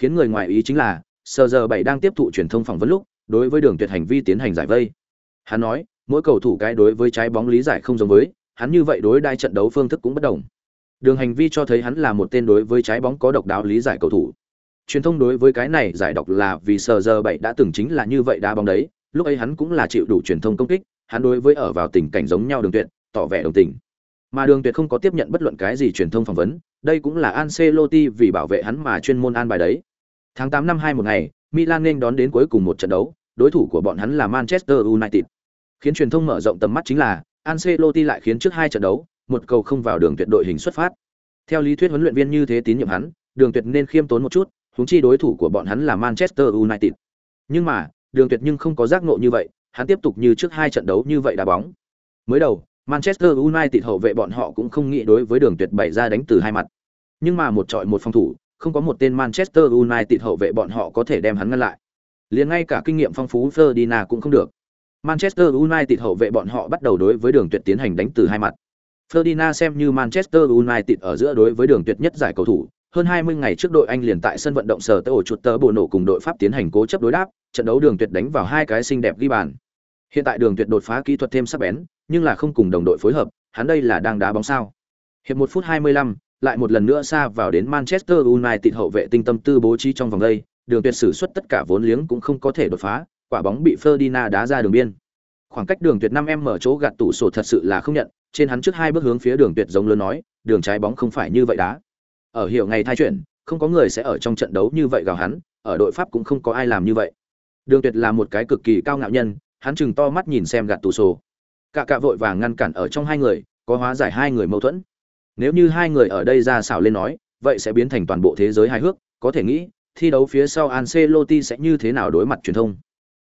Khiến người ngoài ý chính là, sờ giờ bảy đang tiếp thụ truyền thông phỏng vấn lúc, đối với Đường Tuyệt hành vi tiến hành giải vây. Hắn nói, mỗi cầu thủ cái đối với trái bóng lý giải không giống với, hắn như vậy đối đai trận đấu phương thức cũng bất đồng. Đường hành vi cho thấy hắn là một tên đối với trái bóng có độc đáo lý giải cầu thủ. Truyền thông đối với cái này giải độc là vì sờ giờ bảy đã từng chính là như vậy đá bóng đấy, lúc ấy hắn cũng là chịu đủ truyền thông công kích, hắn đối với ở vào tình cảnh giống nhau Đường Tuyệt, tỏ vẻ đồng tình. Mà Đường Tuyệt không có tiếp nhận bất luận cái gì truyền thông phỏng vấn, đây cũng là Ancelotti vì bảo vệ hắn mà chuyên môn an bài đấy. Tháng 8 năm 2 một ngày, Milan nên đón đến cuối cùng một trận đấu, đối thủ của bọn hắn là Manchester United. Khiến truyền thông mở rộng tầm mắt chính là Ancelotti lại khiến trước hai trận đấu, một cầu không vào đường tuyệt đội hình xuất phát. Theo lý thuyết huấn luyện viên như thế tín nhiệm hắn, đường tuyệt nên khiêm tốn một chút, huống chi đối thủ của bọn hắn là Manchester United. Nhưng mà, đường tuyệt nhưng không có giác ngộ như vậy, hắn tiếp tục như trước hai trận đấu như vậy đá bóng. Mới đầu, Manchester United hậu vệ bọn họ cũng không nghĩ đối với đường tuyệt bày ra đánh từ hai mặt. Nhưng mà một trọi một phòng thủ, không có một tên Manchester United hậu vệ bọn họ có thể đem hắn ngăn lại. Liền ngay cả kinh nghiệm phong phú Ferdinand cũng không được. Manchester United hậu vệ bọn họ bắt đầu đối với đường tuyệt tiến hành đánh từ hai mặt. Ferdinand xem như Manchester United ở giữa đối với đường tuyệt nhất giải cầu thủ, hơn 20 ngày trước đội Anh liền tại sân vận động sở tới ổ chuột tớ bộ nổ cùng đội Pháp tiến hành cố chấp đối đáp, trận đấu đường tuyệt đánh vào hai cái xinh đẹp ghi bàn. Hiện tại đường tuyệt đột phá kỹ thuật thêm sắc bén, nhưng là không cùng đồng đội phối hợp, hắn đây là đang đá bóng sao? Hiệp 1 phút 25, lại một lần nữa xa vào đến Manchester United hậu vệ tinh tâm tư bố trí trong vòng đây, đường tuyệt sử xuất tất cả vốn liếng cũng không có thể đột phá, quả bóng bị Ferdinand đá ra đường biên. Khoảng cách đường tuyệt 5m mở chỗ gạt tủ sổ thật sự là không nhận, trên hắn trước hai bước hướng phía đường tuyệt giống lớn nói, đường trái bóng không phải như vậy đá. Ở hiểu ngày thay chuyển, không có người sẽ ở trong trận đấu như vậy gào hắn, ở đội Pháp cũng không có ai làm như vậy. Đường tuyệt là một cái cực kỳ cao ngạo nhân, hắn chừng to mắt nhìn xem gạt tủ sổ. Cả cả vội vàng ngăn cản ở trong hai người, có hóa giải hai người mâu thuẫn. Nếu như hai người ở đây ra xảo lên nói, vậy sẽ biến thành toàn bộ thế giới hài hước, có thể nghĩ, thi đấu phía sau Ancelotti sẽ như thế nào đối mặt truyền thông.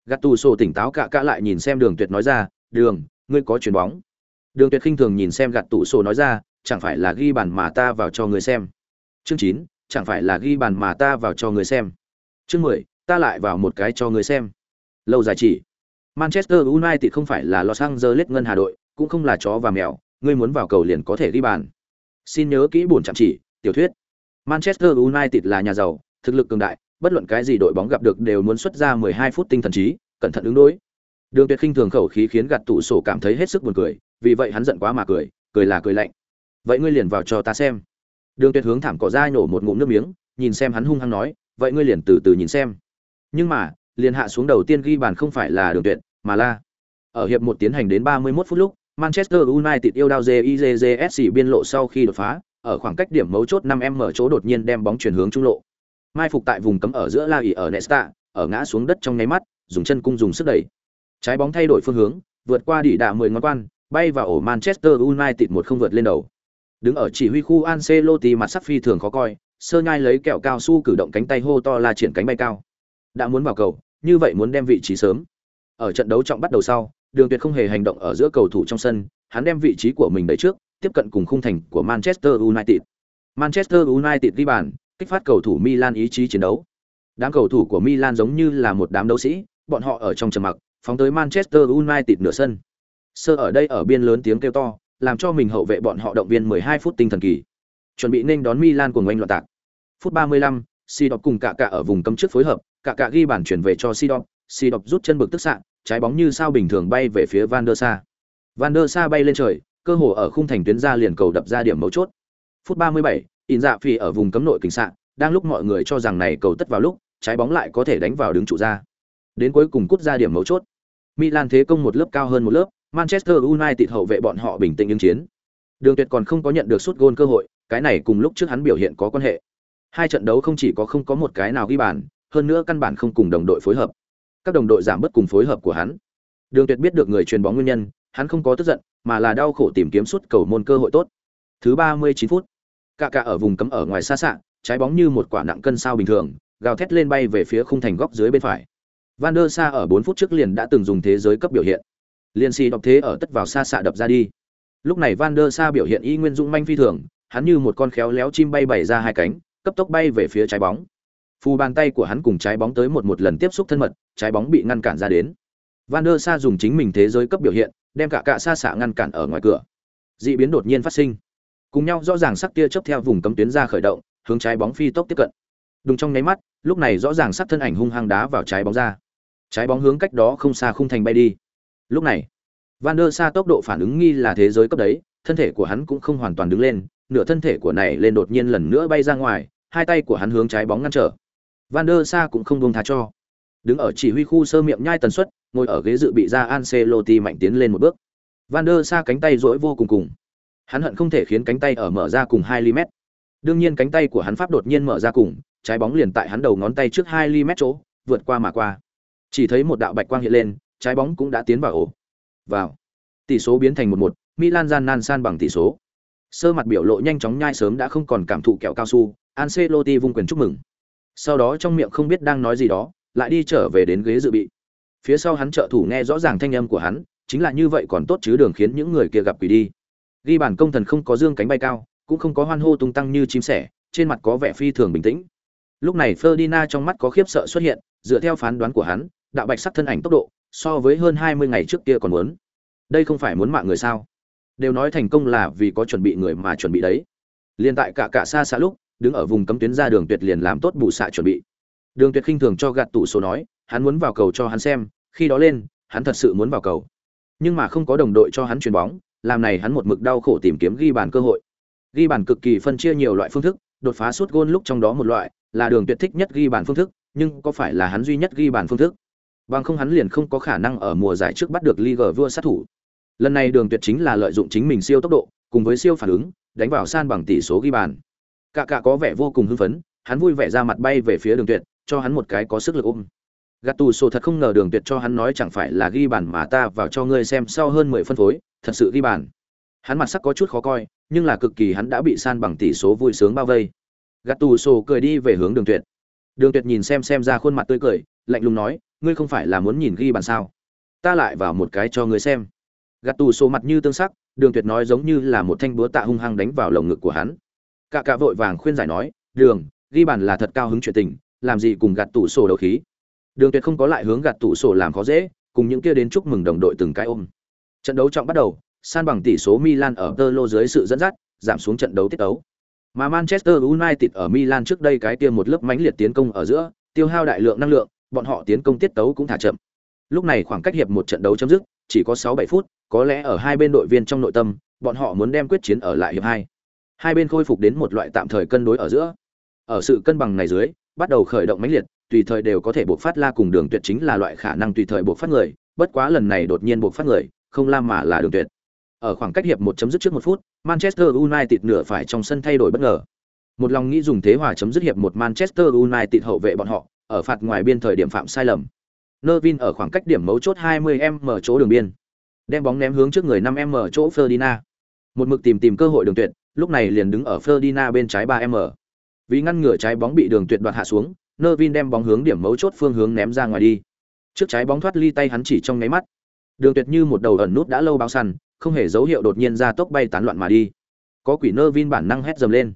Gattuso tỉnh táo cạ cạ lại nhìn xem Đường Tuyệt nói ra, "Đường, ngươi có chuyền bóng." Đường Tuyệt khinh thường nhìn xem Gattuso nói ra, "Chẳng phải là ghi bàn mà ta vào cho người xem." Chương 9, "Chẳng phải là ghi bàn mà ta vào cho người xem." Chương 10, "Ta lại vào một cái cho người xem." Lâu dài chỉ. Manchester United không phải là Los Angeles ngân hà đội, cũng không là chó và mèo, ngươi muốn vào cầu liền có thể ghi bàn. Xin nhớ kỹ buồn chạm chỉ, tiểu thuyết. Manchester United là nhà giàu, thực lực cường đại, bất luận cái gì đội bóng gặp được đều muốn xuất ra 12 phút tinh thần trí, cẩn thận ứng đối. Đường Tuyệt khinh thường khẩu khí khiến gạt tủ sổ cảm thấy hết sức buồn cười, vì vậy hắn giận quá mà cười, cười là cười lạnh. Vậy ngươi liền vào cho ta xem. Đường Tuyệt hướng thảm cỏ ra nhổ một ngụm nước miếng, nhìn xem hắn hung hăng nói, vậy ngươi liền từ từ nhìn xem. Nhưng mà, liền hạ xuống đầu tiên ghi bàn không phải là Đường Tuyệt, mà là ở hiệp một tiến hành đến 31 phút lúc, Manchester United yêu đao JIJJSC biên lộ sau khi đột phá, ở khoảng cách điểm mấu chốt 5m chỗ đột nhiên đem bóng chuyển hướng trung lộ. Mai phục tại vùng cấm ở giữa La ỉ ở Nesta, ở ngã xuống đất trong nháy mắt, dùng chân cung dùng sức đẩy. Trái bóng thay đổi phương hướng, vượt qua đỉ đà 10 ngón quan, bay vào ổ Manchester United một không vượt lên đầu. Đứng ở chỉ huy khu Ancelotti mặt sắc phi thường khó coi, sơ nhai lấy kẹo cao su cử động cánh tay hô to la triển cánh bay cao. Đã muốn vào cầu, như vậy muốn đem vị trí sớm. Ở trận đấu trọng bắt đầu sau, Đường Tuyệt không hề hành động ở giữa cầu thủ trong sân, hắn đem vị trí của mình đẩy trước, tiếp cận cùng khung thành của Manchester United. Manchester United ghi bàn, kích phát cầu thủ Milan ý chí chiến đấu. Đám cầu thủ của Milan giống như là một đám đấu sĩ, bọn họ ở trong trầm mặc, phóng tới Manchester United nửa sân. Sơ ở đây ở biên lớn tiếng kêu to, làm cho mình hậu vệ bọn họ động viên 12 phút tinh thần kỳ. Chuẩn bị nên đón Milan của ngoanh loạn tạc. Phút 35, Sidop cùng cả cả ở vùng cấm trước phối hợp, cả cả ghi bàn chuyển về cho Sidop, Sidop rút chân bực tức sạn, trái bóng như sao bình thường bay về phía Van der Sa. Van der Sa bay lên trời, cơ hồ ở khung thành tuyến ra liền cầu đập ra điểm mấu chốt. Phút 37, In Dạ Phi ở vùng cấm nội kính sạc, đang lúc mọi người cho rằng này cầu tất vào lúc, trái bóng lại có thể đánh vào đứng trụ ra. Đến cuối cùng cút ra điểm mấu chốt. Milan thế công một lớp cao hơn một lớp, Manchester United hậu vệ bọn họ bình tĩnh ứng chiến. Đường Tuyệt còn không có nhận được sút gôn cơ hội, cái này cùng lúc trước hắn biểu hiện có quan hệ. Hai trận đấu không chỉ có không có một cái nào ghi bàn, hơn nữa căn bản không cùng đồng đội phối hợp các đồng đội giảm bớt cùng phối hợp của hắn. Đường Tuyệt biết được người truyền bóng nguyên nhân, hắn không có tức giận, mà là đau khổ tìm kiếm suốt cầu môn cơ hội tốt. Thứ 39 phút, cả cả ở vùng cấm ở ngoài xa xạ, trái bóng như một quả nặng cân sao bình thường, gào thét lên bay về phía khung thành góc dưới bên phải. Van der Sa ở 4 phút trước liền đã từng dùng thế giới cấp biểu hiện. Liên si đọc thế ở tất vào xa xạ đập ra đi. Lúc này Van der Sa biểu hiện y nguyên dũng manh phi thường, hắn như một con khéo léo chim bay bảy ra hai cánh, cấp tốc bay về phía trái bóng. Phù bàn tay của hắn cùng trái bóng tới một một lần tiếp xúc thân mật, trái bóng bị ngăn cản ra đến. Van der Sa dùng chính mình thế giới cấp biểu hiện, đem cả cả xa xạ ngăn cản ở ngoài cửa. Dị biến đột nhiên phát sinh. Cùng nhau rõ ràng sắc tia chớp theo vùng cấm tuyến ra khởi động, hướng trái bóng phi tốc tiếp cận. Đúng trong nháy mắt, lúc này rõ ràng sắc thân ảnh hung hăng đá vào trái bóng ra trái bóng hướng cách đó không xa khung thành bay đi lúc này van der sa tốc độ phản ứng nghi là thế giới cấp đấy thân thể của hắn cũng không hoàn toàn đứng lên nửa thân thể của này lên đột nhiên lần nữa bay ra ngoài hai tay của hắn hướng trái bóng ngăn trở van der sa cũng không buông tha cho. Đứng ở chỉ huy khu sơ miệng nhai tần suất, ngồi ở ghế dự bị ra Ancelotti mạnh tiến lên một bước. Van der sa cánh tay rỗi vô cùng cùng. Hắn hận không thể khiến cánh tay ở mở ra cùng hai mm. mét. Đương nhiên cánh tay của hắn pháp đột nhiên mở ra cùng, trái bóng liền tại hắn đầu ngón tay trước hai mm mét chỗ, vượt qua mà qua. Chỉ thấy một đạo bạch quang hiện lên, trái bóng cũng đã tiến vào ổ. Vào. Tỷ số biến thành một một, milan gian nan san bằng tỷ số. Sơ mặt biểu lộ nhanh chóng nhai sớm đã không còn cảm thụ kẹo cao su, Ancelotti vung quyền chúc mừng sau đó trong miệng không biết đang nói gì đó, lại đi trở về đến ghế dự bị. Phía sau hắn trợ thủ nghe rõ ràng thanh âm của hắn, chính là như vậy còn tốt chứ đường khiến những người kia gặp quỷ đi. Ghi bản công thần không có dương cánh bay cao, cũng không có hoan hô tung tăng như chim sẻ, trên mặt có vẻ phi thường bình tĩnh. Lúc này Ferdinand trong mắt có khiếp sợ xuất hiện, dựa theo phán đoán của hắn, đạo bạch sắc thân ảnh tốc độ, so với hơn hai mươi ngày trước kia còn muốn. Đây không phải muốn mạng người sao? Đều nói thành công là vì có chuẩn bị người mà chuẩn bị đấy. Liền tại cả cả xa xa lúc đứng ở vùng cấm tuyến ra đường tuyệt liền làm tốt bù xạ chuẩn bị. Đường tuyệt khinh thường cho gạt tủ số nói, hắn muốn vào cầu cho hắn xem, khi đó lên, hắn thật sự muốn vào cầu. Nhưng mà không có đồng đội cho hắn chuyền bóng, làm này hắn một mực đau khổ tìm kiếm ghi bàn cơ hội. Ghi bàn cực kỳ phân chia nhiều loại phương thức, đột phá suốt gôn lúc trong đó một loại, là đường tuyệt thích nhất ghi bàn phương thức, nhưng có phải là hắn duy nhất ghi bàn phương thức? Bằng không hắn liền không có khả năng ở mùa giải trước bắt được Liga vua sát thủ. Lần này đường tuyệt chính là lợi dụng chính mình siêu tốc độ, cùng với siêu phản ứng, đánh vào san bằng tỷ số ghi bàn cả cả có vẻ vô cùng hưng phấn, hắn vui vẻ ra mặt bay về phía đường tuyệt, cho hắn một cái có sức lực ôm. Gạt tù sổ thật không ngờ đường tuyệt cho hắn nói chẳng phải là ghi bàn mà ta vào cho ngươi xem sau hơn mười phân phối, thật sự ghi bàn. Hắn mặt sắc có chút khó coi, nhưng là cực kỳ hắn đã bị san bằng tỷ số vui sướng bao vây. Gạt tù sổ cười đi về hướng đường tuyệt. Đường tuyệt nhìn xem xem ra khuôn mặt tươi cười, lạnh lùng nói, ngươi không phải là muốn nhìn ghi bàn sao? Ta lại vào một cái cho ngươi xem. Gạt tù sổ mặt như tương sắc, đường tuyệt nói giống như là một thanh búa tạ hung hăng đánh vào lồng ngực của hắn cả cả vội vàng khuyên giải nói, đường, ghi bàn là thật cao hứng chuyện tình, làm gì cùng gạt tủ sổ đầu khí? Đường tuyệt không có lại hướng gạt tủ sổ làm khó dễ, cùng những kia đến chúc mừng đồng đội từng cái ôm. Trận đấu trọng bắt đầu, san bằng tỷ số milan ở tơ lô dưới sự dẫn dắt, giảm xuống trận đấu tiết đấu mà manchester united ở milan trước đây cái kia một lớp mãnh liệt tiến công ở giữa, tiêu hao đại lượng năng lượng, bọn họ tiến công tiết tấu cũng thả chậm. Lúc này khoảng cách hiệp một trận đấu chấm dứt, chỉ có sáu bảy phút, có lẽ ở hai bên đội viên trong nội tâm, bọn họ muốn đem quyết chiến ở lại hiệp hai hai bên khôi phục đến một loại tạm thời cân đối ở giữa. Ở sự cân bằng này dưới, bắt đầu khởi động mãnh liệt, tùy thời đều có thể buộc phát la cùng đường tuyệt chính là loại khả năng tùy thời buộc phát người, bất quá lần này đột nhiên buộc phát người, không la mà là đường tuyệt. Ở khoảng cách hiệp một chấm dứt trước một phút, manchester united nửa phải trong sân thay đổi bất ngờ. Một lòng nghĩ dùng thế hòa chấm dứt hiệp một manchester united hậu vệ bọn họ, ở phạt ngoài biên thời điểm phạm sai lầm. Nervin ở khoảng cách điểm mấu chốt 20m chỗ đường biên. Đem bóng ném hướng trước người 5m chỗ Ferdinand. Một mực tìm tìm cơ hội đường tuyệt lúc này liền đứng ở Ferdinand bên trái 3m vì ngăn ngừa trái bóng bị đường tuyệt đoạt hạ xuống, Nervin đem bóng hướng điểm mấu chốt phương hướng ném ra ngoài đi. Trước trái bóng thoát ly tay hắn chỉ trong nháy mắt. Đường tuyệt như một đầu ẩn nút đã lâu báo săn, không hề dấu hiệu đột nhiên ra tốc bay tán loạn mà đi. Có quỷ Nervin bản năng hét dầm lên.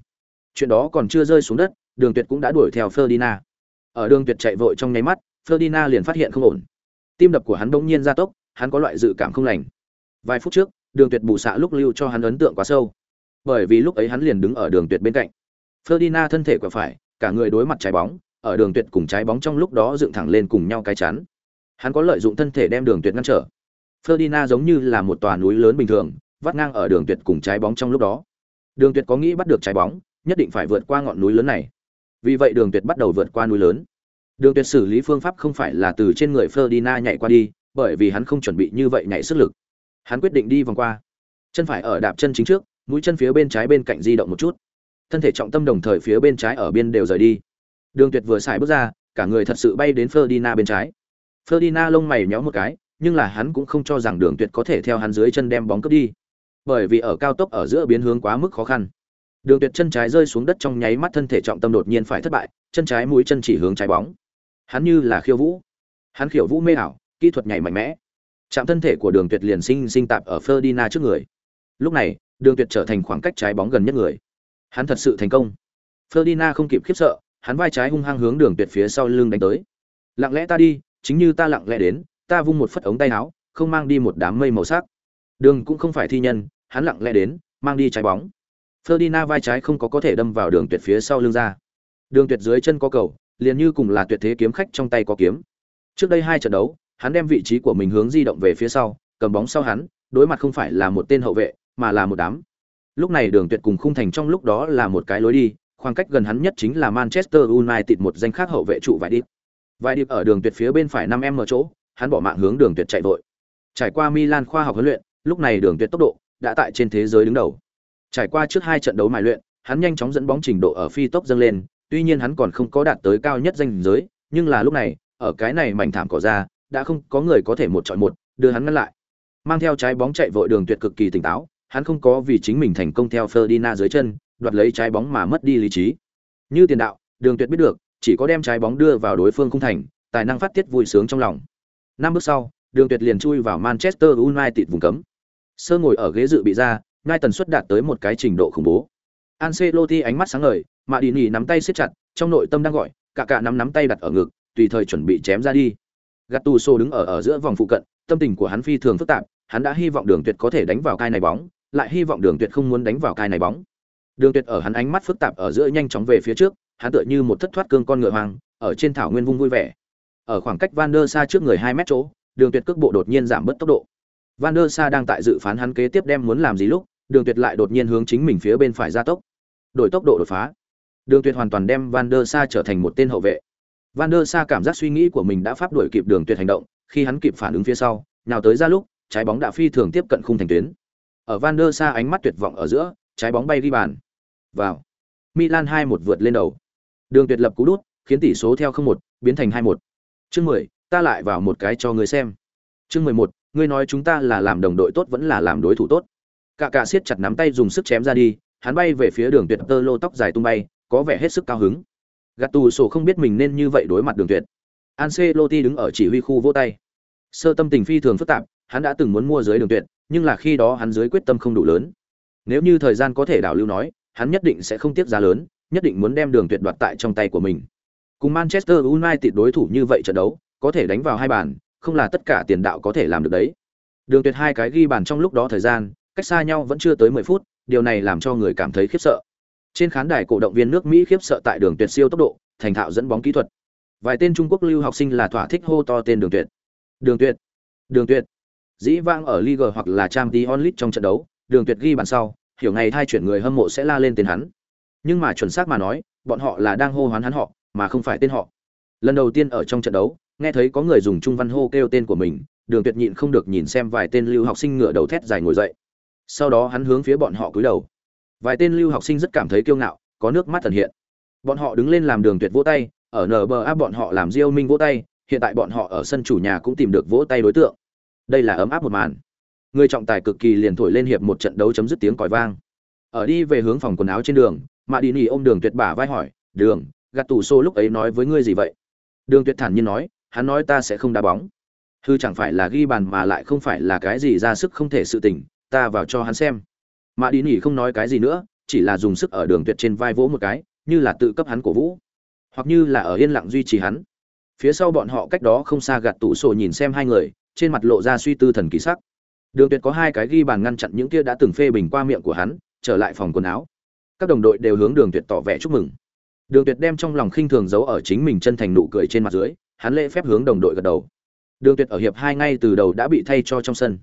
Chuyện đó còn chưa rơi xuống đất, Đường Tuyệt cũng đã đuổi theo Ferdinand. Ở Đường Tuyệt chạy vội trong nháy mắt, Ferdinand liền phát hiện không ổn. Tim đập của hắn bỗng nhiên gia tốc, hắn có loại dự cảm không lành. Vài phút trước, Đường Tuyệt bù xạ lúc lưu cho hắn ấn tượng quá sâu. Bởi vì lúc ấy hắn liền đứng ở Đường Tuyệt bên cạnh. Ferdinand thân thể quả phải, cả người đối mặt trái bóng, ở đường tuyệt cùng trái bóng trong lúc đó dựng thẳng lên cùng nhau cái chắn. Hắn có lợi dụng thân thể đem đường tuyệt ngăn trở. Ferdinand giống như là một tòa núi lớn bình thường, vắt ngang ở đường tuyệt cùng trái bóng trong lúc đó. Đường tuyệt có nghĩ bắt được trái bóng, nhất định phải vượt qua ngọn núi lớn này. Vì vậy đường tuyệt bắt đầu vượt qua núi lớn. Đường tuyệt xử lý phương pháp không phải là từ trên người Ferdinand nhảy qua đi, bởi vì hắn không chuẩn bị như vậy nhảy sức lực. Hắn quyết định đi vòng qua. Chân phải ở đạp chân chính trước, mũi chân phía bên trái bên cạnh di động một chút. Thân thể trọng tâm đồng thời phía bên trái ở biên đều rời đi. Đường tuyệt vừa xài bước ra, cả người thật sự bay đến Ferdinand bên trái. Ferdinand lông mày nhó một cái, nhưng là hắn cũng không cho rằng đường tuyệt có thể theo hắn dưới chân đem bóng cướp đi. Bởi vì ở cao tốc ở giữa biến hướng quá mức khó khăn. Đường tuyệt chân trái rơi xuống đất trong nháy mắt thân thể trọng tâm đột nhiên phải thất bại, chân trái mũi chân chỉ hướng trái bóng. Hắn như là khiêu vũ. Hắn khiêu vũ mê ảo, kỹ thuật nhảy mạnh mẽ. Chạm thân thể của đường tuyệt liền sinh sinh tạp ở Ferdinand trước người. Lúc này đường tuyệt trở thành khoảng cách trái bóng gần nhất người Hắn thật sự thành công. Ferdinand không kịp khiếp sợ, hắn vai trái hung hăng hướng Đường Tuyệt phía sau lưng đánh tới. Lặng lẽ ta đi, chính như ta lặng lẽ đến, ta vung một phất ống tay áo, không mang đi một đám mây màu sắc. Đường cũng không phải thi nhân, hắn lặng lẽ đến, mang đi trái bóng. Ferdinand vai trái không có có thể đâm vào Đường Tuyệt phía sau lưng ra. Đường Tuyệt dưới chân có cầu, liền như cùng là tuyệt thế kiếm khách trong tay có kiếm. Trước đây hai trận đấu, hắn đem vị trí của mình hướng di động về phía sau, cầm bóng sau hắn, đối mặt không phải là một tên hậu vệ, mà là một đám. Lúc này Đường Tuyệt cùng khung thành trong lúc đó là một cái lối đi, khoảng cách gần hắn nhất chính là Manchester United một danh khác hậu vệ trụ vài đi. Vài điệp ở đường tuyệt phía bên phải 5m chỗ, hắn bỏ mạng hướng đường tuyệt chạy vội. Trải qua Milan khoa học huấn luyện, lúc này đường tuyệt tốc độ đã tại trên thế giới đứng đầu. Trải qua trước hai trận đấu mài luyện, hắn nhanh chóng dẫn bóng trình độ ở phi tốc dâng lên, tuy nhiên hắn còn không có đạt tới cao nhất danh giới, nhưng là lúc này, ở cái này mảnh thảm cỏ ra, đã không có người có thể một chọi một, đưa hắn ngăn lại. Mang theo trái bóng chạy vội đường tuyệt cực kỳ tỉnh táo, hắn không có vì chính mình thành công theo Ferdinand dưới chân, đoạt lấy trái bóng mà mất đi lý trí. Như tiền đạo, Đường Tuyệt biết được, chỉ có đem trái bóng đưa vào đối phương khung thành, tài năng phát tiết vui sướng trong lòng. Năm bước sau, Đường Tuyệt liền chui vào Manchester United vùng cấm. Sơ ngồi ở ghế dự bị ra, ngay tần suất đạt tới một cái trình độ khủng bố. Ancelotti ánh mắt sáng ngời, mà đi nỉ nắm tay siết chặt, trong nội tâm đang gọi, cả cả nắm nắm tay đặt ở ngực, tùy thời chuẩn bị chém ra đi. Gattuso đứng ở ở giữa vòng phụ cận, tâm tình của hắn phi thường phức tạp, hắn đã hy vọng Đường Tuyệt có thể đánh vào cai này bóng, lại hy vọng Đường Tuyệt không muốn đánh vào cai này bóng. Đường Tuyệt ở hắn ánh mắt phức tạp ở giữa nhanh chóng về phía trước, hắn tựa như một thất thoát cương con ngựa hoang, ở trên thảo nguyên vung vui vẻ. Ở khoảng cách Van der Sa trước người 2 mét chỗ, Đường Tuyệt cước bộ đột nhiên giảm bớt tốc độ. Van der Sa đang tại dự phán hắn kế tiếp đem muốn làm gì lúc, Đường Tuyệt lại đột nhiên hướng chính mình phía bên phải gia tốc. Đổi tốc độ đột phá. Đường Tuyệt hoàn toàn đem Van der Sa trở thành một tên hậu vệ. Van der Sa cảm giác suy nghĩ của mình đã pháp đuổi kịp Đường Tuyệt hành động, khi hắn kịp phản ứng phía sau, nào tới ra lúc, trái bóng đã phi thường tiếp cận khung thành tuyến. Ở Van der Sa ánh mắt tuyệt vọng ở giữa, trái bóng bay đi bàn. Vào. Milan 2-1 vượt lên đầu. Đường Tuyệt lập cú đút, khiến tỷ số theo 0-1 biến thành 2-1. Chương 10, ta lại vào một cái cho người xem. Chương 11, ngươi nói chúng ta là làm đồng đội tốt vẫn là làm đối thủ tốt. Cả cả siết chặt nắm tay dùng sức chém ra đi, hắn bay về phía Đường Tuyệt tơ lô tóc dài tung bay, có vẻ hết sức cao hứng. Gattuso không biết mình nên như vậy đối mặt Đường Tuyệt. Ancelotti đứng ở chỉ huy khu vỗ tay. Sơ tâm tình phi thường phức tạp, hắn đã từng muốn mua dưới Đường Tuyệt, nhưng là khi đó hắn dưới quyết tâm không đủ lớn. Nếu như thời gian có thể đảo lưu nói, hắn nhất định sẽ không tiếc giá lớn, nhất định muốn đem đường tuyệt đoạt tại trong tay của mình. Cùng Manchester United đối thủ như vậy trận đấu, có thể đánh vào hai bàn, không là tất cả tiền đạo có thể làm được đấy. Đường tuyệt hai cái ghi bàn trong lúc đó thời gian, cách xa nhau vẫn chưa tới 10 phút, điều này làm cho người cảm thấy khiếp sợ. Trên khán đài cổ động viên nước Mỹ khiếp sợ tại đường tuyệt siêu tốc độ, thành thạo dẫn bóng kỹ thuật. Vài tên Trung Quốc lưu học sinh là thỏa thích hô to tên đường tuyệt. Đường tuyệt, đường tuyệt. Dĩ vãng ở Liga hoặc là Champions League trong trận đấu, đường tuyệt ghi bàn sau, hiểu ngày thay chuyển người hâm mộ sẽ la lên tên hắn. Nhưng mà chuẩn xác mà nói bọn họ là đang hô hoán hắn họ mà không phải tên họ. Lần đầu tiên ở trong trận đấu nghe thấy có người dùng trung văn hô kêu tên của mình đường tuyệt nhịn không được nhìn xem vài tên lưu học sinh ngửa đầu thét dài ngồi dậy. Sau đó hắn hướng phía bọn họ cúi đầu. Vài tên lưu học sinh rất cảm thấy kiêu ngạo có nước mắt thần hiện. Bọn họ đứng lên làm đường tuyệt vỗ tay ở nba bọn họ làm diêu minh vỗ tay hiện tại bọn họ ở sân chủ nhà cũng tìm được vỗ tay đối tượng đây là ấm áp một màn. Người trọng tài cực kỳ liền thổi lên hiệp một trận đấu chấm dứt tiếng còi vang. Ở đi về hướng phòng quần áo trên đường, mạ đi nỉ ôm đường tuyệt bả vai hỏi, đường, gạt tủ xô lúc ấy nói với ngươi gì vậy? Đường tuyệt thản nhiên nói, hắn nói ta sẽ không đá bóng. Hư chẳng phải là ghi bàn mà lại không phải là cái gì ra sức không thể sự tình, ta vào cho hắn xem. Mạ đi nỉ không nói cái gì nữa, chỉ là dùng sức ở đường tuyệt trên vai vỗ một cái, như là tự cấp hắn cổ vũ, hoặc như là ở yên lặng duy trì hắn. Phía sau bọn họ cách đó không xa gạt tủ sổ nhìn xem hai người trên mặt lộ ra suy tư thần kỳ sắc Đường Tuyệt có hai cái ghi bàn ngăn chặn những kia đã từng phê bình qua miệng của hắn, trở lại phòng quần áo. Các đồng đội đều hướng Đường Tuyệt tỏ vẻ chúc mừng. Đường Tuyệt đem trong lòng khinh thường giấu ở chính mình chân thành nụ cười trên mặt dưới, hắn lễ phép hướng đồng đội gật đầu. Đường Tuyệt ở hiệp hai ngay từ đầu đã bị thay cho trong sân.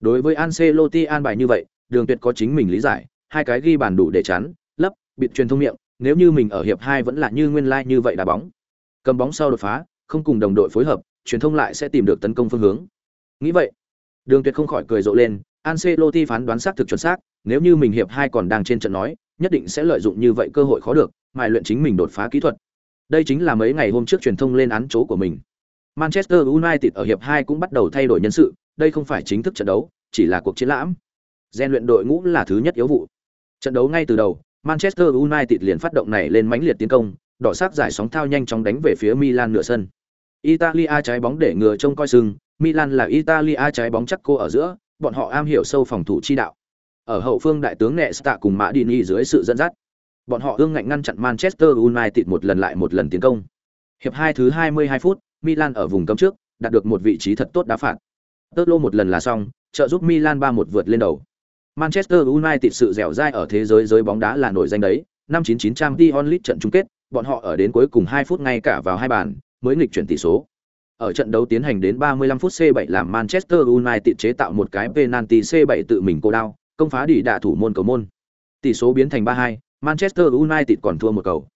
Đối với Ancelotti an bài như vậy, Đường Tuyệt có chính mình lý giải, hai cái ghi bàn đủ để chắn, lấp, bịt truyền thông miệng, nếu như mình ở hiệp hai vẫn là như nguyên lai like như vậy đá bóng. Cầm bóng sau đột phá, không cùng đồng đội phối hợp, truyền thông lại sẽ tìm được tấn công phương hướng. Nghĩ vậy, Đường Tuyệt không khỏi cười rộ lên, Ancelotti phán đoán xác thực chuẩn xác, nếu như mình hiệp hai còn đang trên trận nói, nhất định sẽ lợi dụng như vậy cơ hội khó được, mài luyện chính mình đột phá kỹ thuật. Đây chính là mấy ngày hôm trước truyền thông lên án chỗ của mình. Manchester United ở hiệp hai cũng bắt đầu thay đổi nhân sự, đây không phải chính thức trận đấu, chỉ là cuộc chiến lãm. Gen luyện đội ngũ là thứ nhất yếu vụ. Trận đấu ngay từ đầu, Manchester United liền phát động này lên mãnh liệt tiến công, đỏ sắc giải sóng thao nhanh chóng đánh về phía Milan nửa sân. Italia trái bóng để ngừa trông coi sừng, Milan là Italia trái bóng chắc cô ở giữa, bọn họ am hiểu sâu phòng thủ chi đạo. Ở hậu phương đại tướng Nesta cùng Mã Dini dưới sự dẫn dắt, bọn họ ương ngạnh ngăn chặn Manchester United một lần lại một lần tiến công. Hiệp 2 thứ 22 phút, Milan ở vùng cấm trước, đạt được một vị trí thật tốt đá phạt. Tớt lô một lần là xong, trợ giúp Milan 3-1 vượt lên đầu. Manchester United sự dẻo dai ở thế giới giới bóng đá là nổi danh đấy, năm 99 Champions League trận chung kết, bọn họ ở đến cuối cùng 2 phút ngay cả vào hai bàn, mới nghịch chuyển tỷ số. Ở trận đấu tiến hành đến 35 phút C7 làm Manchester United chế tạo một cái penalty C7 tự mình cô đao, công phá đỉ đạ thủ môn cầu môn. Tỷ số biến thành 3-2, Manchester United còn thua một cầu.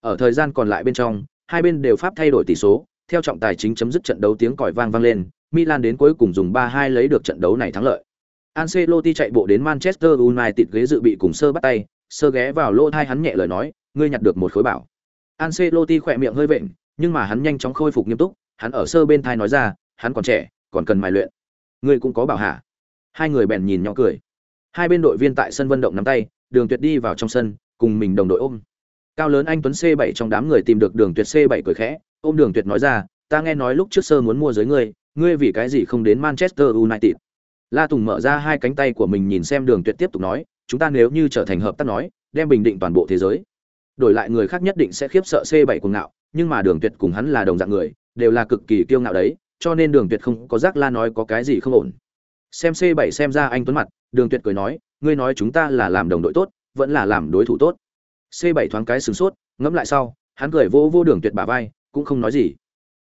Ở thời gian còn lại bên trong, hai bên đều pháp thay đổi tỷ số, theo trọng tài chính chấm dứt trận đấu tiếng còi vang vang lên, Milan đến cuối cùng dùng 3-2 lấy được trận đấu này thắng lợi. Ancelotti chạy bộ đến Manchester United ghế dự bị cùng sơ bắt tay, sơ ghé vào lỗ thai hắn nhẹ lời nói, ngươi nhặt được một khối bảo. Ancelotti khỏe miệng hơi vện, nhưng mà hắn nhanh chóng khôi phục nghiêm túc, hắn ở sơ bên thai nói ra, hắn còn trẻ, còn cần mài luyện. Ngươi cũng có bảo hạ. Hai người bèn nhìn nhỏ cười. Hai bên đội viên tại sân vận động nắm tay, Đường Tuyệt đi vào trong sân, cùng mình đồng đội ôm. Cao lớn anh Tuấn C7 trong đám người tìm được Đường Tuyệt C7 cười khẽ, ôm Đường Tuyệt nói ra, ta nghe nói lúc trước sơ muốn mua giới ngươi, ngươi vì cái gì không đến Manchester United? La Tùng mở ra hai cánh tay của mình nhìn xem Đường Tuyệt tiếp tục nói, chúng ta nếu như trở thành hợp tác nói, đem bình định toàn bộ thế giới. Đổi lại người khác nhất định sẽ khiếp sợ C7 cuồng ngạo, nhưng mà Đường Tuyệt cùng hắn là đồng dạng người, đều là cực kỳ kiêu ngạo đấy, cho nên Đường Tuyệt không có giác la nói có cái gì không ổn. Xem C7 xem ra anh tuấn mặt, Đường Tuyệt cười nói, ngươi nói chúng ta là làm đồng đội tốt, vẫn là làm đối thủ tốt. C7 thoáng cái sửng sốt, ngẫm lại sau, hắn cười vô vô Đường Tuyệt bả vai, cũng không nói gì.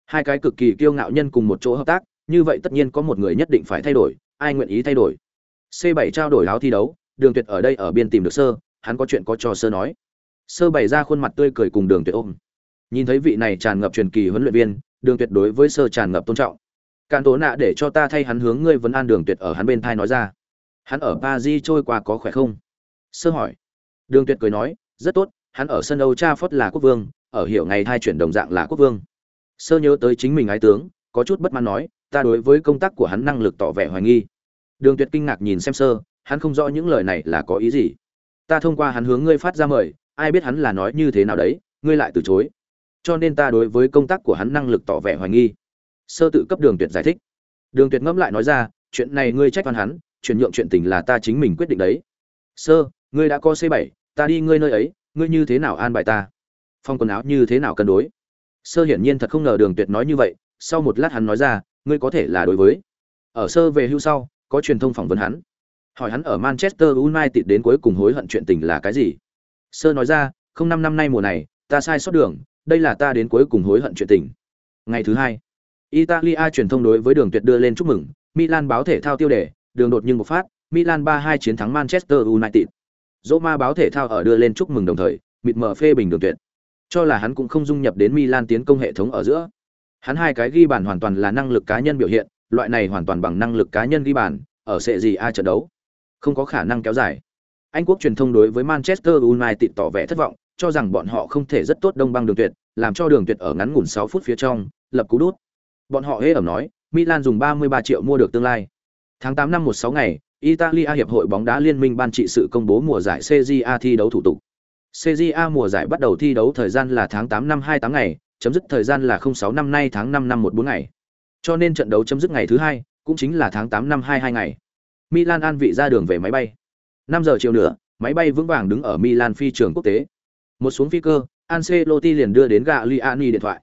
Hai cái cực kỳ kiêu ngạo nhân cùng một chỗ hợp tác, như vậy tất nhiên có một người nhất định phải thay đổi, ai nguyện ý thay đổi. C7 trao đổi áo thi đấu, Đường Tuyệt ở đây ở biên tìm được sơ, hắn có chuyện có cho sơ nói. Sơ bày ra khuôn mặt tươi cười cùng Đường Tuyệt ôm. Nhìn thấy vị này tràn ngập truyền kỳ huấn luyện viên, Đường Tuyệt đối với sơ tràn ngập tôn trọng. Càn tố nạ để cho ta thay hắn hướng ngươi vấn an Đường Tuyệt ở hắn bên thai nói ra. Hắn ở Paris trôi qua có khỏe không? Sơ hỏi. Đường Tuyệt cười nói, rất tốt, hắn ở sân Âu Trafford là quốc vương, ở hiểu ngày thai chuyển đồng dạng là quốc vương. Sơ nhớ tới chính mình ái tướng, có chút bất mãn nói, ta đối với công tác của hắn năng lực tỏ vẻ hoài nghi. Đường Tuyệt kinh ngạc nhìn xem sơ, hắn không rõ những lời này là có ý gì. Ta thông qua hắn hướng ngươi phát ra mời, ai biết hắn là nói như thế nào đấy, ngươi lại từ chối. Cho nên ta đối với công tác của hắn năng lực tỏ vẻ hoài nghi. Sơ tự cấp Đường Tuyệt giải thích. Đường Tuyệt ngẫm lại nói ra, chuyện này ngươi trách oan hắn, chuyển nhượng chuyện tình là ta chính mình quyết định đấy. Sơ, ngươi đã có C7, ta đi ngươi nơi ấy, ngươi như thế nào an bài ta? Phong quần áo như thế nào cân đối? Sơ hiển nhiên thật không ngờ Đường Tuyệt nói như vậy, sau một lát hắn nói ra, ngươi có thể là đối với. Ở sơ về hưu sau, có truyền thông phỏng vấn hắn hỏi hắn ở manchester united đến cuối cùng hối hận chuyện tình là cái gì sơ nói ra không năm năm nay mùa này ta sai sót đường đây là ta đến cuối cùng hối hận chuyện tình. Ngày thứ hai, italia truyền thông đối với đường tuyệt đưa lên chúc mừng, milan báo thể thao tiêu đề, đường đột nhưng một phát, milan 3-2 chiến thắng manchester united. Roma báo thể thao ở đưa lên chúc mừng đồng thời, mịt mờ phê bình đường tuyệt. Cho là hắn cũng không dung nhập đến milan tiến công hệ thống ở giữa. Hắn hai cái ghi bàn hoàn toàn là năng lực cá nhân biểu hiện, loại này hoàn toàn bằng năng lực cá nhân ghi bàn, ở sẽ gì ai trận đấu. Không có khả năng kéo dài. Anh quốc truyền thông đối với manchester united tỏ vẻ thất vọng cho rằng bọn họ không thể rất tốt đông băng đường tuyệt làm cho đường tuyệt ở ngắn ngủn 6 phút phía trong lập cú đút bọn họ hễ ẩm nói milan dùng 33 triệu mua được tương lai tháng 8 năm 16 ngày italia hiệp hội bóng đá liên minh ban trị sự công bố mùa giải cja thi đấu thủ tục cja mùa giải bắt đầu thi đấu thời gian là tháng 8 năm 28 ngày chấm dứt thời gian là 06 năm nay tháng 5 năm 14 ngày cho nên trận đấu chấm dứt ngày thứ hai cũng chính là tháng 8 năm 22 ngày. Milan an vị ra đường về máy bay. 5 giờ chiều nữa, máy bay vững vàng đứng ở Milan phi trường quốc tế. Một xuống phi cơ, Ancelotti liền đưa đến Gagliani điện thoại.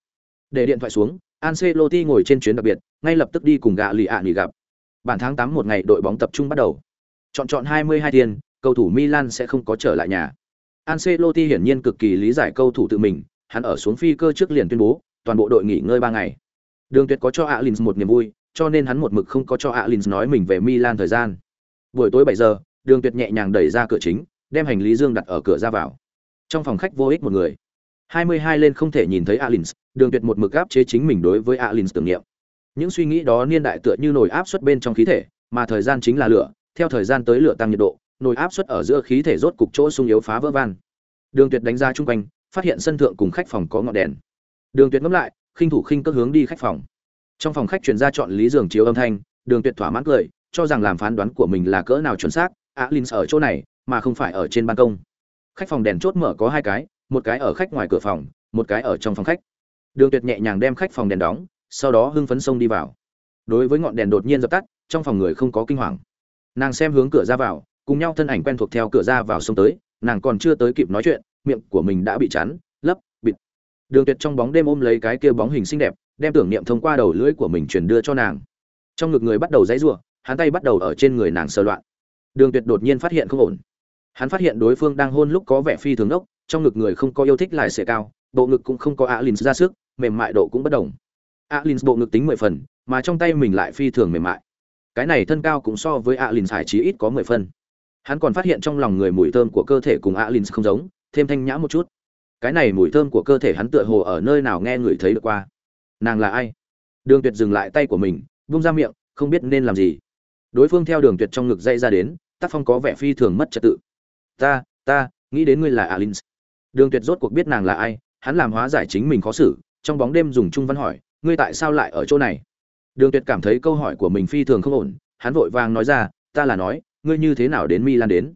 Để điện thoại xuống, Ancelotti ngồi trên chuyến đặc biệt, ngay lập tức đi cùng Gagliani gặp. Bản tháng 8 một ngày đội bóng tập trung bắt đầu. Chọn chọn 22 tiền, cầu thủ Milan sẽ không có trở lại nhà. Ancelotti hiển nhiên cực kỳ lý giải cầu thủ tự mình, hắn ở xuống phi cơ trước liền tuyên bố, toàn bộ đội nghỉ ngơi 3 ngày. Đường Tuyệt có cho Alins một niềm vui, cho nên hắn một mực không có cho Alins nói mình về Milan thời gian. Buổi tối 7 giờ, Đường Tuyệt nhẹ nhàng đẩy ra cửa chính, đem hành lý dương đặt ở cửa ra vào. Trong phòng khách vô ích một người. 22 lên không thể nhìn thấy Alins, Đường Tuyệt một mực áp chế chính mình đối với Alins tưởng niệm. Những suy nghĩ đó niên đại tựa như nồi áp suất bên trong khí thể, mà thời gian chính là lửa, theo thời gian tới lửa tăng nhiệt độ, nồi áp suất ở giữa khí thể rốt cục chỗ sung yếu phá vỡ van. Đường Tuyệt đánh ra chung quanh, phát hiện sân thượng cùng khách phòng có ngọn đèn. Đường Tuyệt ngắm lại, khinh thủ khinh cất hướng đi khách phòng trong phòng khách chuyển ra chọn lý giường chiếu âm thanh đường tuyệt thỏa mãn cười cho rằng làm phán đoán của mình là cỡ nào chuẩn xác alins ở chỗ này mà không phải ở trên ban công khách phòng đèn chốt mở có hai cái, một cái ở khách ngoài cửa phòng, một cái ở trong phòng khách. Đường tuyệt nhẹ nhàng đem khách phòng đèn đóng, sau đó hưng phấn sông đi vào. Đối với ngọn đèn đột nhiên dập tắt, trong phòng người không có kinh hoàng. Nàng xem hướng cửa ra vào, cùng nhau thân ảnh quen thuộc theo cửa ra vào sông tới, nàng còn chưa tới kịp nói chuyện, miệng của mình đã bị chắn, lấp, bịt. Đường tuyệt trong bóng đêm ôm lấy cái kia bóng hình xinh đẹp, đem tưởng niệm thông qua đầu lưỡi của mình truyền đưa cho nàng. Trong ngực người bắt đầu dãy rủa, hắn tay bắt đầu ở trên người nàng sờ loạn. Đường tuyệt đột nhiên phát hiện không ổn hắn phát hiện đối phương đang hôn lúc có vẻ phi thường ốc, trong ngực người không có yêu thích lại sẽ cao, bộ ngực cũng không có alin ra sức, mềm mại độ cũng bất đồng. alin bộ ngực tính mười phần, mà trong tay mình lại phi thường mềm mại. Cái này thân cao cũng so với alin hải chí ít có mười phân hắn còn phát hiện trong lòng người mùi thơm của cơ thể cùng alin không giống, thêm thanh nhã một chút. Cái này mùi thơm của cơ thể hắn tựa hồ ở nơi nào nghe người thấy được qua. Nàng là ai? Đường tuyệt dừng lại tay của mình, vung ra miệng, không biết nên làm gì. Đối phương theo đường tuyệt trong ngực dây ra đến, tác phong có vẻ phi thường mất trật tự ta ta, nghĩ đến ngươi là alin đường tuyệt rốt cuộc biết nàng là ai, hắn làm hóa giải chính mình khó xử, trong bóng đêm dùng trung văn hỏi, ngươi tại sao lại ở chỗ này? Đường tuyệt cảm thấy câu hỏi của mình phi thường không ổn, hắn vội vàng nói ra, ta là nói, ngươi như thế nào đến milan đến?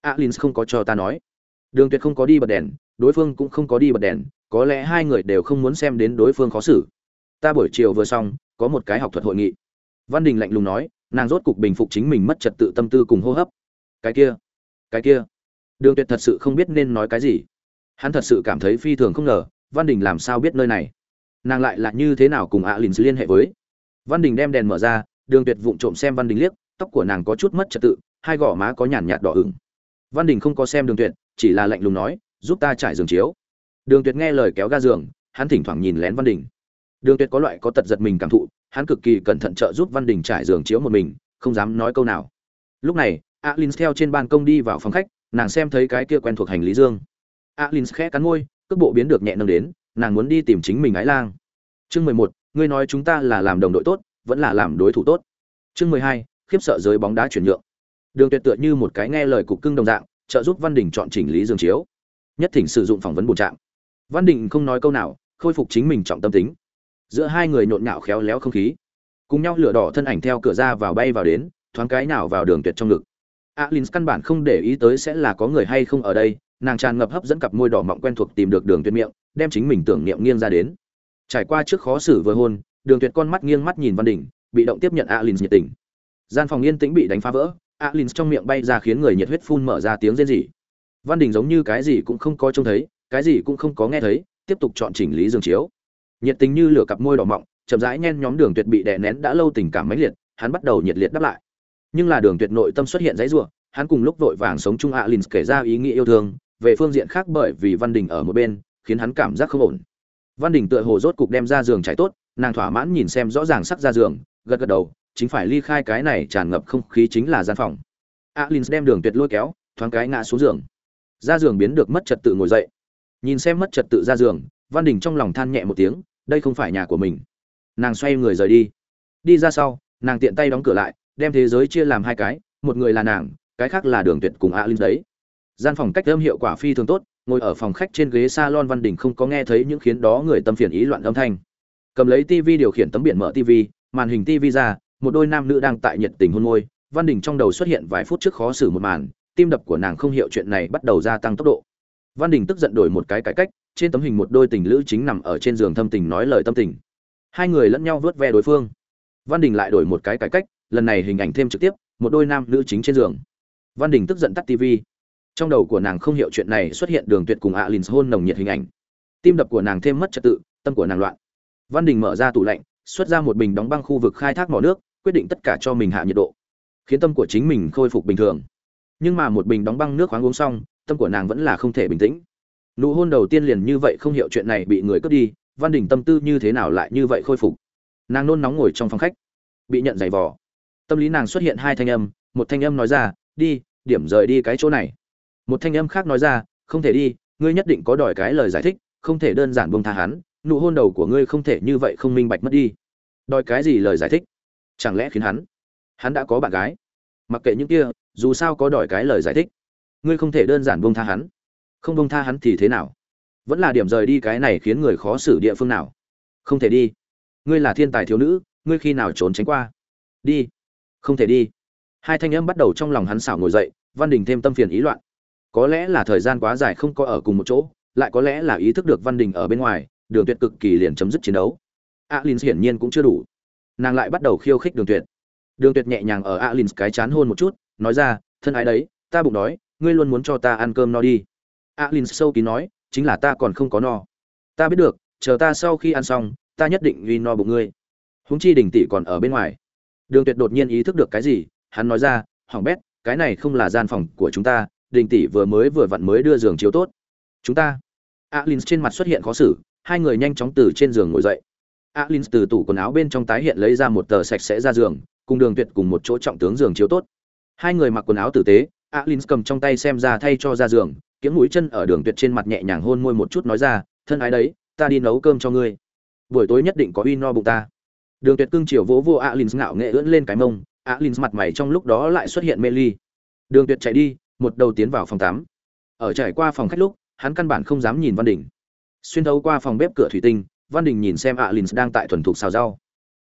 Alin không có cho ta nói. Đường tuyệt không có đi bật đèn, đối phương cũng không có đi bật đèn, có lẽ hai người đều không muốn xem đến đối phương khó xử. Ta buổi chiều vừa xong, có một cái học thuật hội nghị. Văn đình lạnh lùng nói, nàng rốt cục bình phục chính mình mất trật tự tâm tư cùng hô hấp. Cái kia cái kia đường tuyệt thật sự không biết nên nói cái gì. Hắn thật sự cảm thấy phi thường không ngờ, văn đình làm sao biết nơi này? Nàng lại là như thế nào cùng ạ à lìn liên hệ với? Văn đình đem đèn mở ra, đường tuyệt vụng trộm xem văn đình liếc, tóc của nàng có chút mất trật tự, hai gò má có nhàn nhạt đỏ ửng. Văn đình không có xem đường tuyệt, chỉ là lạnh lùng nói, giúp ta trải giường chiếu. Đường tuyệt nghe lời kéo ga giường, hắn thỉnh thoảng nhìn lén văn đình. Đường tuyệt có loại có tật giật mình cảm thụ, hắn cực kỳ cẩn thận trợ giúp văn đình trải giường chiếu một mình, không dám nói câu nào. Lúc này alin theo trên ban công đi vào phòng khách nàng xem thấy cái kia quen thuộc hành lý dương. Alin khẽ cắn môi, cước bộ biến được nhẹ nâng đến, nàng muốn đi tìm chính mình ái lang. Chương mười một, ngươi nói chúng ta là làm đồng đội tốt, vẫn là làm đối thủ tốt. Chương mười hai, khiếp sợ giới bóng đá chuyển nhượng. Đường tuyệt tựa như một cái nghe lời cục cưng đồng dạng, trợ giúp văn đình chọn chỉnh lý dương chiếu. Nhất thỉnh sử dụng phỏng vấn bổ trạng. Văn đình không nói câu nào, khôi phục chính mình trọng tâm tính. Giữa hai người nhộn nhạo khéo léo không khí. Cùng nhau lửa đỏ thân ảnh theo cửa ra vào bay vào đến, thoáng cái nào vào đường tuyệt trong ngực alin căn bản không để ý tới sẽ là có người hay không ở đây, nàng tràn ngập hấp dẫn cặp môi đỏ mọng quen thuộc tìm được đường tuyệt miệng, đem chính mình tưởng niệm nghiêng ra đến. Trải qua trước khó xử vừa hôn, đường tuyệt con mắt nghiêng mắt nhìn văn đình, bị động tiếp nhận alin nhiệt tình. Gian phòng yên tĩnh bị đánh phá vỡ alin trong miệng bay ra khiến người nhiệt huyết phun mở ra tiếng rên rỉ. Văn đình giống như cái gì cũng không có trông thấy, cái gì cũng không có nghe thấy, tiếp tục chọn chỉnh lý giường chiếu. Nhiệt tình như lửa cặp môi đỏ mọng, chậm rãi nhen nhóm đường tuyệt bị đè nén đã lâu tình cảm mãnh liệt, hắn bắt đầu nhiệt liệt đáp lại nhưng là đường tuyệt nội tâm xuất hiện dãy rủa, hắn cùng lúc vội vàng sống chung alin kể ra ý nghĩa yêu thương, về phương diện khác bởi vì văn đình ở một bên, khiến hắn cảm giác không ổn. Văn đình tựa hồ rốt cục đem ra giường trải tốt, nàng thỏa mãn nhìn xem rõ ràng sắc ra giường, gật gật đầu, chính phải ly khai cái này tràn ngập không khí chính là gian phòng. alin đem đường tuyệt lôi kéo, thoáng cái ngã xuống giường. Ra giường biến được mất trật tự ngồi dậy. Nhìn xem mất trật tự ra giường, văn đình trong lòng than nhẹ một tiếng, đây không phải nhà của mình. Nàng xoay người rời đi. Đi ra sau, nàng tiện tay đóng cửa lại đem thế giới chia làm hai cái, một người là nàng, cái khác là đường tuyệt cùng a linh đấy. Gian phòng cách âm hiệu quả phi thường tốt, ngồi ở phòng khách trên ghế salon văn đình không có nghe thấy những khiến đó người tâm phiền ý loạn âm thanh. Cầm lấy tivi điều khiển tấm biển mở tivi màn hình tivi ra, một đôi nam nữ đang tại nhiệt tình hôn môi, văn đình trong đầu xuất hiện vài phút trước khó xử một màn, tim đập của nàng không hiểu chuyện này bắt đầu gia tăng tốc độ. Văn đình tức giận đổi một cái cải cách, trên tấm hình một đôi tình lữ chính nằm ở trên giường thâm tình nói lời tâm tình. Hai người lẫn nhau vớt ve đối phương. Văn đình lại đổi một cái cải cách lần này hình ảnh thêm trực tiếp, một đôi nam nữ chính trên giường. Văn đình tức giận tắt tv trong đầu của nàng không hiểu chuyện này xuất hiện đường tuyệt cùng ạ alin hôn nồng nhiệt hình ảnh. Tim đập của nàng thêm mất trật tự, tâm của nàng loạn. Văn đình mở ra tủ lạnh, xuất ra một bình đóng băng khu vực khai thác mỏ nước, quyết định tất cả cho mình hạ nhiệt độ. Khiến tâm của chính mình khôi phục bình thường. Nhưng mà một bình đóng băng nước khoáng uống xong, tâm của nàng vẫn là không thể bình tĩnh. Nụ hôn đầu tiên liền như vậy không hiểu chuyện này bị người cướp đi, văn đình tâm tư như thế nào lại như vậy khôi phục? Nàng nôn nóng ngồi trong phòng khách, bị nhận giày vò tâm lý nàng xuất hiện hai thanh âm, một thanh âm nói ra, đi, điểm rời đi cái chỗ này. Một thanh âm khác nói ra, không thể đi, ngươi nhất định có đòi cái lời giải thích, không thể đơn giản bông tha hắn, nụ hôn đầu của ngươi không thể như vậy không minh bạch mất đi. Đòi cái gì lời giải thích? Chẳng lẽ khiến hắn hắn đã có bạn gái? Mặc kệ những kia, dù sao có đòi cái lời giải thích, ngươi không thể đơn giản bông tha hắn. Không bông tha hắn thì thế nào? Vẫn là điểm rời đi cái này khiến người khó xử địa phương nào? Không thể đi. Ngươi là thiên tài thiếu nữ, ngươi khi nào trốn tránh qua? Đi không thể đi. Hai thanh âm bắt đầu trong lòng hắn xảo ngồi dậy, văn đình thêm tâm phiền ý loạn. Có lẽ là thời gian quá dài không có ở cùng một chỗ, lại có lẽ là ý thức được văn đình ở bên ngoài, đường tuyệt cực kỳ liền chấm dứt chiến đấu. Alin hiển nhiên cũng chưa đủ. Nàng lại bắt đầu khiêu khích đường tuyệt. Đường tuyệt nhẹ nhàng ở alin cái chán hôn một chút, nói ra, thân ái đấy, ta bụng đói, ngươi luôn muốn cho ta ăn cơm no đi. Alin sâu kín nói, chính là ta còn không có no. Ta biết được, chờ ta sau khi ăn xong, ta nhất định ghi no bụng ngươi. Húng chi đình tỷ còn ở bên ngoài đường tuyệt đột nhiên ý thức được cái gì, hắn nói ra, hoàng bét, cái này không là gian phòng của chúng ta, đình tỷ vừa mới vừa vặn mới đưa giường chiếu tốt. Chúng ta? Alin trên mặt xuất hiện khó xử, hai người nhanh chóng từ trên giường ngồi dậy. Alin từ tủ quần áo bên trong tái hiện lấy ra một tờ sạch sẽ ra giường, cùng đường tuyệt cùng một chỗ trọng tướng giường chiếu tốt. Hai người mặc quần áo tử tế, alin cầm trong tay xem ra thay cho ra giường kiếng mũi chân ở đường tuyệt trên mặt nhẹ nhàng hôn môi một chút nói ra, thân ái đấy, ta đi nấu cơm cho ngươi. Buổi tối nhất định có uy no bụng ta đường tuyệt cưng chiều vỗ vô alin ngạo nghệ ưỡn lên cái mông alin mặt mày trong lúc đó lại xuất hiện mê ly. Đường tuyệt chạy đi, một đầu tiến vào phòng tắm. Ở trải qua phòng khách lúc, hắn căn bản không dám nhìn văn đình. Xuyên thấu qua phòng bếp cửa thủy tinh, văn đình nhìn xem alin đang tại thuần thục xào rau.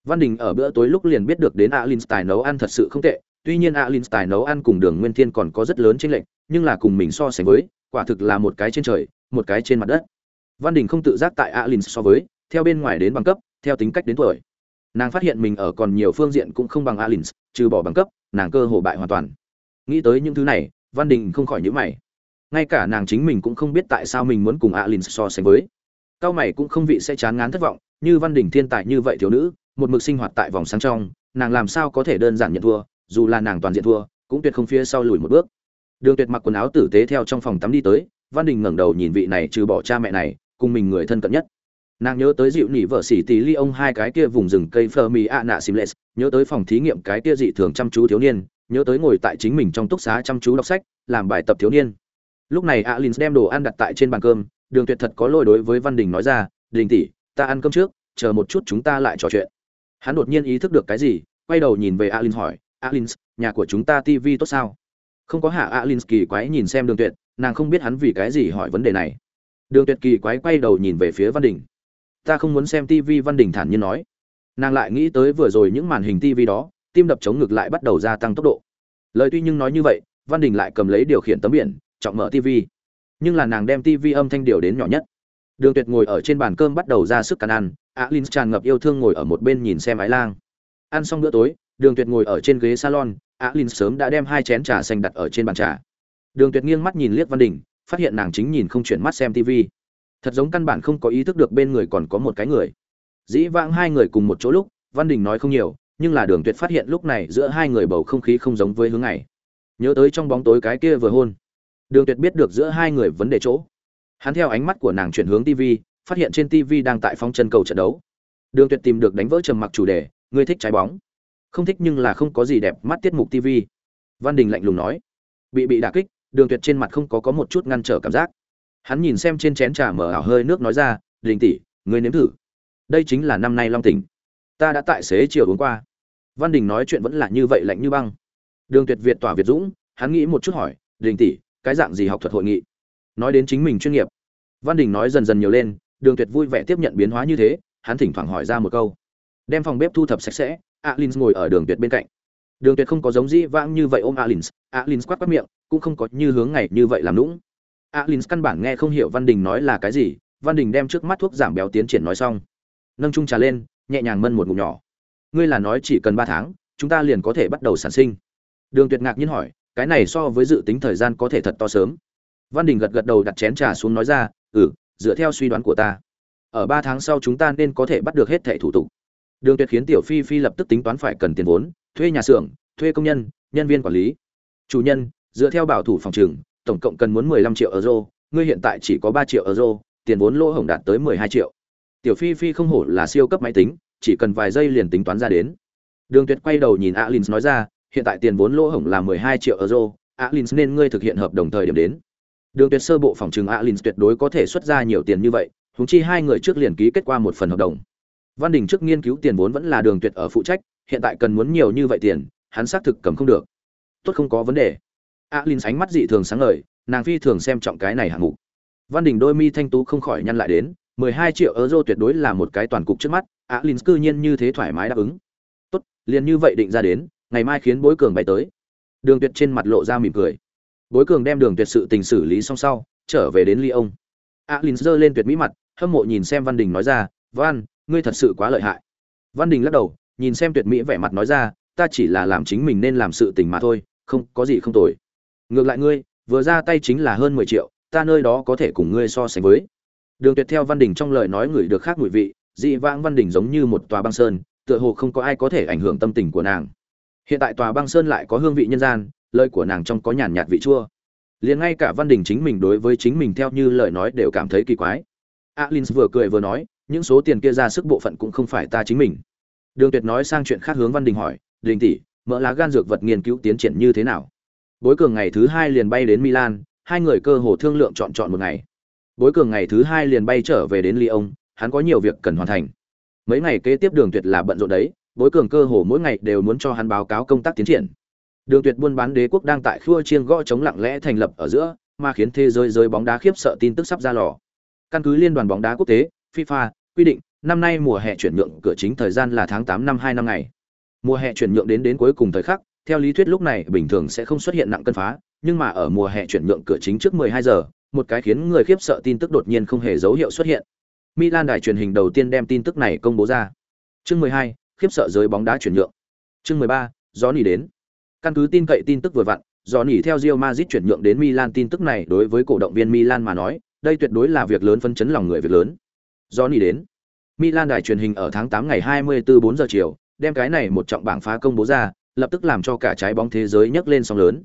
Văn đình ở bữa tối lúc liền biết được đến alin tài nấu ăn thật sự không tệ, tuy nhiên alin tài nấu ăn cùng đường nguyên thiên còn có rất lớn chênh lệch, nhưng là cùng mình so sánh với, quả thực là một cái trên trời, một cái trên mặt đất. Văn đình không tự giác tại alin so với, theo bên ngoài đến bằng cấp, theo tính cách đến tuổi nàng phát hiện mình ở còn nhiều phương diện cũng không bằng alin trừ bỏ bằng cấp, nàng cơ hồ bại hoàn toàn. Nghĩ tới những thứ này, văn đình không khỏi nhữ mày. Ngay cả nàng chính mình cũng không biết tại sao mình muốn cùng alin so sánh với. Cao mày cũng không vị sẽ chán ngán thất vọng, như văn đình thiên tài như vậy thiếu nữ, một mực sinh hoạt tại vòng sáng trong, nàng làm sao có thể đơn giản nhận thua, dù là nàng toàn diện thua, cũng tuyệt không phía sau lùi một bước. Đường tuyệt mặc quần áo tử tế theo trong phòng tắm đi tới, văn đình ngẩng đầu nhìn vị này trừ bỏ cha mẹ này, cùng mình người thân cận nhất nàng nhớ tới dịu nỉ vợ xỉ tỷ ly ông hai cái kia vùng rừng cây phơ mì a nạ simles nhớ tới phòng thí nghiệm cái kia dị thường chăm chú thiếu niên, nhớ tới ngồi tại chính mình trong túc xá chăm chú đọc sách, làm bài tập thiếu niên. Lúc này alin đem đồ ăn đặt tại trên bàn cơm, đường tuyệt thật có lỗi đối với văn đình nói ra, đình tỷ, ta ăn cơm trước, chờ một chút chúng ta lại trò chuyện. Hắn đột nhiên ý thức được cái gì, quay đầu nhìn về alin hỏi alin nhà của chúng ta tv tốt sao? Không có hạ alin kỳ quái nhìn xem đường tuyệt, nàng không biết hắn vì cái gì hỏi vấn đề này. Đường tuyệt kỳ quái quay đầu nhìn về phía văn đình ta không muốn xem tv văn đình thản nhiên nói. Nàng lại nghĩ tới vừa rồi những màn hình tv đó, tim đập chống ngực lại bắt đầu gia tăng tốc độ. Lời tuy nhưng nói như vậy, văn đình lại cầm lấy điều khiển tấm biển, trọng mở tv nhưng là nàng đem tv âm thanh điều đến nhỏ nhất. Đường tuyệt ngồi ở trên bàn cơm bắt đầu ra sức càn ăn alin tràn ngập yêu thương ngồi ở một bên nhìn xem ái lang. Ăn xong bữa tối, đường tuyệt ngồi ở trên ghế salon alin sớm đã đem hai chén trà xanh đặt ở trên bàn trà. Đường tuyệt nghiêng mắt nhìn liếc văn đình, phát hiện nàng chính nhìn không chuyển mắt xem tv thật giống căn bản không có ý thức được bên người còn có một cái người. Dĩ vãng hai người cùng một chỗ lúc, văn đình nói không nhiều, nhưng là đường tuyệt phát hiện lúc này giữa hai người bầu không khí không giống với hướng này nhớ tới trong bóng tối cái kia vừa hôn, đường tuyệt biết được giữa hai người vấn đề chỗ. Hắn theo ánh mắt của nàng chuyển hướng tv phát hiện trên tv đang tại phong chân cầu trận đấu. Đường tuyệt tìm được đánh vỡ trầm mặc chủ đề, ngươi thích trái bóng. Không thích nhưng là không có gì đẹp, mắt tiết mục tv văn đình lạnh lùng nói. Bị bị đả kích, đường tuyệt trên mặt không có có một chút ngăn trở cảm giác hắn nhìn xem trên chén trà mở ảo hơi nước nói ra, đình tỷ, ngươi nếm thử. Đây chính là năm nay long tỉnh. Ta đã tại xế chiều uống qua. Văn đình nói chuyện vẫn là như vậy lạnh như băng. Đường tuyệt việt tỏa việt dũng, hắn nghĩ một chút hỏi, đình tỷ, cái dạng gì học thuật hội nghị? Nói đến chính mình chuyên nghiệp. Văn đình nói dần dần nhiều lên, đường tuyệt vui vẻ tiếp nhận biến hóa như thế, hắn thỉnh thoảng hỏi ra một câu. Đem phòng bếp thu thập sạch sẽ alin ngồi ở đường tuyệt bên cạnh. Đường tuyệt không có giống dĩ vãng như vậy ôm alin alin quát quát miệng, cũng không có như hướng ngày như vậy làm lũng alin căn bản nghe không hiểu văn đình nói là cái gì, văn đình đem trước mắt thuốc giảm béo tiến triển nói xong. Nâng trung trà lên, nhẹ nhàng mân một ngụm nhỏ. Ngươi là nói chỉ cần ba tháng, chúng ta liền có thể bắt đầu sản sinh. Đường tuyệt ngạc nhiên hỏi, cái này so với dự tính thời gian có thể thật to sớm. Văn đình gật gật đầu đặt chén trà xuống nói ra ừ dựa theo suy đoán của ta, ở ba tháng sau chúng ta nên có thể bắt được hết thẻ thủ tục. Đường tuyệt khiến tiểu phi phi lập tức tính toán phải cần tiền vốn, thuê nhà xưởng, thuê công nhân nhân viên quản lý. Chủ nhân, dựa theo bảo thủ phòng trường tổng cộng cần muốn 15 triệu euro, ngươi hiện tại chỉ có 3 triệu euro, tiền vốn lỗ hổng đạt tới 12 triệu. Tiểu phi phi không hổ là siêu cấp máy tính, chỉ cần vài giây liền tính toán ra đến. Đường tuyệt quay đầu nhìn Alins nói ra, hiện tại tiền vốn lỗ hổng là 12 triệu euro, Alins nên ngươi thực hiện hợp đồng thời điểm đến. Đường tuyệt sơ bộ phòng trừng Alins tuyệt đối có thể xuất ra nhiều tiền như vậy, huống chi hai người trước liền ký kết qua một phần hợp đồng. Văn đình trước nghiên cứu tiền vốn vẫn là đường tuyệt ở phụ trách, hiện tại cần muốn nhiều như vậy tiền, hắn xác thực cầm không được. Tốt không có vấn đề. A alin ánh mắt dị thường sáng ngời, nàng phi thường xem trọng cái này hạng mục. Văn đình đôi mi thanh tú không khỏi nhăn lại đến 12 triệu euro tuyệt đối là một cái toàn cục trước mắt A alin cư nhiên như thế thoải mái đáp ứng. Tốt, liền như vậy định ra đến, ngày mai khiến bối cường bay tới. Đường tuyệt trên mặt lộ ra mỉm cười. Bối cường đem đường tuyệt sự tình xử lý xong sau, trở về đến ly ông. A alin giơ lên tuyệt mỹ mặt, hâm mộ nhìn xem văn đình nói ra, văn, ngươi thật sự quá lợi hại. Văn đình lắc đầu, nhìn xem tuyệt mỹ vẻ mặt nói ra, ta chỉ là làm chính mình nên làm sự tình mà thôi, không, có gì không tồi ngược lại ngươi, vừa ra tay chính là hơn mười triệu, ta nơi đó có thể cùng ngươi so sánh với. Đường tuyệt theo văn đình trong lời nói người được khác mùi vị, dị vãng văn đình giống như một tòa băng sơn, tựa hồ không có ai có thể ảnh hưởng tâm tình của nàng. Hiện tại tòa băng sơn lại có hương vị nhân gian, lời của nàng trong có nhàn nhạt vị chua. Liền ngay cả văn đình chính mình đối với chính mình theo như lời nói đều cảm thấy kỳ quái. Alin vừa cười vừa nói, những số tiền kia ra sức bộ phận cũng không phải ta chính mình. Đường tuyệt nói sang chuyện khác hướng văn đình hỏi, đình tỷ, mỡ lá gan dược vật nghiên cứu tiến triển như thế nào? Bối cường ngày thứ hai liền bay đến milan, hai người cơ hồ thương lượng chọn chọn một ngày. Bối cường ngày thứ hai liền bay trở về đến lyon, hắn có nhiều việc cần hoàn thành. Mấy ngày kế tiếp đường tuyệt là bận rộn đấy, bối cường cơ hồ mỗi ngày đều muốn cho hắn báo cáo công tác tiến triển. Đường tuyệt buôn bán đế quốc đang tại khua chiêng gõ chống lặng lẽ thành lập ở giữa, mà khiến thế giới giới bóng đá khiếp sợ tin tức sắp ra lò. Căn cứ liên đoàn bóng đá quốc tế, fifa, quy định, năm nay mùa hè chuyển nhượng cửa chính thời gian là tháng 8 năm 2 năm ngày. Mùa hè chuyển nhượng đến đến cuối cùng thời khắc theo lý thuyết lúc này bình thường sẽ không xuất hiện nặng cân phá nhưng mà ở mùa hè chuyển nhượng cửa chính trước 12 giờ một cái khiến người khiếp sợ tin tức đột nhiên không hề dấu hiệu xuất hiện Milan đài truyền hình đầu tiên đem tin tức này công bố ra. Chương 12, khiếp sợ giới bóng đá chuyển nhượng. Chương 13, gió nỉ đến. Căn cứ tin cậy tin tức vừa vặn, gió nỉ theo Real Madrid chuyển nhượng đến Milan tin tức này đối với cổ động viên Milan mà nói, đây tuyệt đối là việc lớn phân chấn lòng người việc lớn. Gió nỉ đến. Milan đài truyền hình ở tháng 8 ngày 24 4 giờ chiều, đem cái này một trọng bảng phá công bố ra, lập tức làm cho cả trái bóng thế giới nhấc lên sóng lớn.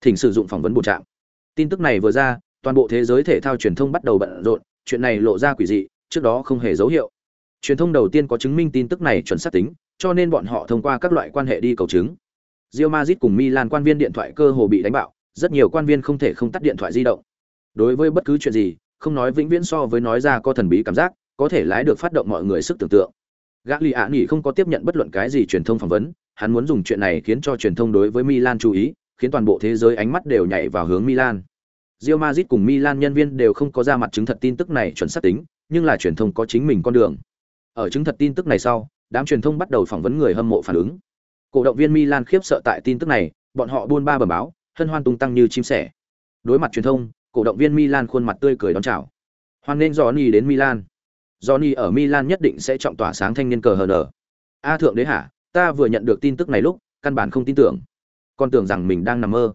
Thỉnh sử dụng phỏng vấn bộ trạm. Tin tức này vừa ra, toàn bộ thế giới thể thao truyền thông bắt đầu bận rộn, chuyện này lộ ra quỷ dị, trước đó không hề dấu hiệu. Truyền thông đầu tiên có chứng minh tin tức này chuẩn xác tính, cho nên bọn họ thông qua các loại quan hệ đi cầu chứng. Real Madrid cùng Milan quan viên điện thoại cơ hồ bị đánh bạo, rất nhiều quan viên không thể không tắt điện thoại di động. Đối với bất cứ chuyện gì, không nói vĩnh viễn so với nói ra có thần bí cảm giác, có thể lái được phát động mọi người sức tưởng tượng. Gagliani không có tiếp nhận bất luận cái gì truyền thông phỏng vấn, hắn muốn dùng chuyện này khiến cho truyền thông đối với Milan chú ý, khiến toàn bộ thế giới ánh mắt đều nhảy vào hướng Milan. Real Madrid cùng Milan nhân viên đều không có ra mặt chứng thật tin tức này chuẩn xác tính, nhưng là truyền thông có chính mình con đường. Ở chứng thật tin tức này sau, đám truyền thông bắt đầu phỏng vấn người hâm mộ phản ứng. Cổ động viên Milan khiếp sợ tại tin tức này, bọn họ buôn ba bẩm báo, hân hoan tung tăng như chim sẻ. Đối mặt truyền thông, cổ động viên Milan khuôn mặt tươi cười đón chào. Hoan nghênh Johnny đến Milan. Johnny ở Milan nhất định sẽ trọng tỏa sáng thanh niên cờ hờn. A thượng đế hả, ta vừa nhận được tin tức này lúc, căn bản không tin tưởng. Còn tưởng rằng mình đang nằm mơ.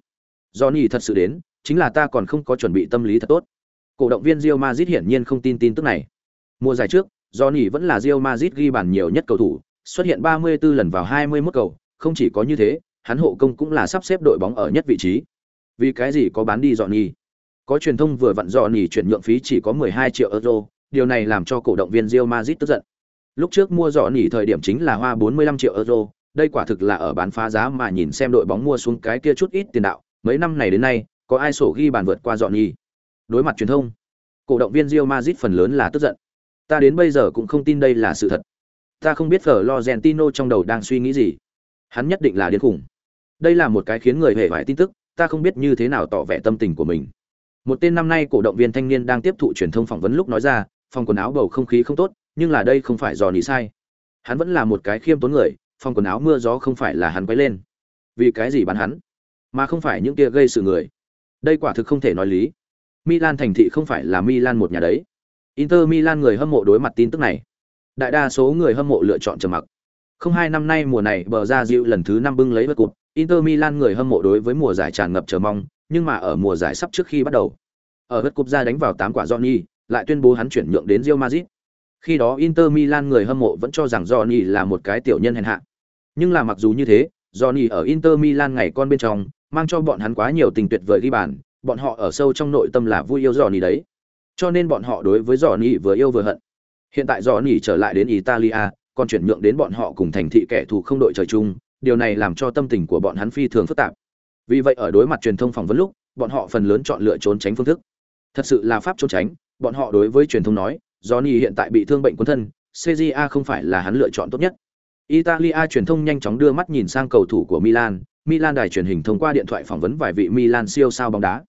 Johnny thật sự đến, chính là ta còn không có chuẩn bị tâm lý thật tốt. Cổ động viên Real Madrid hiển nhiên không tin tin tức này. Mùa giải trước, Johnny vẫn là Real Madrid ghi bàn nhiều nhất cầu thủ, xuất hiện 34 lần vào 21 cầu, không chỉ có như thế, hắn hộ công cũng là sắp xếp đội bóng ở nhất vị trí. Vì cái gì có bán đi Dọn Johnny? Có truyền thông vừa vặn Dọn Johnny chuyển nhượng phí chỉ có 12 triệu euro, điều này làm cho cổ động viên Real Madrid tức giận. Lúc trước mua Johnny thời điểm chính là hoa 45 triệu euro, đây quả thực là ở bán phá giá mà nhìn xem đội bóng mua xuống cái kia chút ít tiền đạo, mấy năm này đến nay, có ai sổ ghi bàn vượt qua Johnny? Đối mặt truyền thông, cổ động viên Real Madrid phần lớn là tức giận. Ta đến bây giờ cũng không tin đây là sự thật. Ta không biết Florentino trong đầu đang suy nghĩ gì. Hắn nhất định là điên khủng. Đây là một cái khiến người hề phải tin tức, ta không biết như thế nào tỏ vẻ tâm tình của mình. Một tên năm nay cổ động viên thanh niên đang tiếp thụ truyền thông phỏng vấn lúc nói ra, phòng quần áo bầu không khí không tốt, nhưng là đây không phải do nỉ sai. Hắn vẫn là một cái khiêm tốn người, phòng quần áo mưa gió không phải là hắn quấy lên. Vì cái gì bán hắn, mà không phải những kia gây sự người. Đây quả thực không thể nói lý. Milan thành thị không phải là Milan một nhà đấy. Inter Milan người hâm mộ đối mặt tin tức này. Đại đa số người hâm mộ lựa chọn trầm mặc. Không hai năm nay mùa này bờ ra dịu lần thứ năm bưng lấy vật cụt Inter Milan người hâm mộ đối với mùa giải tràn ngập chờ mong, nhưng mà ở mùa giải sắp trước khi bắt đầu, ở vật cục ra đánh vào tám quả Johnny, lại tuyên bố hắn chuyển nhượng đến Real Madrid. Khi đó Inter Milan người hâm mộ vẫn cho rằng Johnny là một cái tiểu nhân hèn hạ. Nhưng là mặc dù như thế, Johnny ở Inter Milan ngày con bên trong, mang cho bọn hắn quá nhiều tình tuyệt vời ghi bàn, bọn họ ở sâu trong nội tâm là vui yêu Johnny đấy. Cho nên bọn họ đối với Johnny vừa yêu vừa hận. Hiện tại Johnny trở lại đến Italia, còn chuyển nhượng đến bọn họ cùng thành thị kẻ thù không đội trời chung, điều này làm cho tâm tình của bọn hắn phi thường phức tạp. Vì vậy ở đối mặt truyền thông phỏng vấn lúc, bọn họ phần lớn chọn lựa trốn tránh phương thức. Thật sự là pháp trốn tránh, bọn họ đối với truyền thông nói, Johnny hiện tại bị thương bệnh quân thân, CJA không phải là hắn lựa chọn tốt nhất. Italia truyền thông nhanh chóng đưa mắt nhìn sang cầu thủ của Milan, Milan đài truyền hình thông qua điện thoại phỏng vấn vài vị Milan siêu sao bóng đá.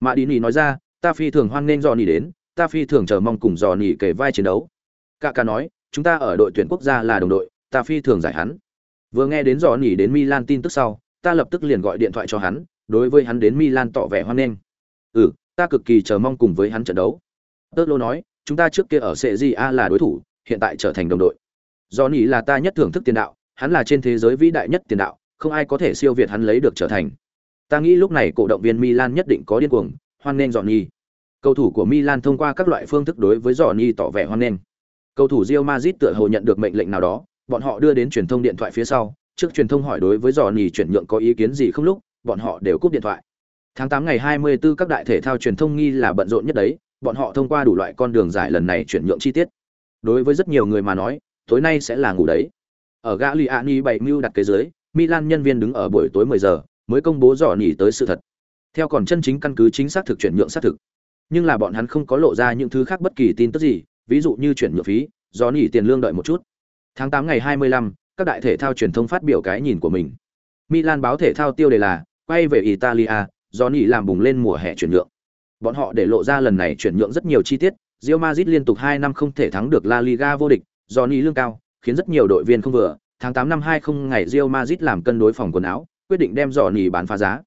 Madini nói ra, ta phi thường hoan nghênh Johnny đến, ta phi thường chờ mong cùng Johnny kể vai chiến đấu. Cả cả nói, chúng ta ở đội tuyển quốc gia là đồng đội, ta phi thường giải hắn. Vừa nghe đến Johnny đến Milan tin tức sau, ta lập tức liền gọi điện thoại cho hắn, đối với hắn đến Milan tỏ vẻ hoan nghênh. Ừ, ta cực kỳ chờ mong cùng với hắn trận đấu. Tớt lô nói, chúng ta trước kia ở CJA là đối thủ, hiện tại trở thành đồng đội. Johnny là ta nhất thưởng thức tiền đạo, hắn là trên thế giới vĩ đại nhất tiền đạo, không ai có thể siêu việt hắn lấy được trở thành. Ta nghĩ lúc này cổ động viên Milan nhất định có điên cuồng, hoan nghênh Johnny. Cầu thủ của Milan thông qua các loại phương thức đối với Johnny tỏ vẻ hoan nghênh. Cầu thủ Real Madrid tựa hồ nhận được mệnh lệnh nào đó, bọn họ đưa đến truyền thông điện thoại phía sau, trước truyền thông hỏi đối với Johnny chuyển nhượng có ý kiến gì không lúc, bọn họ đều cúp điện thoại. Tháng 8 ngày 24 các đại thể thao truyền thông nghi là bận rộn nhất đấy, bọn họ thông qua đủ loại con đường giải lần này chuyển nhượng chi tiết. Đối với rất nhiều người mà nói, tối nay sẽ là ngủ đấy. Ở Gagliani bảy mưu đặt kế dưới, Milan nhân viên đứng ở buổi tối 10 giờ mới công bố rõ nhỉ tới sự thật. Theo còn chân chính căn cứ chính xác thực chuyển nhượng xác thực. Nhưng là bọn hắn không có lộ ra những thứ khác bất kỳ tin tức gì, ví dụ như chuyển nhượng phí, do nhỉ tiền lương đợi một chút. Tháng 8 ngày 25, các đại thể thao truyền thông phát biểu cái nhìn của mình. Milan báo thể thao tiêu đề là quay về Italia, do nhỉ làm bùng lên mùa hè chuyển nhượng. Bọn họ để lộ ra lần này chuyển nhượng rất nhiều chi tiết, Real Madrid liên tục 2 năm không thể thắng được La Liga vô địch, do nhỉ lương cao, khiến rất nhiều đội viên không vừa. Tháng 8 năm 20 ngày Real Madrid làm cân đối phòng quần áo, quyết định đem Johnny bán phá giá.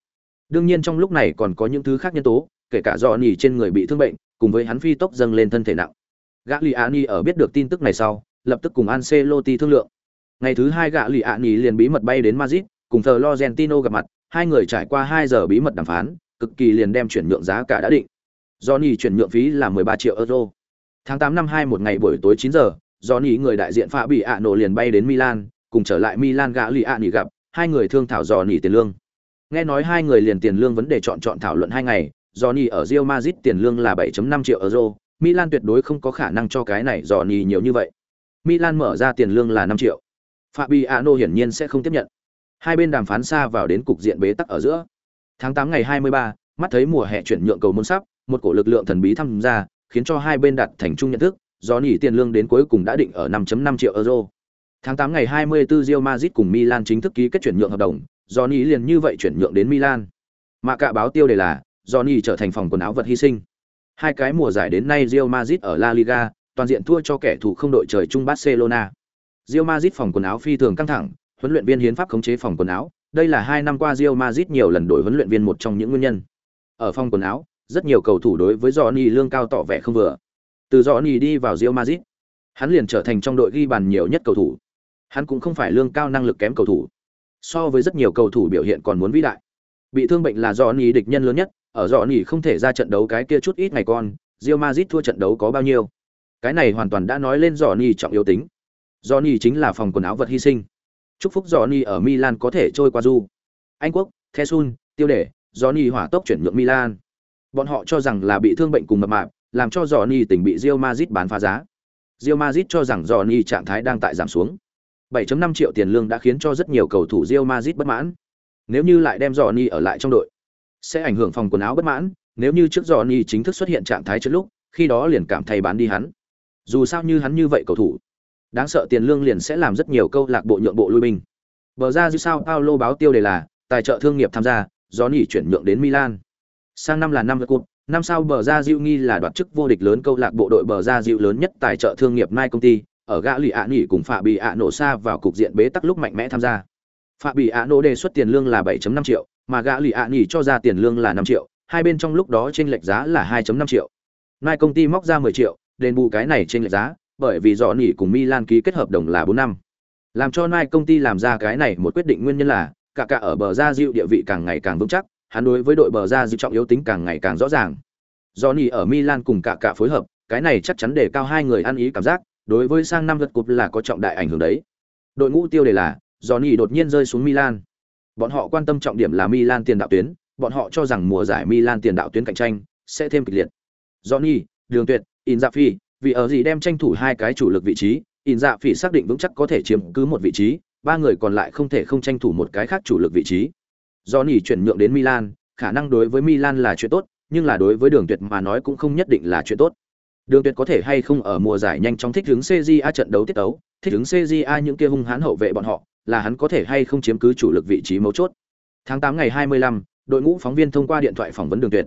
Đương nhiên trong lúc này còn có những thứ khác nhân tố, kể cả Johnny trên người bị thương bệnh, cùng với hắn phi tốc dâng lên thân thể nặng. Gagliani ở biết được tin tức này sau, lập tức cùng Ancelotti thương lượng. Ngày thứ hai Gagliani liền bí mật bay đến Madrid, cùng Florentino gặp mặt, hai người trải qua 2 giờ bí mật đàm phán, cực kỳ liền đem chuyển nhượng giá cả đã định. Johnny chuyển nhượng phí là 13 triệu euro. Tháng 8 năm 2 một ngày buổi tối 9 giờ, Johnny người đại diện Phạm bị ạ nổ liền bay đến Milan, cùng trở lại Milan gã lì ạ nỉ gặp, hai người thương thảo Johnny tiền lương. Nghe nói hai người liền tiền lương vấn đề chọn chọn thảo luận hai ngày, Johnny ở Real Madrid tiền lương là 7.5 triệu euro, Milan tuyệt đối không có khả năng cho cái này Johnny nhiều như vậy. Milan mở ra tiền lương là 5 triệu. Fabiano hiển nhiên sẽ không tiếp nhận. Hai bên đàm phán xa vào đến cục diện bế tắc ở giữa. Tháng 8 ngày 23, mắt thấy mùa hè chuyển nhượng cầu môn sắp, một cổ lực lượng thần bí tham gia, khiến cho hai bên đạt thành chung nhận thức, do tiền lương đến cuối cùng đã định ở 5.5 triệu euro. Tháng 8 ngày 24 Real Madrid cùng Milan chính thức ký kết chuyển nhượng hợp đồng, Johnny liền như vậy chuyển nhượng đến Milan. Mà cả báo tiêu đề là Johnny trở thành phòng quần áo vật hy sinh. Hai cái mùa giải đến nay Real Madrid ở La Liga, toàn diện thua cho kẻ thù không đội trời chung Barcelona. Real Madrid phòng quần áo phi thường căng thẳng, huấn luyện viên hiến pháp khống chế phòng quần áo, đây là hai năm qua Real Madrid nhiều lần đổi huấn luyện viên một trong những nguyên nhân. Ở phòng quần áo, rất nhiều cầu thủ đối với Johnny lương cao tỏ vẻ không vừa. Từ Johnny đi vào Real Madrid, hắn liền trở thành trong đội ghi bàn nhiều nhất cầu thủ. Hắn cũng không phải lương cao năng lực kém cầu thủ. So với rất nhiều cầu thủ biểu hiện còn muốn vĩ đại. Bị thương bệnh là Johnny địch nhân lớn nhất, ở Johnny không thể ra trận đấu cái kia chút ít ngày con, Real Madrid thua trận đấu có bao nhiêu. Cái này hoàn toàn đã nói lên Johnny trọng yếu tính. Johnny chính là phòng quần áo vật hy sinh. Chúc phúc Johnny ở Milan có thể trôi qua du. Anh quốc, Thesun, tiêu đề, Johnny hỏa tốc chuyển nhượng Milan. Bọn họ cho rằng là bị thương bệnh cùng mập mạp, làm cho Johnny tỉnh bị Real Madrid bán phá giá. Real Madrid cho rằng Johnny trạng thái đang tại giảm xuống. 7.5 triệu tiền lương đã khiến cho rất nhiều cầu thủ Real Madrid bất mãn. Nếu như lại đem Johnny ở lại trong đội, sẽ ảnh hưởng phòng quần áo bất mãn, nếu như trước Johnny chính thức xuất hiện trạng thái trước lúc, khi đó liền cảm thấy bán đi hắn. Dù sao như hắn như vậy cầu thủ, đáng sợ tiền lương liền sẽ làm rất nhiều câu lạc bộ nhượng bộ lui binh. Bờ ra dư sao Paulo báo tiêu đề là tài trợ thương nghiệp tham gia, Johnny chuyển nhượng đến Milan. Sang năm là năm lượt cúp, năm sau bờ ra Diệu nghi là đoạt chức vô địch lớn câu lạc bộ đội bờ ra Diệu lớn nhất tài trợ thương nghiệp mai công ty, ở gã lì ạ nghỉ cùng Phạm Bị ạ nổ xa vào cục diện bế tắc lúc mạnh mẽ tham gia. Phạm Bị ạ nổ đề xuất tiền lương là 7.5 triệu, mà gã lì ạ nghỉ cho ra tiền lương là 5 triệu, hai bên trong lúc đó chênh lệch giá là 2.5 triệu. mai công ty móc ra 10 triệu, đền bù cái này chênh lệch giá, bởi vì dọn nghỉ cùng Milan ký kết hợp đồng là 4 năm. Làm cho Nike công ty làm ra cái này một quyết định nguyên nhân là, cả cả ở bờ ra dịu địa vị càng ngày càng vững chắc, hắn đối với đội bờ ra dịu trọng yếu tính càng ngày càng rõ ràng. Johnny ở Milan cùng cả cả phối hợp, cái này chắc chắn để cao hai người ăn ý cảm giác, đối với sang năm lượt cục là có trọng đại ảnh hưởng đấy. Đội ngũ tiêu đề là Johnny đột nhiên rơi xuống Milan. Bọn họ quan tâm trọng điểm là Milan tiền đạo tuyến, bọn họ cho rằng mùa giải Milan tiền đạo tuyến cạnh tranh sẽ thêm kịch liệt. Johnny, Đường Tuyệt, Inzaghi, vì ở gì đem tranh thủ hai cái chủ lực vị trí, Inzaghi dạ xác định vững chắc có thể chiếm cứ một vị trí, ba người còn lại không thể không tranh thủ một cái khác chủ lực vị trí. do nỉ chuyển nhượng đến Milan, khả năng đối với Milan là chuyện tốt, nhưng là đối với Đường Tuyệt mà nói cũng không nhất định là chuyện tốt. Đường Tuyệt có thể hay không ở mùa giải nhanh chóng thích ứng CJA trận đấu tiết đấu, thích ứng CJA những kia hung hãn hậu vệ bọn họ, là hắn có thể hay không chiếm cứ chủ lực vị trí mấu chốt. Tháng 8 ngày 25, đội ngũ phóng viên thông qua điện thoại phỏng vấn Đường Tuyệt.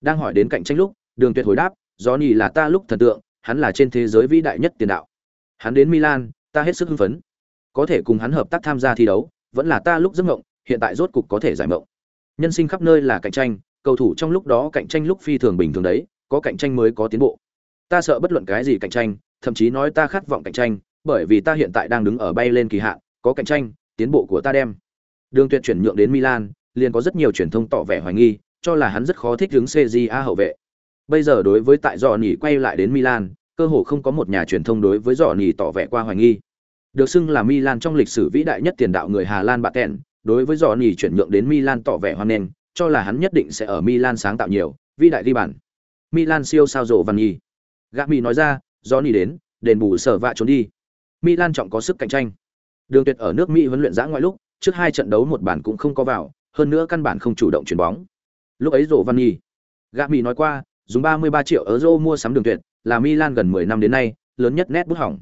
Đang hỏi đến cạnh tranh lúc, Đường Tuyệt hồi đáp, do nỉ là ta lúc thần tượng, hắn là trên thế giới vĩ đại nhất tiền đạo. Hắn đến Milan, ta hết sức hưng phấn. Có thể cùng hắn hợp tác tham gia thi đấu, vẫn là ta lúc giấc mộng, hiện tại rốt cục có thể giải mộng. Nhân sinh khắp nơi là cạnh tranh, cầu thủ trong lúc đó cạnh tranh lúc phi thường bình thường đấy, có cạnh tranh mới có tiến bộ ta sợ bất luận cái gì cạnh tranh thậm chí nói ta khát vọng cạnh tranh bởi vì ta hiện tại đang đứng ở bay lên kỳ hạn có cạnh tranh tiến bộ của ta đem đường tuyệt chuyển nhượng đến milan liền có rất nhiều truyền thông tỏ vẻ hoài nghi cho là hắn rất khó thích ứng cja hậu vệ bây giờ đối với tại dò nỉ quay lại đến milan cơ hồ không có một nhà truyền thông đối với dò nỉ tỏ vẻ qua hoài nghi được xưng là milan trong lịch sử vĩ đại nhất tiền đạo người hà lan bạc tẹn đối với dò nỉ chuyển nhượng đến milan tỏ vẻ hoan nghênh cho là hắn nhất định sẽ ở Milan sáng tạo nhiều, vĩ đại ghi bàn. Milan siêu sao rộ văn Nhi. Gabi nói ra, Johnny đến, đền bù sở vạ trốn đi. Milan trọng có sức cạnh tranh. Đường Tuyệt ở nước Mỹ huấn luyện giã ngoại lúc, trước hai trận đấu một bản cũng không có vào, hơn nữa căn bản không chủ động chuyển bóng. Lúc ấy rộ văn Nhi, Gabi nói qua, dùng 33 triệu euro mua sắm Đường Tuyệt, là Milan gần 10 năm đến nay lớn nhất nét bút hỏng.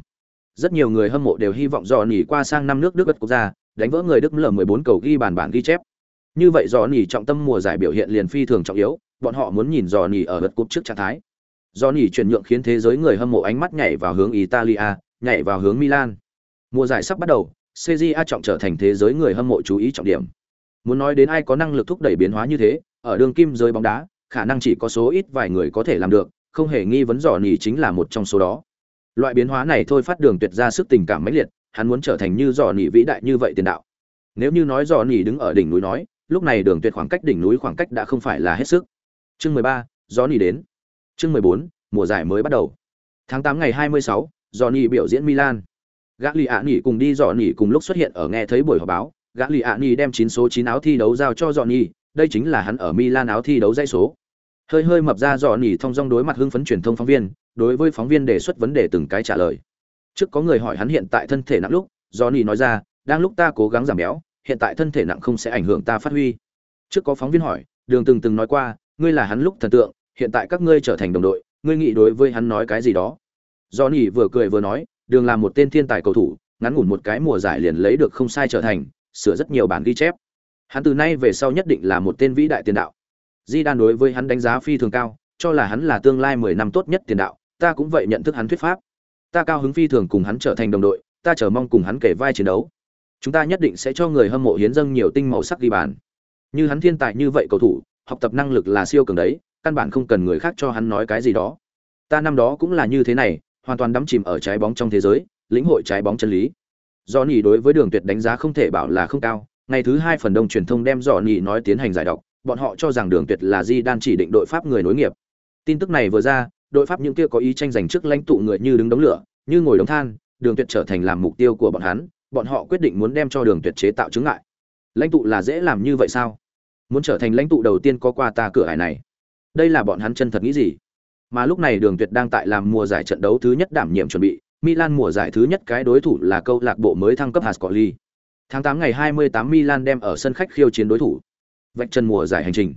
Rất nhiều người hâm mộ đều hy vọng Johnny qua sang năm nước Đức gật quốc gia, đánh vỡ người Đức L14 cầu ghi bàn bản ghi chép. Như vậy Johnny trọng tâm mùa giải biểu hiện liền phi thường trọng yếu, bọn họ muốn nhìn Johnny ở bất cúp trước trạng thái. Johnny chuyển nhượng khiến thế giới người hâm mộ ánh mắt nhảy vào hướng Italia, nhảy vào hướng Milan. Mùa giải sắp bắt đầu, CJA trọng trở thành thế giới người hâm mộ chú ý trọng điểm. Muốn nói đến ai có năng lực thúc đẩy biến hóa như thế, ở đường kim giới bóng đá, khả năng chỉ có số ít vài người có thể làm được, không hề nghi vấn dò nỉ chính là một trong số đó. Loại biến hóa này thôi phát đường tuyệt ra sức tình cảm mãnh liệt, hắn muốn trở thành như dò nỉ vĩ đại như vậy tiền đạo. Nếu như nói dò nỉ đứng ở đỉnh núi nói, lúc này đường tuyệt khoảng cách đỉnh núi khoảng cách đã không phải là hết sức. Chương 13, Johnny đến. Chương 14, mùa giải mới bắt đầu. Tháng 8 ngày 26, Johnny biểu diễn Milan. Gagliani cùng đi dò nỉ cùng lúc xuất hiện ở nghe thấy buổi họp báo, Gagliani đem 9 số 9 áo thi đấu giao cho dò nỉ đây chính là hắn ở Milan áo thi đấu dây số. Hơi hơi mập ra Johnny thông dong đối mặt hưng phấn truyền thông phóng viên, đối với phóng viên đề xuất vấn đề từng cái trả lời. Trước có người hỏi hắn hiện tại thân thể nặng lúc, Johnny nói ra, đang lúc ta cố gắng giảm béo, hiện tại thân thể nặng không sẽ ảnh hưởng ta phát huy. Trước có phóng viên hỏi, Đường từng từng nói qua, ngươi là hắn lúc thần tượng, hiện tại các ngươi trở thành đồng đội, ngươi nghĩ đối với hắn nói cái gì đó. Johnny vừa cười vừa nói, Đường là một tên thiên tài cầu thủ, ngắn ngủn một cái mùa giải liền lấy được không sai trở thành, sửa rất nhiều bản ghi chép. Hắn từ nay về sau nhất định là một tên vĩ đại tiền đạo. Di Đan đối với hắn đánh giá phi thường cao, cho là hắn là tương lai 10 năm tốt nhất tiền đạo, ta cũng vậy nhận thức hắn thuyết pháp. Ta cao hứng phi thường cùng hắn trở thành đồng đội, ta chờ mong cùng hắn kể vai chiến đấu. Chúng ta nhất định sẽ cho người hâm mộ hiến dâng nhiều tinh màu sắc ghi bàn. Như hắn thiên tài như vậy cầu thủ, học tập năng lực là siêu cường đấy, căn bản không cần người khác cho hắn nói cái gì đó. Ta năm đó cũng là như thế này, hoàn toàn đắm chìm ở trái bóng trong thế giới, lĩnh hội trái bóng chân lý. Johnny đối với Đường Tuyệt đánh giá không thể bảo là không cao, ngày thứ hai phần đông truyền thông đem Johnny nói tiến hành giải độc, bọn họ cho rằng Đường Tuyệt là Di đan chỉ định đội Pháp người nối nghiệp. Tin tức này vừa ra, đội Pháp những kia có ý tranh giành trước lãnh tụ người như đứng đống lửa, như ngồi đống than, Đường Tuyệt trở thành làm mục tiêu của bọn hắn, bọn họ quyết định muốn đem cho Đường Tuyệt chế tạo chứng ngại. Lãnh tụ là dễ làm như vậy sao? Muốn trở thành lãnh tụ đầu tiên có qua ta cửa ải này. Đây là bọn hắn chân thật nghĩ gì? Mà lúc này Đường Tuyệt đang tại làm mùa giải trận đấu thứ nhất đảm nhiệm chuẩn bị, Milan mùa giải thứ nhất cái đối thủ là câu lạc bộ mới thăng cấp Ascoli. Tháng 8 ngày 28 Milan đem ở sân khách khiêu chiến đối thủ. Vạch chân mùa giải hành trình.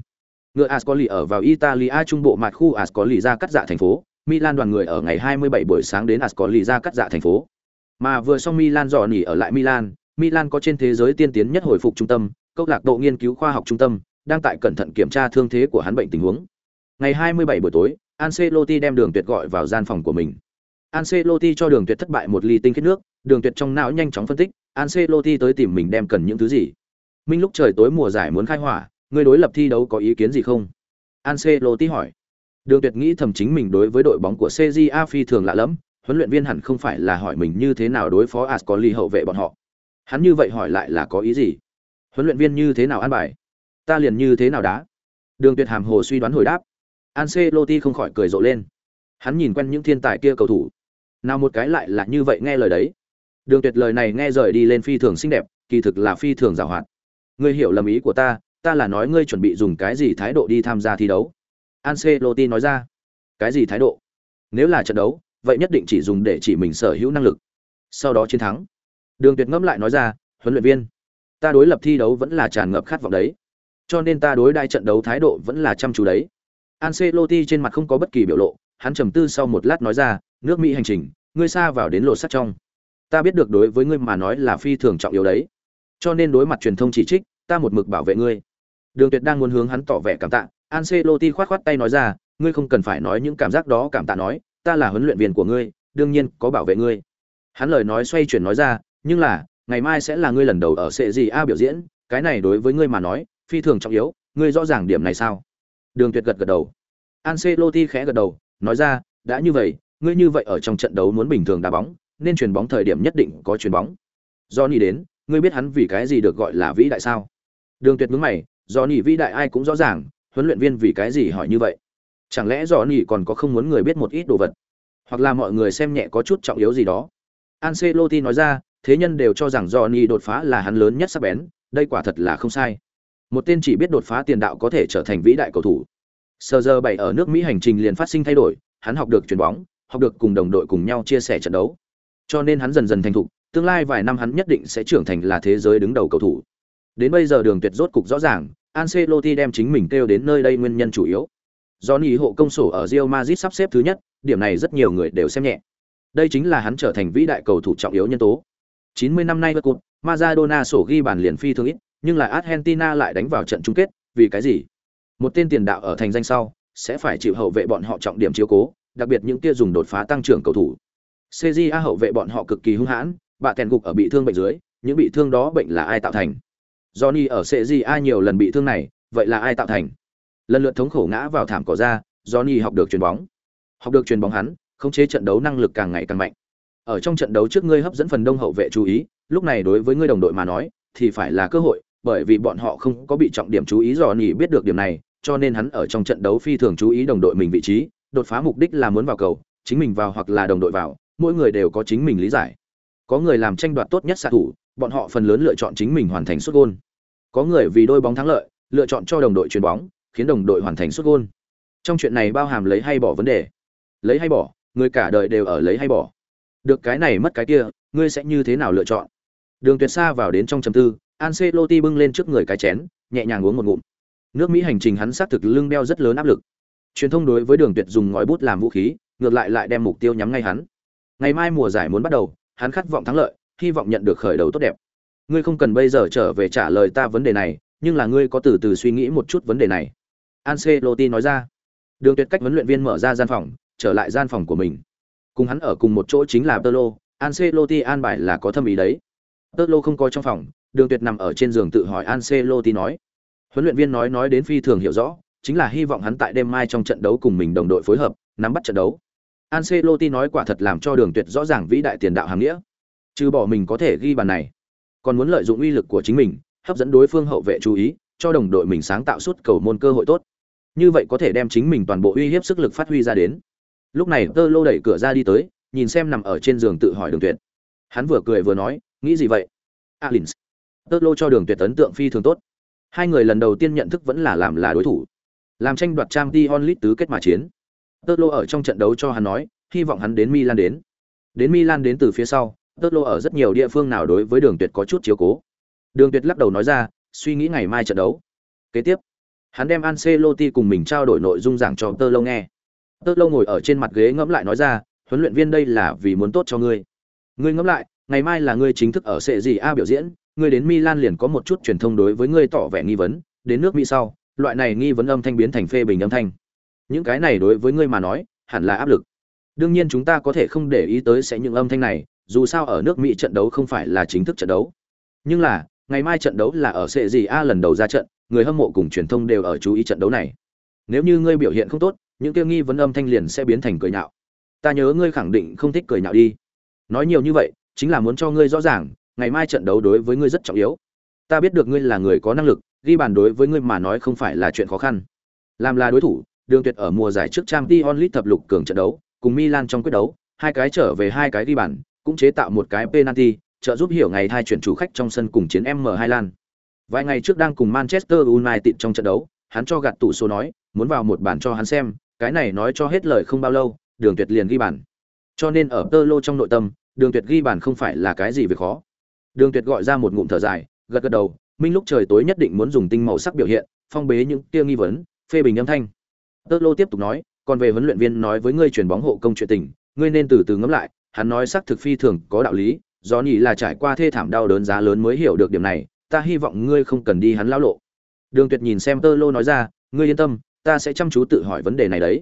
Ngựa Ascoli ở vào Italia trung bộ mặt khu Ascoli ra cắt dạ thành phố, Milan đoàn người ở ngày 27 buổi sáng đến Ascoli ra cắt dạ thành phố. Mà vừa xong Milan dò nỉ ở lại Milan, Milan có trên thế giới tiên tiến nhất hồi phục trung tâm, câu lạc bộ nghiên cứu khoa học trung tâm, đang tại cẩn thận kiểm tra thương thế của hắn bệnh tình huống. Ngày 27 buổi tối, Ancelotti đem Đường Tuyệt gọi vào gian phòng của mình. Ancelotti cho Đường Tuyệt thất bại một ly tinh khiết nước, Đường Tuyệt trong não nhanh chóng phân tích, Ancelotti tới tìm mình đem cần những thứ gì. Minh lúc trời tối mùa giải muốn khai hỏa, người đối lập thi đấu có ý kiến gì không? Ancelotti hỏi. Đường Tuyệt nghĩ thầm chính mình đối với đội bóng của CJA phi thường lạ lắm, huấn luyện viên hẳn không phải là hỏi mình như thế nào đối phó Ascoli hậu vệ bọn họ. Hắn như vậy hỏi lại là có ý gì? Huấn luyện viên như thế nào an bài? Ta liền như thế nào đá? Đường Tuyệt hàm hồ suy đoán hồi đáp. Ancelotti không khỏi cười rộ lên. Hắn nhìn quen những thiên tài kia cầu thủ, nào một cái lại là như vậy nghe lời đấy. Đường Tuyệt lời này nghe rời đi lên phi thường xinh đẹp, kỳ thực là phi thường giàu hoạt. Ngươi hiểu lầm ý của ta, ta là nói ngươi chuẩn bị dùng cái gì thái độ đi tham gia thi đấu. Ancelotti nói ra. Cái gì thái độ? Nếu là trận đấu, vậy nhất định chỉ dùng để chỉ mình sở hữu năng lực. Sau đó chiến thắng. Đường Tuyệt ngẫm lại nói ra, huấn luyện viên, ta đối lập thi đấu vẫn là tràn ngập khát vọng đấy. Cho nên ta đối đai trận đấu thái độ vẫn là chăm chú đấy. Ancelotti trên mặt không có bất kỳ biểu lộ, hắn trầm tư sau một lát nói ra, nước Mỹ hành trình, ngươi xa vào đến lộ sắt trong. Ta biết được đối với ngươi mà nói là phi thường trọng yếu đấy. Cho nên đối mặt truyền thông chỉ trích, ta một mực bảo vệ ngươi. Đường Tuyệt đang muốn hướng hắn tỏ vẻ cảm tạ, Ancelotti khoát khoát tay nói ra, ngươi không cần phải nói những cảm giác đó cảm tạ nói, ta là huấn luyện viên của ngươi, đương nhiên có bảo vệ ngươi. Hắn lời nói xoay chuyển nói ra, nhưng là, ngày mai sẽ là ngươi lần đầu ở CJA biểu diễn, cái này đối với ngươi mà nói, phi thường trọng yếu, ngươi rõ ràng điểm này sao? Đường Tuyệt gật gật đầu. Ancelotti khẽ gật đầu, nói ra, đã như vậy, ngươi như vậy ở trong trận đấu muốn bình thường đá bóng, nên chuyền bóng thời điểm nhất định có chuyền bóng. Johnny đến, ngươi biết hắn vì cái gì được gọi là vĩ đại sao? Đường Tuyệt mướn mày, Johnny vĩ đại ai cũng rõ ràng, huấn luyện viên vì cái gì hỏi như vậy? Chẳng lẽ Johnny còn có không muốn người biết một ít đồ vật, hoặc là mọi người xem nhẹ có chút trọng yếu gì đó? Ancelotti nói ra, thế nhân đều cho rằng Johnny đột phá là hắn lớn nhất sắc bén, đây quả thật là không sai. một tên chỉ biết đột phá tiền đạo có thể trở thành vĩ đại cầu thủ sờ giờ bảy ở nước mỹ hành trình liền phát sinh thay đổi hắn học được chuyền bóng học được cùng đồng đội cùng nhau chia sẻ trận đấu cho nên hắn dần dần thành thục tương lai vài năm hắn nhất định sẽ trưởng thành là thế giới đứng đầu cầu thủ. Đến bây giờ đường tuyệt rốt cục rõ ràng, Ancelotti đem chính mình kêu đến nơi đây nguyên nhân chủ yếu. Do hộ công sổ ở Real Madrid sắp xếp thứ nhất, điểm này rất nhiều người đều xem nhẹ. Đây chính là hắn trở thành vĩ đại cầu thủ trọng yếu nhân tố. 90 năm nay vượt cột Maradona sổ ghi bàn liền phi thường ít, nhưng là Argentina lại đánh vào trận chung kết, vì cái gì? Một tên tiền đạo ở thành danh sau, sẽ phải chịu hậu vệ bọn họ trọng điểm chiếu cố, đặc biệt những kia dùng đột phá tăng trưởng cầu thủ. CJA hậu vệ bọn họ cực kỳ hung hãn bạ kèn gục ở bị thương bệnh dưới, những bị thương đó bệnh là ai tạo thành? Johnny ở CJA nhiều lần bị thương này, vậy là ai tạo thành? Lần lượt thống khổ ngã vào thảm cỏ ra, johnny học được chuyền bóng. Học được chuyền bóng hắn, khống chế trận đấu năng lực càng ngày càng mạnh. Ở trong trận đấu trước ngươi hấp dẫn phần đông hậu vệ chú ý, lúc này đối với ngươi đồng đội mà nói, thì phải là cơ hội, bởi vì bọn họ không có bị trọng điểm chú ý Johnny biết được điểm này, cho nên hắn ở trong trận đấu phi thường chú ý đồng đội mình vị trí, đột phá mục đích là muốn vào cầu, chính mình vào hoặc là đồng đội vào, mỗi người đều có chính mình lý giải có người làm tranh đoạt tốt nhất xạ thủ, bọn họ phần lớn lựa chọn chính mình hoàn thành xuất gôn. Có người vì đôi bóng thắng lợi, lựa chọn cho đồng đội chuyền bóng, khiến đồng đội hoàn thành xuất gôn. Trong chuyện này bao hàm lấy hay bỏ vấn đề. Lấy hay bỏ, người cả đời đều ở lấy hay bỏ. Được cái này mất cái kia, ngươi sẽ như thế nào lựa chọn? Đường tuyệt xa vào đến trong chầm tư, Ancelotti bưng lên trước người cái chén, nhẹ nhàng uống một ngụm. Nước mỹ hành trình hắn xác thực lưng đeo rất lớn áp lực. Truyền thông đối với đường tuyệt dùng ngòi bút làm vũ khí, ngược lại lại đem mục tiêu nhắm ngay hắn. Ngày mai mùa giải muốn bắt đầu hắn khát vọng thắng lợi, hy vọng nhận được khởi đầu tốt đẹp. Ngươi không cần bây giờ trở về trả lời ta vấn đề này, nhưng là ngươi có từ từ suy nghĩ một chút vấn đề này. Ancelotti nói ra. Đường tuyệt cách huấn luyện viên mở ra gian phòng, trở lại gian phòng của mình. Cùng hắn ở cùng một chỗ chính là Tolo Ancelotti an bài là có thâm ý đấy. Tolo không có trong phòng, đường tuyệt nằm ở trên giường tự hỏi Ancelotti nói. Huấn luyện viên nói nói đến phi thường hiểu rõ, chính là hy vọng hắn tại đêm mai trong trận đấu cùng mình đồng đội phối hợp, nắm bắt trận đấu. Ancelotti nói quả thật làm cho đường tuyệt rõ ràng vĩ đại tiền đạo hàng nghĩa. Trừ bỏ mình có thể ghi bàn này, còn muốn lợi dụng uy lực của chính mình, hấp dẫn đối phương hậu vệ chú ý, cho đồng đội mình sáng tạo suốt cầu môn cơ hội tốt. Như vậy có thể đem chính mình toàn bộ uy hiếp sức lực phát huy ra đến. Lúc này tơ lô đẩy cửa ra đi tới, nhìn xem nằm ở trên giường tự hỏi đường tuyệt. Hắn vừa cười vừa nói, nghĩ gì vậy? À, Alins tơ lô cho đường tuyệt ấn tượng phi thường tốt. Hai người lần đầu tiên nhận thức vẫn là làm là đối thủ. Làm tranh đoạt trang Dion Lit tứ kết mà chiến tơ lô ở trong trận đấu cho hắn nói, hy vọng hắn đến milan đến. Đến milan đến từ phía sau tơ lô ở rất nhiều địa phương nào đối với đường tuyệt có chút chiếu cố. Đường tuyệt lắc đầu nói ra, suy nghĩ ngày mai trận đấu. Kế tiếp, hắn đem Ancelotti cùng mình trao đổi nội dung giảng cho tơ lô nghe. Tơ lô ngồi ở trên mặt ghế ngẫm lại nói ra, huấn luyện viên đây là vì muốn tốt cho ngươi. Ngươi ngẫm lại, ngày mai là ngươi chính thức ở sệ gì a biểu diễn, ngươi đến milan liền có một chút truyền thông đối với ngươi tỏ vẻ nghi vấn, đến nước mỹ sau, loại này nghi vấn âm thanh biến thành phê bình âm thanh những cái này đối với ngươi mà nói, hẳn là áp lực. Đương nhiên chúng ta có thể không để ý tới sẽ những âm thanh này, dù sao ở nước mỹ trận đấu không phải là chính thức trận đấu. Nhưng là, ngày mai trận đấu là ở sệ gì a lần đầu ra trận, người hâm mộ cùng truyền thông đều ở chú ý trận đấu này. Nếu như ngươi biểu hiện không tốt, những kia nghi vấn âm thanh liền sẽ biến thành cười nhạo. Ta nhớ ngươi khẳng định không thích cười nhạo đi. Nói nhiều như vậy, chính là muốn cho ngươi rõ ràng, ngày mai trận đấu đối với ngươi rất trọng yếu. Ta biết được ngươi là người có năng lực, ghi bàn đối với ngươi mà nói không phải là chuyện khó khăn. Làm là đối thủ đường tuyệt ở mùa giải trước trang League thập lục cường trận đấu, cùng milan trong quyết đấu, hai cái trở về hai cái ghi bàn, cũng chế tạo một cái penalty, trợ giúp hiểu ngày hai chuyển chủ khách trong sân cùng chiến M2 lan vài ngày trước đang cùng manchester united trong trận đấu, hắn cho gạt tủ số nói, muốn vào một bản cho hắn xem, cái này nói cho hết lời không bao lâu, đường tuyệt liền ghi bàn. Cho nên ở tơ lô trong nội tâm, đường tuyệt ghi bàn không phải là cái gì việc khó. Đường tuyệt gọi ra một ngụm thở dài, gật gật đầu, minh lúc trời tối nhất định muốn dùng tinh màu sắc biểu hiện, phong bế những tia nghi vấn, phê bình âm thanh tơ lô tiếp tục nói còn về huấn luyện viên nói với ngươi truyền bóng hộ công chuyện tình ngươi nên từ từ ngẫm lại hắn nói xác thực phi thường có đạo lý do nhỉ là trải qua thê thảm đau đớn giá lớn mới hiểu được điểm này ta hy vọng ngươi không cần đi hắn lao lộ. Đường tuyệt nhìn xem tơ lô nói ra ngươi yên tâm ta sẽ chăm chú tự hỏi vấn đề này đấy.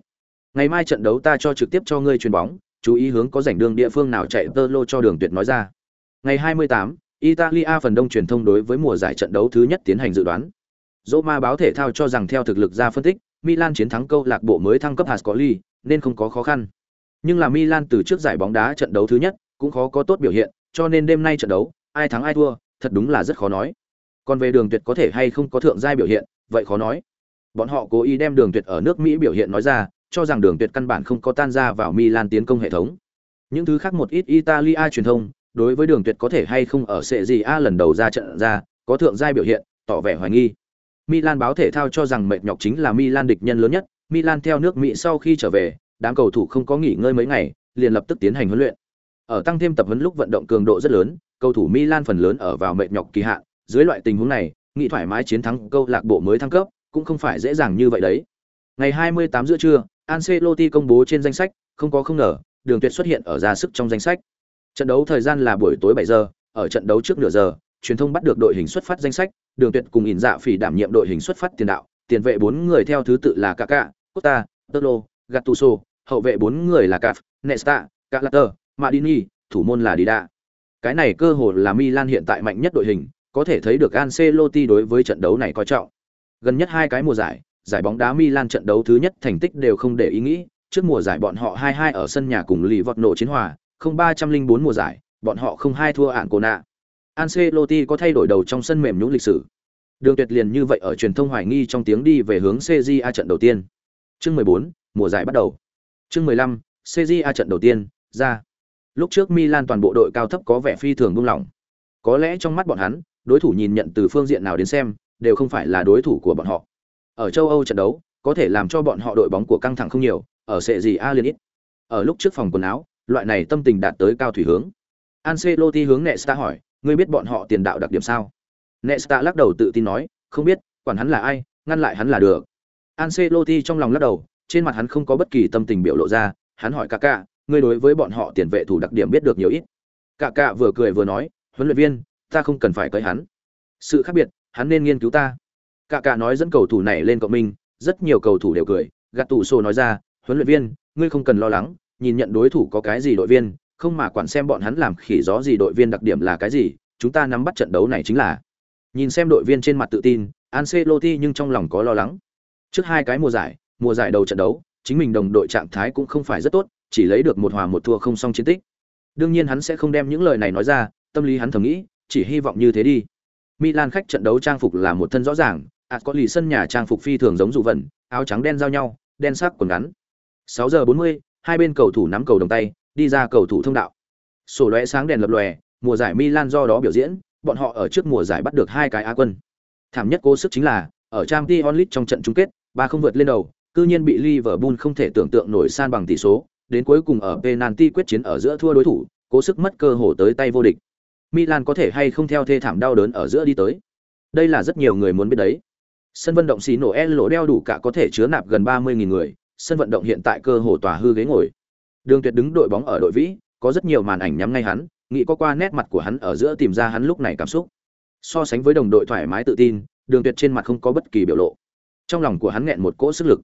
Ngày mai trận đấu ta cho trực tiếp cho ngươi chuyền bóng chú ý hướng có rảnh đường địa phương nào chạy tơ lô cho đường tuyệt nói ra. Ngày 28, italia phần đông truyền thông đối với mùa giải trận đấu thứ nhất tiến hành dự đoán. Roma báo thể thao cho rằng theo thực lực ra phân tích milan chiến thắng câu lạc bộ mới thăng cấp Ascoli, nên không có khó khăn. Nhưng là milan từ trước giải bóng đá trận đấu thứ nhất, cũng khó có tốt biểu hiện, cho nên đêm nay trận đấu, ai thắng ai thua, thật đúng là rất khó nói. Còn về đường tuyệt có thể hay không có thượng giai biểu hiện, vậy khó nói. Bọn họ cố ý đem đường tuyệt ở nước mỹ biểu hiện nói ra, cho rằng đường tuyệt căn bản không có tan ra vào milan tiến công hệ thống. Những thứ khác một ít italia truyền thông, đối với đường tuyệt có thể hay không ở Serie a lần đầu ra trận ra, có thượng giai biểu hiện, tỏ vẻ hoài nghi. Milan báo thể thao cho rằng mệt nhọc chính là Milan địch nhân lớn nhất, Milan theo nước Mỹ sau khi trở về, đám cầu thủ không có nghỉ ngơi mấy ngày, liền lập tức tiến hành huấn luyện. Ở tăng thêm tập huấn lúc vận động cường độ rất lớn, cầu thủ Milan phần lớn ở vào mệt nhọc kỳ hạn, dưới loại tình huống này, nghĩ thoải mái chiến thắng câu lạc bộ mới thăng cấp, cũng không phải dễ dàng như vậy đấy. Ngày 28 giữa trưa, Ancelotti công bố trên danh sách, không có không ngờ, Đường Tuyệt xuất hiện ở ra sức trong danh sách. Trận đấu thời gian là buổi tối 7 giờ, ở trận đấu trước nửa giờ, truyền thông bắt được đội hình xuất phát danh sách, Đường Tuyệt cùng ỉn dạ phỉ đảm nhiệm đội hình xuất phát tiền đạo, tiền vệ bốn người theo thứ tự là Kaká, Costa, Tolo, Gattuso, hậu vệ bốn người là Caf, Nesta, Calater, Madini, thủ môn là Dida. Cái này cơ hội là Milan hiện tại mạnh nhất đội hình, có thể thấy được Ancelotti đối với trận đấu này coi trọng. Gần nhất hai cái mùa giải, giải bóng đá Milan trận đấu thứ nhất thành tích đều không để ý nghĩ, trước mùa giải bọn họ 2-2 ở sân nhà cùng lì vọt nổ chiến hòa, không 304 mùa giải, bọn họ không hai thua ạn cô nạ. Ancelotti có thay đổi đầu trong sân mềm nhũ lịch sử. Đường Tuyệt liền như vậy ở truyền thông hoài nghi trong tiếng đi về hướng CJA trận đầu tiên. Chương 14, mùa giải bắt đầu. Chương 15, CJA trận đầu tiên, ra. Lúc trước Milan toàn bộ đội cao thấp có vẻ phi thường buông lỏng. Có lẽ trong mắt bọn hắn, đối thủ nhìn nhận từ phương diện nào đến xem, đều không phải là đối thủ của bọn họ. Ở châu Âu trận đấu, có thể làm cho bọn họ đội bóng của căng thẳng không nhiều, ở CJA liền A liên ít. Ở lúc trước phòng quần áo, loại này tâm tình đạt tới cao thủy hướng. Ancelotti hướng Nesta hỏi, ngươi biết bọn họ tiền đạo đặc điểm sao? Nesta lắc đầu tự tin nói, không biết, quản hắn là ai, ngăn lại hắn là được. Ancelotti trong lòng lắc đầu, trên mặt hắn không có bất kỳ tâm tình biểu lộ ra, hắn hỏi Kaká, ngươi đối với bọn họ tiền vệ thủ đặc điểm biết được nhiều ít. Kaká vừa cười vừa nói, huấn luyện viên, ta không cần phải cưới hắn. Sự khác biệt, hắn nên nghiên cứu ta. Kaká nói dẫn cầu thủ này lên cộng minh, rất nhiều cầu thủ đều cười, Gattuso nói ra, huấn luyện viên, ngươi không cần lo lắng, nhìn nhận đối thủ có cái gì đội viên, không mà quản xem bọn hắn làm khỉ gió gì đội viên đặc điểm là cái gì, chúng ta nắm bắt trận đấu này chính là. Nhìn xem đội viên trên mặt tự tin, Ancelotti nhưng trong lòng có lo lắng. Trước hai cái mùa giải, mùa giải đầu trận đấu, chính mình đồng đội trạng thái cũng không phải rất tốt, chỉ lấy được một hòa một thua không xong chiến tích. Đương nhiên hắn sẽ không đem những lời này nói ra, tâm lý hắn thầm nghĩ, chỉ hy vọng như thế đi. Milan khách trận đấu trang phục là một thân rõ ràng, Ascoli sân nhà trang phục phi thường giống dụ vận, áo trắng đen giao nhau, đen sắc quần ngắn. 6 giờ 40, hai bên cầu thủ nắm cầu đồng tay, đi ra cầu thủ thông đạo. Sổ lóe sáng đèn lập lòe, mùa giải Milan do đó biểu diễn, bọn họ ở trước mùa giải bắt được hai cái Á quân. Thảm nhất cố sức chính là, ở Champions League trong trận chung kết, ba không vượt lên đầu, cư nhiên bị Liverpool không thể tưởng tượng nổi san bằng tỷ số, đến cuối cùng ở penalty quyết chiến ở giữa thua đối thủ, cố sức mất cơ hội tới tay vô địch. Milan có thể hay không theo thê thảm đau đớn ở giữa đi tới. Đây là rất nhiều người muốn biết đấy. Sân vận động xí nổ El lỗ đeo đủ cả có thể chứa nạp gần 30.000 người, sân vận động hiện tại cơ hồ tòa hư ghế ngồi. Đường Tuyệt đứng đội bóng ở đội vĩ, có rất nhiều màn ảnh nhắm ngay hắn, nghĩ có qua nét mặt của hắn ở giữa tìm ra hắn lúc này cảm xúc. So sánh với đồng đội thoải mái tự tin, Đường Tuyệt trên mặt không có bất kỳ biểu lộ. Trong lòng của hắn nghẹn một cỗ sức lực.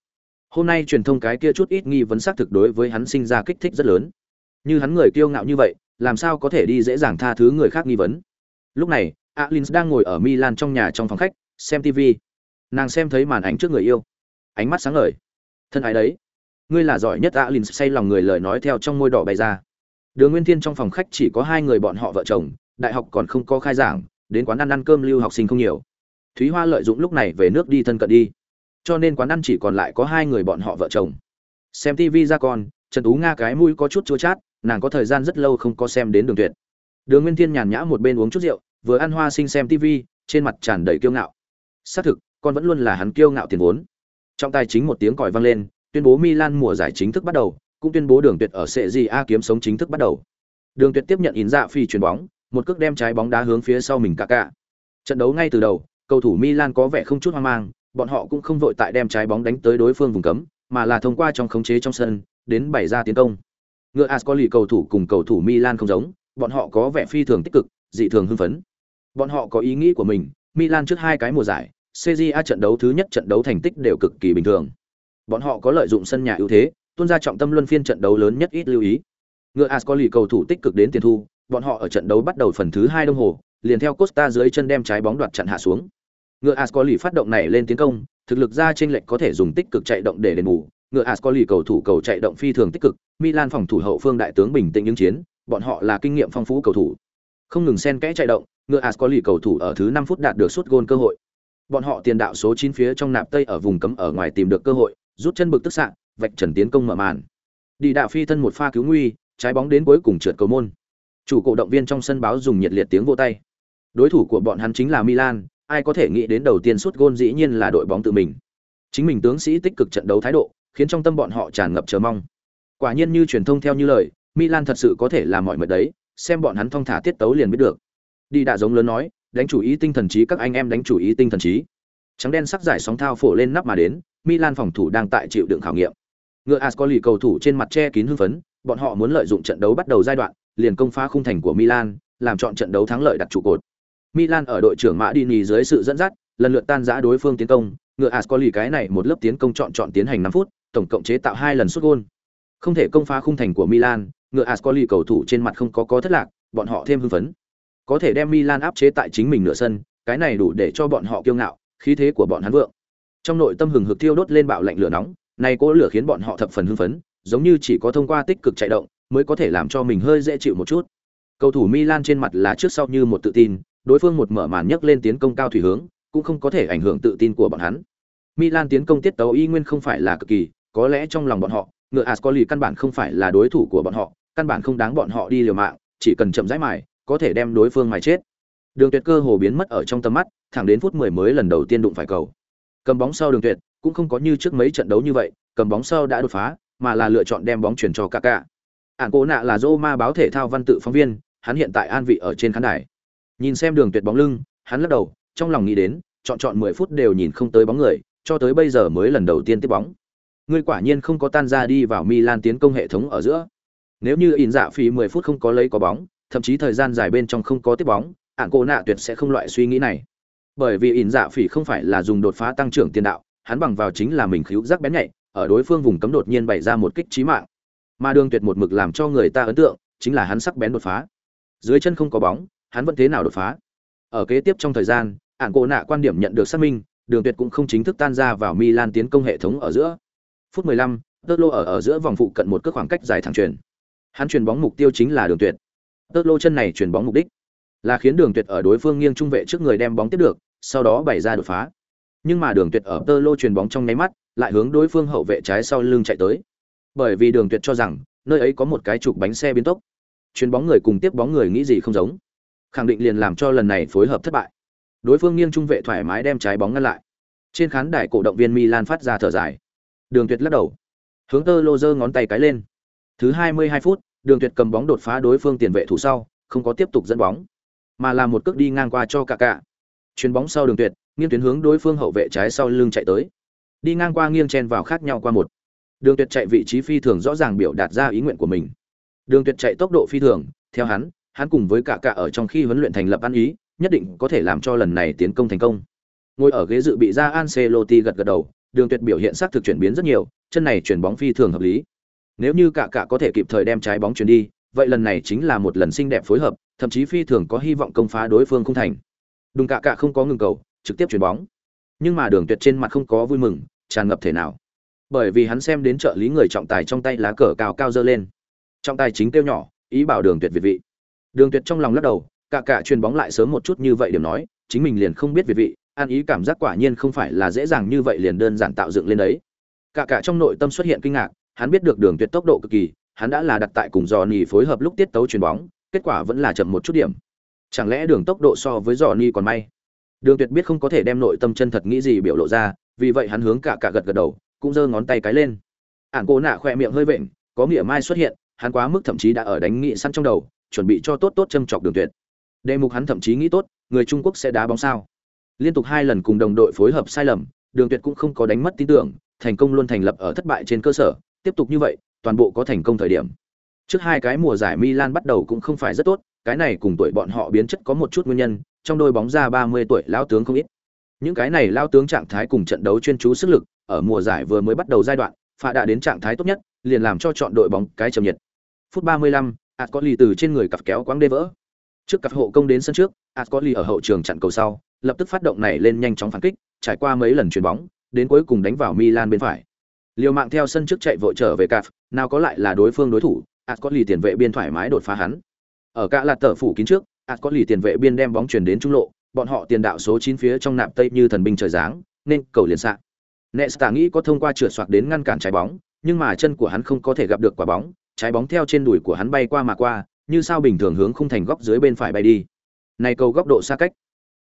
Hôm nay truyền thông cái kia chút ít nghi vấn xác thực đối với hắn sinh ra kích thích rất lớn. Như hắn người kiêu ngạo như vậy, làm sao có thể đi dễ dàng tha thứ người khác nghi vấn. Lúc này, Alins đang ngồi ở Milan trong nhà trong phòng khách, xem TV. Nàng xem thấy màn ảnh trước người yêu, ánh mắt sáng ngời. Thân ái đấy, ngươi là giỏi nhất Alins say lòng người lời nói theo trong môi đỏ bay ra. Đường Nguyên Thiên trong phòng khách chỉ có hai người bọn họ vợ chồng, đại học còn không có khai giảng, đến quán ăn ăn cơm lưu học sinh không nhiều. Thúy Hoa lợi dụng lúc này về nước đi thân cận đi. Cho nên quán ăn chỉ còn lại có hai người bọn họ vợ chồng. Xem tv ra con trần tú nga cái mũi có chút chua chát nàng có thời gian rất lâu không có xem đến đường tuyệt. Đường nguyên thiên nhàn nhã một bên uống chút rượu vừa ăn hoa sinh xem tv trên mặt tràn đầy kiêu ngạo. Xác thực con vẫn luôn là hắn kiêu ngạo tiền vốn. Trong tài chính một tiếng còi vang lên tuyên bố milan mùa giải chính thức bắt đầu cũng tuyên bố đường tuyệt ở Serie a kiếm sống chính thức bắt đầu đường tuyệt tiếp nhận in dạ phi chuyền bóng một cước đem trái bóng đá hướng phía sau mình cả cả trận đấu ngay từ đầu cầu thủ milan có vẻ không chút hoang mang bọn họ cũng không vội tại đem trái bóng đánh tới đối phương vùng cấm, mà là thông qua trong khống chế trong sân, đến bày ra tiến công. Ngựa Ascoli cầu thủ cùng cầu thủ Milan không giống, bọn họ có vẻ phi thường tích cực, dị thường hưng phấn. Bọn họ có ý nghĩ của mình, Milan trước hai cái mùa giải, CJA trận đấu thứ nhất trận đấu thành tích đều cực kỳ bình thường. Bọn họ có lợi dụng sân nhà ưu thế, tuôn ra trọng tâm luân phiên trận đấu lớn nhất ít lưu ý. Ngựa Ascoli cầu thủ tích cực đến tiền thu, bọn họ ở trận đấu bắt đầu phần thứ hai đồng hồ, liền theo Costa dưới chân đem trái bóng đoạt chặn hạ xuống. Ngựa Ascoli phát động này lên tiến công, thực lực ra trên lệch có thể dùng tích cực chạy động để đền bù. Ngựa Ascoli cầu thủ cầu chạy động phi thường tích cực, Milan phòng thủ hậu phương đại tướng bình tĩnh ứng chiến, bọn họ là kinh nghiệm phong phú cầu thủ. Không ngừng xen kẽ chạy động, ngựa Ascoli cầu thủ ở thứ 5 phút đạt được sút gôn cơ hội. Bọn họ tiền đạo số 9 phía trong nạp tây ở vùng cấm ở ngoài tìm được cơ hội, rút chân bực tức sạng, vạch trần tiến công mở màn. Đi đạo phi thân một pha cứu nguy, trái bóng đến cuối cùng trượt cầu môn. Chủ cổ động viên trong sân báo dùng nhiệt liệt tiếng vỗ tay. Đối thủ của bọn hắn chính là Milan, ai có thể nghĩ đến đầu tiên suốt gôn dĩ nhiên là đội bóng tự mình. Chính mình tướng sĩ tích cực trận đấu thái độ, khiến trong tâm bọn họ tràn ngập chờ mong. Quả nhiên như truyền thông theo như lời, Milan thật sự có thể làm mọi mệt đấy, xem bọn hắn thong thả tiết tấu liền biết được. Đi đã giống lớn nói, đánh chủ ý tinh thần trí các anh em đánh chủ ý tinh thần trí. Trắng đen sắc giải sóng thao phổ lên nắp mà đến, Milan phòng thủ đang tại chịu đựng khảo nghiệm. Ngựa Ascoli cầu thủ trên mặt che kín hưng phấn, bọn họ muốn lợi dụng trận đấu bắt đầu giai đoạn, liền công phá khung thành của Milan, làm chọn trận đấu thắng lợi đặt trụ cột. Milan ở đội trưởng Madini dưới sự dẫn dắt, lần lượt tan rã đối phương tiến công, ngựa Ascoli cái này một lớp tiến công chọn chọn tiến hành 5 phút, tổng cộng chế tạo hai lần sút gol. Không thể công phá khung thành của Milan, ngựa Ascoli cầu thủ trên mặt không có có thất lạc, bọn họ thêm hưng phấn. Có thể đem Milan áp chế tại chính mình nửa sân, cái này đủ để cho bọn họ kiêu ngạo, khí thế của bọn hắn vượng. Trong nội tâm hừng hực thiêu đốt lên bạo lạnh lửa nóng, này cỗ lửa khiến bọn họ thập phần hưng phấn, giống như chỉ có thông qua tích cực chạy động mới có thể làm cho mình hơi dễ chịu một chút. Cầu thủ Milan trên mặt là trước sau như một tự tin, đối phương một mở màn nhấc lên tiến công cao thủy hướng, cũng không có thể ảnh hưởng tự tin của bọn hắn. Milan tiến công tiết tấu y nguyên không phải là cực kỳ, có lẽ trong lòng bọn họ, ngựa Ascoli căn bản không phải là đối thủ của bọn họ, căn bản không đáng bọn họ đi liều mạng, chỉ cần chậm rãi mài, có thể đem đối phương mài chết. Đường Tuyệt cơ hồ biến mất ở trong tầm mắt, thẳng đến phút 10 mới lần đầu tiên đụng phải cầu. Cầm bóng sau Đường Tuyệt, cũng không có như trước mấy trận đấu như vậy, cầm bóng sau đã đột phá, mà là lựa chọn đem bóng chuyển cho Kaká. Ản Cố Nạ là Roma báo thể thao văn tự phóng viên, hắn hiện tại an vị ở trên khán đài. Nhìn xem Đường Tuyệt bóng lưng, hắn lắc đầu, trong lòng nghĩ đến, chọn chọn 10 phút đều nhìn không tới bóng người, cho tới bây giờ mới lần đầu tiên tiếp bóng. Ngươi quả nhiên không có tan ra đi vào Milan tiến công hệ thống ở giữa. Nếu như ỉn dạ phí 10 phút không có lấy có bóng, thậm chí thời gian dài bên trong không có tiếp bóng, ạn cố nạ tuyệt sẽ không loại suy nghĩ này. Bởi vì ỉn dạ phỉ không phải là dùng đột phá tăng trưởng tiền đạo, hắn bằng vào chính là mình khíu giác bén nhạy, ở đối phương vùng cấm đột nhiên bày ra một kích chí mạng. Mà Đường Tuyệt một mực làm cho người ta ấn tượng, chính là hắn sắc bén đột phá. Dưới chân không có bóng, hắn vẫn thế nào đột phá. Ở kế tiếp trong thời gian, ản cô nạ quan điểm nhận được xác minh, Đường Tuyệt cũng không chính thức tan ra vào Milan tiến công hệ thống ở giữa. Phút 15, Tớt Lô ở ở giữa vòng phụ cận một cước khoảng cách dài thẳng truyền. Hắn truyền bóng mục tiêu chính là Đường Tuyệt. Tớt Lô chân này truyền bóng mục đích là khiến Đường Tuyệt ở đối phương nghiêng trung vệ trước người đem bóng tiếp được, sau đó bày ra đột phá. Nhưng mà Đường Tuyệt ở Tơ Lô truyền bóng trong nháy mắt, lại hướng đối phương hậu vệ trái sau lưng chạy tới. Bởi vì Đường Tuyệt cho rằng, nơi ấy có một cái trục bánh xe biến tốc. Chuyền bóng người cùng tiếp bóng người nghĩ gì không giống. Khẳng định liền làm cho lần này phối hợp thất bại. Đối phương nghiêng trung vệ thoải mái đem trái bóng ngăn lại. Trên khán đài cổ động viên Milan phát ra thở dài. Đường Tuyệt lắc đầu, hướng Tơ Lô giơ ngón tay cái lên. Thứ 22 phút, Đường Tuyệt cầm bóng đột phá đối phương tiền vệ thủ sau, không có tiếp tục dẫn bóng, mà là một cước đi ngang qua cho cả cả. Chuyền bóng sau Đường Tuyệt, nghiêng tuyến hướng đối phương hậu vệ trái sau lưng chạy tới. Đi ngang qua nghiêng chen vào khác nhau qua một. Đường Tuyệt chạy vị trí phi thường rõ ràng biểu đạt ra ý nguyện của mình. Đường Tuyệt chạy tốc độ phi thường, theo hắn, hắn cùng với cả cả ở trong khi huấn luyện thành lập ăn ý, nhất định có thể làm cho lần này tiến công thành công. Ngồi ở ghế dự bị ra Ancelotti gật gật đầu, Đường Tuyệt biểu hiện sắc thực chuyển biến rất nhiều, chân này chuyển bóng phi thường hợp lý. Nếu như cả cả có thể kịp thời đem trái bóng chuyển đi, vậy lần này chính là một lần xinh đẹp phối hợp, thậm chí phi thường có hy vọng công phá đối phương không thành. Đùng cả cả không có ngừng cầu, trực tiếp chuyển bóng. Nhưng mà Đường Tuyệt trên mặt không có vui mừng, tràn ngập thể nào. Bởi vì hắn xem đến trợ lý người trọng tài trong tay lá cờ cao cao dơ lên. Trọng tài chính kêu nhỏ, ý bảo Đường Tuyệt việt vị. Đường Tuyệt trong lòng lắc đầu, cả cả chuyền bóng lại sớm một chút như vậy điểm nói, chính mình liền không biết việt vị, an ý cảm giác quả nhiên không phải là dễ dàng như vậy liền đơn giản tạo dựng lên đấy. Cả cả trong nội tâm xuất hiện kinh ngạc, hắn biết được Đường Tuyệt tốc độ cực kỳ, hắn đã là đặt tại cùng Johnny phối hợp lúc tiết tấu chuyền bóng, kết quả vẫn là chậm một chút điểm. Chẳng lẽ đường tốc độ so với Johnny còn may? Đường Tuyệt biết không có thể đem nội tâm chân thật nghĩ gì biểu lộ ra, vì vậy hắn hướng cả cả gật gật đầu, cũng giơ ngón tay cái lên. ảng cô nạ khỏe miệng hơi vện, có nghĩa mai xuất hiện, hắn quá mức thậm chí đã ở đánh nghị săn trong đầu, chuẩn bị cho tốt tốt châm chọc Đường Tuyệt. Đề mục hắn thậm chí nghĩ tốt, người Trung Quốc sẽ đá bóng sao? Liên tục hai lần cùng đồng đội phối hợp sai lầm, Đường Tuyệt cũng không có đánh mất tin tưởng, thành công luôn thành lập ở thất bại trên cơ sở, tiếp tục như vậy, toàn bộ có thành công thời điểm. Trước hai cái mùa giải Milan bắt đầu cũng không phải rất tốt, cái này cùng tuổi bọn họ biến chất có một chút nguyên nhân, trong đôi bóng ra 30 tuổi lão tướng không ít. Những cái này lão tướng trạng thái cùng trận đấu chuyên chú sức lực, ở mùa giải vừa mới bắt đầu giai đoạn, phạ đã đến trạng thái tốt nhất, liền làm cho chọn đội bóng cái trầm nhiệt. Phút 35, Ascoli từ trên người cặp kéo quáng đê vỡ. Trước cặp hộ công đến sân trước, Ascoli ở hậu trường chặn cầu sau, lập tức phát động này lên nhanh chóng phản kích, trải qua mấy lần chuyền bóng, đến cuối cùng đánh vào Milan bên phải. Liều mạng theo sân trước chạy vội trở về cặp, nào có lại là đối phương đối thủ, Ascoli tiền vệ biên thoải mái đột phá hắn. Ở cả lạt tở phủ kín trước, anh có lì tiền vệ biên đem bóng chuyển đến trung lộ, bọn họ tiền đạo số 9 phía trong nạp tây như thần binh trời giáng, nên cầu liền xạ. Nesta nghĩ có thông qua trượt xoạc đến ngăn cản trái bóng, nhưng mà chân của hắn không có thể gặp được quả bóng, trái bóng theo trên đùi của hắn bay qua mà qua, như sao bình thường hướng khung thành góc dưới bên phải bay đi. Này cầu góc độ xa cách.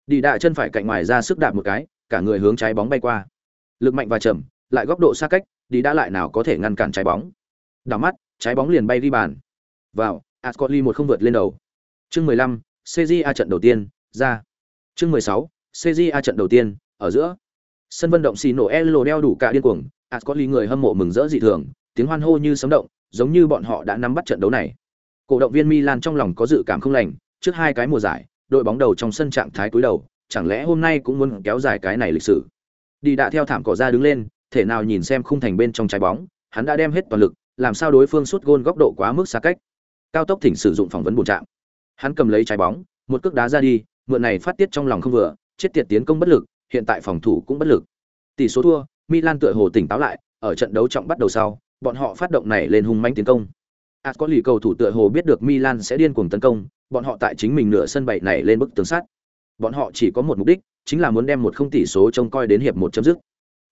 đi đạ chân phải cạnh ngoài ra sức đạp một cái cả người hướng trái bóng bay qua lực mạnh và chậm lại góc độ xa cách đi đã lại nào có thể ngăn cản trái bóng đảo mắt trái bóng liền bay đi bàn vào ascoli một không vượt lên đầu. Chương 15, CJA trận đầu tiên ra. Chương 16, CJA trận đầu tiên ở giữa. Sân vận động xì nổ el đeo đủ cả điên cuồng ascoli người hâm mộ mừng rỡ dị thường tiếng hoan hô như sấm động giống như bọn họ đã nắm bắt trận đấu này. Cổ động viên milan trong lòng có dự cảm không lành trước hai cái mùa giải đội bóng đầu trong sân trạng thái cuối đầu chẳng lẽ hôm nay cũng muốn kéo dài cái này lịch sử? Đi đã theo thảm cỏ ra đứng lên thể nào nhìn xem khung thành bên trong trái bóng hắn đã đem hết toàn lực làm sao đối phương sút gôn góc độ quá mức xa cách? Cao tốc thỉnh sử dụng phỏng vấn bổ trạm hắn cầm lấy trái bóng một cước đá ra đi mượn này phát tiết trong lòng không vừa chết tiệt tiến công bất lực hiện tại phòng thủ cũng bất lực tỷ số thua milan tựa hồ tỉnh táo lại ở trận đấu trọng bắt đầu sau bọn họ phát động này lên hung mãnh tiến công Ascoli cầu thủ tựa hồ biết được Milan sẽ điên cuồng tấn công, bọn họ tại chính mình nửa sân bậy này lên bức tường sắt. Bọn họ chỉ có một mục đích, chính là muốn đem một không tỷ số trông coi đến hiệp một chấm dứt.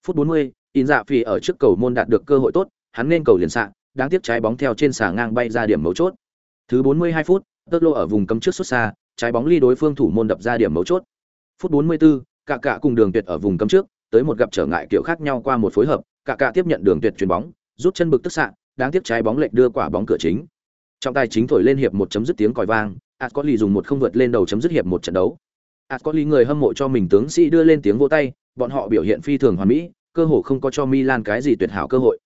Phút 40, In Dạ Phi ở trước cầu môn đạt được cơ hội tốt, hắn nên cầu liền xạ, đáng tiếc trái bóng theo trên xà ngang bay ra điểm mấu chốt. Thứ 42 phút, Tơ Lô ở vùng cấm trước xuất xa, trái bóng ly đối phương thủ môn đập ra điểm mấu chốt. Phút 44, cả cả cùng Đường Tuyệt ở vùng cấm trước, tới một gặp trở ngại kiểu khác nhau qua một phối hợp, cả cả tiếp nhận Đường Tuyệt chuyền bóng, rút chân bực tức xạ, đáng tiếc trái bóng lệch đưa quả bóng cửa chính. Trọng tài chính thổi lên hiệp một chấm dứt tiếng còi vang, Ascoli dùng một không vượt lên đầu chấm dứt hiệp một trận đấu. Ascoli người hâm mộ cho mình tướng sĩ đưa lên tiếng vỗ tay, bọn họ biểu hiện phi thường hoàn mỹ, cơ hội không có cho Milan cái gì tuyệt hảo cơ hội.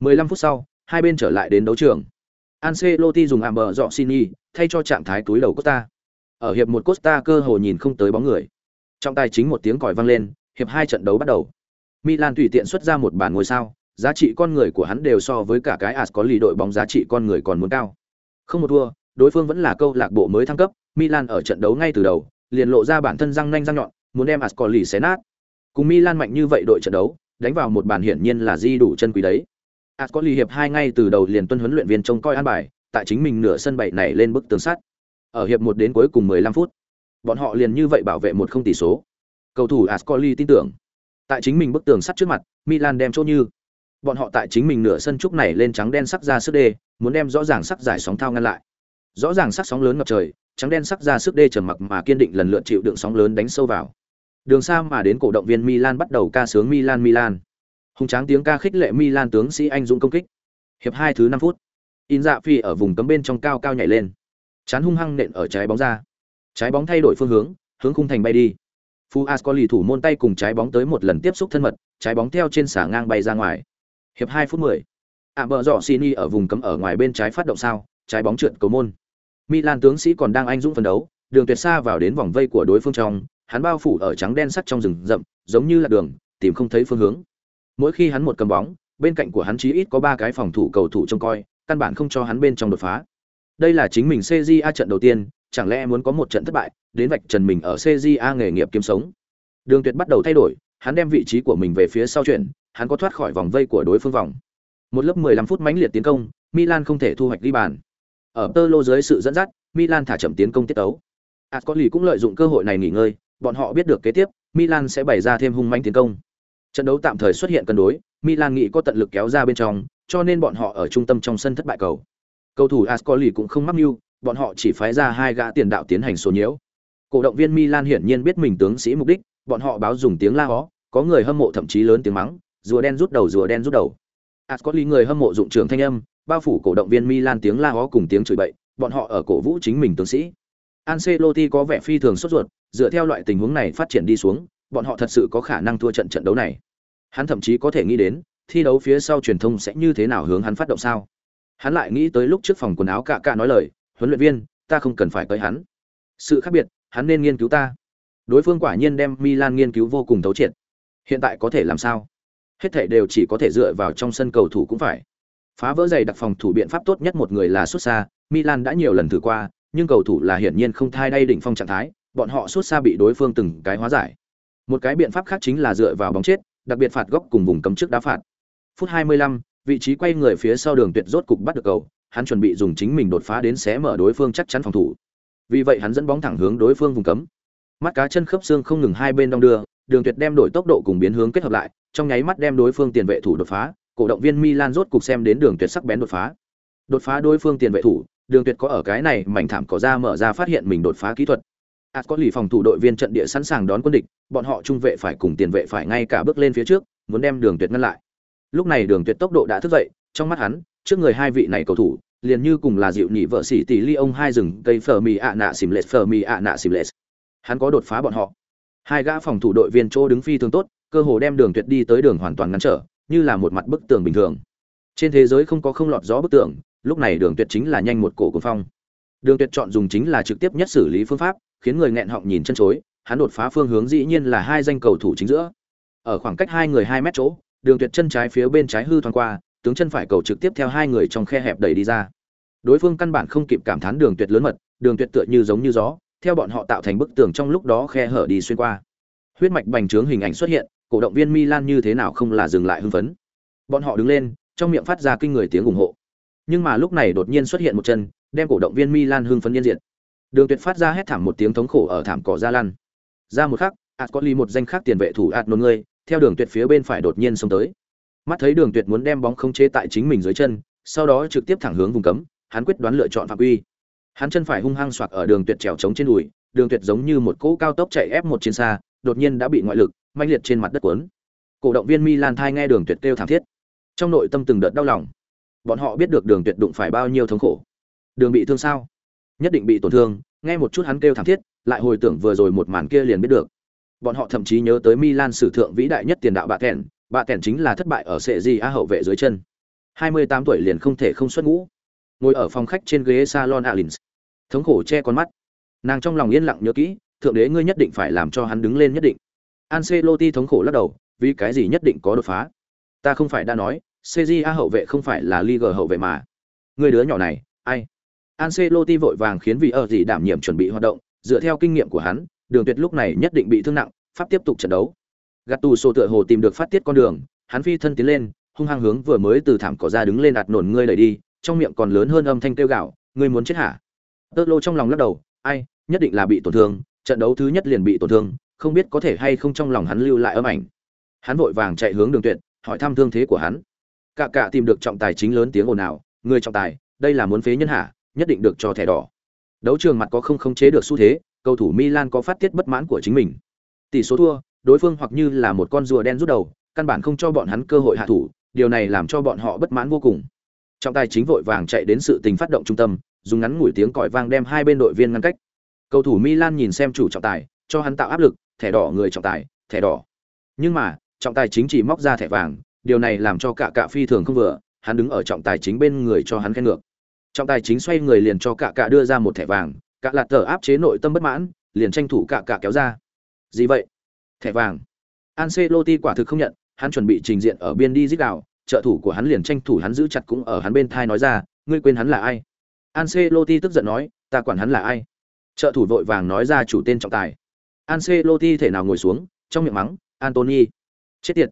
15 phút sau, hai bên trở lại đến đấu trường. Ancelotti dùng Amber Rossini thay cho trạng thái túi đầu Costa. Ở hiệp một Costa cơ hồ nhìn không tới bóng người. Trọng tài chính một tiếng còi vang lên, hiệp hai trận đấu bắt đầu. Milan tùy tiện xuất ra một bản ngôi sao, giá trị con người của hắn đều so với cả cái Ascoli đội bóng giá trị con người còn muốn cao. Không một thua, đối phương vẫn là câu lạc bộ mới thăng cấp, Milan ở trận đấu ngay từ đầu, liền lộ ra bản thân răng nanh răng nhọn, muốn đem Ascoli xé nát. Cùng Milan mạnh như vậy đội trận đấu, đánh vào một bàn hiển nhiên là di đủ chân quý đấy. À, Ascoli hiệp hai ngay từ đầu liền tuân huấn luyện viên trông coi an bài, tại chính mình nửa sân bảy này lên bức tường sắt. Ở hiệp một đến cuối cùng 15 phút, bọn họ liền như vậy bảo vệ một không tỷ số. Cầu thủ Ascoli tin tưởng, tại chính mình bức tường sắt trước mặt, Milan đem chỗ như bọn họ tại chính mình nửa sân trúc này lên trắng đen sắc ra sức đê muốn đem rõ ràng sắc giải sóng thao ngăn lại rõ ràng sắc sóng lớn ngập trời trắng đen sắc ra sức đê trầm mặc mà kiên định lần lượt chịu đựng sóng lớn đánh sâu vào đường xa mà đến cổ động viên milan bắt đầu ca sướng milan milan hùng tráng tiếng ca khích lệ milan tướng sĩ anh dũng công kích hiệp hai thứ năm phút in dạ phi ở vùng cấm bên trong cao cao nhảy lên chán hung hăng nện ở trái bóng ra trái bóng thay đổi phương hướng hướng khung thành bay đi Phu Ascoli thủ môn tay cùng trái bóng tới một lần tiếp xúc thân mật, trái bóng theo trên xả ngang bay ra ngoài. Hiệp 2 phút 10. À bờ Sini ở vùng cấm ở ngoài bên trái phát động sao, trái bóng trượt cầu môn. Milan tướng sĩ còn đang anh dũng phấn đấu, đường tuyệt xa vào đến vòng vây của đối phương trong, hắn bao phủ ở trắng đen sắt trong rừng rậm, giống như là đường, tìm không thấy phương hướng. Mỗi khi hắn một cầm bóng, bên cạnh của hắn chí ít có ba cái phòng thủ cầu thủ trông coi, căn bản không cho hắn bên trong đột phá. Đây là chính mình CJA trận đầu tiên, chẳng lẽ muốn có một trận thất bại, đến vạch trần mình ở CJA nghề nghiệp kiếm sống. Đường Tuyệt bắt đầu thay đổi, hắn đem vị trí của mình về phía sau chuyển, hắn có thoát khỏi vòng vây của đối phương vòng. Một lớp 15 phút mãnh liệt tiến công, Milan không thể thu hoạch đi bàn. Ở tơ lô dưới sự dẫn dắt, Milan thả chậm tiến công tiết tấu. Ascoli cũng lợi dụng cơ hội này nghỉ ngơi, bọn họ biết được kế tiếp, Milan sẽ bày ra thêm hung mãnh tiến công. Trận đấu tạm thời xuất hiện cân đối, Milan nghĩ có tận lực kéo ra bên trong, cho nên bọn họ ở trung tâm trong sân thất bại cầu. Cầu thủ Ascoli cũng không mắc mưu, bọn họ chỉ phái ra hai gã tiền đạo tiến hành số nhiễu. Cổ động viên Milan hiển nhiên biết mình tướng sĩ mục đích, bọn họ báo dùng tiếng la hó, có người hâm mộ thậm chí lớn tiếng mắng, rùa đen rút đầu rùa đen rút đầu. Ascoli người hâm mộ dụng trường thanh âm, bao phủ cổ động viên Milan tiếng la hó cùng tiếng chửi bậy, bọn họ ở cổ vũ chính mình tướng sĩ. Ancelotti có vẻ phi thường sốt ruột, dựa theo loại tình huống này phát triển đi xuống, bọn họ thật sự có khả năng thua trận trận đấu này. Hắn thậm chí có thể nghĩ đến, thi đấu phía sau truyền thông sẽ như thế nào hướng hắn phát động sao? Hắn lại nghĩ tới lúc trước phòng quần áo cạ cạ nói lời, huấn luyện viên, ta không cần phải tới hắn. Sự khác biệt, hắn nên nghiên cứu ta. Đối phương quả nhiên đem Milan nghiên cứu vô cùng thấu triệt. Hiện tại có thể làm sao? Hết thảy đều chỉ có thể dựa vào trong sân cầu thủ cũng phải. Phá vỡ giày đặc phòng thủ biện pháp tốt nhất một người là xuất xa, Milan đã nhiều lần thử qua, nhưng cầu thủ là hiển nhiên không thay đay đỉnh phong trạng thái, bọn họ xuất xa bị đối phương từng cái hóa giải. Một cái biện pháp khác chính là dựa vào bóng chết, đặc biệt phạt góc cùng vùng cấm trước đá phạt. Phút 25, vị trí quay người phía sau đường tuyệt rốt cục bắt được cầu, hắn chuẩn bị dùng chính mình đột phá đến xé mở đối phương chắc chắn phòng thủ. Vì vậy hắn dẫn bóng thẳng hướng đối phương vùng cấm. Mắt cá chân khớp xương không ngừng hai bên dong đưa, đường tuyệt đem đổi tốc độ cùng biến hướng kết hợp lại, trong nháy mắt đem đối phương tiền vệ thủ đột phá, cổ động viên Milan rốt cục xem đến đường tuyệt sắc bén đột phá. Đột phá đối phương tiền vệ thủ, đường tuyệt có ở cái này mảnh thảm có ra mở ra phát hiện mình đột phá kỹ thuật. À, có lì phòng thủ đội viên trận địa sẵn sàng đón quân địch, bọn họ trung vệ phải cùng tiền vệ phải ngay cả bước lên phía trước, muốn đem Đường Tuyệt ngăn lại. Lúc này Đường Tuyệt tốc độ đã thức dậy, trong mắt hắn, trước người hai vị này cầu thủ, liền như cùng là dịu nhị vợ sĩ tỷ ly ông hai rừng cây phở mì ạ nạ xìm lệ phở mì ạ nạ xìm lệ. Hắn có đột phá bọn họ. Hai gã phòng thủ đội viên chỗ đứng phi thường tốt, cơ hồ đem Đường Tuyệt đi tới đường hoàn toàn ngăn trở, như là một mặt bức tường bình thường. Trên thế giới không có không lọt gió bức tường, lúc này Đường Tuyệt chính là nhanh một cổ của phong. Đường Tuyệt chọn dùng chính là trực tiếp nhất xử lý phương pháp, khiến người nghẹn họng nhìn chân chối, hắn đột phá phương hướng dĩ nhiên là hai danh cầu thủ chính giữa. Ở khoảng cách hai người hai mét chỗ, Đường Tuyệt chân trái phía bên trái hư thoáng qua, tướng chân phải cầu trực tiếp theo hai người trong khe hẹp đẩy đi ra. Đối phương căn bản không kịp cảm thán Đường Tuyệt lớn mật, Đường Tuyệt tựa như giống như gió, theo bọn họ tạo thành bức tường trong lúc đó khe hở đi xuyên qua. Huyết mạch bành trướng hình ảnh xuất hiện, cổ động viên Milan như thế nào không là dừng lại hưng phấn. Bọn họ đứng lên, trong miệng phát ra kinh người tiếng ủng hộ. Nhưng mà lúc này đột nhiên xuất hiện một chân, đem cổ động viên Milan hưng phấn yên diệt. Đường Tuyệt phát ra hét thảm một tiếng thống khổ ở thảm cỏ ra lăn. Ra một khắc, Ascoli một danh khác tiền vệ thủ Adnon người, theo Đường Tuyệt phía bên phải đột nhiên xông tới. Mắt thấy Đường Tuyệt muốn đem bóng không chế tại chính mình dưới chân, sau đó trực tiếp thẳng hướng vùng cấm, hắn quyết đoán lựa chọn phạm quy. Hắn chân phải hung hăng xoạc ở Đường Tuyệt trèo chống trên đùi, Đường Tuyệt giống như một cỗ cao tốc chạy ép một trên xa, đột nhiên đã bị ngoại lực manh liệt trên mặt đất cuốn. Cổ động viên Milan thai nghe Đường Tuyệt kêu thảm thiết. Trong nội tâm từng đợt đau lòng. Bọn họ biết được Đường Tuyệt đụng phải bao nhiêu thống khổ. Đường bị thương sao? Nhất định bị tổn thương, nghe một chút hắn kêu thảm thiết, lại hồi tưởng vừa rồi một màn kia liền biết được. Bọn họ thậm chí nhớ tới Milan sử thượng vĩ đại nhất tiền đạo bạ kèn, bạ kèn chính là thất bại ở sệ gì a hậu vệ dưới chân. 28 tuổi liền không thể không xuất ngũ. Ngồi ở phòng khách trên ghế salon Alins, thống khổ che con mắt. Nàng trong lòng yên lặng nhớ kỹ, thượng đế ngươi nhất định phải làm cho hắn đứng lên nhất định. Ancelotti thống khổ lắc đầu, vì cái gì nhất định có đột phá? Ta không phải đã nói, CJA hậu vệ không phải là Liga hậu vệ mà. Người đứa nhỏ này, ai? Ancelotti vội vàng khiến vị ở gì đảm nhiệm chuẩn bị hoạt động, dựa theo kinh nghiệm của hắn, Đường Tuyệt lúc này nhất định bị thương nặng, pháp tiếp tục trận đấu. Gattuso tựa hồ tìm được phát tiết con đường, hắn phi thân tiến lên, hung hăng hướng vừa mới từ thảm cỏ ra đứng lên ạt nổn ngươi đẩy đi, trong miệng còn lớn hơn âm thanh kêu gào, ngươi muốn chết hả? Tơ lô trong lòng lắc đầu, ai, nhất định là bị tổn thương, trận đấu thứ nhất liền bị tổn thương, không biết có thể hay không trong lòng hắn lưu lại âm ảnh. Hắn vội vàng chạy hướng Đường Tuyệt, hỏi thăm thương thế của hắn. Cả cả tìm được trọng tài chính lớn tiếng ồn ào, người trọng tài, đây là muốn phế nhân hả? Nhất định được cho thẻ đỏ. Đấu trường mặt có không khống chế được xu thế, cầu thủ Milan có phát tiết bất mãn của chính mình. Tỷ số thua, đối phương hoặc như là một con rùa đen rút đầu, căn bản không cho bọn hắn cơ hội hạ thủ, điều này làm cho bọn họ bất mãn vô cùng. Trọng tài chính vội vàng chạy đến sự tình phát động trung tâm, dùng ngắn ngủi tiếng còi vang đem hai bên đội viên ngăn cách. Cầu thủ Milan nhìn xem chủ trọng tài, cho hắn tạo áp lực, thẻ đỏ người trọng tài, thẻ đỏ. Nhưng mà, trọng tài chính chỉ móc ra thẻ vàng, điều này làm cho cả cả phi thường không vừa, hắn đứng ở trọng tài chính bên người cho hắn khen ngược trọng tài chính xoay người liền cho cả cả đưa ra một thẻ vàng cả lạt tờ áp chế nội tâm bất mãn, liền tranh thủ cả cả kéo ra. Gì vậy? Thẻ vàng. Ancelotti quả thực không nhận, hắn chuẩn bị trình diện ở biên đi giết đạo trợ thủ của hắn liền tranh thủ hắn giữ chặt cũng ở hắn bên thai nói ra, ngươi quên hắn là ai? Ancelotti tức giận nói, ta quản hắn là ai? Trợ thủ vội vàng nói ra chủ tên trọng tài. Ancelotti thể nào ngồi xuống, trong miệng mắng, antony. Chết tiệt.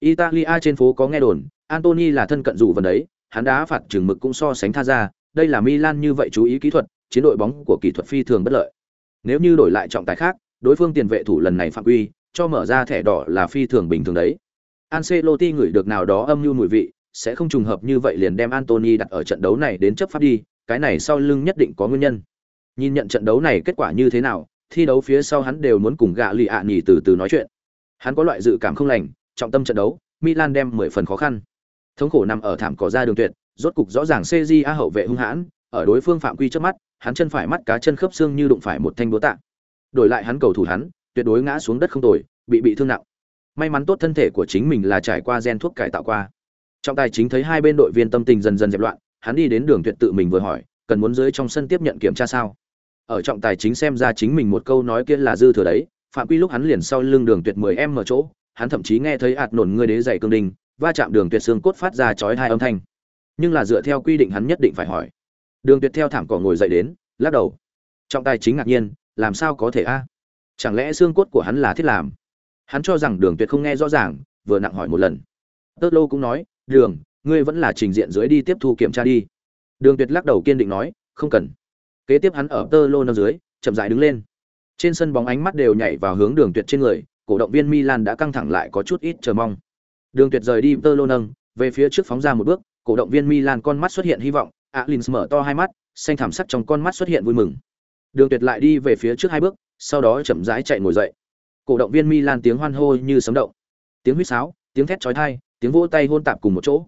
Italia trên phố có nghe đồn, antony là thân cận dù vần đấy, hắn đá phạt chừng mực cũng so sánh tha ra đây là Milan như vậy chú ý kỹ thuật, chiến đội bóng của kỹ thuật phi thường bất lợi. Nếu như đổi lại trọng tài khác, đối phương tiền vệ thủ lần này phạm quy, cho mở ra thẻ đỏ là phi thường bình thường đấy. Ancelotti ngửi được nào đó âm mưu mùi vị, sẽ không trùng hợp như vậy liền đem Anthony đặt ở trận đấu này đến chấp pháp đi, cái này sau lưng nhất định có nguyên nhân. Nhìn nhận trận đấu này kết quả như thế nào, thi đấu phía sau hắn đều muốn cùng gạ lì ạ nhỉ từ từ nói chuyện. Hắn có loại dự cảm không lành, trọng tâm trận đấu, Milan đem 10 phần khó khăn. Thống khổ nằm ở thảm cỏ ra đường tuyệt, rốt cục rõ ràng CJA hậu vệ hung hãn, ở đối phương phạm quy trước mắt, hắn chân phải mắt cá chân khớp xương như đụng phải một thanh đũa tạ. Đổi lại hắn cầu thủ hắn, tuyệt đối ngã xuống đất không tồi, bị bị thương nặng. May mắn tốt thân thể của chính mình là trải qua gen thuốc cải tạo qua. Trọng tài chính thấy hai bên đội viên tâm tình dần dần dẹp loạn, hắn đi đến đường tuyệt tự mình vừa hỏi, cần muốn dưới trong sân tiếp nhận kiểm tra sao? Ở trọng tài chính xem ra chính mình một câu nói kia là dư thừa đấy, phạm quy lúc hắn liền sau lưng đường tuyệt 10 em mở chỗ, hắn thậm chí nghe thấy ạt nổn người đế giày cương đình, va chạm đường tuyệt xương cốt phát ra chói hai âm thanh nhưng là dựa theo quy định hắn nhất định phải hỏi. Đường tuyệt theo thảm cỏ ngồi dậy đến, lắc đầu. Trọng tài chính ngạc nhiên, làm sao có thể a? Chẳng lẽ xương cốt của hắn là thiết làm? Hắn cho rằng đường tuyệt không nghe rõ ràng, vừa nặng hỏi một lần. Tớt lô cũng nói, đường, ngươi vẫn là trình diện dưới đi tiếp thu kiểm tra đi. Đường tuyệt lắc đầu kiên định nói, không cần. Kế tiếp hắn ở tơ lô nâng dưới, chậm dại đứng lên. Trên sân bóng ánh mắt đều nhảy vào hướng đường tuyệt trên người, cổ động viên milan đã căng thẳng lại có chút ít chờ mong. Đường tuyệt rời đi tơ lô nâng, về phía trước phóng ra một bước cổ động viên Milan con mắt xuất hiện hy vọng, Alins mở to hai mắt, xanh thảm sắc trong con mắt xuất hiện vui mừng. Đường Tuyệt lại đi về phía trước hai bước, sau đó chậm rãi chạy ngồi dậy. Cổ động viên Milan tiếng hoan hô như sấm động. Tiếng huýt sáo, tiếng thét chói tai, tiếng vỗ tay hôn tạp cùng một chỗ.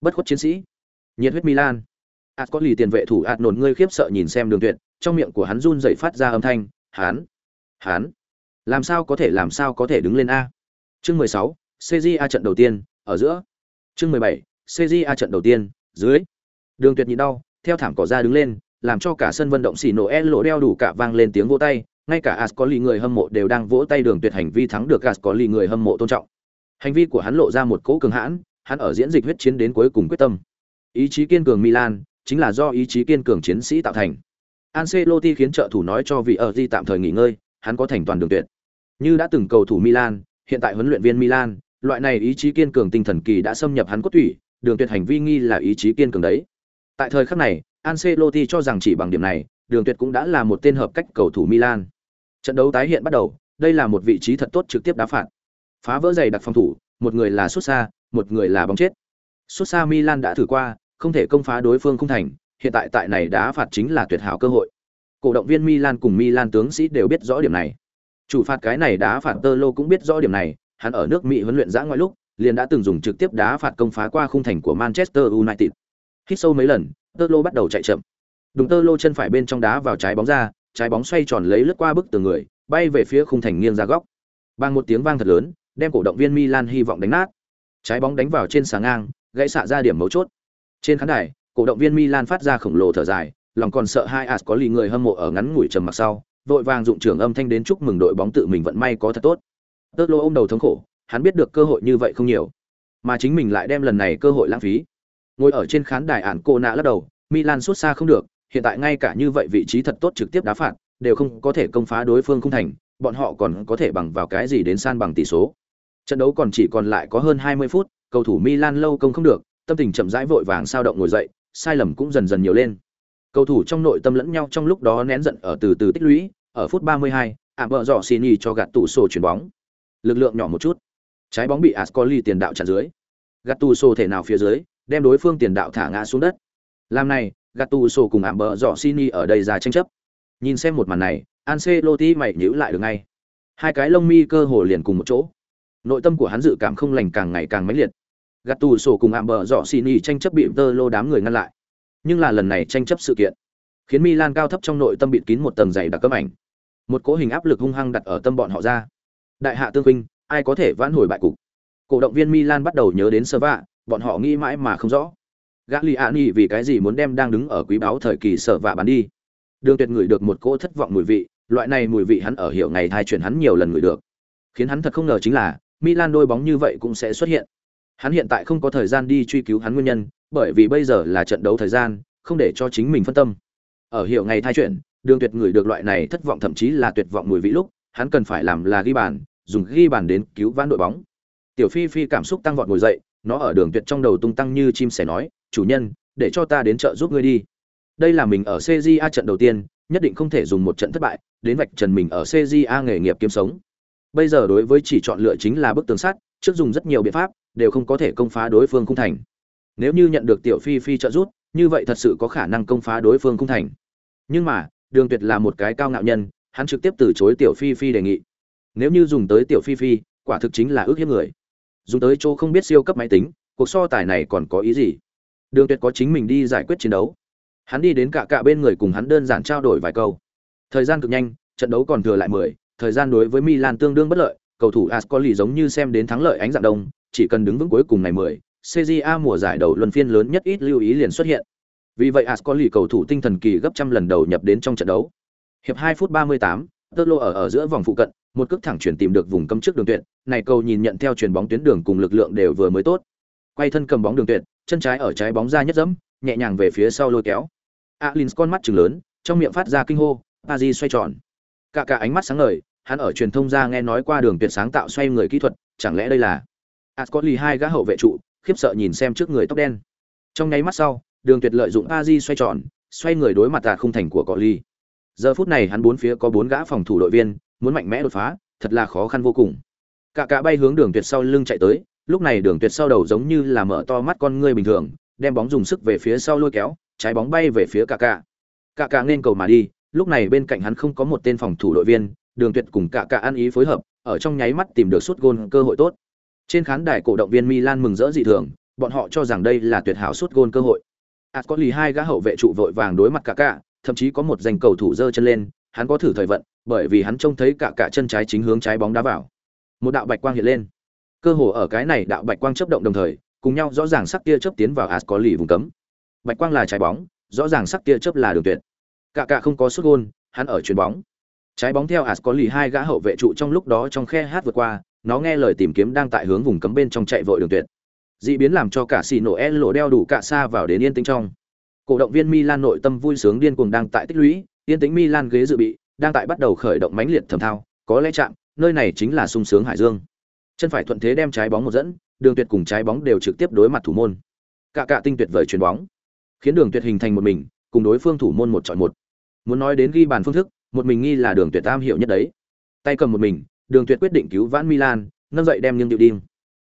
Bất khuất chiến sĩ. Nhiệt huyết Milan. Ascoli tiền vệ thủ ạt nổn ngươi khiếp sợ nhìn xem Đường Tuyệt, trong miệng của hắn run rẩy phát ra âm thanh, "Hắn, hắn, làm sao có thể làm sao có thể đứng lên a?" Chương 16, CJA trận đầu tiên, ở giữa. Chương 17, CJA trận đầu tiên, dưới. Đường Tuyệt nhịn đau, theo thảm cỏ ra đứng lên, làm cho cả sân vận động xì nổ el lộ đeo đủ cả vang lên tiếng vỗ tay, ngay cả Ascoli người hâm mộ đều đang vỗ tay Đường Tuyệt hành vi thắng được Ascoli người hâm mộ tôn trọng. Hành vi của hắn lộ ra một cỗ cường hãn, hắn ở diễn dịch huyết chiến đến cuối cùng quyết tâm. Ý chí kiên cường Milan, chính là do ý chí kiên cường chiến sĩ tạo thành. Ancelotti khiến trợ thủ nói cho vị ở di tạm thời nghỉ ngơi, hắn có thành toàn đường tuyệt. Như đã từng cầu thủ Milan, hiện tại huấn luyện viên Milan, loại này ý chí kiên cường tinh thần kỳ đã xâm nhập hắn cốt tủy, đường tuyệt hành vi nghi là ý chí kiên cường đấy. Tại thời khắc này, Ancelotti cho rằng chỉ bằng điểm này, đường tuyệt cũng đã là một tên hợp cách cầu thủ Milan. Trận đấu tái hiện bắt đầu, đây là một vị trí thật tốt trực tiếp đá phạt. Phá vỡ giày đặc phòng thủ, một người là sút xa, một người là bóng chết. Sút xa Milan đã thử qua, không thể công phá đối phương không thành, hiện tại tại này đá phạt chính là tuyệt hảo cơ hội. Cổ động viên Milan cùng Milan tướng sĩ đều biết rõ điểm này. Chủ phạt cái này đá phạt Tơ Lô cũng biết rõ điểm này, hắn ở nước Mỹ huấn luyện dã ngoại lúc, liền đã từng dùng trực tiếp đá phạt công phá qua khung thành của Manchester United. Hít sâu mấy lần, Tơ Lô bắt đầu chạy chậm. Đúng Tơ Lô chân phải bên trong đá vào trái bóng ra, trái bóng xoay tròn lấy lướt qua bức tường người, bay về phía khung thành nghiêng ra góc. Bằng một tiếng vang thật lớn, đem cổ động viên Milan hy vọng đánh nát. Trái bóng đánh vào trên sáng ngang, gãy xạ ra điểm mấu chốt. Trên khán đài, cổ động viên Milan phát ra khổng lồ thở dài, lòng còn sợ hai As có lì người hâm mộ ở ngắn ngủi trầm mặc sau, vội vàng dụng trưởng âm thanh đến chúc mừng đội bóng tự mình vận may có thật tốt. Tơ lô ôm đầu thống khổ, hắn biết được cơ hội như vậy không nhiều, mà chính mình lại đem lần này cơ hội lãng phí. Ngồi ở trên khán đài ản cô nạ lắc đầu, Milan xuất xa không được, hiện tại ngay cả như vậy vị trí thật tốt trực tiếp đá phạt, đều không có thể công phá đối phương không thành, bọn họ còn có thể bằng vào cái gì đến san bằng tỷ số. Trận đấu còn chỉ còn lại có hơn 20 phút, cầu thủ Milan lâu công không được, tâm tình chậm rãi vội vàng sao động ngồi dậy, sai lầm cũng dần dần nhiều lên. Cầu thủ trong nội tâm lẫn nhau trong lúc đó nén giận ở từ từ tích lũy, ở phút 32, ảm vợ dọ Sini cho gạt tủ sổ chuyển bóng. Lực lượng nhỏ một chút. Trái bóng bị Ascoli tiền đạo chặn dưới. Gattuso thể nào phía dưới, đem đối phương tiền đạo thả ngã xuống đất. Làm này, Gattuso cùng ảm bờ dọ Sini ở đây ra tranh chấp. Nhìn xem một màn này, Ancelotti mày nhíu lại được ngay. Hai cái lông mi cơ hồ liền cùng một chỗ. Nội tâm của hắn dự cảm không lành càng ngày càng mãnh liệt Gattuso cùng ảm bờ dọ Sini tranh chấp bị tơ lô đám người ngăn lại nhưng là lần này tranh chấp sự kiện khiến milan cao thấp trong nội tâm bịt kín một tầng dày đặc cấm ảnh một cỗ hình áp lực hung hăng đặt ở tâm bọn họ ra đại hạ tương huynh ai có thể vãn hồi bại cục? Cổ động viên milan bắt đầu nhớ đến sơ vạ bọn họ nghĩ mãi mà không rõ. Gã li ni vì cái gì muốn đem đang đứng ở quý báo thời kỳ sợ vạ bán đi? Đường tuyệt ngửi được một cỗ thất vọng mùi vị loại này mùi vị hắn ở hiệu ngày thai chuyển hắn nhiều lần ngửi được. Khiến hắn thật không ngờ chính là milan đôi bóng như vậy cũng sẽ xuất hiện. Hắn hiện tại không có thời gian đi truy cứu hắn nguyên nhân, bởi vì bây giờ là trận đấu thời gian, không để cho chính mình phân tâm. Ở hiệu ngày thay chuyển, Đường Tuyệt người được loại này thất vọng thậm chí là tuyệt vọng mùi vị lúc, hắn cần phải làm là ghi bàn, dùng ghi bàn đến cứu vãn đội bóng. Tiểu Phi Phi cảm xúc tăng vọt ngồi dậy, nó ở Đường Tuyệt trong đầu tung tăng như chim sẻ nói, "Chủ nhân, để cho ta đến chợ giúp ngươi đi." Đây là mình ở CJA trận đầu tiên, nhất định không thể dùng một trận thất bại, đến vạch trần mình ở CJA nghề nghiệp kiếm sống. Bây giờ đối với chỉ chọn lựa chính là bức tường sắt, trước dùng rất nhiều biện pháp, đều không có thể công phá đối phương cung thành nếu như nhận được tiểu phi phi trợ giúp như vậy thật sự có khả năng công phá đối phương cung thành nhưng mà đường tuyệt là một cái cao ngạo nhân hắn trực tiếp từ chối tiểu phi phi đề nghị nếu như dùng tới tiểu phi phi quả thực chính là ước hiếp người dùng tới chỗ không biết siêu cấp máy tính cuộc so tài này còn có ý gì đường tuyệt có chính mình đi giải quyết chiến đấu hắn đi đến cả cả bên người cùng hắn đơn giản trao đổi vài câu thời gian cực nhanh trận đấu còn thừa lại 10, thời gian đối với Milan tương đương bất lợi cầu thủ Ascoli giống như xem đến thắng lợi ánh dạng đông chỉ cần đứng vững cuối cùng ngày 10, CJA mùa giải đầu luân phiên lớn nhất ít lưu ý liền xuất hiện. Vì vậy Ascoli cầu thủ tinh thần kỳ gấp trăm lần đầu nhập đến trong trận đấu. Hiệp 2 phút 38, Totlo ở ở giữa vòng phụ cận, một cước thẳng chuyển tìm được vùng cấm trước đường tuyệt, này cầu nhìn nhận theo chuyền bóng tuyến đường cùng lực lượng đều vừa mới tốt. Quay thân cầm bóng đường tuyệt, chân trái ở trái bóng ra nhất dẫm, nhẹ nhàng về phía sau lôi kéo. alin con mắt trừng lớn, trong miệng phát ra kinh hô, Paris xoay tròn. Cả cả ánh mắt sáng ngời, hắn ở truyền thông ra nghe nói qua đường tuyệt sáng tạo xoay người kỹ thuật, chẳng lẽ đây là Ascoli hai gã hậu vệ trụ, khiếp sợ nhìn xem trước người tóc đen. Trong nháy mắt sau, Đường Tuyệt lợi dụng Aji xoay tròn, xoay người đối mặt à tạt khung thành của Coli. Giờ phút này hắn bốn phía có bốn gã phòng thủ đội viên, muốn mạnh mẽ đột phá, thật là khó khăn vô cùng. Cả cả bay hướng Đường Tuyệt sau lưng chạy tới, lúc này Đường Tuyệt sau đầu giống như là mở to mắt con ngươi bình thường, đem bóng dùng sức về phía sau lôi kéo, trái bóng bay về phía cả cả. Cả cả nên cầu mà đi, lúc này bên cạnh hắn không có một tên phòng thủ đội viên, đường tuyệt cùng cả cả ăn ý phối hợp ở trong nháy mắt tìm được suốt gôn cơ hội tốt trên khán đài cổ động viên milan mừng rỡ dị thường bọn họ cho rằng đây là tuyệt hảo suốt gôn cơ hội Ascoli hai gã hậu vệ trụ vội vàng đối mặt cả cả thậm chí có một danh cầu thủ giơ chân lên hắn có thử thời vận bởi vì hắn trông thấy cả cả chân trái chính hướng trái bóng đá vào. Một đạo bạch quang hiện lên. Cơ hồ ở cái này đạo bạch quang chớp động đồng thời cùng nhau rõ ràng sắc tia chớp tiến vào Ascoli vùng cấm. Bạch quang là trái bóng rõ ràng sắc tia chớp là đường tuyệt. Cả cả không có sút gol, hắn ở chuyền bóng. Trái bóng theo Ascoli hai gã hậu vệ trụ trong lúc đó trong khe hát vượt qua nó nghe lời tìm kiếm đang tại hướng vùng cấm bên trong chạy vội đường tuyệt. Dị biến làm cho cả xì nổ lộ đeo đủ cả xa vào đến yên tĩnh trong cổ động viên milan nội tâm vui sướng điên cuồng đang tại tích lũy, yên tĩnh milan ghế dự bị, đang tại bắt đầu khởi động mãnh liệt thẩm thao, có lẽ chạm, nơi này chính là sung sướng hải dương. Chân phải thuận thế đem trái bóng một dẫn, đường tuyệt cùng trái bóng đều trực tiếp đối mặt thủ môn. Cả cả tinh tuyệt vời chuyền bóng, khiến đường tuyệt hình thành một mình, cùng đối phương thủ môn một chọi một. Muốn nói đến ghi bàn phương thức, một mình nghi là đường tuyệt tam hiệu nhất đấy. Tay cầm một mình, đường tuyệt quyết định cứu vãn milan, nâng dậy đem nghiêng điệu điên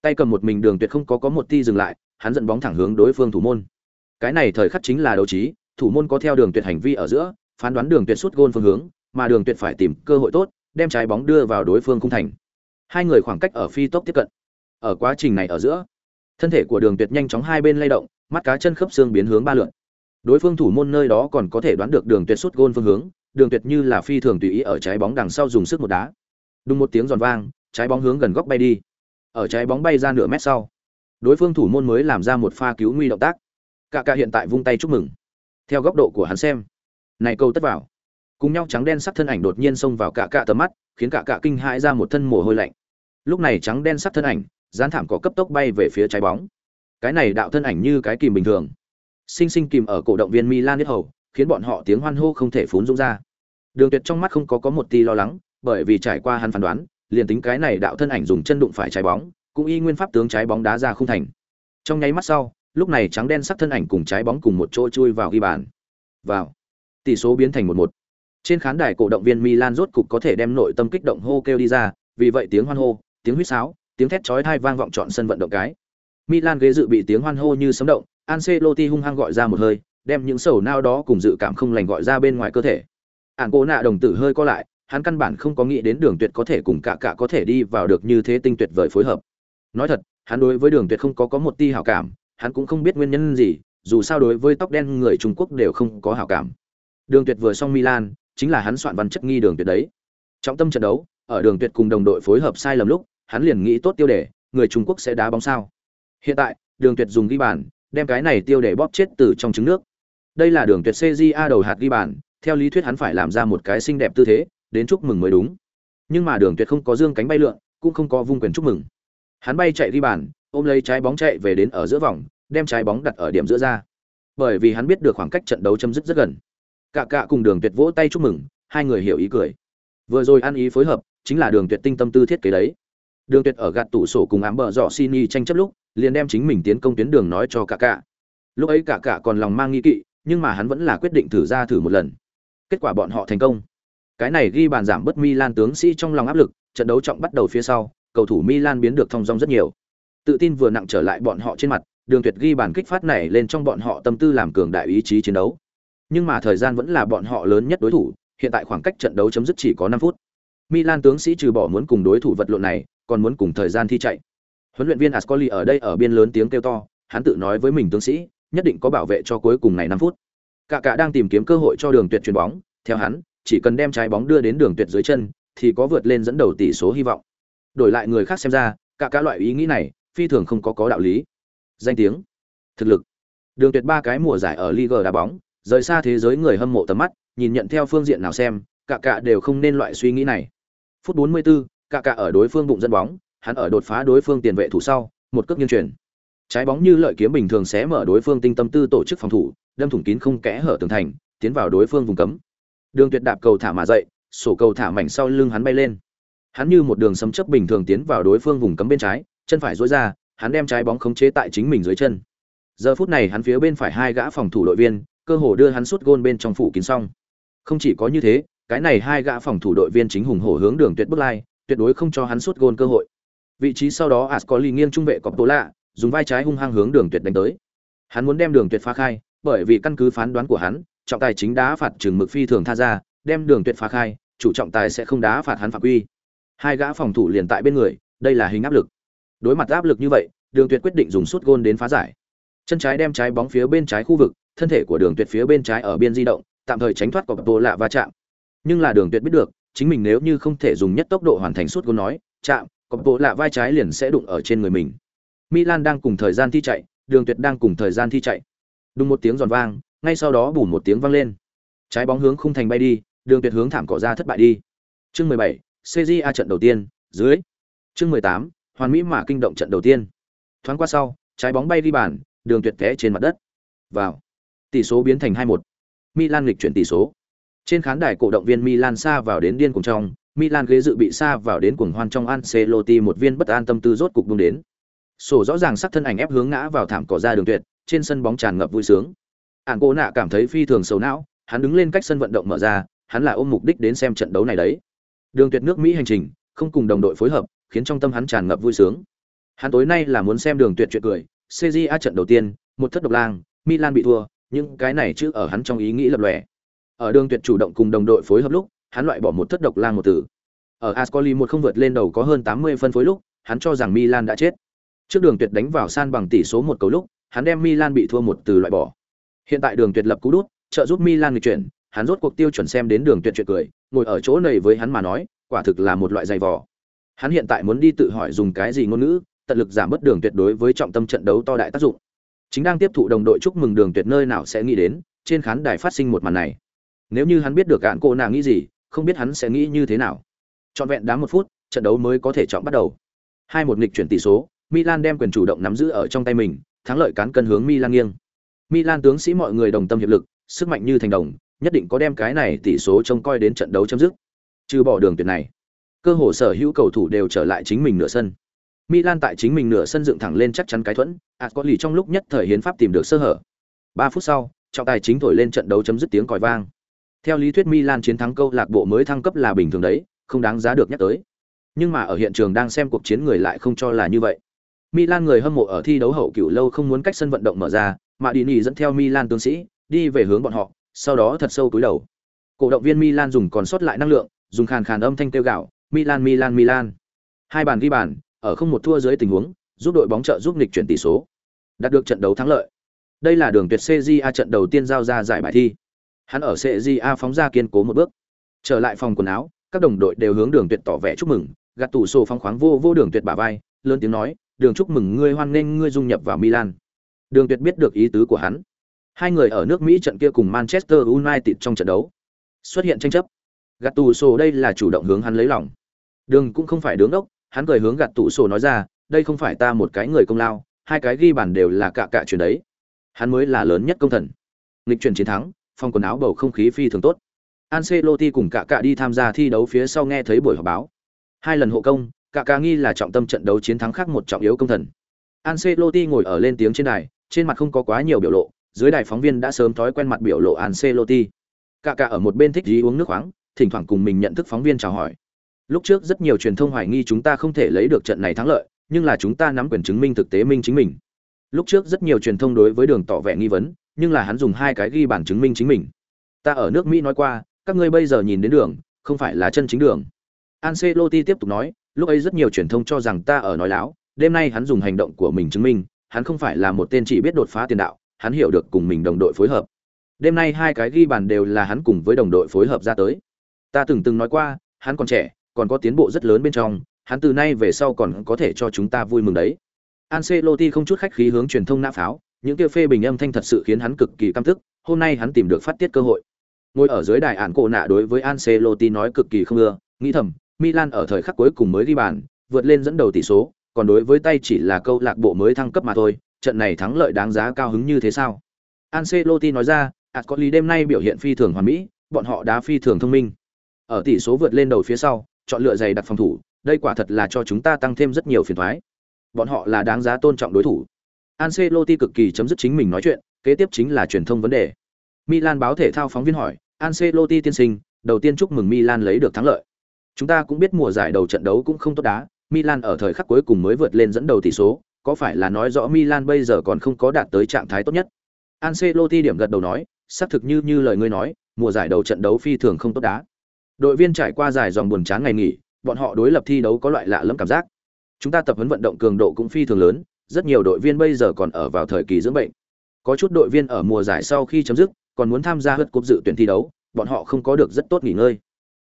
tay cầm một mình đường tuyệt không có có một ti dừng lại, hắn dẫn bóng thẳng hướng đối phương thủ môn cái này thời khắc chính là đấu trí, thủ môn có theo đường tuyệt hành vi ở giữa, phán đoán đường tuyệt sút gôn phương hướng, mà đường tuyệt phải tìm cơ hội tốt, đem trái bóng đưa vào đối phương khung thành. Hai người khoảng cách ở phi tốc tiếp cận. Ở quá trình này ở giữa, thân thể của đường tuyệt nhanh chóng hai bên lay động, mắt cá chân khớp xương biến hướng ba lượn. Đối phương thủ môn nơi đó còn có thể đoán được đường tuyệt sút gôn phương hướng, đường tuyệt như là phi thường tùy ý ở trái bóng đằng sau dùng sức một đá. Đùng một tiếng giòn vang, trái bóng hướng gần góc bay đi. Ở trái bóng bay ra nửa mét sau, đối phương thủ môn mới làm ra một pha cứu nguy động tác cả cả hiện tại vung tay chúc mừng. Theo góc độ của hắn xem, này câu tất vào. Cùng nhau trắng đen sắc thân ảnh đột nhiên xông vào cả cả tầm mắt, khiến cả cả kinh hãi ra một thân mồ hôi lạnh. Lúc này trắng đen sắc thân ảnh, dán thảm có cấp tốc bay về phía trái bóng. Cái này đạo thân ảnh như cái kìm bình thường. Sinh sinh kìm ở cổ động viên milan nhất hầu, khiến bọn họ tiếng hoan hô không thể phún dũng ra. Đường tuyệt trong mắt không có có một tí lo lắng, bởi vì trải qua hắn phán đoán, liền tính cái này đạo thân ảnh dùng chân đụng phải trái bóng, cũng y nguyên pháp tướng trái bóng đá ra không thành. Trong nháy mắt sau lúc này trắng đen sắc thân ảnh cùng trái bóng cùng một chỗ chui vào ghi bàn. Vào. Tỷ số biến thành một một. Trên khán đài cổ động viên milan rốt cục có thể đem nội tâm kích động hô kêu đi ra, vì vậy tiếng hoan hô, tiếng huýt sáo, tiếng thét chói tai vang vọng trọn sân vận động cái. Milan ghế dự bị tiếng hoan hô như sấm động, ancelotti hung hăng gọi ra một hơi, đem những sầu nao đó cùng dự cảm không lành gọi ra bên ngoài cơ thể. Ản cố nạ đồng tử hơi co lại, hắn căn bản không có nghĩ đến đường tuyệt có thể cùng cả cả có thể đi vào được như thế tinh tuyệt vời phối hợp. Nói thật, hắn đối với đường tuyệt không có có một ti hảo cảm hắn cũng không biết nguyên nhân gì, dù sao đối với tóc đen người trung quốc đều không có hảo cảm. Đường tuyệt vừa xong milan, chính là hắn soạn văn chất nghi đường tuyệt đấy. Trọng tâm trận đấu, ở đường tuyệt cùng đồng đội phối hợp sai lầm lúc, hắn liền nghĩ tốt tiêu đề, người trung quốc sẽ đá bóng sao. Hiện tại, đường tuyệt dùng ghi bàn, đem cái này tiêu đề bóp chết từ trong trứng nước. Đây là đường tuyệt cja đầu hạt ghi bàn, theo lý thuyết hắn phải làm ra một cái xinh đẹp tư thế, đến chúc mừng mới đúng. Nhưng mà đường tuyệt không có dương cánh bay lượn, cũng không có vung quyền chúc mừng. Hắn bay chạy ghi bàn ôm lấy trái bóng chạy về đến ở giữa vòng đem trái bóng đặt ở điểm giữa ra. Bởi vì hắn biết được khoảng cách trận đấu chấm dứt rất gần. Cả cả cùng đường tuyệt vỗ tay chúc mừng hai người hiểu ý cười. Vừa rồi ăn ý phối hợp chính là đường tuyệt tinh tâm tư thiết kế đấy. Đường tuyệt ở gạt tủ sổ cùng ám bờ dọ xin tranh chấp lúc liền đem chính mình tiến công tuyến đường nói cho cả cả lúc ấy cả cả còn lòng mang nghi kỵ nhưng mà hắn vẫn là quyết định thử ra thử một lần. Kết quả bọn họ thành công. Cái này ghi bàn giảm bớt Milan tướng sĩ trong lòng áp lực, trận đấu trọng bắt đầu phía sau, cầu thủ Milan biến được thông dong rất nhiều. Tự tin vừa nặng trở lại bọn họ trên mặt, Đường Tuyệt ghi bàn kích phát này lên trong bọn họ tâm tư làm cường đại ý chí chiến đấu. Nhưng mà thời gian vẫn là bọn họ lớn nhất đối thủ, hiện tại khoảng cách trận đấu chấm dứt chỉ có 5 phút. Milan tướng sĩ trừ bỏ muốn cùng đối thủ vật lộn này, còn muốn cùng thời gian thi chạy. Huấn luyện viên Ascoli ở đây ở biên lớn tiếng kêu to, hắn tự nói với mình tướng sĩ, nhất định có bảo vệ cho cuối cùng này 5 phút. Cả cả đang tìm kiếm cơ hội cho Đường Tuyệt chuyền bóng, theo hắn, chỉ cần đem trái bóng đưa đến đường tuyệt dưới chân, thì có vượt lên dẫn đầu tỷ số hy vọng. Đổi lại người khác xem ra, cả cả loại ý nghĩ này, phi thường không có có đạo lý. Danh tiếng, thực lực. Đường tuyệt ba cái mùa giải ở Liga đá bóng, rời xa thế giới người hâm mộ tầm mắt, nhìn nhận theo phương diện nào xem, cả cả đều không nên loại suy nghĩ này. Phút 44, cả cả ở đối phương bụng dẫn bóng, hắn ở đột phá đối phương tiền vệ thủ sau, một cước nghiêng chuyển. Trái bóng như lợi kiếm bình thường xé mở đối phương tinh tâm tư tổ chức phòng thủ, đâm thủng kín không kẽ hở tường thành, tiến vào đối phương vùng cấm. Đường Tuyệt đạp cầu thả mà dậy, sổ cầu thả mảnh sau lưng hắn bay lên. Hắn như một đường sấm chớp bình thường tiến vào đối phương vùng cấm bên trái, chân phải duỗi ra, hắn đem trái bóng khống chế tại chính mình dưới chân. Giờ phút này hắn phía bên phải hai gã phòng thủ đội viên, cơ hồ đưa hắn sút gôn bên trong phủ kín xong. Không chỉ có như thế, cái này hai gã phòng thủ đội viên chính hùng hổ hướng Đường Tuyệt bước lai, tuyệt đối không cho hắn sút gôn cơ hội. Vị trí sau đó Ascoli nghiêng trung vệ cọp tố lạ, dùng vai trái hung hăng hướng Đường Tuyệt đánh tới. Hắn muốn đem Đường Tuyệt phá khai, bởi vì căn cứ phán đoán của hắn, trọng tài chính đá phạt trường mực phi thường tha ra, đem đường tuyệt phá khai, chủ trọng tài sẽ không đá phạt hắn phạm quy. Hai gã phòng thủ liền tại bên người, đây là hình áp lực. Đối mặt áp lực như vậy, Đường Tuyệt quyết định dùng sút gôn đến phá giải. Chân trái đem trái bóng phía bên trái khu vực, thân thể của Đường Tuyệt phía bên trái ở biên di động, tạm thời tránh thoát của bộ lạ va chạm. Nhưng là Đường Tuyệt biết được, chính mình nếu như không thể dùng nhất tốc độ hoàn thành sút gôn nói, chạm, cọp bộ lạ vai trái liền sẽ đụng ở trên người mình. Milan đang cùng thời gian thi chạy, Đường Tuyệt đang cùng thời gian thi chạy. Đúng một tiếng giòn vang, ngay sau đó bùn một tiếng vang lên. Trái bóng hướng khung thành bay đi, Đường Tuyệt hướng thảm cỏ ra thất bại đi. Chương 17, CJA trận đầu tiên, dưới. Chương 18, hoàn mỹ mà kinh động trận đầu tiên. Thoáng qua sau, trái bóng bay đi bàn, Đường Tuyệt té trên mặt đất. Vào. Tỷ số biến thành 2-1. Milan lịch chuyển tỷ số. Trên khán đài cổ động viên Milan xa vào đến điên cùng trong, Milan ghế dự bị xa vào đến cuồng hoan trong Ancelotti một viên bất an tâm tư rốt cục buông đến. Sổ rõ ràng sắc thân ảnh ép hướng ngã vào thảm cỏ ra đường tuyệt, trên sân bóng tràn ngập vui sướng. Ản Cố Nạ cảm thấy phi thường sầu não, hắn đứng lên cách sân vận động mở ra, hắn là ôm mục đích đến xem trận đấu này đấy. Đường Tuyệt nước Mỹ hành trình, không cùng đồng đội phối hợp, khiến trong tâm hắn tràn ngập vui sướng. Hắn tối nay là muốn xem Đường Tuyệt chuyện cười, CJA trận đầu tiên, một thất độc lang, Milan bị thua, nhưng cái này chứ ở hắn trong ý nghĩ lập lòe. Ở Đường Tuyệt chủ động cùng đồng đội phối hợp lúc, hắn loại bỏ một thất độc lang một tử. Ở Ascoli một không vượt lên đầu có hơn 80 phân phối lúc, hắn cho rằng Milan đã chết. Trước Đường Tuyệt đánh vào san bằng tỷ số một cầu lúc, hắn đem Milan bị thua một từ loại bỏ. Hiện tại Đường Tuyệt lập cú đút, trợ giúp Milan nghịch chuyển, hắn rốt cuộc tiêu chuẩn xem đến Đường Tuyệt chuyện cười, ngồi ở chỗ này với hắn mà nói, quả thực là một loại dày vò. Hắn hiện tại muốn đi tự hỏi dùng cái gì ngôn ngữ, tận lực giảm bớt Đường Tuyệt đối với trọng tâm trận đấu to đại tác dụng. Chính đang tiếp thụ đồng đội chúc mừng Đường Tuyệt nơi nào sẽ nghĩ đến, trên khán đài phát sinh một màn này. Nếu như hắn biết được cạn cô nàng nghĩ gì, không biết hắn sẽ nghĩ như thế nào. Trọn vẹn đá một phút, trận đấu mới có thể chọn bắt đầu. Hai một nghịch chuyển tỷ số, Milan đem quyền chủ động nắm giữ ở trong tay mình, thắng lợi cán cân hướng Milan nghiêng. Milan tướng sĩ mọi người đồng tâm hiệp lực, sức mạnh như thành đồng, nhất định có đem cái này tỷ số trông coi đến trận đấu chấm dứt. Trừ bỏ đường tuyệt này, cơ hồ sở hữu cầu thủ đều trở lại chính mình nửa sân. Milan tại chính mình nửa sân dựng thẳng lên chắc chắn cái thuẫn, Ascoli trong lúc nhất thời hiến pháp tìm được sơ hở. 3 phút sau, trọng tài chính thổi lên trận đấu chấm dứt tiếng còi vang. Theo lý thuyết Milan chiến thắng câu lạc bộ mới thăng cấp là bình thường đấy, không đáng giá được nhắc tới. Nhưng mà ở hiện trường đang xem cuộc chiến người lại không cho là như vậy. Milan người hâm mộ ở thi đấu hậu cửu lâu không muốn cách sân vận động mở ra, mà Dini dẫn theo Milan tướng sĩ đi về hướng bọn họ, sau đó thật sâu cúi đầu. Cổ động viên Milan dùng còn sót lại năng lượng, dùng khàn khàn âm thanh kêu gào, Milan Milan Milan. Hai bàn ghi bàn, ở không một thua dưới tình huống, giúp đội bóng trợ giúp nghịch chuyển tỷ số, đạt được trận đấu thắng lợi. Đây là đường tuyệt CJA trận đầu tiên giao ra giải bài thi. Hắn ở CJA phóng ra kiên cố một bước. Trở lại phòng quần áo, các đồng đội đều hướng đường tuyệt tỏ vẻ chúc mừng, gạt tủ sổ phóng khoáng vô vô đường tuyệt bả vai, lớn tiếng nói, đường chúc mừng ngươi hoan nghênh ngươi dung nhập vào Milan. Đường Tuyệt biết được ý tứ của hắn. Hai người ở nước Mỹ trận kia cùng Manchester United trong trận đấu xuất hiện tranh chấp. Gattuso đây là chủ động hướng hắn lấy lòng. Đường cũng không phải đứng đốc, hắn cười hướng gạt tủ sổ nói ra, đây không phải ta một cái người công lao, hai cái ghi bàn đều là cả cả chuyện đấy. Hắn mới là lớn nhất công thần. Nghịch chuyển chiến thắng, phong quần áo bầu không khí phi thường tốt. Ancelotti cùng cả cả đi tham gia thi đấu phía sau nghe thấy buổi họp báo. Hai lần hộ công, cả cả nghi là trọng tâm trận đấu chiến thắng khác một trọng yếu công thần. Ancelotti ngồi ở lên tiếng trên đài, trên mặt không có quá nhiều biểu lộ, dưới đài phóng viên đã sớm thói quen mặt biểu lộ Ancelotti. Cả cả ở một bên thích gì uống nước khoáng, thỉnh thoảng cùng mình nhận thức phóng viên chào hỏi. Lúc trước rất nhiều truyền thông hoài nghi chúng ta không thể lấy được trận này thắng lợi, nhưng là chúng ta nắm quyền chứng minh thực tế minh chính mình. Lúc trước rất nhiều truyền thông đối với Đường tỏ vẻ nghi vấn, nhưng là hắn dùng hai cái ghi bản chứng minh chính mình. Ta ở nước Mỹ nói qua, các ngươi bây giờ nhìn đến đường, không phải là chân chính đường. Ancelotti tiếp tục nói, lúc ấy rất nhiều truyền thông cho rằng ta ở nói láo, đêm nay hắn dùng hành động của mình chứng minh, hắn không phải là một tên chỉ biết đột phá tiền đạo, hắn hiểu được cùng mình đồng đội phối hợp. Đêm nay hai cái ghi bàn đều là hắn cùng với đồng đội phối hợp ra tới. Ta từng từng nói qua, hắn còn trẻ, còn có tiến bộ rất lớn bên trong, hắn từ nay về sau còn có thể cho chúng ta vui mừng đấy. Ancelotti không chút khách khí hướng truyền thông nã pháo, những kia phê bình âm thanh thật sự khiến hắn cực kỳ căm tức, hôm nay hắn tìm được phát tiết cơ hội. Ngồi ở dưới đài án cổ nạ đối với Ancelotti nói cực kỳ không ưa, nghĩ thầm, Milan ở thời khắc cuối cùng mới ghi bàn, vượt lên dẫn đầu tỷ số, còn đối với tay chỉ là câu lạc bộ mới thăng cấp mà thôi, trận này thắng lợi đáng giá cao hứng như thế sao? Ancelotti nói ra, Ascoli đêm nay biểu hiện phi thường hoàn mỹ, bọn họ đá phi thường thông minh. Ở tỷ số vượt lên đầu phía sau, chọn lựa giày đặt phòng thủ, đây quả thật là cho chúng ta tăng thêm rất nhiều phiền toái. Bọn họ là đáng giá tôn trọng đối thủ. Ancelotti cực kỳ chấm dứt chính mình nói chuyện, kế tiếp chính là truyền thông vấn đề. Milan báo thể thao phóng viên hỏi, Ancelotti tiên sinh, đầu tiên chúc mừng Milan lấy được thắng lợi. Chúng ta cũng biết mùa giải đầu trận đấu cũng không tốt đá, Milan ở thời khắc cuối cùng mới vượt lên dẫn đầu tỷ số, có phải là nói rõ Milan bây giờ còn không có đạt tới trạng thái tốt nhất? Ancelotti điểm gật đầu nói, xác thực như như lời ngươi nói, mùa giải đầu trận đấu phi thường không tốt đá. Đội viên trải qua dài dòng buồn chán ngày nghỉ, bọn họ đối lập thi đấu có loại lạ lẫm cảm giác. Chúng ta tập huấn vận động cường độ cũng phi thường lớn, rất nhiều đội viên bây giờ còn ở vào thời kỳ dưỡng bệnh. Có chút đội viên ở mùa giải sau khi chấm dứt, còn muốn tham gia hất cúp dự tuyển thi đấu, bọn họ không có được rất tốt nghỉ ngơi.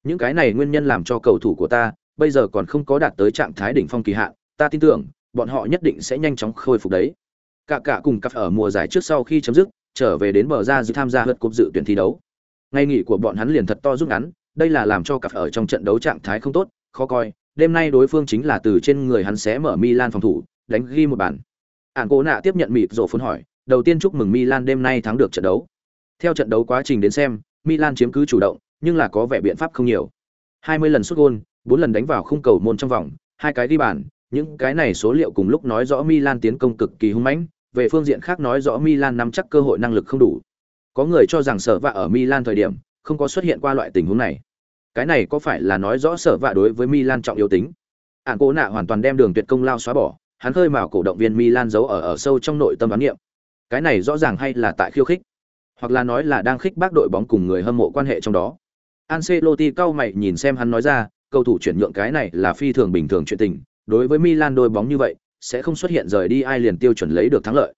Những cái này nguyên nhân làm cho cầu thủ của ta bây giờ còn không có đạt tới trạng thái đỉnh phong kỳ hạn, ta tin tưởng bọn họ nhất định sẽ nhanh chóng khôi phục đấy. Cả cả cùng cặp ở mùa giải trước sau khi chấm dứt, trở về đến bờ ra dự tham gia hất cúp dự tuyển thi đấu. Ngày nghỉ của bọn hắn liền thật to rút ngắn, đây là làm cho cặp ở trong trận đấu trạng thái không tốt, khó coi. Đêm nay đối phương chính là từ trên người hắn sẽ mở Milan phòng thủ, đánh ghi một bàn. Ản Cố Nạ tiếp nhận mịt rộ phun hỏi, đầu tiên chúc mừng Milan đêm nay thắng được trận đấu. Theo trận đấu quá trình đến xem, Milan chiếm cứ chủ động, nhưng là có vẻ biện pháp không nhiều. 20 lần sút gôn, 4 lần đánh vào khung cầu môn trong vòng, hai cái ghi bàn, những cái này số liệu cùng lúc nói rõ Milan tiến công cực kỳ hung mãnh, về phương diện khác nói rõ Milan nắm chắc cơ hội năng lực không đủ. Có người cho rằng sở vạ ở Milan thời điểm không có xuất hiện qua loại tình huống này. Cái này có phải là nói rõ sở vạ đối với Milan trọng yếu tính? ạn Cố Nạ hoàn toàn đem đường tuyệt công lao xóa bỏ, hắn khơi mào cổ động viên Milan giấu ở ở sâu trong nội tâm đoán niệm. Cái này rõ ràng hay là tại khiêu khích, hoặc là nói là đang khích bác đội bóng cùng người hâm mộ quan hệ trong đó. Ancelotti cau mày nhìn xem hắn nói ra, cầu thủ chuyển nhượng cái này là phi thường bình thường chuyện tình, đối với Milan đôi bóng như vậy, sẽ không xuất hiện rời đi ai liền tiêu chuẩn lấy được thắng lợi.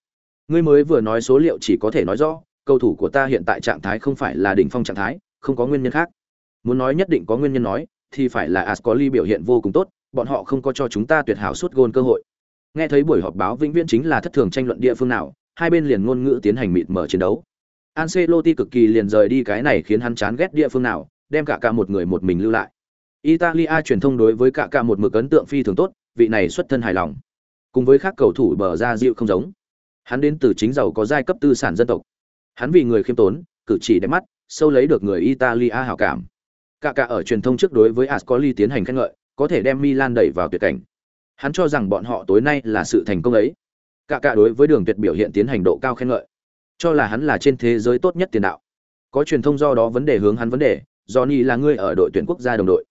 Ngươi mới vừa nói số liệu chỉ có thể nói rõ, cầu thủ của ta hiện tại trạng thái không phải là đỉnh phong trạng thái, không có nguyên nhân khác. Muốn nói nhất định có nguyên nhân nói, thì phải là Ascoli biểu hiện vô cùng tốt, bọn họ không có cho chúng ta tuyệt hảo suốt gôn cơ hội. Nghe thấy buổi họp báo vĩnh viễn chính là thất thường tranh luận địa phương nào, hai bên liền ngôn ngữ tiến hành mịt mở chiến đấu. Ancelotti cực kỳ liền rời đi cái này khiến hắn chán ghét địa phương nào, đem cả cả một người một mình lưu lại. Italia truyền thông đối với cả cả một mực ấn tượng phi thường tốt, vị này xuất thân hài lòng. Cùng với các cầu thủ bờ ra dịu không giống. Hắn đến từ chính giàu có giai cấp tư sản dân tộc. Hắn vì người khiêm tốn, cử chỉ đẹp mắt, sâu lấy được người Italia hảo cảm. Cả cả ở truyền thông trước đối với Ascoli tiến hành khen ngợi, có thể đem Milan đẩy vào tuyệt cảnh. Hắn cho rằng bọn họ tối nay là sự thành công ấy. Cả cả đối với đường tuyệt biểu hiện tiến hành độ cao khen ngợi, cho là hắn là trên thế giới tốt nhất tiền đạo. Có truyền thông do đó vấn đề hướng hắn vấn đề, Johnny là ngươi ở đội tuyển quốc gia đồng đội.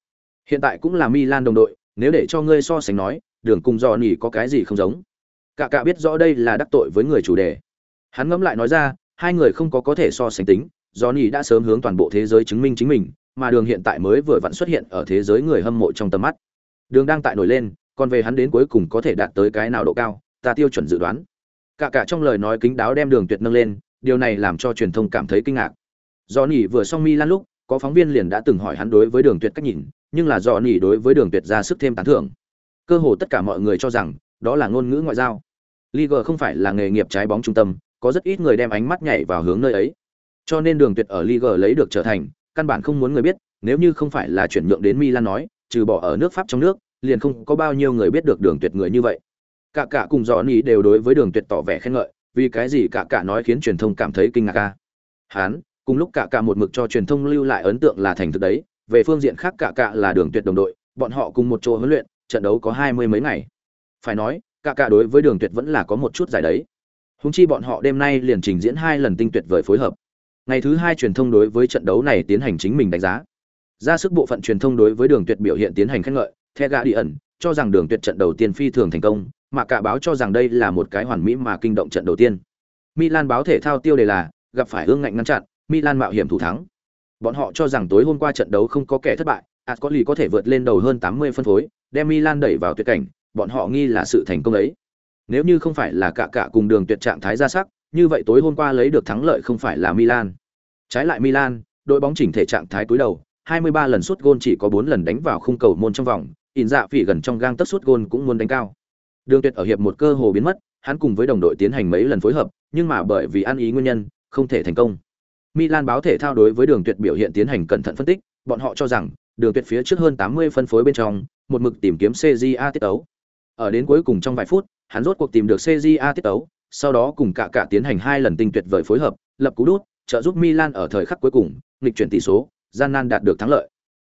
Hiện tại cũng là Milan đồng đội, nếu để cho ngươi so sánh nói, đường cùng Johnny có cái gì không giống. Cả cả biết rõ đây là đắc tội với người chủ đề. Hắn ngẫm lại nói ra, hai người không có có thể so sánh tính, Johnny đã sớm hướng toàn bộ thế giới chứng minh chính mình, mà đường hiện tại mới vừa vặn xuất hiện ở thế giới người hâm mộ trong tầm mắt. Đường đang tại nổi lên, còn về hắn đến cuối cùng có thể đạt tới cái nào độ cao, ta tiêu chuẩn dự đoán. Cả cả trong lời nói kính đáo đem đường tuyệt nâng lên, điều này làm cho truyền thông cảm thấy kinh ngạc. Johnny vừa xong mi lan lúc, có phóng viên liền đã từng hỏi hắn đối với đường tuyệt cách nhìn, nhưng là Johnny đối với đường tuyệt ra sức thêm tán thưởng. Cơ hồ tất cả mọi người cho rằng, đó là ngôn ngữ ngoại giao. Liga không phải là nghề nghiệp trái bóng trung tâm, có rất ít người đem ánh mắt nhảy vào hướng nơi ấy. Cho nên đường tuyệt ở Liga lấy được trở thành, căn bản không muốn người biết, nếu như không phải là chuyển nhượng đến Milan nói, trừ bỏ ở nước Pháp trong nước, liền không có bao nhiêu người biết được đường tuyệt người như vậy. Cả cả cùng rõ ý đều đối với đường tuyệt tỏ vẻ khen ngợi, vì cái gì cả cả nói khiến truyền thông cảm thấy kinh ngạc. Hán, cùng lúc cả cả một mực cho truyền thông lưu lại ấn tượng là thành thực đấy, về phương diện khác cả cả là đường tuyệt đồng đội, bọn họ cùng một chỗ huấn luyện, trận đấu có hai mươi mấy ngày. Phải nói, cả cả đối với đường tuyệt vẫn là có một chút giải đấy. Húng chi bọn họ đêm nay liền trình diễn hai lần tinh tuyệt vời phối hợp. Ngày thứ hai truyền thông đối với trận đấu này tiến hành chính mình đánh giá. Ra sức bộ phận truyền thông đối với đường tuyệt biểu hiện tiến hành khen ngợi, The Guardian cho rằng đường tuyệt trận đầu tiên phi thường thành công, mà cả báo cho rằng đây là một cái hoàn mỹ mà kinh động trận đầu tiên. Milan báo thể thao tiêu đề là gặp phải ương ngạnh ngăn chặn, Milan mạo hiểm thủ thắng. Bọn họ cho rằng tối hôm qua trận đấu không có kẻ thất bại, Ascoli có thể vượt lên đầu hơn 80 phân phối, đem Milan đẩy vào tuyệt cảnh, bọn họ nghi là sự thành công ấy. Nếu như không phải là cả cả cùng đường tuyệt trạng thái ra sắc, như vậy tối hôm qua lấy được thắng lợi không phải là Milan. Trái lại Milan, đội bóng chỉnh thể trạng thái túi đầu, 23 lần sút gôn chỉ có 4 lần đánh vào khung cầu môn trong vòng, in dạ phỉ gần trong gang tất sút gôn cũng muốn đánh cao. Đường Tuyệt ở hiệp một cơ hồ biến mất, hắn cùng với đồng đội tiến hành mấy lần phối hợp, nhưng mà bởi vì ăn ý nguyên nhân, không thể thành công. Milan báo thể thao đối với Đường Tuyệt biểu hiện tiến hành cẩn thận phân tích, bọn họ cho rằng, Đường Tuyệt phía trước hơn 80 phân phối bên trong, một mực tìm kiếm CJA tiết ấu. Ở đến cuối cùng trong vài phút, hắn rốt cuộc tìm được CJA tiết tấu, sau đó cùng cả cả tiến hành hai lần tinh tuyệt vời phối hợp, lập cú đút, trợ giúp Milan ở thời khắc cuối cùng, nghịch chuyển tỷ số, gian nan đạt được thắng lợi.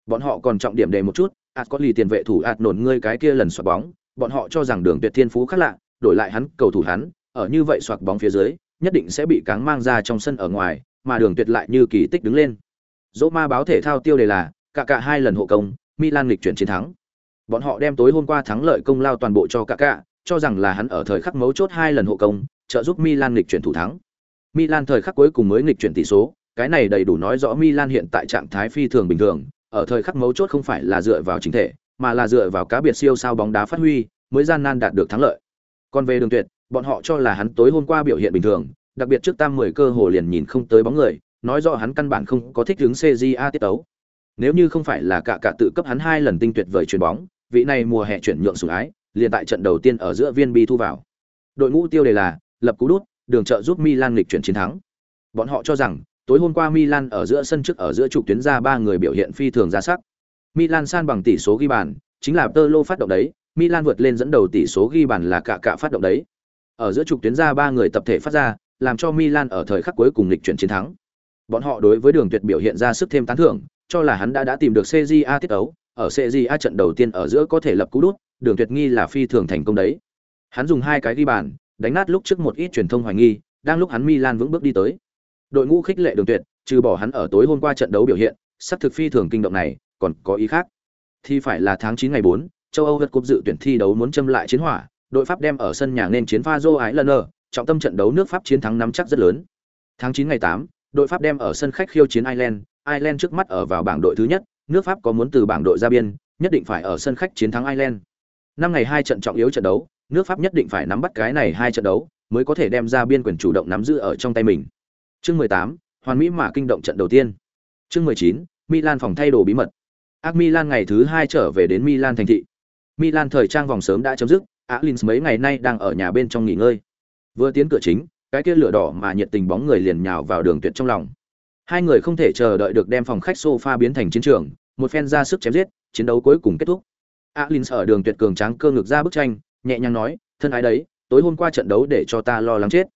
Bọn họ còn trọng điểm đề một chút, Ascoli tiền vệ thủ ạt nổn ngươi cái kia lần xoạc bóng, bọn họ cho rằng Đường Tuyệt thiên phú khác lạ, đổi lại hắn, cầu thủ hắn, ở như vậy xoạc bóng phía dưới, nhất định sẽ bị cáng mang ra trong sân ở ngoài, mà Đường Tuyệt lại như kỳ tích đứng lên. Roma báo thể thao tiêu đề là cả cả hai lần hộ công, Milan nghịch chuyển chiến thắng. Bọn họ đem tối hôm qua thắng lợi công lao toàn bộ cho cả cả, cho rằng là hắn ở thời khắc mấu chốt hai lần hộ công, trợ giúp Milan nghịch chuyển thủ thắng. Milan thời khắc cuối cùng mới nghịch chuyển tỷ số, cái này đầy đủ nói rõ Milan hiện tại trạng thái phi thường bình thường, ở thời khắc mấu chốt không phải là dựa vào chính thể, mà là dựa vào cá biệt siêu sao bóng đá phát huy, mới gian nan đạt được thắng lợi. Còn về Đường Tuyệt, bọn họ cho là hắn tối hôm qua biểu hiện bình thường, đặc biệt trước tam 10 cơ hồ liền nhìn không tới bóng người, nói rõ hắn căn bản không có thích ứng CJA tiết tấu. Nếu như không phải là cả cả tự cấp hắn hai lần tinh tuyệt vời chuyền bóng, vị này mùa hè chuyển nhượng sủng ái, liền tại trận đầu tiên ở giữa viên bi thu vào. Đội ngũ tiêu đề là lập cú đút, đường trợ giúp Milan nghịch chuyển chiến thắng. Bọn họ cho rằng, tối hôm qua Milan ở giữa sân trước ở giữa trục tuyến ra ba người biểu hiện phi thường ra sắc. Milan san bằng tỷ số ghi bàn, chính là Tolo phát động đấy, Milan vượt lên dẫn đầu tỷ số ghi bàn là cả cả phát động đấy. Ở giữa trục tuyến ra ba người tập thể phát ra, làm cho Milan ở thời khắc cuối cùng lịch chuyển chiến thắng. Bọn họ đối với Đường Tuyệt biểu hiện ra sức thêm tán thưởng, cho là hắn đã đã tìm được CJA tiết ấu, ở CJA trận đầu tiên ở giữa có thể lập cú đút, Đường Tuyệt nghi là phi thường thành công đấy. Hắn dùng hai cái ghi bàn, đánh nát lúc trước một ít truyền thông hoài nghi, đang lúc hắn Milan vững bước đi tới. Đội ngũ khích lệ Đường Tuyệt, trừ bỏ hắn ở tối hôm qua trận đấu biểu hiện, sắp thực phi thường kinh động này, còn có ý khác. Thì phải là tháng 9 ngày 4, châu Âu vật cúp dự tuyển thi đấu muốn châm lại chiến hỏa, đội Pháp đem ở sân nhà nên chiến pha Zô Ái Lần trọng tâm trận đấu nước Pháp chiến thắng nắm chắc rất lớn. Tháng 9 ngày 8, đội Pháp đem ở sân khách khiêu chiến Ireland, Ireland trước mắt ở vào bảng đội thứ nhất, nước Pháp có muốn từ bảng đội ra biên, nhất định phải ở sân khách chiến thắng Ireland. Năm ngày hai trận trọng yếu trận đấu, nước Pháp nhất định phải nắm bắt cái này hai trận đấu, mới có thể đem ra biên quyền chủ động nắm giữ ở trong tay mình. Chương 18, hoàn mỹ mà kinh động trận đầu tiên. Chương 19, Milan phòng thay đồ bí mật. Ác Milan ngày thứ hai trở về đến Milan thành thị. Milan thời trang vòng sớm đã chấm dứt, Alins mấy ngày nay đang ở nhà bên trong nghỉ ngơi. Vừa tiến cửa chính, cái kia lửa đỏ mà nhiệt tình bóng người liền nhào vào đường tuyệt trong lòng. Hai người không thể chờ đợi được đem phòng khách sofa biến thành chiến trường, một phen ra sức chém giết, chiến đấu cuối cùng kết thúc. Alins ở đường tuyệt cường tráng cơ ngực ra bức tranh, nhẹ nhàng nói, thân ái đấy, tối hôm qua trận đấu để cho ta lo lắng chết.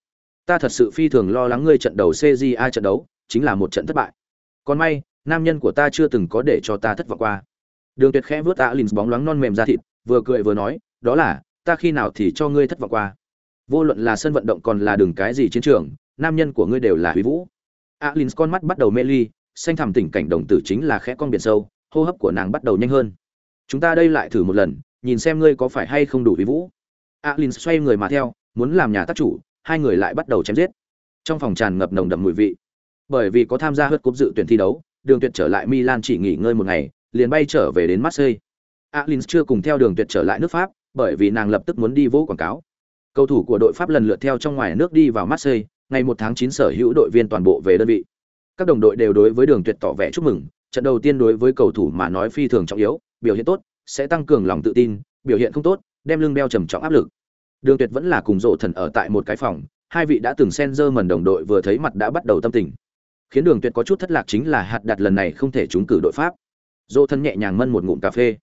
Ta thật sự phi thường lo lắng ngươi trận đầu CJA trận đấu, chính là một trận thất bại. Còn may, nam nhân của ta chưa từng có để cho ta thất vọng qua. Đường Tuyệt khẽ vuốt Alins bóng loáng non mềm ra thịt, vừa cười vừa nói, đó là, ta khi nào thì cho ngươi thất vọng qua. Vô luận là sân vận động còn là đường cái gì chiến trường, nam nhân của ngươi đều là huy vũ. Alins con mắt bắt đầu mê ly, xanh thẳm tình cảnh đồng tử chính là khẽ con biển sâu, hô hấp của nàng bắt đầu nhanh hơn. Chúng ta đây lại thử một lần, nhìn xem ngươi có phải hay không đủ huy vũ. Alins xoay người mà theo, muốn làm nhà tác chủ, hai người lại bắt đầu chém giết. Trong phòng tràn ngập nồng đậm mùi vị. Bởi vì có tham gia hớt cúp dự tuyển thi đấu, Đường Tuyệt trở lại Milan chỉ nghỉ ngơi một ngày, liền bay trở về đến Marseille. Alins chưa cùng theo Đường Tuyệt trở lại nước Pháp, bởi vì nàng lập tức muốn đi vỗ quảng cáo. Cầu thủ của đội Pháp lần lượt theo trong ngoài nước đi vào Marseille, ngày 1 tháng 9 sở hữu đội viên toàn bộ về đơn vị. Các đồng đội đều đối với Đường Tuyệt tỏ vẻ chúc mừng, trận đầu tiên đối với cầu thủ mà nói phi thường trọng yếu, biểu hiện tốt sẽ tăng cường lòng tự tin, biểu hiện không tốt, đem lưng đeo trầm trọng áp lực. Đường Tuyệt vẫn là cùng rộ Thần ở tại một cái phòng, hai vị đã từng sen dơ mần đồng đội vừa thấy mặt đã bắt đầu tâm tình. Khiến Đường Tuyệt có chút thất lạc chính là hạt đặt lần này không thể trúng cử đội Pháp. Dỗ Thần nhẹ nhàng mân một ngụm cà phê.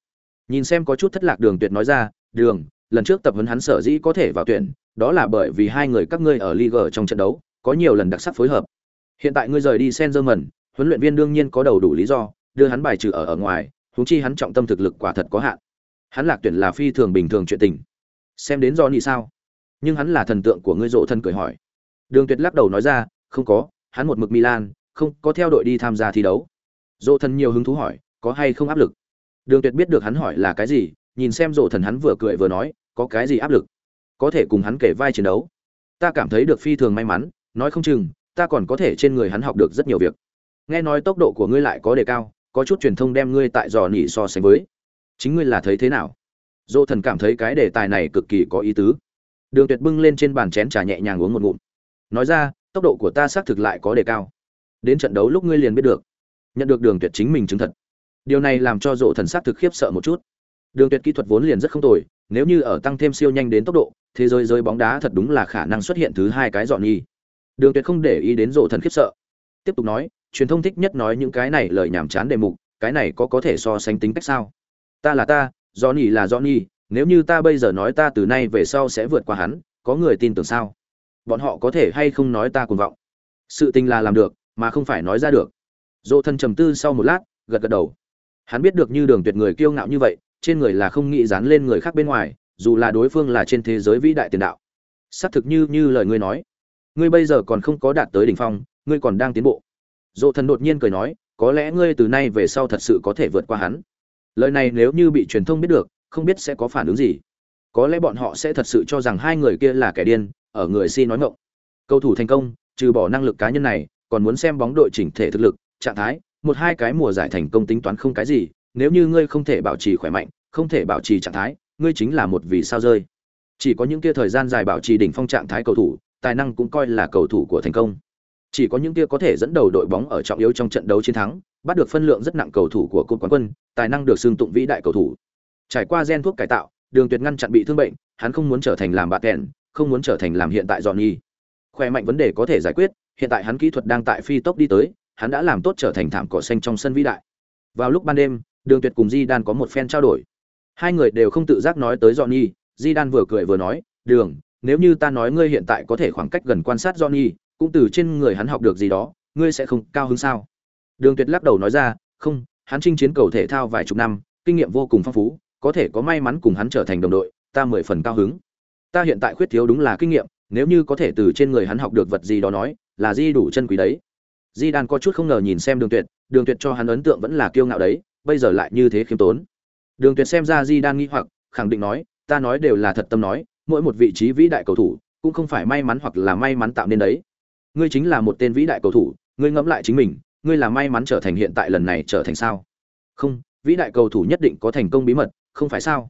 Nhìn xem có chút thất lạc Đường Tuyệt nói ra, "Đường, lần trước tập huấn hắn sở dĩ có thể vào tuyển, đó là bởi vì hai người các ngươi ở Liga trong trận đấu, có nhiều lần đặc sắc phối hợp. Hiện tại ngươi rời đi sen dơ mần huấn luyện viên đương nhiên có đầu đủ lý do, đưa hắn bài trừ ở ở ngoài, huống chi hắn trọng tâm thực lực quả thật có hạn. Hắn lạc tuyển là phi thường bình thường chuyện tình. Xem đến do sao? Nhưng hắn là thần tượng của ngươi rộ thân cười hỏi. Đường Tuyệt lắc đầu nói ra, không có, hắn một mực Milan, không có theo đội đi tham gia thi đấu. Dỗ thần nhiều hứng thú hỏi, có hay không áp lực? Đường Tuyệt biết được hắn hỏi là cái gì, nhìn xem Dỗ thần hắn vừa cười vừa nói, có cái gì áp lực? Có thể cùng hắn kể vai chiến đấu. Ta cảm thấy được phi thường may mắn, nói không chừng, ta còn có thể trên người hắn học được rất nhiều việc. Nghe nói tốc độ của ngươi lại có đề cao, có chút truyền thông đem ngươi tại dò nỉ so sánh với. Chính ngươi là thấy thế nào? dô thần cảm thấy cái đề tài này cực kỳ có ý tứ. Đường Tuyệt bưng lên trên bàn chén trà nhẹ nhàng uống một ngụm. Nói ra, tốc độ của ta xác thực lại có đề cao. Đến trận đấu lúc ngươi liền biết được. Nhận được Đường Tuyệt chính mình chứng thật. Điều này làm cho Dỗ thần xác thực khiếp sợ một chút. Đường Tuyệt kỹ thuật vốn liền rất không tồi, nếu như ở tăng thêm siêu nhanh đến tốc độ, thế giới rơi bóng đá thật đúng là khả năng xuất hiện thứ hai cái dọn nhi. Đường Tuyệt không để ý đến Dỗ thần khiếp sợ. Tiếp tục nói, truyền thông thích nhất nói những cái này lời nhảm chán đề mục, cái này có có thể so sánh tính cách sao? Ta là ta, Johnny là Johnny, nếu như ta bây giờ nói ta từ nay về sau sẽ vượt qua hắn, có người tin tưởng sao? Bọn họ có thể hay không nói ta cuồng vọng? Sự tình là làm được, mà không phải nói ra được. Dỗ thân trầm tư sau một lát, gật gật đầu. Hắn biết được như đường tuyệt người kiêu ngạo như vậy, trên người là không nghĩ dán lên người khác bên ngoài, dù là đối phương là trên thế giới vĩ đại tiền đạo. Xác thực như như lời ngươi nói, ngươi bây giờ còn không có đạt tới đỉnh phong, ngươi còn đang tiến bộ. Dỗ thần đột nhiên cười nói, có lẽ ngươi từ nay về sau thật sự có thể vượt qua hắn. Lời này nếu như bị truyền thông biết được, không biết sẽ có phản ứng gì. Có lẽ bọn họ sẽ thật sự cho rằng hai người kia là kẻ điên, ở người si nói ngọng. Cầu thủ thành công, trừ bỏ năng lực cá nhân này, còn muốn xem bóng đội chỉnh thể thực lực, trạng thái, một hai cái mùa giải thành công tính toán không cái gì, nếu như ngươi không thể bảo trì khỏe mạnh, không thể bảo trì trạng thái, ngươi chính là một vì sao rơi. Chỉ có những kia thời gian dài bảo trì đỉnh phong trạng thái cầu thủ, tài năng cũng coi là cầu thủ của thành công. Chỉ có những kia có thể dẫn đầu đội bóng ở trọng yếu trong trận đấu chiến thắng, bắt được phân lượng rất nặng cầu thủ của cột quán quân, tài năng được xưng tụng vĩ đại cầu thủ. Trải qua gen thuốc cải tạo, Đường Tuyệt ngăn chặn bị thương bệnh, hắn không muốn trở thành làm bạn kèn, không muốn trở thành làm hiện tại Johnny. Khỏe mạnh vấn đề có thể giải quyết, hiện tại hắn kỹ thuật đang tại phi tốc đi tới, hắn đã làm tốt trở thành thảm cỏ xanh trong sân vĩ đại. Vào lúc ban đêm, Đường Tuyệt cùng Di Đan có một phen trao đổi. Hai người đều không tự giác nói tới Johnny, Di Đan vừa cười vừa nói, "Đường, nếu như ta nói ngươi hiện tại có thể khoảng cách gần quan sát Johnny, cũng từ trên người hắn học được gì đó, ngươi sẽ không cao hứng sao?" Đường Tuyệt lắc đầu nói ra, "Không, hắn chinh chiến cầu thể thao vài chục năm, kinh nghiệm vô cùng phong phú, có thể có may mắn cùng hắn trở thành đồng đội, ta mười phần cao hứng. Ta hiện tại khuyết thiếu đúng là kinh nghiệm, nếu như có thể từ trên người hắn học được vật gì đó nói, là di đủ chân quý đấy." Di Đan có chút không ngờ nhìn xem Đường Tuyệt, Đường Tuyệt cho hắn ấn tượng vẫn là kiêu ngạo đấy, bây giờ lại như thế khiêm tốn. Đường Tuyệt xem ra Di Đan nghi hoặc, khẳng định nói, ta nói đều là thật tâm nói, mỗi một vị trí vĩ đại cầu thủ cũng không phải may mắn hoặc là may mắn tạo nên đấy. Ngươi chính là một tên vĩ đại cầu thủ, ngươi ngẫm lại chính mình, ngươi là may mắn trở thành hiện tại lần này trở thành sao? Không, vĩ đại cầu thủ nhất định có thành công bí mật, không phải sao?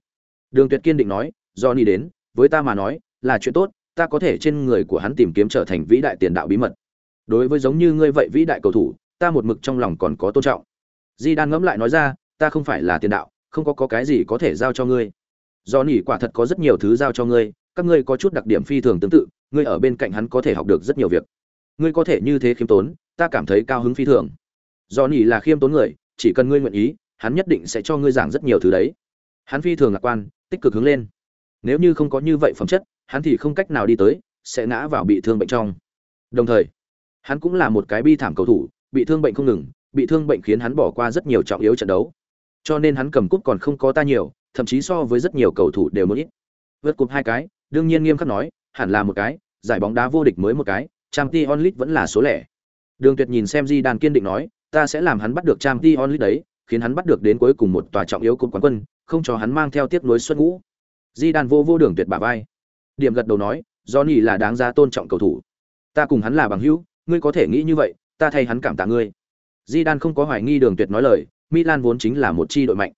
Đường Tuyệt kiên định nói, do ni đến, với ta mà nói, là chuyện tốt, ta có thể trên người của hắn tìm kiếm trở thành vĩ đại tiền đạo bí mật. Đối với giống như ngươi vậy vĩ đại cầu thủ, ta một mực trong lòng còn có tôn trọng. Di Đan ngẫm lại nói ra, ta không phải là tiền đạo, không có có cái gì có thể giao cho ngươi. Do nỉ quả thật có rất nhiều thứ giao cho ngươi, các ngươi có chút đặc điểm phi thường tương tự, ngươi ở bên cạnh hắn có thể học được rất nhiều việc. Ngươi có thể như thế khiêm tốn, ta cảm thấy cao hứng phi thường. Do nỉ là khiêm tốn người, chỉ cần ngươi nguyện ý, hắn nhất định sẽ cho ngươi giảng rất nhiều thứ đấy. Hắn phi thường lạc quan, tích cực hướng lên. Nếu như không có như vậy phẩm chất, hắn thì không cách nào đi tới, sẽ ngã vào bị thương bệnh trong. Đồng thời, hắn cũng là một cái bi thảm cầu thủ, bị thương bệnh không ngừng, bị thương bệnh khiến hắn bỏ qua rất nhiều trọng yếu trận đấu. Cho nên hắn cầm cúp còn không có ta nhiều, thậm chí so với rất nhiều cầu thủ đều muốn ít. Vượt cúp hai cái, đương nhiên nghiêm khắc nói, hẳn là một cái, giải bóng đá vô địch mới một cái, Champions League vẫn là số lẻ. Đường Tuyệt nhìn xem Di Đan kiên định nói, ta sẽ làm hắn bắt được Champions League đấy, khiến hắn bắt được đến cuối cùng một tòa trọng yếu cúp quán quân, không cho hắn mang theo tiếc nối xuất ngũ. Di Đan vô vô Đường Tuyệt bả vai. Điểm gật đầu nói, Johnny là đáng giá tôn trọng cầu thủ. Ta cùng hắn là bằng hữu, ngươi có thể nghĩ như vậy, ta thay hắn cảm tạ ngươi. Di Đan không có hoài nghi Đường Tuyệt nói lời, Milan vốn chính là một chi đội mạnh.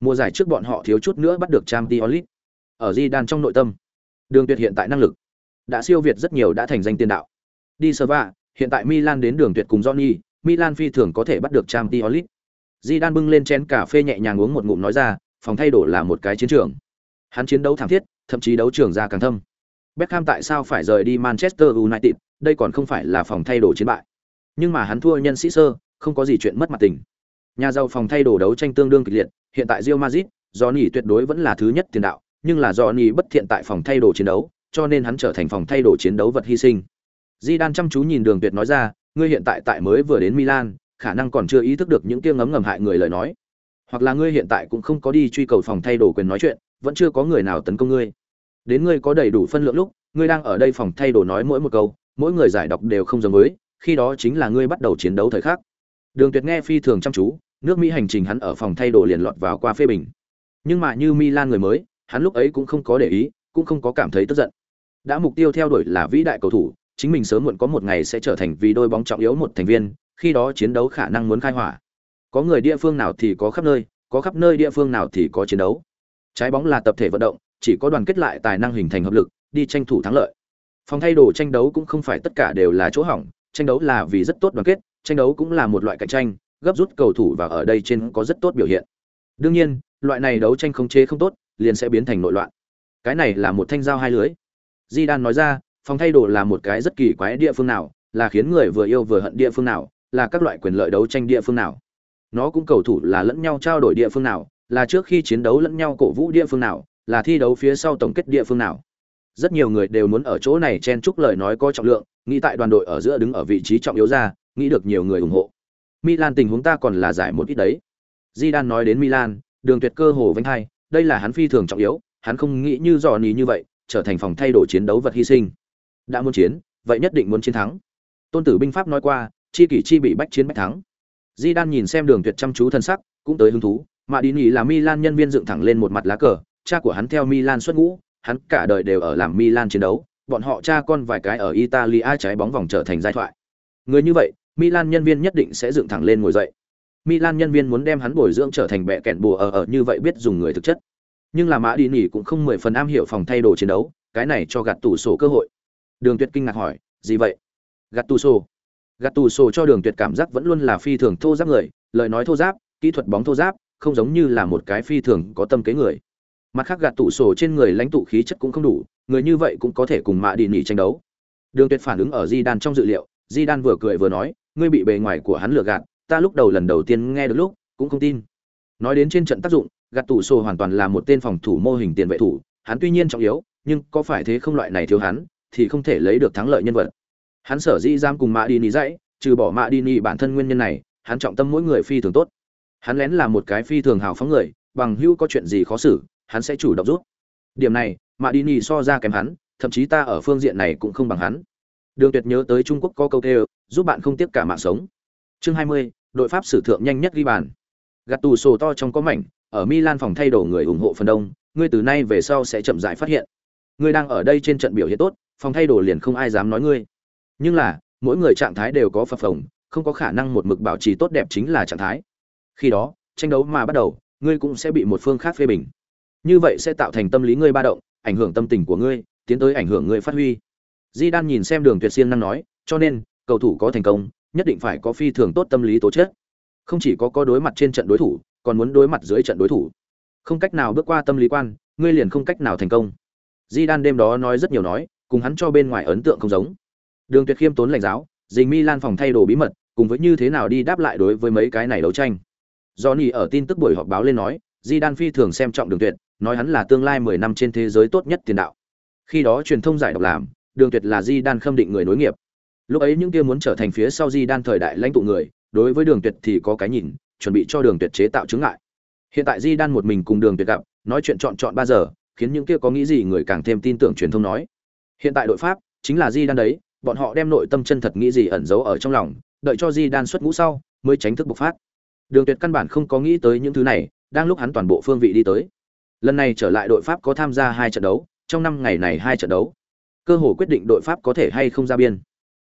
Mùa giải trước bọn họ thiếu chút nữa bắt được Champions League. Ở Di Đan trong nội tâm, Đường Tuyệt hiện tại năng lực đã siêu việt rất nhiều đã thành danh tiền đạo. Đi Serva, hiện tại Milan đến Đường Tuyệt cùng Johnny, Milan phi thường có thể bắt được Champions League. Di bưng lên chén cà phê nhẹ nhàng uống một ngụm nói ra, phòng thay đổi là một cái chiến trường. Hắn chiến đấu thảm thiết, thậm chí đấu trường ra càng thâm. Beckham tại sao phải rời đi Manchester United, đây còn không phải là phòng thay đổi chiến bại. Nhưng mà hắn thua nhân sĩ sơ, không có gì chuyện mất mặt tình. Nhà giàu phòng thay đồ đấu tranh tương đương kịch liệt, hiện tại Real Madrid, Johnny tuyệt đối vẫn là thứ nhất tiền đạo, nhưng là Johnny bất thiện tại phòng thay đồ chiến đấu, cho nên hắn trở thành phòng thay đồ chiến đấu vật hy sinh. Di Đan chăm chú nhìn Đường Tuyệt nói ra, ngươi hiện tại tại mới vừa đến Milan, khả năng còn chưa ý thức được những kia ngấm ngầm hại người lời nói. Hoặc là ngươi hiện tại cũng không có đi truy cầu phòng thay đồ quyền nói chuyện, vẫn chưa có người nào tấn công ngươi. Đến ngươi có đầy đủ phân lượng lúc, ngươi đang ở đây phòng thay đồ nói mỗi một câu, mỗi người giải đọc đều không giống với, khi đó chính là ngươi bắt đầu chiến đấu thời khắc. Đường Tuyệt nghe phi thường chăm chú, nước Mỹ hành trình hắn ở phòng thay đồ liền lọt vào qua phê bình. Nhưng mà như Milan người mới, hắn lúc ấy cũng không có để ý, cũng không có cảm thấy tức giận. Đã mục tiêu theo đuổi là vĩ đại cầu thủ, chính mình sớm muộn có một ngày sẽ trở thành vì đôi bóng trọng yếu một thành viên, khi đó chiến đấu khả năng muốn khai hỏa. Có người địa phương nào thì có khắp nơi, có khắp nơi địa phương nào thì có chiến đấu. Trái bóng là tập thể vận động, chỉ có đoàn kết lại tài năng hình thành hợp lực, đi tranh thủ thắng lợi. Phòng thay đồ tranh đấu cũng không phải tất cả đều là chỗ hỏng, tranh đấu là vì rất tốt đoàn kết, tranh đấu cũng là một loại cạnh tranh, gấp rút cầu thủ và ở đây trên có rất tốt biểu hiện. Đương nhiên, loại này đấu tranh không chế không tốt, liền sẽ biến thành nội loạn. Cái này là một thanh dao hai lưới. Di Đan nói ra, phòng thay đồ là một cái rất kỳ quái địa phương nào, là khiến người vừa yêu vừa hận địa phương nào, là các loại quyền lợi đấu tranh địa phương nào. Nó cũng cầu thủ là lẫn nhau trao đổi địa phương nào, là trước khi chiến đấu lẫn nhau cổ vũ địa phương nào, là thi đấu phía sau tổng kết địa phương nào. Rất nhiều người đều muốn ở chỗ này chen chúc lời nói có trọng lượng, nghĩ tại đoàn đội ở giữa đứng ở vị trí trọng yếu ra, nghĩ được nhiều người ủng hộ. Milan tình huống ta còn là giải một ít đấy. di đan nói đến Milan, đường tuyệt cơ hồ vinh hai, đây là hắn phi thường trọng yếu, hắn không nghĩ như dò ní như vậy, trở thành phòng thay đổi chiến đấu vật hy sinh. Đã muốn chiến, vậy nhất định muốn chiến thắng. Tôn tử binh pháp nói qua, chi kỷ chi bị bách chiến bách thắng. di đan nhìn xem đường tuyệt chăm chú thân sắc, cũng tới hứng thú, mà đi nghỉ là Milan nhân viên dựng thẳng lên một mặt lá cờ, cha của hắn theo Milan xuất ngũ, hắn cả đời đều ở làm Milan chiến đấu, bọn họ cha con vài cái ở Italia trái bóng vòng trở thành giai thoại. Người như vậy, Milan nhân viên nhất định sẽ dựng thẳng lên ngồi dậy. Milan nhân viên muốn đem hắn bồi dưỡng trở thành bệ kẹn bùa ở ở như vậy biết dùng người thực chất. Nhưng là Mã Đi nghỉ cũng không mười phần am hiểu phòng thay đồ chiến đấu, cái này cho gạt tủ sổ cơ hội. Đường Tuyệt kinh ngạc hỏi, "Gì vậy?" Gạt tủ sổ. Gạt tủ sổ cho Đường Tuyệt cảm giác vẫn luôn là phi thường thô giáp người, lời nói thô giáp, kỹ thuật bóng thô giáp, không giống như là một cái phi thường có tâm kế người. Mặt khác gạt tủ sổ trên người lãnh tụ khí chất cũng không đủ, người như vậy cũng có thể cùng Mã Đi Nỉ tranh đấu. Đường Tuyệt phản ứng ở Di Đan trong dự liệu, Di Đan vừa cười vừa nói, ngươi bị bề ngoài của hắn lừa gạt, ta lúc đầu lần đầu tiên nghe được lúc cũng không tin nói đến trên trận tác dụng gạt tủ sổ hoàn toàn là một tên phòng thủ mô hình tiền vệ thủ hắn tuy nhiên trọng yếu nhưng có phải thế không loại này thiếu hắn thì không thể lấy được thắng lợi nhân vật. Hắn sở dĩ giam cùng mạ đi nỉ dãy trừ bỏ mạ đi nỉ bản thân nguyên nhân này hắn trọng tâm mỗi người phi thường tốt. Hắn lén là một cái phi thường hào phóng người bằng hữu có chuyện gì khó xử hắn sẽ chủ động rút điểm này mạ đi nỉ so ra kém hắn thậm chí ta ở phương diện này cũng không bằng hắn. Đường tuyệt nhớ tới trung quốc có câu tê giúp bạn không tiếp cả mạng sống. Chương 20, đội pháp sử thượng nhanh nhất ghi bàn. Gạt tù sổ to trong có mảnh ở milan phòng thay đồ người ủng hộ phần đông ngươi từ nay về sau sẽ chậm rãi phát hiện. Ngươi đang ở đây trên trận biểu hiện tốt phòng thay đồ liền không ai dám nói ngươi. Nhưng là, mỗi người trạng thái đều có phập phồng, không có khả năng một mực bảo trì tốt đẹp chính là trạng thái. Khi đó, tranh đấu mà bắt đầu, ngươi cũng sẽ bị một phương khác phê bình. Như vậy sẽ tạo thành tâm lý ngươi ba động, ảnh hưởng tâm tình của ngươi, tiến tới ảnh hưởng ngươi phát huy. Di đan nhìn xem đường tuyệt siêng năng nói, cho nên, cầu thủ có thành công, nhất định phải có phi thường tốt tâm lý tố chất. Không chỉ có có đối mặt trên trận đối thủ, còn muốn đối mặt dưới trận đối thủ. Không cách nào bước qua tâm lý quan, ngươi liền không cách nào thành công. Di đan đêm đó nói rất nhiều nói cùng hắn cho bên ngoài ấn tượng không giống. Đường tuyệt khiêm tốn lãnh giáo, dình milan phòng thay đồ bí mật, cùng với như thế nào đi đáp lại đối với mấy cái này đấu tranh. Johnny ở tin tức buổi họp báo lên nói di đan phi thường xem trọng đường tuyệt, nói hắn là tương lai 10 năm trên thế giới tốt nhất tiền đạo. Khi đó truyền thông giải độc làm, đường tuyệt là di đan khâm định người nối nghiệp. Lúc ấy những kia muốn trở thành phía sau di đan thời đại lãnh tụ người, đối với đường tuyệt thì có cái nhìn, chuẩn bị cho đường tuyệt chế tạo chứng ngại. Hiện tại di đan một mình cùng đường tuyệt gặp, nói chuyện chọn chọn ba giờ, khiến những kia có nghĩ gì người càng thêm tin tưởng truyền thông nói hiện tại đội pháp chính là di đan đấy, bọn họ đem nội tâm chân thật nghĩ gì ẩn giấu ở trong lòng, đợi cho di đan xuất ngũ sau mới tránh thức bộc phát. Đường tuyệt căn bản không có nghĩ tới những thứ này, đang lúc hắn toàn bộ phương vị đi tới. Lần này trở lại đội pháp có tham gia hai trận đấu, trong năm ngày này hai trận đấu. Cơ hồ quyết định đội pháp có thể hay không ra biên.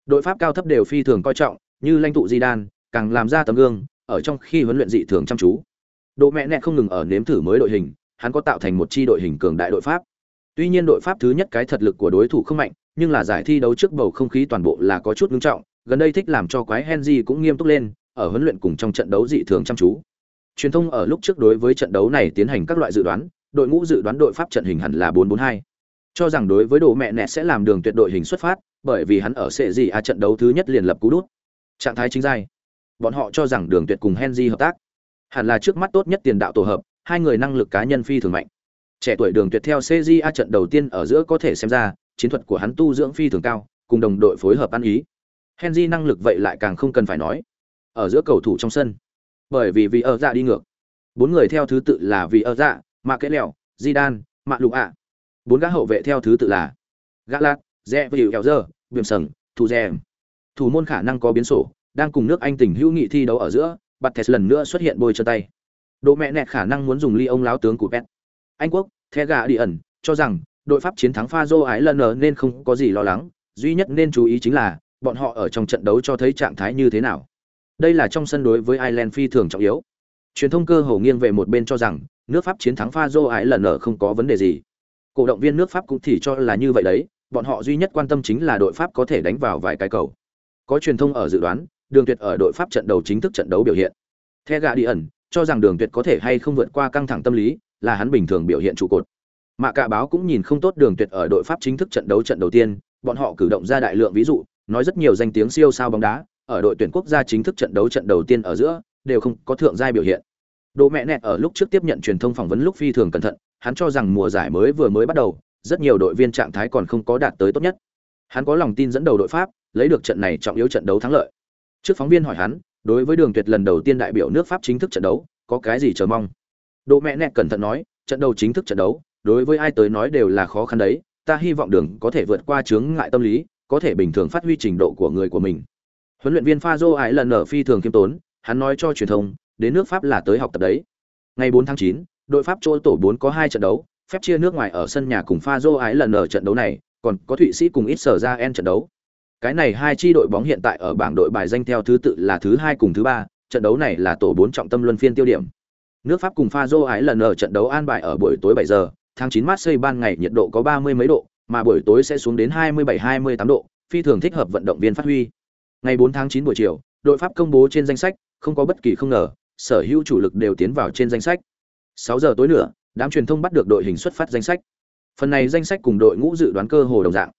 Đội pháp cao thấp đều phi thường coi trọng, như lãnh tụ di đan càng làm ra tấm gương, ở trong khi huấn luyện dị thường chăm chú. Độ mẹ nẹ không ngừng ở nếm thử mới đội hình, hắn có tạo thành một chi đội hình cường đại đội pháp tuy nhiên đội pháp thứ nhất cái thật lực của đối thủ không mạnh, nhưng là giải thi đấu trước bầu không khí toàn bộ là có chút nghiêm trọng, gần đây thích làm cho quái henry cũng nghiêm túc lên, ở huấn luyện cùng trong trận đấu dị thường chăm chú. Truyền thông ở lúc trước đối với trận đấu này tiến hành các loại dự đoán, đội ngũ dự đoán đội pháp trận hình hẳn là 442 cho rằng đối với đồ mẹ nẹ sẽ làm đường tuyệt đội hình xuất phát, bởi vì hắn ở sẽ gì a trận đấu thứ nhất liền lập cú đút. Trạng thái chính giai. Bọn họ cho rằng đường tuyệt cùng henry hợp tác. Hẳn là trước mắt tốt nhất tiền đạo tổ hợp, hai người năng lực cá nhân phi thường mạnh trẻ tuổi đường tuyệt theo cja trận đầu tiên ở giữa có thể xem ra, chiến thuật của hắn tu dưỡng phi thường cao, cùng đồng đội phối hợp ăn ý. Henry năng lực vậy lại càng không cần phải nói. Ở giữa cầu thủ trong sân. Bởi vì vì ở dạ đi ngược. Bốn người theo thứ tự là vì ở dạ mạ kế lèo di mạ lục ạ. Bốn gã hậu vệ theo thứ tự là gã lạt rẽ và hiệu Sừng biểm sầng thủ rè thủ môn khả năng có biến sổ đang cùng nước anh tỉnh hữu nghị thi đấu ở giữa bạt thẻ lần nữa xuất hiện bôi chân tay. Độ mẹ nẹt khả năng muốn dùng ly ông láo tướng của pet anh quốc, the Guardian đi ẩn cho rằng, đội pháp chiến thắng pha dô ái lần nên không có gì lo lắng, duy nhất nên chú ý chính là, bọn họ ở trong trận đấu cho thấy trạng thái như thế nào. Đây là trong sân đối với ireland phi thường trọng yếu. Truyền thông cơ hồ nghiêng về một bên cho rằng, nước pháp chiến thắng pha dô ái lần không có vấn đề gì. Cổ động viên nước pháp cũng thì cho là như vậy đấy, bọn họ duy nhất quan tâm chính là đội pháp có thể đánh vào vài cái cầu. Có truyền thông ở dự đoán, đường tuyệt ở đội pháp trận đầu chính thức trận đấu biểu hiện. The Guardian đi ẩn cho rằng đường tuyệt có thể hay không vượt qua căng thẳng tâm lý là hắn bình thường biểu hiện trụ cột mạ cả báo cũng nhìn không tốt đường tuyệt ở đội pháp chính thức trận đấu trận đầu tiên bọn họ cử động ra đại lượng ví dụ nói rất nhiều danh tiếng siêu sao bóng đá ở đội tuyển quốc gia chính thức trận đấu trận đầu tiên ở giữa đều không có thượng giai biểu hiện Đồ mẹ nẹt ở lúc trước tiếp nhận truyền thông phỏng vấn lúc phi thường cẩn thận, hắn cho rằng mùa giải mới vừa mới bắt đầu, rất nhiều đội viên trạng thái còn không có đạt tới tốt nhất. Hắn có lòng tin dẫn đầu đội Pháp, lấy được trận này trọng yếu trận đấu thắng lợi. Trước phóng viên hỏi hắn, đối với Đường Tuyệt lần đầu tiên đại biểu nước Pháp chính thức trận đấu, có cái gì chờ mong? Đồ mẹ nẹt cẩn thận nói, trận đấu chính thức trận đấu, đối với ai tới nói đều là khó khăn đấy, ta hy vọng Đường có thể vượt qua chướng ngại tâm lý, có thể bình thường phát huy trình độ của người của mình. Huấn luyện viên Pha ái lần ở phi thường kiêm tốn, hắn nói cho truyền thông, đến nước Pháp là tới học tập đấy. Ngày 4 tháng 9, đội Pháp chỗ tổ 4 có 2 trận đấu, phép chia nước ngoài ở sân nhà cùng pha ái lần ở trận đấu này, còn có Thụy Sĩ cùng ít sở ra en trận đấu. Cái này hai chi đội bóng hiện tại ở bảng đội bài danh theo thứ tự là thứ hai cùng thứ ba, trận đấu này là tổ 4 trọng tâm luân phiên tiêu điểm. Nước Pháp cùng Pha ái lần ở trận đấu an bài ở buổi tối 7 giờ, tháng 9 Marseille ban ngày nhiệt độ có 30 mấy độ, mà buổi tối sẽ xuống đến 27-28 độ, phi thường thích hợp vận động viên phát huy. Ngày 4 tháng 9 buổi chiều, đội Pháp công bố trên danh sách, không có bất kỳ không ngờ, sở hữu chủ lực đều tiến vào trên danh sách. 6 giờ tối nữa, đám truyền thông bắt được đội hình xuất phát danh sách. Phần này danh sách cùng đội ngũ dự đoán cơ hồ đồng dạng.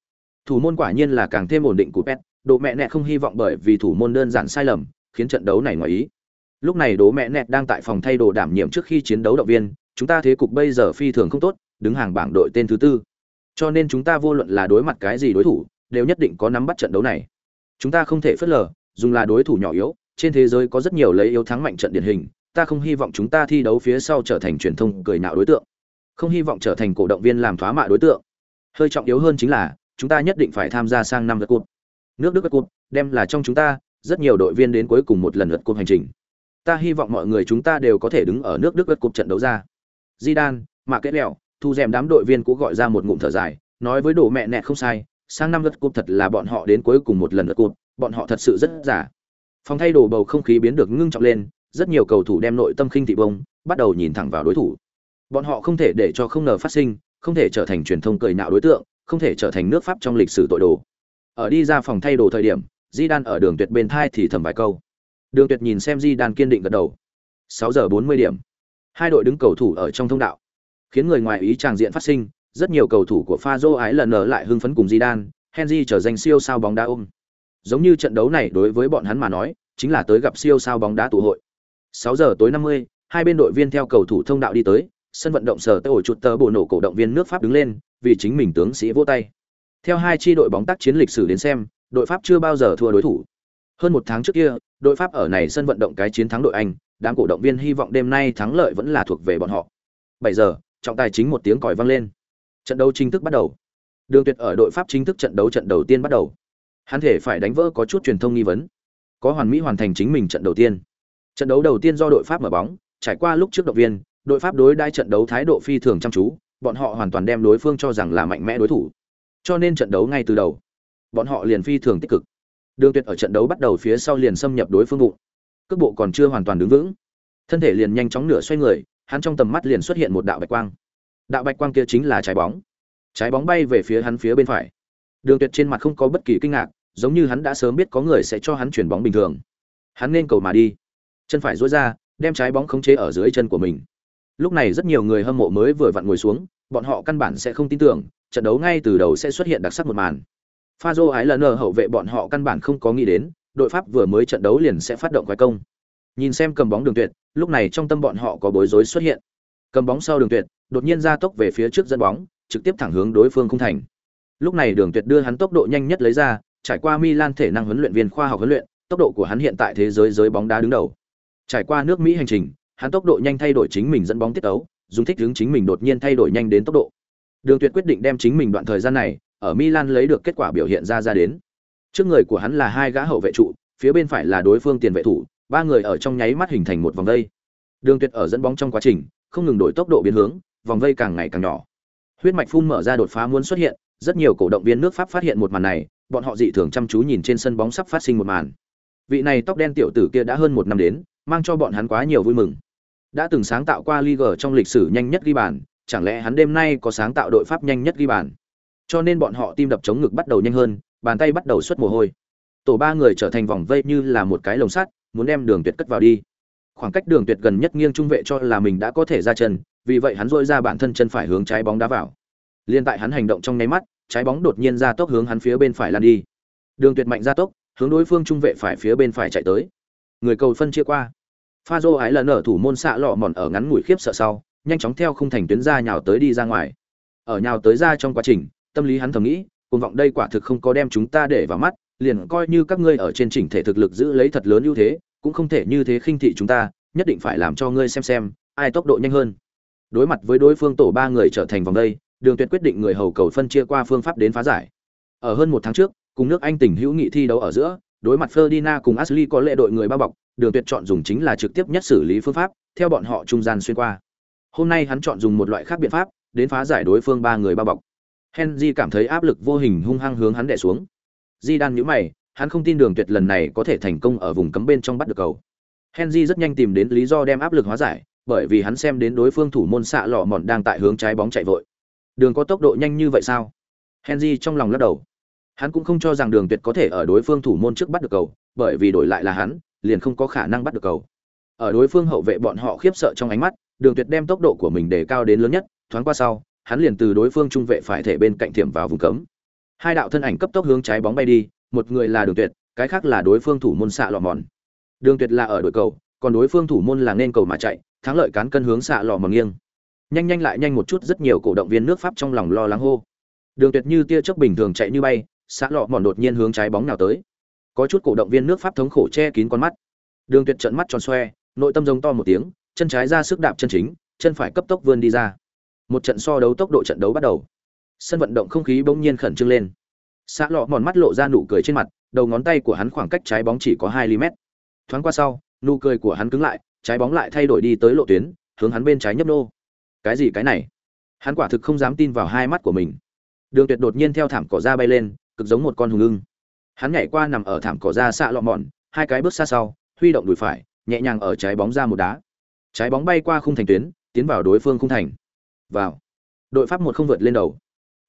Thủ môn quả nhiên là càng thêm ổn định của Pep, độ mẹ nẹ không hy vọng bởi vì thủ môn đơn giản sai lầm, khiến trận đấu này ngoài ý. Lúc này đố mẹ nẹt đang tại phòng thay đồ đảm nhiệm trước khi chiến đấu động viên, chúng ta thế cục bây giờ phi thường không tốt, đứng hàng bảng đội tên thứ tư. Cho nên chúng ta vô luận là đối mặt cái gì đối thủ, đều nhất định có nắm bắt trận đấu này. Chúng ta không thể phớt lờ, dùng là đối thủ nhỏ yếu, trên thế giới có rất nhiều lấy yếu thắng mạnh trận điển hình, ta không hy vọng chúng ta thi đấu phía sau trở thành truyền thông cười nạo đối tượng, không hy vọng trở thành cổ động viên làm thoá mạ đối tượng. Hơi trọng yếu hơn chính là, chúng ta nhất định phải tham gia sang năm lượt cuộc. Nước Đức lượt cuộc, đem là trong chúng ta, rất nhiều đội viên đến cuối cùng một lần lượt cuộc hành trình. Ta hy vọng mọi người chúng ta đều có thể đứng ở nước Đức lượt cục trận đấu ra. Zidane, Mạc Kết Lẹo, thu dèm đám đội viên cũng gọi ra một ngụm thở dài, nói với đồ mẹ nẹt không sai, sang năm lượt cục thật là bọn họ đến cuối cùng một lần lượt cục, bọn họ thật sự rất giả. Phòng thay đồ bầu không khí biến được ngưng trọng lên, rất nhiều cầu thủ đem nội tâm khinh thị bông, bắt đầu nhìn thẳng vào đối thủ. Bọn họ không thể để cho không ngờ phát sinh, không thể trở thành truyền thông cười nhạo đối tượng, không thể trở thành nước Pháp trong lịch sử tội đồ. Ở đi ra phòng thay đồ thời điểm, Di Đan ở đường tuyệt bên thai thì thầm vài câu. Đường tuyệt nhìn xem Di Đan kiên định gật đầu. 6 giờ 40 điểm. Hai đội đứng cầu thủ ở trong thông đạo, khiến người ngoài ý tràng diện phát sinh, rất nhiều cầu thủ của Pha ái lần ở lại hưng phấn cùng Di Đan, Henry trở danh siêu sao bóng đá ôm. Giống như trận đấu này đối với bọn hắn mà nói, chính là tới gặp siêu sao bóng đá tụ hội. 6 giờ tối 50, hai bên đội viên theo cầu thủ thông đạo đi tới, sân vận động sở tới ổ chuột tờ bộ nổ cổ động viên nước Pháp đứng lên, vì chính mình tướng sĩ vỗ tay. Theo hai chi đội bóng tác chiến lịch sử đến xem, đội Pháp chưa bao giờ thua đối thủ. Hơn một tháng trước kia, đội Pháp ở này sân vận động cái chiến thắng đội Anh, đám cổ động viên hy vọng đêm nay thắng lợi vẫn là thuộc về bọn họ. 7 giờ, trọng tài chính một tiếng còi vang lên. Trận đấu chính thức bắt đầu. Đường Tuyệt ở đội Pháp chính thức trận đấu trận đầu tiên bắt đầu. Hắn thể phải đánh vỡ có chút truyền thông nghi vấn. Có hoàn mỹ hoàn thành chính mình trận đầu tiên. Trận đấu đầu tiên do đội Pháp mở bóng, trải qua lúc trước động viên, đội Pháp đối đai trận đấu thái độ phi thường chăm chú, bọn họ hoàn toàn đem đối phương cho rằng là mạnh mẽ đối thủ. Cho nên trận đấu ngay từ đầu, bọn họ liền phi thường tích cực. Đường Tuyệt ở trận đấu bắt đầu phía sau liền xâm nhập đối phương bụng. Cước bộ còn chưa hoàn toàn đứng vững, thân thể liền nhanh chóng nửa xoay người, hắn trong tầm mắt liền xuất hiện một đạo bạch quang. Đạo bạch quang kia chính là trái bóng. Trái bóng bay về phía hắn phía bên phải. Đường Tuyệt trên mặt không có bất kỳ kinh ngạc, giống như hắn đã sớm biết có người sẽ cho hắn chuyển bóng bình thường. Hắn nên cầu mà đi. Chân phải duỗi ra, đem trái bóng khống chế ở dưới chân của mình. Lúc này rất nhiều người hâm mộ mới vừa vặn ngồi xuống, bọn họ căn bản sẽ không tin tưởng, trận đấu ngay từ đầu sẽ xuất hiện đặc sắc một màn. Phazo ái lần ở hậu vệ bọn họ căn bản không có nghĩ đến, đội Pháp vừa mới trận đấu liền sẽ phát động quái công. Nhìn xem cầm bóng Đường Tuyệt, lúc này trong tâm bọn họ có bối rối xuất hiện. Cầm bóng sau Đường Tuyệt, đột nhiên ra tốc về phía trước dẫn bóng, trực tiếp thẳng hướng đối phương không thành. Lúc này Đường Tuyệt đưa hắn tốc độ nhanh nhất lấy ra, trải qua Milan thể năng huấn luyện viên khoa học huấn luyện, tốc độ của hắn hiện tại thế giới giới bóng đá đứng đầu. Trải qua nước Mỹ hành trình, hắn tốc độ nhanh thay đổi chính mình dẫn bóng tiết tấu, dùng thích hướng chính mình đột nhiên thay đổi nhanh đến tốc độ. Đường Tuyệt quyết định đem chính mình đoạn thời gian này ở Milan lấy được kết quả biểu hiện ra ra đến. Trước người của hắn là hai gã hậu vệ trụ, phía bên phải là đối phương tiền vệ thủ, ba người ở trong nháy mắt hình thành một vòng vây. Đường Tuyệt ở dẫn bóng trong quá trình, không ngừng đổi tốc độ biến hướng, vòng vây càng ngày càng nhỏ. Huyết mạch phun mở ra đột phá muốn xuất hiện, rất nhiều cổ động viên nước Pháp phát hiện một màn này, bọn họ dị thường chăm chú nhìn trên sân bóng sắp phát sinh một màn. Vị này tóc đen tiểu tử kia đã hơn một năm đến, mang cho bọn hắn quá nhiều vui mừng. Đã từng sáng tạo qua Liga trong lịch sử nhanh nhất ghi bàn, chẳng lẽ hắn đêm nay có sáng tạo đội Pháp nhanh nhất ghi bàn. Cho nên bọn họ tim đập chống ngực bắt đầu nhanh hơn, bàn tay bắt đầu xuất mồ hôi. Tổ ba người trở thành vòng vây như là một cái lồng sắt, muốn đem Đường Tuyệt cất vào đi. Khoảng cách Đường Tuyệt gần nhất nghiêng trung vệ cho là mình đã có thể ra chân, vì vậy hắn dội ra bản thân chân phải hướng trái bóng đá vào. Liên tại hắn hành động trong nháy mắt, trái bóng đột nhiên ra tốc hướng hắn phía bên phải lan đi. Đường Tuyệt mạnh ra tốc, hướng đối phương trung vệ phải phía bên phải chạy tới. Người cầu phân chia qua. Pha Dô ái lần ở thủ môn xạ lọ mòn ở ngắn ngủi khiếp sợ sau, nhanh chóng theo khung thành tuyến ra nhào tới đi ra ngoài. Ở nhào tới ra trong quá trình, tâm lý hắn thầm nghĩ, cuồng vọng đây quả thực không có đem chúng ta để vào mắt, liền coi như các ngươi ở trên chỉnh thể thực lực giữ lấy thật lớn ưu thế, cũng không thể như thế khinh thị chúng ta, nhất định phải làm cho ngươi xem xem, ai tốc độ nhanh hơn. Đối mặt với đối phương tổ ba người trở thành vòng đây, Đường Tuyệt quyết định người hầu cầu phân chia qua phương pháp đến phá giải. Ở hơn một tháng trước, cùng nước Anh tỉnh hữu nghị thi đấu ở giữa, đối mặt Ferdinand cùng Ashley có lệ đội người bao bọc, Đường Tuyệt chọn dùng chính là trực tiếp nhất xử lý phương pháp, theo bọn họ trung gian xuyên qua. Hôm nay hắn chọn dùng một loại khác biện pháp, đến phá giải đối phương ba người bao bọc. Henry cảm thấy áp lực vô hình hung hăng hướng hắn đè xuống. Di đan nhíu mày, hắn không tin Đường Tuyệt lần này có thể thành công ở vùng cấm bên trong bắt được cầu. Henry rất nhanh tìm đến lý do đem áp lực hóa giải, bởi vì hắn xem đến đối phương thủ môn xạ lọ mòn đang tại hướng trái bóng chạy vội. Đường có tốc độ nhanh như vậy sao? Henry trong lòng lắc đầu. Hắn cũng không cho rằng Đường Tuyệt có thể ở đối phương thủ môn trước bắt được cầu, bởi vì đổi lại là hắn, liền không có khả năng bắt được cầu. Ở đối phương hậu vệ bọn họ khiếp sợ trong ánh mắt, Đường Tuyệt đem tốc độ của mình đề cao đến lớn nhất, thoáng qua sau, hắn liền từ đối phương trung vệ phải thể bên cạnh thiểm vào vùng cấm. Hai đạo thân ảnh cấp tốc hướng trái bóng bay đi, một người là Đường Tuyệt, cái khác là đối phương thủ môn xạ lọ mòn. Đường Tuyệt là ở đội cầu, còn đối phương thủ môn là nên cầu mà chạy, thắng lợi cán cân hướng xạ lọ mòn nghiêng. Nhanh nhanh lại nhanh một chút rất nhiều cổ động viên nước Pháp trong lòng lo lắng hô. Đường Tuyệt như tia chớp bình thường chạy như bay, xạ lọ mòn đột nhiên hướng trái bóng nào tới. Có chút cổ động viên nước Pháp thống khổ che kín con mắt. Đường Tuyệt trợn mắt tròn xoe, nội tâm giống to một tiếng, chân trái ra sức đạp chân chính, chân phải cấp tốc vươn đi ra. Một trận so đấu tốc độ trận đấu bắt đầu. Sân vận động không khí bỗng nhiên khẩn trương lên. Xã lọ mòn mắt lộ ra nụ cười trên mặt, đầu ngón tay của hắn khoảng cách trái bóng chỉ có hai ly mét Thoáng qua sau, nụ cười của hắn cứng lại, trái bóng lại thay đổi đi tới lộ tuyến, hướng hắn bên trái nhấp nô. Cái gì cái này? Hắn quả thực không dám tin vào hai mắt của mình. Đường Tuyệt đột nhiên theo thảm cỏ ra bay lên, cực giống một con hùng ưng. Hắn nhảy qua nằm ở thảm cỏ ra xạ lọ mòn, hai cái bước xa sau, huy động đùi phải, nhẹ nhàng ở trái bóng ra một đá. Trái bóng bay qua khung thành tuyến, tiến vào đối phương khung thành. Vào. Đội Pháp một không vượt lên đầu.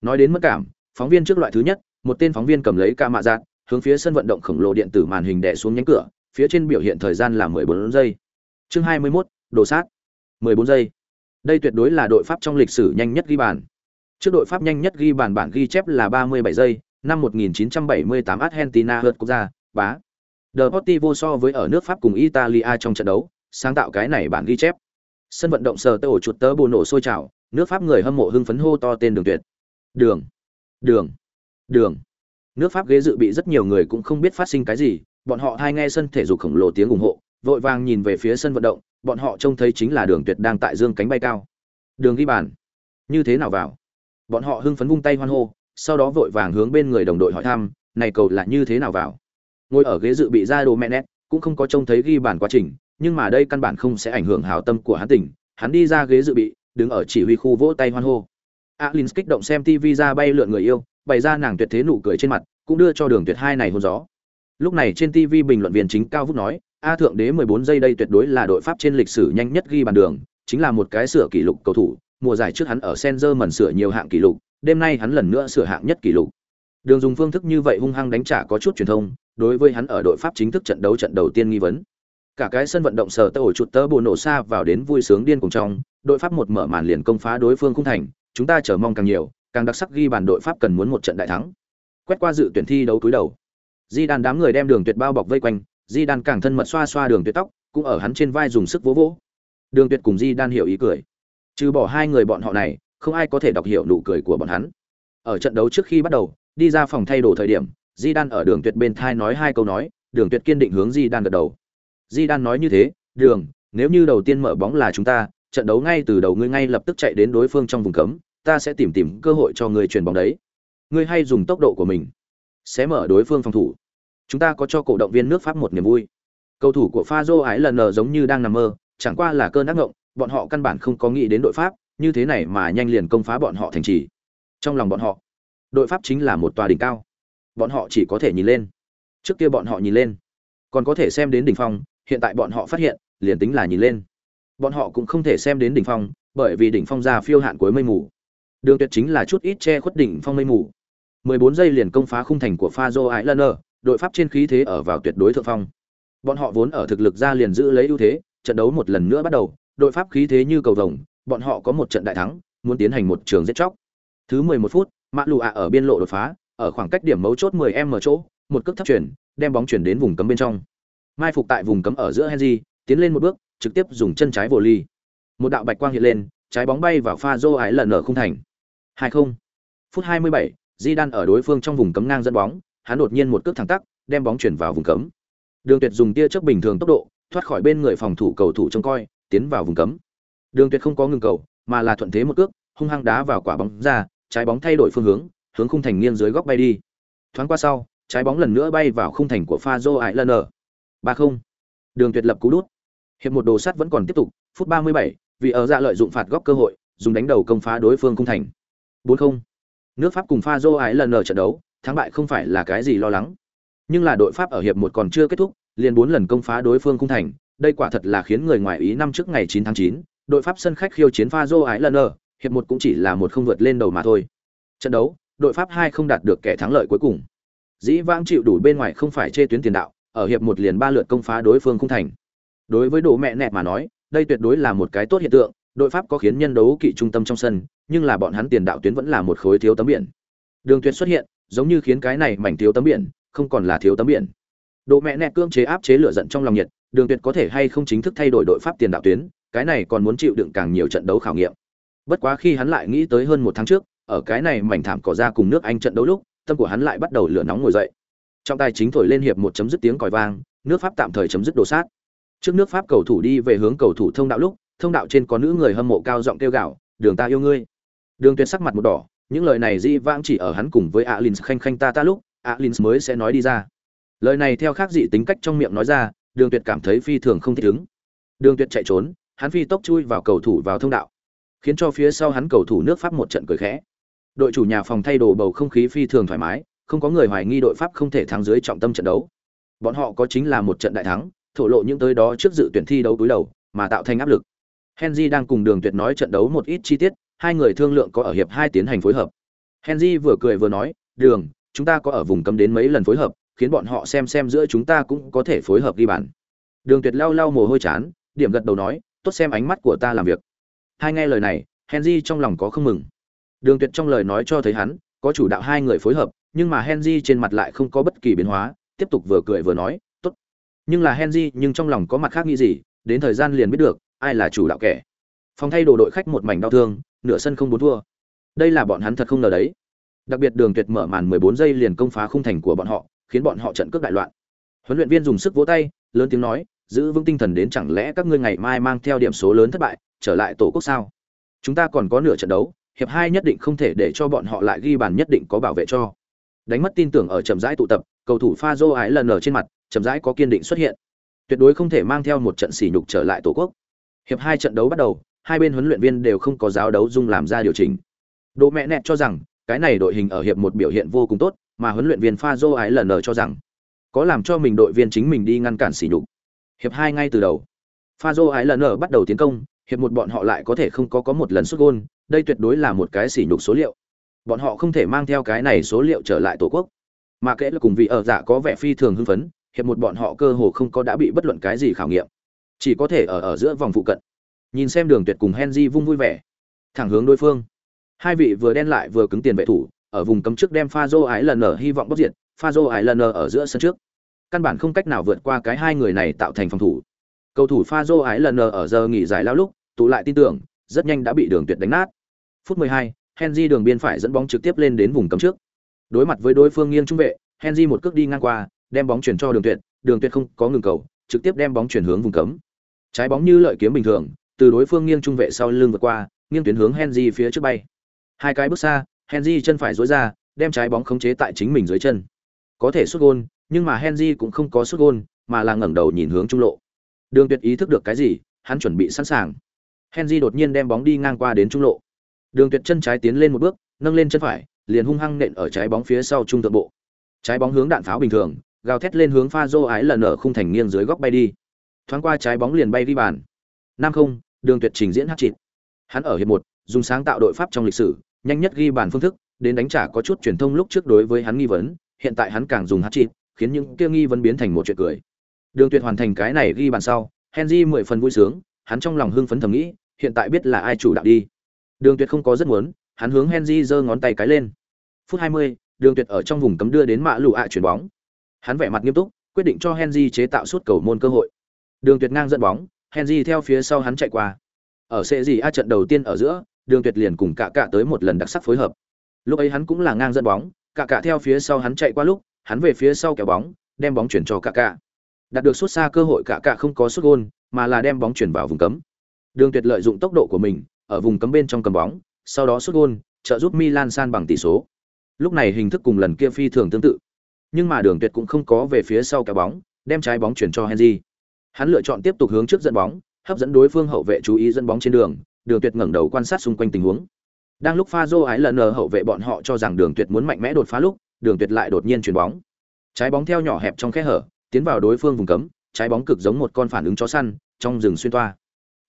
Nói đến mất cảm, phóng viên trước loại thứ nhất, một tên phóng viên cầm lấy ca mạ dạn hướng phía sân vận động khổng lồ điện tử màn hình đè xuống nhánh cửa, phía trên biểu hiện thời gian là 14 giây. Chương 21, đồ sát. 14 giây. Đây tuyệt đối là đội Pháp trong lịch sử nhanh nhất ghi bàn. Trước đội Pháp nhanh nhất ghi bàn bản ghi chép là 37 giây, năm 1978 Argentina vượt quốc gia, bá. Deportivo so với ở nước Pháp cùng Italia trong trận đấu, sáng tạo cái này bản ghi chép. Sân vận động sờ tơ ổ chuột tớ bồ nổ sôi trào, nước Pháp người hâm mộ hưng phấn hô to tên đường tuyệt. Đường, đường, đường. Nước Pháp ghế dự bị rất nhiều người cũng không biết phát sinh cái gì, bọn họ hay nghe sân thể dục khổng lồ tiếng ủng hộ, vội vàng nhìn về phía sân vận động, bọn họ trông thấy chính là đường tuyệt đang tại dương cánh bay cao. Đường ghi bàn. Như thế nào vào? Bọn họ hưng phấn vung tay hoan hô, sau đó vội vàng hướng bên người đồng đội hỏi thăm, này cầu là như thế nào vào? ngồi ở ghế dự bị ra đồ mẹ nét cũng không có trông thấy ghi bàn quá trình nhưng mà đây căn bản không sẽ ảnh hưởng hào tâm của hắn tỉnh hắn đi ra ghế dự bị đứng ở chỉ huy khu vỗ tay hoan hô. Alin kích động xem tv ra bay lượn người yêu, bày ra nàng tuyệt thế nụ cười trên mặt, cũng đưa cho đường tuyệt hai này hôn gió. Lúc này trên tv bình luận viên chính cao vút nói, a thượng đế 14 giây đây tuyệt đối là đội pháp trên lịch sử nhanh nhất ghi bàn đường, chính là một cái sửa kỷ lục cầu thủ, mùa giải trước hắn ở Senzer mẩn sửa nhiều hạng kỷ lục, đêm nay hắn lần nữa sửa hạng nhất kỷ lục. Đường dùng phương thức như vậy hung hăng đánh trả có chút truyền thông, đối với hắn ở đội pháp chính thức trận đấu trận đầu tiên nghi vấn cả cái sân vận động sở tơ ổ chuột tơ bù nổ xa vào đến vui sướng điên cùng trong, đội pháp một mở màn liền công phá đối phương khung thành, chúng ta chờ mong càng nhiều, càng đặc sắc ghi bàn đội pháp cần muốn một trận đại thắng. Quét qua dự tuyển thi đấu túi đầu. Di đàn đám người đem đường tuyệt bao bọc vây quanh di đàn càng thân mật xoa xoa đường tuyệt tóc, cũng ở hắn trên vai dùng sức vỗ vỗ. Đường tuyệt cùng di đan hiểu ý cười. Trừ bỏ hai người bọn họ này, không ai có thể đọc hiểu nụ cười của bọn hắn. Ở trận đấu trước khi bắt đầu, đi ra phòng thay đồ thời điểm di đan ở đường tuyệt bên thai nói hai câu nói, đường tuyệt kiên định hướng di đan gật đầu di đan nói như thế, đường, nếu như đầu tiên mở bóng là chúng ta, trận đấu ngay từ đầu ngươi ngay lập tức chạy đến đối phương trong vùng cấm, ta sẽ tìm tìm cơ hội cho ngươi chuyền bóng đấy. Ngươi hay dùng tốc độ của mình, sẽ mở đối phương phòng thủ. Chúng ta có cho cổ động viên nước pháp một niềm vui. Cầu thủ của pha dô ái lần nở giống như đang nằm mơ, chẳng qua là cơn ác ngộng, bọn họ căn bản không có nghĩ đến đội pháp, như thế này mà nhanh liền công phá bọn họ thành trì. Trong lòng bọn họ, đội pháp chính là một tòa đỉnh cao. Bọn họ chỉ có thể nhìn lên. Trước kia bọn họ nhìn lên, còn có thể xem đến đỉnh phong hiện tại bọn họ phát hiện liền tính là nhìn lên. Bọn họ cũng không thể xem đến đỉnh phong bởi vì đỉnh phong ra phiêu hạn cuối mây mù. Đường tuyệt chính là chút ít che khuất đỉnh phong mây mù. 14 giây liền công phá khung thành của pha islander đội pháp trên khí thế ở vào tuyệt đối thượng phong. Bọn họ vốn ở thực lực ra liền giữ lấy ưu thế trận đấu một lần nữa bắt đầu đội pháp khí thế như cầu vồng bọn họ có một trận đại thắng muốn tiến hành một trường giết chóc. Thứ 11 phút mã lụ ạ ở biên lộ đột phá ở khoảng cách điểm mấu chốt 10m chỗ, một cước thấp chuyển, đem bóng chuyển đến vùng cấm bên trong. Mai phục tại vùng cấm ở giữa Henry, tiến lên một bước, trực tiếp dùng chân trái vô ly. Một đạo bạch quang hiện lên, trái bóng bay vào pha dô ái lần ở khung thành. 2-0. Phút 27, đan ở đối phương trong vùng cấm ngang dẫn bóng, hắn đột nhiên một cước thẳng tắc, đem bóng chuyển vào vùng cấm. Đường Tuyệt dùng tia chớp bình thường tốc độ, thoát khỏi bên người phòng thủ cầu thủ trông coi, tiến vào vùng cấm. Đường Tuyệt không có ngừng cầu, mà là thuận thế một cước, hung hăng đá vào quả bóng ra, trái bóng thay đổi phương hướng, hướng khung thành nghiêng dưới góc bay đi. Thoáng qua sau, trái bóng lần nữa bay vào khung thành của Fazo ba không, Đường Tuyệt lập cú đút. Hiệp một đồ sắt vẫn còn tiếp tục, phút 37, vì ở ra lợi dụng phạt góc cơ hội, dùng đánh đầu công phá đối phương cung thành. 4-0. Nước Pháp cùng Fazo Islander trận đấu, thắng bại không phải là cái gì lo lắng. Nhưng là đội Pháp ở hiệp một còn chưa kết thúc, liền bốn lần công phá đối phương cung thành, đây quả thật là khiến người ngoài ý năm trước ngày 9 tháng 9, đội Pháp sân khách khiêu chiến pha dô ái lần hiệp một cũng chỉ là một không vượt lên đầu mà thôi. Trận đấu, đội Pháp hai không đạt được kẻ thắng lợi cuối cùng. Dĩ vãng chịu đủ bên ngoài không phải chê tuyến tiền đạo, ở hiệp một liền ba lượt công phá đối phương không thành. Đối với đồ mẹ nẹt mà nói, đây tuyệt đối là một cái tốt hiện tượng, đội Pháp có khiến nhân đấu kỵ trung tâm trong sân, nhưng là bọn hắn tiền đạo tuyến vẫn là một khối thiếu tấm biển. Đường Tuyệt xuất hiện, giống như khiến cái này mảnh thiếu tấm biển, không còn là thiếu tấm biển. đồ mẹ nẹt cương chế áp chế lửa giận trong lòng nhiệt, Đường Tuyệt có thể hay không chính thức thay đổi đội Pháp tiền đạo tuyến, cái này còn muốn chịu đựng càng nhiều trận đấu khảo nghiệm. Bất quá khi hắn lại nghĩ tới hơn một tháng trước, ở cái này mảnh thảm cỏ ra cùng nước Anh trận đấu lúc, tâm của hắn lại bắt đầu lửa nóng ngồi dậy. Trong tay chính thổi lên hiệp một chấm dứt tiếng còi vang, nước Pháp tạm thời chấm dứt đồ sát. Trước nước Pháp cầu thủ đi về hướng cầu thủ thông đạo lúc, thông đạo trên có nữ người hâm mộ cao giọng kêu gạo "Đường ta yêu ngươi." Đường Tuyệt sắc mặt một đỏ, những lời này di vãng chỉ ở hắn cùng với alin khanh khanh ta ta lúc, alin mới sẽ nói đi ra. Lời này theo khác dị tính cách trong miệng nói ra, Đường Tuyệt cảm thấy phi thường không thích ứng. Đường Tuyệt chạy trốn, hắn phi tốc chui vào cầu thủ vào thông đạo, khiến cho phía sau hắn cầu thủ nước Pháp một trận cười khẽ. Đội chủ nhà phòng thay đồ bầu không khí phi thường thoải mái, không có người hoài nghi đội Pháp không thể thắng dưới trọng tâm trận đấu. Bọn họ có chính là một trận đại thắng, thổ lộ những tới đó trước dự tuyển thi đấu túi đầu, mà tạo thành áp lực. Henry đang cùng Đường Tuyệt nói trận đấu một ít chi tiết, hai người thương lượng có ở hiệp hai tiến hành phối hợp. Henry vừa cười vừa nói, "Đường, chúng ta có ở vùng cấm đến mấy lần phối hợp, khiến bọn họ xem xem giữa chúng ta cũng có thể phối hợp ghi bàn." Đường Tuyệt lau lau mồ hôi chán, điểm gật đầu nói, "Tốt xem ánh mắt của ta làm việc." Hai nghe lời này, Henry trong lòng có không mừng. Đường Tuyệt trong lời nói cho thấy hắn có chủ đạo hai người phối hợp, nhưng mà Henry trên mặt lại không có bất kỳ biến hóa, tiếp tục vừa cười vừa nói, "Tốt." Nhưng là Henry nhưng trong lòng có mặt khác nghĩ gì, đến thời gian liền biết được ai là chủ đạo kẻ. Phòng thay đồ đội khách một mảnh đau thương, nửa sân không bốn thua. Đây là bọn hắn thật không ngờ đấy. Đặc biệt Đường Tuyệt mở màn 14 giây liền công phá khung thành của bọn họ, khiến bọn họ trận cước đại loạn. Huấn luyện viên dùng sức vỗ tay, lớn tiếng nói, giữ vững tinh thần đến chẳng lẽ các ngươi ngày mai mang theo điểm số lớn thất bại, trở lại tổ quốc sao? Chúng ta còn có nửa trận đấu, hiệp hai nhất định không thể để cho bọn họ lại ghi bàn nhất định có bảo vệ cho. Đánh mất tin tưởng ở chậm rãi tụ tập, cầu thủ pha dô ái lần ở trên mặt, chậm rãi có kiên định xuất hiện. Tuyệt đối không thể mang theo một trận sỉ nhục trở lại tổ quốc. Hiệp hai trận đấu bắt đầu, hai bên huấn luyện viên đều không có giáo đấu dung làm ra điều chỉnh. độ mẹ nẹt cho rằng, cái này đội hình ở hiệp một biểu hiện vô cùng tốt, mà huấn luyện viên pha dô ái lần cho rằng, có làm cho mình đội viên chính mình đi ngăn cản sỉ nhục. Hiệp hai ngay từ đầu, pha dô ái lần bắt đầu tiến công, hiệp một bọn họ lại có thể không có có một lần xuất gôn đây tuyệt đối là một cái sỉ nhục số liệu. Bọn họ không thể mang theo cái này số liệu trở lại tổ quốc. Mà kể là cùng vị ở dạ có vẻ phi thường hưng phấn, hiệp một bọn họ cơ hồ không có đã bị bất luận cái gì khảo nghiệm, chỉ có thể ở ở giữa vòng phụ cận. Nhìn xem đường tuyệt cùng henry vung vui vẻ. Thẳng hướng đối phương. Hai vị vừa đen lại vừa cứng tiền vệ thủ ở vùng cấm trước đem pha dô ái lần ở hy vọng bất diệt pha dô ái lần ở giữa sân trước. Căn bản không cách nào vượt qua cái hai người này tạo thành phòng thủ. Cầu thủ pha dô ái lần ở giờ nghỉ giải lao lúc tụ lại tin tưởng rất nhanh đã bị đường tuyệt đánh nát. Phút 12, henry đường biên phải dẫn bóng trực tiếp lên đến vùng cấm trước đối mặt với đối phương nghiêng trung vệ henry một cước đi ngang qua đem bóng chuyển cho đường tuyệt đường tuyệt không có ngừng cầu trực tiếp đem bóng chuyển hướng vùng cấm trái bóng như lợi kiếm bình thường từ đối phương nghiêng trung vệ sau lưng vượt qua, nghiêng tuyến hướng Henry phía trước bay. Hai cái bước xa, Henry chân phải duỗi ra, đem trái bóng khống chế tại chính mình dưới chân. Có thể sút gôn, nhưng mà Henry cũng không có sút gôn, mà là ngẩng đầu nhìn hướng trung lộ. Đường Tuyệt ý thức được cái gì, hắn chuẩn bị sẵn sàng. Henry đột nhiên đem bóng đi ngang qua đến trung lộ. Đường Tuyệt chân trái tiến lên một bước, nâng lên chân phải, liền hung hăng nện ở trái bóng phía sau trung thượng bộ. Trái bóng hướng đạn pháo bình thường, gào thét lên hướng pha ái lần ở khung thành nghiêng dưới góc bay đi. Thoáng qua trái bóng liền bay đi bàn. Năm không, đường tuyệt trình diễn hất chịt hắn ở hiệp một dùng sáng tạo đội pháp trong lịch sử nhanh nhất ghi bàn phương thức đến đánh trả có chút truyền thông lúc trước đối với hắn nghi vấn hiện tại hắn càng dùng hất chịt khiến những kia nghi vấn biến thành một chuyện cười đường tuyệt hoàn thành cái này ghi bàn sau henry mười phần vui sướng hắn trong lòng hưng phấn thầm nghĩ hiện tại biết là ai chủ đạo đi đường tuyệt không có rất muốn hắn hướng henry giơ ngón tay cái lên phút 20, đường tuyệt ở trong vùng cấm đưa đến mạ lụ ạ chuyển bóng hắn vẻ mặt nghiêm túc quyết định cho henry chế tạo suốt cầu môn cơ hội đường tuyệt ngang dẫn bóng Henry theo phía sau hắn chạy qua. Ở sẽ gì a trận đầu tiên ở giữa, Đường Tuyệt liền cùng cả cả tới một lần đặc sắc phối hợp. Lúc ấy hắn cũng là ngang dẫn bóng, cả cả theo phía sau hắn chạy qua lúc, hắn về phía sau kéo bóng, đem bóng chuyển cho cả cả. Đạt được suốt xa cơ hội cả cả không có sút gôn, mà là đem bóng chuyển vào vùng cấm. Đường Tuyệt lợi dụng tốc độ của mình, ở vùng cấm bên trong cầm bóng, sau đó sút gôn, trợ giúp Milan san bằng tỷ số. Lúc này hình thức cùng lần kia phi thường tương tự. Nhưng mà Đường Tuyệt cũng không có về phía sau cái bóng, đem trái bóng chuyển cho Henry. Hắn lựa chọn tiếp tục hướng trước dẫn bóng, hấp dẫn đối phương hậu vệ chú ý dẫn bóng trên đường, Đường Tuyệt ngẩng đầu quan sát xung quanh tình huống. Đang lúc pha dô ái lần hậu vệ bọn họ cho rằng Đường Tuyệt muốn mạnh mẽ đột phá lúc, Đường Tuyệt lại đột nhiên chuyển bóng. Trái bóng theo nhỏ hẹp trong khe hở, tiến vào đối phương vùng cấm, trái bóng cực giống một con phản ứng chó săn, trong rừng xuyên toa.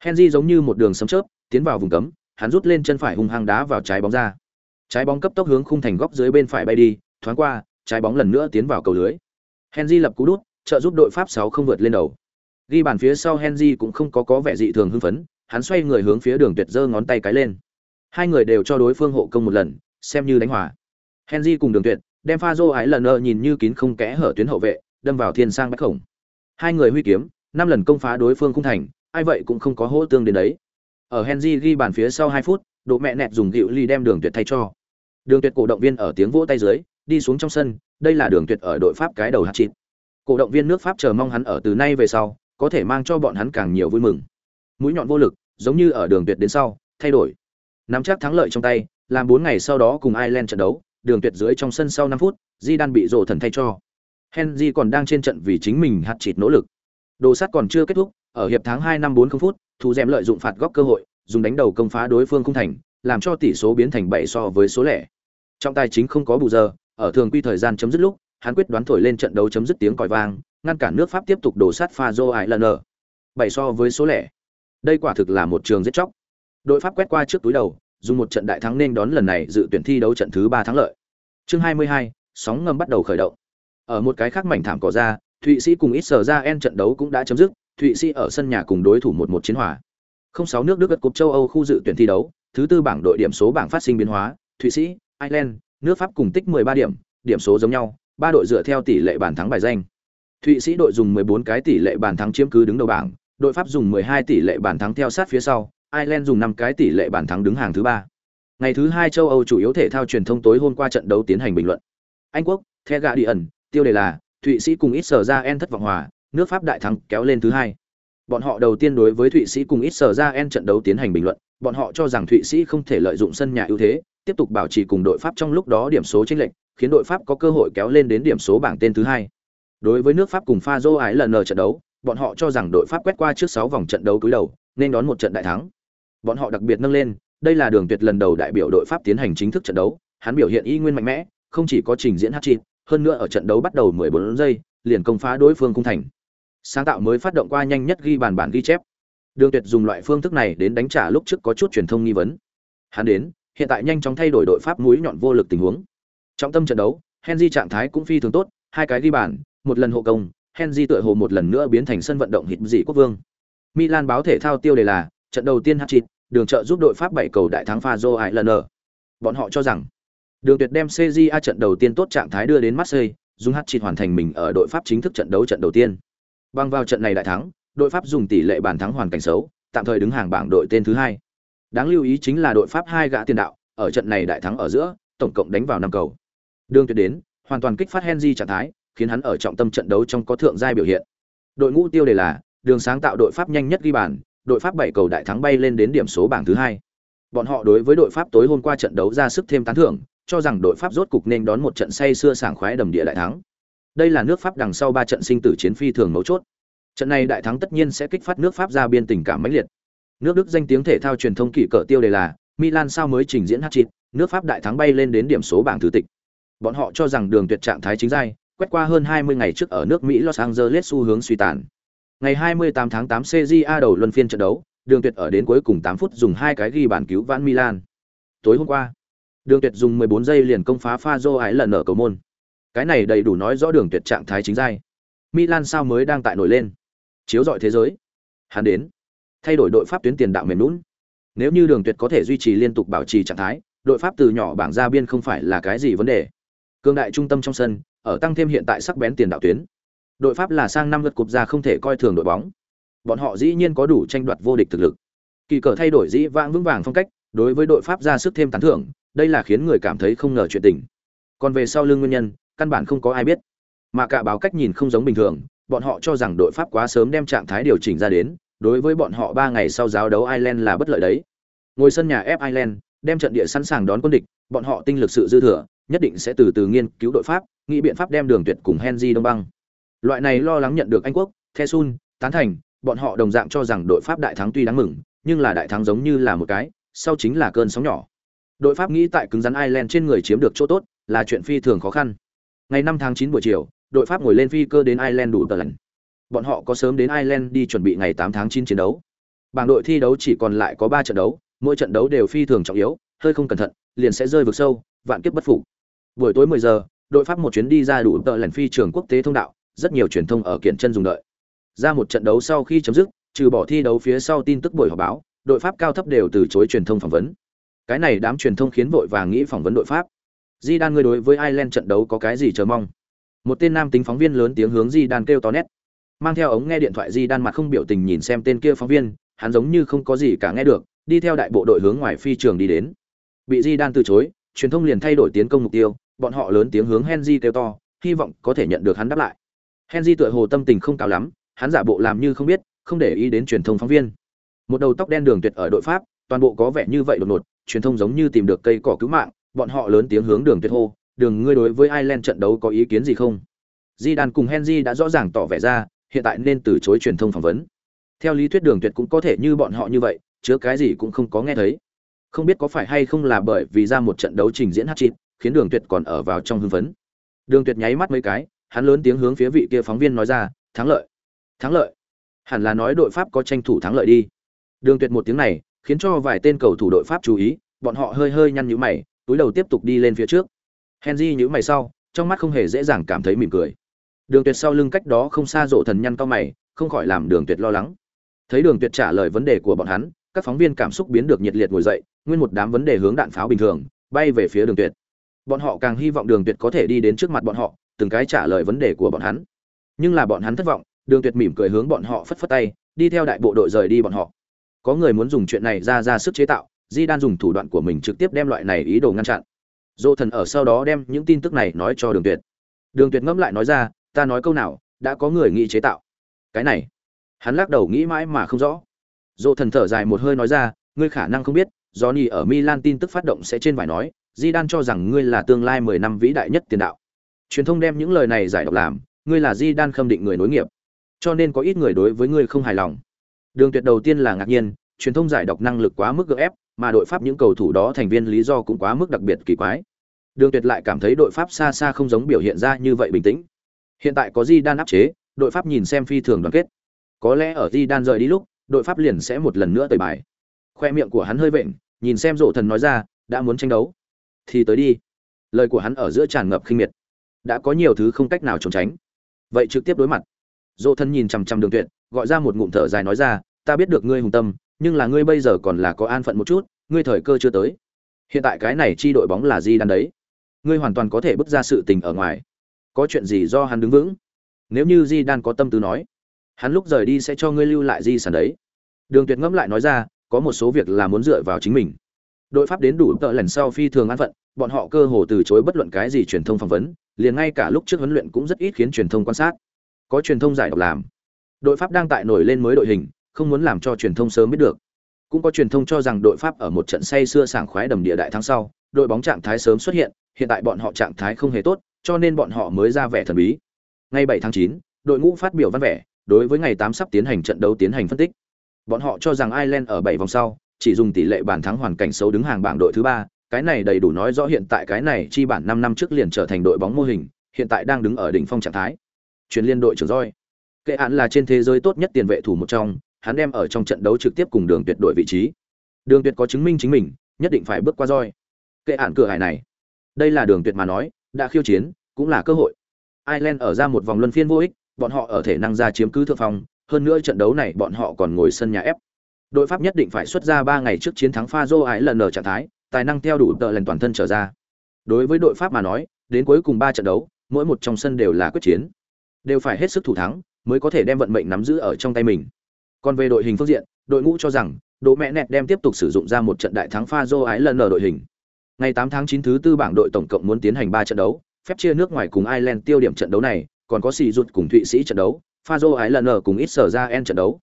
Henry giống như một đường sấm chớp, tiến vào vùng cấm, hắn rút lên chân phải hung hăng đá vào trái bóng ra. Trái bóng cấp tốc hướng khung thành góc dưới bên phải bay đi, thoáng qua, trái bóng lần nữa tiến vào cầu lưới. Henry lập cú đút, trợ giúp đội Pháp 6 không vượt lên đầu. Ghi bàn phía sau Henry cũng không có có vẻ dị thường hưng phấn, hắn xoay người hướng phía Đường Tuyệt giơ ngón tay cái lên. Hai người đều cho đối phương hộ công một lần, xem như đánh hòa. Henry cùng Đường Tuyệt đem pha ái lần nơ nhìn như kín không kẽ hở tuyến hậu vệ, đâm vào thiên sang bách khổng. Hai người huy kiếm, năm lần công phá đối phương khung thành, ai vậy cũng không có hỗ tương đến đấy. Ở Henry ghi bàn phía sau 2 phút, độ mẹ nẹt dùng dịu ly đem Đường Tuyệt thay cho. Đường Tuyệt cổ động viên ở tiếng vỗ tay dưới, đi xuống trong sân, đây là Đường Tuyệt ở đội Pháp cái đầu hạt chít. Cổ động viên nước Pháp chờ mong hắn ở từ nay về sau, có thể mang cho bọn hắn càng nhiều vui mừng. Mũi nhọn vô lực, giống như ở Đường Tuyệt đến sau, thay đổi. Nắm chắc thắng lợi trong tay, làm 4 ngày sau đó cùng Ireland trận đấu, Đường Tuyệt dưới trong sân sau 5 phút, Di Đan bị rổ thần thay cho. Henry còn đang trên trận vì chính mình hạt chít nỗ lực. Đồ sắt còn chưa kết thúc, ở hiệp tháng 2 năm 40 phút, Thu dèm lợi dụng phạt góc cơ hội, dùng đánh đầu công phá đối phương không thành, làm cho tỷ số biến thành 7 so với số lẻ. Trong tài chính không có bù giờ, ở thường quy thời gian chấm dứt lúc, hắn quyết đoán thổi lên trận đấu chấm dứt tiếng còi vang, ngăn cản nước Pháp tiếp tục đổ sát pha Joe Island. 7 so với số lẻ. Đây quả thực là một trường giết chóc. Đội Pháp quét qua trước túi đầu, dùng một trận đại thắng nên đón lần này dự tuyển thi đấu trận thứ 3 thắng lợi. Chương 22, sóng ngầm bắt đầu khởi động. Ở một cái khác mảnh thảm cỏ ra, Thụy Sĩ cùng ít sở ra en trận đấu cũng đã chấm dứt, Thụy Sĩ ở sân nhà cùng đối thủ 1-1 chiến hòa. Không sáu nước Đức gật cục châu Âu khu dự tuyển thi đấu, thứ tư bảng đội điểm số bảng phát sinh biến hóa, Thụy Sĩ, Ireland, nước Pháp cùng tích 13 điểm, điểm số giống nhau, ba đội dựa theo tỷ lệ bàn thắng bài danh. Thụy Sĩ đội dùng 14 cái tỷ lệ bàn thắng chiếm cứ đứng đầu bảng, đội Pháp dùng 12 tỷ lệ bàn thắng theo sát phía sau, Ireland dùng 5 cái tỷ lệ bàn thắng đứng hàng thứ ba. Ngày thứ hai châu Âu chủ yếu thể thao truyền thông tối hôm qua trận đấu tiến hành bình luận. Anh quốc, The Guardian, tiêu đề là Thụy Sĩ cùng ít sở ra en thất vọng hòa, nước Pháp đại thắng kéo lên thứ hai. Bọn họ đầu tiên đối với Thụy Sĩ cùng ít sở ra en trận đấu tiến hành bình luận, bọn họ cho rằng Thụy Sĩ không thể lợi dụng sân nhà ưu thế, tiếp tục bảo trì cùng đội Pháp trong lúc đó điểm số chênh lệch, khiến đội Pháp có cơ hội kéo lên đến điểm số bảng tên thứ hai. Đối với nước Pháp cùng pha dô ái lần ở trận đấu, bọn họ cho rằng đội Pháp quét qua trước 6 vòng trận đấu cuối đầu, nên đón một trận đại thắng. Bọn họ đặc biệt nâng lên, đây là đường tuyệt lần đầu đại biểu đội Pháp tiến hành chính thức trận đấu, hắn biểu hiện y nguyên mạnh mẽ, không chỉ có trình diễn hat-trick, hơn nữa ở trận đấu bắt đầu 14 giây, liền công phá đối phương cung thành. Sáng tạo mới phát động qua nhanh nhất ghi bàn bản ghi chép. Đường Tuyệt dùng loại phương thức này đến đánh trả lúc trước có chút truyền thông nghi vấn. Hắn đến, hiện tại nhanh chóng thay đổi đội pháp mũi nhọn vô lực tình huống. Trong tâm trận đấu, Henry trạng thái cũng phi thường tốt, hai cái ghi bàn, một lần hộ công, Henry tựa hồ một lần nữa biến thành sân vận động hít dị quốc vương. Milan báo thể thao tiêu đề là trận đầu tiên hat-trick, đường trợ giúp đội Pháp bảy cầu đại thắng pha Joe Island. Bọn họ cho rằng Đường Tuyệt đem CJA trận đầu tiên tốt trạng thái đưa đến Marseille, dùng hat-trick hoàn thành mình ở đội Pháp chính thức trận đấu trận đầu tiên. Bằng vào trận này đại thắng, đội Pháp dùng tỷ lệ bàn thắng hoàn cảnh xấu, tạm thời đứng hàng bảng đội tên thứ hai. Đáng lưu ý chính là đội Pháp hai gã tiền đạo, ở trận này đại thắng ở giữa, tổng cộng đánh vào năm cầu. Đường Tuyệt đến, hoàn toàn kích phát Henry trạng thái, khiến hắn ở trọng tâm trận đấu trong có thượng giai biểu hiện. Đội ngũ tiêu đề là đường sáng tạo đội Pháp nhanh nhất ghi bàn, đội Pháp bảy cầu đại thắng bay lên đến điểm số bảng thứ hai. Bọn họ đối với đội Pháp tối hôm qua trận đấu ra sức thêm tán thưởng, cho rằng đội Pháp rốt cục nên đón một trận say xưa sảng khoái đầm địa đại thắng. Đây là nước Pháp đằng sau ba trận sinh tử chiến phi thường mấu chốt. Trận này đại thắng tất nhiên sẽ kích phát nước Pháp ra biên tình cảm mãnh liệt. Nước Đức danh tiếng thể thao truyền thông kỳ cỡ tiêu đề là Milan sao mới trình diễn hát chịt nước Pháp đại thắng bay lên đến điểm số bảng thứ tịch. Bọn họ cho rằng đường tuyệt trạng thái chính giai, quét qua hơn 20 ngày trước ở nước Mỹ Los Angeles xu hướng suy tàn. Ngày 28 tháng 8 CJA đầu luân phiên trận đấu, đường tuyệt ở đến cuối cùng 8 phút dùng hai cái ghi bàn cứu vãn Milan. Tối hôm qua, đường tuyệt dùng 14 giây liền công phá pha dô ái lần ở cầu môn. Cái này đầy đủ nói rõ đường tuyệt trạng thái chính giai. Milan sao mới đang tại nổi lên. Chiếu rọi thế giới. Hắn đến, thay đổi đội pháp tuyến tiền đạo mềm nhũn. Nếu như đường tuyệt có thể duy trì liên tục bảo trì trạng thái, đội pháp từ nhỏ bảng ra biên không phải là cái gì vấn đề. Cương đại trung tâm trong sân, ở tăng thêm hiện tại sắc bén tiền đạo tuyến. Đội pháp là sang năm lượt cục ra không thể coi thường đội bóng. Bọn họ dĩ nhiên có đủ tranh đoạt vô địch thực lực. Kỳ cờ thay đổi dĩ vãng vững vàng phong cách, đối với đội pháp ra sức thêm tán thưởng, đây là khiến người cảm thấy không ngờ chuyện tình. Còn về sau lương nguyên nhân, căn bản không có ai biết. Mà cả báo cách nhìn không giống bình thường, bọn họ cho rằng đội pháp quá sớm đem trạng thái điều chỉnh ra đến, đối với bọn họ ba ngày sau giáo đấu Ireland là bất lợi đấy. Ngồi sân nhà F Ireland, đem trận địa sẵn sàng đón quân địch, bọn họ tinh lực sự dư thừa, nhất định sẽ từ từ nghiên cứu đội pháp, nghĩ biện pháp đem đường tuyệt cùng Henry đông băng. Loại này lo lắng nhận được Anh quốc, The Sun, tán thành, bọn họ đồng dạng cho rằng đội pháp đại thắng tuy đáng mừng, nhưng là đại thắng giống như là một cái, sau chính là cơn sóng nhỏ. Đội pháp nghĩ tại cứng rắn Ireland trên người chiếm được chỗ tốt, là chuyện phi thường khó khăn. Ngày 5 tháng 9 buổi chiều, đội pháp ngồi lên phi cơ đến Ireland đủ tờ lần. bọn họ có sớm đến Ireland đi chuẩn bị ngày 8 tháng 9 chiến đấu. Bảng đội thi đấu chỉ còn lại có 3 trận đấu, mỗi trận đấu đều phi thường trọng yếu, hơi không cẩn thận, liền sẽ rơi vực sâu, vạn kiếp bất phục. Buổi tối 10 giờ, đội Pháp một chuyến đi ra đủ tờ lần phi trường quốc tế thông đạo, rất nhiều truyền thông ở kiện chân dùng đợi. Ra một trận đấu sau khi chấm dứt, trừ bỏ thi đấu phía sau tin tức buổi họp báo, đội Pháp cao thấp đều từ chối truyền thông phỏng vấn. Cái này đám truyền thông khiến vội vàng nghĩ phỏng vấn đội Pháp. Di Đan người đối với Ireland trận đấu có cái gì chờ mong? Một tên nam tính phóng viên lớn tiếng hướng Di Đan kêu to nét. Mang theo ống nghe điện thoại Di Đan mặt không biểu tình nhìn xem tên kia phóng viên, hắn giống như không có gì cả nghe được, đi theo đại bộ đội hướng ngoài phi trường đi đến. Bị Di Đan từ chối, truyền thông liền thay đổi tiến công mục tiêu, bọn họ lớn tiếng hướng Henry kêu to, hy vọng có thể nhận được hắn đáp lại. Henry tựa hồ tâm tình không cao lắm, hắn giả bộ làm như không biết, không để ý đến truyền thông phóng viên. Một đầu tóc đen đường tuyệt ở đội Pháp, toàn bộ có vẻ như vậy đột ngột, truyền thông giống như tìm được cây cỏ cứu mạng, bọn họ lớn tiếng hướng đường tuyệt hô, "Đường ngươi đối với Ireland trận đấu có ý kiến gì không?" Di đàn cùng Henry đã rõ ràng tỏ vẻ ra, hiện tại nên từ chối truyền thông phỏng vấn. Theo lý thuyết đường tuyệt cũng có thể như bọn họ như vậy, chứa cái gì cũng không có nghe thấy. Không biết có phải hay không là bởi vì ra một trận đấu trình diễn hát chít, khiến đường tuyệt còn ở vào trong hưng phấn. Đường tuyệt nháy mắt mấy cái, hắn lớn tiếng hướng phía vị kia phóng viên nói ra, thắng lợi. Thắng lợi. Hẳn là nói đội Pháp có tranh thủ thắng lợi đi. Đường tuyệt một tiếng này, khiến cho vài tên cầu thủ đội Pháp chú ý, bọn họ hơi hơi nhăn nhíu mày, túi đầu tiếp tục đi lên phía trước. Henry nhữ mày sau, trong mắt không hề dễ dàng cảm thấy mỉm cười. Đường Tuyệt sau lưng cách đó không xa rộ thần nhăn cao mày, không khỏi làm Đường Tuyệt lo lắng. Thấy Đường Tuyệt trả lời vấn đề của bọn hắn, các phóng viên cảm xúc biến được nhiệt liệt ngồi dậy, nguyên một đám vấn đề hướng đạn pháo bình thường, bay về phía Đường Tuyệt. Bọn họ càng hy vọng Đường Tuyệt có thể đi đến trước mặt bọn họ, từng cái trả lời vấn đề của bọn hắn. Nhưng là bọn hắn thất vọng, Đường Tuyệt mỉm cười hướng bọn họ phất phất tay, đi theo đại bộ đội rời đi bọn họ. Có người muốn dùng chuyện này ra ra sức chế tạo, Di Đan dùng thủ đoạn của mình trực tiếp đem loại này ý đồ ngăn chặn. Dỗ thần ở sau đó đem những tin tức này nói cho Đường Tuyệt. Đường Tuyệt ngẫm lại nói ra, ta nói câu nào đã có người nghĩ chế tạo. Cái này. Hắn lắc đầu nghĩ mãi mà không rõ. Dỗ thần thở dài một hơi nói ra ngươi khả năng không biết do ni ở milan tin tức phát động sẽ trên vải nói di đan cho rằng ngươi là tương lai mười năm vĩ đại nhất tiền đạo. Truyền thông đem những lời này giải độc làm ngươi là di đan khâm định người nối nghiệp. Cho nên có ít người đối với ngươi không hài lòng. Đường tuyệt đầu tiên là ngạc nhiên truyền thông giải độc năng lực quá mức gượng ép mà đội pháp những cầu thủ đó thành viên lý do cũng quá mức đặc biệt kỳ quái đường tuyệt lại cảm thấy đội pháp xa xa không giống biểu hiện ra như vậy bình tĩnh Hiện tại có Di Đan áp chế, đội Pháp nhìn xem phi thường đoàn kết. Có lẽ ở Di Đan rời đi lúc, đội Pháp liền sẽ một lần nữa tẩy bài. Khoe miệng của hắn hơi vện, nhìn xem Dụ Thần nói ra, đã muốn tranh đấu, thì tới đi. Lời của hắn ở giữa tràn ngập khinh miệt. Đã có nhiều thứ không cách nào trốn tránh. Vậy trực tiếp đối mặt. Dụ Thần nhìn chằm chằm Đường Tuyệt, gọi ra một ngụm thở dài nói ra, ta biết được ngươi hùng tâm, nhưng là ngươi bây giờ còn là có an phận một chút, ngươi thời cơ chưa tới. Hiện tại cái này chi đội bóng là Di Đan đấy. Ngươi hoàn toàn có thể bước ra sự tình ở ngoài. Có chuyện gì do hắn đứng vững? Nếu như di đan có tâm tư nói hắn lúc rời đi sẽ cho ngươi lưu lại di sản đấy. Đường tuyệt ngẫm lại nói ra có một số việc là muốn dựa vào chính mình. Đội pháp đến đủ tợ lần sau phi thường an phận bọn họ cơ hồ từ chối bất luận cái gì truyền thông phỏng vấn liền ngay cả lúc trước huấn luyện cũng rất ít khiến truyền thông quan sát. Có truyền thông giải độc làm. Đội pháp đang tại nổi lên mới đội hình không muốn làm cho truyền thông sớm biết được cũng có truyền thông cho rằng đội pháp ở một trận say xưa sảng khoái đầm địa đại thắng sau đội bóng trạng thái sớm xuất hiện hiện tại bọn họ trạng thái không hề tốt cho nên bọn họ mới ra vẻ thần bí. Ngày 7 tháng 9, đội ngũ phát biểu văn vẻ, đối với ngày 8 sắp tiến hành trận đấu tiến hành phân tích. Bọn họ cho rằng Ireland ở 7 vòng sau, chỉ dùng tỷ lệ bàn thắng hoàn cảnh xấu đứng hàng bảng đội thứ 3, cái này đầy đủ nói rõ hiện tại cái này chi bản 5 năm trước liền trở thành đội bóng mô hình, hiện tại đang đứng ở đỉnh phong trạng thái. Chuyển liên đội trưởng roi. Kệ án là trên thế giới tốt nhất tiền vệ thủ một trong, hắn đem ở trong trận đấu trực tiếp cùng Đường Tuyệt đội vị trí. Đường Tuyệt có chứng minh chính mình, nhất định phải bước qua roi. Kệ án cửa hải này. Đây là Đường Tuyệt mà nói, đã khiêu chiến, cũng là cơ hội. Ireland ở ra một vòng luân phiên vô ích, bọn họ ở thể năng ra chiếm cứ thượng phong, hơn nữa trận đấu này bọn họ còn ngồi sân nhà ép. Đội Pháp nhất định phải xuất ra 3 ngày trước chiến thắng Pha ái lần ở trạng thái, tài năng theo đủ tợ lần toàn thân trở ra. Đối với đội Pháp mà nói, đến cuối cùng 3 trận đấu, mỗi một trong sân đều là quyết chiến, đều phải hết sức thủ thắng mới có thể đem vận mệnh nắm giữ ở trong tay mình. Còn về đội hình phương diện, đội ngũ cho rằng, Đỗ Mẹ Nẹt đem tiếp tục sử dụng ra một trận đại thắng Pha ái lần ở đội hình. Ngày 8 tháng 9 thứ tư bảng đội tổng cộng muốn tiến hành 3 trận đấu, phép chia nước ngoài cùng Ireland tiêu điểm trận đấu này, còn có xì rụt cùng Thụy Sĩ trận đấu, Fazo Ireland cùng ít sở ra en trận đấu.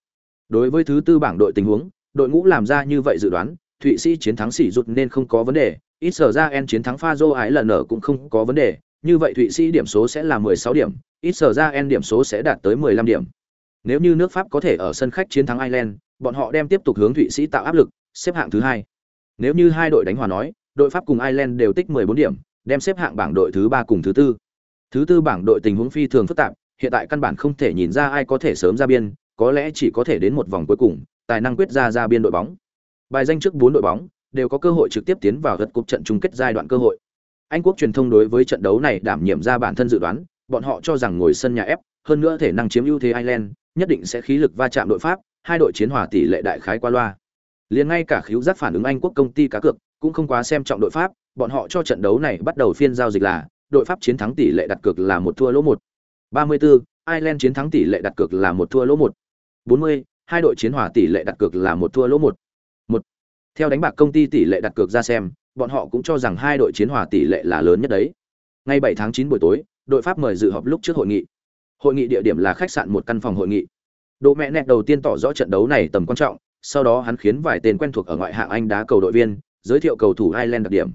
Đối với thứ tư bảng đội tình huống, đội ngũ làm ra như vậy dự đoán, Thụy Sĩ chiến thắng xì rụt nên không có vấn đề, ít sở ra en chiến thắng Fazo Ireland cũng không có vấn đề, như vậy Thụy Sĩ điểm số sẽ là 16 điểm, ít sở ra en điểm số sẽ đạt tới 15 điểm. Nếu như nước Pháp có thể ở sân khách chiến thắng Ireland, bọn họ đem tiếp tục hướng Thụy Sĩ tạo áp lực, xếp hạng thứ hai. Nếu như hai đội đánh hòa nói, đội Pháp cùng Ireland đều tích 14 điểm, đem xếp hạng bảng đội thứ ba cùng thứ tư. Thứ tư bảng đội tình huống phi thường phức tạp, hiện tại căn bản không thể nhìn ra ai có thể sớm ra biên, có lẽ chỉ có thể đến một vòng cuối cùng, tài năng quyết ra ra biên đội bóng. Bài danh trước bốn đội bóng đều có cơ hội trực tiếp tiến vào gật cục trận chung kết giai đoạn cơ hội. Anh quốc truyền thông đối với trận đấu này đảm nhiệm ra bản thân dự đoán, bọn họ cho rằng ngồi sân nhà ép, hơn nữa thể năng chiếm ưu thế Ireland, nhất định sẽ khí lực va chạm đội Pháp, hai đội chiến hòa tỷ lệ đại khái qua loa. Liền ngay cả khiếu giác phản ứng Anh quốc công ty cá cược cũng không quá xem trọng đội Pháp, bọn họ cho trận đấu này bắt đầu phiên giao dịch là đội Pháp chiến thắng tỷ lệ đặt cược là một thua lỗ một. 34, Ireland chiến thắng tỷ lệ đặt cược là một thua lỗ một. 40, hai đội chiến hòa tỷ lệ đặt cược là một thua lỗ một. Một. Theo đánh bạc công ty tỷ lệ đặt cược ra xem, bọn họ cũng cho rằng hai đội chiến hòa tỷ lệ là lớn nhất đấy. Ngày bảy tháng chín buổi tối, đội Pháp mời dự họp lúc trước hội nghị. Hội nghị địa điểm là khách sạn một căn phòng hội nghị. Độ mẹ nẹt đầu tiên tỏ rõ trận đấu này tầm quan trọng, sau đó hắn khiến vài tên quen thuộc ở ngoại hạng Anh đá cầu đội viên, giới thiệu cầu thủ Ireland đặc điểm.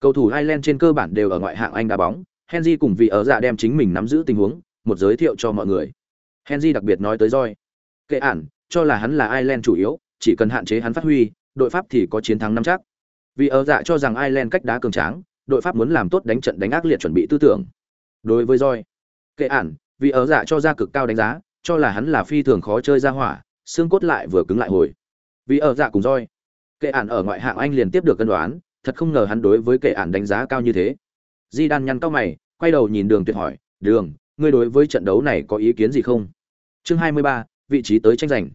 Cầu thủ Ireland trên cơ bản đều ở ngoại hạng Anh đá bóng, Henry cùng vị ở dạ đem chính mình nắm giữ tình huống, một giới thiệu cho mọi người. Henry đặc biệt nói tới roi. Kệ ản, cho là hắn là Ireland chủ yếu, chỉ cần hạn chế hắn phát huy, đội Pháp thì có chiến thắng năm chắc. Vì ở dạ cho rằng Ireland cách đá cường tráng, đội Pháp muốn làm tốt đánh trận đánh ác liệt chuẩn bị tư tưởng. Đối với roi, kệ ản, vì ở dạ cho ra cực cao đánh giá, cho là hắn là phi thường khó chơi ra hỏa, xương cốt lại vừa cứng lại hồi. Vì ở dạ cùng roi, kệ ản ở ngoại hạng Anh liền tiếp được cân đoán, thật không ngờ hắn đối với kệ ản đánh giá cao như thế. Di Đan nhăn cao mày, quay đầu nhìn Đường Tuyệt hỏi, "Đường, ngươi đối với trận đấu này có ý kiến gì không?" Chương 23, vị trí tới tranh giành.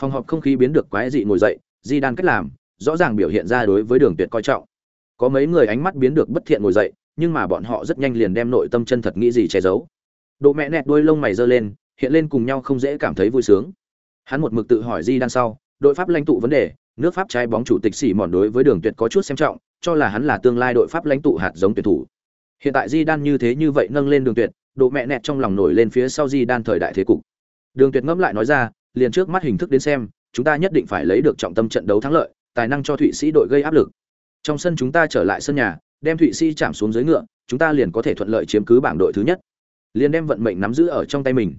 Phòng họp không khí biến được quái dị ngồi dậy, Di Đan cách làm, rõ ràng biểu hiện ra đối với Đường Tuyệt coi trọng. Có mấy người ánh mắt biến được bất thiện ngồi dậy, nhưng mà bọn họ rất nhanh liền đem nội tâm chân thật nghĩ gì che giấu. Độ mẹ nẹt đôi lông mày giơ lên, hiện lên cùng nhau không dễ cảm thấy vui sướng. Hắn một mực tự hỏi Di Đan sau, đội Pháp lãnh tụ vấn đề, nước Pháp trái bóng chủ tịch xỉ mòn đối với Đường Tuyệt có chút xem trọng, cho là hắn là tương lai đội Pháp lãnh tụ hạt giống tuyển thủ. Hiện tại Di Đan như thế như vậy nâng lên Đường Tuyệt, độ mẹ nẹt trong lòng nổi lên phía sau Di Đan thời đại thế cục. Đường Tuyệt ngẫm lại nói ra, liền trước mắt hình thức đến xem, chúng ta nhất định phải lấy được trọng tâm trận đấu thắng lợi, tài năng cho Thụy Sĩ đội gây áp lực. Trong sân chúng ta trở lại sân nhà, đem Thụy Sĩ chạm xuống dưới ngựa, chúng ta liền có thể thuận lợi chiếm cứ bảng đội thứ nhất. Liền đem vận mệnh nắm giữ ở trong tay mình.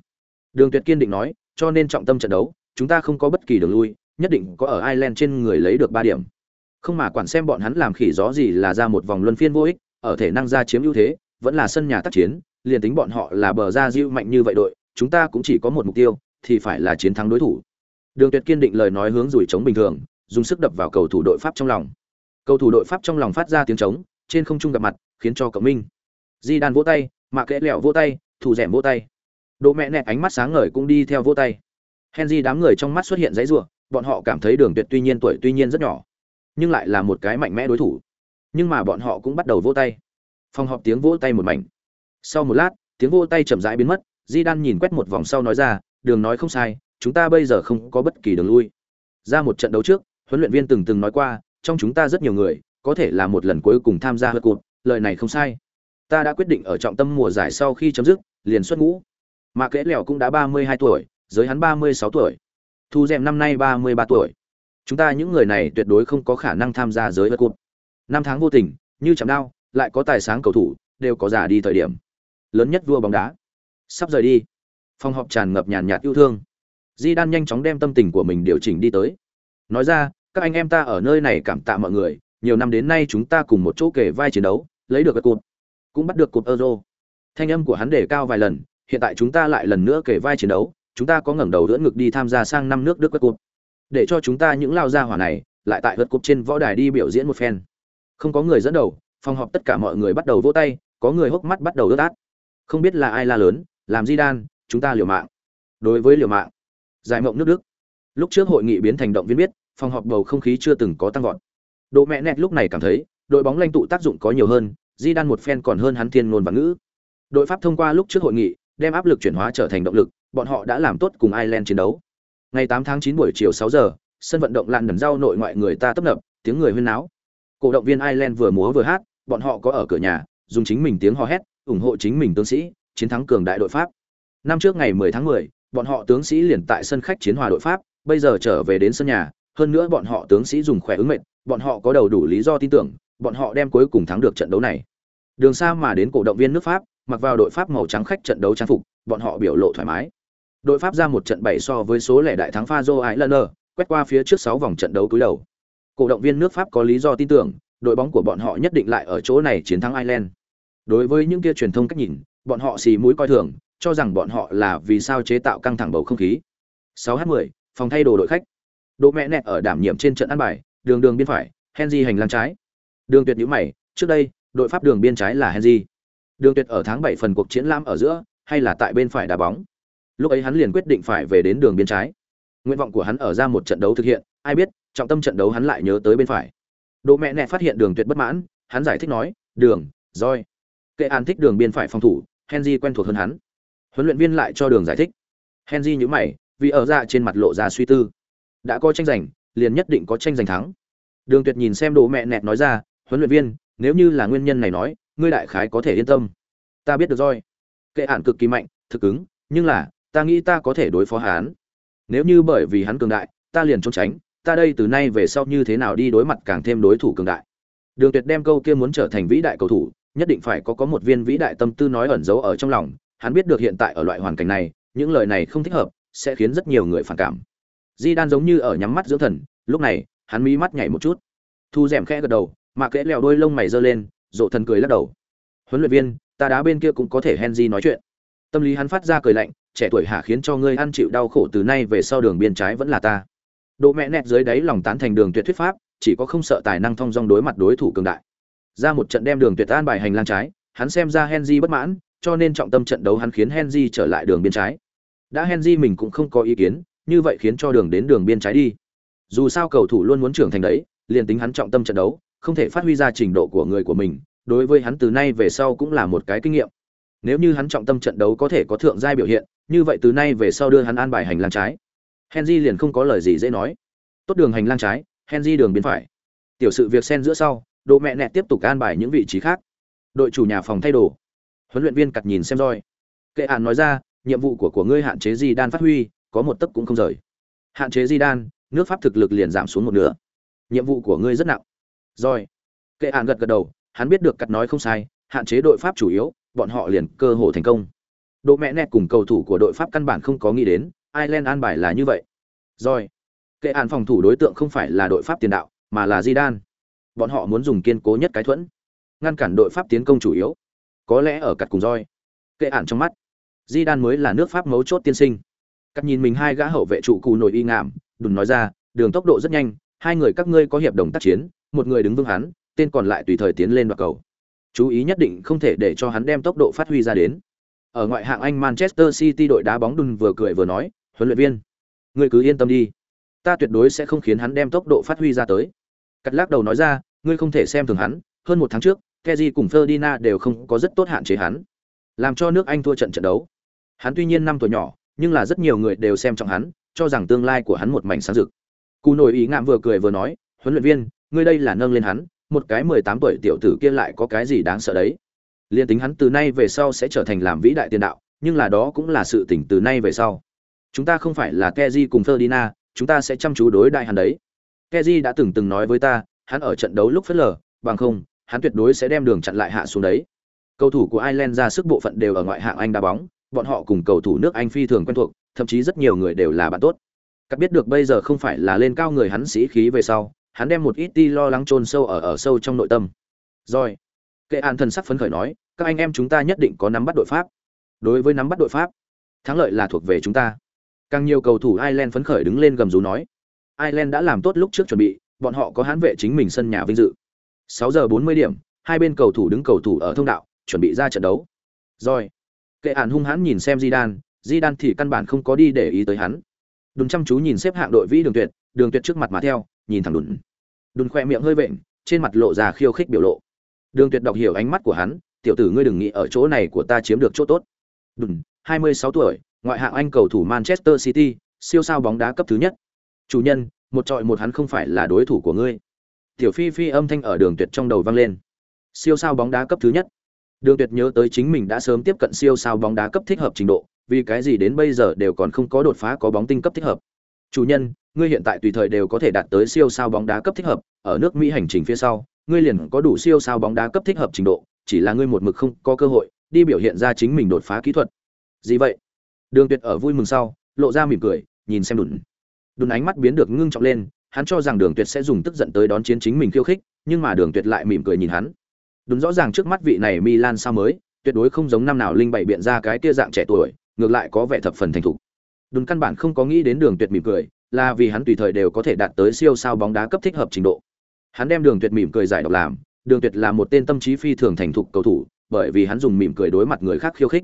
Đường Tuyệt kiên định nói, cho nên trọng tâm trận đấu, chúng ta không có bất kỳ đường lui, nhất định có ở Ireland trên người lấy được 3 điểm. Không mà quản xem bọn hắn làm khỉ gió gì là ra một vòng luân phiên vô ích, ở thể năng ra chiếm ưu thế, vẫn là sân nhà tác chiến, liền tính bọn họ là bờ ra diêu mạnh như vậy đội, chúng ta cũng chỉ có một mục tiêu, thì phải là chiến thắng đối thủ. Đường Tuyệt kiên định lời nói hướng rủi chống bình thường, dùng sức đập vào cầu thủ đội Pháp trong lòng. Cầu thủ đội Pháp trong lòng phát ra tiếng trống, trên không trung gặp mặt, khiến cho cẩm Minh. Di Đan vỗ tay, Mạ kẽ Lẹo vỗ tay, thủ rẻm vỗ tay. đồ mẹ nẹt ánh mắt sáng ngời cũng đi theo vỗ tay. Henry đám người trong mắt xuất hiện giấy rủa, bọn họ cảm thấy Đường Tuyệt tuy nhiên tuổi tuy nhiên rất nhỏ, nhưng lại là một cái mạnh mẽ đối thủ. Nhưng mà bọn họ cũng bắt đầu vỗ tay. Phòng họp tiếng vỗ tay một mảnh. Sau một lát, tiếng vỗ tay chậm rãi biến mất, Di Đan nhìn quét một vòng sau nói ra, Đường nói không sai, chúng ta bây giờ không có bất kỳ đường lui. Ra một trận đấu trước, huấn luyện viên từng từng nói qua, trong chúng ta rất nhiều người, có thể là một lần cuối cùng tham gia hợp cụt lời này không sai. Ta đã quyết định ở trọng tâm mùa giải sau khi chấm dứt, liền xuất ngũ. Mà Kẽ Lèo cũng đã 32 tuổi, giới hắn 36 tuổi. Thu Dệm năm nay 33 tuổi. Chúng ta những người này tuyệt đối không có khả năng tham gia giới vật cụt Năm tháng vô tình, như chạm đao, lại có tài sáng cầu thủ, đều có giả đi thời điểm. Lớn nhất vua bóng đá. Sắp rời đi. Phòng họp tràn ngập nhàn nhạt yêu thương. Di Đan nhanh chóng đem tâm tình của mình điều chỉnh đi tới. Nói ra, các anh em ta ở nơi này cảm tạ mọi người, nhiều năm đến nay chúng ta cùng một chỗ kể vai chiến đấu, lấy được cái cụt cũng bắt được cột Euro. Thanh âm của hắn đề cao vài lần, hiện tại chúng ta lại lần nữa kể vai chiến đấu, chúng ta có ngẩng đầu đỡ ngực đi tham gia sang năm nước Đức World Cup. Để cho chúng ta những lao gia hỏa này, lại tại vượt Cup trên võ đài đi biểu diễn một phen. Không có người dẫn đầu, phòng họp tất cả mọi người bắt đầu vỗ tay, có người hốc mắt bắt đầu ướt át. Không biết là ai la lớn, làm gì đan, chúng ta liều mạng. Đối với liều mạng, giải mộng nước Đức. Lúc trước hội nghị biến thành động viên biết, phòng họp bầu không khí chưa từng có tăng vọt. Độ mẹ nẹt lúc này cảm thấy, đội bóng lanh tụ tác dụng có nhiều hơn, Di Đan một phen còn hơn hắn thiên ngôn và ngữ. Đội Pháp thông qua lúc trước hội nghị, đem áp lực chuyển hóa trở thành động lực, bọn họ đã làm tốt cùng Ireland chiến đấu. Ngày 8 tháng 9 buổi chiều 6 giờ, sân vận động làn đần rau nội ngoại người ta tấp nập, tiếng người huyên náo. Cổ động viên Ireland vừa múa vừa hát, bọn họ có ở cửa nhà, dùng chính mình tiếng hò hét, ủng hộ chính mình tướng sĩ, chiến thắng cường đại đội Pháp. Năm trước ngày 10 tháng 10, bọn họ tướng sĩ liền tại sân khách chiến hòa đội Pháp, bây giờ trở về đến sân nhà, hơn nữa bọn họ tướng sĩ dùng khỏe ứng mệnh, bọn họ có đầu đủ lý do tin tưởng, bọn họ đem cuối cùng thắng được trận đấu này. Đường xa mà đến cổ động viên nước Pháp, mặc vào đội Pháp màu trắng khách trận đấu trang phục, bọn họ biểu lộ thoải mái. Đội Pháp ra một trận bảy so với số lẻ đại thắng Fazo Islander, quét qua phía trước 6 vòng trận đấu cuối đầu. Cổ động viên nước Pháp có lý do tin tưởng, đội bóng của bọn họ nhất định lại ở chỗ này chiến thắng Ireland. Đối với những kia truyền thông cách nhìn, bọn họ xì mũi coi thường, cho rằng bọn họ là vì sao chế tạo căng thẳng bầu không khí 6h10 phòng thay đồ đội khách độ mẹ nẹt ở đảm nhiệm trên trận ăn bài đường đường bên phải henry hành lang trái đường tuyệt nhíu mày, trước đây, đội pháp đường biên trái là henry. Đường tuyệt ở tháng 7 phần cuộc chiến lam ở giữa, hay là tại bên phải đá bóng? Lúc ấy hắn liền quyết định phải về đến đường biên trái. Nguyện vọng của hắn ở ra một trận đấu thực hiện, ai biết, trọng tâm trận đấu hắn lại nhớ tới bên phải. Đồ mẹ nẹt phát hiện đường tuyệt bất mãn, hắn giải thích nói, đường rồi. kệ an thích đường biên phải phòng thủ, henry quen thuộc hơn hắn. Huấn luyện viên lại cho đường giải thích. Henry nhíu mày, vì ở ra trên mặt lộ ra suy tư. Đã có tranh giành, liền nhất định có tranh giành thắng. Đường tuyệt nhìn xem đồ mẹ nẹt nói ra huấn luyện viên, nếu như là nguyên nhân này nói, ngươi đại khái có thể yên tâm. Ta biết được rồi. Kệ ản cực kỳ mạnh, thực ứng, nhưng là, ta nghĩ ta có thể đối phó hắn. Nếu như bởi vì hắn cường đại, ta liền trốn tránh, ta đây từ nay về sau như thế nào đi đối mặt càng thêm đối thủ cường đại. Đường tuyệt đem câu kia muốn trở thành vĩ đại cầu thủ, nhất định phải có có một viên vĩ đại tâm tư nói ẩn giấu ở trong lòng. Hắn biết được hiện tại ở loại hoàn cảnh này, những lời này không thích hợp, sẽ khiến rất nhiều người phản cảm. Di đan giống như ở nhắm mắt dưỡng thần, lúc này, hắn mí mắt nhảy một chút. Thu rèm khẽ gật đầu mà kẽ lèo đôi lông mày giơ lên, rộ thần cười lắc đầu. Huấn luyện viên, ta đá bên kia cũng có thể henry nói chuyện. Tâm lý hắn phát ra cười lạnh, trẻ tuổi hạ khiến cho ngươi ăn chịu đau khổ từ nay về sau đường biên trái vẫn là ta. Độ mẹ nẹt dưới đáy lòng tán thành đường tuyệt thuyết pháp, chỉ có không sợ tài năng thông dong đối mặt đối thủ cường đại. Ra một trận đem đường tuyệt an bài hành lang trái, hắn xem ra henry bất mãn, cho nên trọng tâm trận đấu hắn khiến henry trở lại đường biên trái. Đã henry mình cũng không có ý kiến, như vậy khiến cho đường đến đường biên trái đi. Dù sao cầu thủ luôn muốn trưởng thành đấy, liền tính hắn trọng tâm trận đấu không thể phát huy ra trình độ của người của mình, đối với hắn từ nay về sau cũng là một cái kinh nghiệm. Nếu như hắn trọng tâm trận đấu có thể có thượng giai biểu hiện, như vậy từ nay về sau đưa hắn an bài hành lang trái. Henry liền không có lời gì dễ nói. Tốt đường hành lang trái, henry đường biến phải. Tiểu sự việc xen giữa sau độ mẹ nẹt tiếp tục an bài những vị trí khác. Đội chủ nhà phòng thay đồ. Huấn luyện viên cặt nhìn xem roi. Kệ hạn nói ra, nhiệm vụ của của ngươi hạn chế di đan phát huy, có một tấc cũng không rời. Hạn chế di đan nước pháp thực lực liền giảm xuống một nửa. Nhiệm vụ của ngươi rất nặng rồi. Kệ ạn gật gật đầu, hắn biết được cắt nói không sai, hạn chế đội pháp chủ yếu, bọn họ liền cơ hội thành công. Độ mẹ nẹt cùng cầu thủ của đội pháp căn bản không có nghĩ đến, ireland an bài là như vậy. Rồi. Kệ ạn phòng thủ đối tượng không phải là đội pháp tiền đạo, mà là di bọn họ muốn dùng kiên cố nhất cái thuẫn, ngăn cản đội pháp tiến công chủ yếu. Có lẽ ở cặt cùng roi. Kệ ạn trong mắt di mới là nước pháp mấu chốt tiên sinh. Cắt nhìn mình hai gã hậu vệ trụ cù nổi y ngạm, đùn nói ra, đường tốc độ rất nhanh, hai người các ngươi có hiệp đồng tác chiến một người đứng vững hắn, tên còn lại tùy thời tiến lên đoạt cầu. Chú ý nhất định không thể để cho hắn đem tốc độ phát huy ra đến. Ở ngoại hạng anh manchester city đội đá bóng đùn vừa cười vừa nói, huấn luyện viên, ngươi cứ yên tâm đi. Ta tuyệt đối sẽ không khiến hắn đem tốc độ phát huy ra tới. Cắt lắc đầu nói ra, ngươi không thể xem thường hắn, hơn một tháng trước, Kezi cùng Ferdinand đều không có rất tốt hạn chế hắn, làm cho nước anh thua trận trận đấu. Hắn tuy nhiên năm tuổi nhỏ, nhưng là rất nhiều người đều xem trọng hắn, cho rằng tương lai của hắn một mảnh sáng rực. Cú nổi ý ngạm vừa cười vừa nói, huấn luyện viên ngươi đây là nâng lên hắn một cái mười tám tuổi tiểu tử kia lại có cái gì đáng sợ đấy? Liên tính hắn từ nay về sau sẽ trở thành làm vĩ đại tiền đạo nhưng là đó cũng là sự tỉnh từ nay về sau. Chúng ta không phải là keji cùng Ferdinand chúng ta sẽ chăm chú đối đại hắn đấy. Keji đã từng từng nói với ta hắn ở trận đấu lúc phớt lờ bằng không hắn tuyệt đối sẽ đem đường chặn lại hạ xuống đấy. Cầu thủ của Ireland ra sức bộ phận đều ở ngoại hạng Anh đá bóng bọn họ cùng cầu thủ nước Anh phi thường quen thuộc thậm chí rất nhiều người đều là bạn tốt. Cắt biết được bây giờ không phải là lên cao người hắn sĩ khí về sau, hắn đem một ít ti lo lắng chôn sâu ở ở sâu trong nội tâm. Rồi, Kệ An thần sắc phấn khởi nói, các anh em chúng ta nhất định có nắm bắt đội pháp. Đối với nắm bắt đội pháp, thắng lợi là thuộc về chúng ta. Càng nhiều cầu thủ Ireland phấn khởi đứng lên gầm rú nói, Ireland đã làm tốt lúc trước chuẩn bị, bọn họ có hãn vệ chính mình sân nhà vinh dự. 6 giờ 40 điểm, hai bên cầu thủ đứng cầu thủ ở thông đạo, chuẩn bị ra trận đấu. Rồi, Kệ An hung hãn nhìn xem Zidane, Zidane thì căn bản không có đi để ý tới hắn. Đùn chăm chú nhìn xếp hạng đội vĩ Đường Tuyệt, Đường Tuyệt trước mặt mà theo, nhìn thẳng Đùn. Đùn khoe miệng hơi vện, trên mặt lộ ra khiêu khích biểu lộ. Đường Tuyệt đọc hiểu ánh mắt của hắn, tiểu tử ngươi đừng nghĩ ở chỗ này của ta chiếm được chỗ tốt. Đùn, 26 tuổi, ngoại hạng Anh cầu thủ Manchester City, siêu sao bóng đá cấp thứ nhất. Chủ nhân, một trọi một hắn không phải là đối thủ của ngươi. Tiểu Phi Phi âm thanh ở Đường Tuyệt trong đầu vang lên. Siêu sao bóng đá cấp thứ nhất. Đường Tuyệt nhớ tới chính mình đã sớm tiếp cận siêu sao bóng đá cấp thích hợp trình độ, vì cái gì đến bây giờ đều còn không có đột phá có bóng tinh cấp thích hợp. Chủ nhân, ngươi hiện tại tùy thời đều có thể đạt tới siêu sao bóng đá cấp thích hợp, ở nước Mỹ hành trình phía sau, ngươi liền có đủ siêu sao bóng đá cấp thích hợp trình độ, chỉ là ngươi một mực không có cơ hội đi biểu hiện ra chính mình đột phá kỹ thuật. Gì vậy? Đường Tuyệt ở vui mừng sau, lộ ra mỉm cười, nhìn xem Đùn. Đùn ánh mắt biến được ngưng trọng lên, hắn cho rằng Đường Tuyệt sẽ dùng tức giận tới đón chiến chính mình khiêu khích, nhưng mà Đường Tuyệt lại mỉm cười nhìn hắn. Đúng rõ ràng trước mắt vị này Milan sao mới, tuyệt đối không giống năm nào linh bảy biện ra cái tia dạng trẻ tuổi ngược lại có vẻ thập phần thành thục đùn căn bản không có nghĩ đến đường tuyệt mỉm cười, là vì hắn tùy thời đều có thể đạt tới siêu sao bóng đá cấp thích hợp trình độ. Hắn đem đường tuyệt mỉm cười giải độc làm, đường tuyệt là một tên tâm trí phi thường thành thục cầu thủ, bởi vì hắn dùng mỉm cười đối mặt người khác khiêu khích.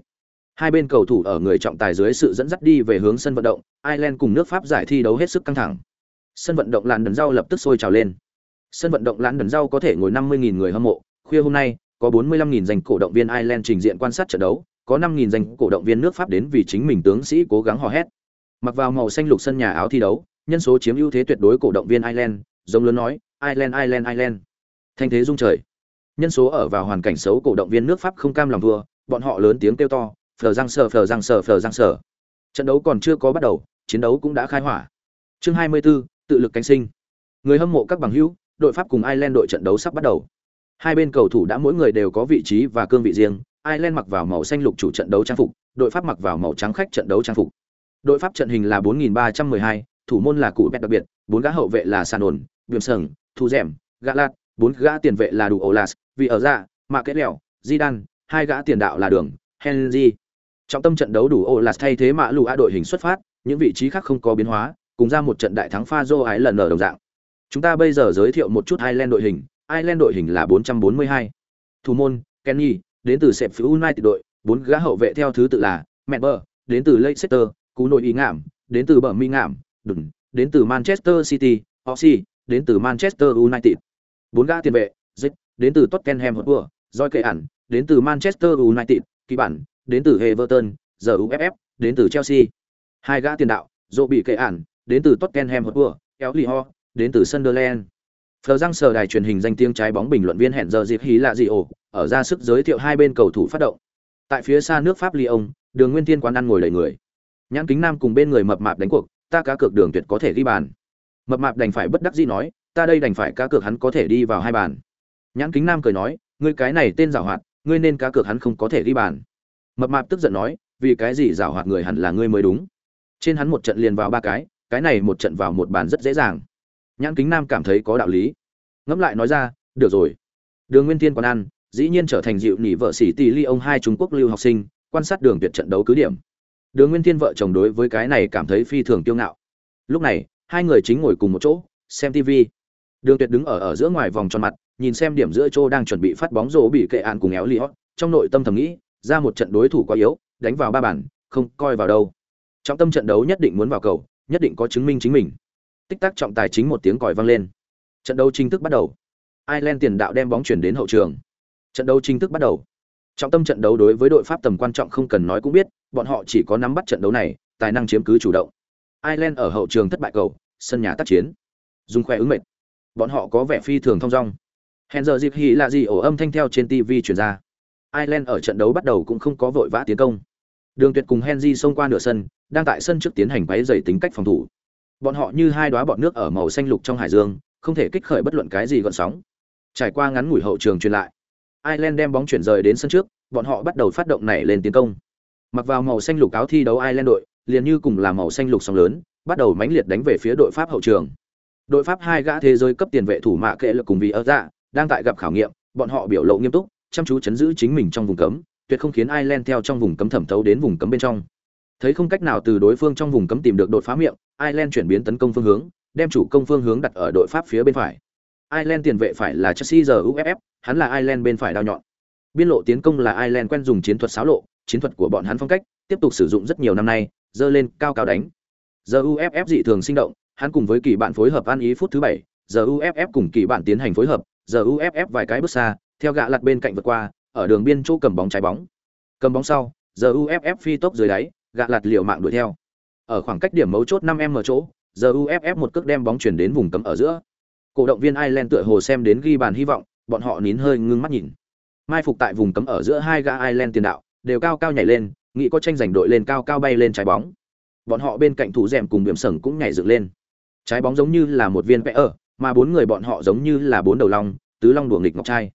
Hai bên cầu thủ ở người trọng tài dưới sự dẫn dắt đi về hướng sân vận động, ireland cùng nước pháp giải thi đấu hết sức căng thẳng. Sân vận động làn đần rau lập tức sôi trào lên. Sân vận động làn đần rau có thể ngồi 50.000 người hâm mộ, khuya hôm nay, có 45.000 danh cổ động viên ireland trình diện quan sát trận đấu có 5.000 danh cổ động viên nước pháp đến vì chính mình tướng sĩ cố gắng hò hét. Mặc vào màu xanh lục sân nhà áo thi đấu nhân số chiếm ưu thế tuyệt đối cổ động viên ireland giống lớn nói ireland ireland ireland. Thanh thế rung trời. Nhân số ở vào hoàn cảnh xấu cổ động viên nước pháp không cam lòng thua bọn họ lớn tiếng kêu to phở răng sờ phở răng sờ phở răng sờ. Trận đấu còn chưa có bắt đầu chiến đấu cũng đã khai hỏa. Chương 24, tự lực cánh sinh. Người hâm mộ các bằng hữu đội pháp cùng ireland đội trận đấu sắp bắt đầu. Hai bên cầu thủ đã mỗi người đều có vị trí và cương vị riêng ireland mặc vào màu xanh lục chủ trận đấu trang phục đội pháp mặc vào màu trắng khách trận đấu trang phục. Đội pháp trận hình là 4312, thủ môn là cụ bẹt đặc biệt bốn gã hậu vệ là Sanon, biểm sừng thu Dẻm, gã lạt bốn gã tiền vệ là đủ olas vì ở dạ, ra mạ kết lèo, di đan hai gã tiền đạo là đường henry. Trọng tâm trận đấu đủ olas thay thế mạ lù a đội hình xuất phát những vị trí khác không có biến hóa cùng ra một trận đại thắng pha dô ái lần ở đồng dạng. Chúng ta bây giờ giới thiệu một chút ireland đội hình ireland đội hình là 442. thủ môn kenny đến từ sẹp united đội bốn gã hậu vệ theo thứ tự là Member, đến từ leicester cú nội ý ngảm đến từ Birmingham, mi ngảm đừng đến từ manchester city oxy đến từ manchester united bốn gã tiền vệ zip đến từ tottenham hotspur Joy kệ ẩn đến từ manchester united kỳ bản đến từ everton giờ uff đến từ chelsea hai gã tiền đạo dỗ bị kệ ẩn đến từ tottenham hotspur Ellie Ho, đến từ sunderland Phờ răng sờ đài truyền hình danh tiếng trái bóng bình luận viên hẹn giờ dịp hí lạ gì ổ, ở ra sức giới thiệu hai bên cầu thủ phát động. Tại phía xa nước Pháp Lyon, Đường Nguyên Thiên quán ăn ngồi đầy người. Nhãn Kính Nam cùng bên người mập mạp đánh cuộc, ta cá cược Đường Tuyệt có thể ghi bàn. Mập mạp đành phải bất đắc dĩ nói, ta đây đành phải cá cược hắn có thể đi vào hai bàn. Nhãn Kính Nam cười nói, ngươi cái này tên giàu hoạt, ngươi nên cá cược hắn không có thể ghi bàn. Mập mạp tức giận nói, vì cái gì giàu hoạt người hẳn là ngươi mới đúng. Trên hắn một trận liền vào ba cái, cái này một trận vào một bàn rất dễ dàng nhãn kính nam cảm thấy có đạo lý ngẫm lại nói ra được rồi đường nguyên thiên còn ăn dĩ nhiên trở thành dịu nỉ vợ sĩ tỷ ly ông hai trung quốc lưu học sinh, quan sát đường tuyệt trận đấu cứ điểm. Đường nguyên thiên vợ chồng đối với cái này cảm thấy phi thường kiêu ngạo. Lúc này, hai người chính ngồi cùng một chỗ, xem tv đường tuyệt đứng ở ở giữa ngoài vòng tròn mặt, nhìn xem điểm giữa chỗ đang chuẩn bị phát bóng rổ bị kệ ạn cùng éo li hót trong nội tâm thầm nghĩ, ra một trận đối thủ quá yếu, đánh vào ba bản không coi vào đâu. Trọng tâm trận đấu nhất định muốn vào cầu, nhất định có chứng minh chính mình. Tích tắc trọng tài chính một tiếng còi vang lên. Trận đấu chính thức bắt đầu. Ireland tiền đạo đem bóng chuyển đến hậu trường trận đấu chính thức bắt đầu. Trọng tâm trận đấu đối với đội pháp tầm quan trọng không cần nói cũng biết, bọn họ chỉ có nắm bắt trận đấu này, tài năng chiếm cứ chủ động. Ireland ở hậu trường thất bại cầu, sân nhà tác chiến. Dùng khỏe ứng mệt bọn họ có vẻ phi thường thong dong. Hèn giờ dịp hì là gì ổ âm thanh theo trên tv chuyển ra. Ireland ở trận đấu bắt đầu cũng không có vội vã tiến công. Đường tuyệt cùng henry xông qua nửa sân, đang tại sân trước tiến hành quấy dày tính cách phòng thủ. Bọn họ như hai đoá bọt nước ở màu xanh lục trong hải dương, không thể kích khởi bất luận cái gì gọn sóng. Trải qua ngắn ngủi hậu trường truyền lại ireland đem bóng chuyển rời đến sân trước bọn họ bắt đầu phát động nảy lên tiến công. Mặc vào màu xanh lục áo thi đấu ireland đội liền như cùng là màu xanh lục sóng lớn bắt đầu mãnh liệt đánh về phía đội pháp hậu trường. Đội pháp hai gã thế giới cấp tiền vệ thủ mạ kệ lực cùng vì ở dạ đang tại gặp khảo nghiệm bọn họ biểu lộ nghiêm túc chăm chú chấn giữ chính mình trong vùng cấm tuyệt không khiến ireland theo trong vùng cấm thẩm thấu đến vùng cấm bên trong. Thấy không cách nào từ đối phương trong vùng cấm tìm được đột phá miệng Ireland chuyển biến tấn công phương hướng, đem chủ công phương hướng đặt ở đội Pháp phía bên phải. Ireland tiền vệ phải là Chelsea giờ UFF, hắn là Ireland bên phải đao nhọn. Biên lộ tiến công là Ireland quen dùng chiến thuật xáo lộ, chiến thuật của bọn hắn phong cách, tiếp tục sử dụng rất nhiều năm nay, dơ lên cao cao đánh. Giờ UFF dị thường sinh động, hắn cùng với kỳ bạn phối hợp ăn ý phút thứ 7, giờ UFF cùng kỳ bạn tiến hành phối hợp, giờ UFF vài cái bước xa, theo gã lật bên cạnh vượt qua, ở đường biên chỗ cầm bóng trái bóng. Cầm bóng sau, giờ UFF phi tốc dưới đáy, gã lật liều mạng đuổi theo. Ở khoảng cách điểm mấu chốt 5m chỗ, giờ UFF một cước đem bóng chuyển đến vùng cấm ở giữa. Cổ động viên Ireland tựa hồ xem đến ghi bàn hy vọng, bọn họ nín hơi ngưng mắt nhìn. Mai phục tại vùng cấm ở giữa hai gã Ireland tiền đạo, đều cao cao nhảy lên, nghĩ có tranh giành đội lên cao cao bay lên trái bóng. Bọn họ bên cạnh thủ rèm cùng điểm sừng cũng nhảy dựng lên. Trái bóng giống như là một viên vẽ ở, mà bốn người bọn họ giống như là bốn đầu long, tứ long đùa nghịch ngọc trai.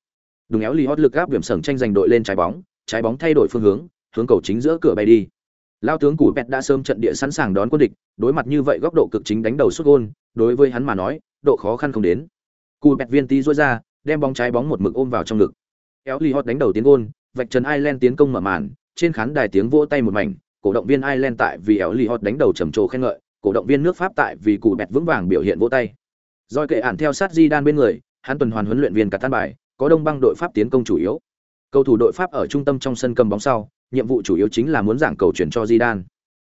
Đúng éo lì hót lực áp điểm sừng tranh giành đội lên trái bóng, trái bóng thay đổi phương hướng, hướng cầu chính giữa cửa bay đi lao tướng củ pet đã sớm trận địa sẵn sàng đón quân địch đối mặt như vậy góc độ cực chính đánh đầu xuất gôn đối với hắn mà nói độ khó khăn không đến cù bẹt viên tí rối ra đem bóng trái bóng một mực ôm vào trong ngực Kéo li hot đánh đầu tiến gôn vạch trần Ireland tiến công mở màn, trên khán đài tiếng vỗ tay một mảnh, cổ động viên Ireland tại vì éo Hot đánh đầu trầm trồ khen ngợi, cổ động viên nước Pháp tại vì cú bẹt vững vàng biểu hiện vỗ tay. Doi kệ ản theo sát Di Đan bên người, hắn tuần hoàn huấn luyện viên cả tan bài, có đông băng đội Pháp tiến công chủ yếu. Cầu thủ đội Pháp ở trung tâm trong sân cầm bóng sau, nhiệm vụ chủ yếu chính là muốn giảng cầu chuyển cho Di Đan.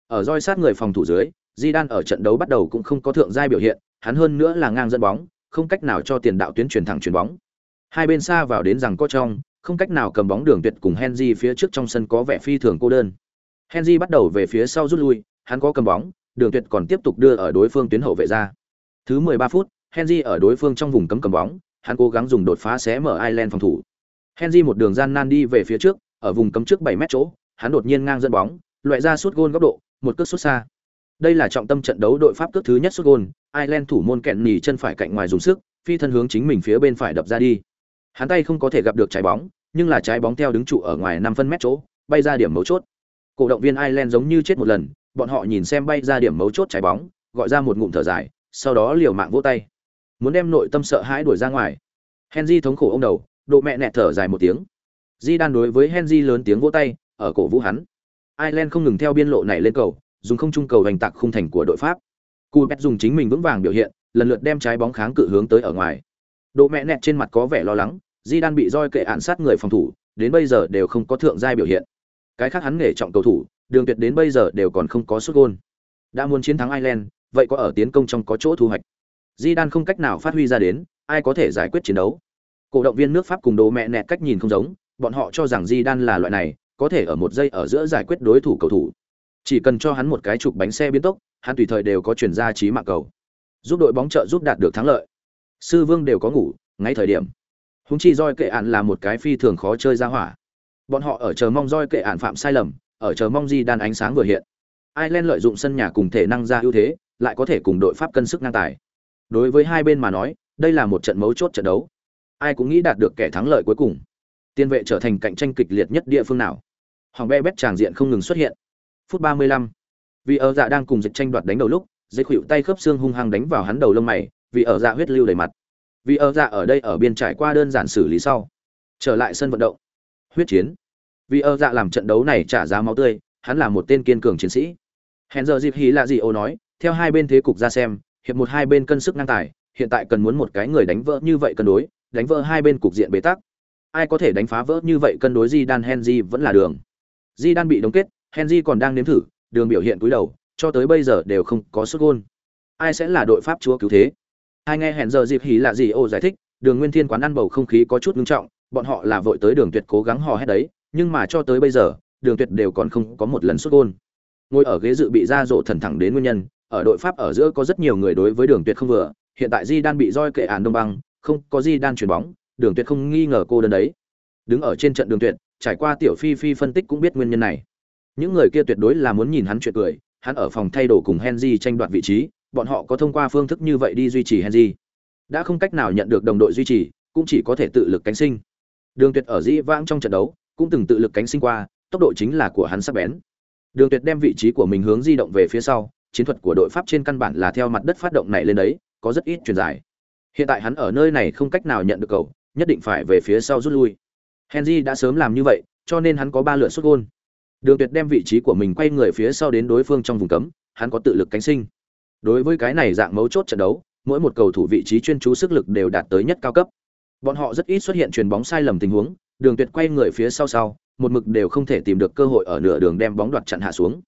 Ở roi sát người phòng thủ dưới, Di Đan ở trận đấu bắt đầu cũng không có thượng giai biểu hiện, hắn hơn nữa là ngang dẫn bóng, không cách nào cho tiền đạo tuyến chuyển thẳng chuyển bóng. Hai bên xa vào đến rằng có trong, không cách nào cầm bóng đường tuyệt cùng Henry phía trước trong sân có vẻ phi thường cô đơn. Henry bắt đầu về phía sau rút lui, hắn có cầm bóng, đường tuyệt còn tiếp tục đưa ở đối phương tuyến hậu vệ ra. Thứ 13 phút, Henry ở đối phương trong vùng cấm cầm bóng, hắn cố gắng dùng đột phá xé mở Ireland phòng thủ. Henry một đường gian nan đi về phía trước, ở vùng cấm trước 7 mét chỗ, hắn đột nhiên ngang dẫn bóng, loại ra sút gôn góc độ, một cước sút xa. Đây là trọng tâm trận đấu đội Pháp cước thứ nhất sút gôn, Ireland thủ môn kẹn nỉ chân phải cạnh ngoài dùng sức, phi thân hướng chính mình phía bên phải đập ra đi. Hắn tay không có thể gặp được trái bóng, nhưng là trái bóng theo đứng trụ ở ngoài 5 phân mét chỗ, bay ra điểm mấu chốt. Cổ động viên Ireland giống như chết một lần, bọn họ nhìn xem bay ra điểm mấu chốt trái bóng, gọi ra một ngụm thở dài, sau đó liều mạng vỗ tay. Muốn đem nội tâm sợ hãi đuổi ra ngoài. Henry thống khổ ông đầu, độ mẹ nẹt thở dài một tiếng. Di đan đối với Henry lớn tiếng vỗ tay, ở cổ vũ hắn. Ireland không ngừng theo biên lộ này lên cầu, dùng không trung cầu hành tạc khung thành của đội Pháp. Cupet dùng chính mình vững vàng biểu hiện, lần lượt đem trái bóng kháng cự hướng tới ở ngoài. Độ mẹ nẹt trên mặt có vẻ lo lắng, Di đan bị roi kệ án sát người phòng thủ, đến bây giờ đều không có thượng giai biểu hiện. Cái khác hắn nghề trọng cầu thủ, đường tuyệt đến bây giờ đều còn không có sút gôn. Đã muốn chiến thắng Ireland, vậy có ở tiến công trong có chỗ thu hoạch. Di đan không cách nào phát huy ra đến, ai có thể giải quyết chiến đấu. Cổ động viên nước Pháp cùng đồ mẹ nẹt cách nhìn không giống, bọn họ cho rằng Di đan là loại này, có thể ở một giây ở giữa giải quyết đối thủ cầu thủ. Chỉ cần cho hắn một cái trục bánh xe biến tốc, hắn tùy thời đều có chuyển ra trí mạng cầu. Giúp đội bóng trợ giúp đạt được thắng lợi. Sư Vương đều có ngủ, ngay thời điểm. Húng chi roi kệ ạn là một cái phi thường khó chơi ra hỏa. Bọn họ ở chờ mong roi kệ ạn phạm sai lầm, ở chờ mong Di đan ánh sáng vừa hiện. Ireland lợi dụng sân nhà cùng thể năng ra ưu thế, lại có thể cùng đội Pháp cân sức ngang tài. Đối với hai bên mà nói, đây là một trận mấu chốt trận đấu. Ai cũng nghĩ đạt được kẻ thắng lợi cuối cùng. Tiên vệ trở thành cạnh tranh kịch liệt nhất địa phương nào? Hoàng be bét tràng diện không ngừng xuất hiện. Phút 35. Vì ở dạ đang cùng dịch tranh đoạt đánh đầu lúc, dịch khuỵu tay khớp xương hung hăng đánh vào hắn đầu lông mày, vì ở dạ huyết lưu đầy mặt. Vì ở dạ ở đây ở biên trải qua đơn giản xử lý sau, trở lại sân vận động. Huyết chiến. Vì ở dạ làm trận đấu này trả giá máu tươi, hắn là một tên kiên cường chiến sĩ. Hẹn giờ dịp hí là gì ô nói, theo hai bên thế cục ra xem, hiệp một hai bên cân sức ngang tài, hiện tại cần muốn một cái người đánh vỡ như vậy cân đối, đánh vỡ hai bên cục diện bế tắc. Ai có thể đánh phá vỡ như vậy cân đối Di Đan Henry vẫn là đường. Di Đan bị đóng kết, Henry còn đang nếm thử, đường biểu hiện cúi đầu, cho tới bây giờ đều không có sút gôn. Ai sẽ là đội Pháp chúa cứu thế? Hai nghe hẹn giờ dịp hí là gì ô giải thích, Đường Nguyên Thiên quán ăn bầu không khí có chút nghiêm trọng, bọn họ là vội tới Đường Tuyệt cố gắng hò hét đấy, nhưng mà cho tới bây giờ, Đường Tuyệt đều còn không có một lần sút gôn. Ngồi ở ghế dự bị ra rộ thần thẳng đến nguyên nhân, ở đội Pháp ở giữa có rất nhiều người đối với Đường Tuyệt không vừa, hiện tại Di Đan bị roi kệ án đông băng, không có Di Đan chuyển bóng, Đường Tuyệt không nghi ngờ cô đơn đấy. Đứng ở trên trận Đường Tuyệt, trải qua tiểu phi phi phân tích cũng biết nguyên nhân này. Những người kia tuyệt đối là muốn nhìn hắn chuyện cười, hắn ở phòng thay đồ cùng Henry tranh đoạt vị trí, bọn họ có thông qua phương thức như vậy đi duy trì Henry. Đã không cách nào nhận được đồng đội duy trì, cũng chỉ có thể tự lực cánh sinh. Đường Tuyệt ở dĩ vãng trong trận đấu, cũng từng tự lực cánh sinh qua, tốc độ chính là của hắn sắc bén. Đường Tuyệt đem vị trí của mình hướng di động về phía sau, chiến thuật của đội Pháp trên căn bản là theo mặt đất phát động này lên đấy, có rất ít truyền dài. Hiện tại hắn ở nơi này không cách nào nhận được cầu, nhất định phải về phía sau rút lui. Henry đã sớm làm như vậy, cho nên hắn có ba lượt sút gôn. Đường Tuyệt đem vị trí của mình quay người phía sau đến đối phương trong vùng cấm, hắn có tự lực cánh sinh. Đối với cái này dạng mấu chốt trận đấu, mỗi một cầu thủ vị trí chuyên chú sức lực đều đạt tới nhất cao cấp. Bọn họ rất ít xuất hiện chuyền bóng sai lầm tình huống, Đường Tuyệt quay người phía sau sau, một mực đều không thể tìm được cơ hội ở nửa đường đem bóng đoạt chặn hạ xuống.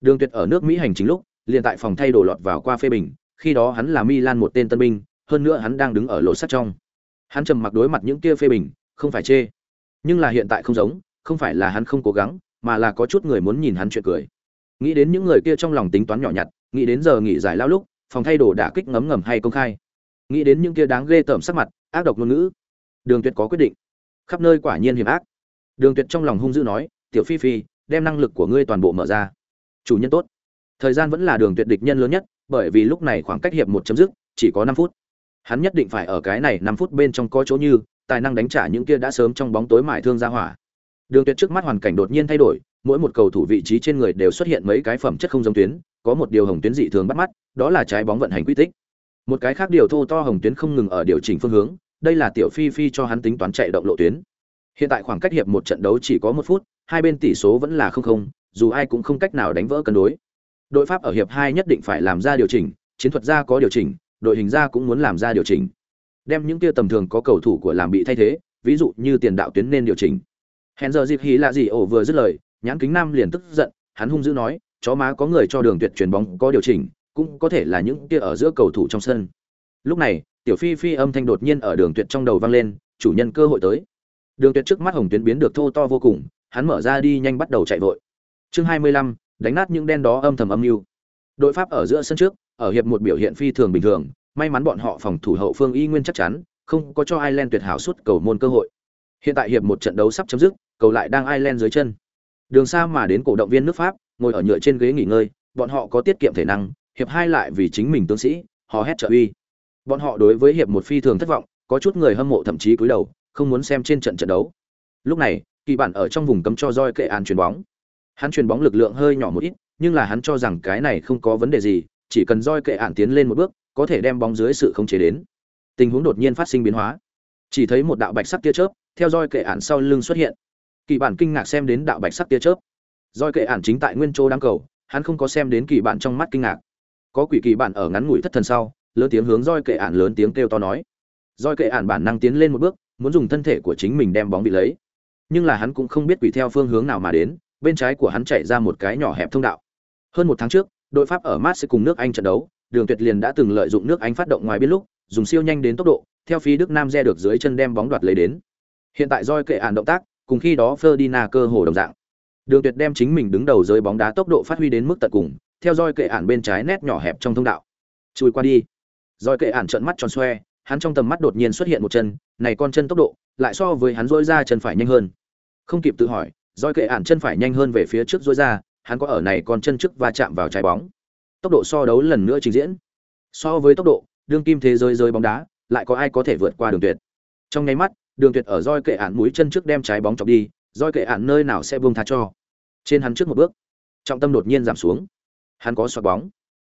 Đường Tuyệt ở nước Mỹ hành chính lúc, liền tại phòng thay đồ lọt vào qua phê bình, khi đó hắn là Milan một tên tân binh, hơn nữa hắn đang đứng ở lỗ sắt trong. Hắn trầm mặc đối mặt những kia phê bình, không phải chê. Nhưng là hiện tại không giống, không phải là hắn không cố gắng, mà là có chút người muốn nhìn hắn chuyện cười. Nghĩ đến những người kia trong lòng tính toán nhỏ nhặt, nghĩ đến giờ nghỉ giải lao lúc, phòng thay đồ đã kích ngấm ngầm hay công khai. Nghĩ đến những kia đáng ghê tởm sắc mặt, ác độc ngôn ngữ. Đường Tuyệt có quyết định. Khắp nơi quả nhiên hiểm ác. Đường Tuyệt trong lòng hung dữ nói, "Tiểu Phi Phi, đem năng lực của ngươi toàn bộ mở ra." Chủ nhân tốt. Thời gian vẫn là Đường Tuyệt địch nhân lớn nhất, bởi vì lúc này khoảng cách hiệp một chấm dứt, chỉ có năm phút. Hắn nhất định phải ở cái này năm phút bên trong có chỗ như, tài năng đánh trả những kia đã sớm trong bóng tối mải thương ra hỏa. Đường Tuyệt trước mắt hoàn cảnh đột nhiên thay đổi, mỗi một cầu thủ vị trí trên người đều xuất hiện mấy cái phẩm chất không giống tuyến, có một điều hồng tuyến dị thường bắt mắt, đó là trái bóng vận hành quy tích. Một cái khác điều thô to hồng tuyến không ngừng ở điều chỉnh phương hướng, đây là tiểu phi phi cho hắn tính toán chạy động lộ tuyến. Hiện tại khoảng cách hiệp một trận đấu chỉ có một phút, hai bên tỷ số vẫn là không không, dù ai cũng không cách nào đánh vỡ cân đối. Đội Pháp ở hiệp hai nhất định phải làm ra điều chỉnh, chiến thuật ra có điều chỉnh, đội hình ra cũng muốn làm ra điều chỉnh. Đem những kia tầm thường có cầu thủ của làm bị thay thế, ví dụ như tiền đạo tuyến nên điều chỉnh. Hèn giờ dịp hí là gì ổ vừa dứt lời, nhãn kính nam liền tức giận, hắn hung dữ nói, chó má có người cho đường tuyệt chuyền bóng có điều chỉnh, cũng có thể là những kia ở giữa cầu thủ trong sân. Lúc này, tiểu phi phi âm thanh đột nhiên ở đường tuyệt trong đầu vang lên, chủ nhân cơ hội tới. Đường tuyệt trước mắt hồng tuyến biến được thô to vô cùng, hắn mở ra đi nhanh bắt đầu chạy vội. Chương 25, đánh nát những đen đó âm thầm âm mưu. Đội Pháp ở giữa sân trước, ở hiệp một biểu hiện phi thường bình thường, may mắn bọn họ phòng thủ hậu phương y nguyên chắc chắn, không có cho Ireland tuyệt hảo suốt cầu môn cơ hội. Hiện tại hiệp một trận đấu sắp chấm dứt, cầu lại đang Ireland dưới chân. Đường xa mà đến cổ động viên nước Pháp, ngồi ở nhựa trên ghế nghỉ ngơi, bọn họ có tiết kiệm thể năng, hiệp hai lại vì chính mình tướng sĩ, họ hét trợ uy. Bọn họ đối với hiệp một phi thường thất vọng, có chút người hâm mộ thậm chí cúi đầu, không muốn xem trên trận trận đấu. Lúc này, kỳ bản ở trong vùng cấm cho roi kệ an chuyền bóng. Hắn chuyền bóng lực lượng hơi nhỏ một ít, nhưng là hắn cho rằng cái này không có vấn đề gì, chỉ cần roi kệ an tiến lên một bước, có thể đem bóng dưới sự khống chế đến. Tình huống đột nhiên phát sinh biến hóa. Chỉ thấy một đạo bạch sắc tia chớp, theo roi kệ án sau lưng xuất hiện. Kỳ bản kinh ngạc xem đến đạo bạch sắc tia chớp. Roi kệ ản chính tại nguyên chỗ đang cầu, hắn không có xem đến kỳ bản trong mắt kinh ngạc. Có quỷ kỳ bản ở ngắn ngủi thất thần sau, lớn tiếng hướng roi kệ ản lớn tiếng kêu to nói. Roi kệ ản bản năng tiến lên một bước, muốn dùng thân thể của chính mình đem bóng bị lấy. Nhưng là hắn cũng không biết quỷ theo phương hướng nào mà đến, bên trái của hắn chạy ra một cái nhỏ hẹp thông đạo. Hơn một tháng trước, đội Pháp ở mát sẽ cùng nước Anh trận đấu, Đường Tuyệt liền đã từng lợi dụng nước Anh phát động ngoài biên lúc, dùng siêu nhanh đến tốc độ, theo phí Đức Nam re được dưới chân đem bóng đoạt lấy đến. Hiện tại roi kệ ản động tác, cùng khi đó Ferdinand cơ hồ đồng dạng. Đường Tuyệt đem chính mình đứng đầu rơi bóng đá tốc độ phát huy đến mức tận cùng, theo dõi kệ ản bên trái nét nhỏ hẹp trong thông đạo. Chui qua đi. Roi kệ ản trợn mắt tròn xoe, hắn trong tầm mắt đột nhiên xuất hiện một chân, này con chân tốc độ, lại so với hắn rỗi ra chân phải nhanh hơn. Không kịp tự hỏi, roi kệ ản chân phải nhanh hơn về phía trước rỗi ra, hắn có ở này con chân trước va chạm vào trái bóng. Tốc độ so đấu lần nữa trình diễn. So với tốc độ, đương kim thế giới rơi bóng đá, lại có ai có thể vượt qua Đường Tuyệt. Trong nháy mắt, Đường Tuyệt ở roi kệ ản mũi chân trước đem trái bóng chọc đi, roi kệ ản nơi nào sẽ buông tha cho. Trên hắn trước một bước, trọng tâm đột nhiên giảm xuống. Hắn có xoạc bóng.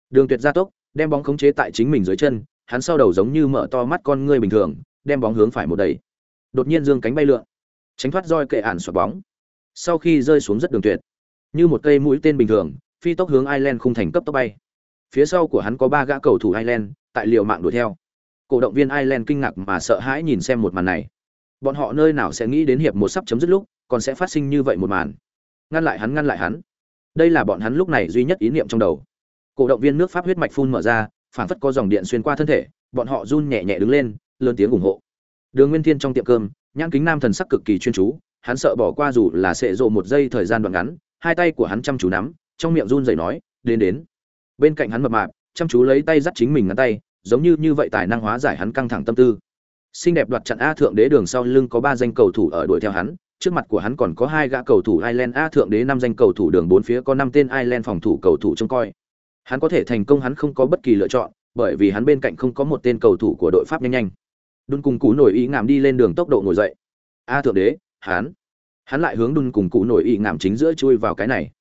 Đường Tuyệt ra tốc, đem bóng khống chế tại chính mình dưới chân, hắn sau đầu giống như mở to mắt con ngươi bình thường, đem bóng hướng phải một đẩy. Đột nhiên dương cánh bay lượn, tránh thoát roi kệ ản xoạc bóng. Sau khi rơi xuống rất đường tuyệt, như một cây mũi tên bình thường, phi tốc hướng Ireland khung thành cấp tốc bay. Phía sau của hắn có ba gã cầu thủ Ireland, tại liều mạng đuổi theo. Cổ động viên Ireland kinh ngạc mà sợ hãi nhìn xem một màn này. Bọn họ nơi nào sẽ nghĩ đến hiệp một sắp chấm dứt lúc, còn sẽ phát sinh như vậy một màn. Ngăn lại hắn, ngăn lại hắn. Đây là bọn hắn lúc này duy nhất ý niệm trong đầu. Cổ động viên nước Pháp huyết mạch phun mở ra, phản phất có dòng điện xuyên qua thân thể, bọn họ run nhẹ nhẹ đứng lên, lớn tiếng ủng hộ. Đường Nguyên Thiên trong tiệm cơm, nhãn kính nam thần sắc cực kỳ chuyên chú, hắn sợ bỏ qua dù là sẽ rộ một giây thời gian đoạn ngắn, hai tay của hắn chăm chú nắm, trong miệng run rẩy nói, "Đến đến." Bên cạnh hắn mập mạp, chăm chú lấy tay dắt chính mình ngắn tay, giống như như vậy tài năng hóa giải hắn căng thẳng tâm tư. Xinh đẹp đoạt trận A thượng đế đường sau lưng có ba danh cầu thủ ở đuổi theo hắn, trước mặt của hắn còn có hai gã cầu thủ Ireland A thượng đế năm danh cầu thủ đường bốn phía có năm tên Ireland phòng thủ cầu thủ trông coi. Hắn có thể thành công hắn không có bất kỳ lựa chọn, bởi vì hắn bên cạnh không có một tên cầu thủ của đội Pháp nhanh nhanh. Đun cùng cú nổi ý ngảm đi lên đường tốc độ ngồi dậy. A thượng đế, hắn, hắn lại hướng đun cùng cú nổi ý ngảm chính giữa chui vào cái này.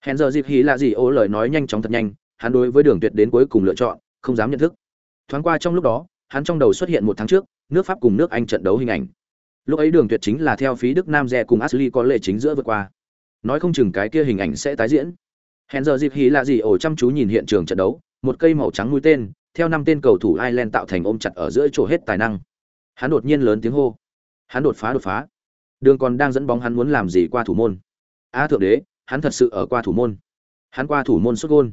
Hèn giờ dịp hí là gì ô lời nói nhanh chóng thật nhanh, hắn đối với đường tuyệt đến cuối cùng lựa chọn, không dám nhận thức. Thoáng qua trong lúc đó, hắn trong đầu xuất hiện một tháng trước, nước Pháp cùng nước Anh trận đấu hình ảnh. Lúc ấy đường tuyệt chính là theo phí Đức Nam Dè cùng Ashley có lệ chính giữa vượt qua. Nói không chừng cái kia hình ảnh sẽ tái diễn. Hèn giờ dịp hí là gì ổ chăm chú nhìn hiện trường trận đấu, một cây màu trắng mũi tên, theo năm tên cầu thủ Ireland tạo thành ôm chặt ở giữa chỗ hết tài năng. Hắn đột nhiên lớn tiếng hô. Hắn đột phá đột phá. Đường còn đang dẫn bóng hắn muốn làm gì qua thủ môn. A thượng đế, hắn thật sự ở qua thủ môn. Hắn qua thủ môn sút gôn.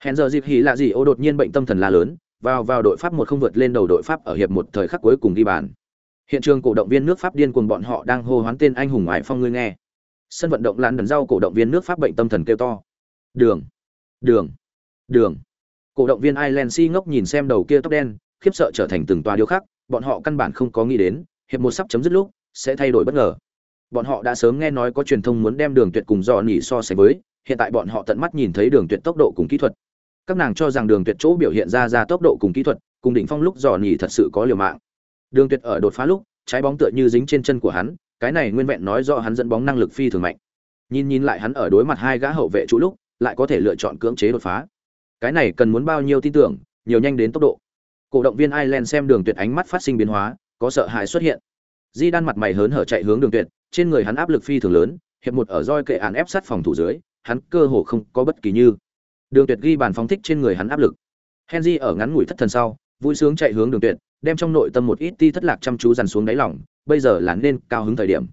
Hèn giờ dịp hí là gì ô đột nhiên bệnh tâm thần la lớn, vào vào đội Pháp một không vượt lên đầu đội Pháp ở hiệp một thời khắc cuối cùng đi bàn. Hiện trường cổ động viên nước Pháp điên cuồng bọn họ đang hô hoán tên anh hùng ngoại phong ngươi nghe. Sân vận động lăn đần rau cổ động viên nước Pháp bệnh tâm thần kêu to. Đường, đường, đường. Cổ động viên Ireland si ngốc nhìn xem đầu kia tóc đen, khiếp sợ trở thành từng tòa điêu khắc, bọn họ căn bản không có nghĩ đến, hiệp một sắp chấm dứt lúc sẽ thay đổi bất ngờ. Bọn họ đã sớm nghe nói có truyền thông muốn đem Đường Tuyệt cùng Dò Nhỉ so sánh với, hiện tại bọn họ tận mắt nhìn thấy Đường Tuyệt tốc độ cùng kỹ thuật. Các nàng cho rằng Đường Tuyệt chỗ biểu hiện ra ra tốc độ cùng kỹ thuật, cùng đỉnh phong lúc Dò Nhỉ thật sự có liều mạng. Đường Tuyệt ở đột phá lúc, trái bóng tựa như dính trên chân của hắn, cái này nguyên vẹn nói do hắn dẫn bóng năng lực phi thường mạnh. Nhìn nhìn lại hắn ở đối mặt hai gã hậu vệ trụ lúc, lại có thể lựa chọn cưỡng chế đột phá. Cái này cần muốn bao nhiêu tin tưởng, nhiều nhanh đến tốc độ. Cổ động viên Ireland xem Đường Tuyệt ánh mắt phát sinh biến hóa, có sợ hãi xuất hiện. Di Đan mặt mày hớn hở chạy hướng Đường Tuyệt, trên người hắn áp lực phi thường lớn, hiệp một ở roi kệ án ép sát phòng thủ dưới, hắn cơ hồ không có bất kỳ như. Đường Tuyệt ghi bàn phóng thích trên người hắn áp lực. Henry ở ngắn ngủi thất thần sau, vui sướng chạy hướng Đường Tuyệt, đem trong nội tâm một ít ti thất lạc chăm chú dằn xuống đáy lòng, bây giờ là nên cao hứng thời điểm.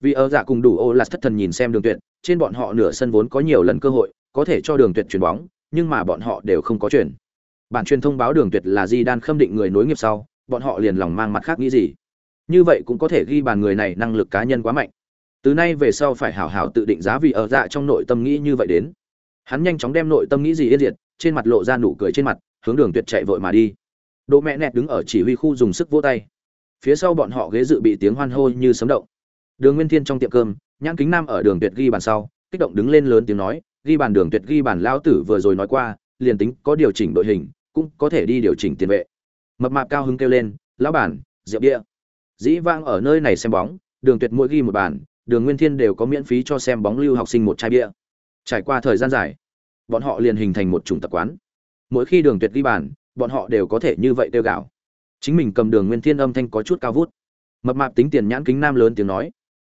Vì ở dạ cùng đủ ô là thất thần nhìn xem Đường Tuyệt, trên bọn họ nửa sân vốn có nhiều lần cơ hội, có thể cho Đường Tuyệt chuyển bóng, nhưng mà bọn họ đều không có chuyển. Bản truyền thông báo Đường Tuyệt là Di Đan khâm định người nối nghiệp sau, bọn họ liền lòng mang mặt khác nghĩ gì. Như vậy cũng có thể ghi bàn người này năng lực cá nhân quá mạnh. Từ nay về sau phải hảo hảo tự định giá vì ở dạ trong nội tâm nghĩ như vậy đến. Hắn nhanh chóng đem nội tâm nghĩ gì yên diệt, trên mặt lộ ra nụ cười trên mặt, hướng Đường Tuyệt chạy vội mà đi. Đỗ mẹ nẹt đứng ở chỉ huy khu dùng sức vỗ tay. Phía sau bọn họ ghế dự bị tiếng hoan hô như sấm động. Đường Nguyên Thiên trong tiệm cơm, Nhãn Kính Nam ở Đường Tuyệt ghi bàn sau, kích động đứng lên lớn tiếng nói, ghi bàn Đường Tuyệt ghi bàn lão tử vừa rồi nói qua, liền tính có điều chỉnh đội hình, cũng có thể đi điều chỉnh tiền vệ. Mập mạp cao hứng kêu lên, lão bản, rượu bia. Dĩ vãng ở nơi này xem bóng, Đường Tuyệt mỗi ghi một bàn, Đường Nguyên Thiên đều có miễn phí cho xem bóng lưu học sinh một chai bia. Trải qua thời gian dài, bọn họ liền hình thành một chủng tập quán. Mỗi khi Đường Tuyệt ghi bàn, bọn họ đều có thể như vậy tiêu gạo. Chính mình cầm Đường Nguyên Thiên âm thanh có chút cao vút. Mập mạp tính tiền nhãn kính nam lớn tiếng nói.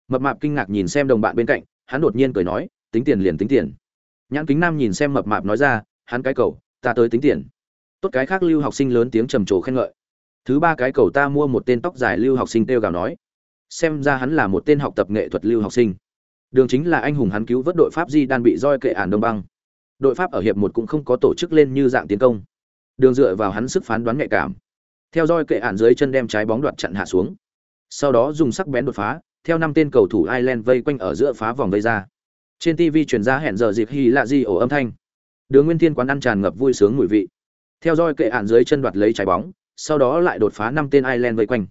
Mập mạp kinh ngạc nhìn xem đồng bạn bên cạnh, hắn đột nhiên cười nói, tính tiền liền tính tiền. Nhãn kính nam nhìn xem mập mạp nói ra, hắn cái cầu, ta tới tính tiền. Tốt cái khác lưu học sinh lớn tiếng trầm trồ khen ngợi. Thứ ba cái cầu ta mua một tên tóc dài lưu học sinh tiêu gạo nói, xem ra hắn là một tên học tập nghệ thuật lưu học sinh. Đường chính là anh hùng hắn cứu vớt đội Pháp Di đan bị roi kệ ản đông băng. Đội Pháp ở hiệp một cũng không có tổ chức lên như dạng tiến công. Đường dựa vào hắn sức phán đoán nhạy cảm. Theo roi kệ ản dưới chân đem trái bóng đoạt chặn hạ xuống. Sau đó dùng sắc bén đột phá, theo năm tên cầu thủ Ireland vây quanh ở giữa phá vòng vây ra. Trên TV truyền ra hẹn giờ dịp hy lạ gì ổ âm thanh. Đường Nguyên Thiên quán ăn tràn ngập vui sướng mùi vị. Theo roi kệ ản dưới chân đoạt lấy trái bóng, sau đó lại đột phá năm tên Ireland vây quanh.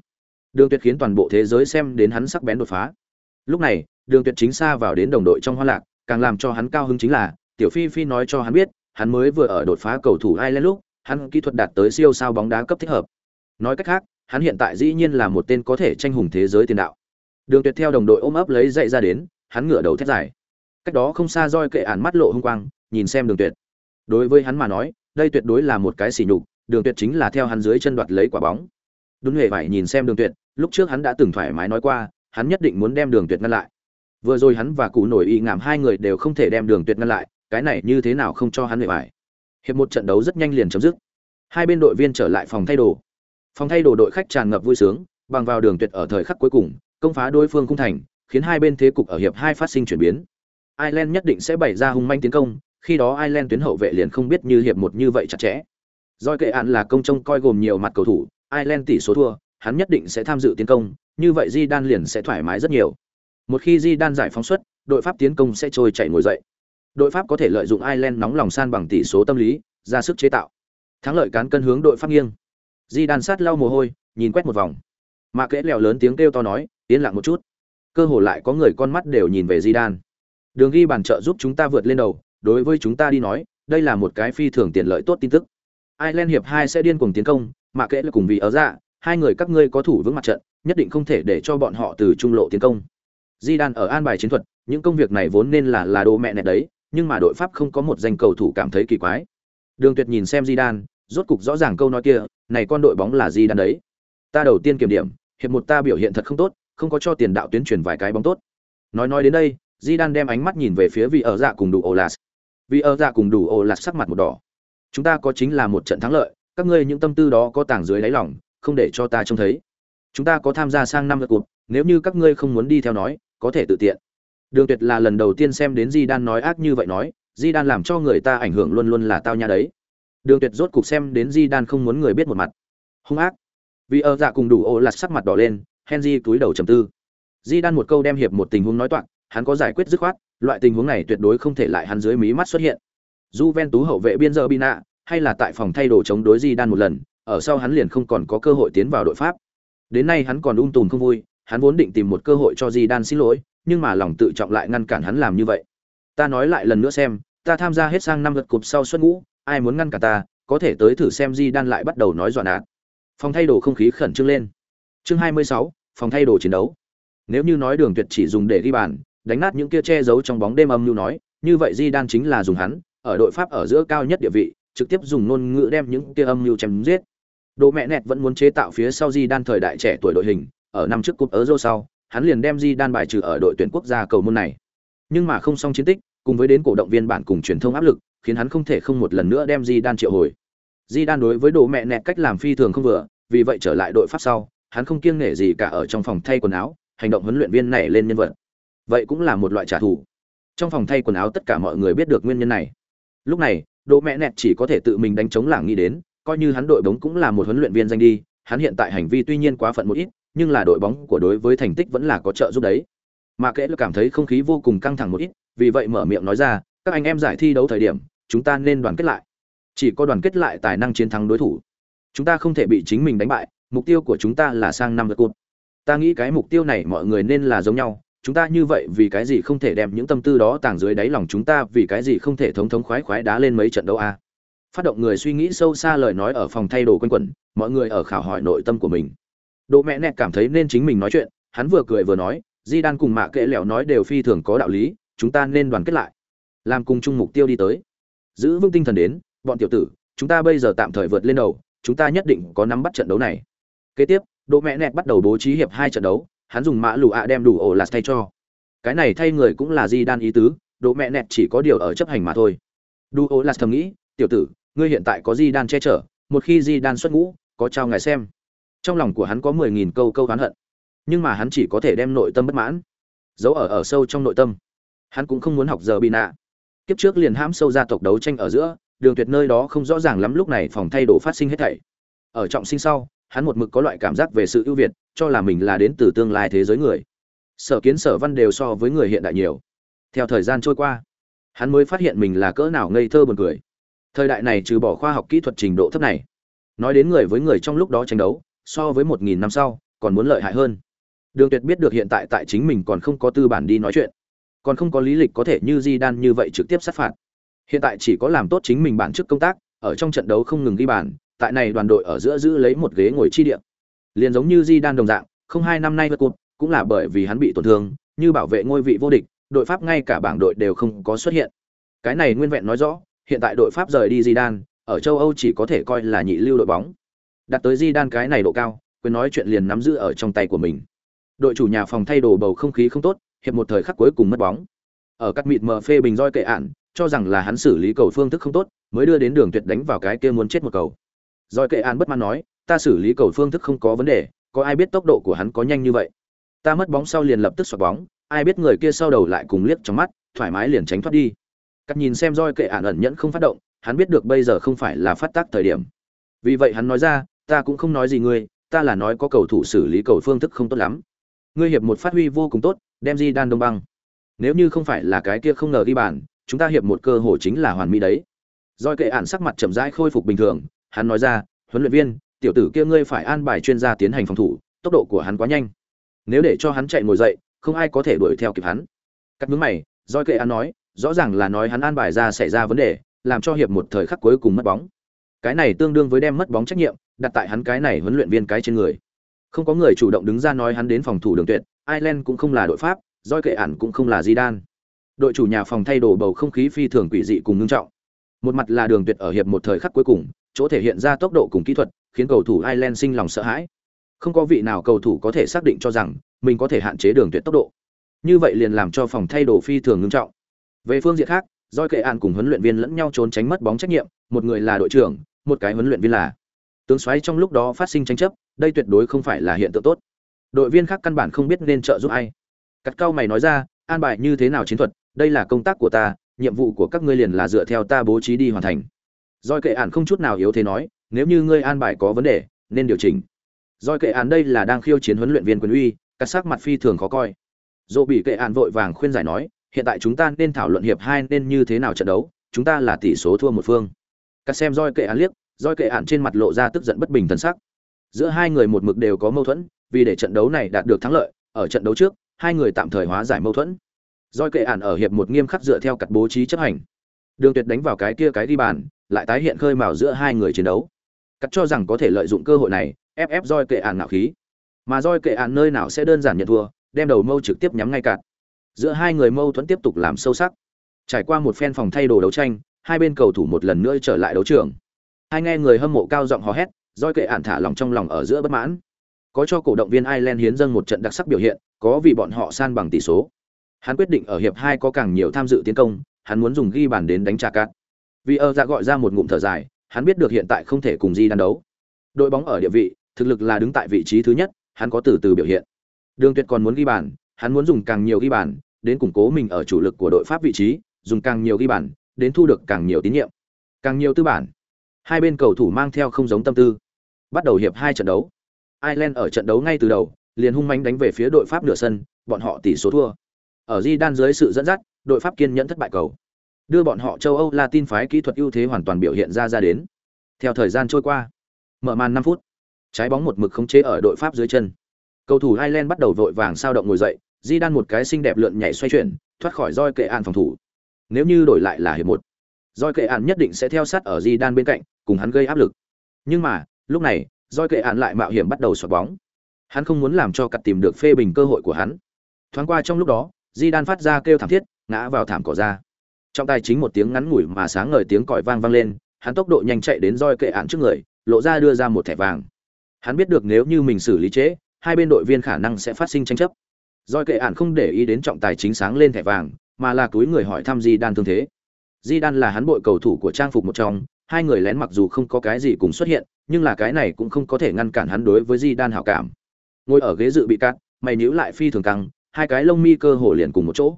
Đường Tuyệt khiến toàn bộ thế giới xem đến hắn sắc bén đột phá. Lúc này, Đường Tuyệt chính xa vào đến đồng đội trong hoa lạc, càng làm cho hắn cao hứng chính là, Tiểu Phi Phi nói cho hắn biết, hắn mới vừa ở đột phá cầu thủ Ireland lúc, hắn kỹ thuật đạt tới siêu sao bóng đá cấp thích hợp. Nói cách khác, hắn hiện tại dĩ nhiên là một tên có thể tranh hùng thế giới tiền đạo. Đường Tuyệt theo đồng đội ôm ấp lấy dậy ra đến, hắn ngửa đầu thét dài. Cách đó không xa roi kệ ản mắt lộ hung quang, nhìn xem Đường Tuyệt. Đối với hắn mà nói, đây tuyệt đối là một cái sỉ nhục, Đường Tuyệt chính là theo hắn dưới chân đoạt lấy quả bóng. Đúng hề phải nhìn xem Đường Tuyệt, lúc trước hắn đã từng thoải mái nói qua, hắn nhất định muốn đem Đường Tuyệt ngăn lại. Vừa rồi hắn và Cụ Nổi Y ngảm hai người đều không thể đem Đường Tuyệt ngăn lại, cái này như thế nào không cho hắn hề phải. Hiệp một trận đấu rất nhanh liền chấm dứt. Hai bên đội viên trở lại phòng thay đồ. Phòng thay đồ đội khách tràn ngập vui sướng, bằng vào Đường Tuyệt ở thời khắc cuối cùng, công phá đối phương cung thành, khiến hai bên thế cục ở hiệp hai phát sinh chuyển biến. Ireland nhất định sẽ bày ra hung manh tiến công, khi đó Ireland tuyến hậu vệ liền không biết như hiệp một như vậy chặt chẽ. Doi kệ án là công trông coi gồm nhiều mặt cầu thủ, Ireland tỷ số thua, hắn nhất định sẽ tham dự tiến công, như vậy Di Đan liền sẽ thoải mái rất nhiều. Một khi Di Đan giải phóng xuất, đội Pháp tiến công sẽ trôi chảy ngồi dậy. Đội Pháp có thể lợi dụng Ireland nóng lòng san bằng tỷ số tâm lý, ra sức chế tạo. Thắng lợi cán cân hướng đội Pháp nghiêng. Di Đan sát lau mồ hôi, nhìn quét một vòng. Mạ Kẽ lèo lớn tiếng kêu to nói, yên lặng một chút. Cơ hồ lại có người con mắt đều nhìn về Di Đan. Đường ghi bàn trợ giúp chúng ta vượt lên đầu, đối với chúng ta đi nói, đây là một cái phi thường tiền lợi tốt tin tức. Ireland hiệp 2 sẽ điên cuồng tiến công, Mạ Kẽ là cùng vì ở dạ, hai người các ngươi có thủ vững mặt trận, nhất định không thể để cho bọn họ từ trung lộ tiến công. Di Đan ở an bài chiến thuật, những công việc này vốn nên là là đồ mẹ nẹt đấy, nhưng mà đội Pháp không có một danh cầu thủ cảm thấy kỳ quái. Đường Tuyệt nhìn xem Di Đan, rốt cục rõ ràng câu nói kia, này con đội bóng là Di Đan đấy. Ta đầu tiên kiểm điểm, hiệp một ta biểu hiện thật không tốt, không có cho tiền đạo tuyến chuyển vài cái bóng tốt. Nói nói đến đây, Di Đan đem ánh mắt nhìn về phía vị ở dạ cùng đủ Olas. Vị ở dạ cùng đủ Olas sắc mặt một đỏ. Chúng ta có chính là một trận thắng lợi, các ngươi những tâm tư đó có tàng dưới đáy lòng, không để cho ta trông thấy chúng ta có tham gia sang năm lượt cuộc nếu như các ngươi không muốn đi theo nói có thể tự tiện. Đường tuyệt là lần đầu tiên xem đến di đan nói ác như vậy nói di đan làm cho người ta ảnh hưởng luôn luôn là tao nha đấy. Đường tuyệt rốt cục xem đến di đan không muốn người biết một mặt. Hung ác. Vì ở dạ cùng đủ ô lạt sắc mặt đỏ lên, henry túi đầu trầm tư. Di đan một câu đem hiệp một tình huống nói toạc, hắn có giải quyết dứt khoát, loại tình huống này tuyệt đối không thể lại hắn dưới mí mắt xuất hiện. J ven tú hậu vệ biên giờ bina hay là tại phòng thay đồ chống đối di đan một lần, ở sau hắn liền không còn có cơ hội tiến vào đội pháp. Đến nay hắn còn ung tùm không vui hắn vốn định tìm một cơ hội cho di đan xin lỗi nhưng mà lòng tự trọng lại ngăn cản hắn làm như vậy. Ta nói lại lần nữa xem ta tham gia hết sang năm lượt cụp sau xuất ngũ ai muốn ngăn cả ta có thể tới thử xem di đan lại bắt đầu nói dọa nạt. Phòng thay đồ không khí khẩn trương lên. Chương 26, phòng thay đồ chiến đấu. Nếu như nói đường tuyệt chỉ dùng để ghi bàn đánh nát những kia che giấu trong bóng đêm âm như nói như vậy di đan chính là dùng hắn ở đội pháp ở giữa cao nhất địa vị trực tiếp dùng ngôn ngữ đem những kia âm mưu chém giết. Đồ mẹ nẹt vẫn muốn chế tạo phía sau Di Đan thời đại trẻ tuổi đội hình, ở năm trước cúp Euro sau, hắn liền đem di đan bài trừ ở đội tuyển quốc gia cầu môn này. Nhưng mà không xong chiến tích cùng với đến cổ động viên bản cùng truyền thông áp lực khiến hắn không thể không một lần nữa đem di đan triệu hồi. Di đan đối với đồ mẹ nẹt cách làm phi thường không vừa vì vậy trở lại đội pháp sau hắn không kiêng nể gì cả ở trong phòng thay quần áo hành động huấn luyện viên này lên nhân vật. Vậy cũng là một loại trả thù. Trong phòng thay quần áo tất cả mọi người biết được nguyên nhân này. Lúc này đồ mẹ nẹt chỉ có thể tự mình đánh chống lảng nghĩ đến coi như hắn đội bóng cũng là một huấn luyện viên danh đi hắn hiện tại hành vi tuy nhiên quá phận một ít nhưng là đội bóng của đối với thành tích vẫn là có trợ giúp đấy. Mà kệ cảm thấy không khí vô cùng căng thẳng một ít, vì vậy mở miệng nói ra, các anh em giải thi đấu thời điểm, chúng ta nên đoàn kết lại. Chỉ có đoàn kết lại tài năng chiến thắng đối thủ. Chúng ta không thể bị chính mình đánh bại, mục tiêu của chúng ta là sang năm lượt cột. ta nghĩ cái mục tiêu này mọi người nên là giống nhau, chúng ta như vậy vì cái gì không thể đem những tâm tư đó tàng dưới đáy lòng chúng ta, vì cái gì không thể thống thống khoái khoái đá lên mấy trận đấu a? Phát động người suy nghĩ sâu xa lời nói ở phòng thay đồ quân quẩn, mọi người ở khảo hỏi nội tâm của mình độ mẹ nẹt cảm thấy nên chính mình nói chuyện, hắn vừa cười vừa nói, di đan cùng mạ kệ lẹo nói đều phi thường có đạo lý, chúng ta nên đoàn kết lại, làm cùng chung mục tiêu đi tới. Giữ vững tinh thần đến, bọn tiểu tử, chúng ta bây giờ tạm thời vượt lên đầu, chúng ta nhất định có nắm bắt trận đấu này. Kế tiếp độ mẹ nẹt bắt đầu bố trí hiệp hai trận đấu, hắn dùng mã lù ạ đem đủ ổ lạt thay cho. Cái này thay người cũng là di đan ý tứ độ mẹ nẹt chỉ có điều ở chấp hành mà thôi. Đủ ổ lạt thầm nghĩ, tiểu tử, ngươi hiện tại có di đan che chở, một khi di đan xuất ngũ, có trao ngài xem trong lòng của hắn có mười nghìn câu câu oán hận, nhưng mà hắn chỉ có thể đem nội tâm bất mãn, giấu ở ở sâu trong nội tâm. Hắn cũng không muốn học giờ bị nạ. Kiếp trước liền hãm sâu gia tộc đấu tranh ở giữa, đường tuyệt nơi đó không rõ ràng lắm lúc này phòng thay đồ phát sinh hết thảy. Ở trọng sinh sau, hắn một mực có loại cảm giác về sự ưu việt, cho là mình là đến từ tương lai thế giới người. Sở kiến sở văn đều so với người hiện đại nhiều. Theo thời gian trôi qua, hắn mới phát hiện mình là cỡ nào ngây thơ buồn cười. Thời đại này trừ bỏ khoa học kỹ thuật trình độ thấp này, nói đến người với người trong lúc đó tranh đấu so với một nghìn năm sau, còn muốn lợi hại hơn. Đường tuyệt biết được hiện tại tại chính mình còn không có tư bản đi nói chuyện, còn không có lý lịch có thể như di đan như vậy trực tiếp sát phạt. Hiện tại chỉ có làm tốt chính mình bản chức công tác, ở trong trận đấu không ngừng ghi bàn, tại này đoàn đội ở giữa giữ lấy một ghế ngồi chi địa. Liền giống như di đan đồng dạng, không hai năm nay vượt cột, cũng là bởi vì hắn bị tổn thương, như bảo vệ ngôi vị vô địch, đội pháp ngay cả bảng đội đều không có xuất hiện. Cái này nguyên vẹn nói rõ, hiện tại đội pháp rời đi di đan ở châu âu chỉ có thể coi là nhị lưu đội bóng đạt tới di đan cái này độ cao, quyền nói chuyện liền nắm giữ ở trong tay của mình. Đội chủ nhà phòng thay đồ bầu không khí không tốt, hiệp một thời khắc cuối cùng mất bóng. Ở các mịt mờ phê bình roi kệ ạn cho rằng là hắn xử lý cầu phương thức không tốt, mới đưa đến đường tuyệt đánh vào cái kia muốn chết một cầu. Roi kệ ạn bất mãn nói, ta xử lý cầu phương thức không có vấn đề, có ai biết tốc độ của hắn có nhanh như vậy? Ta mất bóng sau liền lập tức xoạc bóng, ai biết người kia sau đầu lại cùng liếc trong mắt, thoải mái liền tránh thoát đi. Cắt nhìn xem roi kệ ạn ẩn nhẫn không phát động, hắn biết được bây giờ không phải là phát tác thời điểm. Vì vậy hắn nói ra ta cũng không nói gì ngươi, ta là nói có cầu thủ xử lý cầu phương thức không tốt lắm. Ngươi hiệp một phát huy vô cùng tốt, đem di đan đông băng. Nếu như không phải là cái kia không ngờ ghi bàn, chúng ta hiệp một cơ hội chính là hoàn mỹ đấy. Rồi kệ ản sắc mặt chậm rãi khôi phục bình thường, hắn nói ra, huấn luyện viên, tiểu tử kia ngươi phải an bài chuyên gia tiến hành phòng thủ, tốc độ của hắn quá nhanh. Nếu để cho hắn chạy ngồi dậy, không ai có thể đuổi theo kịp hắn. Cắt mướn mày, Rồi kệ ản nói, rõ ràng là nói hắn an bài ra xảy ra vấn đề, làm cho hiệp một thời khắc cuối cùng mất bóng. Cái này tương đương với đem mất bóng trách nhiệm đặt tại hắn cái này huấn luyện viên cái trên người. Không có người chủ động đứng ra nói hắn đến phòng thủ đường tuyệt, ireland cũng không là đội pháp Joy kệ ản cũng không là Zidane. đội chủ nhà phòng thay đồ bầu không khí phi thường quỷ dị cùng ngưng trọng. Một mặt là đường tuyệt ở hiệp một thời khắc cuối cùng, chỗ thể hiện ra tốc độ cùng kỹ thuật, khiến cầu thủ ireland sinh lòng sợ hãi. Không có vị nào cầu thủ có thể xác định cho rằng mình có thể hạn chế đường tuyệt tốc độ. Như vậy liền làm cho phòng thay đồ phi thường ngưng trọng. Về phương diện khác Joy kệ ạn cùng huấn luyện viên lẫn nhau trốn tránh mất bóng trách nhiệm, một người là đội trưởng, một cái huấn luyện viên là tướng xoáy trong lúc đó phát sinh tranh chấp, đây tuyệt đối không phải là hiện tượng tốt. Đội viên khác căn bản không biết nên trợ giúp ai. Cắt cao mày nói ra, an bài như thế nào chiến thuật, đây là công tác của ta, nhiệm vụ của các ngươi liền là dựa theo ta bố trí đi hoàn thành. Doi kệ ản không chút nào yếu thế nói, nếu như ngươi an bài có vấn đề, nên điều chỉnh. Doi kệ ản đây là đang khiêu chiến huấn luyện viên quyền uy, cắt sắc mặt phi thường khó coi. Dỗ bị kệ ản vội vàng khuyên giải nói, hiện tại chúng ta nên thảo luận hiệp hai nên như thế nào trận đấu, chúng ta là tỷ số thua một phương. Cắt xem roi kệ án liếc roi kệ ạn trên mặt lộ ra tức giận bất bình thần sắc. Giữa hai người một mực đều có mâu thuẫn, vì để trận đấu này đạt được thắng lợi, ở trận đấu trước, hai người tạm thời hóa giải mâu thuẫn. Roi kệ ạn ở hiệp một nghiêm khắc dựa theo cặt bố trí chấp hành. Đường tuyệt đánh vào cái kia cái đi bàn, lại tái hiện khơi mào giữa hai người chiến đấu. Cắt cho rằng có thể lợi dụng cơ hội này, ép ép roi kệ ạn nạo khí. Mà roi kệ ạn nơi nào sẽ đơn giản nhận thua, đem đầu mâu trực tiếp nhắm ngay cạn. Giữa hai người mâu thuẫn tiếp tục làm sâu sắc. Trải qua một phen phòng thay đồ đấu tranh, hai bên cầu thủ một lần nữa trở lại đấu trường hai nghe người hâm mộ cao giọng hò hét doi kệ ạn thả lòng trong lòng ở giữa bất mãn có cho cổ động viên Ireland hiến dâng một trận đặc sắc biểu hiện có vì bọn họ san bằng tỷ số. Hắn quyết định ở hiệp hai có càng nhiều tham dự tiến công, hắn muốn dùng ghi bàn đến đánh trả cát. Vì ơ ra dạ gọi ra một ngụm thở dài, hắn biết được hiện tại không thể cùng Di đan đấu. Đội bóng ở địa vị, thực lực là đứng tại vị trí thứ nhất, hắn có từ từ biểu hiện. Đường Tuyệt còn muốn ghi bàn, hắn muốn dùng càng nhiều ghi bàn, đến củng cố mình ở chủ lực của đội Pháp vị trí, dùng càng nhiều ghi bàn, đến thu được càng nhiều tín nhiệm. Càng nhiều tư bản. Hai bên cầu thủ mang theo không giống tâm tư. Bắt đầu hiệp hai trận đấu. Ireland ở trận đấu ngay từ đầu, liền hung mãnh đánh về phía đội Pháp nửa sân, bọn họ tỷ số thua. Ở Di Đan dưới sự dẫn dắt, đội Pháp kiên nhẫn thất bại cầu. Đưa bọn họ châu Âu Latin phái kỹ thuật ưu thế hoàn toàn biểu hiện ra ra đến. Theo thời gian trôi qua, mở màn 5 phút, trái bóng một mực khống chế ở đội Pháp dưới chân. Cầu thủ Ireland bắt đầu vội vàng sao động ngồi dậy, Di Đan một cái xinh đẹp lượn nhảy xoay chuyển, thoát khỏi roi kệ án phòng thủ. Nếu như đổi lại là hiệp một, roi kệ án nhất định sẽ theo sát ở Di Đan bên cạnh, cùng hắn gây áp lực. Nhưng mà, lúc này, roi kệ án lại mạo hiểm bắt đầu xoạc bóng. Hắn không muốn làm cho cặp tìm được phê bình cơ hội của hắn. Thoáng qua trong lúc đó, Di Đan phát ra kêu thảm thiết, ngã vào thảm cỏ ra. Trong tay chính một tiếng ngắn ngủi mà sáng ngời tiếng còi vang vang lên, hắn tốc độ nhanh chạy đến roi kệ án trước người, lộ ra đưa ra một thẻ vàng. Hắn biết được nếu như mình xử lý chế, hai bên đội viên khả năng sẽ phát sinh tranh chấp. Roi kệ ản không để ý đến trọng tài chính sáng lên thẻ vàng, mà là túi người hỏi thăm Di Đan thương thế. Di Đan là hắn bội cầu thủ của trang phục một trong, hai người lén mặc dù không có cái gì cùng xuất hiện, nhưng là cái này cũng không có thể ngăn cản hắn đối với Di Đan hảo cảm. Ngồi ở ghế dự bị cắt, mày nhíu lại phi thường căng, hai cái lông mi cơ hồ liền cùng một chỗ.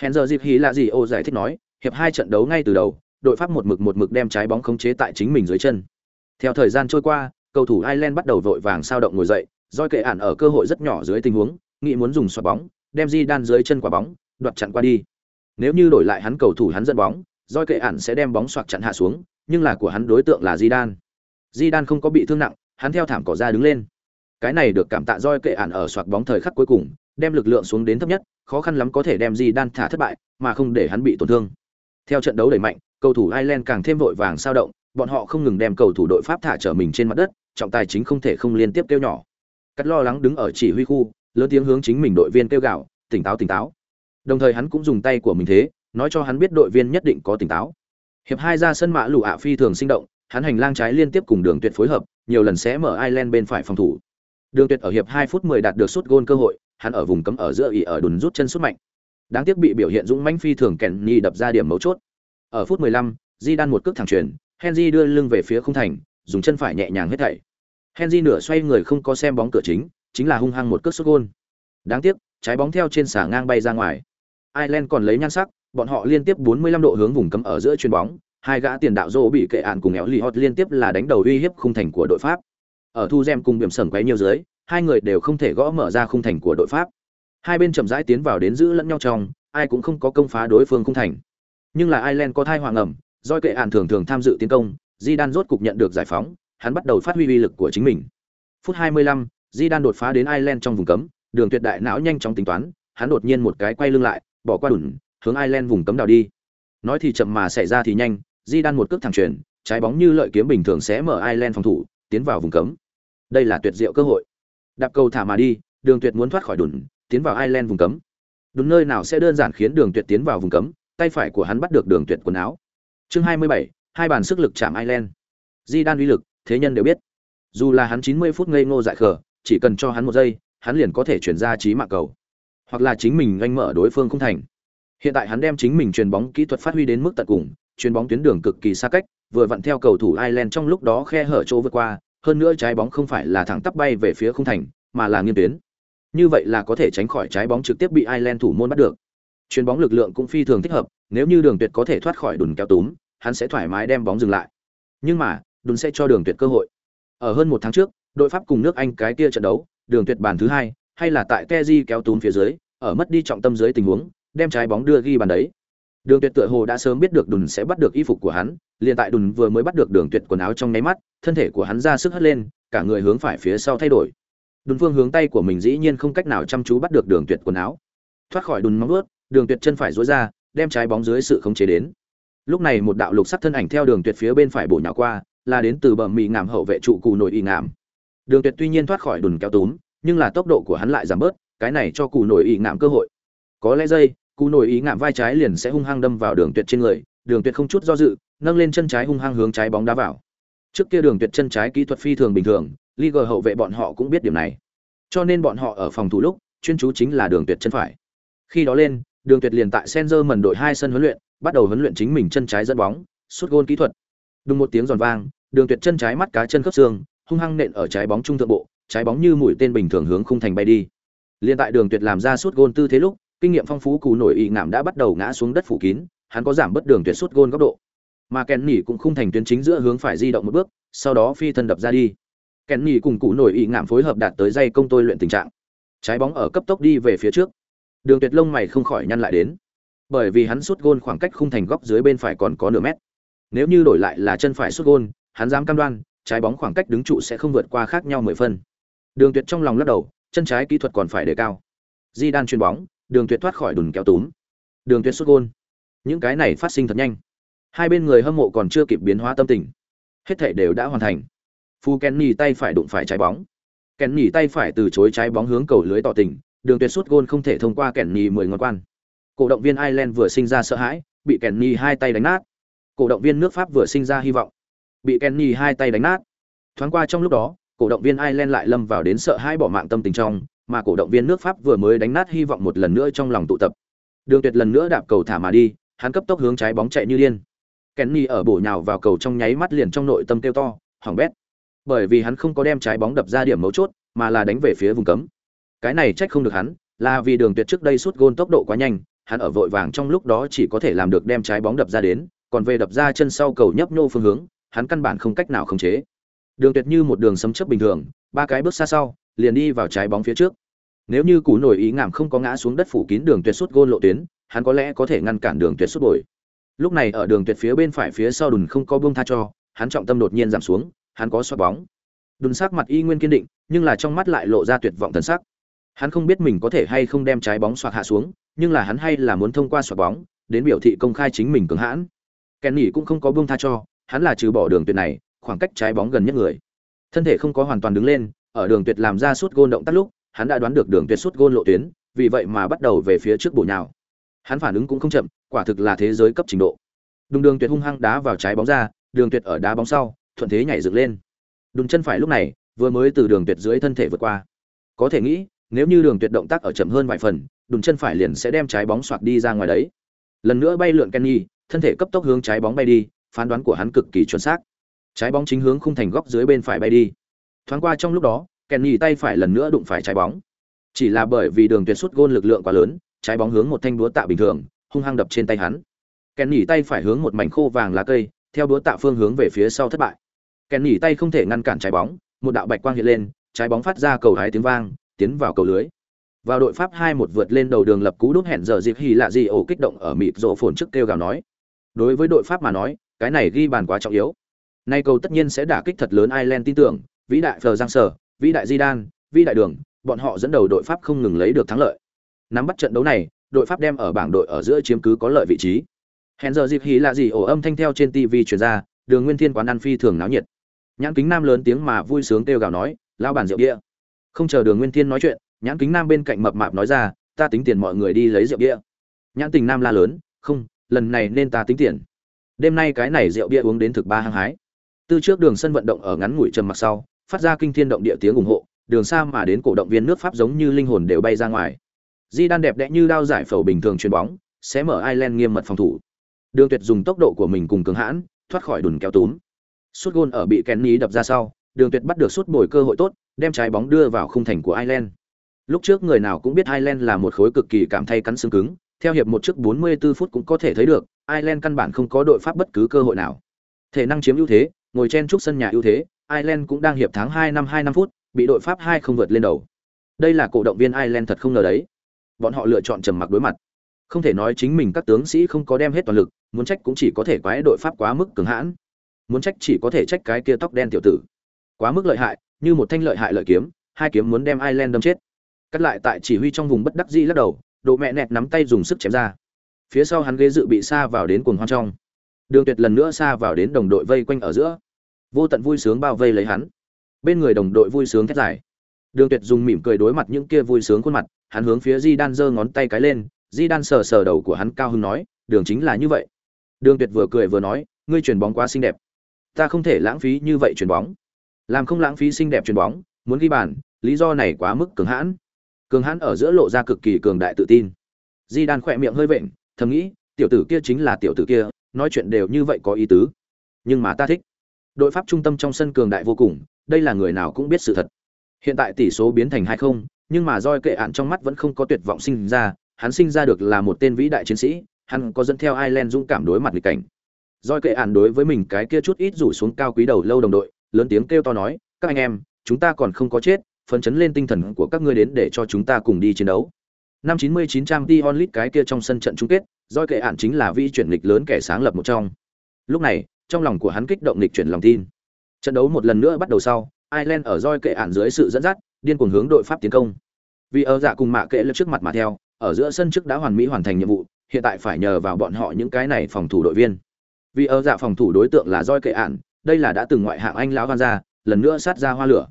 Hèn giờ dịp hí là gì ô giải thích nói, hiệp hai trận đấu ngay từ đầu, đội Pháp một mực một mực đem trái bóng khống chế tại chính mình dưới chân. Theo thời gian trôi qua, cầu thủ Ireland bắt đầu vội vàng sao động ngồi dậy, Doi kệ ản ở cơ hội rất nhỏ dưới tình huống, nghĩ muốn dùng xoạc bóng, đem Di Đan dưới chân quả bóng, đoạt chặn qua đi. Nếu như đổi lại hắn cầu thủ hắn dẫn bóng, Doi kệ ản sẽ đem bóng xoạc chặn hạ xuống, nhưng là của hắn đối tượng là Di Đan. Di Đan không có bị thương nặng, hắn theo thảm cỏ ra đứng lên. Cái này được cảm tạ Doi kệ ản ở xoạc bóng thời khắc cuối cùng, đem lực lượng xuống đến thấp nhất, khó khăn lắm có thể đem Di Đan thả thất bại, mà không để hắn bị tổn thương. Theo trận đấu đẩy mạnh, cầu thủ Ireland càng thêm vội vàng sao động, bọn họ không ngừng đem cầu thủ đội Pháp thả trở mình trên mặt đất, trọng tài chính không thể không liên tiếp kêu nhỏ. Cắt lo lắng đứng ở chỉ huy khu, lớn tiếng hướng chính mình đội viên kêu gào, tỉnh táo tỉnh táo. Đồng thời hắn cũng dùng tay của mình thế, nói cho hắn biết đội viên nhất định có tỉnh táo. Hiệp hai ra sân mã lũ ạ phi thường sinh động, hắn hành lang trái liên tiếp cùng Đường Tuyệt phối hợp, nhiều lần sẽ mở Ireland bên phải phòng thủ. Đường Tuyệt ở hiệp 2 phút 10 đạt được sút gôn cơ hội, hắn ở vùng cấm ở giữa ỉ ở đùn rút chân sút mạnh. Đáng tiếc bị biểu hiện dũng mãnh phi thường kèn nhi đập ra điểm mấu chốt. Ở phút 15, Di đan một cước thẳng truyền, Henry đưa lưng về phía khung thành, dùng chân phải nhẹ nhàng hết thảy. Henry nửa xoay người không có xem bóng cửa chính, chính là hung hăng một cước sút gôn. Đáng tiếc, trái bóng theo trên xà ngang bay ra ngoài. Ireland còn lấy nhan sắc, bọn họ liên tiếp 45 độ hướng vùng cấm ở giữa chuyền bóng, hai gã tiền đạo rô bị kệ án cùng éo lì hot liên tiếp là đánh đầu uy hiếp khung thành của đội Pháp. Ở thu gem cùng điểm sẩn quấy nhiều dưới, hai người đều không thể gõ mở ra khung thành của đội Pháp. Hai bên chậm rãi tiến vào đến giữ lẫn nhau trong, ai cũng không có công phá đối phương khung thành. Nhưng là Ireland có thai hoàng ẩm, doi kệ án thường thường tham dự tiến công, Di Đan rốt cục nhận được giải phóng, hắn bắt đầu phát huy uy lực của chính mình. Phút 25, Di Đan đột phá đến Ireland trong vùng cấm, đường tuyệt đại não nhanh chóng tính toán, hắn đột nhiên một cái quay lưng lại, bỏ qua đùn, hướng Ireland vùng cấm đào đi. Nói thì chậm mà xảy ra thì nhanh, Di Đan một cước thẳng chuyển, trái bóng như lợi kiếm bình thường sẽ mở Ireland phòng thủ, tiến vào vùng cấm. Đây là tuyệt diệu cơ hội. Đạp cầu thả mà đi, Đường Tuyệt muốn thoát khỏi đùn, tiến vào Ireland vùng cấm. Đúng nơi nào sẽ đơn giản khiến Đường Tuyệt tiến vào vùng cấm, tay phải của hắn bắt được Đường Tuyệt quần áo. Chương 27, hai bàn sức lực chạm Ireland. Di Đan uy lực, thế nhân đều biết. Dù là hắn 90 phút ngây ngô dại khờ, chỉ cần cho hắn một giây, hắn liền có thể chuyển ra trí mạng cầu. Hoặc là chính mình anh mở đối phương không thành. Hiện tại hắn đem chính mình truyền bóng kỹ thuật phát huy đến mức tận cùng, truyền bóng tuyến đường cực kỳ xa cách, vừa vặn theo cầu thủ Ireland trong lúc đó khe hở chỗ vượt qua, hơn nữa trái bóng không phải là thẳng tắp bay về phía khung thành, mà là nghiêng tuyến. Như vậy là có thể tránh khỏi trái bóng trực tiếp bị Ireland thủ môn bắt được. Truyền bóng lực lượng cũng phi thường thích hợp, nếu như Đường Tuyệt có thể thoát khỏi đùn kéo túm, hắn sẽ thoải mái đem bóng dừng lại. Nhưng mà, đùn sẽ cho Đường Tuyệt cơ hội. Ở hơn một tháng trước, đội Pháp cùng nước Anh cái kia trận đấu, Đường Tuyệt bàn thứ hai, hay là tại Teji kéo túm phía dưới, ở mất đi trọng tâm dưới tình huống, đem trái bóng đưa ghi bàn đấy. Đường Tuyệt tựa hồ đã sớm biết được Đùn sẽ bắt được y phục của hắn, liền tại Đùn vừa mới bắt được Đường Tuyệt quần áo trong nháy mắt, thân thể của hắn ra sức hất lên, cả người hướng phải phía sau thay đổi. Đùn Phương hướng tay của mình dĩ nhiên không cách nào chăm chú bắt được Đường Tuyệt quần áo. Thoát khỏi Đùn móng vuốt, Đường Tuyệt chân phải duỗi ra, đem trái bóng dưới sự khống chế đến. Lúc này một đạo lục sắc thân ảnh theo Đường Tuyệt phía bên phải bổ nhào qua, là đến từ bờ mì ngảm hậu vệ trụ cù nổi y ngảm. Đường Tuyệt tuy nhiên thoát khỏi Đùn kéo túm, nhưng là tốc độ của hắn lại giảm bớt, cái này cho cù nổi y ngảm cơ hội. Có lẽ dây, cú nổi ý ngạm vai trái liền sẽ hung hăng đâm vào đường tuyệt trên người, đường tuyệt không chút do dự, nâng lên chân trái hung hăng hướng trái bóng đá vào. Trước kia đường tuyệt chân trái kỹ thuật phi thường bình thường Liga hậu vệ bọn họ cũng biết điểm này. Cho nên bọn họ ở phòng thủ lúc, chuyên chú chính là đường tuyệt chân phải. Khi đó lên, đường tuyệt liền tại Senzer mần đội hai sân huấn luyện, bắt đầu huấn luyện chính mình chân trái dẫn bóng, sút gôn kỹ thuật. Đùng một tiếng giòn vang, đường tuyệt chân trái mắt cá chân khớp xương, hung hăng nện ở trái bóng trung thượng bộ, trái bóng như mũi tên bình thường hướng khung thành bay đi. Liên tại đường tuyệt làm ra sút gôn tư thế lúc kinh nghiệm phong phú cù nổi ị ngạm đã bắt đầu ngã xuống đất phủ kín, hắn có giảm bất đường tuyệt suốt gôn góc độ. Mà kèn nỉ cũng khung thành tuyến chính giữa hướng phải di động một bước, sau đó phi thân đập ra đi. Kèn nỉ cùng cụ nổi ị ngạm phối hợp đạt tới dây công tôi luyện tình trạng. Trái bóng ở cấp tốc đi về phía trước. Đường tuyệt lông mày không khỏi nhăn lại đến. Bởi vì hắn sút gôn khoảng cách khung thành góc dưới bên phải còn có nửa mét. Nếu như đổi lại là chân phải sút gôn, hắn dám cam đoan, trái bóng khoảng cách đứng trụ sẽ không vượt qua khác nhau mười phân. Đường tuyệt trong lòng lắc đầu, chân trái kỹ thuật còn phải đề cao. Di đan chuyền bóng đường tuyệt thoát khỏi đùn kéo túm, đường tuyệt xuất gôn. Những cái này phát sinh thật nhanh. Hai bên người hâm mộ còn chưa kịp biến hóa tâm tình. Hết thể đều đã hoàn thành. Phu kenny tay phải đụng phải trái bóng. Kenny tay phải từ chối trái bóng hướng cầu lưới tỏ tình, đường tuyệt sút gôn không thể thông qua kenny mười ngón quan. Cổ động viên ireland vừa sinh ra sợ hãi, bị kenny hai tay đánh nát. Cổ động viên nước pháp vừa sinh ra hy vọng, bị kenny hai tay đánh nát. Thoáng qua trong lúc đó, cổ động viên ireland lại lâm vào đến sợ hãi bỏ mạng tâm tình trong mà cổ động viên nước pháp vừa mới đánh nát hy vọng một lần nữa trong lòng tụ tập. Đường tuyệt lần nữa đạp cầu thả mà đi, hắn cấp tốc hướng trái bóng chạy như điên. Kenny ở bổ nhào vào cầu trong nháy mắt liền trong nội tâm kêu to hỏng bét! Bởi vì hắn không có đem trái bóng đập ra điểm mấu chốt, mà là đánh về phía vùng cấm. Cái này trách không được hắn, là vì đường tuyệt trước đây sút gôn tốc độ quá nhanh, hắn ở vội vàng trong lúc đó chỉ có thể làm được đem trái bóng đập ra đến, còn về đập ra chân sau cầu nhấp nhô phương hướng, hắn căn bản không cách nào khống chế. Đường tuyệt như một đường sấm chớp bình thường, ba cái bước xa sau liền đi vào trái bóng phía trước. Nếu như cú nổi ý ngảm không có ngã xuống đất phủ kín đường tuyệt sút gôn lộ tuyến, hắn có lẽ có thể ngăn cản đường tuyệt sút bồi. Lúc này ở đường tuyệt phía bên phải phía sau đùn không có buông tha cho, hắn trọng tâm đột nhiên giảm xuống, hắn có xoát bóng. Đùn sắc mặt y nguyên kiên định, nhưng là trong mắt lại lộ ra tuyệt vọng thần sắc. Hắn không biết mình có thể hay không đem trái bóng xoạc hạ xuống, nhưng là hắn hay là muốn thông qua xoạc bóng, đến biểu thị công khai chính mình cứng hãn. Kenny cũng không có buông tha cho, hắn là trừ bỏ đường tuyệt này, khoảng cách trái bóng gần nhất người. Thân thể không có hoàn toàn đứng lên ở đường tuyệt làm ra suốt gôn động tác lúc, hắn đã đoán được đường tuyệt suốt gôn lộ tuyến, vì vậy mà bắt đầu về phía trước bổ nhào. Hắn phản ứng cũng không chậm, quả thực là thế giới cấp trình độ. Đùng đường tuyệt hung hăng đá vào trái bóng ra, đường tuyệt ở đá bóng sau, thuận thế nhảy dựng lên. Đùng chân phải lúc này, vừa mới từ đường tuyệt dưới thân thể vượt qua. Có thể nghĩ, nếu như đường tuyệt động tác ở chậm hơn vài phần, đùng chân phải liền sẽ đem trái bóng xoạc đi ra ngoài đấy. Lần nữa bay lượn kenny, thân thể cấp tốc hướng trái bóng bay đi, phán đoán của hắn cực kỳ chuẩn xác. Trái bóng chính hướng khung thành góc dưới bên phải bay đi thoáng qua trong lúc đó, kenny tay phải lần nữa đụng phải trái bóng. Chỉ là bởi vì đường tuyệt sút gôn lực lượng quá lớn, trái bóng hướng một thanh đúa tạ bình thường, hung hăng đập trên tay hắn. Kenny tay phải hướng một mảnh khô vàng lá cây, theo đúa tạ phương hướng về phía sau thất bại. Kenny tay không thể ngăn cản trái bóng, một đạo bạch quang hiện lên, trái bóng phát ra cầu hái tiếng vang, tiến vào cầu lưới. Vào đội pháp hai một vượt lên đầu đường lập cú đúc hẹn giờ dịp hì lạ gì ổ kích động ở mịt rộ phồn trước kêu gào nói. Đối với đội pháp mà nói, cái này ghi bàn quá trọng yếu. Nay cầu tất nhiên sẽ đả kích thật lớn ireland tin tưởng vĩ đại phờ giang sở, vĩ đại di đan, vĩ đại đường, bọn họ dẫn đầu đội pháp không ngừng lấy được thắng lợi. Nắm bắt trận đấu này, đội pháp đem ở bảng đội ở giữa chiếm cứ có lợi vị trí. Hẹn giờ dịp hí lạ gì, ổ âm thanh theo trên tv truyền ra, đường nguyên thiên quán ăn phi thường náo nhiệt. Nhãn kính nam lớn tiếng mà vui sướng kêu gào nói lao bản rượu bia. Không chờ đường nguyên thiên nói chuyện, nhãn kính nam bên cạnh mập mạp nói ra, ta tính tiền mọi người đi lấy rượu bia. Nhãn tình nam la lớn, không, lần này nên ta tính tiền. Đêm nay cái này rượu bia uống đến thực ba hăng hái. Từ trước đường sân vận động ở ngắn ngủi trầm mặc sau phát ra kinh thiên động địa tiếng ủng hộ, đường xa mà đến cổ động viên nước pháp giống như linh hồn đều bay ra ngoài. Di đan đẹp đẽ như đao giải phẫu bình thường chuyền bóng, sẽ mở ireland nghiêm mật phòng thủ. Đường tuyệt dùng tốc độ của mình cùng cường hãn, thoát khỏi đùn kéo túm. Sút gôn ở bị kenny đập ra sau, đường tuyệt bắt được sút bồi cơ hội tốt, đem trái bóng đưa vào khung thành của ireland. Lúc trước người nào cũng biết ireland là một khối cực kỳ cảm thay cắn xương cứng, theo hiệp một trước 44 phút cũng có thể thấy được, ireland căn bản không có đội pháp bất cứ cơ hội nào. Thể năng chiếm ưu thế, ngồi chen trúc sân nhà ưu thế ireland cũng đang hiệp tháng 2 năm 2 năm phút, bị đội pháp hai không vượt lên đầu. Đây là cổ động viên ireland thật không ngờ đấy. Bọn họ lựa chọn trầm mặc đối mặt. Không thể nói chính mình các tướng sĩ không có đem hết toàn lực, muốn trách cũng chỉ có thể quái đội pháp quá mức cứng hãn. Muốn trách chỉ có thể trách cái kia tóc đen tiểu tử. Quá mức lợi hại, như một thanh lợi hại lợi kiếm, hai kiếm muốn đem ireland đâm chết. Cắt lại tại chỉ huy trong vùng bất đắc dĩ lắc đầu Đồ mẹ nẹt nắm tay dùng sức chém ra. Phía sau hắn ghế dự bị xa vào đến cuồng hoang trong. Đường tuyệt lần nữa xa vào đến đồng đội vây quanh ở giữa vô tận vui sướng bao vây lấy hắn. Bên người đồng đội vui sướng thét dài. Đường tuyệt dùng mỉm cười đối mặt những kia vui sướng khuôn mặt, hắn hướng phía di đan giơ ngón tay cái lên di đan sờ sờ đầu của hắn cao hưng nói, đường chính là như vậy. Đường tuyệt vừa cười vừa nói, ngươi chuyền bóng quá xinh đẹp. Ta không thể lãng phí như vậy chuyền bóng. Làm không lãng phí xinh đẹp chuyền bóng, muốn ghi bàn, lý do này quá mức cường hãn. Cường hãn ở giữa lộ ra cực kỳ cường đại tự tin. Di đan khỏe miệng hơi vện, thầm nghĩ, tiểu tử kia chính là tiểu tử kia, nói chuyện đều như vậy có ý tứ. Nhưng mà ta thích đội pháp trung tâm trong sân cường đại vô cùng, đây là người nào cũng biết sự thật. Hiện tại tỷ số biến thành hai không, nhưng mà roi kệ ạn trong mắt vẫn không có tuyệt vọng sinh ra, hắn sinh ra được là một tên vĩ đại chiến sĩ, hắn có dẫn theo ireland dũng cảm đối mặt nghịch cảnh. Roi kệ ạn đối với mình cái kia chút ít rủ xuống cao quý đầu lâu đồng đội, lớn tiếng kêu to nói, các anh em, chúng ta còn không có chết, phấn chấn lên tinh thần của các ngươi đến để cho chúng ta cùng đi chiến đấu. Năm 99 trang t onlit cái kia trong sân trận chung kết, roi kệ ạn chính là vi chuyển lịch lớn kẻ sáng lập một trong. Lúc này trong lòng của hắn kích động lịch chuyển lòng tin. Trận đấu một lần nữa bắt đầu sau ireland ở roi kệ ản dưới sự dẫn dắt điên cuồng hướng đội pháp tiến công. Vì ở dạ cùng mạ kệ lực trước mặt mà theo ở giữa sân trước đã hoàn mỹ hoàn thành nhiệm vụ hiện tại phải nhờ vào bọn họ những cái này phòng thủ đội viên. Vì ở dạ phòng thủ đối tượng là roi kệ ản, đây là đã từng ngoại hạng anh lão van ra lần nữa sát ra hoa lửa.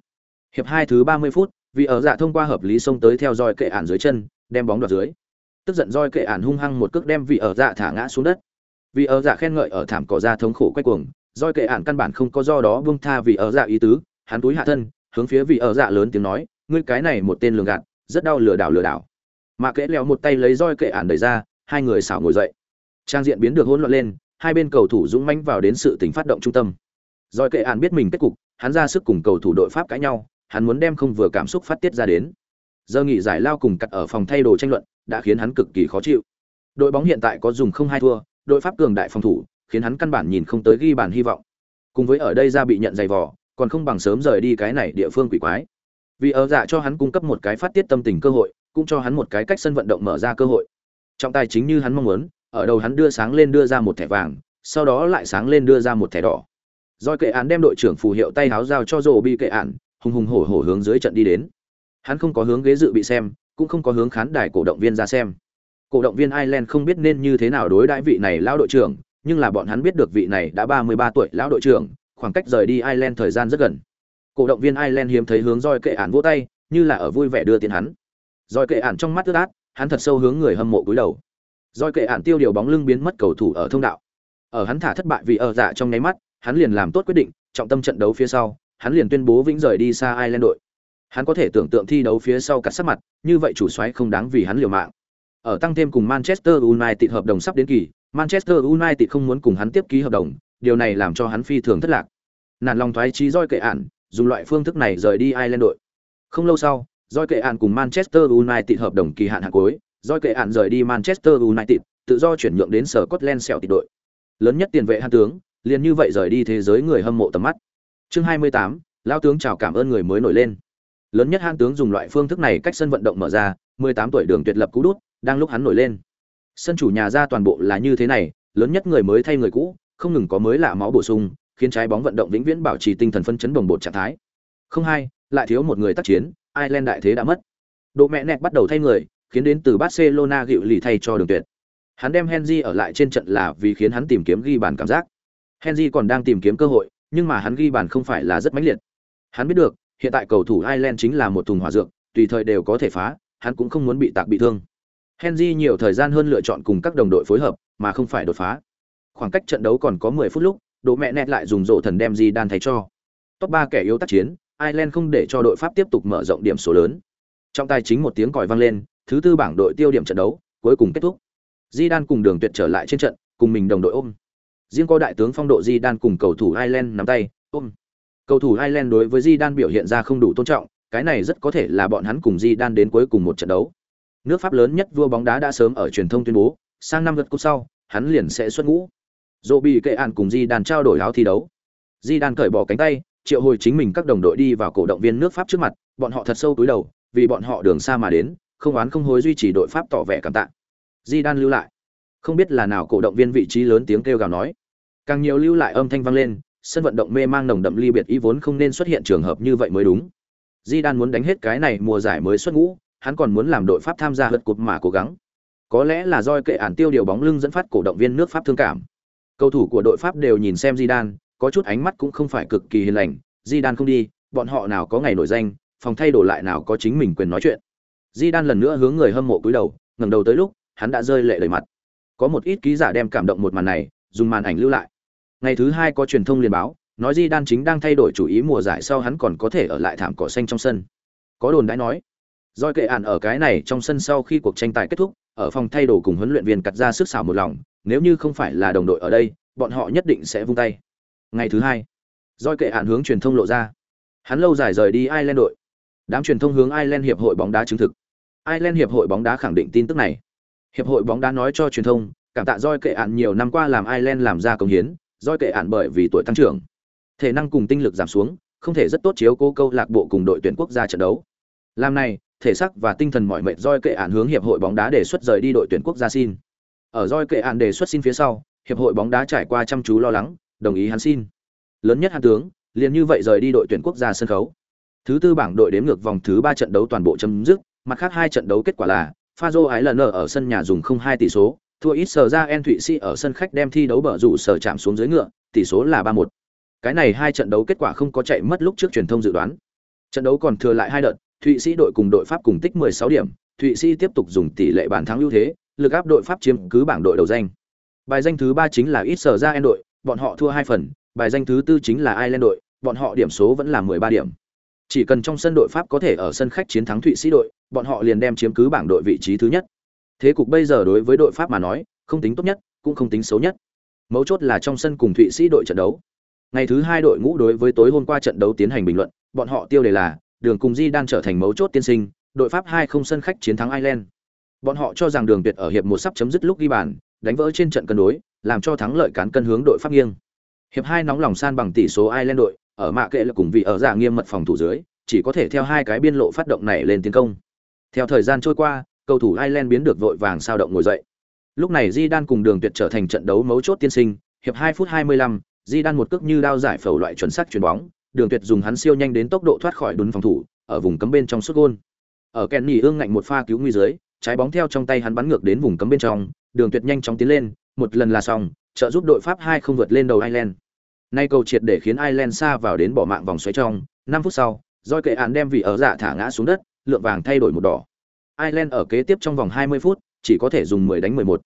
Hiệp hai thứ ba mươi phút vì ở dạ thông qua hợp lý xông tới theo roi kệ ản dưới chân đem bóng đoạt dưới. Tức giận roi kệ ản hung hăng một cước đem vị ở dạ thả ngã xuống đất vì ở dạ khen ngợi ở thảm cỏ ra thống khổ quay cuồng, roi kệ ạn căn bản không có do đó buông tha vì ở dạ ý tứ, hắn túi hạ thân, hướng phía vị ở dạ lớn tiếng nói, ngươi cái này một tên lường gạt, rất đau lừa đảo lừa đảo. Mà kẽ leo một tay lấy roi kệ ạn đẩy ra, hai người xảo ngồi dậy. Trang diện biến được hỗn loạn lên, hai bên cầu thủ dũng mãnh vào đến sự tình phát động trung tâm. Roi kệ ạn biết mình kết cục, hắn ra sức cùng cầu thủ đội pháp cãi nhau, hắn muốn đem không vừa cảm xúc phát tiết ra đến. Giờ nghỉ giải lao cùng cặt ở phòng thay đồ tranh luận, đã khiến hắn cực kỳ khó chịu. Đội bóng hiện tại có dùng không hai thua đội pháp cường đại phòng thủ, khiến hắn căn bản nhìn không tới ghi bàn hy vọng. Cùng với ở đây ra bị nhận giày vò, còn không bằng sớm rời đi cái này địa phương quỷ quái. Vì ở dạ cho hắn cung cấp một cái phát tiết tâm tình cơ hội, cũng cho hắn một cái cách sân vận động mở ra cơ hội. Trọng tài chính như hắn mong muốn, ở đầu hắn đưa sáng lên đưa ra một thẻ vàng, sau đó lại sáng lên đưa ra một thẻ đỏ. Doi kệ án đem đội trưởng phù hiệu tay háo giao cho rồ bị kệ án, hùng hùng hổ hổ hướng dưới trận đi đến. Hắn không có hướng ghế dự bị xem, cũng không có hướng khán đài cổ động viên ra xem cổ động viên ireland không biết nên như thế nào đối đãi vị này lão đội trưởng nhưng là bọn hắn biết được vị này đã ba mươi ba tuổi lão đội trưởng khoảng cách rời đi ireland thời gian rất gần cổ động viên ireland hiếm thấy hướng roi kệ án vỗ tay như là ở vui vẻ đưa tiền hắn roi kệ án trong mắt ướt át hắn thật sâu hướng người hâm mộ cúi đầu roi kệ án tiêu điều bóng lưng biến mất cầu thủ ở thông đạo ở hắn thả thất bại vì ở dạ trong nháy mắt hắn liền làm tốt quyết định trọng tâm trận đấu phía sau hắn liền tuyên bố vĩnh rời đi xa Ireland đội. Hắn có thể tưởng tượng thi đấu phía sau cả sắc mặt, như vậy chủ soái không đáng vì hắn liều mạng. Ở tăng thêm cùng Manchester United hợp đồng sắp đến kỳ, Manchester United không muốn cùng hắn tiếp ký hợp đồng, điều này làm cho hắn phi thường thất lạc. Nản lòng thoái chí roi kệ ản, dùng loại phương thức này rời đi Ireland đội. Không lâu sau, roi kệ ản cùng Manchester United hợp đồng kỳ hạn hạn cuối, roi kệ ản rời đi Manchester United, tự do chuyển nhượng đến sở Scotland tịt đội. Lớn nhất tiền vệ han tướng, liền như vậy rời đi thế giới người hâm mộ tầm mắt chương hai mươi tám tướng chào cảm ơn người mới nổi lên lớn nhất hãn tướng dùng loại phương thức này cách sân vận động mở ra mười tám tuổi đường tuyệt lập cú đút đang lúc hắn nổi lên. Sân chủ nhà ra toàn bộ là như thế này lớn nhất người mới thay người cũ không ngừng có mới lạ máu bổ sung khiến trái bóng vận động vĩnh viễn bảo trì tinh thần phân chấn đồng bột trạng thái. Không hai lại thiếu một người tác chiến ireland đại thế đã mất. Độ mẹ nẹt bắt đầu thay người khiến đến từ barcelona gịu lì thay cho đường tuyệt. Hắn đem henry ở lại trên trận là vì khiến hắn tìm kiếm ghi bàn cảm giác. Henry còn đang tìm kiếm cơ hội nhưng mà hắn ghi bàn không phải là rất mãnh liệt. Hắn biết được, hiện tại cầu thủ Ireland chính là một thùng hỏa dược, tùy thời đều có thể phá, hắn cũng không muốn bị tạc bị thương. Henry nhiều thời gian hơn lựa chọn cùng các đồng đội phối hợp, mà không phải đột phá. Khoảng cách trận đấu còn có 10 phút lúc, Đỗ mẹ nẹt lại dùng rộ thần đem gì đan thay cho. Top 3 kẻ yếu tác chiến, Ireland không để cho đội Pháp tiếp tục mở rộng điểm số lớn. Trong tay chính một tiếng còi vang lên, thứ tư bảng đội tiêu điểm trận đấu, cuối cùng kết thúc. Di Đan cùng Đường Tuyệt trở lại trên trận, cùng mình đồng đội ôm riêng có đại tướng phong độ di đan cùng cầu thủ ireland nắm tay ôm cầu thủ ireland đối với di đan biểu hiện ra không đủ tôn trọng cái này rất có thể là bọn hắn cùng di đan đến cuối cùng một trận đấu nước pháp lớn nhất vua bóng đá đã sớm ở truyền thông tuyên bố, sang năm lượt cúp sau, hắn liền sẽ xuất ngũ. Dỗ bị kệ ạn cùng di đan trao đổi áo thi đấu. Di đan cởi bỏ cánh tay, triệu hồi chính mình các đồng đội đi vào cổ động viên nước pháp trước mặt, bọn họ thật sâu túi đầu, vì bọn họ đường xa mà đến, không oán không hối duy trì đội pháp tỏ vẻ cảm tạ. Di đan lưu lại. Không biết là nào cổ động viên vị trí lớn tiếng kêu gào nói. Càng nhiều lưu lại âm thanh vang lên, sân vận động mê mang nồng đậm ly biệt ý vốn không nên xuất hiện trường hợp như vậy mới đúng. Di đan muốn đánh hết cái này mùa giải mới xuất ngũ hắn còn muốn làm đội pháp tham gia lượt cột mà cố gắng. Có lẽ là doi kệ ản tiêu điều bóng lưng dẫn phát cổ động viên nước pháp thương cảm. Cầu thủ của đội pháp đều nhìn xem di đan có chút ánh mắt cũng không phải cực kỳ hiền lành. Di đan không đi, bọn họ nào có ngày nổi danh, phòng thay đổi lại nào có chính mình quyền nói chuyện. Di đan lần nữa hướng người hâm mộ cúi đầu, ngẩng đầu tới lúc, hắn đã rơi lệ đầy mặt. Có một ít ký giả đem cảm động một màn này, dùng màn ảnh lưu lại. Ngày thứ hai có truyền thông liên báo, nói di đan chính đang thay đổi chủ ý mùa giải sau hắn còn có thể ở lại thảm cỏ xanh trong sân. Có đồn đãi nói Doi kệ ản ở cái này trong sân sau khi cuộc tranh tài kết thúc, ở phòng thay đồ cùng huấn luyện viên cắt ra sức xảo một lòng, nếu như không phải là đồng đội ở đây, bọn họ nhất định sẽ vung tay. Ngày thứ hai, Doi kệ ản hướng truyền thông lộ ra. Hắn lâu dài rời đi Ireland đội. Đám truyền thông hướng Ireland hiệp hội bóng đá chứng thực. Ireland hiệp hội bóng đá khẳng định tin tức này. Hiệp hội bóng đá nói cho truyền thông, cảm tạ Doi kệ ản nhiều năm qua làm Ireland làm ra công hiến, Doi kệ ản bởi vì tuổi tăng trưởng, thể năng cùng tinh lực giảm xuống, không thể rất tốt chiếu cố câu lạc bộ cùng đội tuyển quốc gia trận đấu. Làm này, thể xác và tinh thần mỏi mệt roi kệ ạn hướng hiệp hội bóng đá đề xuất rời đi đội tuyển quốc gia xin. Ở roi kệ ạn đề xuất xin phía sau, hiệp hội bóng đá trải qua chăm chú lo lắng, đồng ý hắn xin. Lớn nhất hắn tướng, liền như vậy rời đi đội tuyển quốc gia sân khấu. Thứ tư bảng đội đếm ngược vòng thứ ba trận đấu toàn bộ chấm dứt, mặt khác hai trận đấu kết quả là Fazo ái lần ở sân nhà dùng 0-2 tỷ số, thua ít sở ra En Thụy Sĩ ở sân khách đem thi đấu bở rủ sở chạm xuống dưới ngựa, tỷ số là 3-1. Cái này hai trận đấu kết quả không có chạy mất lúc trước truyền thông dự đoán. Trận đấu còn thừa lại hai đợt, Thụy Sĩ đội cùng đội Pháp cùng tích 16 điểm, Thụy Sĩ tiếp tục dùng tỷ lệ bàn thắng ưu thế, lực áp đội Pháp chiếm cứ bảng đội đầu danh. Bài danh thứ 3 chính là ít sở ra En đội, bọn họ thua hai phần, bài danh thứ tư chính là Ireland đội, bọn họ điểm số vẫn là 13 điểm. Chỉ cần trong sân đội Pháp có thể ở sân khách chiến thắng Thụy Sĩ đội, bọn họ liền đem chiếm cứ bảng đội vị trí thứ nhất. Thế cục bây giờ đối với đội Pháp mà nói, không tính tốt nhất, cũng không tính xấu nhất. Mấu chốt là trong sân cùng Thụy Sĩ đội trận đấu. Ngày thứ hai đội ngũ đối với tối hôm qua trận đấu tiến hành bình luận, bọn họ tiêu đề là đường cùng Di đang trở thành mấu chốt tiên sinh, đội Pháp hai không sân khách chiến thắng Ireland. Bọn họ cho rằng đường tuyệt ở hiệp một sắp chấm dứt lúc ghi bàn, đánh vỡ trên trận cân đối, làm cho thắng lợi cán cân hướng đội Pháp nghiêng. Hiệp hai nóng lòng san bằng tỷ số Ireland đội, ở mạ kệ là cùng vị ở giả nghiêm mật phòng thủ dưới, chỉ có thể theo hai cái biên lộ phát động này lên tiến công. Theo thời gian trôi qua, cầu thủ Ireland biến được vội vàng sao động ngồi dậy. Lúc này Di Đan cùng Đường Tuyệt trở thành trận đấu mấu chốt tiên sinh, hiệp hai phút 25, Di Đan một cước như đao giải phẩu loại chuẩn xác chuyền bóng, Đường Tuyệt dùng hắn siêu nhanh đến tốc độ thoát khỏi đốn phòng thủ, ở vùng cấm bên trong sút gôn. Ở Kenny ương ngạnh một pha cứu nguy dưới, trái bóng theo trong tay hắn bắn ngược đến vùng cấm bên trong, Đường Tuyệt nhanh chóng tiến lên, một lần là xong, trợ giúp đội Pháp 2 không vượt lên đầu Ireland. Nay cầu triệt để khiến Ireland xa vào đến bỏ mạng vòng xoáy trong, 5 phút sau, Joy kệ án đem vị ở dạ thả ngã xuống đất, lượng vàng thay đổi một đỏ. Ireland ở kế tiếp trong vòng 20 phút, chỉ có thể dùng 10 đánh 11.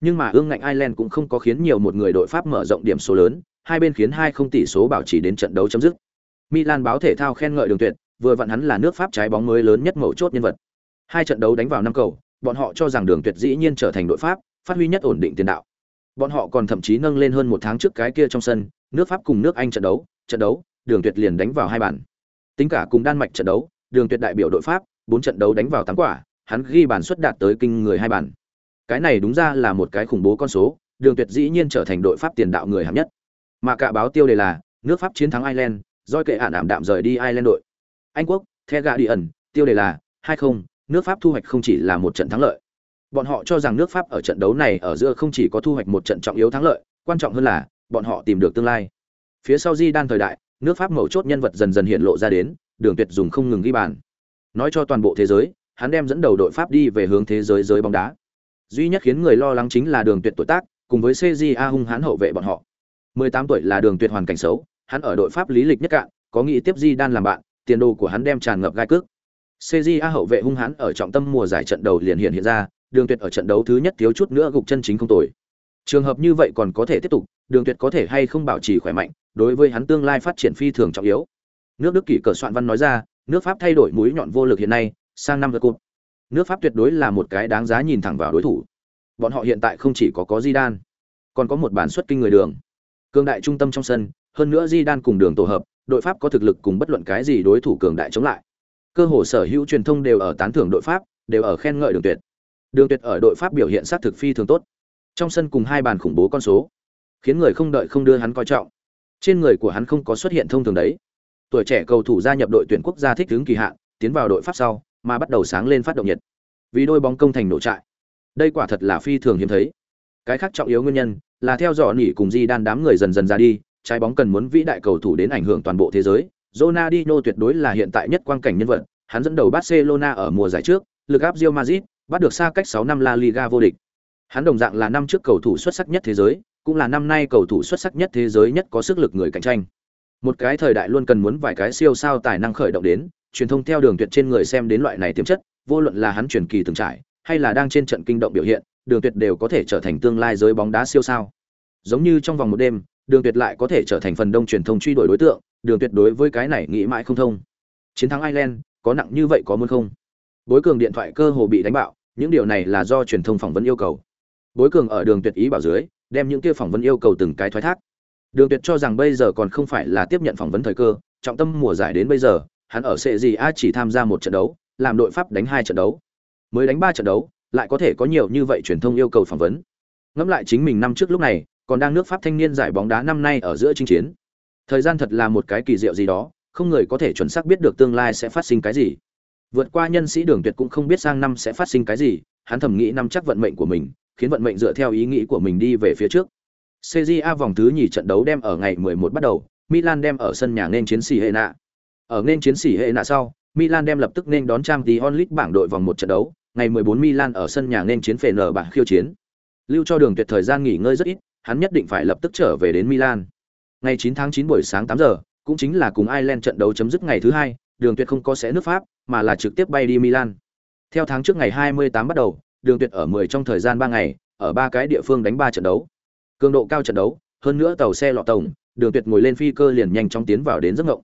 Nhưng mà ương ngạnh Ireland cũng không có khiến nhiều một người đội Pháp mở rộng điểm số lớn, hai bên khiến hai không tỷ số bảo trì đến trận đấu chấm dứt. Milan báo thể thao khen ngợi Đường Tuyệt, vừa vặn hắn là nước Pháp trái bóng mới lớn nhất mẫu chốt nhân vật. Hai trận đấu đánh vào năm cầu, bọn họ cho rằng Đường Tuyệt dĩ nhiên trở thành đội Pháp, phát huy nhất ổn định tiền đạo. Bọn họ còn thậm chí nâng lên hơn một tháng trước cái kia trong sân, nước Pháp cùng nước Anh trận đấu, trận đấu, Đường Tuyệt liền đánh vào hai bàn. Tính cả cùng Đan Mạch trận đấu, Đường Tuyệt đại biểu đội Pháp, bốn trận đấu đánh vào tám quả, hắn ghi bàn suất đạt tới kinh người hai bàn. Cái này đúng ra là một cái khủng bố con số, Đường Tuyệt dĩ nhiên trở thành đội Pháp tiền đạo người hạng nhất. Mà cả báo tiêu đề là nước Pháp chiến thắng Ireland, doi kệ ả ảm đạm rời đi Ireland đội. Anh quốc, The Guardian, tiêu đề là 2-0, nước Pháp thu hoạch không chỉ là một trận thắng lợi. Bọn họ cho rằng nước Pháp ở trận đấu này ở giữa không chỉ có thu hoạch một trận trọng yếu thắng lợi, quan trọng hơn là bọn họ tìm được tương lai. Phía sau Di Đan thời đại, nước Pháp mẫu chốt nhân vật dần dần hiện lộ ra đến, Đường Tuyệt dùng không ngừng ghi bàn. Nói cho toàn bộ thế giới, hắn đem dẫn đầu đội Pháp đi về hướng thế giới giới bóng đá. Duy nhất khiến người lo lắng chính là Đường Tuyệt tuổi tác, cùng với CJA hung hãn hậu vệ bọn họ. 18 tuổi là Đường Tuyệt hoàn cảnh xấu, hắn ở đội Pháp lý lịch nhất cạn, có nghĩ tiếp Di Đan làm bạn, tiền đồ của hắn đem tràn ngập gai cước. CJA hậu vệ hung hãn ở trọng tâm mùa giải trận đầu liền hiện hiện ra, Đường Tuyệt ở trận đấu thứ nhất thiếu chút nữa gục chân chính không tồi. Trường hợp như vậy còn có thể tiếp tục, Đường Tuyệt có thể hay không bảo trì khỏe mạnh, đối với hắn tương lai phát triển phi thường trọng yếu. Nước Đức kỷ cờ soạn văn nói ra, nước Pháp thay đổi mũi nhọn vô lực hiện nay, sang năm lượt cột. Nước Pháp tuyệt đối là một cái đáng giá nhìn thẳng vào đối thủ. Bọn họ hiện tại không chỉ có có Zidane, còn có một bản xuất kinh người đường. Cường đại trung tâm trong sân, hơn nữa di đan cùng đường tổ hợp, đội Pháp có thực lực cùng bất luận cái gì đối thủ cường đại chống lại. Cơ hồ sở hữu truyền thông đều ở tán thưởng đội Pháp, đều ở khen ngợi Đường Tuyệt. Đường Tuyệt ở đội Pháp biểu hiện sát thực phi thường tốt. Trong sân cùng hai bàn khủng bố con số, khiến người không đợi không đưa hắn coi trọng. Trên người của hắn không có xuất hiện thông thường đấy. Tuổi trẻ cầu thủ gia nhập đội tuyển quốc gia thích ứng kỳ hạn, tiến vào đội Pháp sau, mà bắt đầu sáng lên phát động nhiệt. Vì đôi bóng công thành nổ trại. Đây quả thật là phi thường hiếm thấy. Cái khác trọng yếu nguyên nhân là theo dõi nỉ cùng Di đan đám người dần dần ra đi, trái bóng cần muốn vĩ đại cầu thủ đến ảnh hưởng toàn bộ thế giới. Ronaldinho tuyệt đối là hiện tại nhất quang cảnh nhân vật, hắn dẫn đầu Barcelona ở mùa giải trước, lực áp Real Madrid, bắt được xa cách 6 năm La Liga vô địch. Hắn đồng dạng là năm trước cầu thủ xuất sắc nhất thế giới, cũng là năm nay cầu thủ xuất sắc nhất thế giới nhất có sức lực người cạnh tranh. Một cái thời đại luôn cần muốn vài cái siêu sao tài năng khởi động đến, truyền thông theo đường tuyệt trên người xem đến loại này tiềm chất, vô luận là hắn truyền kỳ từng trải, hay là đang trên trận kinh động biểu hiện, đường tuyệt đều có thể trở thành tương lai giới bóng đá siêu sao. Giống như trong vòng một đêm, đường tuyệt lại có thể trở thành phần đông truyền thông truy đuổi đối tượng, đường tuyệt đối với cái này nghĩ mãi không thông. Chiến thắng Ireland, có nặng như vậy có muốn không? bối cường điện thoại cơ hồ bị đánh bạo những điều này là do truyền thông phỏng vấn yêu cầu bối cường ở đường tuyệt ý bảo dưới đem những kia phỏng vấn yêu cầu từng cái thoái thác đường tuyệt cho rằng bây giờ còn không phải là tiếp nhận phỏng vấn thời cơ trọng tâm mùa giải đến bây giờ hắn ở sệ gì a chỉ tham gia một trận đấu làm đội pháp đánh hai trận đấu mới đánh ba trận đấu lại có thể có nhiều như vậy truyền thông yêu cầu phỏng vấn ngẫm lại chính mình năm trước lúc này còn đang nước pháp thanh niên giải bóng đá năm nay ở giữa chinh chiến. Thời gian thật là một cái kỳ diệu gì đó, không người có thể chuẩn xác biết được tương lai sẽ phát sinh cái gì. Vượt qua nhân sĩ đường tuyệt cũng không biết sang năm sẽ phát sinh cái gì, hắn thầm nghĩ năm chắc vận mệnh của mình, khiến vận mệnh dựa theo ý nghĩ của mình đi về phía trước. CJA vòng thứ nhì trận đấu đem ở ngày 11 bắt đầu, Milan đem ở sân nhà nên chiến sĩ hệ nạ ở nên chiến sĩ hệ nạ sau, Milan đem lập tức nên đón trang tí onlit bảng đội vòng một trận đấu, ngày 14 Milan ở sân nhà nên chiến phệ nở bảng khiêu chiến. Lưu cho đường tuyệt thời gian nghỉ ngơi rất ít hắn nhất định phải lập tức trở về đến Milan ngày 9 tháng 9 buổi sáng 8 giờ cũng chính là cùng Ireland trận đấu chấm dứt ngày thứ hai đường tuyệt không có sẽ nước Pháp mà là trực tiếp bay đi Milan. Theo tháng trước ngày 28 bắt đầu, Đường Tuyệt ở 10 trong thời gian 3 ngày, ở ba cái địa phương đánh 3 trận đấu. Cường độ cao trận đấu, hơn nữa tàu xe lọ tổng, Đường Tuyệt ngồi lên phi cơ liền nhanh chóng tiến vào đến giấc ngộng.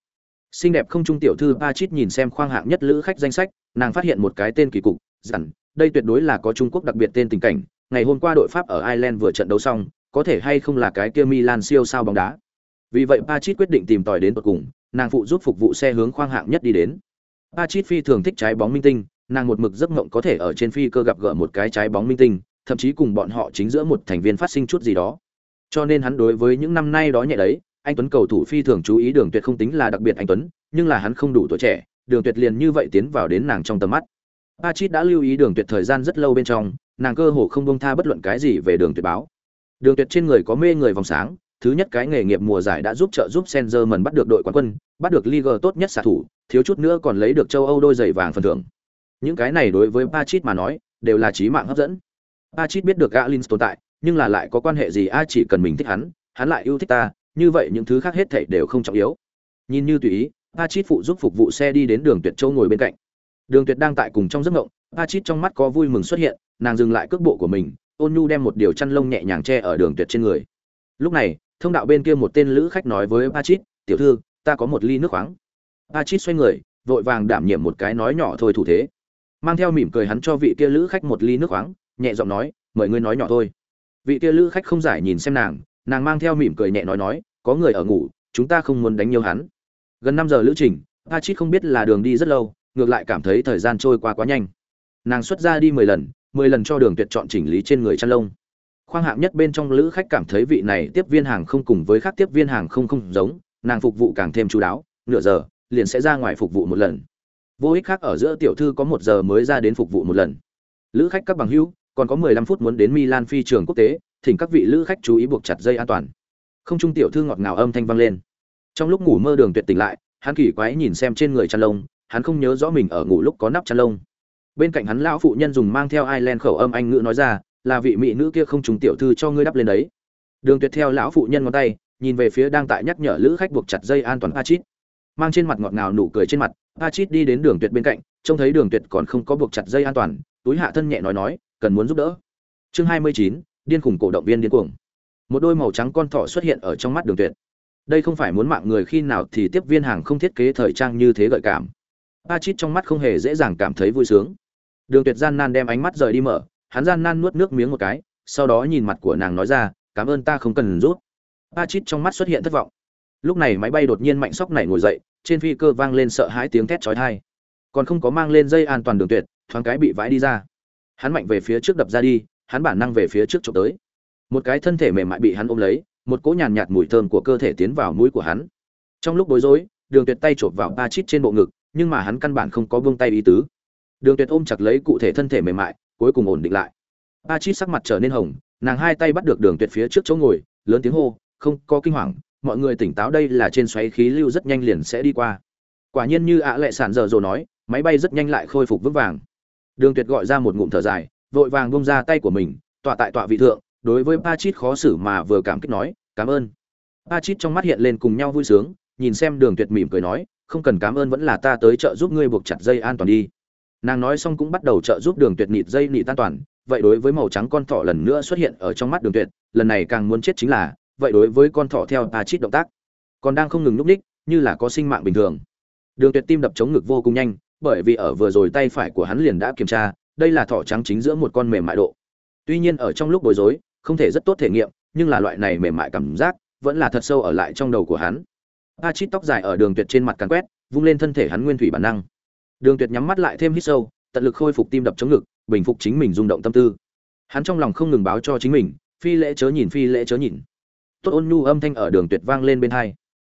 Xinh đẹp không trung tiểu thư Pachit nhìn xem khoang hạng nhất lữ khách danh sách, nàng phát hiện một cái tên kỳ cục, rằng đây tuyệt đối là có Trung Quốc đặc biệt tên tình cảnh, ngày hôm qua đội Pháp ở Ireland vừa trận đấu xong, có thể hay không là cái kia Milan siêu sao bóng đá. Vì vậy Pachit quyết định tìm tòi đến tận cùng, nàng phụ giúp phục vụ xe hướng khoang hạng nhất đi đến. Pachit phi thường thích trái bóng minh tinh, nàng một mực giấc mộng có thể ở trên phi cơ gặp gỡ một cái trái bóng minh tinh, thậm chí cùng bọn họ chính giữa một thành viên phát sinh chút gì đó. Cho nên hắn đối với những năm nay đó nhẹ đấy, anh Tuấn cầu thủ phi thường chú ý Đường Tuyệt không tính là đặc biệt anh Tuấn, nhưng là hắn không đủ tuổi trẻ, Đường Tuyệt liền như vậy tiến vào đến nàng trong tầm mắt. Pachit đã lưu ý Đường Tuyệt thời gian rất lâu bên trong, nàng cơ hồ không buông tha bất luận cái gì về Đường Tuyệt báo. Đường Tuyệt trên người có mê người vòng sáng, thứ nhất cái nghề nghiệp mùa giải đã giúp trợ giúp Senzerman bắt được đội quán quân, bắt được Liga tốt nhất xạ thủ, thiếu chút nữa còn lấy được châu Âu đôi giày vàng phần thưởng. Những cái này đối với Pachit mà nói, đều là chí mạng hấp dẫn. Pachit biết được Galins tồn tại, nhưng là lại có quan hệ gì ai chỉ cần mình thích hắn, hắn lại yêu thích ta, như vậy những thứ khác hết thảy đều không trọng yếu. Nhìn như tùy ý, Pachit phụ giúp phục vụ xe đi đến đường Tuyệt Châu ngồi bên cạnh. Đường Tuyệt đang tại cùng trong giấc mộng, Pachit trong mắt có vui mừng xuất hiện, nàng dừng lại cước bộ của mình, ôn nhu đem một điều chăn lông nhẹ nhàng che ở đường Tuyệt trên người. Lúc này, thông đạo bên kia một tên lữ khách nói với Pachit, "Tiểu thư, ta có một ly nước khoáng." Pachit xoay người, vội vàng đảm nhiệm một cái nói nhỏ thôi thủ thế. Mang theo mỉm cười hắn cho vị kia lữ khách một ly nước khoáng, nhẹ giọng nói, "Mời ngươi nói nhỏ thôi." Vị kia lữ khách không giải nhìn xem nàng, nàng mang theo mỉm cười nhẹ nói nói, "Có người ở ngủ, chúng ta không muốn đánh nhiều hắn." Gần năm giờ lữ trình, Pachit không biết là đường đi rất lâu, ngược lại cảm thấy thời gian trôi qua quá nhanh. Nàng xuất ra đi mười lần, mười lần cho đường tuyệt chọn chỉnh lý trên người chăn lông. Khoang hạng nhất bên trong lữ khách cảm thấy vị này tiếp viên hàng không cùng với khác tiếp viên hàng không không giống, nàng phục vụ càng thêm chú đáo, nửa giờ, liền sẽ ra ngoài phục vụ một lần. Vô ích khác ở giữa tiểu thư có một giờ mới ra đến phục vụ một lần. Lữ khách các bằng hữu, còn có mười lăm phút muốn đến milan phi trường quốc tế, thỉnh các vị lữ khách chú ý buộc chặt dây an toàn. Không trung tiểu thư ngọt ngào âm thanh vang lên. Trong lúc ngủ mơ đường tuyệt tỉnh lại, hắn kỳ quái nhìn xem trên người chăn lông, hắn không nhớ rõ mình ở ngủ lúc có nắp chăn lông bên cạnh hắn lão phụ nhân dùng mang theo ireland khẩu âm anh ngữ nói ra là vị mỹ nữ kia không trùng tiểu thư cho ngươi đắp lên đấy. Đường tuyệt theo lão phụ nhân ngón tay nhìn về phía đang tại nhắc nhở lữ khách buộc chặt dây an toàn pachit. Mang trên mặt ngọt ngào nụ cười trên mặt pachit đi đến đường tuyệt bên cạnh trông thấy đường tuyệt còn không có buộc chặt dây an toàn túi hạ thân nhẹ nói nói cần muốn giúp đỡ. Chương 29, điên khủng cổ động viên điên cuồng. Một đôi màu trắng con thỏ xuất hiện ở trong mắt đường tuyệt. Đây không phải muốn mạng người khi nào thì tiếp viên hàng không thiết kế thời trang như thế gợi cảm. Pachit trong mắt không hề dễ dàng cảm thấy vui sướng đường tuyệt gian nan đem ánh mắt rời đi mở, hắn gian nan nuốt nước miếng một cái, sau đó nhìn mặt của nàng nói ra, cảm ơn ta không cần rút. A chít trong mắt xuất hiện thất vọng. Lúc này máy bay đột nhiên mạnh sóc nảy ngồi dậy, trên phi cơ vang lên sợ hãi tiếng thét chói tai. Còn không có mang lên dây an toàn đường tuyệt, thoáng cái bị vãi đi ra. Hắn mạnh về phía trước đập ra đi, hắn bản năng về phía trước trộm tới. Một cái thân thể mềm mại bị hắn ôm lấy, một cỗ nhàn nhạt mùi thơm của cơ thể tiến vào mũi của hắn. Trong lúc bối rối, đường tuyệt tay chộp vào ba chít trên bộ ngực, nhưng mà hắn căn bản không có buông tay ý tứ đường tuyệt ôm chặt lấy cụ thể thân thể mềm mại, cuối cùng ổn định lại. A chít sắc mặt trở nên hồng, nàng hai tay bắt được đường tuyệt phía trước chỗ ngồi, lớn tiếng hô, không, có kinh hoàng, mọi người tỉnh táo đây là trên xoáy khí lưu rất nhanh liền sẽ đi qua. Quả nhiên như ạ lệ sản giờ rồi nói, máy bay rất nhanh lại khôi phục vững vàng. Đường tuyệt gọi ra một ngụm thở dài, vội vàng bông ra tay của mình, tọa tại tọa vị thượng, đối với pa chít khó xử mà vừa cảm kích nói, cảm ơn. Pa chít trong mắt hiện lên cùng nhau vui sướng, nhìn xem đường tuyệt mỉm cười nói, không cần cảm ơn vẫn là ta tới trợ giúp ngươi buộc chặt dây an toàn đi nàng nói xong cũng bắt đầu trợ giúp đường tuyệt nịt dây nịt tan toàn, vậy đối với màu trắng con thỏ lần nữa xuất hiện ở trong mắt đường tuyệt, lần này càng muốn chết chính là, vậy đối với con thỏ theo ta chít động tác, còn đang không ngừng núp ních, như là có sinh mạng bình thường. Đường tuyệt tim đập chống ngực vô cùng nhanh, bởi vì ở vừa rồi tay phải của hắn liền đã kiểm tra, đây là thỏ trắng chính giữa một con mềm mại độ. Tuy nhiên ở trong lúc bối rối, không thể rất tốt thể nghiệm, nhưng là loại này mềm mại cảm giác vẫn là thật sâu ở lại trong đầu của hắn. A chít tóc dài ở đường tuyệt trên mặt càn quét, vung lên thân thể hắn nguyên thủy bản năng đường tuyệt nhắm mắt lại thêm hít sâu, tận lực khôi phục tim đập chống ngực, bình phục chính mình rung động tâm tư. Hắn trong lòng không ngừng báo cho chính mình, phi lễ chớ nhìn, phi lễ chớ nhìn. Tốt ôn nhu âm thanh ở đường tuyệt vang lên bên hai.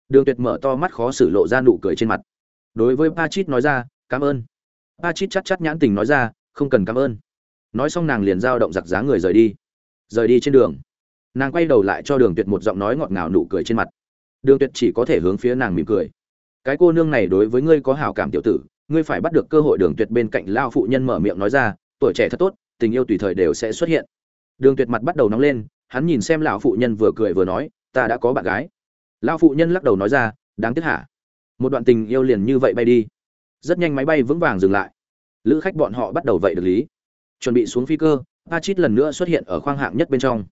Đường tuyệt mở to mắt khó xử lộ ra nụ cười trên mặt. Đối với Pachit nói ra, cảm ơn. Pachit chắc chắc nhãn tình nói ra, không cần cảm ơn. Nói xong nàng liền giao động giặc giá người rời đi. Rời đi trên đường. Nàng quay đầu lại cho đường tuyệt một giọng nói ngọt ngào nụ cười trên mặt. Đường tuyệt chỉ có thể hướng phía nàng mỉm cười. Cái cô nương này đối với ngươi có hảo cảm tiểu tử ngươi phải bắt được cơ hội đường tuyệt bên cạnh lao phụ nhân mở miệng nói ra, tuổi trẻ thật tốt, tình yêu tùy thời đều sẽ xuất hiện. Đường tuyệt mặt bắt đầu nóng lên, hắn nhìn xem lão phụ nhân vừa cười vừa nói, ta đã có bạn gái. Lão phụ nhân lắc đầu nói ra, đáng tiếc hả? Một đoạn tình yêu liền như vậy bay đi. Rất nhanh máy bay vững vàng dừng lại. Lữ khách bọn họ bắt đầu vậy được lý. Chuẩn bị xuống phi cơ a chít lần nữa xuất hiện ở khoang hạng nhất bên trong.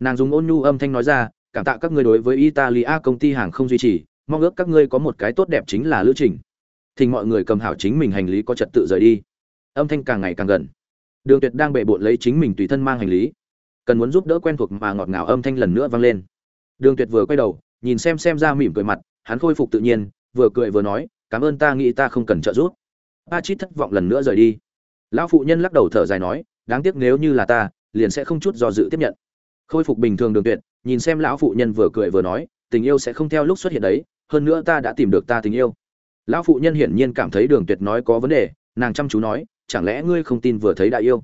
Nàng dùng ôn nhu âm thanh nói ra, cảm tạ các ngươi đối với italia công ty hàng không duy trì, mong ước các ngươi có một cái tốt đẹp chính là lữ trình thì mọi người cầm hảo chính mình hành lý có trật tự rời đi. Âm thanh càng ngày càng gần. Đường tuyệt đang bệ bộn lấy chính mình tùy thân mang hành lý. Cần muốn giúp đỡ quen thuộc mà ngọt ngào âm thanh lần nữa vang lên. Đường tuyệt vừa quay đầu, nhìn xem xem ra mỉm cười mặt, hắn khôi phục tự nhiên, vừa cười vừa nói, cảm ơn ta nghĩ ta không cần trợ giúp. A chít thất vọng lần nữa rời đi. Lão phụ nhân lắc đầu thở dài nói, đáng tiếc nếu như là ta, liền sẽ không chút do dự tiếp nhận. Khôi phục bình thường đường tuyệt, nhìn xem lão phụ nhân vừa cười vừa nói, tình yêu sẽ không theo lúc xuất hiện đấy, hơn nữa ta đã tìm được ta tình yêu lão phụ nhân hiển nhiên cảm thấy đường tuyệt nói có vấn đề, nàng chăm chú nói, chẳng lẽ ngươi không tin vừa thấy đại yêu?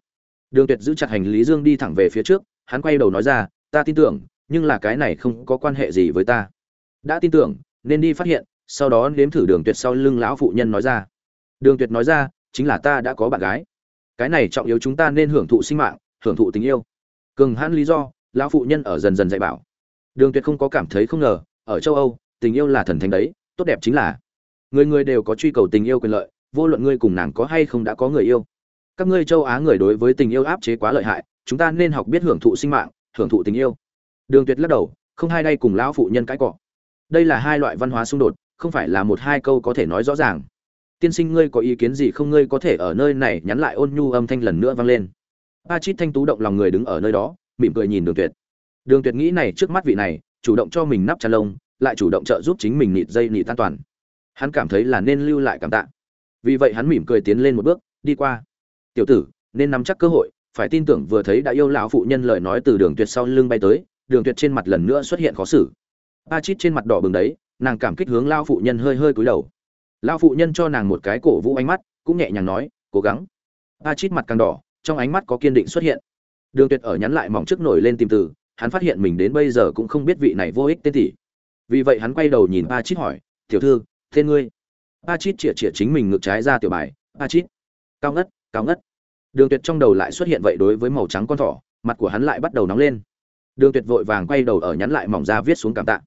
Đường tuyệt giữ chặt hành lý dương đi thẳng về phía trước, hắn quay đầu nói ra, ta tin tưởng, nhưng là cái này không có quan hệ gì với ta. Đã tin tưởng, nên đi phát hiện. Sau đó nếm thử đường tuyệt sau lưng lão phụ nhân nói ra. Đường tuyệt nói ra, chính là ta đã có bạn gái. Cái này trọng yếu chúng ta nên hưởng thụ sinh mạng, hưởng thụ tình yêu. Cường hãn lý do, lão phụ nhân ở dần dần dạy bảo. Đường tuyệt không có cảm thấy không ngờ, ở châu âu, tình yêu là thần thánh đấy, tốt đẹp chính là người người đều có truy cầu tình yêu quyền lợi, vô luận ngươi cùng nàng có hay không đã có người yêu. Các ngươi châu á người đối với tình yêu áp chế quá lợi hại, chúng ta nên học biết hưởng thụ sinh mạng, hưởng thụ tình yêu. Đường tuyệt lắc đầu, không hai đây cùng lão phụ nhân cãi cọ. Đây là hai loại văn hóa xung đột, không phải là một hai câu có thể nói rõ ràng. Tiên sinh ngươi có ý kiến gì không ngươi có thể ở nơi này nhắn lại ôn nhu âm thanh lần nữa vang lên. A chít thanh tú động lòng người đứng ở nơi đó, mỉm cười nhìn đường tuyệt. Đường tuyệt nghĩ này trước mắt vị này, chủ động cho mình nắp chăn lông, lại chủ động trợ giúp chính mình nịt dây nịt an toàn hắn cảm thấy là nên lưu lại cảm tạ. Vì vậy hắn mỉm cười tiến lên một bước, đi qua. Tiểu tử, nên nắm chắc cơ hội, phải tin tưởng vừa thấy đã yêu lão phụ nhân lời nói từ đường tuyệt sau lưng bay tới, đường tuyệt trên mặt lần nữa xuất hiện khó xử. A chít trên mặt đỏ bừng đấy, nàng cảm kích hướng lao phụ nhân hơi hơi cúi đầu. Lao phụ nhân cho nàng một cái cổ vũ ánh mắt, cũng nhẹ nhàng nói, cố gắng. A chít mặt càng đỏ, trong ánh mắt có kiên định xuất hiện. Đường tuyệt ở nhắn lại mỏng trước nổi lên tìm từ, hắn phát hiện mình đến bây giờ cũng không biết vị này vô ích tên tỷ. Vì vậy hắn quay đầu nhìn a chít hỏi, tiểu thư tên ngươi. A chít chĩa chĩa chính mình ngược trái ra tiểu bài. A chít cao ngất cao ngất. Đường tuyệt trong đầu lại xuất hiện vậy đối với màu trắng con thỏ, mặt của hắn lại bắt đầu nóng lên. Đường tuyệt vội vàng quay đầu ở nhắn lại mỏng ra viết xuống cảm tạ.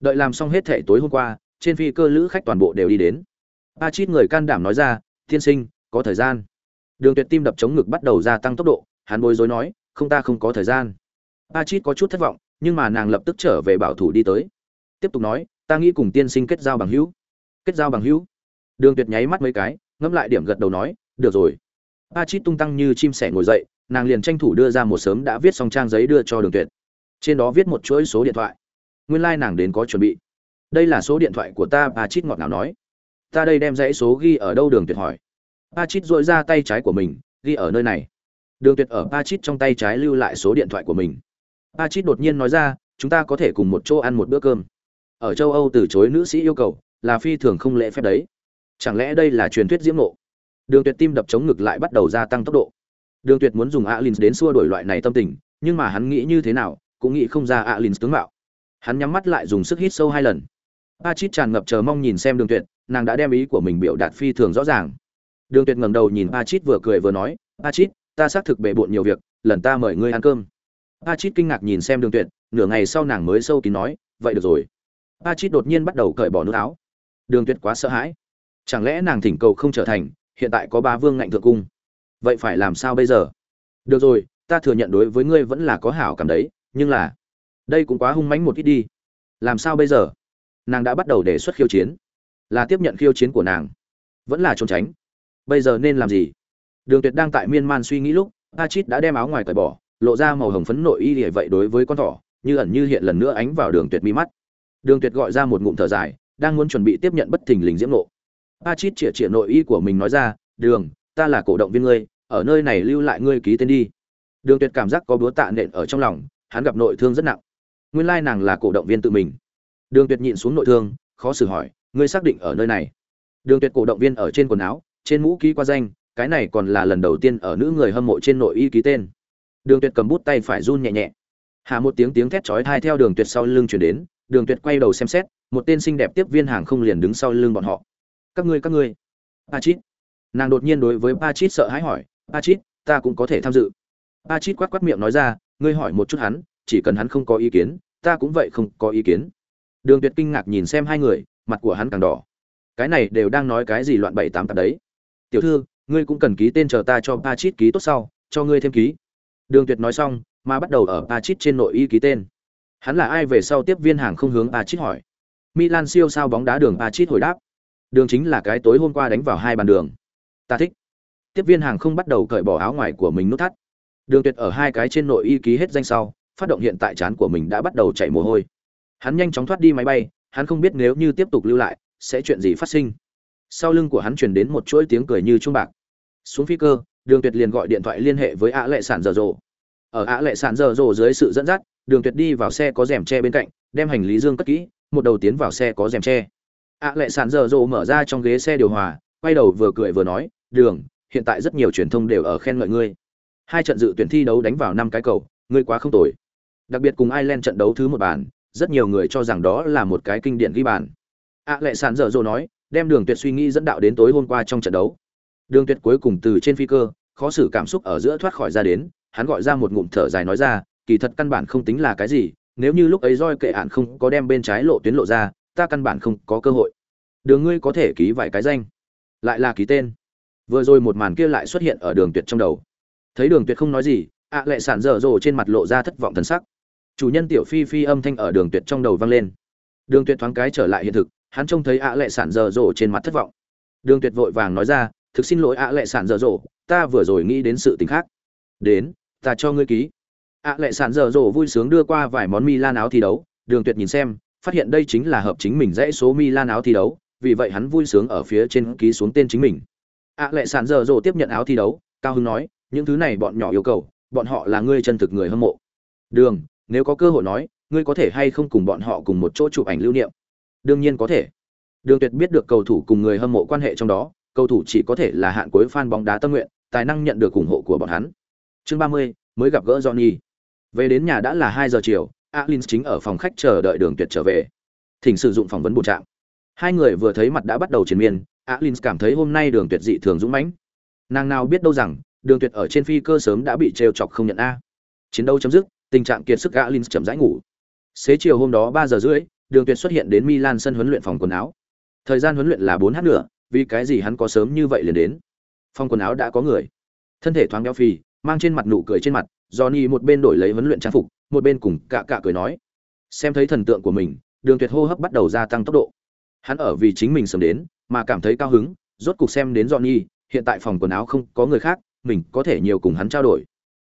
Đợi làm xong hết thể tối hôm qua, trên phi cơ lữ khách toàn bộ đều đi đến. A chít người can đảm nói ra, tiên sinh, có thời gian. Đường tuyệt tim đập chống ngực bắt đầu gia tăng tốc độ, hắn bối rối nói, không ta không có thời gian. A chít có chút thất vọng, nhưng mà nàng lập tức trở về bảo thủ đi tới. Tiếp tục nói, ta nghĩ cùng tiên sinh kết giao bằng hữu kết giao bằng hữu. Đường tuyệt nháy mắt mấy cái, ngẫm lại điểm gật đầu nói, được rồi. A chít tung tăng như chim sẻ ngồi dậy, nàng liền tranh thủ đưa ra một sớm đã viết xong trang giấy đưa cho đường tuyệt. Trên đó viết một chuỗi số điện thoại. Nguyên lai、like、nàng đến có chuẩn bị. Đây là số điện thoại của ta a chít ngọt ngào nói. Ta đây đem dãy số ghi ở đâu? Đường tuyệt hỏi. A chít dội ra tay trái của mình, ghi ở nơi này. Đường tuyệt ở a chít trong tay trái lưu lại số điện thoại của mình. A chít đột nhiên nói ra, chúng ta có thể cùng một chỗ ăn một bữa cơm. Ở châu âu từ chối nữ sĩ yêu cầu là phi thường không lễ phép đấy. Chẳng lẽ đây là truyền thuyết diễm nộ đường tuyệt tim đập chống ngực lại bắt đầu gia tăng tốc độ. Đường tuyệt muốn dùng alin đến xua đổi loại này tâm tình, nhưng mà hắn nghĩ như thế nào, cũng nghĩ không ra alin tướng mạo. Hắn nhắm mắt lại dùng sức hít sâu hai lần. A chít tràn ngập chờ mong nhìn xem đường tuyệt, nàng đã đem ý của mình biểu đạt phi thường rõ ràng. Đường tuyệt ngẩng đầu nhìn a chít vừa cười vừa nói a chít ta xác thực bệ bộn nhiều việc, lần ta mời ngươi ăn cơm. A chít kinh ngạc nhìn xem đường tuyệt, nửa ngày sau nàng mới sâu kín nói, vậy được rồi. A chít đột nhiên bắt đầu cởi bỏ nút áo đường tuyệt quá sợ hãi. Chẳng lẽ nàng thỉnh cầu không trở thành, hiện tại có ba vương ngạnh thượng cung? Vậy phải làm sao bây giờ? Được rồi, ta thừa nhận đối với ngươi vẫn là có hảo cảm đấy, nhưng là, đây cũng quá hung mãnh một ít đi. Làm sao bây giờ? Nàng đã bắt đầu đề xuất khiêu chiến. Là tiếp nhận khiêu chiến của nàng. Vẫn là trốn tránh. Bây giờ nên làm gì? Đường tuyệt đang tại miên man suy nghĩ lúc A Chít đã đem áo ngoài cởi bỏ, lộ ra màu hồng phấn nội y hệ vậy đối với con thỏ, như ẩn như hiện lần nữa ánh vào đường tuyệt mi mắt. Đường tuyệt gọi ra một ngụm thở dài đang muốn chuẩn bị tiếp nhận bất thình lình diễm nộ Pachit chĩa chĩa nội y của mình nói ra, đường, ta là cổ động viên ngươi, ở nơi này lưu lại ngươi ký tên đi. Đường tuyệt cảm giác có búa tạ nện ở trong lòng, hắn gặp nội thương rất nặng. Nguyên lai nàng là cổ động viên tự mình. Đường tuyệt nhịn xuống nội thương, khó xử hỏi, ngươi xác định ở nơi này? Đường tuyệt cổ động viên ở trên quần áo, trên mũ ký qua danh, cái này còn là lần đầu tiên ở nữ người hâm mộ trên nội y ký tên. Đường tuyệt cầm bút tay phải run nhẹ nhẹ. Hạ một tiếng tiếng thét chói tai theo đường tuyệt sau lưng chuyển đến, đường tuyệt quay đầu xem xét một tên xinh đẹp tiếp viên hàng không liền đứng sau lưng bọn họ. Các ngươi các ngươi. Pa chít nàng đột nhiên đối với pa chít sợ hãi hỏi pa chít ta cũng có thể tham dự. Pa chít quát quát miệng nói ra, ngươi hỏi một chút hắn, chỉ cần hắn không có ý kiến, ta cũng vậy không có ý kiến. Đường tuyệt kinh ngạc nhìn xem hai người, mặt của hắn càng đỏ. Cái này đều đang nói cái gì loạn bảy tám tạp đấy. Tiểu thư, ngươi cũng cần ký tên chờ ta cho pa chít ký tốt sau, cho ngươi thêm ký. Đường tuyệt nói xong, mà bắt đầu ở pa chít trên nội y ký tên. Hắn là ai về sau tiếp viên hàng không hướng pa chít hỏi? Milan siêu sao bóng đá đường pa hồi đáp. Đường chính là cái tối hôm qua đánh vào hai bàn đường. Ta thích. Tiếp viên hàng không bắt đầu cởi bỏ áo ngoài của mình nút thắt. Đường tuyệt ở hai cái trên nội y ký hết danh sau, phát động hiện tại chán của mình đã bắt đầu chảy mồ hôi. Hắn nhanh chóng thoát đi máy bay, hắn không biết nếu như tiếp tục lưu lại, sẽ chuyện gì phát sinh. Sau lưng của hắn truyền đến một chuỗi tiếng cười như chuông bạc. Xuống phi cơ, đường tuyệt liền gọi điện thoại liên hệ với Á lệ sản dở Rồ. ở Á lệ sản dở Rồ dưới sự dẫn dắt, đường tuyệt đi vào xe có rèm che bên cạnh, đem hành lý dương cất kỹ một đầu tiến vào xe có rèm che ạ lệ sàn dở dồ mở ra trong ghế xe điều hòa, quay đầu vừa cười vừa nói, đường, hiện tại rất nhiều truyền thông đều ở khen ngợi ngươi. Hai trận dự tuyển thi đấu đánh vào năm cái cầu, ngươi quá không tồi. Đặc biệt cùng ireland trận đấu thứ một bàn, rất nhiều người cho rằng đó là một cái kinh điển ghi bàn. Ạ lệ sàn dở dồ nói, đem đường tuyệt suy nghĩ dẫn đạo đến tối hôm qua trong trận đấu. Đường tuyệt cuối cùng từ trên phi cơ, khó xử cảm xúc ở giữa thoát khỏi ra đến, hắn gọi ra một ngụm thở dài nói ra, kỳ thật căn bản không tính là cái gì nếu như lúc ấy roi kệ ạn không có đem bên trái lộ tuyến lộ ra, ta căn bản không có cơ hội. Đường ngươi có thể ký vài cái danh. Lại là ký tên. Vừa rồi một màn kia lại xuất hiện ở đường tuyệt trong đầu. Thấy đường tuyệt không nói gì, ạ lệ sản dở dồ trên mặt lộ ra thất vọng thần sắc. Chủ nhân tiểu phi phi âm thanh ở đường tuyệt trong đầu vang lên. Đường tuyệt thoáng cái trở lại hiện thực, hắn trông thấy ạ lệ sản dở dồ trên mặt thất vọng. Đường tuyệt vội vàng nói ra, thực xin lỗi ạ lệ sản dở dồ, ta vừa rồi nghĩ đến sự tình khác. Đến, ta cho ngươi ký ạ lệ sản dở dộ vui sướng đưa qua vài món milan áo thi đấu. Đường tuyệt nhìn xem phát hiện đây chính là hợp chính mình dãy số milan áo thi đấu vì vậy hắn vui sướng ở phía trên ký xuống tên chính mình. ạ lệ sản dở dộ tiếp nhận áo thi đấu cao hưng nói những thứ này bọn nhỏ yêu cầu bọn họ là ngươi chân thực người hâm mộ. Đường nếu có cơ hội nói ngươi có thể hay không cùng bọn họ cùng một chỗ chụp ảnh lưu niệm? Đương nhiên có thể. Đường tuyệt biết được cầu thủ cùng người hâm mộ quan hệ trong đó cầu thủ chỉ có thể là hạn cuối fan bóng đá tâm nguyện tài năng nhận được ủng hộ của bọn hắn. Chương 30, mới gặp gỡ johnny về đến nhà đã là hai giờ chiều alin chính ở phòng khách chờ đợi đường tuyệt trở về thỉnh sử dụng phỏng vấn bổ trạng hai người vừa thấy mặt đã bắt đầu chiến miên alin cảm thấy hôm nay đường tuyệt dị thường dũng mãnh nàng nào biết đâu rằng đường tuyệt ở trên phi cơ sớm đã bị trêu chọc không nhận a chiến đấu chấm dứt tình trạng kiệt sức Alins chậm rãi ngủ. Xế chiều hôm đó ba giờ rưỡi, Đường Tuyệt xuất hiện đến Milan sân huấn luyện phòng quần áo. Thời gian huấn luyện là bốn h nữa, vì cái gì hắn có sớm như vậy liền đến? Phòng quần áo đã có người. Thân thể thoáng béo phì, mang trên mặt nụ cười trên mặt, Johnny một bên đổi lấy huấn luyện trang phục, một bên cùng cạ cạ cười nói. Xem thấy thần tượng của mình, Đường Tuyệt hô hấp bắt đầu gia tăng tốc độ. Hắn ở vì chính mình sớm đến, mà cảm thấy cao hứng, rốt cục xem đến Johnny, hiện tại phòng quần áo không có người khác, mình có thể nhiều cùng hắn trao đổi.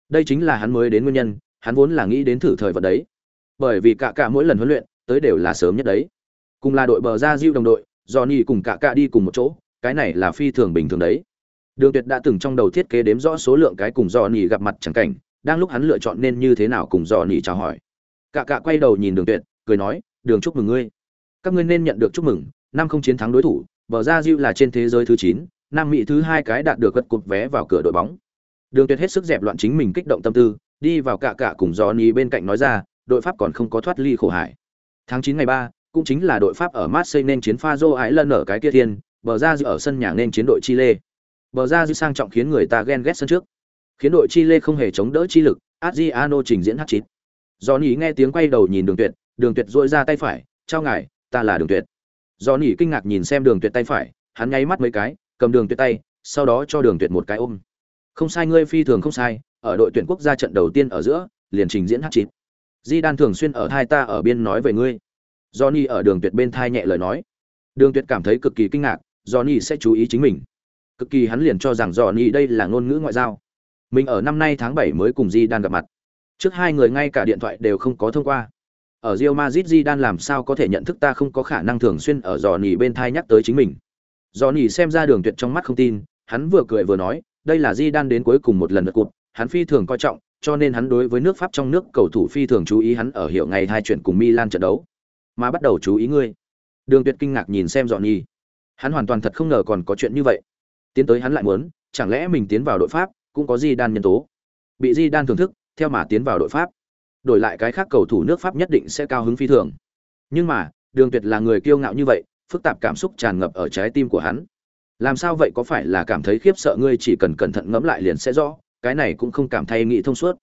Đây chính là hắn mới đến nguyên nhân, hắn vốn là nghĩ đến thử thời vận đấy bởi vì cả cả mỗi lần huấn luyện tới đều là sớm nhất đấy cùng là đội bờ ra diêu đồng đội Johnny cùng cả cả đi cùng một chỗ cái này là phi thường bình thường đấy đường tuyệt đã từng trong đầu thiết kế đếm rõ số lượng cái cùng Johnny gặp mặt chẳng cảnh đang lúc hắn lựa chọn nên như thế nào cùng dò nỉ chào hỏi cả cả quay đầu nhìn đường tuyệt cười nói đường chúc mừng ngươi các ngươi nên nhận được chúc mừng năm không chiến thắng đối thủ bờ ra diêu là trên thế giới thứ chín nam mỹ thứ hai cái đạt được gật cột vé vào cửa đội bóng đường tuyệt hết sức dẹp loạn chính mình kích động tâm tư đi vào cả cả cùng dò nỉ bên cạnh nói ra, đội Pháp còn không có thoát ly khổ hải. Tháng 9 ngày 3, cũng chính là đội Pháp ở Marseille nên chiến pha ái lân ở cái kia thiên, bờ ra ở sân nhà nên chiến đội Chile. Bờ ra sang trọng khiến người ta ghen ghét sân trước. Khiến đội Chile không hề chống đỡ chi lực, Adriano trình diễn hát chín. Johnny nghe tiếng quay đầu nhìn Đường Tuyệt, Đường Tuyệt duỗi ra tay phải, trao ngài, ta là Đường Tuyệt." Johnny kinh ngạc nhìn xem Đường Tuyệt tay phải, hắn nháy mắt mấy cái, cầm Đường Tuyệt tay, sau đó cho Đường Tuyệt một cái ôm. "Không sai ngươi phi thường không sai, ở đội tuyển quốc gia trận đầu tiên ở giữa, liền trình diễn hát chín. Di Đan thường xuyên ở thai ta ở biên nói về ngươi. Johnny ở đường tuyệt bên thai nhẹ lời nói. Đường tuyệt cảm thấy cực kỳ kinh ngạc, Johnny sẽ chú ý chính mình. cực kỳ hắn liền cho rằng Johnny đây là ngôn ngữ ngoại giao. Mình ở năm nay tháng 7 mới cùng Di Đan gặp mặt. Trước hai người ngay cả điện thoại đều không có thông qua. Ở Real Madrid Di Đan làm sao có thể nhận thức ta không có khả năng thường xuyên ở Johnny bên thai nhắc tới chính mình. Johnny xem ra đường tuyệt trong mắt không tin, hắn vừa cười vừa nói, đây là Di Đan đến cuối cùng một lần lượt cuộc, hắn phi thường coi trọng, cho nên hắn đối với nước Pháp trong nước cầu thủ phi thường chú ý hắn ở hiệu ngày hai chuyện cùng Milan trận đấu, mà bắt đầu chú ý ngươi. Đường Tuyệt kinh ngạc nhìn xem Johnny. Hắn hoàn toàn thật không ngờ còn có chuyện như vậy. Tiến tới hắn lại muốn, chẳng lẽ mình tiến vào đội Pháp cũng có di đan nhân tố. Bị di đan thưởng thức, theo mà tiến vào đội Pháp. Đổi lại cái khác cầu thủ nước Pháp nhất định sẽ cao hứng phi thường. Nhưng mà, Đường Tuyệt là người kiêu ngạo như vậy, phức tạp cảm xúc tràn ngập ở trái tim của hắn làm sao vậy có phải là cảm thấy khiếp sợ ngươi chỉ cần cẩn thận ngẫm lại liền sẽ rõ cái này cũng không cảm thấy nghĩ thông suốt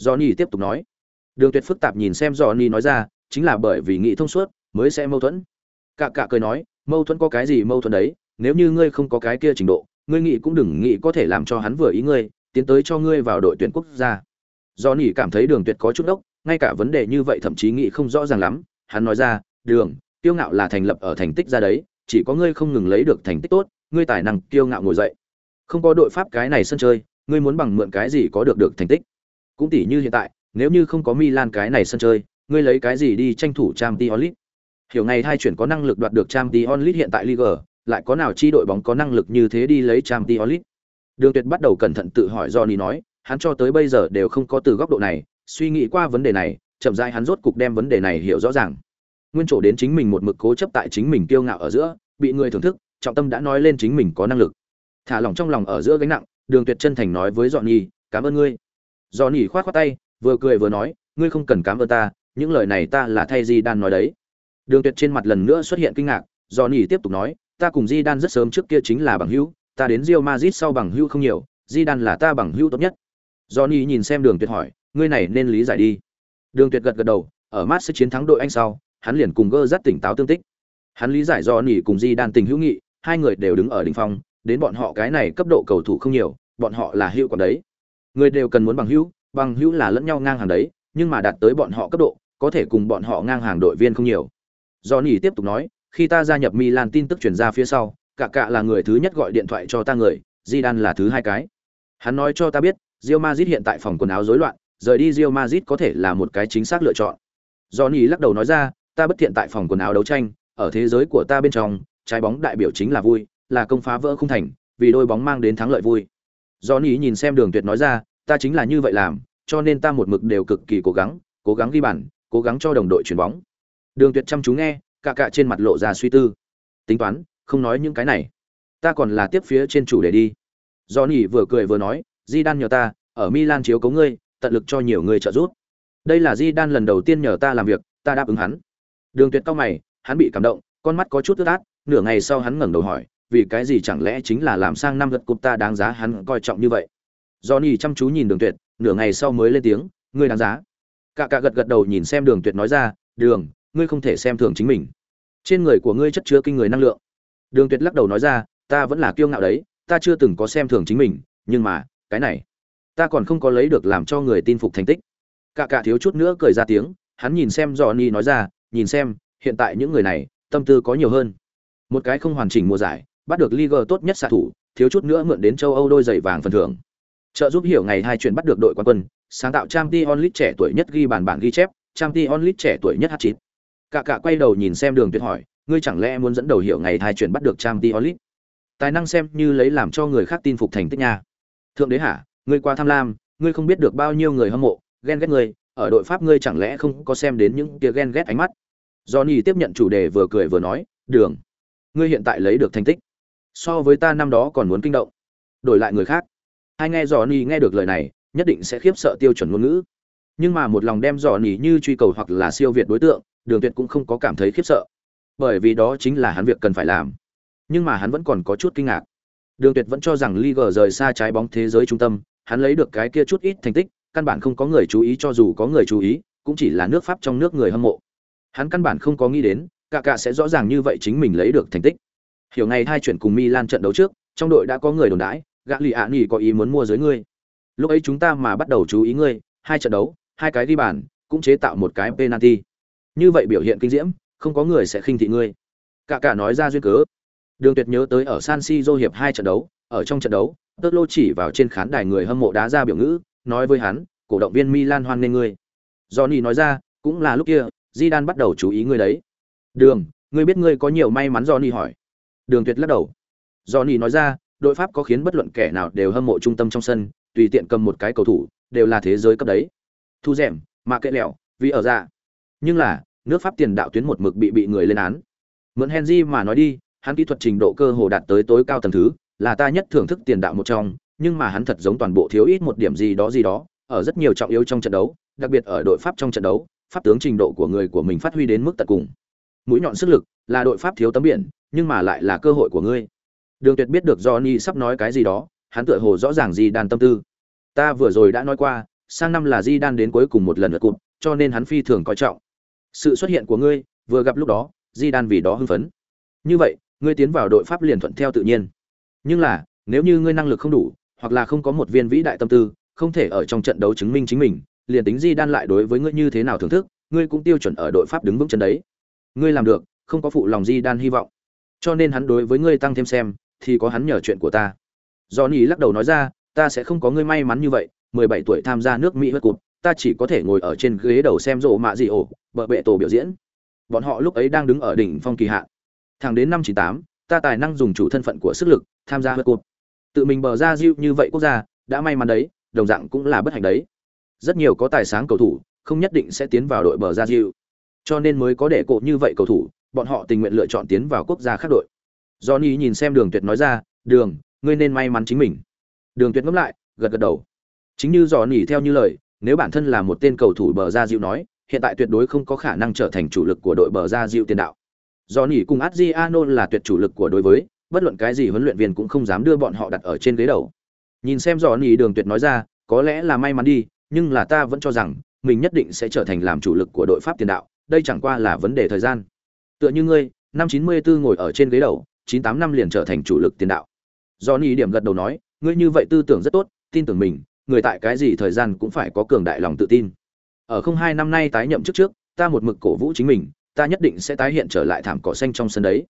johnny tiếp tục nói đường tuyệt phức tạp nhìn xem johnny nói ra chính là bởi vì nghĩ thông suốt mới sẽ mâu thuẫn cả cả cười nói mâu thuẫn có cái gì mâu thuẫn đấy nếu như ngươi không có cái kia trình độ ngươi nghĩ cũng đừng nghĩ có thể làm cho hắn vừa ý ngươi, tiến tới cho ngươi vào đội tuyển quốc gia. Johnny cảm thấy đường tuyệt có chút đốc, ngay cả vấn đề như vậy thậm chí nghĩ không rõ ràng lắm. Hắn nói ra, đường tiêu ngạo là thành lập ở thành tích ra đấy, chỉ có ngươi không ngừng lấy được thành tích tốt, ngươi tài năng kiêu ngạo ngồi dậy. Không có đội pháp cái này sân chơi, ngươi muốn bằng mượn cái gì có được được thành tích? Cũng tỷ như hiện tại, nếu như không có milan cái này sân chơi, ngươi lấy cái gì đi tranh thủ Champions League? Hiểu ngày hai chuyển có năng lực đoạt được Champions League hiện tại Liga lại có nào chi đội bóng có năng lực như thế đi lấy Champions League? Đường tuyệt bắt đầu cẩn thận tự hỏi Johnny nói, hắn cho tới bây giờ đều không có từ góc độ này, suy nghĩ qua vấn đề này, chậm rãi hắn rốt cục đem vấn đề này hiểu rõ ràng. Nguyên chỗ đến chính mình một mực cố chấp tại chính mình kiêu ngạo ở giữa, bị người thưởng thức, trọng tâm đã nói lên chính mình có năng lực. Thả lỏng trong lòng ở giữa gánh nặng, đường tuyệt chân thành nói với dọn nhi cảm ơn ngươi. Do nhi khoát khoát tay, vừa cười vừa nói, ngươi không cần cảm ơn ta, những lời này ta là thay gì đan nói đấy. Đường tuyệt trên mặt lần nữa xuất hiện kinh ngạc Do nhi tiếp tục nói ta cùng di đan rất sớm trước kia chính là bằng hữu ta đến Real Madrid sau bằng hữu không nhiều di đan là ta bằng hữu tốt nhất Johnny nhi nhìn xem đường tuyệt hỏi ngươi này nên lý giải đi đường tuyệt gật gật đầu ở mát sẽ chiến thắng đội anh sau hắn liền cùng gơ rất tỉnh táo tương tích hắn lý giải do cùng di đan tình hữu nghị hai người đều đứng ở đỉnh phong, đến bọn họ cái này cấp độ cầu thủ không nhiều, bọn họ là hữu còn đấy. Người đều cần muốn bằng hữu, bằng hữu là lẫn nhau ngang hàng đấy, nhưng mà đạt tới bọn họ cấp độ, có thể cùng bọn họ ngang hàng đội viên không nhiều. Johnny tiếp tục nói, khi ta gia nhập Milan tin tức truyền ra phía sau, cả cả là người thứ nhất gọi điện thoại cho ta người, Zidane là thứ hai cái. Hắn nói cho ta biết, Real Madrid hiện tại phòng quần áo rối loạn, rời đi Real Madrid có thể là một cái chính xác lựa chọn. Johnny lắc đầu nói ra, ta bất thiện tại phòng quần áo đấu tranh, ở thế giới của ta bên trong, trái bóng đại biểu chính là vui, là công phá vỡ không thành, vì đôi bóng mang đến thắng lợi vui. Johnny nhìn xem Đường Tuyệt nói ra, ta chính là như vậy làm, cho nên ta một mực đều cực kỳ cố gắng, cố gắng ghi bàn, cố gắng cho đồng đội chuyển bóng. Đường Tuyệt chăm chú nghe, cả cả trên mặt lộ ra suy tư. Tính toán, không nói những cái này. Ta còn là tiếp phía trên chủ đề đi. Johnny vừa cười vừa nói, di đan nhờ ta, ở Milan chiếu cố ngươi, tận lực cho nhiều người trợ giúp. Đây là di đan lần đầu tiên nhờ ta làm việc, ta đáp ứng hắn. Đường Tuyệt cao mày, hắn bị cảm động, con mắt có chút ướt át, nửa ngày sau hắn ngẩng đầu hỏi, vì cái gì chẳng lẽ chính là làm sang năm gật cục ta đáng giá hắn coi trọng như vậy. Johnny chăm chú nhìn Đường Tuyệt, nửa ngày sau mới lên tiếng, ngươi đáng giá. Cả cả gật gật đầu nhìn xem Đường Tuyệt nói ra, "Đường, ngươi không thể xem thường chính mình. Trên người của ngươi chất chứa kinh người năng lượng." Đường Tuyệt lắc đầu nói ra, "Ta vẫn là kiêu ngạo đấy, ta chưa từng có xem thường chính mình, nhưng mà, cái này, ta còn không có lấy được làm cho người tin phục thành tích." Cả cả thiếu chút nữa cười ra tiếng, hắn nhìn xem Johnny nói ra, "Nhìn xem, hiện tại những người này, tâm tư có nhiều hơn." Một cái không hoàn chỉnh mùa giải, bắt được Liga tốt nhất xạ thủ, thiếu chút nữa mượn đến châu Âu đôi giày vàng phần thưởng. Trợ giúp hiểu ngày hai chuyện bắt được đội quán quân, sáng tạo trang t onlit trẻ tuổi nhất ghi bàn bảng ghi chép, trang t onlit trẻ tuổi nhất h chín Cả cả quay đầu nhìn xem Đường Tuyệt hỏi, ngươi chẳng lẽ muốn dẫn đầu hiểu ngày thai chuyển bắt được Trang League? Tài năng xem như lấy làm cho người khác tin phục thành tích nha. Thượng đế hả, ngươi qua tham lam, ngươi không biết được bao nhiêu người hâm mộ, ghen ghét ngươi, ở đội Pháp ngươi chẳng lẽ không có xem đến những kia ghen ghét ánh mắt. Johnny tiếp nhận chủ đề vừa cười vừa nói, "Đường, ngươi hiện tại lấy được thành tích so với ta năm đó còn muốn kinh động đổi lại người khác hai nghe dò nghe được lời này nhất định sẽ khiếp sợ tiêu chuẩn ngôn ngữ nhưng mà một lòng đem dò như truy cầu hoặc là siêu việt đối tượng đường tuyệt cũng không có cảm thấy khiếp sợ bởi vì đó chính là hắn việc cần phải làm nhưng mà hắn vẫn còn có chút kinh ngạc đường tuyệt vẫn cho rằng Liga rời xa trái bóng thế giới trung tâm hắn lấy được cái kia chút ít thành tích căn bản không có người chú ý cho dù có người chú ý cũng chỉ là nước pháp trong nước người hâm mộ hắn căn bản không có nghĩ đến cả cả sẽ rõ ràng như vậy chính mình lấy được thành tích. Hiểu ngày hai chuyển cùng Milan trận đấu trước, trong đội đã có người đồn đãi, gã lì ạ nhỉ có ý muốn mua giới ngươi. Lúc ấy chúng ta mà bắt đầu chú ý ngươi, hai trận đấu, hai cái ghi bàn, cũng chế tạo một cái penalty. Như vậy biểu hiện kinh diễm, không có người sẽ khinh thị ngươi. Cả cả nói ra duyên cớ. Đường Tuyệt nhớ tới ở San Siro hiệp hai trận đấu, ở trong trận đấu, Tơ Lô chỉ vào trên khán đài người hâm mộ đá ra biểu ngữ, nói với hắn, cổ động viên Milan hoan nghênh ngươi. Johnny nói ra, cũng là lúc kia, Zidane bắt đầu chú ý ngươi đấy. Đường, ngươi biết ngươi có nhiều may mắn Johnny hỏi. Đường Tuyệt lắc đầu. Johnny nói ra, đội Pháp có khiến bất luận kẻ nào đều hâm mộ trung tâm trong sân, tùy tiện cầm một cái cầu thủ, đều là thế giới cấp đấy. Thu rèm, mà kệ lẹo, vì ở ra. Nhưng là, nước Pháp tiền đạo tuyến một mực bị bị người lên án. Mượn Henry mà nói đi, hắn kỹ thuật trình độ cơ hồ đạt tới tối cao tầng thứ, là ta nhất thưởng thức tiền đạo một trong, nhưng mà hắn thật giống toàn bộ thiếu ít một điểm gì đó gì đó, ở rất nhiều trọng yếu trong trận đấu, đặc biệt ở đội Pháp trong trận đấu, pháp tướng trình độ của người của mình phát huy đến mức tận cùng. Mũi nhọn sức lực là đội Pháp thiếu tấm biển, nhưng mà lại là cơ hội của ngươi. Đường Tuyệt biết được Johnny sắp nói cái gì đó, hắn tựa hồ rõ ràng gì đàn tâm tư. Ta vừa rồi đã nói qua, sang năm là Di Đan đến cuối cùng một lần lượt cụt, cho nên hắn phi thường coi trọng. Sự xuất hiện của ngươi, vừa gặp lúc đó, Di Đan vì đó hưng phấn. Như vậy, ngươi tiến vào đội Pháp liền thuận theo tự nhiên. Nhưng là, nếu như ngươi năng lực không đủ, hoặc là không có một viên vĩ đại tâm tư, không thể ở trong trận đấu chứng minh chính mình, liền tính Di Đan lại đối với ngươi như thế nào thưởng thức, ngươi cũng tiêu chuẩn ở đội Pháp đứng vững chân đấy. Ngươi làm được, không có phụ lòng Di Đan hy vọng. Cho nên hắn đối với ngươi tăng thêm xem, thì có hắn nhờ chuyện của ta. Johnny lắc đầu nói ra, ta sẽ không có ngươi may mắn như vậy, 17 tuổi tham gia nước Mỹ vượt cột, ta chỉ có thể ngồi ở trên ghế đầu xem rộ mạ gì ổ, bờ bệ tổ biểu diễn. Bọn họ lúc ấy đang đứng ở đỉnh phong kỳ hạn. Thẳng đến năm 98, ta tài năng dùng chủ thân phận của sức lực tham gia vượt cột. Tự mình bờ ra diệu như vậy quốc gia, đã may mắn đấy, đồng dạng cũng là bất hạnh đấy. Rất nhiều có tài sáng cầu thủ, không nhất định sẽ tiến vào đội bờ ra diệu. Cho nên mới có để cộ như vậy cầu thủ, bọn họ tình nguyện lựa chọn tiến vào quốc gia khác đội. Johnny nhìn xem Đường Tuyệt nói ra, "Đường, ngươi nên may mắn chính mình." Đường Tuyệt ngẫm lại, gật gật đầu. Chính như Johnny theo như lời, nếu bản thân là một tên cầu thủ bờ ra dịu nói, hiện tại tuyệt đối không có khả năng trở thành chủ lực của đội bờ ra dịu tiền đạo. Johnny cùng Adriano là tuyệt chủ lực của đối với, bất luận cái gì huấn luyện viên cũng không dám đưa bọn họ đặt ở trên ghế đầu. Nhìn xem Johnny Đường Tuyệt nói ra, có lẽ là may mắn đi, nhưng là ta vẫn cho rằng mình nhất định sẽ trở thành làm chủ lực của đội Pháp tiền đạo, đây chẳng qua là vấn đề thời gian. Tựa như ngươi, năm 94 ngồi ở trên ghế đầu, 98 năm liền trở thành chủ lực tiền đạo. Johnny điểm gật đầu nói, ngươi như vậy tư tưởng rất tốt, tin tưởng mình, người tại cái gì thời gian cũng phải có cường đại lòng tự tin. Ở không hai năm nay tái nhậm chức trước, ta một mực cổ vũ chính mình, ta nhất định sẽ tái hiện trở lại thảm cỏ xanh trong sân đấy.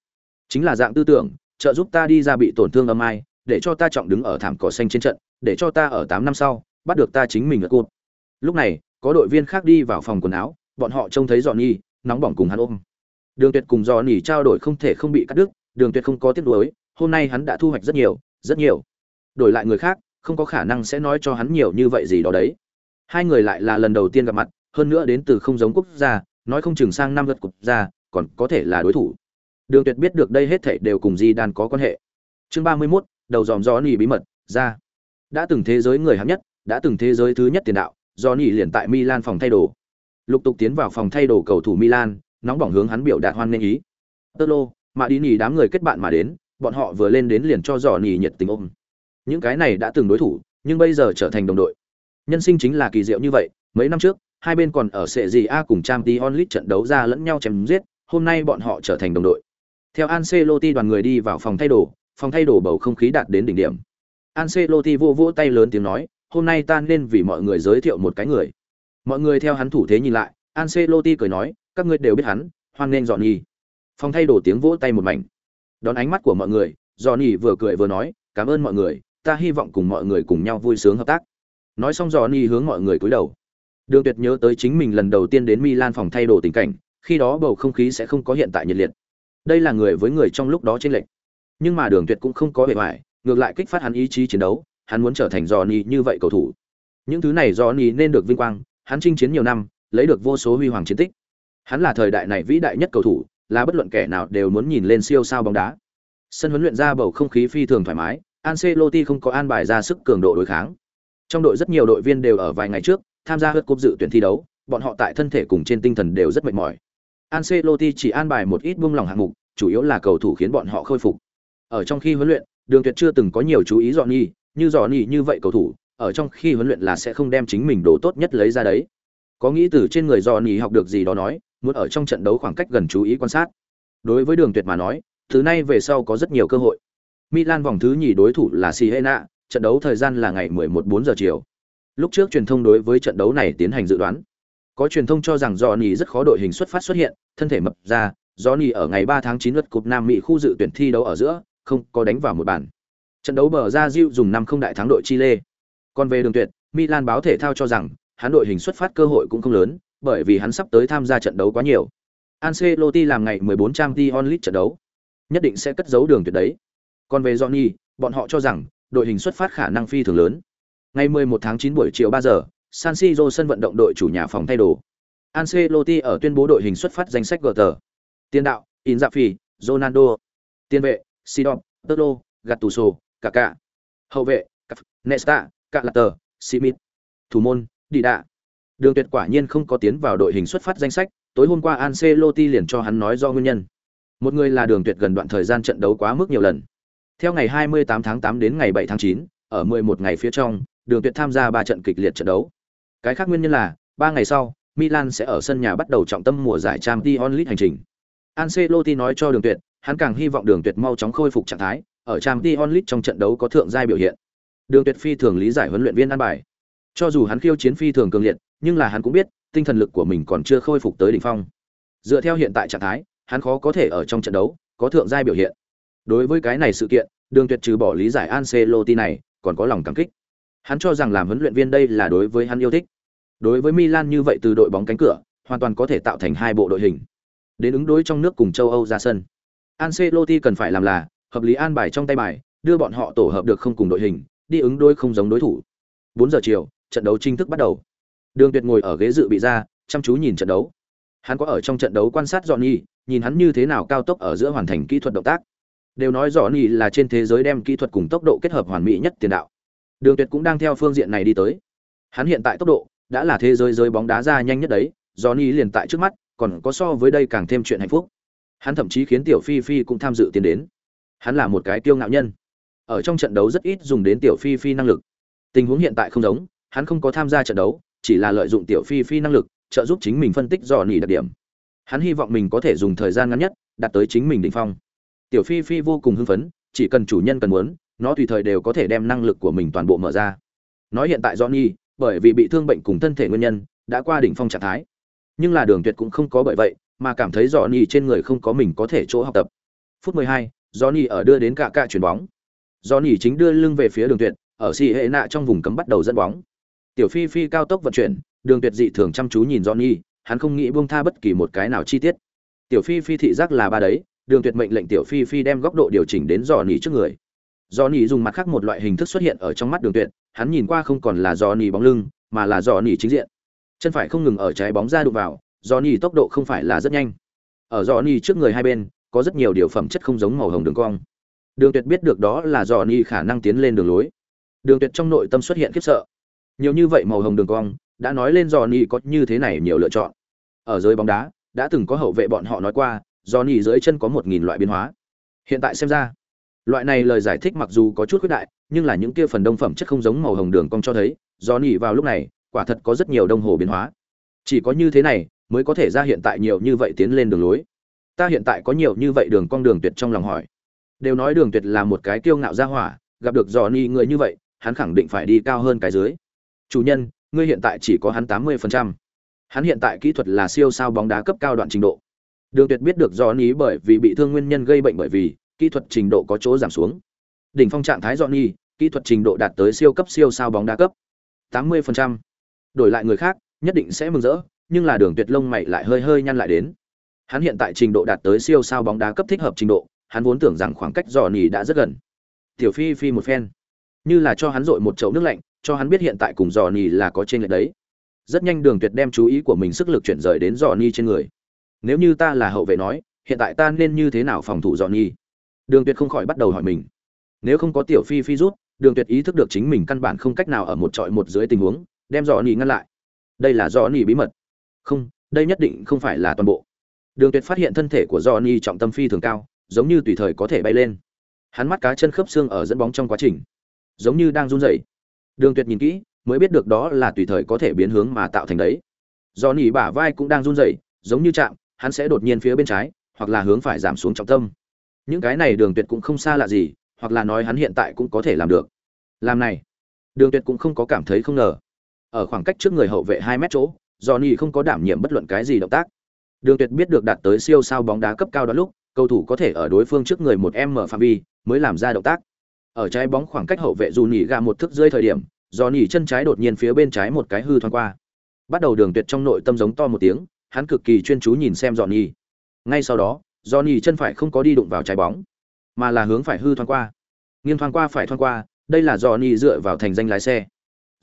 Chính là dạng tư tưởng, trợ giúp ta đi ra bị tổn thương âm ai, để cho ta trọng đứng ở thảm cỏ xanh trên trận, để cho ta ở 8 năm sau, bắt được ta chính mình ở cột. Lúc này, có đội viên khác đi vào phòng quần áo, bọn họ trông thấy Johnny, nóng bỏng cùng hắn ôm. Đường Tuyệt cùng Johnny trao đổi không thể không bị cắt đứt, Đường Tuyệt không có tiếc nuối, hôm nay hắn đã thu hoạch rất nhiều, rất nhiều. Đổi lại người khác, không có khả năng sẽ nói cho hắn nhiều như vậy gì đó đấy. Hai người lại là lần đầu tiên gặp mặt, hơn nữa đến từ không giống quốc gia, nói không chừng sang năm lượt cục ra, còn có thể là đối thủ. Đường Tuyệt biết được đây hết thảy đều cùng Di Đan có quan hệ. Chương 31, đầu dòm gió nỉ bí mật, ra. Đã từng thế giới người hạng nhất, đã từng thế giới thứ nhất tiền đạo, do nỉ liền tại Milan phòng thay đồ. Lục tục tiến vào phòng thay đồ cầu thủ Milan, nóng bỏng hướng hắn biểu đạt hoan nghênh ý. Tơ lô, mà đi nỉ đám người kết bạn mà đến, bọn họ vừa lên đến liền cho dò nỉ nhiệt tình ôm. Những cái này đã từng đối thủ, nhưng bây giờ trở thành đồng đội. Nhân sinh chính là kỳ diệu như vậy, mấy năm trước, hai bên còn ở sệ gì A cùng Champions Onlit trận đấu ra lẫn nhau chém giết, hôm nay bọn họ trở thành đồng đội. Theo Ancelotti đoàn người đi vào phòng thay đồ, phòng thay đồ bầu không khí đạt đến đỉnh điểm. Ancelotti vô vỗ tay lớn tiếng nói, "Hôm nay ta nên vì mọi người giới thiệu một cái người." Mọi người theo hắn thủ thế nhìn lại, Ancelotti cười nói, "Các ngươi đều biết hắn, hoan nghênh dọn nhi Phòng thay đồ tiếng vỗ tay một mảnh. Đón ánh mắt của mọi người, dọn nhi vừa cười vừa nói, "Cảm ơn mọi người, ta hy vọng cùng mọi người cùng nhau vui sướng hợp tác." Nói xong Dò Ni hướng mọi người cúi đầu. Đường Tuyệt nhớ tới chính mình lần đầu tiên đến Milan phòng thay đồ tình cảnh, khi đó bầu không khí sẽ không có hiện tại nhiệt liệt. Đây là người với người trong lúc đó trên lệnh. Nhưng mà Đường Tuyệt cũng không có bề ngoài, ngược lại kích phát hắn ý chí chiến đấu, hắn muốn trở thành Dò Ni như vậy cầu thủ. Những thứ này Dò Ni nên được vinh quang, hắn chinh chiến nhiều năm, lấy được vô số huy hoàng chiến tích. Hắn là thời đại này vĩ đại nhất cầu thủ, là bất luận kẻ nào đều muốn nhìn lên siêu sao bóng đá. Sân huấn luyện ra bầu không khí phi thường thoải mái, Ancelotti không có an bài ra sức cường độ đối kháng. Trong đội rất nhiều đội viên đều ở vài ngày trước tham gia hớt cúp dự tuyển thi đấu, bọn họ tại thân thể cùng trên tinh thần đều rất mệt mỏi. Ancelotti chỉ an bài một ít buông lỏng hạng mục, chủ yếu là cầu thủ khiến bọn họ khôi phục. Ở trong khi huấn luyện, Đường Tuyệt chưa từng có nhiều chú ý Johnny, như Johnny như vậy cầu thủ, ở trong khi huấn luyện là sẽ không đem chính mình đồ tốt nhất lấy ra đấy. Có nghĩ từ trên người Johnny học được gì đó nói, muốn ở trong trận đấu khoảng cách gần chú ý quan sát. Đối với Đường Tuyệt mà nói, thứ nay về sau có rất nhiều cơ hội. Milan vòng thứ nhì đối thủ là Siena, trận đấu thời gian là ngày 11-4 giờ chiều. Lúc trước truyền thông đối với trận đấu này tiến hành dự đoán. Có truyền thông cho rằng Johnny rất khó đội hình xuất phát xuất hiện, thân thể mập ra, Johnny ở ngày 3 tháng 9 lượt cúp Nam Mỹ khu dự tuyển thi đấu ở giữa, không có đánh vào một bàn. Trận đấu bờ ra Diu dùng năm không đại thắng đội Chile. Còn về đường tuyệt, Milan báo thể thao cho rằng, hắn đội hình xuất phát cơ hội cũng không lớn, bởi vì hắn sắp tới tham gia trận đấu quá nhiều. Ancelotti làm ngày 14 trang Champions League trận đấu, nhất định sẽ cất giấu đường tuyệt đấy. Còn về Johnny, bọn họ cho rằng đội hình xuất phát khả năng phi thường lớn. Ngày 11 tháng 9 buổi chiều 3 giờ, San Siro sân vận động đội chủ nhà phòng thay đồ. Ancelotti ở tuyên bố đội hình xuất phát danh sách GT. Tiền đạo, Inzaghi, Ronaldo. Tiền vệ, Sidon, Tolo, Gattuso, Kaká. Hậu vệ, Nesta, Calater, Simit. Thủ môn, Đi Đường Tuyệt quả nhiên không có tiến vào đội hình xuất phát danh sách, tối hôm qua Ancelotti liền cho hắn nói do nguyên nhân. Một người là Đường Tuyệt gần đoạn thời gian trận đấu quá mức nhiều lần. Theo ngày 28 tháng 8 đến ngày 7 tháng 9, ở 11 ngày phía trong, Đường Tuyệt tham gia 3 trận kịch liệt trận đấu. Cái khác nguyên nhân là, 3 ngày sau, Milan sẽ ở sân nhà bắt đầu trọng tâm mùa giải Champions League hành trình. Ancelotti nói cho Đường Tuyệt, hắn càng hy vọng Đường Tuyệt mau chóng khôi phục trạng thái, ở Champions League trong trận đấu có thượng giai biểu hiện. Đường Tuyệt phi thường lý giải huấn luyện viên an bài. Cho dù hắn khiêu chiến phi thường cường liệt, nhưng là hắn cũng biết, tinh thần lực của mình còn chưa khôi phục tới đỉnh phong. Dựa theo hiện tại trạng thái, hắn khó có thể ở trong trận đấu có thượng giai biểu hiện. Đối với cái này sự kiện, Đường Tuyệt trừ bỏ lý giải Ancelotti này, còn có lòng cảm kích. Hắn cho rằng làm huấn luyện viên đây là đối với hắn yêu thích. Đối với Milan như vậy từ đội bóng cánh cửa, hoàn toàn có thể tạo thành hai bộ đội hình. Đến ứng đối trong nước cùng châu Âu ra sân. Ancelotti cần phải làm là hợp lý an bài trong tay bài, đưa bọn họ tổ hợp được không cùng đội hình, đi ứng đối không giống đối thủ. 4 giờ chiều, trận đấu chính thức bắt đầu. Đường Tuyệt ngồi ở ghế dự bị ra, chăm chú nhìn trận đấu. Hắn có ở trong trận đấu quan sát Johnny, nhìn hắn như thế nào cao tốc ở giữa hoàn thành kỹ thuật động tác. Đều nói rõ Johnny là trên thế giới đem kỹ thuật cùng tốc độ kết hợp hoàn mỹ nhất tiền đạo. Đường Tuyệt cũng đang theo phương diện này đi tới. Hắn hiện tại tốc độ đã là thế giới giới bóng đá ra nhanh nhất đấy, Johnny liền tại trước mắt, còn có so với đây càng thêm chuyện hạnh phúc. Hắn thậm chí khiến Tiểu Phi Phi cũng tham dự tiến đến. Hắn là một cái kiêu ngạo nhân. Ở trong trận đấu rất ít dùng đến Tiểu Phi Phi năng lực. Tình huống hiện tại không giống, hắn không có tham gia trận đấu, chỉ là lợi dụng Tiểu Phi Phi năng lực, trợ giúp chính mình phân tích Johnny đặc điểm. Hắn hy vọng mình có thể dùng thời gian ngắn nhất, đạt tới chính mình đỉnh phong. Tiểu Phi Phi vô cùng hưng phấn, chỉ cần chủ nhân cần muốn, nó tùy thời đều có thể đem năng lực của mình toàn bộ mở ra. Nói hiện tại Johnny, bởi vì bị thương bệnh cùng thân thể nguyên nhân, đã qua đỉnh phong trạng thái. Nhưng là Đường Tuyệt cũng không có bởi vậy, mà cảm thấy Johnny trên người không có mình có thể chỗ học tập. Phút 12, Johnny ở đưa đến cả cả chuyển bóng. Johnny chính đưa lưng về phía Đường Tuyệt, ở xì hệ nạ trong vùng cấm bắt đầu dẫn bóng. Tiểu Phi Phi cao tốc vận chuyển, Đường Tuyệt dị thường chăm chú nhìn Johnny, hắn không nghĩ buông tha bất kỳ một cái nào chi tiết. Tiểu Phi Phi thị giác là ba đấy, Đường Tuyệt mệnh lệnh Tiểu Phi Phi đem góc độ điều chỉnh đến Johnny trước người. Johnny dùng mặt khác một loại hình thức xuất hiện ở trong mắt Đường Tuyệt, hắn nhìn qua không còn là Johnny bóng lưng, mà là Johnny chính diện. Chân phải không ngừng ở trái bóng ra đụng vào, Johnny tốc độ không phải là rất nhanh. Ở Johnny trước người hai bên, có rất nhiều điều phẩm chất không giống màu hồng đường cong. Đường Tuyệt biết được đó là Johnny khả năng tiến lên đường lối. Đường Tuyệt trong nội tâm xuất hiện khiếp sợ. Nhiều như vậy màu hồng đường cong, đã nói lên Johnny có như thế này nhiều lựa chọn. Ở giới bóng đá, đã từng có hậu vệ bọn họ nói qua, Johnny dưới chân có một nghìn loại biến hóa. Hiện tại xem ra, loại này lời giải thích mặc dù có chút khuyết đại, nhưng là những kia phần đông phẩm chất không giống màu hồng đường cong cho thấy, Johnny vào lúc này, quả thật có rất nhiều đồng hồ biến hóa. Chỉ có như thế này, mới có thể ra hiện tại nhiều như vậy tiến lên đường lối. Ta hiện tại có nhiều như vậy đường cong đường tuyệt trong lòng hỏi. Đều nói đường tuyệt là một cái kiêu ngạo gia hỏa, gặp được Johnny người như vậy, hắn khẳng định phải đi cao hơn cái dưới. Chủ nhân, ngươi hiện tại chỉ có hắn 80%. Hắn hiện tại kỹ thuật là siêu sao bóng đá cấp cao đoạn trình độ. Đường Tuyệt biết được Johnny bởi vì bị thương nguyên nhân gây bệnh bởi vì kỹ thuật trình độ có chỗ giảm xuống. Đỉnh phong trạng thái Johnny, kỹ thuật trình độ đạt tới siêu cấp siêu sao bóng đá cấp. 80%. Đổi lại người khác, nhất định sẽ mừng rỡ, nhưng là Đường Tuyệt lông mày lại hơi hơi nhăn lại đến. Hắn hiện tại trình độ đạt tới siêu sao bóng đá cấp thích hợp trình độ, hắn vốn tưởng rằng khoảng cách Johnny đã rất gần. Tiểu Phi Phi một phen, như là cho hắn dội một chậu nước lạnh, cho hắn biết hiện tại cùng Johnny là có trên lệch đấy. Rất nhanh Đường Tuyệt đem chú ý của mình sức lực chuyển rời đến Johnny trên người. Nếu như ta là hậu vệ nói, hiện tại ta nên như thế nào phòng thủ Johnny? Đường Tuyệt không khỏi bắt đầu hỏi mình. Nếu không có Tiểu Phi Phi rút, Đường Tuyệt ý thức được chính mình căn bản không cách nào ở một trọi một dưới tình huống, đem Johnny ngăn lại. Đây là Johnny bí mật. Không, đây nhất định không phải là toàn bộ. Đường Tuyệt phát hiện thân thể của Johnny trọng tâm phi thường cao, giống như tùy thời có thể bay lên. Hắn mắt cá chân khớp xương ở dẫn bóng trong quá trình, giống như đang run rẩy. Đường Tuyệt nhìn kỹ, mới biết được đó là tùy thời có thể biến hướng mà tạo thành đấy. do nỉ bả vai cũng đang run rẩy, giống như chạm, hắn sẽ đột nhiên phía bên trái, hoặc là hướng phải giảm xuống trọng tâm. Những cái này Đường Tuyệt cũng không xa lạ gì, hoặc là nói hắn hiện tại cũng có thể làm được. Làm này, Đường Tuyệt cũng không có cảm thấy không ngờ. Ở khoảng cách trước người hậu vệ 2 mét chỗ, Johnny không có đảm nhiệm bất luận cái gì động tác. Đường Tuyệt biết được đạt tới siêu sao bóng đá cấp cao đó lúc, cầu thủ có thể ở đối phương trước người một em mở phạm vi mới làm ra động tác. ở trái bóng khoảng cách hậu vệ dù nhỉ gà một thước rơi thời điểm do nhỉ chân trái đột nhiên phía bên trái một cái hư thoáng qua bắt đầu đường tuyệt trong nội tâm giống to một tiếng hắn cực kỳ chuyên chú nhìn xem Johnny. ngay sau đó, Johnny chân phải không có đi đụng vào trái bóng, mà là hướng phải hư thoáng qua. Nghiêng thoáng qua phải thoáng qua, đây là Johnny dựa vào thành danh lái xe.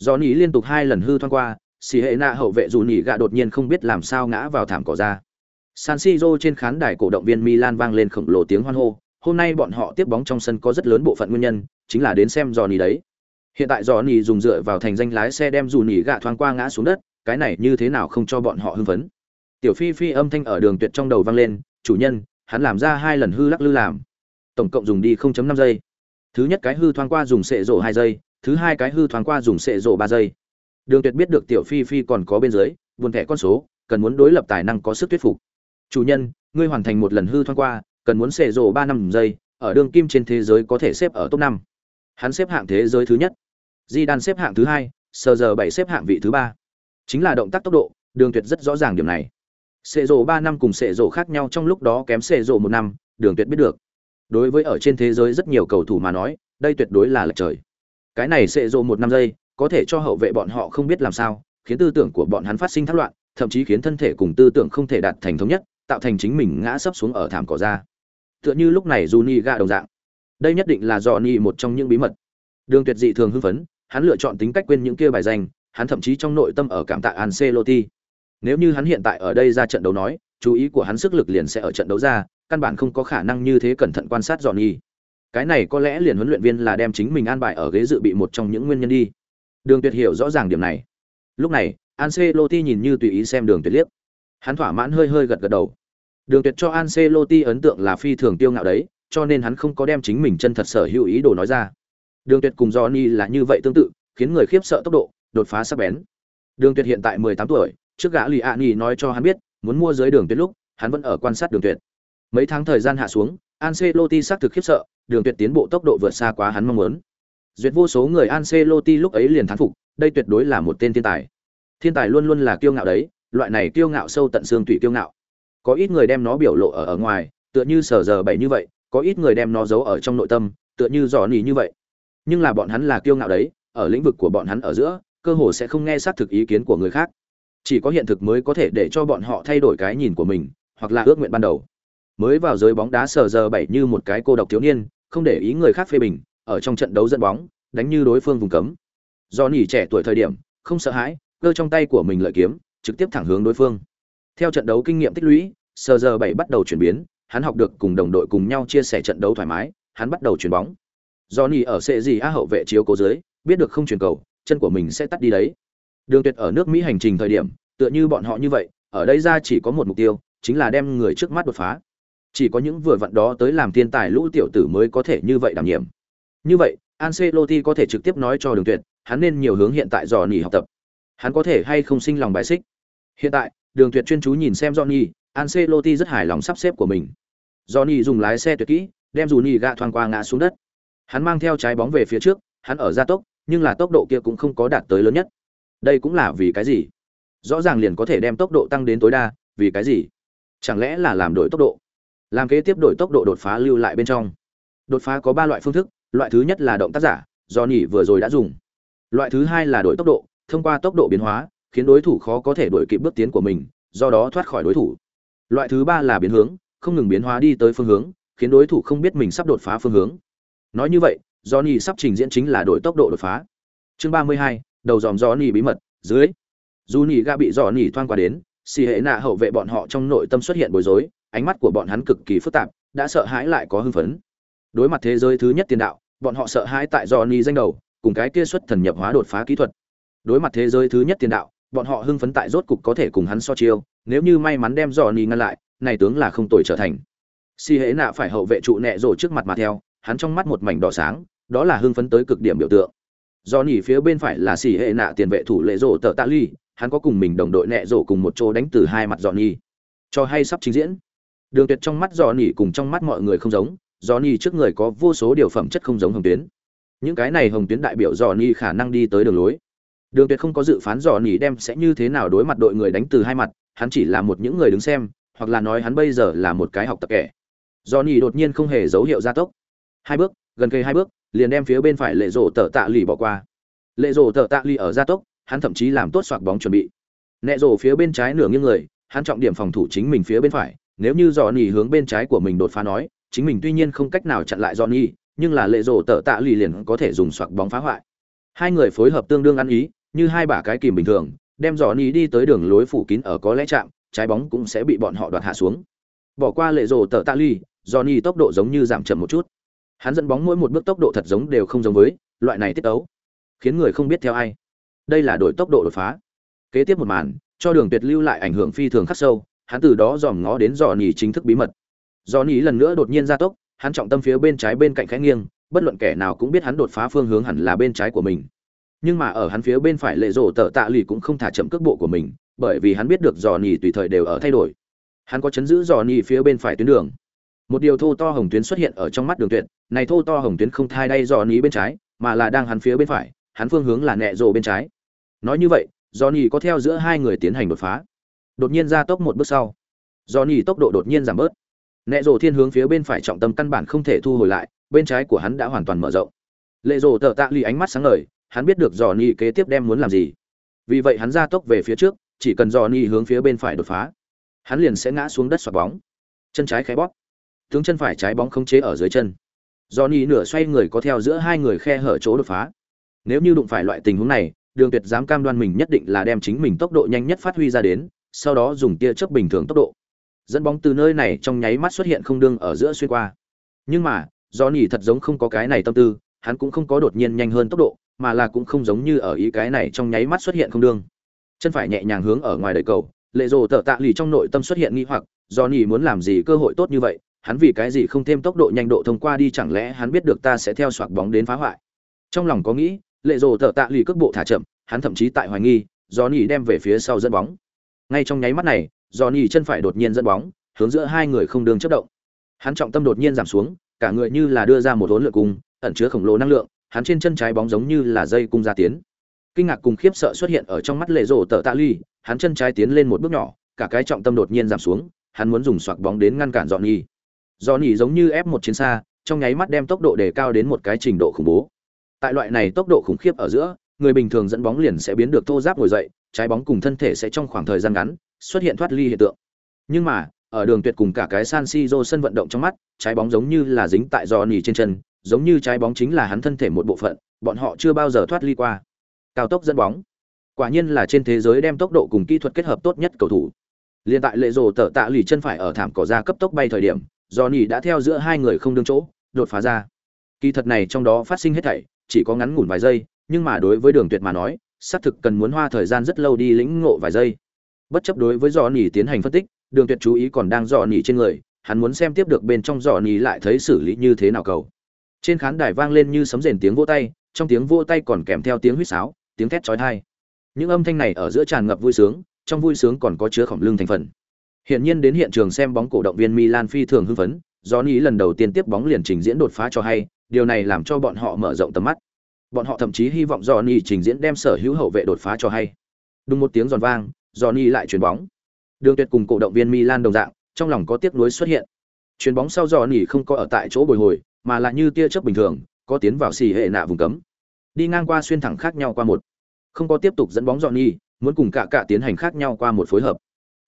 Johnny liên tục hai lần hư thoáng qua, xì hệ nạ hậu vệ dù nhỉ gạ đột nhiên không biết làm sao ngã vào thảm cỏ ra. San siro trên khán đài cổ động viên milan vang lên khổng lồ tiếng hoan hô, hôm nay bọn họ tiếp bóng trong sân có rất lớn bộ phận nguyên nhân, chính là đến xem Johnny đấy. Hiện tại Johnny dùng dựa vào thành danh lái xe đem dù nhỉ gạ thoáng qua ngã xuống đất, cái này như thế nào không cho bọn họ hưng phấn? Tiểu phi phi âm thanh ở đường tuyệt trong đầu vang lên, chủ nhân, hắn làm ra hai lần hư lắc lư làm. Tổng cộng dùng đi 0.5 giây. Thứ nhất cái hư thoáng qua dùng sệ rổ hai giây, thứ hai cái hư thoáng qua dùng sệ rổ ba giây. Đường tuyệt biết được tiểu phi phi còn có bên dưới, buồn thẻ con số, cần muốn đối lập tài năng có sức thuyết phục. Chủ nhân, ngươi hoàn thành một lần hư thoáng qua, cần muốn xệ rổ ba năm giây, ở đường kim trên thế giới có thể xếp ở top năm. Hắn xếp hạng thế giới thứ nhất. Di đan xếp hạng thứ hai, sờ giờ bảy xếp hạng vị thứ ba. Chính là động tác tốc độ, đường tuyệt rất rõ ràng điểm này sệ rổ ba năm cùng sệ rổ khác nhau trong lúc đó kém sệ rổ một năm đường tuyệt biết được đối với ở trên thế giới rất nhiều cầu thủ mà nói đây tuyệt đối là lệch trời cái này sệ rổ một năm giây có thể cho hậu vệ bọn họ không biết làm sao khiến tư tưởng của bọn hắn phát sinh thất loạn thậm chí khiến thân thể cùng tư tưởng không thể đạt thành thống nhất tạo thành chính mình ngã sấp xuống ở thảm cỏ ra tựa như lúc này Juni ga đồng dạng. Đây nhất định là Johnny một trong những bí mật. Đường Tuyệt dị thường hưng phấn, hắn lựa chọn tính cách quên những kia bài danh, hắn thậm chí trong nội tâm ở cảm tạ Ancelotti. Nếu như hắn hiện tại ở đây ra trận đấu nói, chú ý của hắn sức lực liền sẽ ở trận đấu ra, căn bản không có khả năng như thế cẩn thận quan sát Johnny. Cái này có lẽ liền huấn luyện viên là đem chính mình an bài ở ghế dự bị một trong những nguyên nhân đi. Đường Tuyệt hiểu rõ ràng điểm này. Lúc này, Ancelotti nhìn như tùy ý xem Đường Tuyệt liếc. Hắn thỏa mãn hơi hơi gật gật đầu. Đường Tuyệt cho Ancelotti ấn tượng là phi thường tiêu ngạo đấy, cho nên hắn không có đem chính mình chân thật sở hữu ý đồ nói ra. Đường Tuyệt cùng Johnny là như vậy tương tự, khiến người khiếp sợ tốc độ, đột phá sắc bén. Đường Tuyệt hiện tại 18 tuổi, trước gã Lý Ani nói cho hắn biết, muốn mua dưới Đường Tuyệt lúc, hắn vẫn ở quan sát Đường Tuyệt. Mấy tháng thời gian hạ xuống, Ancelotti xác thực khiếp sợ, Đường Tuyệt tiến bộ tốc độ vượt xa quá hắn mong muốn. Duyệt vô số người Ancelotti lúc ấy liền thán phục, đây tuyệt đối là một tên thiên tài. Thiên tài luôn luôn là kiêu ngạo đấy, loại này kiêu ngạo sâu tận xương tủy kiêu ngạo có ít người đem nó biểu lộ ở ở ngoài tựa như sở giờ bảy như vậy có ít người đem nó giấu ở trong nội tâm tựa như giỏ nỉ như vậy nhưng là bọn hắn là kiêu ngạo đấy ở lĩnh vực của bọn hắn ở giữa cơ hồ sẽ không nghe xác thực ý kiến của người khác chỉ có hiện thực mới có thể để cho bọn họ thay đổi cái nhìn của mình, hoặc là ước nguyện ban đầu. Mới vào giới bóng đá sờ giờ bảy như một cái cô độc thiếu niên, không để ý người khác phê bình, ở trong trận đấu dẫn bóng, đánh như đối phương vùng cấm. Do nỉ trẻ tuổi thời điểm, không sợ hãi, cơ trong tay của mình lợi kiếm, trực tiếp thẳng hướng đối phương. Theo trận đấu kinh nghiệm tích lũy, sờ giờ bảy bắt đầu chuyển biến, hắn học được cùng đồng đội cùng nhau chia sẻ trận đấu thoải mái, hắn bắt đầu chuyển bóng. Do nỉ ở sệ gì a hậu vệ chiếu cố dưới biết được không chuyển cầu, chân của mình sẽ tắt đi đấy đường tuyệt ở nước mỹ hành trình thời điểm tựa như bọn họ như vậy ở đây ra chỉ có một mục tiêu chính là đem người trước mắt đột phá chỉ có những vừa vặn đó tới làm thiên tài lũ tiểu tử mới có thể như vậy đảm nhiệm như vậy Ancelotti có thể trực tiếp nói cho đường tuyệt hắn nên nhiều hướng hiện tại dò học tập hắn có thể hay không sinh lòng bài xích hiện tại đường tuyệt chuyên chú nhìn xem johnny Ancelotti rất hài lòng sắp xếp của mình. Johnny dùng lái xe tuyệt kỹ, đem Juni gạ thoáng qua ngã xuống đất. Hắn mang theo trái bóng về phía trước, hắn ở gia tốc, nhưng là tốc độ kia cũng không có đạt tới lớn nhất. Đây cũng là vì cái gì? Rõ ràng liền có thể đem tốc độ tăng đến tối đa, vì cái gì? Chẳng lẽ là làm đổi tốc độ? Làm kế tiếp đổi tốc độ đột phá lưu lại bên trong. Đột phá có ba loại phương thức, loại thứ nhất là động tác giả, do nhỉ vừa rồi đã dùng. Loại thứ hai là đổi tốc độ, thông qua tốc độ biến hóa, khiến đối thủ khó có thể đuổi kịp bước tiến của mình, do đó thoát khỏi đối thủ loại thứ ba là biến hướng không ngừng biến hóa đi tới phương hướng khiến đối thủ không biết mình sắp đột phá phương hướng nói như vậy do nhỉ sắp trình diễn chính là đổi tốc độ đột phá chương ba mươi hai đầu dòm johnny bí mật, dưới. Dù nhì ga bị johnny thoang qua đến, xì hệ nạ hậu vệ bọn họ trong nội tâm xuất hiện bối rối, ánh mắt của bọn hắn cực kỳ phức tạp, đã sợ hãi lại có hưng phấn. Đối mặt thế giới thứ nhất tiền đạo, bọn họ sợ hãi tại johnny danh đầu, cùng cái kia xuất thần nhập hóa đột phá kỹ thuật. Đối mặt thế giới thứ nhất tiền đạo, bọn họ hưng phấn tại rốt cục có thể cùng hắn so chiêu, nếu như may mắn đem dò nỉ ngăn lại, này tướng là không tồi trở thành. Si hễ nạ phải hậu vệ trụ nẹ rổ trước mặt mà theo, hắn trong mắt một mảnh đỏ sáng, đó là hưng phấn tới cực điểm biểu tượng do nỉ phía bên phải là xì hệ nạ tiền vệ thủ lệ rổ tờ tạ ly hắn có cùng mình đồng đội nẹ rổ cùng một chỗ đánh từ hai mặt dọn nhỉ cho hay sắp trình diễn đường tuyệt trong mắt dọn nỉ cùng trong mắt mọi người không giống do nỉ trước người có vô số điều phẩm chất không giống hồng tuyến những cái này hồng tuyến đại biểu dọn nỉ khả năng đi tới đường lối đường tuyệt không có dự phán dọn nỉ đem sẽ như thế nào đối mặt đội người đánh từ hai mặt hắn chỉ là một những người đứng xem, hoặc là nói hắn bây giờ là một cái học tập kẻ. Johnny đột nhiên không hề dấu hiệu gia tốc. Hai bước, gần cây hai bước, liền đem phía bên phải lệ rổ tờ tạ lì bỏ qua. Lệ rổ tờ tạ lì ở gia tốc, hắn thậm chí làm tốt soạt bóng chuẩn bị. Nẹ rổ phía bên trái nửa nghiêng người, hắn trọng điểm phòng thủ chính mình phía bên phải, nếu như dò nỉ hướng bên trái của mình đột phá nói, chính mình tuy nhiên không cách nào chặn lại dò nỉ nhưng là lệ rổ tờ tạ lì liền có thể dùng soạt bóng phá hoại. Hai người phối hợp tương đương ăn ý, như hai bả cái kìm bình thường, đem dò nỉ đi tới đường lối phủ kín ở có lẽ chạm, trái bóng cũng sẽ bị bọn họ đoạt hạ xuống. Bỏ qua lệ rổ tờ tạ lì dò nỉ tốc độ giống như giảm chậm một chút hắn dẫn bóng mỗi một bước tốc độ thật giống đều không giống với loại này tiết tấu, khiến người không biết theo ai. Đây là đổi tốc độ đột phá. Kế tiếp một màn, cho đường tuyệt lưu lại ảnh hưởng phi thường khắc sâu, hắn từ đó dòm ngó đến dò nỉ chính thức bí mật. Dò nỉ lần nữa đột nhiên ra tốc, hắn trọng tâm phía bên trái bên cạnh khẽ nghiêng, bất luận kẻ nào cũng biết hắn đột phá phương hướng hẳn là bên trái của mình. Nhưng mà ở hắn phía bên phải lệ rổ tợ tạ lì cũng không thả chậm cước bộ của mình, bởi vì hắn biết được dò nỉ tùy thời đều ở thay đổi. Hắn có chấn giữ dò nỉ phía bên phải tuyến đường một điều thô to hồng tuyến xuất hiện ở trong mắt đường tuyệt, này thô to hồng tuyến không thai đay dò nỉ bên trái, mà là đang hắn phía bên phải, hắn phương hướng là nẹ rộ bên trái. Nói như vậy dò nỉ có theo giữa hai người tiến hành đột phá. Đột nhiên ra tốc một bước sau. Dò nỉ tốc độ đột nhiên giảm bớt. Nẹ rổ thiên hướng phía bên phải trọng tâm căn bản không thể thu hồi lại, bên trái của hắn đã hoàn toàn mở rộng. Lệ rổ tợ tạ lì ánh mắt sáng ngời, hắn biết được dò nỉ kế tiếp đem muốn làm gì. Vì vậy hắn ra tốc về phía trước, chỉ cần dò nỉ hướng phía bên phải đột phá, hắn liền sẽ ngã xuống đất xoạt bóng. Chân trái khé bóp tướng chân phải trái bóng không chế ở dưới chân. Johnny nỉ nửa xoay người có theo giữa hai người khe hở chỗ đột phá. Nếu như đụng phải loại tình huống này, đường tuyệt dám cam đoan mình nhất định là đem chính mình tốc độ nhanh nhất phát huy ra đến, sau đó dùng tia chớp bình thường tốc độ. Dẫn bóng từ nơi này trong nháy mắt xuất hiện không đương ở giữa xuyên qua. Nhưng mà do nỉ thật giống không có cái này tâm tư, hắn cũng không có đột nhiên nhanh hơn tốc độ, mà là cũng không giống như ở ý cái này trong nháy mắt xuất hiện không đương. Chân phải nhẹ nhàng hướng ở ngoài đời cầu, lệ rồ tự tạ lì trong nội tâm xuất hiện nghi hoặc do nỉ muốn làm gì cơ hội tốt như vậy hắn vì cái gì không thêm tốc độ nhanh độ thông qua đi chẳng lẽ hắn biết được ta sẽ theo soạc bóng đến phá hoại? Trong lòng có nghĩ, lệ rồ tợ tạ lì cước bộ thả chậm, hắn thậm chí tại hoài nghi do nỉ đem về phía sau dẫn bóng. Ngay trong nháy mắt này do nỉ chân phải đột nhiên dẫn bóng, hướng giữa hai người không đường chấp động. Hắn trọng tâm đột nhiên giảm xuống, cả người như là đưa ra một hỗn lượng cung, ẩn chứa khổng lồ năng lượng, hắn trên chân trái bóng giống như là dây cung ra tiến. Kinh ngạc cùng khiếp sợ xuất hiện ở trong mắt lệ rổ tờ tạ ly hắn chân trái tiến lên một bước nhỏ, cả cái trọng tâm đột nhiên giảm xuống, hắn muốn dùng xoạc bóng đến ngăn cản dọn nhi do nỉ giống như ép một chiến xa trong nháy mắt đem tốc độ đề cao đến một cái trình độ khủng bố tại loại này tốc độ khủng khiếp ở giữa người bình thường dẫn bóng liền sẽ biến được thô giáp ngồi dậy trái bóng cùng thân thể sẽ trong khoảng thời gian ngắn xuất hiện thoát ly hiện tượng nhưng mà ở đường tuyệt cùng cả cái San Siro sân vận động trong mắt, trái bóng giống như là dính tại Johnny trên chân, giống như trái bóng chính là hắn thân thể một bộ phận, bọn họ chưa bao giờ thoát ly qua. Cao tốc dẫn bóng. Quả nhiên là trên thế giới đem tốc độ cùng kỹ thuật kết hợp tốt nhất cầu thủ. Liên tại lệ rồ tở tạ lì chân phải ở thảm cỏ ra cấp tốc bay thời điểm, Johnny đã theo giữa hai người không đương chỗ, đột phá ra. Kỳ thật này trong đó phát sinh hết thảy, chỉ có ngắn ngủn vài giây, nhưng mà đối với Đường Tuyệt mà nói, xác thực cần muốn hoa thời gian rất lâu đi lĩnh ngộ vài giây. Bất chấp đối với Johnny tiến hành phân tích, đường tuyệt chú ý còn đang Johnny trên người hắn muốn xem tiếp được bên trong Johnny lại thấy xử lý như thế nào cầu trên khán đài vang lên như sấm rền tiếng vỗ tay trong tiếng vỗ tay còn kèm theo tiếng huýt sáo tiếng thét chói tai những âm thanh này ở giữa tràn ngập vui sướng trong vui sướng còn có chứa khổng lưng thành phần hiện nhiên đến hiện trường xem bóng cổ động viên milan phi thường hưng phấn Johnny lần đầu tiên tiếp bóng liền trình diễn đột phá cho hay điều này làm cho bọn họ mở rộng tầm mắt bọn họ thậm chí hy vọng Johnny trình diễn đem sở hữu hậu vệ đột phá cho hay đúng một tiếng giòn vang Johnny lại chuyền bóng Đường Tuyệt cùng cổ động viên Milan đồng dạng, trong lòng có tiếc nuối xuất hiện. Chuyền bóng sau Johnny không có ở tại chỗ bồi hồi, mà là như tia chớp bình thường, có tiến vào xì hệ nạ vùng cấm. Đi ngang qua xuyên thẳng khác nhau qua một. Không có tiếp tục dẫn bóng Johnny, muốn cùng cả cả tiến hành khác nhau qua một phối hợp.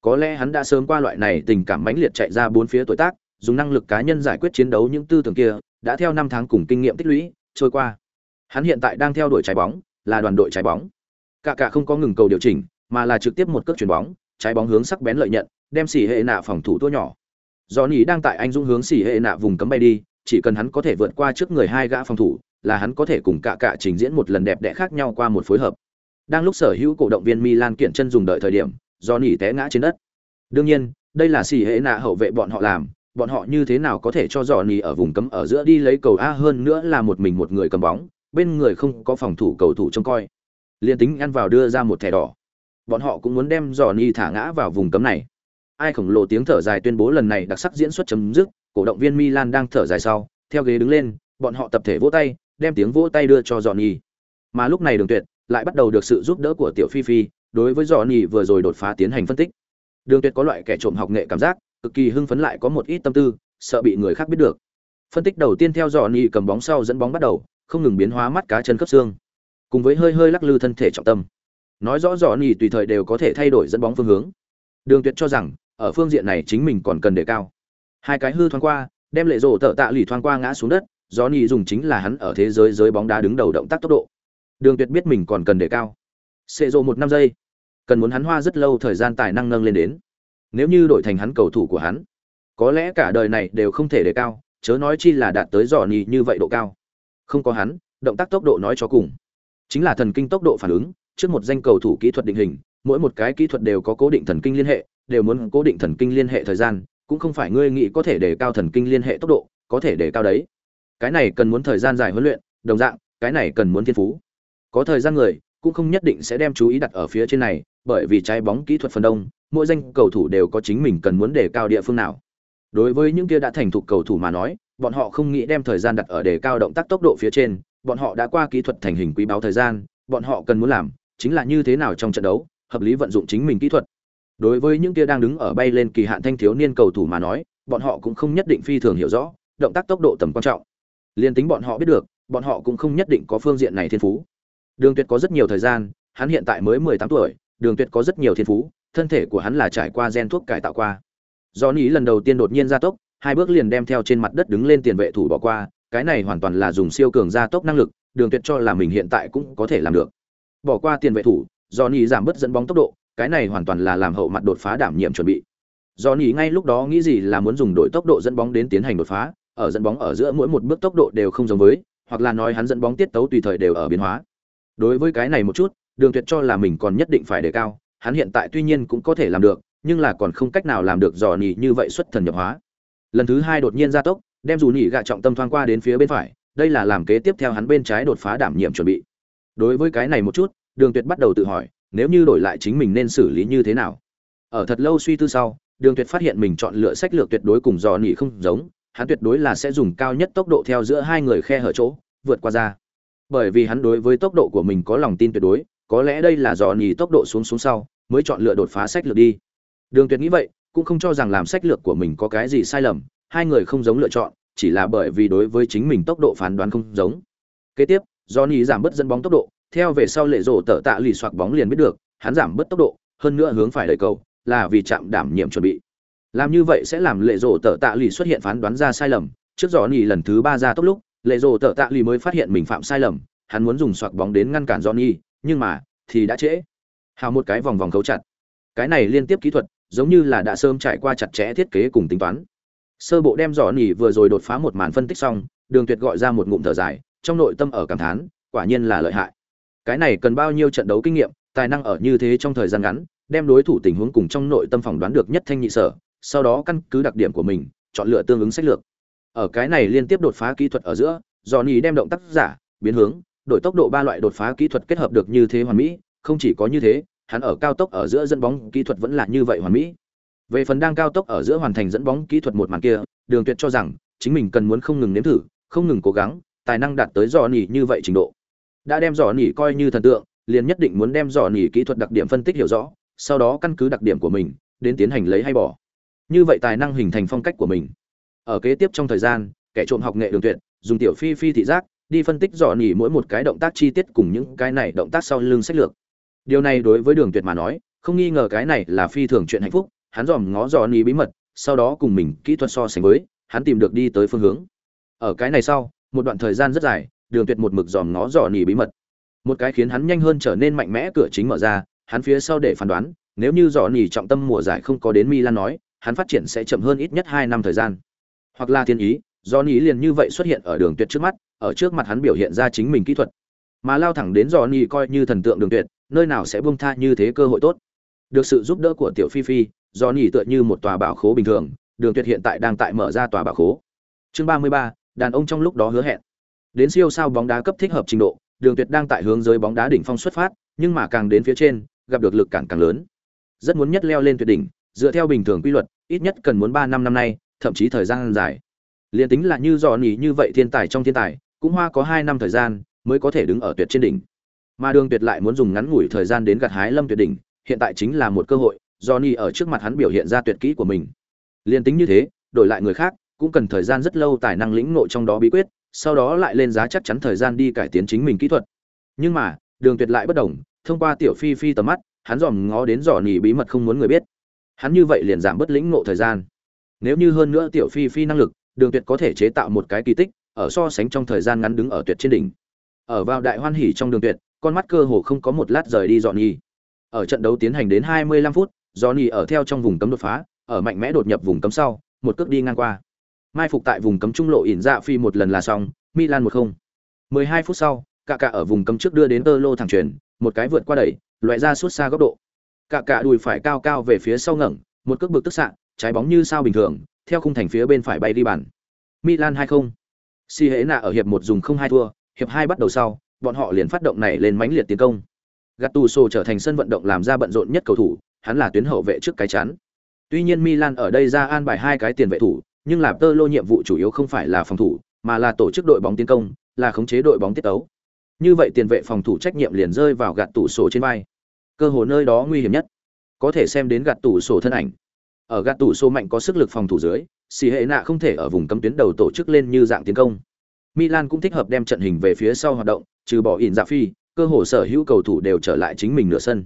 Có lẽ hắn đã sớm qua loại này tình cảm mãnh liệt chạy ra bốn phía tuổi tác, dùng năng lực cá nhân giải quyết chiến đấu những tư tưởng kia, đã theo năm tháng cùng kinh nghiệm tích lũy, trôi qua. Hắn hiện tại đang theo đuổi trái bóng, là đoàn đội trái bóng. Cả cả không có ngừng cầu điều chỉnh, mà là trực tiếp một cước chuyền bóng, trái bóng hướng sắc bén lợi nhận, đem xỉ hệ nạ phòng thủ tua nhỏ. Johnny đang tại anh dũng hướng xỉ hệ nạ vùng cấm bay đi, chỉ cần hắn có thể vượt qua trước người hai gã phòng thủ, là hắn có thể cùng cả cả trình diễn một lần đẹp đẽ khác nhau qua một phối hợp. Đang lúc sở hữu cổ động viên Milan kiện chân dùng đợi thời điểm, Johnny té ngã trên đất. Đương nhiên, đây là xì hệ nạ hậu vệ bọn họ làm, bọn họ như thế nào có thể cho Johnny ở vùng cấm ở giữa đi lấy cầu a hơn nữa là một mình một người cầm bóng, bên người không có phòng thủ cầu thủ trông coi. Liên tính ăn vào đưa ra một thẻ đỏ bọn họ cũng muốn đem dò nỉ thả ngã vào vùng cấm này ai khổng lồ tiếng thở dài tuyên bố lần này đặc sắc diễn xuất chấm dứt cổ động viên milan đang thở dài sau theo ghế đứng lên bọn họ tập thể vỗ tay đem tiếng vỗ tay đưa cho dò nỉ. mà lúc này đường tuyệt lại bắt đầu được sự giúp đỡ của tiểu phi phi đối với Johnny vừa rồi đột phá tiến hành phân tích. Đường tuyệt có loại kẻ trộm học nghệ cảm giác, cực kỳ hưng phấn lại có một ít tâm tư, sợ bị người khác biết được. Phân tích đầu tiên theo Johnny cầm bóng sau dẫn bóng bắt đầu, không ngừng biến hóa mắt cá chân cấp xương. Cùng với hơi hơi lắc lư thân thể trọng tâm. Nói rõ Johnny tùy thời đều có thể thay đổi dẫn bóng phương hướng. Đường tuyệt cho rằng, ở phương diện này chính mình còn cần đề cao. Hai cái hư thoáng qua, đem lệ rổ tợ tạ lì thoáng qua ngã xuống đất, Johnny dùng chính là hắn ở thế giới giới bóng đá đứng đầu động tác tốc độ. Đường tuyệt biết mình còn cần đề cao xệ rộ một năm giây. Cần muốn hắn hoa rất lâu thời gian tài năng nâng lên đến. Nếu như đổi thành hắn cầu thủ của hắn, có lẽ cả đời này đều không thể đề cao, chớ nói chi là đạt tới dò nhì như vậy độ cao. Không có hắn, động tác tốc độ nói cho cùng. Chính là thần kinh tốc độ phản ứng, trước một danh cầu thủ kỹ thuật định hình, mỗi một cái kỹ thuật đều có cố định thần kinh liên hệ, đều muốn cố định thần kinh liên hệ thời gian, cũng không phải ngươi nghĩ có thể đề cao thần kinh liên hệ tốc độ, có thể đề cao đấy. Cái này cần muốn thời gian dài huấn luyện, đồng dạng, cái này cần muốn thiên phú. Có thời gian người cũng không nhất định sẽ đem chú ý đặt ở phía trên này, bởi vì trái bóng kỹ thuật phần đông, mỗi danh cầu thủ đều có chính mình cần muốn đề cao địa phương nào. Đối với những kia đã thành thục cầu thủ mà nói, bọn họ không nghĩ đem thời gian đặt ở đề cao động tác tốc độ phía trên, bọn họ đã qua kỹ thuật thành hình quý báo thời gian, bọn họ cần muốn làm chính là như thế nào trong trận đấu, hợp lý vận dụng chính mình kỹ thuật. Đối với những kia đang đứng ở bay lên kỳ hạn thanh thiếu niên cầu thủ mà nói, bọn họ cũng không nhất định phi thường hiểu rõ, động tác tốc độ tầm quan trọng. Liên tính bọn họ biết được, bọn họ cũng không nhất định có phương diện này thiên phú đường tuyệt có rất nhiều thời gian, hắn hiện tại mới mười tám tuổi, đường tuyệt có rất nhiều thiên phú, thân thể của hắn là trải qua gen thuốc cải tạo qua. Do lần đầu tiên đột nhiên gia tốc, hai bước liền đem theo trên mặt đất đứng lên tiền vệ thủ bỏ qua, cái này hoàn toàn là dùng siêu cường gia tốc năng lực, đường tuyệt cho là mình hiện tại cũng có thể làm được. Bỏ qua tiền vệ thủ do giảm bớt dẫn bóng tốc độ, cái này hoàn toàn là làm hậu mặt đột phá đảm nhiệm chuẩn bị. Do ngay lúc đó nghĩ gì là muốn dùng đổi tốc độ dẫn bóng đến tiến hành đột phá, ở dẫn bóng ở giữa mỗi một bước tốc độ đều không giống với, hoặc là nói hắn dẫn bóng tiết tấu tùy thời đều ở biến hóa đối với cái này một chút, đường tuyệt cho là mình còn nhất định phải đề cao, hắn hiện tại tuy nhiên cũng có thể làm được, nhưng là còn không cách nào làm được dò nỉ như vậy xuất thần nhập hóa. Lần thứ hai đột nhiên gia tốc, đem dù nỉ gạ trọng tâm thoáng qua đến phía bên phải, đây là làm kế tiếp theo hắn bên trái đột phá đảm nhiệm chuẩn bị. Đối với cái này một chút, đường tuyệt bắt đầu tự hỏi, nếu như đổi lại chính mình nên xử lý như thế nào? Ở thật lâu suy tư sau, đường tuyệt phát hiện mình chọn lựa sách lược tuyệt đối cùng dò nỉ không giống, hắn tuyệt đối là sẽ dùng cao nhất tốc độ theo giữa hai người khe hở chỗ, vượt qua ra bởi vì hắn đối với tốc độ của mình có lòng tin tuyệt đối, có lẽ đây là do nhì tốc độ xuống xuống sau, mới chọn lựa đột phá sách lược đi. Đường tuyệt nghĩ vậy, cũng không cho rằng làm sách lược của mình có cái gì sai lầm, hai người không giống lựa chọn, chỉ là bởi vì đối với chính mình tốc độ phán đoán không giống. Kế tiếp, do nhì giảm bớt dẫn bóng tốc độ, theo về sau lệ rổ tở tạ lì soạc bóng liền biết được, hắn giảm bớt tốc độ, hơn nữa hướng phải đẩy cầu, là vì chạm đảm nhiệm chuẩn bị. Làm như vậy sẽ làm lệ rổ tở tạ lì xuất hiện phán đoán ra sai lầm, trước do nhì lần thứ ba ra tốc lúc lệ rồ tở tạ lì mới phát hiện mình phạm sai lầm hắn muốn dùng soạc bóng đến ngăn cản Johnny, nhưng mà thì đã trễ. Hào một cái vòng vòng cấu chặt. Cái này liên tiếp kỹ thuật, giống như là đã sớm trải qua chặt chẽ thiết kế cùng tính toán. Sơ bộ đem Johnny vừa rồi đột phá một màn phân tích xong, Đường Tuyệt gọi ra một ngụm thở dài, trong nội tâm ở cảm thán, quả nhiên là lợi hại. Cái này cần bao nhiêu trận đấu kinh nghiệm, tài năng ở như thế trong thời gian ngắn, đem đối thủ tình huống cùng trong nội tâm phỏng đoán được nhất thanh nhị sở, sau đó căn cứ đặc điểm của mình, chọn lựa tương ứng sách lược. Ở cái này liên tiếp đột phá kỹ thuật ở giữa, Johnny đem động tác giả, biến hướng, đổi tốc độ ba loại đột phá kỹ thuật kết hợp được như thế hoàn mỹ, không chỉ có như thế, hắn ở cao tốc ở giữa dẫn bóng kỹ thuật vẫn là như vậy hoàn mỹ. Về phần đang cao tốc ở giữa hoàn thành dẫn bóng kỹ thuật một màn kia, Đường Tuyệt cho rằng chính mình cần muốn không ngừng nếm thử, không ngừng cố gắng, tài năng đạt tới dò nỉ như vậy trình độ. Đã đem dò nỉ coi như thần tượng, liền nhất định muốn đem dò nỉ kỹ thuật đặc điểm phân tích hiểu rõ, sau đó căn cứ đặc điểm của mình, đến tiến hành lấy hay bỏ. Như vậy tài năng hình thành phong cách của mình. Ở kế tiếp trong thời gian, kẻ trộm học nghệ Đường Tuyệt, dùng tiểu phi phi thị giác, đi phân tích dò nỉ mỗi một cái động tác chi tiết cùng những cái này động tác sau lưng sách lược. Điều này đối với đường tuyệt mà nói không nghi ngờ cái này là phi thường chuyện hạnh phúc hắn dòm ngó dò nỉ bí mật sau đó cùng mình kỹ thuật so sánh với hắn tìm được đi tới phương hướng. Ở cái này sau một đoạn thời gian rất dài đường tuyệt một mực dòm ngó dò nỉ bí mật. Một cái khiến hắn nhanh hơn trở nên mạnh mẽ cửa chính mở ra hắn phía sau để phán đoán nếu như dò nỉ trọng tâm mùa giải không có đến milan nói hắn phát triển sẽ chậm hơn ít nhất hai năm thời gian hoặc là thiên ý do nỉ liền như vậy xuất hiện ở đường tuyệt trước mắt ở trước mặt hắn biểu hiện ra chính mình kỹ thuật. Mà lao thẳng đến do ni coi như thần tượng đường tuyệt nơi nào sẽ buông tha như thế cơ hội tốt. Được sự giúp đỡ của tiểu phi phi do ni tựa như một tòa bảo khố bình thường đường tuyệt hiện tại đang tại mở ra tòa bảo khố. Chương 33, đàn ông trong lúc đó hứa hẹn. Đến siêu sao bóng đá cấp thích hợp trình độ đường tuyệt đang tại hướng giới bóng đá đỉnh phong xuất phát nhưng mà càng đến phía trên gặp được lực cản càng lớn. Rất muốn nhất leo lên tuyệt đỉnh dựa theo bình thường quy luật ít nhất cần muốn ba năm năm nay thậm chí thời gian dài liền tính là như dò nỉ như vậy thiên tài trong thiên tài cũng hoa có hai năm thời gian mới có thể đứng ở tuyệt trên đỉnh mà đường tuyệt lại muốn dùng ngắn ngủi thời gian đến gặt hái lâm tuyệt đỉnh hiện tại chính là một cơ hội johnny ở trước mặt hắn biểu hiện ra tuyệt kỹ của mình liên tính như thế đổi lại người khác cũng cần thời gian rất lâu tài năng lĩnh ngộ trong đó bí quyết, sau đó lại lên giá chắc chắn thời gian đi cải tiến chính mình kỹ thuật. Nhưng mà, Đường Tuyệt lại bất động, thông qua tiểu phi phi tầm mắt, hắn dòm ngó đến dò nỉ bí mật không muốn người biết. Hắn như vậy liền giảm bất lĩnh ngộ thời gian. Nếu như hơn nữa tiểu phi phi năng lực, Đường Tuyệt có thể chế tạo một cái kỳ tích, ở so sánh trong thời gian ngắn đứng ở tuyệt trên đỉnh. Ở vào đại hoan hỉ trong Đường Tuyệt, con mắt cơ hồ không có một lát rời đi dọn nhi. Ở trận đấu tiến hành đến 25 phút, Johnny ở theo trong vùng cấm đột phá, ở mạnh mẽ đột nhập vùng cấm sau, một cước đi ngang qua. Mai phục tại vùng cấm trung lộ ỉn dạ phi một lần là xong, Milan 1-0. 12 phút sau, cả cả ở vùng cấm trước đưa đến tơ lô thẳng chuyển, một cái vượt qua đẩy, loại ra suốt xa góc độ. Cả cả đùi phải cao cao về phía sau ngẩng, một cước bực tức sạn, trái bóng như sao bình thường, theo khung thành phía bên phải bay đi bàn. Milan 2-0. Si Hễ nạ ở hiệp 1 dùng không hai thua, hiệp 2 bắt đầu sau, bọn họ liền phát động này lên mãnh liệt tiến công. Gattuso trở thành sân vận động làm ra bận rộn nhất cầu thủ, hắn là tuyến hậu vệ trước cái chắn. Tuy nhiên Milan ở đây ra an bài hai cái tiền vệ thủ, nhưng làm tơ lô nhiệm vụ chủ yếu không phải là phòng thủ, mà là tổ chức đội bóng tiến công, là khống chế đội bóng tiết tấu. Như vậy tiền vệ phòng thủ trách nhiệm liền rơi vào gạt tủ sổ trên vai. Cơ hội nơi đó nguy hiểm nhất, có thể xem đến gạt tủ sổ thân ảnh. Ở gạt tủ số mạnh có sức lực phòng thủ dưới, xì hệ nạ không thể ở vùng cấm tuyến đầu tổ chức lên như dạng tiến công. Milan cũng thích hợp đem trận hình về phía sau hoạt động, trừ bỏ ỉn dạ phi, cơ hồ sở hữu cầu thủ đều trở lại chính mình nửa sân.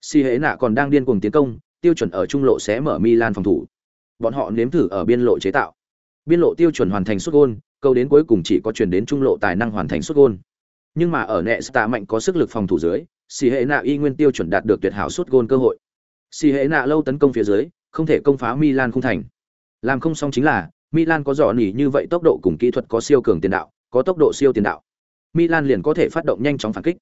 Xì hệ Nạ còn đang điên cuồng tiến công, tiêu chuẩn ở trung lộ sẽ mở Milan phòng thủ. Bọn họ nếm thử ở biên lộ chế tạo. Biên lộ tiêu chuẩn hoàn thành xuất gôn câu đến cuối cùng chỉ có chuyển đến trung lộ tài năng hoàn thành xuất gôn Nhưng mà ở Nesta mạnh có sức lực phòng thủ dưới, xì hệ Nạ y nguyên tiêu chuẩn đạt được tuyệt hảo suốt gôn cơ hội. Xì hệ Nạ lâu tấn công phía dưới, không thể công phá Milan không thành. Làm không xong chính là Milan có dọn nỉ như vậy tốc độ cùng kỹ thuật có siêu cường tiền đạo, có tốc độ siêu tiền đạo. Milan liền có thể phát động nhanh chóng phản kích.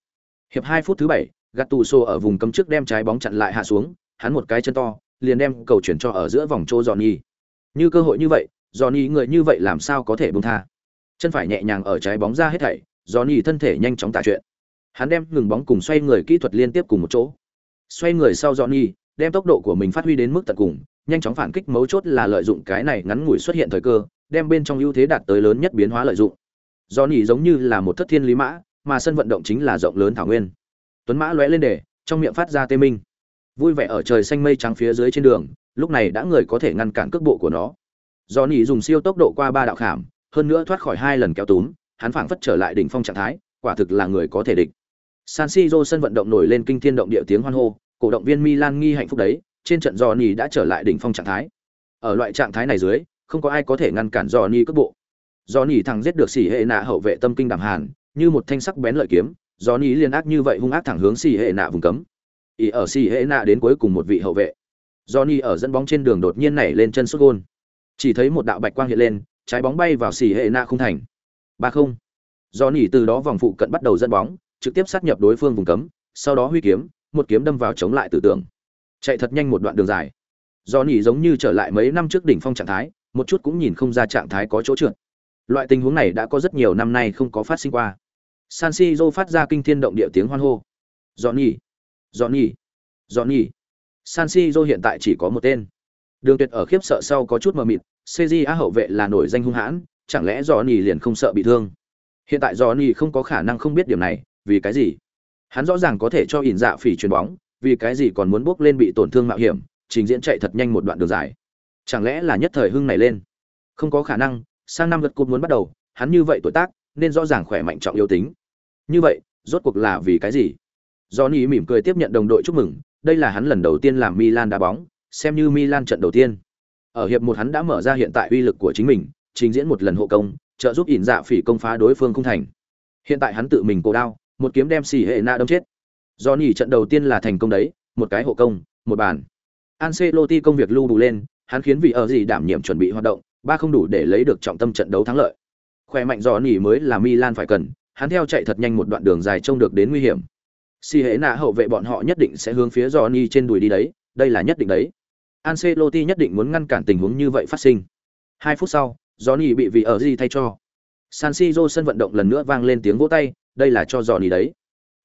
Hiệp 2 phút thứ 7, Gattuso ở vùng cấm trước đem trái bóng chặn lại hạ xuống, hắn một cái chân to, liền đem cầu chuyển cho ở giữa vòng chỗ Johnny. Như cơ hội như vậy, Johnny người như vậy làm sao có thể buông tha. Chân phải nhẹ nhàng ở trái bóng ra hết thảy, Johnny thân thể nhanh chóng tả chuyện. Hắn đem ngừng bóng cùng xoay người kỹ thuật liên tiếp cùng một chỗ. Xoay người sau Johnny, đem tốc độ của mình phát huy đến mức tận cùng, nhanh chóng phản kích mấu chốt là lợi dụng cái này ngắn ngủi xuất hiện thời cơ, đem bên trong ưu thế đạt tới lớn nhất biến hóa lợi dụng. Johnny giống như là một thất thiên lý mã, mà sân vận động chính là rộng lớn thảo nguyên. Tuấn mã lóe lên để trong miệng phát ra tê minh. Vui vẻ ở trời xanh mây trắng phía dưới trên đường lúc này đã người có thể ngăn cản cước bộ của nó. Do dùng siêu tốc độ qua ba đạo khảm hơn nữa thoát khỏi hai lần kéo túm hắn phảng phất trở lại đỉnh phong trạng thái quả thực là người có thể địch. San siro sân vận động nổi lên kinh thiên động địa tiếng hoan hô cổ động viên milan nghi hạnh phúc đấy, trên trận Johnny nỉ đã trở lại đỉnh phong trạng thái. Ở loại trạng thái này dưới, không có ai có thể ngăn cản Johnny nỉ cước bộ. Johnny nỉ giết được xỉ hệ nạ hậu vệ tâm kinh đẳng hàn, như một thanh sắc bén lợi kiếm, Johnny liên ác như vậy hung ác thẳng hướng xỉ hệ nạ vùng cấm. Ý ở xỉ hệ nạ đến cuối cùng một vị hậu vệ. Johnny ở dẫn bóng trên đường đột nhiên nảy lên chân sút gôn. Chỉ thấy một đạo bạch quang hiện lên, trái bóng bay vào xỉ hệ nạ không thành. Ba không. Johnny từ đó vòng phụ cận bắt đầu dẫn bóng, trực tiếp sát nhập đối phương vùng cấm, sau đó huy kiếm một kiếm đâm vào chống lại tử tưởng chạy thật nhanh một đoạn đường dài do nỉ giống như trở lại mấy năm trước đỉnh phong trạng thái một chút cũng nhìn không ra trạng thái có chỗ trượt loại tình huống này đã có rất nhiều năm nay không có phát sinh qua San Siro phát ra kinh thiên động địa tiếng hoan hô. Johnny, Johnny, Johnny. San Siro hiện tại chỉ có một tên. Đường Tuyệt ở khiếp sợ sau có chút mờ mịt, CJ hậu vệ là nổi danh hung hãn, chẳng lẽ Johnny liền không sợ bị thương? Hiện tại Johnny không có khả năng không biết điểm này, vì cái gì? Hắn rõ ràng có thể cho ỉn dạ phỉ chuyền bóng, vì cái gì còn muốn bước lên bị tổn thương mạo hiểm, trình diễn chạy thật nhanh một đoạn đường dài. Chẳng lẽ là nhất thời hưng này lên? Không có khả năng, sang năm gật cột muốn bắt đầu, hắn như vậy tuổi tác, nên rõ ràng khỏe mạnh trọng yếu tính. Như vậy, rốt cuộc là vì cái gì? Johnny mỉm cười tiếp nhận đồng đội chúc mừng, đây là hắn lần đầu tiên làm Milan đá bóng, xem như Milan trận đầu tiên. Ở hiệp một hắn đã mở ra hiện tại uy lực của chính mình, trình diễn một lần hộ công, trợ giúp ỉn dạ phỉ công phá đối phương không thành. Hiện tại hắn tự mình cổ đao, một kiếm đem xì hệ nạ đâm chết. Johnny trận đầu tiên là thành công đấy, một cái hộ công, một bàn. Ancelotti công việc lưu đủ lên, hắn khiến vị ở gì đảm nhiệm chuẩn bị hoạt động, ba không đủ để lấy được trọng tâm trận đấu thắng lợi. Khỏe mạnh do nỉ mới là Milan phải cần, hắn theo chạy thật nhanh một đoạn đường dài trông được đến nguy hiểm. Xì hệ nạ hậu vệ bọn họ nhất định sẽ hướng phía Johnny trên đùi đi đấy, đây là nhất định đấy. Ancelotti nhất định muốn ngăn cản tình huống như vậy phát sinh. Hai phút sau, Johnny bị vị ở gì thay cho. San Siro sân vận động lần nữa vang lên tiếng vỗ tay, đây là cho Johnny đấy.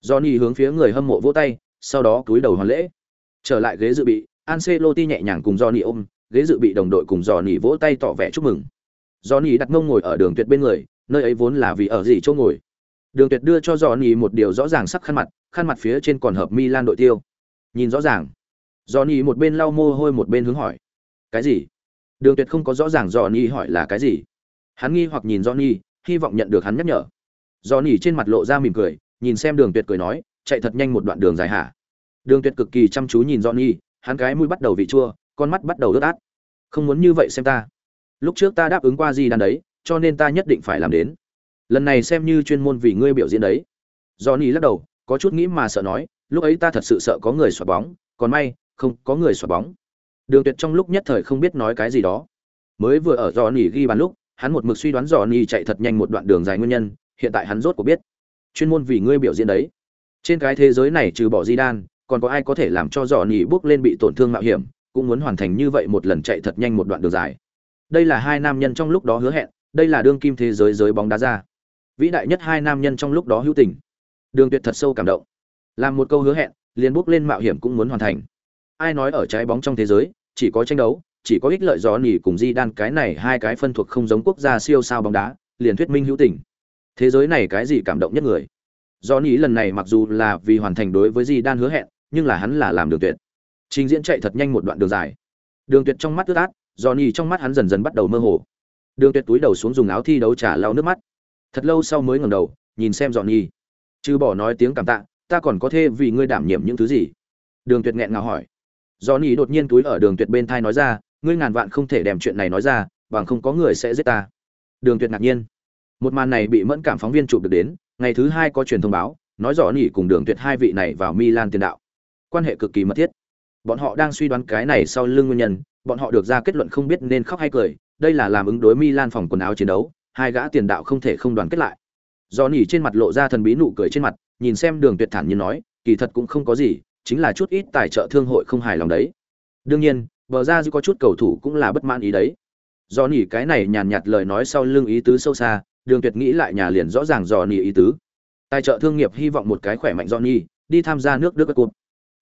Johnny hướng phía người hâm mộ vỗ tay, sau đó cúi đầu hoàn lễ. Trở lại ghế dự bị, Ancelotti nhẹ nhàng cùng Johnny ôm, ghế dự bị đồng đội cùng Johnny vỗ tay tỏ vẻ chúc mừng. Johnny đặt mông ngồi ở đường tuyệt bên người, nơi ấy vốn là vì ở gì chỗ ngồi. Đường Tuyệt đưa cho Johnny một điều rõ ràng sắc khăn mặt, khăn mặt phía trên còn hợp Milan đội tiêu. Nhìn rõ ràng. Johnny một bên lau mồ hôi một bên hướng hỏi. Cái gì? Đường Tuyệt không có rõ ràng Johnny hỏi là cái gì. Hắn nghi hoặc nhìn Johnny, hy vọng nhận được hắn nhắc nhở. Johnny trên mặt lộ ra mỉm cười, nhìn xem Đường Tuyệt cười nói, chạy thật nhanh một đoạn đường dài hả? Đường Tuyệt cực kỳ chăm chú nhìn Johnny, hắn cái mũi bắt đầu vị chua, con mắt bắt đầu ướt át. Không muốn như vậy xem ta. Lúc trước ta đáp ứng qua gì đàn đấy, cho nên ta nhất định phải làm đến. Lần này xem như chuyên môn vì ngươi biểu diễn đấy. Johnny lắc đầu, có chút nghĩ mà sợ nói, lúc ấy ta thật sự sợ có người xoạt bóng, còn may, không có người xoạt bóng. Đường Tuyệt trong lúc nhất thời không biết nói cái gì đó. Mới vừa ở Johnny ghi bàn lúc, hắn một mực suy đoán Johnny chạy thật nhanh một đoạn đường dài nguyên nhân, hiện tại hắn rốt cuộc biết. Chuyên môn vì ngươi biểu diễn đấy. Trên cái thế giới này trừ bỏ di đan còn có ai có thể làm cho dò nỉ bước lên bị tổn thương mạo hiểm, cũng muốn hoàn thành như vậy một lần chạy thật nhanh một đoạn đường dài. Đây là hai nam nhân trong lúc đó hứa hẹn, đây là đương kim thế giới giới bóng đá ra. Vĩ đại nhất hai nam nhân trong lúc đó hữu tình. Đường Tuyệt thật sâu cảm động. Làm một câu hứa hẹn, liền bước lên mạo hiểm cũng muốn hoàn thành. Ai nói ở trái bóng trong thế giới, chỉ có tranh đấu, chỉ có ích lợi gió nỉ cùng di đan cái này hai cái phân thuộc không giống quốc gia siêu sao bóng đá, liền thuyết minh hữu tình. Thế giới này cái gì cảm động nhất người? do nghĩ lần này mặc dù là vì hoàn thành đối với di đan hứa hẹn, nhưng là hắn là làm đường tuyệt. Trình diễn chạy thật nhanh một đoạn đường dài. Đường tuyệt trong mắt ướt át, do nghĩ trong mắt hắn dần dần bắt đầu mơ hồ. Đường tuyệt túi đầu xuống dùng áo thi đấu trả lau nước mắt. Thật lâu sau mới ngẩng đầu, nhìn xem do nỉ. Chứ bỏ nói tiếng cảm tạ, ta còn có thể vì ngươi đảm nhiệm những thứ gì? Đường tuyệt nghẹn ngào hỏi do nỉ đột nhiên túi ở đường tuyệt bên thai nói ra ngươi ngàn vạn không thể đem chuyện này nói ra bằng không có người sẽ giết ta đường tuyệt ngạc nhiên một màn này bị mẫn cảm phóng viên chụp được đến ngày thứ hai có truyền thông báo nói rõ nỉ cùng đường tuyệt hai vị này vào milan tiền đạo quan hệ cực kỳ mật thiết bọn họ đang suy đoán cái này sau lưng nguyên nhân bọn họ được ra kết luận không biết nên khóc hay cười đây là làm ứng đối milan phòng quần áo chiến đấu hai gã tiền đạo không thể không đoàn kết lại do nỉ trên mặt lộ ra thần bí nụ cười trên mặt nhìn xem đường tuyệt thản như nói kỳ thật cũng không có gì chính là chút ít tài trợ thương hội không hài lòng đấy. Đương nhiên, bờ ra dư có chút cầu thủ cũng là bất mãn ý đấy. Do nỉ cái này nhàn nhạt lời nói sau lưng ý tứ sâu xa, Đường Tuyệt nghĩ lại nhà liền rõ ràng dò nỉ ý tứ. Tài trợ thương nghiệp hy vọng một cái khỏe mạnh dò nỉ đi tham gia nước Đức các cụt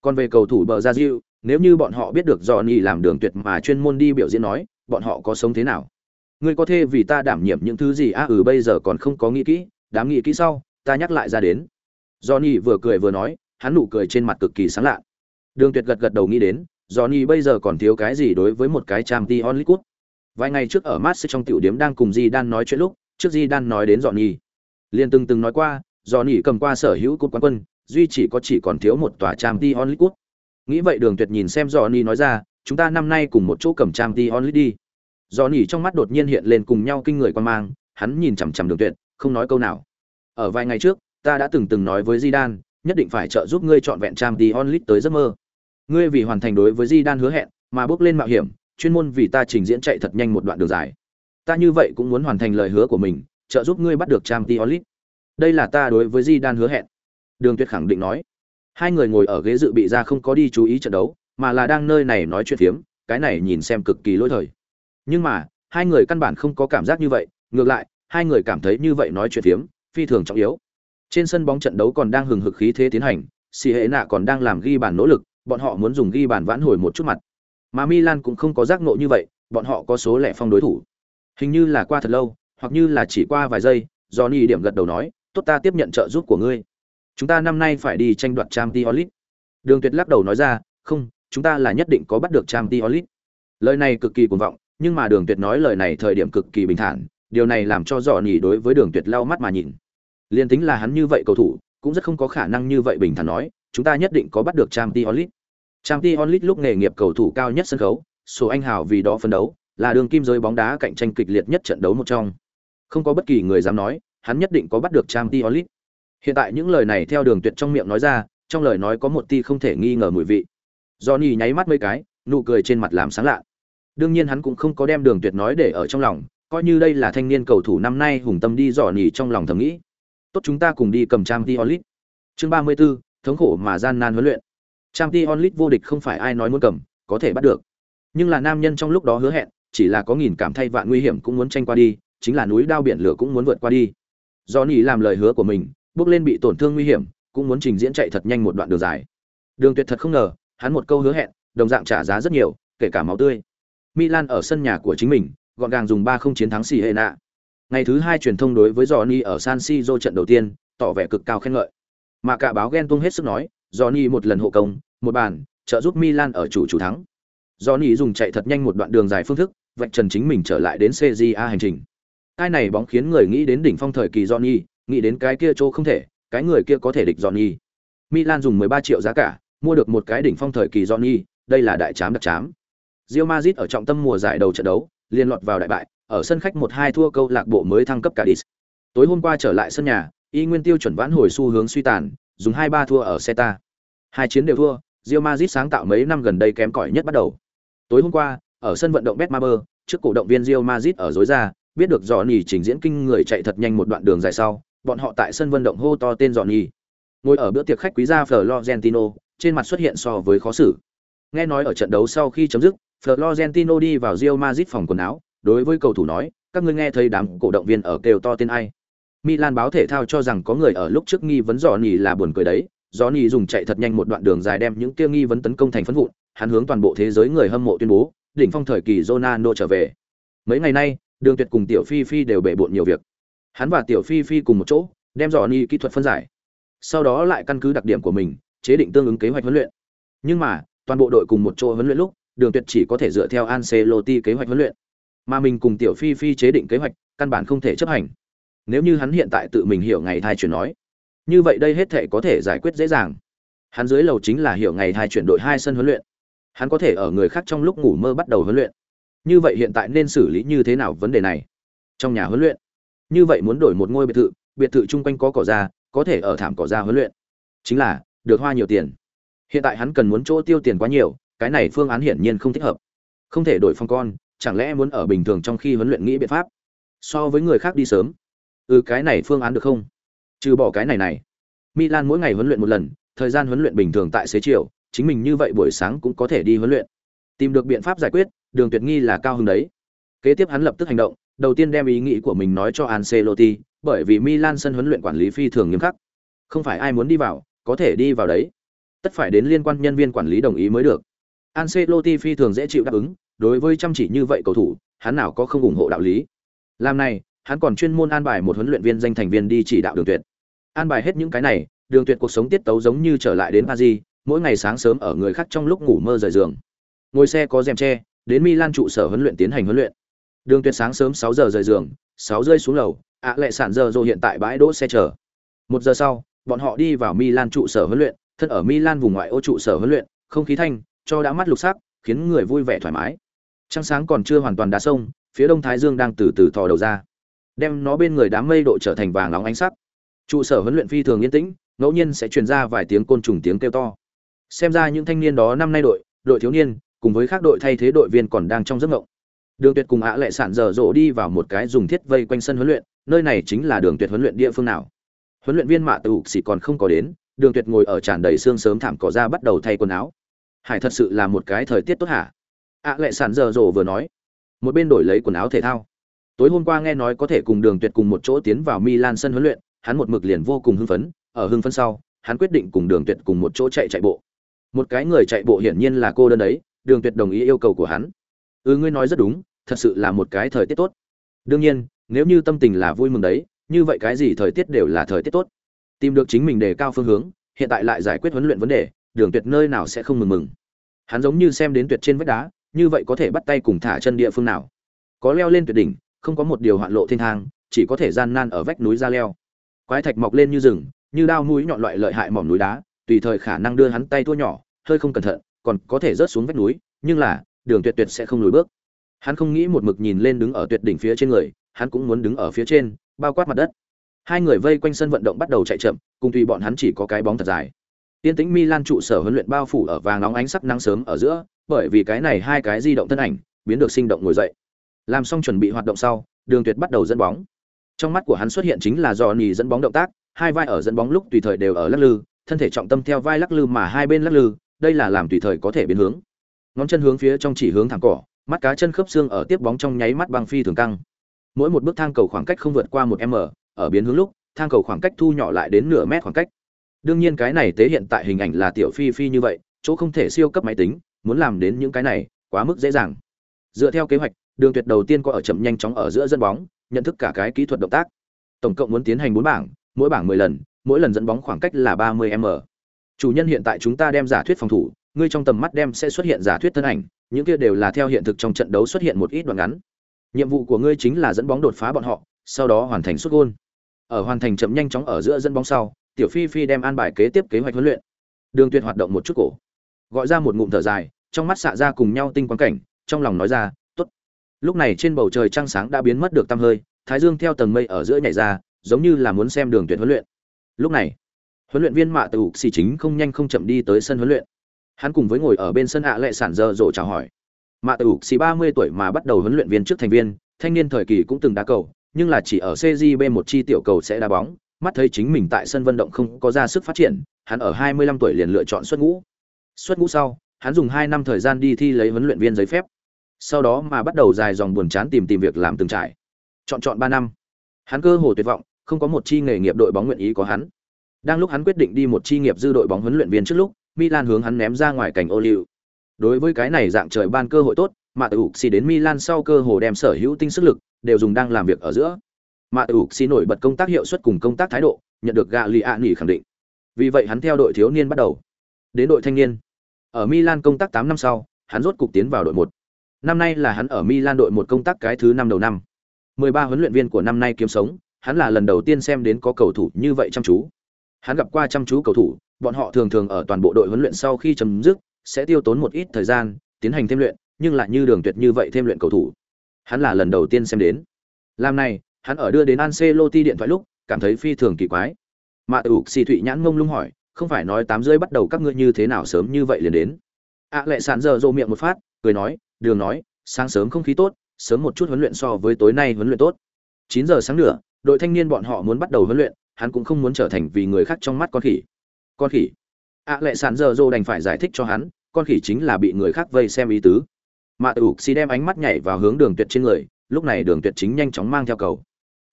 Còn về cầu thủ bờ ra dư, nếu như bọn họ biết được dò nỉ làm Đường Tuyệt mà chuyên môn đi biểu diễn nói, bọn họ có sống thế nào? Ngươi có thể vì ta đảm nhiệm những thứ gì a à, ừ bây giờ còn không có nghĩ kỹ, đám nghĩ kỹ sau, ta nhắc lại ra đến. Johnny vừa cười vừa nói, hắn nụ cười trên mặt cực kỳ sáng lạ. Đường Tuyệt gật gật đầu nghĩ đến, Johnny bây giờ còn thiếu cái gì đối với một cái Champions League cúp. Vài ngày trước ở Marseille trong tiểu điểm đang cùng Di Đan nói chuyện lúc, trước Di Đan nói đến Johnny. Liên từng từng nói qua, Johnny cầm qua sở hữu cúp quán quân, duy chỉ có chỉ còn thiếu một tòa trang t onlit cúp. Nghĩ vậy Đường Tuyệt nhìn xem Johnny nói ra, chúng ta năm nay cùng một chỗ cầm trang t onlit đi. Johnny trong mắt đột nhiên hiện lên cùng nhau kinh người quan mang, hắn nhìn chằm chằm Đường Tuyệt, không nói câu nào. Ở vài ngày trước, ta đã từng từng nói với Di Đan, nhất định phải trợ giúp ngươi chọn vẹn trang t onlit tới giấc mơ. Ngươi vì hoàn thành đối với Di Đan hứa hẹn, mà bước lên mạo hiểm, chuyên môn vì ta trình diễn chạy thật nhanh một đoạn đường dài. Ta như vậy cũng muốn hoàn thành lời hứa của mình, trợ giúp ngươi bắt được trang tí. Đây là ta đối với Di Đan hứa hẹn. Đường Tuyệt khẳng định nói. Hai người ngồi ở ghế dự bị ra không có đi chú ý trận đấu, mà là đang nơi này nói chuyện phiếm, cái này nhìn xem cực kỳ lỗi thời. Nhưng mà, hai người căn bản không có cảm giác như vậy, ngược lại, hai người cảm thấy như vậy nói chuyện phiếm, phi thường trọng yếu. Trên sân bóng trận đấu còn đang hừng hực khí thế tiến hành, Si Hệ Nạ còn đang làm ghi bàn nỗ lực, bọn họ muốn dùng ghi bàn vãn hồi một chút mặt. Mà Milan cũng không có giác ngộ như vậy, bọn họ có số lẻ phong đối thủ. Hình như là qua thật lâu, hoặc như là chỉ qua vài giây, Johnny điểm gật đầu nói, "Tốt ta tiếp nhận trợ giúp của ngươi. Chúng ta năm nay phải đi tranh đoạt Champions olit Đường Tuyệt lắc đầu nói ra, "Không, chúng ta là nhất định có bắt được Champions olit Lời này cực kỳ cuồng vọng, nhưng mà Đường Tuyệt nói lời này thời điểm cực kỳ bình thản, điều này làm cho Johnny đối với Đường Tuyệt lau mắt mà nhìn. Liên tính là hắn như vậy cầu thủ, cũng rất không có khả năng như vậy bình thản nói, chúng ta nhất định có bắt được Champions League. Champions olit lúc nghề nghiệp cầu thủ cao nhất sân khấu, số anh hào vì đó phấn đấu, là đường kim giới bóng đá cạnh tranh kịch liệt nhất trận đấu một trong. Không có bất kỳ người dám nói, hắn nhất định có bắt được Champions League. Hiện tại những lời này theo đường tuyệt trong miệng nói ra, trong lời nói có một tia không thể nghi ngờ mùi vị. Johnny nháy mắt mấy cái, nụ cười trên mặt làm sáng lạ. Đương nhiên hắn cũng không có đem đường tuyệt nói để ở trong lòng, coi như đây là thanh niên cầu thủ năm nay hùng tâm đi Johnny trong lòng thầm nghĩ tốt chúng ta cùng đi cầm trang League. chương ba mươi 34, thống khổ mà gian nan huấn luyện trang League vô địch không phải ai nói muốn cầm có thể bắt được nhưng là nam nhân trong lúc đó hứa hẹn chỉ là có nghìn cảm thay vạn nguy hiểm cũng muốn tranh qua đi chính là núi đao biển lửa cũng muốn vượt qua đi do nỉ làm lời hứa của mình bước lên bị tổn thương nguy hiểm cũng muốn trình diễn chạy thật nhanh một đoạn đường dài đường tuyệt thật không ngờ hắn một câu hứa hẹn đồng dạng trả giá rất nhiều kể cả máu tươi milan ở sân nhà của chính mình gọn gàng dùng ba không chiến thắng xì hệ nạ Ngày thứ hai truyền thông đối với Johnny ở San Siro trận đầu tiên, tỏ vẻ cực cao khen ngợi. Mà cả báo ghen tung hết sức nói, Johnny một lần hộ công, một bàn, trợ giúp Milan ở chủ chủ thắng. Johnny dùng chạy thật nhanh một đoạn đường dài phương thức, vạch trần chính mình trở lại đến CJA hành trình. Cái này bóng khiến người nghĩ đến đỉnh phong thời kỳ Johnny, nghĩ đến cái kia chỗ không thể, cái người kia có thể địch Johnny. Milan dùng 13 triệu giá cả, mua được một cái đỉnh phong thời kỳ Johnny, đây là đại chám đặc chám. Real Madrid ở trọng tâm mùa giải đầu trận đấu, liên lọt vào đại bại, ở sân khách 1-2 thua câu lạc bộ mới thăng cấp Cadiz. Tối hôm qua trở lại sân nhà, y nguyên tiêu chuẩn vãn hồi xu hướng suy tàn, dùng 2-3 thua ở Celta. Hai chiến đều thua, Real Madrid sáng tạo mấy năm gần đây kém cỏi nhất bắt đầu. Tối hôm qua, ở sân vận động Betmaber, trước cổ động viên Real Madrid ở dối ra, biết được Johnny trình diễn kinh người chạy thật nhanh một đoạn đường dài sau, bọn họ tại sân vận động hô to tên Johnny. Ngồi ở bữa tiệc khách quý gia Florentino, trên mặt xuất hiện so với khó xử. Nghe nói ở trận đấu sau khi chấm dứt, Florentino đi vào Real Madrid phòng quần áo, đối với cầu thủ nói, các ngươi nghe thấy đám cổ động viên ở kêu to tên ai? Milan báo thể thao cho rằng có người ở lúc trước nghi vấn Johnny là buồn cười đấy, Johnny dùng chạy thật nhanh một đoạn đường dài đem những kia nghi vấn tấn công thành phấn vụn, hắn hướng toàn bộ thế giới người hâm mộ tuyên bố, đỉnh phong thời kỳ Ronaldo trở về. Mấy ngày nay, Đường Tuyệt cùng Tiểu Phi Phi đều bể bộn nhiều việc. Hắn và Tiểu Phi Phi cùng một chỗ, đem Johnny kỹ thuật phân giải. Sau đó lại căn cứ đặc điểm của mình, chế định tương ứng kế hoạch huấn luyện. Nhưng mà, toàn bộ đội cùng một chỗ huấn luyện lúc, Đường Tuyệt chỉ có thể dựa theo Ancelotti kế hoạch huấn luyện, mà mình cùng Tiểu Phi Phi chế định kế hoạch, căn bản không thể chấp hành. Nếu như hắn hiện tại tự mình hiểu ngày thai chuyển nói, như vậy đây hết thể có thể giải quyết dễ dàng. Hắn dưới lầu chính là hiểu ngày thai chuyển đội hai sân huấn luyện. Hắn có thể ở người khác trong lúc ngủ mơ bắt đầu huấn luyện. Như vậy hiện tại nên xử lý như thế nào vấn đề này? Trong nhà huấn luyện. Như vậy muốn đổi một ngôi biệt thự, biệt thự chung quanh có cỏ ra, có thể ở thảm cỏ ra huấn luyện. Chính là được hoa nhiều tiền. Hiện tại hắn cần muốn chỗ tiêu tiền quá nhiều, cái này phương án hiển nhiên không thích hợp. Không thể đổi phong con, chẳng lẽ muốn ở bình thường trong khi huấn luyện nghĩ biện pháp? So với người khác đi sớm. Ừ cái này phương án được không? Trừ bỏ cái này này. Milan mỗi ngày huấn luyện một lần, thời gian huấn luyện bình thường tại xế chiều, chính mình như vậy buổi sáng cũng có thể đi huấn luyện. Tìm được biện pháp giải quyết, Đường Tuyệt nghi là cao hứng đấy. Kế tiếp hắn lập tức hành động, đầu tiên đem ý nghĩ của mình nói cho Ancelotti, bởi vì Milan sân huấn luyện quản lý phi thường nghiêm khắc. Không phải ai muốn đi vào, có thể đi vào đấy. Tất phải đến liên quan nhân viên quản lý đồng ý mới được. Ancelotti phi thường dễ chịu đáp ứng, đối với chăm chỉ như vậy cầu thủ, hắn nào có không ủng hộ đạo lý. Làm này, hắn còn chuyên môn an bài một huấn luyện viên danh thành viên đi chỉ đạo Đường Tuyệt. An bài hết những cái này, Đường Tuyệt cuộc sống tiết tấu giống như trở lại đến Paris, mỗi ngày sáng sớm ở người khác trong lúc ngủ mơ rời giường. Ngồi xe có rèm che, đến Milan trụ sở huấn luyện tiến hành huấn luyện. Đường Tuyệt sáng sớm 6 giờ rời giường, 6 rơi xuống lầu, ạ lệ sản giờ rồi hiện tại bãi đỗ xe chờ. Một giờ sau, bọn họ đi vào Milan trụ sở huấn luyện, thân ở Milan vùng ngoại ô trụ sở huấn luyện, không khí thanh, cho đã mắt lục sắc, khiến người vui vẻ thoải mái. Trăng sáng còn chưa hoàn toàn đá sông, phía đông thái dương đang từ từ thò đầu ra, đem nó bên người đám mây độ trở thành vàng nóng ánh sắc. Trụ sở huấn luyện phi thường yên tĩnh, ngẫu nhiên sẽ truyền ra vài tiếng côn trùng tiếng kêu to. Xem ra những thanh niên đó năm nay đội, đội thiếu niên, cùng với các đội thay thế đội viên còn đang trong giấc mộng. Đường Tuyệt cùng Ạ Lệ Sản giờ rộ đi vào một cái dùng thiết vây quanh sân huấn luyện, nơi này chính là Đường Tuyệt huấn luyện địa phương nào. Huấn luyện viên Mạ Tử Xỉ còn không có đến, Đường Tuyệt ngồi ở tràn đầy xương sớm thảm cỏ ra bắt đầu thay quần áo. Hải thật sự là một cái thời tiết tốt hả? ạ lệ sản giờ rổ vừa nói một bên đổi lấy quần áo thể thao tối hôm qua nghe nói có thể cùng đường tuyệt cùng một chỗ tiến vào milan sân huấn luyện hắn một mực liền vô cùng hưng phấn ở hưng phấn sau hắn quyết định cùng đường tuyệt cùng một chỗ chạy chạy bộ một cái người chạy bộ hiển nhiên là cô đơn ấy. đường tuyệt đồng ý yêu cầu của hắn. Ừ ngươi nói rất đúng, thật sự là một cái thời tiết tốt. Đương nhiên, nếu như tâm tình là vui mừng đấy, như vậy cái gì thời tiết đều là thời tiết tốt. Tìm được chính mình đề cao phương hướng, hiện tại lại giải quyết huấn luyện vấn đề, đường tuyệt nơi nào sẽ không mừng mừng. Hắn giống như xem đến tuyệt trên vách đá, như vậy có thể bắt tay cùng thả chân địa phương nào. Có leo lên tuyệt đỉnh, không có một điều hoạn lộ thiên thang, chỉ có thể gian nan ở vách núi ra leo. Quái thạch mọc lên như rừng, như đao núi nhọn loại lợi hại mỏm núi đá tùy thời khả năng đưa hắn tay thua nhỏ, hơi không cẩn thận, còn có thể rớt xuống vách núi, nhưng là, đường tuyệt tuyệt sẽ không lùi bước. Hắn không nghĩ một mực nhìn lên đứng ở tuyệt đỉnh phía trên người, hắn cũng muốn đứng ở phía trên, bao quát mặt đất. Hai người vây quanh sân vận động bắt đầu chạy chậm, cùng tùy bọn hắn chỉ có cái bóng thật dài. Tiên tĩnh milan trụ sở huấn luyện bao phủ ở vàng nóng ánh sắc nắng sớm ở giữa, bởi vì cái này hai cái di động thân ảnh, biến được sinh động ngồi dậy. Làm xong chuẩn bị hoạt động sau, đường tuyệt bắt đầu dẫn bóng. Trong mắt của hắn xuất hiện chính là do nỉ dẫn bóng động tác, hai vai ở dẫn bóng lúc tùy thời đều ở lắc lư thân thể trọng tâm theo vai lắc lư mà hai bên lắc lư, đây là làm tùy thời có thể biến hướng. Ngón chân hướng phía trong chỉ hướng thẳng cỏ, mắt cá chân khớp xương ở tiếp bóng trong nháy mắt băng phi thường căng. Mỗi một bước thang cầu khoảng cách không vượt qua một m, ở biến hướng lúc, thang cầu khoảng cách thu nhỏ lại đến nửa mét khoảng cách. Đương nhiên cái này tế hiện tại hình ảnh là tiểu phi phi như vậy, chỗ không thể siêu cấp máy tính, muốn làm đến những cái này, quá mức dễ dàng. Dựa theo kế hoạch, đường tuyệt đầu tiên có ở chậm nhanh chóng ở giữa dân bóng, nhận thức cả cái kỹ thuật động tác. Tổng cộng muốn tiến hành bốn bảng, mỗi bảng 10 lần mỗi lần dẫn bóng khoảng cách là 30 m. Chủ nhân hiện tại chúng ta đem giả thuyết phòng thủ, ngươi trong tầm mắt đem sẽ xuất hiện giả thuyết thân ảnh, những kia đều là theo hiện thực trong trận đấu xuất hiện một ít đoạn ngắn. Nhiệm vụ của ngươi chính là dẫn bóng đột phá bọn họ, sau đó hoàn thành xuất gôn. Ở hoàn thành chậm nhanh chóng ở giữa dẫn bóng sau, tiểu phi phi đem an bài kế tiếp kế hoạch huấn luyện. Đường tuyệt hoạt động một chút cổ. Gọi ra một ngụm thở dài, trong mắt xạ ra cùng nhau tinh quang cảnh, trong lòng nói ra, tốt. Lúc này trên bầu trời trăng sáng đã biến mất được tăm hơi, thái dương theo tầng mây ở giữa nhảy ra, giống như là muốn xem đường tuyệt huấn luyện lúc này, huấn luyện viên mạ tử xì chính không nhanh không chậm đi tới sân huấn luyện. Hắn cùng với ngồi ở bên sân ạ lệ sản dơ dỗ chào hỏi. Mạ tử xì ba mươi tuổi mà bắt đầu huấn luyện viên trước thành viên, thanh niên thời kỳ cũng từng đá cầu, nhưng là chỉ ở cgb một chi tiểu cầu sẽ đá bóng, mắt thấy chính mình tại sân vận động không có ra sức phát triển, hắn ở 25 tuổi liền lựa chọn xuất ngũ. Xuất ngũ sau, hắn dùng hai năm thời gian đi thi lấy huấn luyện viên giấy phép. Sau đó mà bắt đầu dài dòng buồn chán tìm tìm việc làm từng trải. Chọn chọn ba năm. Hắn cơ hồ tuyệt vọng không có một chi nghề nghiệp đội bóng nguyện ý có hắn. Đang lúc hắn quyết định đi một chi nghiệp dư đội bóng huấn luyện viên trước lúc, Milan hướng hắn ném ra ngoài cảnh ô liu. Đối với cái này dạng trời ban cơ hội tốt mà Tử Uxi đến Milan sau cơ hồ đem sở hữu tinh sức lực đều dùng đang làm việc ở giữa. Mà Tử Uxi nổi bật công tác hiệu suất cùng công tác thái độ, nhận được gạ ạ nghỉ khẳng định. Vì vậy hắn theo đội thiếu niên bắt đầu. Đến đội thanh niên. Ở milan công tác tám năm sau, hắn rốt cục tiến vào đội một. Năm nay là hắn ở milan đội một công tác cái thứ năm đầu năm. 13 huấn luyện viên của năm nay kiếm sống hắn là lần đầu tiên xem đến có cầu thủ như vậy chăm chú. Hắn gặp qua chăm chú cầu thủ bọn họ thường thường ở toàn bộ đội huấn luyện sau khi chấm dứt sẽ tiêu tốn một ít thời gian tiến hành thêm luyện nhưng lại như đường tuyệt như vậy thêm luyện cầu thủ. Hắn là lần đầu tiên xem đến. Làm này hắn ở đưa đến Ancelotti điện thoại lúc cảm thấy phi thường kỳ quái. Mã tử xì thụy nhãn ngông lung hỏi không phải nói tám rưỡi bắt đầu các ngươi như thế nào sớm như vậy liền đến? Ạ à, lệ sàn giờ rộ miệng một phát cười nói đường nói sáng sớm không khí tốt sớm một chút huấn luyện so với tối nay huấn luyện tốt. Chín giờ sáng nữa đội thanh niên bọn họ muốn bắt đầu huấn luyện hắn cũng không muốn trở thành vì người khác trong mắt con khỉ. Con khỉ. Ạ à, lệ sàn giờ dô đành phải giải thích cho hắn con khỉ chính là bị người khác vây xem ý tứ. Mạ tử xì đem ánh mắt nhảy vào hướng đường tuyệt trên người lúc này đường tuyệt chính nhanh chóng mang theo cầu.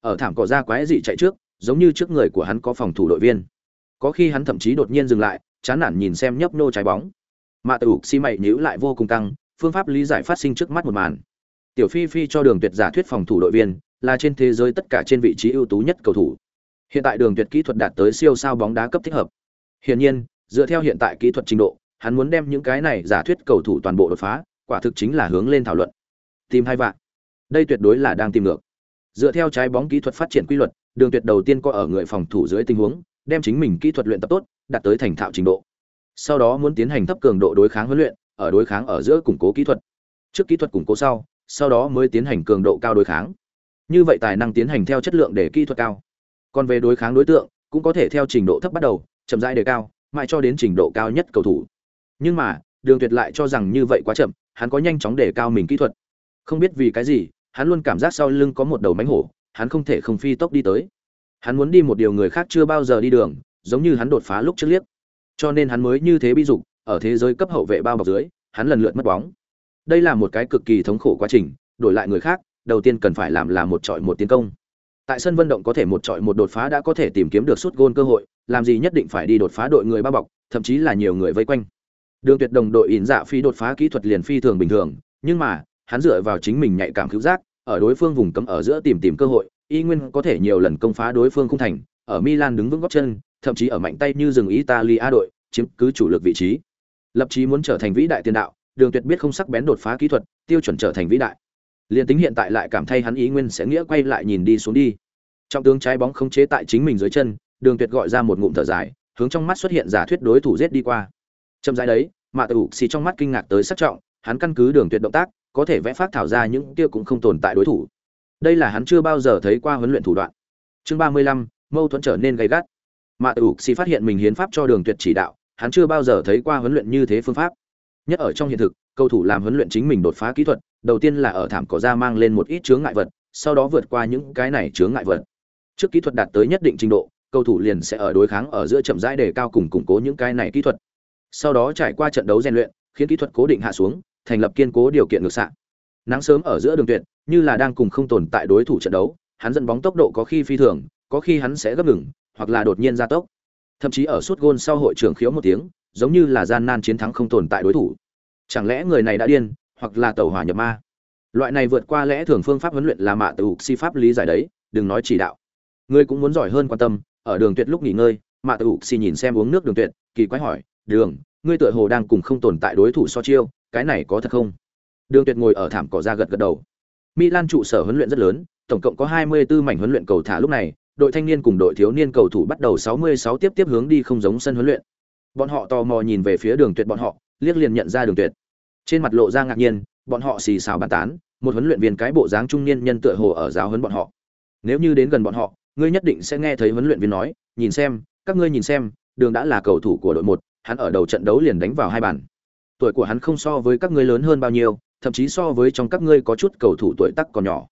Ở thảm cỏ ra quái dị chạy trước giống như trước người của hắn có phòng thủ đội viên. Có khi hắn thậm chí đột nhiên dừng lại chán nản nhìn xem nhấp nô trái bóng. Mạ tử xì mày nhíu lại vô cùng căng phương pháp lý giải phát sinh trước mắt một màn. Tiểu phi phi cho đường tuyệt giả thuyết phòng thủ đội viên là trên thế giới tất cả trên vị trí ưu tú nhất cầu thủ. Hiện tại đường tuyệt kỹ thuật đạt tới siêu sao bóng đá cấp thích hợp. Hiển nhiên, dựa theo hiện tại kỹ thuật trình độ, hắn muốn đem những cái này giả thuyết cầu thủ toàn bộ đột phá, quả thực chính là hướng lên thảo luận. Tìm hai vạn. Đây tuyệt đối là đang tìm ngược. Dựa theo trái bóng kỹ thuật phát triển quy luật, đường tuyệt đầu tiên có ở người phòng thủ dưới tình huống, đem chính mình kỹ thuật luyện tập tốt, đạt tới thành thạo trình độ. Sau đó muốn tiến hành thấp cường độ đối kháng huấn luyện, ở đối kháng ở giữa củng cố kỹ thuật. Trước kỹ thuật củng cố sau sau đó mới tiến hành cường độ cao đối kháng như vậy tài năng tiến hành theo chất lượng để kỹ thuật cao. Còn về đối kháng đối tượng, cũng có thể theo trình độ thấp bắt đầu, chậm rãi đề cao, mãi cho đến trình độ cao nhất cầu thủ. Nhưng mà, đường tuyệt lại cho rằng như vậy quá chậm, hắn có nhanh chóng đề cao mình kỹ thuật. Không biết vì cái gì, hắn luôn cảm giác sau lưng có một đầu mánh hổ, hắn không thể không phi tốc đi tới. Hắn muốn đi một điều người khác chưa bao giờ đi đường, giống như hắn đột phá lúc trước liếc. Cho nên hắn mới như thế bi dục, ở thế giới cấp hậu vệ bao bọc dưới, hắn lần lượt mất bóng. Đây là một cái cực kỳ thống khổ quá trình, đổi lại người khác đầu tiên cần phải làm là một trọi một tiến công tại sân vận động có thể một trọi một đột phá đã có thể tìm kiếm được suốt gôn cơ hội làm gì nhất định phải đi đột phá đội người bao bọc thậm chí là nhiều người vây quanh đường tuyệt đồng đội ỉn dạ phi đột phá kỹ thuật liền phi thường bình thường nhưng mà hắn dựa vào chính mình nhạy cảm cứu giác ở đối phương vùng cấm ở giữa tìm tìm cơ hội, y nguyên có thể nhiều lần công phá đối phương không thành, ở Milan đứng vững gót chân, thậm chí ở mạnh tay như rừng Italia đội, chiếm cứ chủ lực vị trí. Lập chí muốn trở thành vĩ đại tiền đạo, Đường Tuyệt biết không sắc bén đột phá kỹ thuật, tiêu chuẩn trở thành vĩ đại. Liên tính hiện tại lại cảm thấy hắn ý nguyên sẽ nghĩa quay lại nhìn đi xuống đi. Trong tướng trái bóng không chế tại chính mình dưới chân, Đường Tuyệt gọi ra một ngụm thở dài, hướng trong mắt xuất hiện giả thuyết đối thủ giết đi qua. Chậm rãi đấy, Mạ Tử xì trong mắt kinh ngạc tới sắc trọng, hắn căn cứ Đường Tuyệt động tác, có thể vẽ phát thảo ra những kia cũng không tồn tại đối thủ. Đây là hắn chưa bao giờ thấy qua huấn luyện thủ đoạn. Chương 35, mâu thuẫn trở nên gay gắt. Mạ Tử xì phát hiện mình hiến pháp cho Đường Tuyệt chỉ đạo, hắn chưa bao giờ thấy qua huấn luyện như thế phương pháp. Nhất ở trong hiện thực, cầu thủ làm huấn luyện chính mình đột phá kỹ thuật, đầu tiên là ở thảm cỏ ra mang lên một ít chướng ngại vật, sau đó vượt qua những cái này chướng ngại vật. Trước kỹ thuật đạt tới nhất định trình độ, cầu thủ liền sẽ ở đối kháng ở giữa chậm rãi để cao cùng củng cố những cái này kỹ thuật. Sau đó trải qua trận đấu rèn luyện, khiến kỹ thuật cố định hạ xuống, thành lập kiên cố điều kiện ngược xạ nắng sớm ở giữa đường tuyệt như là đang cùng không tồn tại đối thủ trận đấu hắn dẫn bóng tốc độ có khi phi thường có khi hắn sẽ gấp ngừng hoặc là đột nhiên gia tốc thậm chí ở suốt gôn sau hội trưởng khiếu một tiếng giống như là gian nan chiến thắng không tồn tại đối thủ chẳng lẽ người này đã điên hoặc là tẩu hỏa nhập ma loại này vượt qua lẽ thường phương pháp huấn luyện là mạ tự si pháp lý giải đấy đừng nói chỉ đạo ngươi cũng muốn giỏi hơn quan tâm ở đường tuyệt lúc nghỉ ngơi mạ tự si nhìn xem uống nước đường tuyệt kỳ quái hỏi đường ngươi tựa hồ đang cùng không tồn tại đối thủ so chiêu cái này có thật không Đường Tuyệt ngồi ở thảm cỏ ra gật gật đầu. Milan trụ sở huấn luyện rất lớn, tổng cộng có 24 mảnh huấn luyện cầu thả lúc này, đội thanh niên cùng đội thiếu niên cầu thủ bắt đầu 66 tiếp tiếp hướng đi không giống sân huấn luyện. Bọn họ tò mò nhìn về phía Đường Tuyệt bọn họ, liếc liền nhận ra Đường Tuyệt. Trên mặt lộ ra ngạc nhiên, bọn họ xì xào bàn tán, một huấn luyện viên cái bộ dáng trung niên nhân tựa hồ ở giáo huấn bọn họ. Nếu như đến gần bọn họ, ngươi nhất định sẽ nghe thấy huấn luyện viên nói, nhìn xem, các ngươi nhìn xem, Đường đã là cầu thủ của đội một, hắn ở đầu trận đấu liền đánh vào hai bàn. Tuổi của hắn không so với các ngươi lớn hơn bao nhiêu, thậm chí so với trong các ngươi có chút cầu thủ tuổi tác còn nhỏ.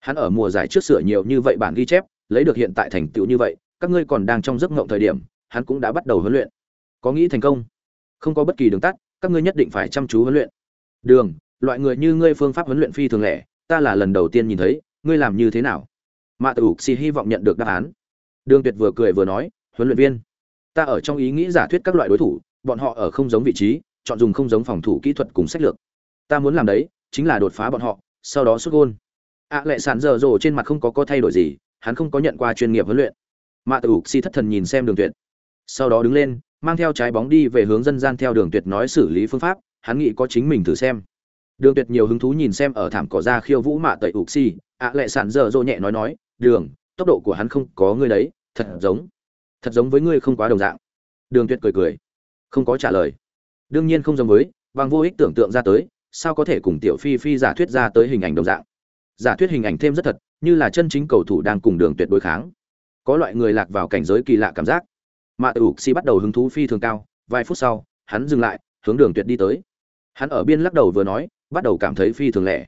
Hắn ở mùa giải trước sửa nhiều như vậy bản ghi chép, lấy được hiện tại thành tựu như vậy, các ngươi còn đang trong giấc ngộng thời điểm, hắn cũng đã bắt đầu huấn luyện. Có nghĩ thành công? Không có bất kỳ đường tắt, các ngươi nhất định phải chăm chú huấn luyện. Đường, loại người như ngươi phương pháp huấn luyện phi thường lẻ, ta là lần đầu tiên nhìn thấy, ngươi làm như thế nào? Mạ Tử Xi hy vọng nhận được đáp án. Đường Tuyệt vừa cười vừa nói, huấn luyện viên, ta ở trong ý nghĩ giả thuyết các loại đối thủ, bọn họ ở không giống vị trí, chọn dùng không giống phòng thủ kỹ thuật cùng sách lược. Ta muốn làm đấy, chính là đột phá bọn họ, sau đó sút gôn. ạ lệ sản giờ rồ trên mặt không có có thay đổi gì, hắn không có nhận qua chuyên nghiệp huấn luyện. Mạ Tử Xi thất thần nhìn xem Đường Tuyệt, sau đó đứng lên, mang theo trái bóng đi về hướng dân gian theo Đường Tuyệt nói xử lý phương pháp, hắn nghĩ có chính mình thử xem. Đường Tuyệt nhiều hứng thú nhìn xem ở thảm cỏ ra khiêu vũ mạ tẩy ục xi, ạ lệ sản giờ rồ nhẹ nói nói, "Đường, tốc độ của hắn không có ngươi đấy, thật giống, thật giống với ngươi không quá đồng dạng." Đường Tuyệt cười cười, không có trả lời. Đương nhiên không giống với, bằng vô ích tưởng tượng ra tới, sao có thể cùng tiểu phi phi giả thuyết ra tới hình ảnh đồng dạng. Giả thuyết hình ảnh thêm rất thật, như là chân chính cầu thủ đang cùng Đường Tuyệt đối kháng. Có loại người lạc vào cảnh giới kỳ lạ cảm giác. Mạ Tử Xi bắt đầu hứng thú phi thường cao, vài phút sau, hắn dừng lại, hướng Đường Tuyệt đi tới. Hắn ở biên lắc đầu vừa nói, bắt đầu cảm thấy phi thường lẻ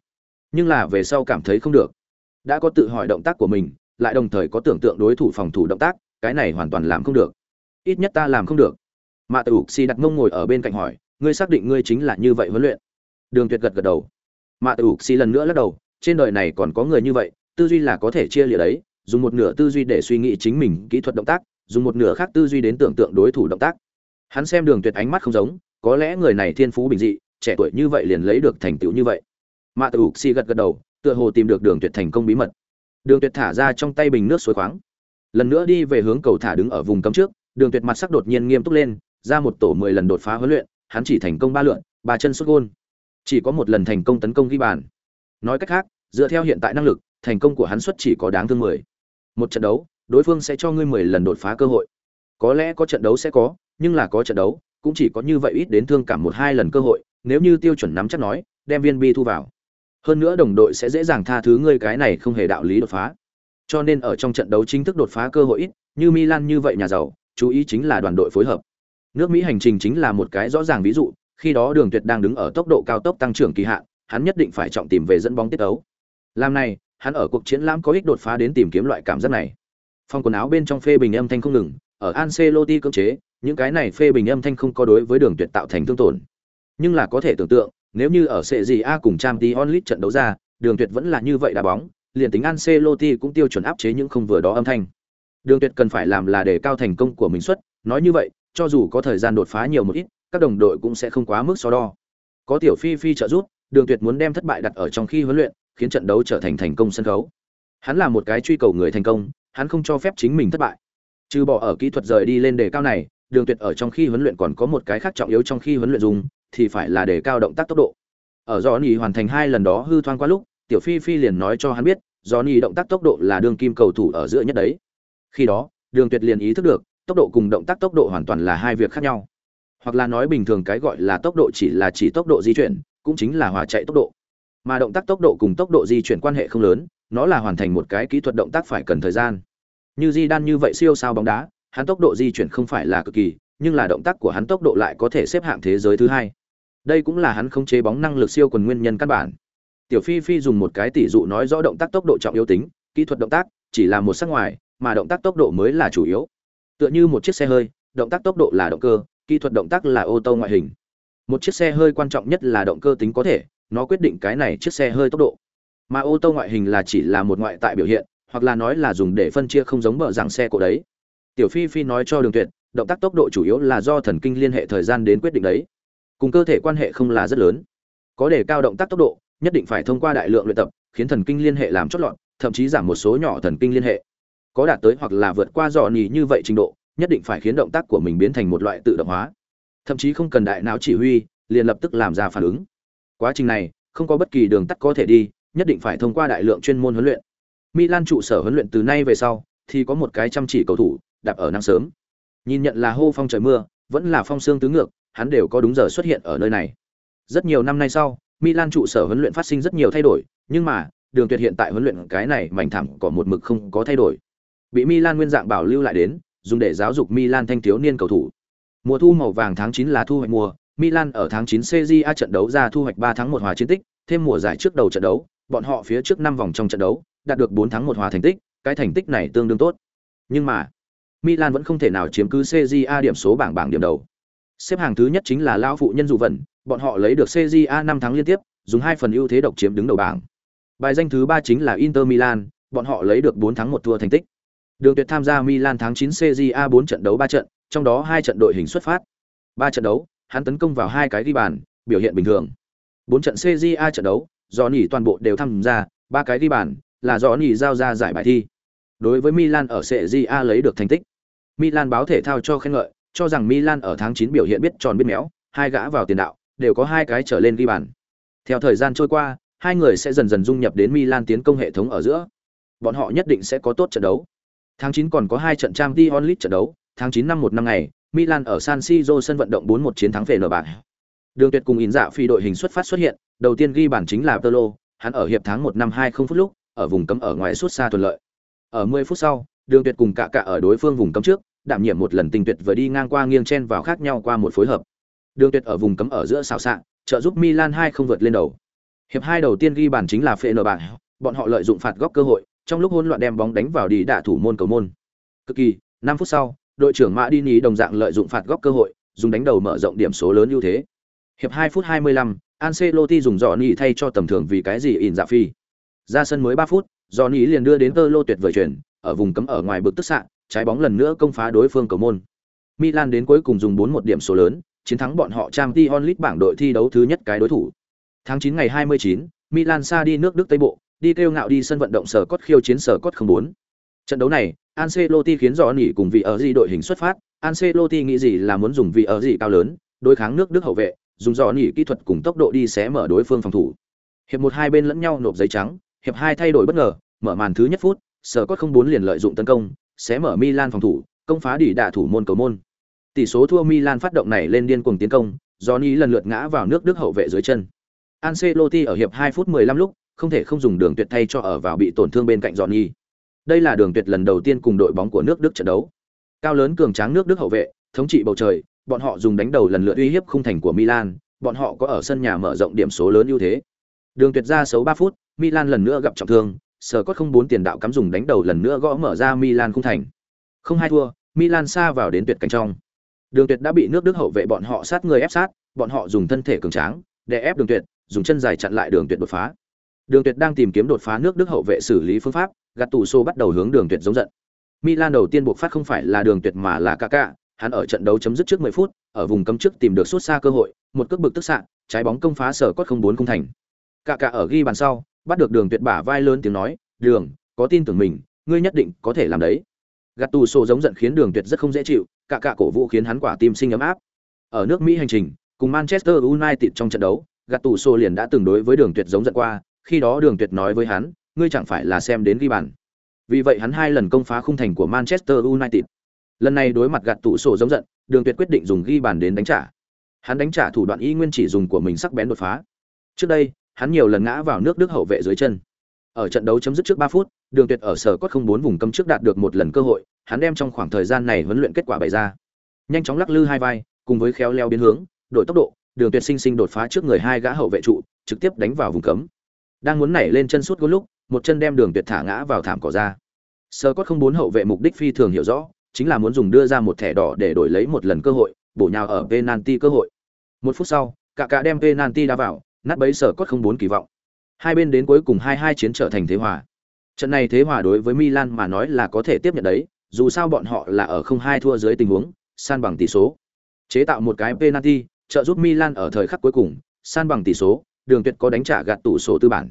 nhưng là về sau cảm thấy không được. Đã có tự hỏi động tác của mình lại đồng thời có tưởng tượng đối thủ phòng thủ động tác cái này hoàn toàn làm không được. Ít nhất ta làm không được. Mạ tử si đặt mông ngồi ở bên cạnh hỏi ngươi xác định ngươi chính là như vậy huấn luyện? Đường tuyệt gật gật đầu. Mạ tử si lần nữa lắc đầu trên đời này còn có người như vậy tư duy là có thể chia lìa đấy dùng một nửa tư duy để suy nghĩ chính mình kỹ thuật động tác dùng một nửa khác tư duy đến tưởng tượng đối thủ động tác. Hắn xem đường tuyệt ánh mắt không giống, có lẽ người này thiên phú bình dị, trẻ tuổi như vậy liền lấy được thành tựu như vậy. Mạ tử si gật gật đầu, tựa hồ tìm được đường tuyệt thành công bí mật. Đường tuyệt thả ra trong tay bình nước suối khoáng. Lần nữa đi về hướng cầu thả đứng ở vùng cấm trước, đường tuyệt mặt sắc đột nhiên nghiêm túc lên, ra một tổ mười lần đột phá huấn luyện, hắn chỉ thành công ba lượn, ba chân xuất gôn. Chỉ có một lần thành công tấn công ghi bàn. Nói cách khác, dựa theo hiện tại năng lực, thành công của hắn xuất chỉ có đáng thương mười. Một trận đấu đối phương sẽ cho ngươi mười lần đột phá cơ hội có lẽ có trận đấu sẽ có nhưng là có trận đấu cũng chỉ có như vậy ít đến thương cảm một hai lần cơ hội nếu như tiêu chuẩn nắm chắc nói, đem viên bi thu vào. Hơn nữa đồng đội sẽ dễ dàng tha thứ ngươi cái này không hề đạo lý đột phá. Cho nên ở trong trận đấu chính thức đột phá cơ hội ít, như Milan như vậy nhà giàu, chú ý chính là đoàn đội phối hợp. Nước Mỹ hành trình chính là một cái rõ ràng ví dụ, khi đó Đường Tuyệt đang đứng ở tốc độ cao tốc tăng trưởng kỳ hạn, hắn nhất định phải trọng tìm về dẫn bóng tiết đấu. Làm này, hắn ở cuộc chiến lãm có ích đột phá đến tìm kiếm loại cảm giác này. Phong quần áo bên trong phê bình âm thanh không ngừng, ở Ancelotti cưỡng chế, những cái này phê bình âm thanh không có đối với Đường Tuyệt tạo thành thương tổn nhưng là có thể tưởng tượng, nếu như ở sệ gì A cùng Champions League trận đấu ra, Đường Tuyệt vẫn là như vậy đá bóng, liền tính Ancelotti cũng tiêu chuẩn áp chế những không vừa đó âm thanh. Đường Tuyệt cần phải làm là để cao thành công của mình xuất. nói như vậy, cho dù có thời gian đột phá nhiều một ít, các đồng đội cũng sẽ không quá mức so đo. Có tiểu Phi Phi trợ giúp, Đường Tuyệt muốn đem thất bại đặt ở trong khi huấn luyện, khiến trận đấu trở thành thành công sân khấu. Hắn là một cái truy cầu người thành công, hắn không cho phép chính mình thất bại. Trừ bỏ ở kỹ thuật rời đi lên đề cao này, Đường Tuyệt ở trong khi huấn luyện còn có một cái khác trọng yếu trong khi huấn luyện dùng, thì phải là đề cao động tác tốc độ. Ở Johnny hoàn thành hai lần đó hư thoang qua lúc tiểu phi phi liền nói cho hắn biết Johnny động tác tốc độ là đường kim cầu thủ ở giữa nhất đấy. Khi đó đường tuyệt liền ý thức được tốc độ cùng động tác tốc độ hoàn toàn là hai việc khác nhau. Hoặc là nói bình thường cái gọi là tốc độ chỉ là chỉ tốc độ di chuyển cũng chính là hòa chạy tốc độ. Mà động tác tốc độ cùng tốc độ di chuyển quan hệ không lớn nó là hoàn thành một cái kỹ thuật động tác phải cần thời gian. Như di đan như vậy siêu sao bóng đá, hắn tốc độ di chuyển không phải là cực kỳ, nhưng là động tác của hắn tốc độ lại có thể xếp hạng thế giới thứ hai. Đây cũng là hắn không chế bóng năng lực siêu quần nguyên nhân căn bản. Tiểu phi phi dùng một cái tỷ dụ nói rõ động tác tốc độ trọng yếu tính, kỹ thuật động tác chỉ là một sắc ngoài, mà động tác tốc độ mới là chủ yếu. Tựa như một chiếc xe hơi, động tác tốc độ là động cơ, kỹ thuật động tác là ô tô ngoại hình. Một chiếc xe hơi quan trọng nhất là động cơ tính có thể, nó quyết định cái này chiếc xe hơi tốc độ mà ô tô ngoại hình là chỉ là một ngoại tại biểu hiện hoặc là nói là dùng để phân chia không giống bờ rằng xe cổ đấy. Tiểu phi phi nói cho đường tuyệt động tác tốc độ chủ yếu là do thần kinh liên hệ thời gian đến quyết định đấy. Cùng cơ thể quan hệ không là rất lớn. Có để cao động tác tốc độ nhất định phải thông qua đại lượng luyện tập khiến thần kinh liên hệ làm chót lọt thậm chí giảm một số nhỏ thần kinh liên hệ. Có đạt tới hoặc là vượt qua dò nỉ như vậy trình độ nhất định phải khiến động tác của mình biến thành một loại tự động hóa. Thậm chí không cần đại não chỉ huy liền lập tức làm ra phản ứng. Quá trình này không có bất kỳ đường tắt có thể đi, nhất định phải thông qua đại lượng chuyên môn huấn luyện. Milan trụ sở huấn luyện từ nay về sau thì có một cái chăm chỉ cầu thủ, đạp ở năng sớm. Nhìn nhận là hô phong trời mưa, vẫn là phong sương tứ ngược, hắn đều có đúng giờ xuất hiện ở nơi này. Rất nhiều năm nay sau, Milan trụ sở huấn luyện phát sinh rất nhiều thay đổi, nhưng mà, đường tuyệt hiện tại huấn luyện cái này mảnh thảm có một mực không có thay đổi. Bị Milan nguyên dạng bảo lưu lại đến, dùng để giáo dục Milan thanh thiếu niên cầu thủ. Mùa thu màu vàng tháng 9 là thu hoạch mùa, Milan ở tháng 9 CJA trận đấu ra thu hoạch 3 tháng 1 hòa chiến tích, thêm mùa giải trước đầu trận đấu, bọn họ phía trước 5 vòng trong trận đấu, đạt được 4 thắng 1 hòa thành tích, cái thành tích này tương đương tốt. Nhưng mà, Milan vẫn không thể nào chiếm cứ CJA điểm số bảng bảng điểm đầu. Xếp hàng thứ nhất chính là lão phụ nhân dù vận, bọn họ lấy được CJA 5 thắng liên tiếp, dùng 2 phần ưu thế độc chiếm đứng đầu bảng. Bài danh thứ 3 chính là Inter Milan, bọn họ lấy được 4 thắng 1 thua thành tích. Đường Tuyệt tham gia Milan tháng 9 CJA 4 trận đấu 3 trận, trong đó 2 trận đội hình xuất phát. 3 trận đấu, hắn tấn công vào hai cái ghi bàn, biểu hiện bình thường. 4 trận CJA trận đấu, do nhỉ toàn bộ đều tham gia, ba cái ghi bàn, là do nhỉ giao ra giải bài thi. Đối với Milan ở CJA lấy được thành tích, Milan báo thể thao cho khen ngợi, cho rằng Milan ở tháng 9 biểu hiện biết tròn biết méo, hai gã vào tiền đạo, đều có hai cái trở lên ghi bàn. Theo thời gian trôi qua, hai người sẽ dần dần dung nhập đến Milan tiến công hệ thống ở giữa. Bọn họ nhất định sẽ có tốt trận đấu. Tháng 9 còn có hai trận Champions League trận đấu, tháng 9 năm một năm ngày, Milan ở San Siro sân vận động 4-1 chiến thắng về nở bạc. Đường Tuyệt cùng In Dạ phi đội hình xuất phát xuất hiện, đầu tiên ghi bàn chính là Tolo, hắn ở hiệp tháng 1 năm 20 phút lúc, ở vùng cấm ở ngoài suốt xa thuận lợi. Ở 10 phút sau, Đường Tuyệt cùng cả cả ở đối phương vùng cấm trước, đảm nhiệm một lần tình tuyệt vừa đi ngang qua nghiêng chen vào khác nhau qua một phối hợp. Đường Tuyệt ở vùng cấm ở giữa xào xạ, trợ giúp Milan 2 không vượt lên đầu. Hiệp hai đầu tiên ghi bàn chính là Phệ nở bọn họ lợi dụng phạt góc cơ hội, trong lúc hỗn loạn đem bóng đánh vào đi đả thủ môn cầu môn. Cực kỳ, 5 phút sau, đội trưởng Mã Dini đồng dạng lợi dụng phạt góc cơ hội, dùng đánh đầu mở rộng điểm số lớn ưu thế. Hiệp 2 phút 25, Ancelotti dùng Johnny thay cho tầm thường vì cái gì in dạ phi. Ra sân mới 3 phút, Johnny liền đưa đến tơ lô tuyệt vời chuyển, ở vùng cấm ở ngoài bực tức sạn, trái bóng lần nữa công phá đối phương cầu môn. Milan đến cuối cùng dùng 4-1 điểm số lớn, chiến thắng bọn họ Champions League bảng đội thi đấu thứ nhất cái đối thủ. Tháng 9 ngày 29, Milan xa đi nước Đức Tây Bộ, đi kêu ngạo đi sân vận động sở cốt khiêu chiến sở cốt 04. Trận đấu này, Ancelotti khiến Johnny cùng vị ở gì đội hình xuất phát, Ancelotti nghĩ gì là muốn dùng vị ở gì cao lớn, đối kháng nước Đức hậu vệ, dùng dò nỉ kỹ thuật cùng tốc độ đi xé mở đối phương phòng thủ. Hiệp một hai bên lẫn nhau nộp giấy trắng, hiệp hai thay đổi bất ngờ, mở màn thứ nhất phút, sở cốt 04 liền lợi dụng tấn công, xé mở Milan phòng thủ, công phá đỉ đạ thủ môn cầu môn. Tỷ số thua Milan phát động này lên điên cuồng tiến công, Johnny lần lượt ngã vào nước Đức hậu vệ dưới chân. Ancelotti ở hiệp 2 phút 15 lúc, không thể không dùng đường tuyệt thay cho ở vào bị tổn thương bên cạnh Johnny. Đây là đường tuyệt lần đầu tiên cùng đội bóng của nước Đức trận đấu. Cao lớn cường tráng nước Đức hậu vệ, thống trị bầu trời, bọn họ dùng đánh đầu lần lượt uy hiếp khung thành của Milan, bọn họ có ở sân nhà mở rộng điểm số lớn ưu thế. Đường tuyệt ra xấu 3 phút, Milan lần nữa gặp trọng thương, sở có không bốn tiền đạo cắm dùng đánh đầu lần nữa gõ mở ra Milan khung thành. Không hai thua, Milan xa vào đến tuyệt cảnh trong. Đường Tuyệt đã bị nước Đức hậu vệ bọn họ sát người ép sát, bọn họ dùng thân thể cường tráng, để ép Đường Tuyệt, dùng chân dài chặn lại Đường Tuyệt đột phá. Đường Tuyệt đang tìm kiếm đột phá nước Đức hậu vệ xử lý phương pháp, Gattuso bắt đầu hướng Đường Tuyệt giống giận. Milan đầu tiên buộc phát không phải là Đường Tuyệt mà là Kaká, hắn ở trận đấu chấm dứt trước 10 phút, ở vùng cấm trước tìm được suốt xa cơ hội, một cước bực tức sạn, trái bóng công phá sở cốt không bốn không thành. Cả cả ở ghi bàn sau, bắt được Đường Tuyệt bả vai lớn tiếng nói, "Đường, có tin tưởng mình, ngươi nhất định có thể làm đấy." Gattuso giống giận khiến Đường Tuyệt rất không dễ chịu, cả cả cổ vũ khiến hắn quả tim sinh ấm áp. Ở nước Mỹ hành trình, cùng Manchester United trong trận đấu, Gattuso liền đã từng đối với Đường Tuyệt giống giận qua, khi đó Đường Tuyệt nói với hắn, ngươi chẳng phải là xem đến ghi bàn. Vì vậy hắn hai lần công phá khung thành của Manchester United. Lần này đối mặt gạt tụ sổ giống giận, Đường Tuyệt quyết định dùng ghi bàn đến đánh trả. Hắn đánh trả thủ đoạn y nguyên chỉ dùng của mình sắc bén đột phá. Trước đây, hắn nhiều lần ngã vào nước Đức hậu vệ dưới chân. Ở trận đấu chấm dứt trước 3 phút, Đường Tuyệt ở sở cốt 04 vùng cấm trước đạt được một lần cơ hội, hắn đem trong khoảng thời gian này huấn luyện kết quả bày ra. Nhanh chóng lắc lư hai vai, cùng với khéo leo biến hướng, đổi tốc độ, Đường Tuyệt sinh sinh đột phá trước người hai gã hậu vệ trụ, trực tiếp đánh vào vùng cấm. Đang muốn nảy lên chân suốt gol lúc, một chân đem Đường Tuyệt thả ngã vào thảm cỏ ra. Sở cốt 04 hậu vệ mục đích phi thường hiểu rõ, chính là muốn dùng đưa ra một thẻ đỏ để đổi lấy một lần cơ hội, bổ nhào ở penalty cơ hội. Một phút sau, cả cả đem penalty đá vào, nát bấy sở cốt 04 kỳ vọng. Hai bên đến cuối cùng 2-2 chiến trở thành thế hòa. Trận này thế hòa đối với Milan mà nói là có thể tiếp nhận đấy, dù sao bọn họ là ở 0-2 thua dưới tình huống, san bằng tỷ số. Chế tạo một cái penalty, trợ giúp Milan ở thời khắc cuối cùng, san bằng tỷ số, Đường Tuyệt có đánh trả gạt tủ sổ tư bản.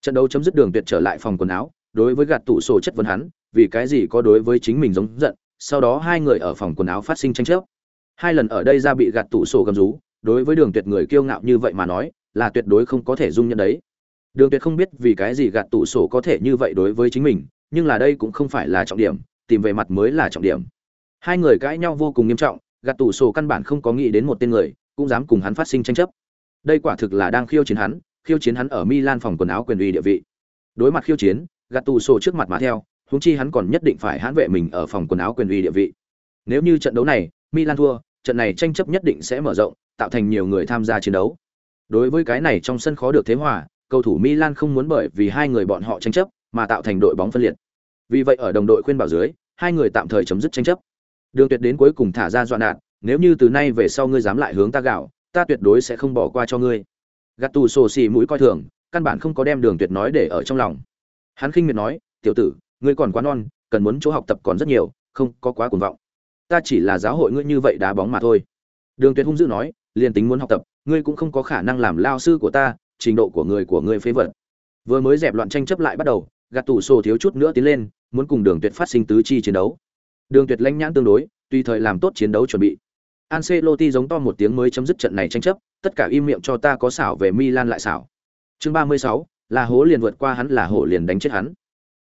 Trận đấu chấm dứt Đường Tuyệt trở lại phòng quần áo, đối với gạt tủ sổ chất vấn hắn, vì cái gì có đối với chính mình giống giận, sau đó hai người ở phòng quần áo phát sinh tranh chấp. Hai lần ở đây ra bị gạt tủ sổ gầm rú, đối với Đường Tuyệt người kiêu ngạo như vậy mà nói, là tuyệt đối không có thể dung nhận đấy. Đường tuyệt không biết vì cái gì gạt tủ sổ có thể như vậy đối với chính mình nhưng là đây cũng không phải là trọng điểm tìm về mặt mới là trọng điểm. Hai người cãi nhau vô cùng nghiêm trọng gạt tủ sổ căn bản không có nghĩ đến một tên người cũng dám cùng hắn phát sinh tranh chấp. Đây quả thực là đang khiêu chiến hắn khiêu chiến hắn ở milan phòng quần áo quyền uy địa vị. Đối mặt khiêu chiến gạt tủ sổ trước mặt mà theo huống chi hắn còn nhất định phải hãn vệ mình ở phòng quần áo quyền uy địa vị. Nếu như trận đấu này, milan thua, trận này tranh chấp nhất định sẽ mở rộng, tạo thành nhiều người tham gia chiến đấu. Đối với cái này trong sân khó được thế hòa, cầu thủ milan không muốn bởi vì hai người bọn họ tranh chấp mà tạo thành đội bóng phân liệt. Vì vậy ở đồng đội khuyên bảo dưới, hai người tạm thời chấm dứt tranh chấp. Đường tuyệt đến cuối cùng thả ra dọa nạn nếu như từ nay về sau ngươi dám lại hướng ta gạo, ta tuyệt đối sẽ không bỏ qua cho ngươi. Gattuso xì mũi coi thường, căn bản không có đem đường tuyệt nói để ở trong lòng. Hắn khinh miệt nói, tiểu tử ngươi còn quá non cần muốn chỗ học tập còn rất nhiều không có quá cuồng vọng. Ta chỉ là giáo hội ngươi như vậy đá bóng mà thôi. Đường tuyệt hung dữ nói liền tính muốn học tập ngươi cũng không có khả năng làm lao sư của ta trình độ của người của ngươi phế vật. Vừa mới dẹp loạn tranh chấp lại bắt đầu gạt tủ sổ thiếu chút nữa tiến lên muốn cùng đường tuyệt phát sinh tứ chi chiến đấu. Đường tuyệt lãnh nhãn tương đối tùy thời làm tốt chiến đấu chuẩn bị. Ancelotti giống to một tiếng mới chấm dứt trận này tranh chấp tất cả im miệng cho ta có xảo về Milan lại xảo. Chương 36, là hố liền vượt qua hắn là hổ liền đánh chết hắn.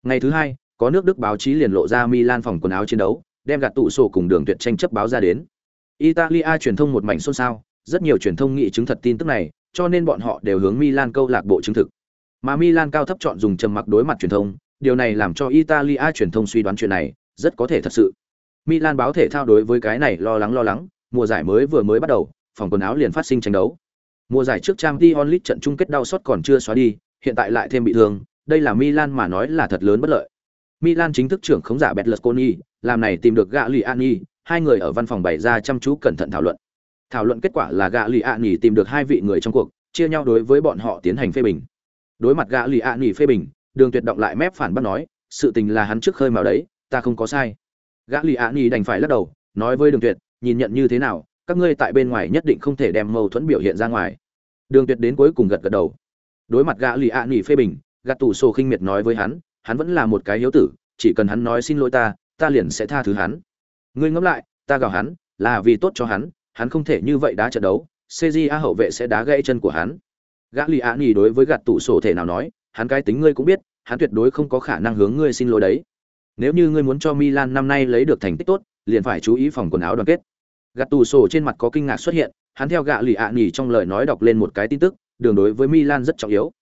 Ngày thứ hai có nước đức báo chí liền lộ ra Milan phòng quần áo chiến đấu đem gạt tụ sổ cùng đường tuyệt tranh chấp báo ra đến Italia truyền thông một mảnh xôn xao rất nhiều truyền thông nghị chứng thật tin tức này cho nên bọn họ đều hướng Milan câu lạc bộ chứng thực mà Milan cao thấp chọn dùng trầm mặc đối mặt truyền thông, điều này làm cho Italia truyền thông suy đoán chuyện này rất có thể thật sự. Milan báo thể thao đối với cái này lo lắng lo lắng, mùa giải mới vừa mới bắt đầu, phòng quần áo liền phát sinh tranh đấu. Mùa giải trước Champions League trận chung kết đau sót còn chưa xóa đi, hiện tại lại thêm bị thương, đây là Milan mà nói là thật lớn bất lợi. Milan chính thức trưởng khống giả Berlusconi, làm này tìm được Gagliani, hai người ở văn phòng bày ra chăm chú cẩn thận thảo luận. Thảo luận kết quả là Gagliani tìm được hai vị người trong cuộc, chia nhau đối với bọn họ tiến hành phê bình. Đối mặt Gagliani phê bình đường tuyệt động lại mép phản bác nói sự tình là hắn trước khơi mào đấy ta không có sai. Gagliani đành phải lắc đầu nói với đường tuyệt nhìn nhận như thế nào các ngươi tại bên ngoài nhất định không thể đem mâu thuẫn biểu hiện ra ngoài. Đường tuyệt đến cuối cùng gật gật đầu. Đối mặt Gagliani phê bình gạt tủ sổ khinh miệt nói với hắn hắn vẫn là một cái hiếu tử, chỉ cần hắn nói xin lỗi ta ta liền sẽ tha thứ hắn. Ngươi ngẫm lại, ta gào hắn, là vì tốt cho hắn hắn không thể như vậy đá trận đấu A hậu vệ sẽ đá gãy chân của hắn. Gã lì ạ nghỉ đối với gạt tủ sổ thể nào nói, hắn cái tính ngươi cũng biết, hắn tuyệt đối không có khả năng hướng ngươi xin lỗi đấy. Nếu như ngươi muốn cho milan năm nay lấy được thành tích tốt, liền phải chú ý phòng quần áo đoàn kết. Gạt tủ sổ trên mặt có kinh ngạc xuất hiện, hắn theo gã lì ạ nghỉ trong lời nói đọc lên một cái tin tức, đường đối với milan rất trọng yếu.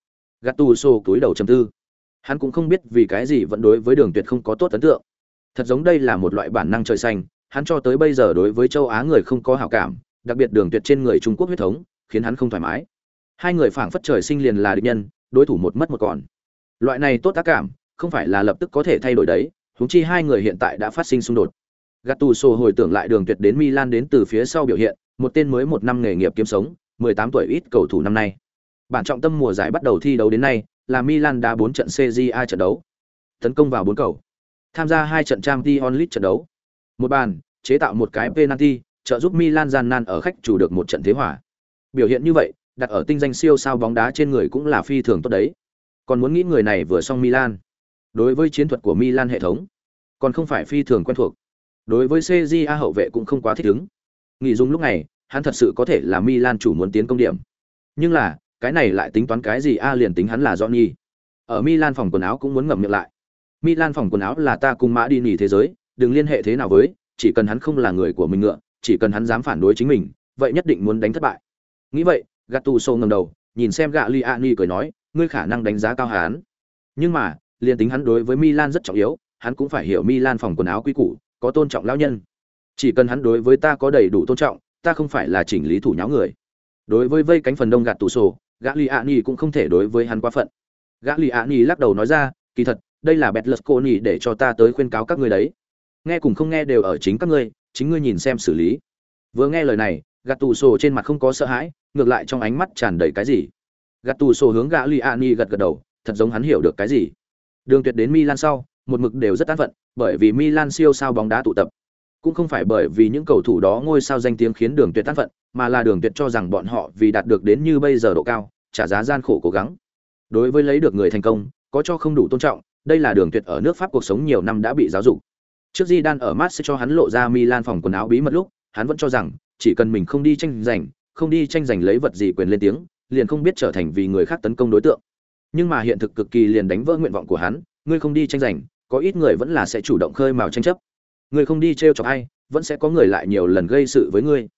Gạt tủ sổ cúi đầu chầm tư hắn cũng không biết vì cái gì vẫn đối với đường tuyệt không có tốt ấn tượng. Thật giống đây là một loại bản năng trời xanh hắn cho tới bây giờ đối với châu á người không có hảo cảm đặc biệt đường tuyệt trên người trung quốc huyết thống khiến hắn không thoải mái. Hai người phảng phất trời sinh liền là địch nhân đối thủ một mất một còn. Loại này tốt tác cảm không phải là lập tức có thể thay đổi đấy húng chi hai người hiện tại đã phát sinh xung đột. Gattuso hồi tưởng lại đường tuyệt đến Milan đến từ phía sau biểu hiện, một tên mới một năm nghề nghiệp kiếm sống, 18 tuổi ít cầu thủ năm nay. Bản trọng tâm mùa giải bắt đầu thi đấu đến nay, là Milan đá 4 trận CJA trận đấu. Tấn công vào 4 cầu. Tham gia 2 trận Champions League trận đấu. Một bàn, chế tạo một cái penalty, trợ giúp Milan gian nan ở khách chủ được một trận thế hòa. Biểu hiện như vậy, đặt ở tinh danh siêu sao bóng đá trên người cũng là phi thường tốt đấy. Còn muốn nghĩ người này vừa xong Milan. Đối với chiến thuật của Milan hệ thống, còn không phải phi thường quen thuộc. Đối với CJA hậu vệ cũng không quá thích ứng. nghỉ dung lúc này, hắn thật sự có thể là Milan chủ muốn tiến công điểm. Nhưng là, cái này lại tính toán cái gì a liền tính hắn là Johnny. Ở Milan phòng quần áo cũng muốn ngậm miệng lại. Milan phòng quần áo là ta cùng mã đi nghỉ thế giới, đừng liên hệ thế nào với, chỉ cần hắn không là người của mình ngựa, chỉ cần hắn dám phản đối chính mình, vậy nhất định muốn đánh thất bại. Nghĩ vậy, Gattuso ngẩng đầu, nhìn xem Gagliani cười nói, ngươi khả năng đánh giá cao hắn. Nhưng mà, liền tính hắn đối với Milan rất trọng yếu, hắn cũng phải hiểu Milan phòng quần áo quý củ, có tôn trọng lão nhân. Chỉ cần hắn đối với ta có đầy đủ tôn trọng, ta không phải là chỉnh lý thủ nháo người. Đối với vây cánh phần đông Gã Gattuso, Gagliani cũng không thể đối với hắn quá phận. Gagliani lắc đầu nói ra, kỳ thật, đây là Betlesconi để cho ta tới khuyên cáo các ngươi đấy. Nghe cùng không nghe đều ở chính các ngươi, chính ngươi nhìn xem xử lý. Vừa nghe lời này, gạt tù sổ trên mặt không có sợ hãi ngược lại trong ánh mắt tràn đầy cái gì gạt tù sổ hướng gã li ani gật gật đầu thật giống hắn hiểu được cái gì đường tuyệt đến milan sau một mực đều rất an phận bởi vì milan siêu sao bóng đá tụ tập cũng không phải bởi vì những cầu thủ đó ngôi sao danh tiếng khiến đường tuyệt an phận mà là đường tuyệt cho rằng bọn họ vì đạt được đến như bây giờ độ cao trả giá gian khổ cố gắng. Đối với lấy được người thành công có cho không đủ tôn trọng đây là đường tuyệt ở nước pháp cuộc sống nhiều năm đã bị giáo dục. Trước Zidane ở Marseille cho hắn lộ ra milan phòng quần áo bí mật lúc hắn vẫn cho rằng chỉ cần mình không đi tranh giành, không đi tranh giành lấy vật gì quyền lên tiếng, liền không biết trở thành vì người khác tấn công đối tượng. Nhưng mà hiện thực cực kỳ liền đánh vỡ nguyện vọng của hắn ngươi không đi tranh giành có ít người vẫn là sẽ chủ động khơi mào tranh chấp. Ngươi không đi trêu chọc ai vẫn sẽ có người lại nhiều lần gây sự với ngươi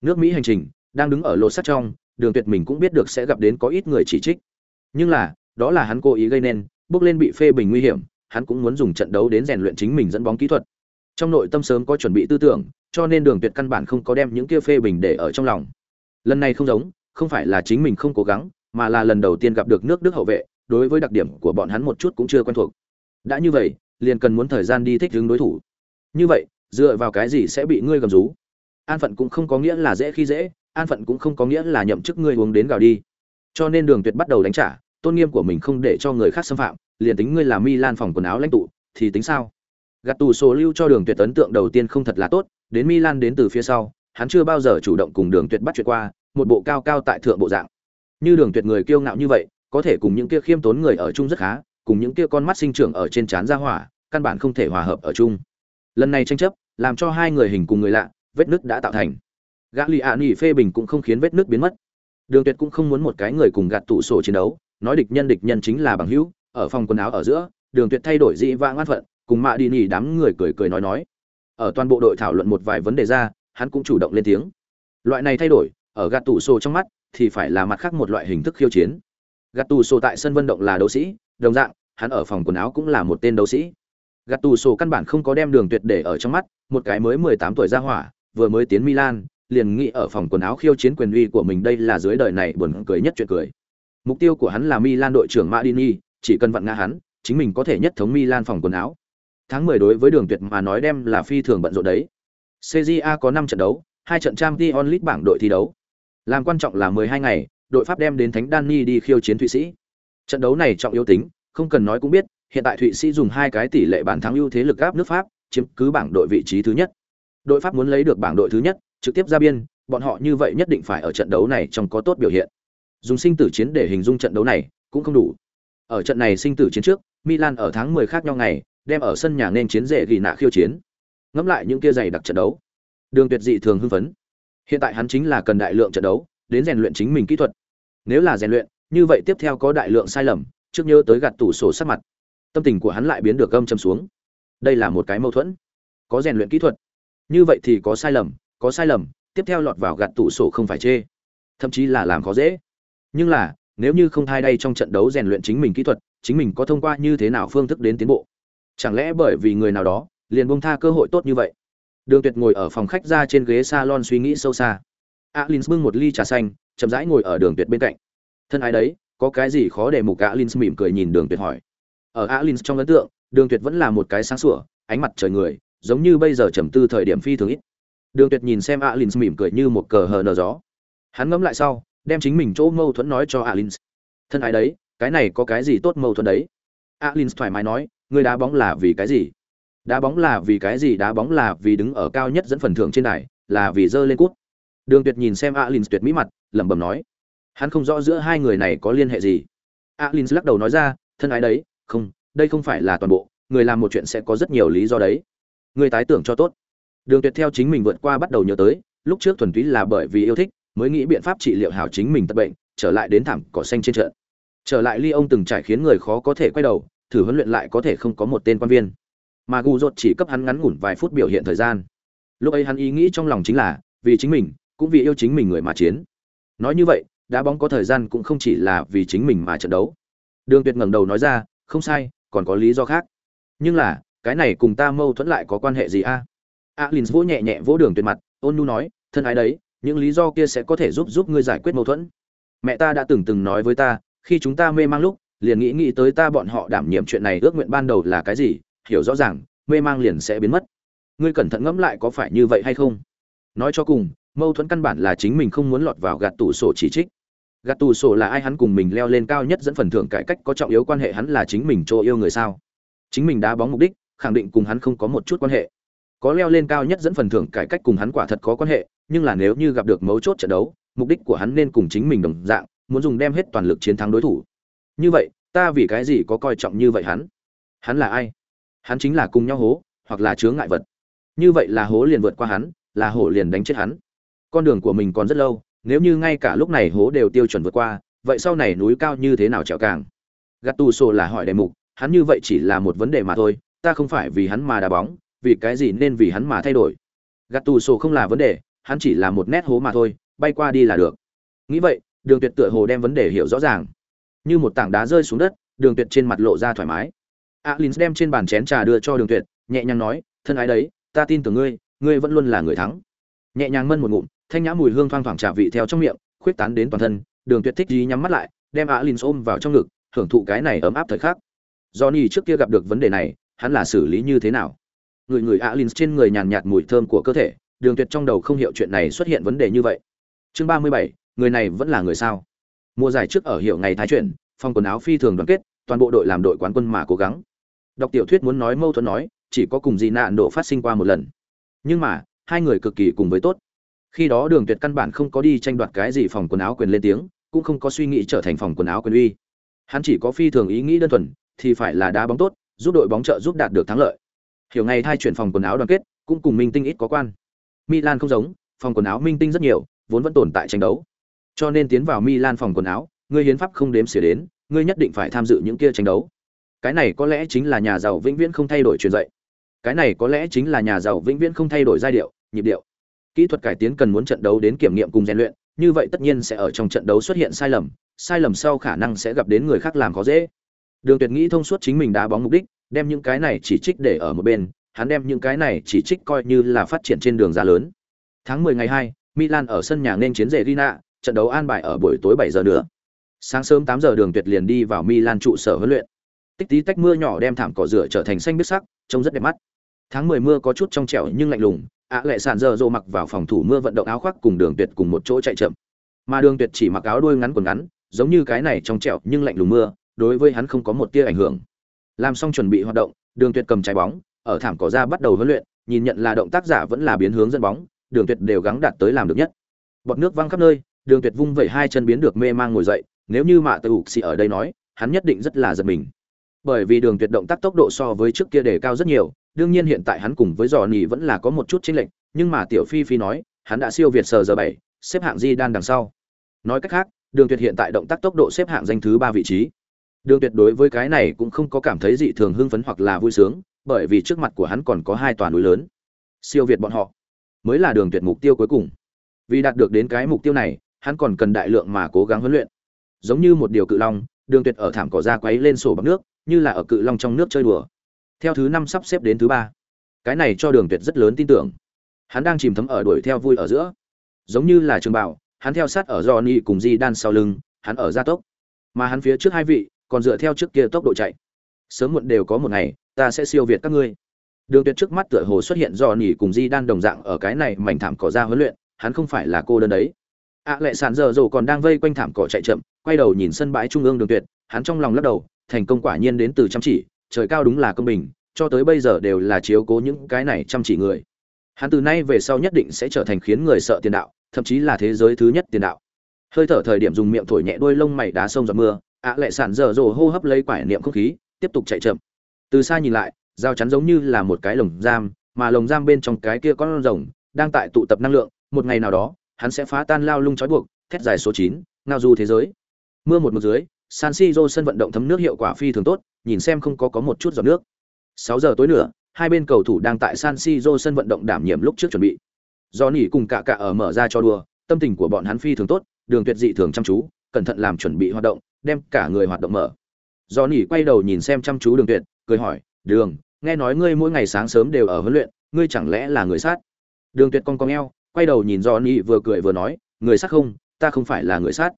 nước mỹ hành trình, đang đứng ở lột sắt trong, đường tuyệt mình cũng biết được sẽ gặp đến có ít người chỉ trích. Nhưng là, đó là hắn cố ý gây nên, bước lên bị phê bình nguy hiểm, hắn cũng muốn dùng trận đấu đến rèn luyện chính mình dẫn bóng kỹ thuật. Trong nội tâm sớm có chuẩn bị tư tưởng, cho nên đường tuyệt căn bản không có đem những kia phê bình để ở trong lòng. Lần này không giống, không phải là chính mình không cố gắng, mà là lần đầu tiên gặp được nước đức hậu vệ, đối với đặc điểm của bọn hắn một chút cũng chưa quen thuộc. Đã như vậy, liền cần muốn thời gian đi thích ứng đối thủ. Như vậy, dựa vào cái gì sẽ bị ngươi gầm rú? An phận cũng không có nghĩa là dễ khi dễ, an phận cũng không có nghĩa là nhậm chức ngươi uống đến gào đi. Cho nên đường tuyệt bắt đầu đánh trả, tôn nghiêm của mình không để cho người khác xâm phạm, liền tính ngươi là milan phòng quần áo lãnh tụ, thì tính sao? Gạt tù số lưu cho đường tuyệt ấn tượng đầu tiên không thật là tốt, đến milan đến từ phía sau, hắn chưa bao giờ chủ động cùng đường tuyệt bắt chuyện qua, một bộ cao cao tại thượng bộ dạng. Như đường tuyệt người kiêu ngạo như vậy, có thể cùng những kia khiêm tốn người ở chung rất khá, cùng những kia con mắt sinh trưởng ở trên trán ra hỏa, căn bản không thể hòa hợp ở chung. Lần này tranh chấp, làm cho hai người hình cùng người lạ vết nứt đã tạo thành. Gã lì ạ nghỉ phê bình cũng không khiến vết nứt biến mất. Đường tuyệt cũng không muốn một cái người cùng gạt tụ sổ chiến đấu, nói địch nhân địch nhân chính là bằng hữu, ở phòng quần áo ở giữa, đường tuyệt thay đổi dị vãng an phận, cùng mạ đi nghỉ đám người cười cười nói nói. Ở toàn bộ đội thảo luận một vài vấn đề ra, hắn cũng chủ động lên tiếng. Loại này thay đổi, ở gạt tủ sổ trong mắt, thì phải là mặt khác một loại hình thức khiêu chiến. Gạt tụ sổ tại sân vận động là đấu sĩ, đồng dạng, hắn ở phòng quần áo cũng là một tên đấu sĩ. Gạt tủ sổ căn bản không có đem đường tuyệt để ở trong mắt, một cái mới mười tám tuổi ra hỏa vừa mới tiến milan liền nghĩ ở phòng quần áo khiêu chiến quyền uy của mình đây là dưới đời này buồn cười nhất chuyện cười mục tiêu của hắn là milan đội trưởng madini chỉ cần vặn ngã hắn chính mình có thể nhất thống milan phòng quần áo tháng mười đối với đường tuyệt mà nói đem là phi thường bận rộn đấy cja có năm trận đấu hai trận trang League bảng đội thi đấu làm quan trọng là 12 ngày, đội Pháp đem đến Thánh Danny đi khiêu chiến Thụy Sĩ. Trận đấu này trọng yếu tính, không cần nói cũng biết, hiện tại Thụy Sĩ dùng hai cái tỷ lệ bàn thắng ưu thế lực áp nước Pháp, chiếm cứ bảng đội vị trí thứ nhất. Đội Pháp muốn lấy được bảng đội thứ nhất, trực tiếp ra biên, bọn họ như vậy nhất định phải ở trận đấu này trong có tốt biểu hiện. Dùng sinh tử chiến để hình dung trận đấu này cũng không đủ. Ở trận này sinh tử chiến trước, Milan ở tháng 10 khác nhau ngày, đem ở sân nhà nên chiến rể gỉ nạ khiêu chiến. Ngắm lại những kia giày đặc trận đấu, Đường Tuyệt dị thường hưng phấn. Hiện tại hắn chính là cần đại lượng trận đấu, đến rèn luyện chính mình kỹ thuật. Nếu là rèn luyện, như vậy tiếp theo có đại lượng sai lầm, trước nhớ tới gạt tủ sổ sát mặt. Tâm tình của hắn lại biến được gâm châm xuống. Đây là một cái mâu thuẫn. Có rèn luyện kỹ thuật, như vậy thì có sai lầm, có sai lầm, tiếp theo lọt vào gạt tủ sổ không phải chê, thậm chí là làm khó dễ. Nhưng là, nếu như không thay đây trong trận đấu rèn luyện chính mình kỹ thuật, chính mình có thông qua như thế nào phương thức đến tiến bộ? Chẳng lẽ bởi vì người nào đó, liền buông tha cơ hội tốt như vậy? Đường Tuyệt ngồi ở phòng khách ra trên ghế salon suy nghĩ sâu xa. Alin bưng một ly trà xanh, chậm rãi ngồi ở Đường Tuyệt bên cạnh. Thân ai đấy, có cái gì khó để mục Alin mỉm cười nhìn Đường Tuyệt hỏi. Ở Alin trong ấn tượng, Đường Tuyệt vẫn là một cái sáng sủa, ánh mặt trời người, giống như bây giờ trầm tư thời điểm phi thường ít. Đường Tuyệt nhìn xem Alin mỉm cười như một cờ hờ nở gió. Hắn ngẫm lại sau, đem chính mình chỗ mâu thuẫn nói cho Alin. Thân ái đấy, cái này có cái gì tốt mâu thuẫn đấy? Alin thoải mái nói, người đá bóng là vì cái gì? đá bóng là vì cái gì đá bóng là vì đứng ở cao nhất dẫn phần thưởng trên đài là vì dơ lên cút đường tuyệt nhìn xem alin tuyệt mỹ mặt lẩm bẩm nói hắn không rõ giữa hai người này có liên hệ gì alin lắc đầu nói ra thân ái đấy không đây không phải là toàn bộ người làm một chuyện sẽ có rất nhiều lý do đấy người tái tưởng cho tốt. Đường tuyệt theo chính mình vượt qua bắt đầu nhớ tới, lúc trước thuần túy là bởi vì yêu thích, mới nghĩ biện pháp trị liệu hảo chính mình tật bệnh, trở lại đến thảm cỏ xanh trên trận. Trở lại ly ông từng trải khiến người khó có thể quay đầu, thử huấn luyện lại có thể không có một tên quan viên. Mà gù rột chỉ cấp hắn ngắn ngủn vài phút biểu hiện thời gian. Lúc ấy hắn ý nghĩ trong lòng chính là, vì chính mình, cũng vì yêu chính mình người mà chiến. Nói như vậy, đá bóng có thời gian cũng không chỉ là vì chính mình mà trận đấu. Đường tuyệt ngẩng đầu nói ra, không sai, còn có lý do khác. Nhưng là cái này cùng ta mâu thuẫn lại có quan hệ gì a? À? alin vỗ nhẹ nhẹ vỗ đường tuyệt mặt, ôn nu nói, thân ái đấy, những lý do kia sẽ có thể giúp giúp ngươi giải quyết mâu thuẫn. Mẹ ta đã từng từng nói với ta, khi chúng ta mê mang lúc, liền nghĩ nghĩ tới ta bọn họ đảm nhiệm chuyện này ước nguyện ban đầu là cái gì, hiểu rõ ràng, mê mang liền sẽ biến mất. Ngươi cẩn thận ngẫm lại có phải như vậy hay không? Nói cho cùng, mâu thuẫn căn bản là chính mình không muốn lọt vào gạt tủ sổ chỉ trích. Gạt tủ sổ là ai hắn cùng mình leo lên cao nhất dẫn phần thưởng cải cách có trọng yếu quan hệ hắn là chính mình chỗ yêu người sao? Chính mình đá bóng mục đích khẳng định cùng hắn không có một chút quan hệ. Có leo lên cao nhất dẫn phần thưởng cải cách cùng hắn quả thật có quan hệ, nhưng là nếu như gặp được mấu chốt trận đấu, mục đích của hắn nên cùng chính mình đồng dạng, muốn dùng đem hết toàn lực chiến thắng đối thủ. Như vậy, ta vì cái gì có coi trọng như vậy hắn? Hắn là ai? Hắn chính là cùng nhau hố, hoặc là chướng ngại vật. Như vậy là hố liền vượt qua hắn, là hổ liền đánh chết hắn. Con đường của mình còn rất lâu, nếu như ngay cả lúc này hố đều tiêu chuẩn vượt qua, vậy sau này núi cao như thế nào trèo càng? Gạt tù sổ là hỏi đề mục, hắn như vậy chỉ là một vấn đề mà thôi ta không phải vì hắn mà đá bóng, vì cái gì nên vì hắn mà thay đổi. Gạt tù sổ không là vấn đề, hắn chỉ là một nét hố mà thôi, bay qua đi là được. Nghĩ vậy, đường tuyệt tựa hồ đem vấn đề hiểu rõ ràng. Như một tảng đá rơi xuống đất, đường tuyệt trên mặt lộ ra thoải mái. Alin đem trên bàn chén trà đưa cho đường tuyệt, nhẹ nhàng nói, thân ái đấy, ta tin tưởng ngươi ngươi vẫn luôn là người thắng. Nhẹ nhàng mân một ngụm, thanh nhã mùi hương thoang thoảng trà vị theo trong miệng, khuyết tán đến toàn thân, đường tuyệt thích gì nhắm mắt lại, đem alin ôm vào trong ngực, hưởng thụ cái này ấm áp thời khắc. Johnny trước kia gặp được vấn đề này hắn là xử lý như thế nào? Người người alin trên người nhàn nhạt mùi thơm của cơ thể, đường tuyệt trong đầu không hiểu chuyện này xuất hiện vấn đề như vậy. Chương ba mươi bảy, người này vẫn là người sao? Mùa giải trước ở hiệu ngày thái chuyển, phòng quần áo phi thường đoàn kết, toàn bộ đội làm đội quán quân mà cố gắng. Đọc tiểu thuyết muốn nói mâu thuẫn nói, chỉ có cùng gì nạn độ phát sinh qua một lần. Nhưng mà, hai người cực kỳ cùng với tốt. Khi đó đường tuyệt căn bản không có đi tranh đoạt cái gì phòng quần áo quyền lên tiếng, cũng không có suy nghĩ trở thành phòng quần áo quyền uy. Hắn chỉ có phi thường ý nghĩ đơn thuần, thì phải là đá bóng tốt giúp đội bóng trợ giúp đạt được thắng lợi. Hiểu ngày thay chuyển phòng quần áo đoàn kết, cũng cùng minh tinh ít có quan. Milan không giống, phòng quần áo minh tinh rất nhiều, vốn vẫn tồn tại tranh đấu. Cho nên tiến vào milan phòng quần áo ngươi hiến pháp không đếm xỉa đến ngươi nhất định phải tham dự những kia tranh đấu. Cái này có lẽ chính là nhà giàu vĩnh viễn không thay đổi truyền dạy. Cái này có lẽ chính là nhà giàu vĩnh viễn không thay đổi giai điệu, nhịp điệu. Kỹ thuật cải tiến cần muốn trận đấu đến kiểm nghiệm cùng rèn luyện, như vậy tất nhiên sẽ ở trong trận đấu xuất hiện sai lầm sai lầm sau khả năng sẽ gặp đến người khác làm khó dễ đường tuyệt nghĩ thông suốt chính mình đá bóng mục đích đem những cái này chỉ trích để ở một bên hắn đem những cái này chỉ trích coi như là phát triển trên đường giá lớn tháng 10 ngày 2, Milan ở sân nhà nên chiến Rina, trận đấu an bài ở buổi tối 7 giờ nữa. Sáng sớm 8 giờ đường tuyệt liền đi vào Milan trụ sở huấn luyện. Tích tí tách mưa nhỏ đem thảm cỏ rửa trở thành xanh biếc sắc, trông rất đẹp mắt. Tháng 10 mưa có chút trong trẻo nhưng lạnh lùng, ạ lệ sàn giờ rồ mặc vào phòng thủ mưa vận động áo khoác cùng đường tuyệt cùng một chỗ chạy chậm. Mà đường tuyệt chỉ mặc áo đuôi ngắn quần ngắn, giống như cái này trong trẻo nhưng lạnh lùng mưa, đối với hắn không có một tia ảnh hưởng. Làm xong chuẩn bị hoạt động, đường tuyệt cầm trái bóng, ở thảm cỏ ra bắt đầu huấn luyện, nhìn nhận là động tác giả vẫn là biến hướng dẫn bóng, đường tuyệt đều gắng đạt tới làm được nhất. Bọt nước văng khắp nơi, đường tuyệt vung vẩy hai chân biến được mê mang ngồi dậy, nếu như mạ tự xì ở đây nói hắn nhất định rất là giật mình bởi vì đường tuyệt động tác tốc độ so với trước kia đề cao rất nhiều đương nhiên hiện tại hắn cùng với dò vẫn là có một chút chênh lệch nhưng mà tiểu phi phi nói hắn đã siêu việt sở giờ bảy xếp hạng di đan đằng sau nói cách khác đường tuyệt hiện tại động tác tốc độ xếp hạng danh thứ ba vị trí đường tuyệt đối với cái này cũng không có cảm thấy dị thường hưng phấn hoặc là vui sướng bởi vì trước mặt của hắn còn có hai tòa núi lớn. Siêu việt bọn họ mới là đường tuyệt mục tiêu cuối cùng. Vì đạt được đến cái mục tiêu này hắn còn cần đại lượng mà cố gắng huấn luyện. Giống như một điều cự long đường tuyệt ở thảm cỏ ra quấy lên sổ bằng nước như là ở cự long trong nước chơi đùa. Theo thứ năm sắp xếp đến thứ ba. Cái này cho đường tuyệt rất lớn tin tưởng. Hắn đang chìm thấm ở đuổi theo vui ở giữa. Giống như là trường bảo hắn theo sát ở Johnny cùng Di Đan sau lưng, hắn ở gia tốc. Mà hắn phía trước hai vị, còn dựa theo trước kia tốc độ chạy. Sớm muộn đều có một ngày, ta sẽ siêu việt các ngươi. Đường Tuyệt trước mắt tựa hồ xuất hiện Johnny cùng Di Đan đồng dạng ở cái này mảnh thảm cỏ ra huấn luyện, hắn không phải là cô đơn đấy ạ à, lệ sàn giờ rồ còn đang vây quanh thảm cỏ chạy chậm quay đầu nhìn sân bãi trung ương đường tuyệt hắn trong lòng lắc đầu thành công quả nhiên đến từ chăm chỉ trời cao đúng là công bình cho tới bây giờ đều là chiếu cố những cái này chăm chỉ người hắn từ nay về sau nhất định sẽ trở thành khiến người sợ tiền đạo thậm chí là thế giới thứ nhất tiền đạo hơi thở thời điểm dùng miệng thổi nhẹ đuôi lông mày đá sông giọt mưa ạ à, lệ sàn dở dồ hô hấp lấy quải niệm không khí tiếp tục chạy chậm từ xa nhìn lại dao chắn giống như là một cái lồng giam mà lồng giam bên trong cái kia con rồng đang tại tụ tập năng lượng một ngày nào đó hắn sẽ phá tan lao lung trói buộc, thét dài số chín ngao du thế giới. Mưa một một dưới, San Siro sân vận động thấm nước hiệu quả phi thường tốt, nhìn xem không có có một chút giọt nước. sáu giờ tối nữa, hai bên cầu thủ đang tại San Siro sân vận động đảm nhiệm lúc trước chuẩn bị. Do nỉ cùng cả cả ở mở ra cho đùa, tâm tình của bọn hắn phi thường tốt, đường tuyệt dị thường chăm chú, cẩn thận làm chuẩn bị hoạt động, đem cả người hoạt động mở. Do nỉ quay đầu nhìn xem chăm chú đường tuyệt, cười hỏi, "Đường, nghe nói ngươi mỗi ngày sáng sớm đều ở huấn luyện, ngươi chẳng lẽ là người sát?" Đường tuyệt cong cong eo, quay đầu nhìn dò nỉ vừa cười vừa nói người sát không ta không phải là người sát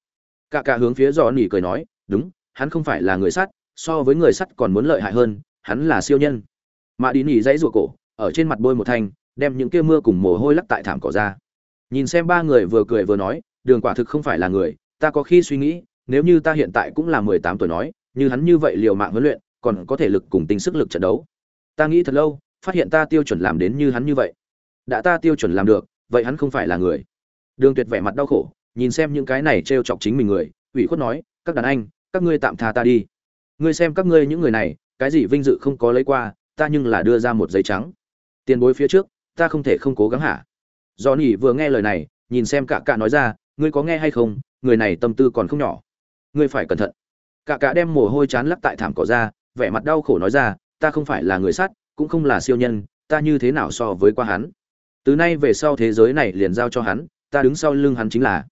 cả cả hướng phía dò nỉ cười nói đúng hắn không phải là người sát so với người sắt còn muốn lợi hại hơn hắn là siêu nhân mạ đi nỉ dãy ruột cổ ở trên mặt bôi một thanh đem những kia mưa cùng mồ hôi lắc tại thảm cỏ ra nhìn xem ba người vừa cười vừa nói đường quả thực không phải là người ta có khi suy nghĩ nếu như ta hiện tại cũng là mười tám tuổi nói, như hắn như vậy liều mạng huấn luyện, còn có thể lực cùng tinh sức lực trận đấu. Ta nghĩ thật lâu, phát hiện ta tiêu chuẩn làm đến như hắn như vậy. Đã ta tiêu chuẩn làm được, vậy hắn không phải là người. Đường tuyệt vẻ mặt đau khổ, nhìn xem những cái này trêu chọc chính mình người, ủy khuất nói, các đàn anh, các ngươi tạm tha ta đi. Ngươi xem các ngươi những người này, cái gì vinh dự không có lấy qua, ta nhưng là đưa ra một giấy trắng. Tiền bối phía trước, ta không thể không cố gắng hả? Do vừa nghe lời này, nhìn xem cả cả nói ra, ngươi có nghe hay không? Người này tâm tư còn không nhỏ ngươi phải cẩn thận. Cả cả đem mồ hôi chán lắc tại thảm cỏ ra, vẻ mặt đau khổ nói ra, ta không phải là người sát, cũng không là siêu nhân, ta như thế nào so với qua hắn? Từ nay về sau thế giới này liền giao cho hắn, ta đứng sau lưng hắn chính là.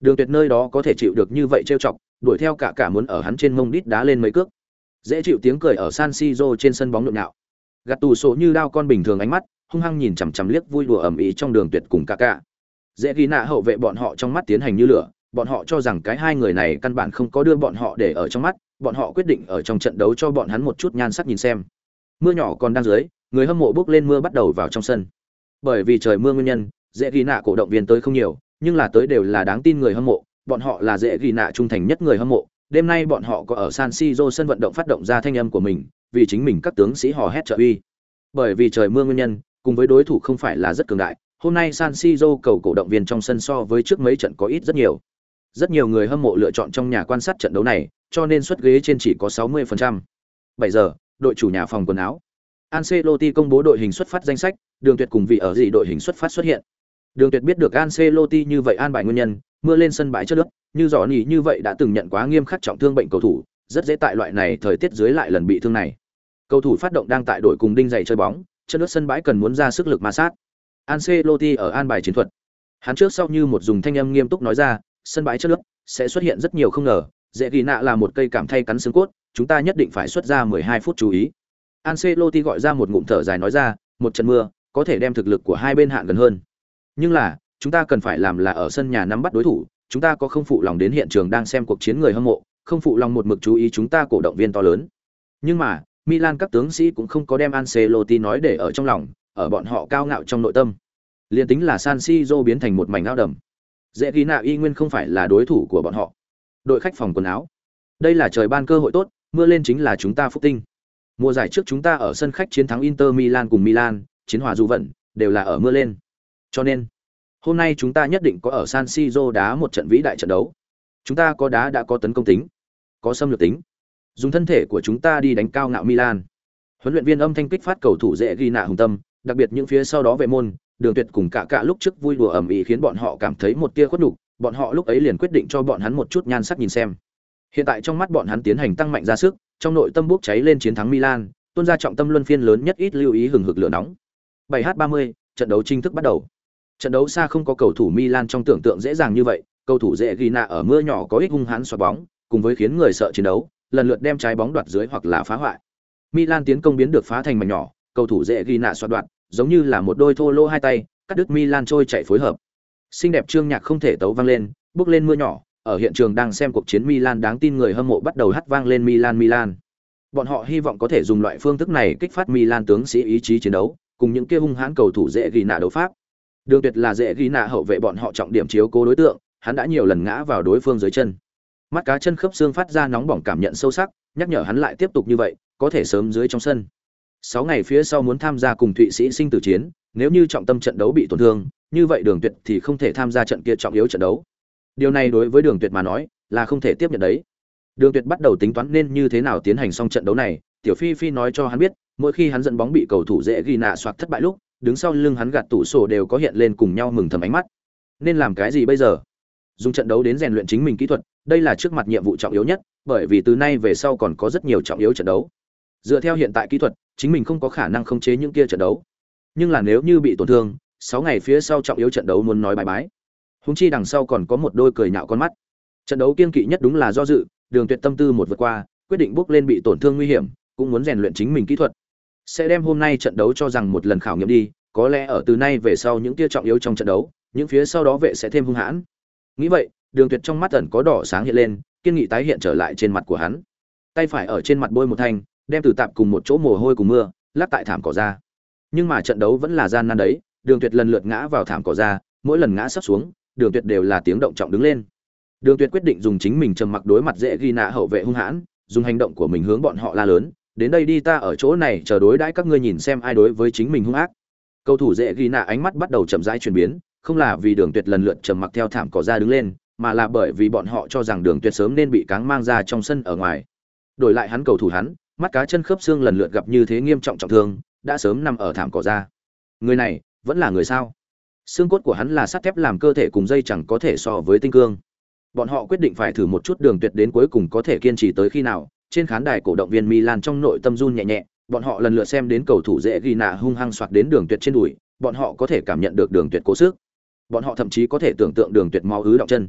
Đường tuyệt nơi đó có thể chịu được như vậy trêu chọc, đuổi theo cả cả muốn ở hắn trên mông đít đá lên mấy cước. Dễ chịu tiếng cười ở san siro trên sân bóng nhộn nhạo. Gạt tù sổ như đao con bình thường ánh mắt, hung hăng nhìn chằm chằm liếc vui đùa ầm ĩ trong đường tuyệt cùng cả cả. Dễ ghi nạ hậu vệ bọn họ trong mắt tiến hành như lửa bọn họ cho rằng cái hai người này căn bản không có đưa bọn họ để ở trong mắt, bọn họ quyết định ở trong trận đấu cho bọn hắn một chút nhan sắc nhìn xem. Mưa nhỏ còn đang dưới, người hâm mộ bước lên mưa bắt đầu vào trong sân. Bởi vì trời mưa nguyên nhân, dễ ghi nạ cổ động viên tới không nhiều, nhưng là tới đều là đáng tin người hâm mộ, bọn họ là dễ ghi nạ trung thành nhất người hâm mộ. Đêm nay bọn họ có ở san siro sân vận động phát động ra thanh âm của mình, vì chính mình các tướng sĩ hò hét trợ uy. Bởi vì trời mưa nguyên nhân, cùng với đối thủ không phải là rất cường đại, hôm nay san siro cầu cổ động viên trong sân so với trước mấy trận có ít rất nhiều rất nhiều người hâm mộ lựa chọn trong nhà quan sát trận đấu này cho nên suất ghế trên chỉ có 60%. 7 giờ, đội chủ nhà phòng quần áo. Ancelotti công bố đội hình xuất phát danh sách, Đường Tuyệt cùng vị ở gì đội hình xuất phát xuất hiện. Đường Tuyệt biết được Ancelotti như vậy an bài nguyên nhân, mưa lên sân bãi chất nước, như rõ nhỉ như vậy đã từng nhận quá nghiêm khắc trọng thương bệnh cầu thủ, rất dễ tại loại này thời tiết dưới lại lần bị thương này. Cầu thủ phát động đang tại đội cùng đinh giày chơi bóng, chân nước sân bãi cần muốn ra sức lực ma sát. Ancelotti ở an bài chiến thuật. Hắn trước sau như một dùng thanh âm nghiêm túc nói ra, sân bãi chất nước sẽ xuất hiện rất nhiều không ngờ, dễ ghi nạ là một cây cảm thay cắn xương cốt, chúng ta nhất định phải xuất ra 12 phút chú ý. Ancelotti gọi ra một ngụm thở dài nói ra, một trận mưa có thể đem thực lực của hai bên hạn gần hơn. Nhưng là, chúng ta cần phải làm là ở sân nhà nắm bắt đối thủ, chúng ta có không phụ lòng đến hiện trường đang xem cuộc chiến người hâm mộ, không phụ lòng một mực chú ý chúng ta cổ động viên to lớn. Nhưng mà, Milan các tướng sĩ cũng không có đem Ancelotti nói để ở trong lòng, ở bọn họ cao ngạo trong nội tâm. Liên tính là San Siro biến thành một mảnh ao đầm. Dễ ghi nạ y nguyên không phải là đối thủ của bọn họ. Đội khách phòng quần áo. Đây là trời ban cơ hội tốt, mưa lên chính là chúng ta phúc tinh. Mùa giải trước chúng ta ở sân khách chiến thắng Inter Milan cùng Milan, chiến hòa dù vận, đều là ở mưa lên. Cho nên, hôm nay chúng ta nhất định có ở San Siro đá một trận vĩ đại trận đấu. Chúng ta có đá đã có tấn công tính, có xâm lược tính. Dùng thân thể của chúng ta đi đánh cao ngạo Milan. Huấn luyện viên âm thanh kích phát cầu thủ dễ ghi nạ hùng tâm, đặc biệt những phía sau đó vệ môn, Đường Tuyệt cùng cả cả lúc trước vui đùa ầm ĩ khiến bọn họ cảm thấy một tia khuất nhục, bọn họ lúc ấy liền quyết định cho bọn hắn một chút nhan sắc nhìn xem. Hiện tại trong mắt bọn hắn tiến hành tăng mạnh ra sức, trong nội tâm bốc cháy lên chiến thắng Milan, tuôn ra trọng tâm luân phiên lớn nhất ít lưu ý hừng hực lửa nóng. 7h30, trận đấu chính thức bắt đầu. Trận đấu xa không có cầu thủ Milan trong tưởng tượng dễ dàng như vậy, cầu thủ dễ ghi nạ ở mưa nhỏ có ích hung hãn xoạc bóng, cùng với khiến người sợ chiến đấu, lần lượt đem trái bóng đoạt dưới hoặc là phá hoại. Milan tiến công biến được phá thành mảnh nhỏ, cầu thủ dễ ghi nạ xoạc đoạt, giống như là một đôi thô lỗ hai tay, cắt đứt Milan trôi chạy phối hợp. Xinh đẹp trương nhạc không thể tấu vang lên, bước lên mưa nhỏ, ở hiện trường đang xem cuộc chiến Milan đáng tin người hâm mộ bắt đầu hát vang lên Milan Milan. Bọn họ hy vọng có thể dùng loại phương thức này kích phát Milan tướng sĩ ý chí chiến đấu, cùng những kia hung hãn cầu thủ dễ ghi nạ đấu pháp. Đường Tuyệt là dễ ghi nạ hậu vệ bọn họ trọng điểm chiếu cố đối tượng, hắn đã nhiều lần ngã vào đối phương dưới chân. Mắt cá chân khớp xương phát ra nóng bỏng cảm nhận sâu sắc, nhắc nhở hắn lại tiếp tục như vậy, có thể sớm dưới trong sân. 6 ngày phía sau muốn tham gia cùng Thụy Sĩ sinh tử chiến, nếu như trọng tâm trận đấu bị tổn thương, như vậy Đường Tuyệt thì không thể tham gia trận kia trọng yếu trận đấu. Điều này đối với Đường Tuyệt mà nói, là không thể tiếp nhận đấy. Đường Tuyệt bắt đầu tính toán nên như thế nào tiến hành xong trận đấu này, Tiểu Phi Phi nói cho hắn biết, mỗi khi hắn dẫn bóng bị cầu thủ dễ ghi nạ soạt thất bại lúc, đứng sau lưng hắn gạt tủ sổ đều có hiện lên cùng nhau mừng thầm ánh mắt. Nên làm cái gì bây giờ? Dùng trận đấu đến rèn luyện chính mình kỹ thuật, đây là trước mặt nhiệm vụ trọng yếu nhất, bởi vì từ nay về sau còn có rất nhiều trọng yếu trận đấu. Dựa theo hiện tại kỹ thuật, chính mình không có khả năng khống chế những kia trận đấu. Nhưng là nếu như bị tổn thương, 6 ngày phía sau trọng yếu trận đấu muốn nói bye bye. Húng chi đằng sau còn có một đôi cười nhạo con mắt. Trận đấu kiên kỵ nhất đúng là do dự, Đường Tuyệt tâm tư một vượt qua, quyết định bước lên bị tổn thương nguy hiểm, cũng muốn rèn luyện chính mình kỹ thuật. Sẽ đem hôm nay trận đấu cho rằng một lần khảo nghiệm đi, có lẽ ở từ nay về sau những kia trọng yếu trong trận đấu, những phía sau đó vệ sẽ thêm hung hãn. Nghĩ vậy, Đường Tuyệt trong mắt ẩn có đỏ sáng hiện lên, kiên nghị tái hiện trở lại trên mặt của hắn. Tay phải ở trên mặt bôi một thanh, đem từ tạp cùng một chỗ mồ hôi cùng mưa, lắc tại thảm cỏ ra. Nhưng mà trận đấu vẫn là gian nan đấy, Đường Tuyệt lần lượt ngã vào thảm cỏ ra, mỗi lần ngã sắp xuống, Đường Tuyệt đều là tiếng động trọng đứng lên. Đường Tuyệt quyết định dùng chính mình trầm mặc đối mặt dễ ghi nạ hậu vệ hung hãn, dùng hành động của mình hướng bọn họ la lớn, đến đây đi ta ở chỗ này chờ đối đãi các ngươi nhìn xem ai đối với chính mình hung ác. Cầu thủ dễ ghi nạ ánh mắt bắt đầu chậm rãi chuyển biến, không là vì Đường Tuyệt lần lượt trầm mặc theo thảm cỏ ra đứng lên, mà là bởi vì bọn họ cho rằng Đường Tuyệt sớm nên bị cáng mang ra trong sân ở ngoài. Đổi lại hắn cầu thủ hắn, mắt cá chân khớp xương lần lượt gặp như thế nghiêm trọng trọng thương, đã sớm nằm ở thảm cỏ ra. Người này, vẫn là người sao? xương cốt của hắn là sắt thép làm cơ thể cùng dây chẳng có thể so với tinh cương. Bọn họ quyết định phải thử một chút đường tuyệt đến cuối cùng có thể kiên trì tới khi nào. Trên khán đài cổ động viên milan trong nội tâm run nhẹ nhẹ bọn họ lần lượt xem đến cầu thủ dễ ghi nạ hung hăng soạt đến đường tuyệt trên đùi bọn họ có thể cảm nhận được đường tuyệt cố sức. Bọn họ thậm chí có thể tưởng tượng đường tuyệt máu ứ động chân.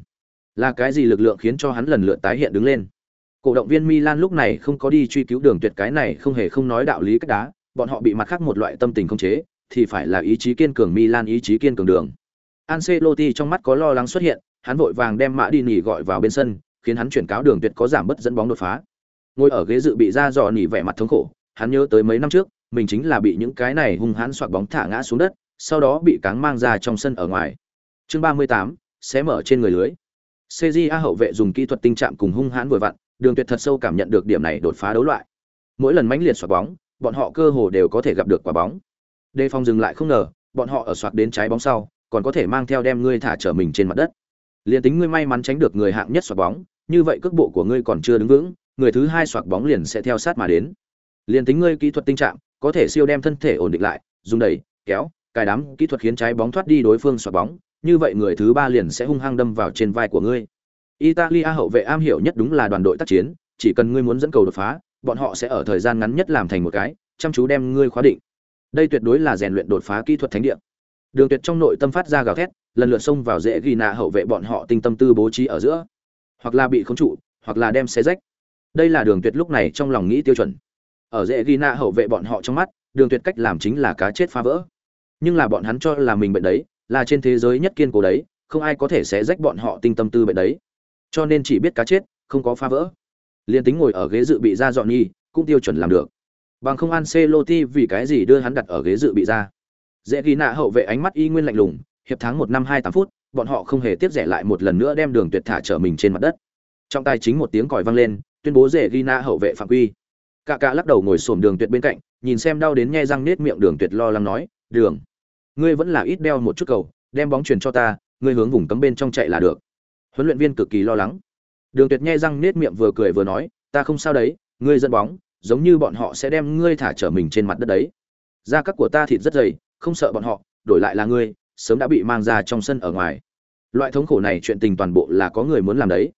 Là cái gì lực lượng khiến cho hắn lần lượt tái hiện đứng lên? Cổ động viên milan lúc này không có đi truy cứu đường tuyệt cái này không hề không nói đạo lý cách đá bọn họ bị mặt khác một loại tâm tình không chế thì phải là ý chí kiên cường milan ý chí kiên cường đường. Ancelotti trong mắt có lo lắng xuất hiện hắn vội vàng đem mã đi nỉ gọi vào bên sân khiến hắn chuyển cáo đường tuyệt có giảm bất dẫn bóng đột phá. Ngồi ở ghế dự bị ra dò nỉ vẻ mặt thống khổ hắn nhớ tới mấy năm trước mình chính là bị những cái này hung hãn soạt bóng thả ngã xuống đất sau đó bị cáng mang ra trong sân ở ngoài. Chương 38, xé mở trên người lưới. CJA hậu vệ dùng kỹ thuật tinh trạng cùng hung hãn vừa vặn, Đường Tuyệt thật sâu cảm nhận được điểm này đột phá đấu loại. Mỗi lần mãnh liệt xoạc bóng, bọn họ cơ hồ đều có thể gặp được quả bóng. Đề phòng dừng lại không ngờ, bọn họ ở xoạc đến trái bóng sau, còn có thể mang theo đem ngươi thả trở mình trên mặt đất. Liên tính ngươi may mắn tránh được người hạng nhất xoạc bóng, như vậy cước bộ của ngươi còn chưa đứng vững, người thứ hai xoạc bóng liền sẽ theo sát mà đến. Liên tính ngươi kỹ thuật tinh trạng, có thể siêu đem thân thể ổn định lại, dùng đẩy, kéo, cài đám kỹ thuật khiến trái bóng thoát đi đối phương xoạc bóng, như vậy người thứ ba liền sẽ hung hăng đâm vào trên vai của ngươi. Italia hậu vệ am hiểu nhất đúng là đoàn đội tác chiến, chỉ cần ngươi muốn dẫn cầu đột phá, bọn họ sẽ ở thời gian ngắn nhất làm thành một cái, chăm chú đem ngươi khóa định. Đây tuyệt đối là rèn luyện đột phá kỹ thuật thánh địa. Đường Tuyệt trong nội tâm phát ra gào thét, lần lượt xông vào dễ ghi nạ hậu vệ bọn họ tinh tâm tư bố trí ở giữa, hoặc là bị khống trụ, hoặc là đem xé rách. Đây là Đường Tuyệt lúc này trong lòng nghĩ tiêu chuẩn. Ở dễ ghi nạ hậu vệ bọn họ trong mắt, Đường Tuyệt cách làm chính là cá chết phá vỡ. Nhưng là bọn hắn cho là mình bệnh đấy, là trên thế giới nhất kiên cố đấy, không ai có thể xé rách bọn họ tinh tâm tư bệnh đấy. Cho nên chỉ biết cá chết, không có phá vỡ. Liên tính ngồi ở ghế dự bị ra dọn nhi, cũng tiêu chuẩn làm được. Bằng không Ancelotti vì cái gì đưa hắn đặt ở ghế dự bị ra. Dễ ghi nạ hậu vệ ánh mắt y nguyên lạnh lùng, hiệp tháng một năm hai tám phút, bọn họ không hề tiếp rẻ lại một lần nữa đem đường tuyệt thả trở mình trên mặt đất. Trong tay chính một tiếng còi vang lên, tuyên bố dễ ghi nạ hậu vệ phạm quy. Cả cả lắc đầu ngồi xổm đường tuyệt bên cạnh, nhìn xem đau đến nhe răng nết miệng đường tuyệt lo lắng nói, "Đường, ngươi vẫn là ít đeo một chút cầu, đem bóng truyền cho ta, ngươi hướng vùng cấm bên trong chạy là được." Huấn luyện viên cực kỳ lo lắng. Đường Tuyệt nghe răng nết miệng vừa cười vừa nói, "Ta không sao đấy, ngươi dẫn bóng, giống như bọn họ sẽ đem ngươi thả trở mình trên mặt đất đấy. Da cắt của ta thịt rất dày, không sợ bọn họ, đổi lại là ngươi, sớm đã bị mang ra trong sân ở ngoài. Loại thống khổ này chuyện tình toàn bộ là có người muốn làm đấy."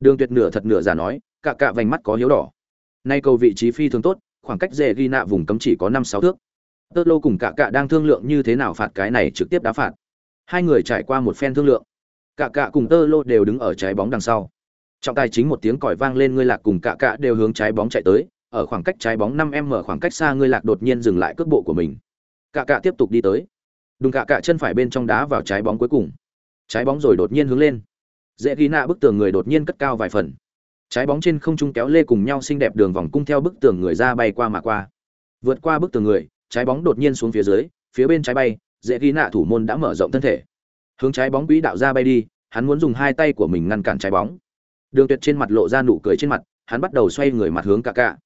Đường Tuyệt nửa thật nửa giả nói, cạ cạ vành mắt có hiếu đỏ. Nay cầu vị trí phi thường tốt, khoảng cách dễ ghi nạ vùng cấm chỉ có năm sáu thước. Tơ Lô cùng cạ cạ đang thương lượng như thế nào phạt cái này trực tiếp đá phạt. Hai người trải qua một phen thương lượng. Cả cả cùng Tơ Lô đều đứng ở trái bóng đằng sau. Trọng tài chính một tiếng còi vang lên ngươi lạc cùng cả cả đều hướng trái bóng chạy tới, ở khoảng cách trái bóng 5m khoảng cách xa ngươi lạc đột nhiên dừng lại cước bộ của mình. Cả cả tiếp tục đi tới. Đùng cả cả chân phải bên trong đá vào trái bóng cuối cùng. Trái bóng rồi đột nhiên hướng lên. Dễ ghi nạ bức tường người đột nhiên cất cao vài phần. Trái bóng trên không trung kéo lê cùng nhau xinh đẹp đường vòng cung theo bức tường người ra bay qua mà qua. Vượt qua bức tường người, trái bóng đột nhiên xuống phía dưới, phía bên trái bay, dễ ghi nạ thủ môn đã mở rộng thân thể. Hướng trái bóng quỹ đạo ra bay đi, hắn muốn dùng hai tay của mình ngăn cản trái bóng. Đường Tuyệt trên mặt lộ ra nụ cười trên mặt, hắn bắt đầu xoay người mặt hướng cả cả.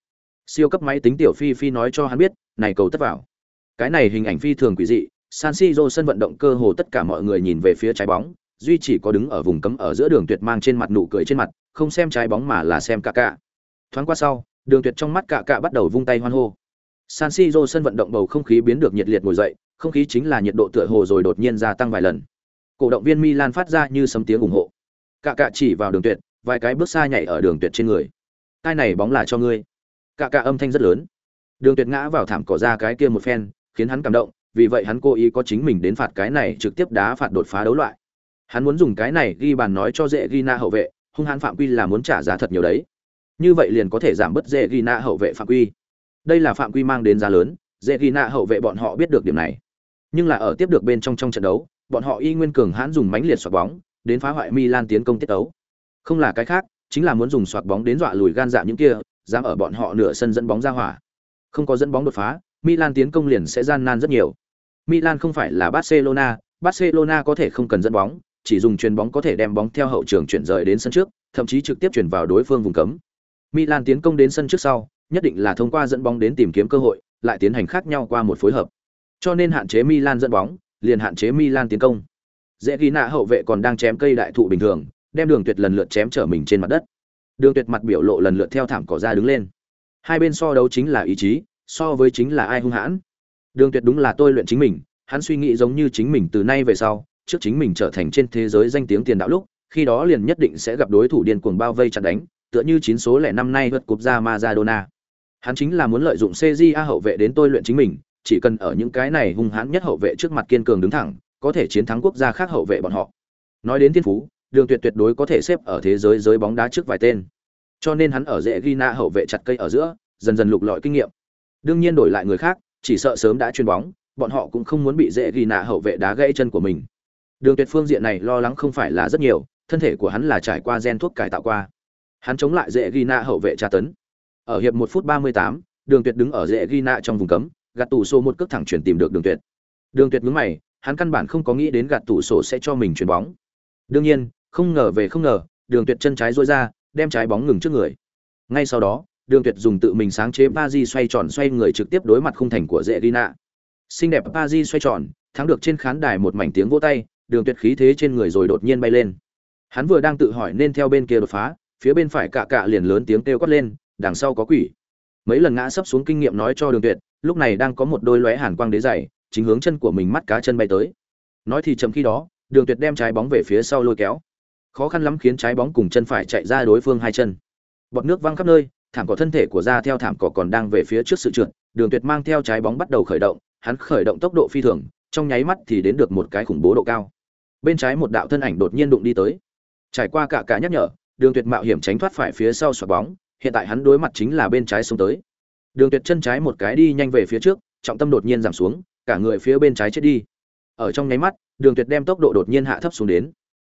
Siêu cấp máy tính tiểu phi phi nói cho hắn biết, này cầu tất vào. Cái này hình ảnh phi thường quỷ dị, San Siro sân vận động cơ hồ tất cả mọi người nhìn về phía trái bóng, duy chỉ có đứng ở vùng cấm ở giữa đường Tuyệt mang trên mặt nụ cười trên mặt, không xem trái bóng mà là xem cả cả. Thoáng qua sau, đường Tuyệt trong mắt cả cả bắt đầu vung tay hoan hô. San Siro sân vận động bầu không khí biến được nhiệt liệt ngồi dậy, không khí chính là nhiệt độ tựa hồ rồi đột nhiên gia tăng vài lần. Cổ động viên Milan phát ra như sấm tiếng ủng hộ. Cả cả chỉ vào đường Tuyệt, vài cái bước xa nhảy ở đường tuyệt trên người. Cái này bóng là cho ngươi. Cả cả âm thanh rất lớn. Đường tuyệt ngã vào thảm cỏ ra cái kia một phen khiến hắn cảm động vì vậy hắn cố ý có chính mình đến phạt cái này trực tiếp đá phạt đột phá đấu loại. Hắn muốn dùng cái này ghi bàn nói cho dễ Gina hậu vệ hung hãn phạm quy là muốn trả giá thật nhiều đấy. Như vậy liền có thể giảm bớt dễ Gina hậu vệ phạm quy. Đây là phạm quy mang đến giá lớn dễ Gina hậu vệ bọn họ biết được điểm này. Nhưng là ở tiếp được bên trong trong trận đấu bọn họ y nguyên cường hãn dùng mánh liệt xoạc bóng đến phá hoại milan tiến công tiết tấu không là cái khác, chính là muốn dùng xoạc bóng đến dọa lùi gan dạ những kia, dám ở bọn họ nửa sân dẫn bóng ra hỏa. Không có dẫn bóng đột phá, Milan tiến công liền sẽ gian nan rất nhiều. Milan không phải là Barcelona, Barcelona có thể không cần dẫn bóng, chỉ dùng chuyền bóng có thể đem bóng theo hậu trường chuyển rời đến sân trước, thậm chí trực tiếp chuyển vào đối phương vùng cấm. Milan tiến công đến sân trước sau, nhất định là thông qua dẫn bóng đến tìm kiếm cơ hội, lại tiến hành khác nhau qua một phối hợp. Cho nên hạn chế Milan dẫn bóng, liền hạn chế Milan tiến công. Dễ ghi nạ hậu vệ còn đang chém cây đại thụ bình thường, đem đường tuyệt lần lượt chém trở mình trên mặt đất. Đường tuyệt mặt biểu lộ lần lượt theo thảm cỏ ra đứng lên. Hai bên so đấu chính là ý chí so với chính là ai hung hãn. Đường tuyệt đúng là tôi luyện chính mình hắn suy nghĩ giống như chính mình từ nay về sau trước chính mình trở thành trên thế giới danh tiếng tiền đạo lúc khi đó liền nhất định sẽ gặp đối thủ điên cuồng bao vây chặn đánh tựa như chín số lẻ năm nay vượt cúp ra Maradona. Hắn chính là muốn lợi dụng CJA hậu vệ đến tôi luyện chính mình chỉ cần ở những cái này hung hãn nhất hậu vệ trước mặt kiên cường đứng thẳng có thể chiến thắng quốc gia khác hậu vệ bọn họ. Nói đến thiên phú đường tuyệt tuyệt đối có thể xếp ở thế giới giới bóng đá trước vài tên. Cho nên hắn ở dễ Gina hậu vệ chặt cây ở giữa dần dần lục lọi kinh nghiệm. Đương nhiên đổi lại người khác chỉ sợ sớm đã chuyền bóng bọn họ cũng không muốn bị dễ Gina hậu vệ đá gãy chân của mình. Đường tuyệt phương diện này lo lắng không phải là rất nhiều thân thể của hắn là trải qua gen thuốc cải tạo qua. Hắn chống lại dễ Gina hậu vệ tra tấn. Ở hiệp một phút ba mươi tám, đường tuyệt đứng ở dễ Gina trong vùng cấm gạt tủ sổ một cước thẳng chuyển tìm được đường tuyệt. Đường tuyệt nhướng mày, hắn căn bản không có nghĩ đến gạt tủ sổ sẽ cho mình chuyền bóng. Đương nhiên, không ngờ về không ngờ, đường tuyệt chân trái dối ra, đem trái bóng ngừng trước người. Ngay sau đó, đường tuyệt dùng tự mình sáng chế ba di xoay tròn xoay người trực tiếp đối mặt khung thành của dễ nạ xinh đẹp ba di xoay tròn, thắng được trên khán đài một mảnh tiếng vỗ tay, đường tuyệt khí thế trên người rồi đột nhiên bay lên. Hắn vừa đang tự hỏi nên theo bên kia đột phá, phía bên phải cạ cạ liền lớn tiếng kêu quát lên, đằng sau có quỷ. Mấy lần ngã sấp xuống kinh nghiệm nói cho đường tuyệt lúc này đang có một đôi lóe hàn quang đế dày, chính hướng chân của mình mắt cá chân bay tới. Nói thì chậm khi đó, đường tuyệt đem trái bóng về phía sau lôi kéo. Khó khăn lắm khiến trái bóng cùng chân phải chạy ra đối phương hai chân. Bọt nước văng khắp nơi, thảm cỏ thân thể của ra theo thảm cỏ còn đang về phía trước sự trượt, đường tuyệt mang theo trái bóng bắt đầu khởi động, hắn khởi động tốc độ phi thường, trong nháy mắt thì đến được một cái khủng bố độ cao. Bên trái một đạo thân ảnh đột nhiên đụng đi tới. Trải qua cả cả nhắc nhở, đường tuyệt mạo hiểm tránh thoát phải phía sau xoạc bóng, hiện tại hắn đối mặt chính là bên trái xuống tới đường tuyệt chân trái một cái đi nhanh về phía trước, trọng tâm đột nhiên giảm xuống, cả người phía bên trái chết đi. Ở trong nháy mắt, đường tuyệt đem tốc độ đột nhiên hạ thấp xuống đến.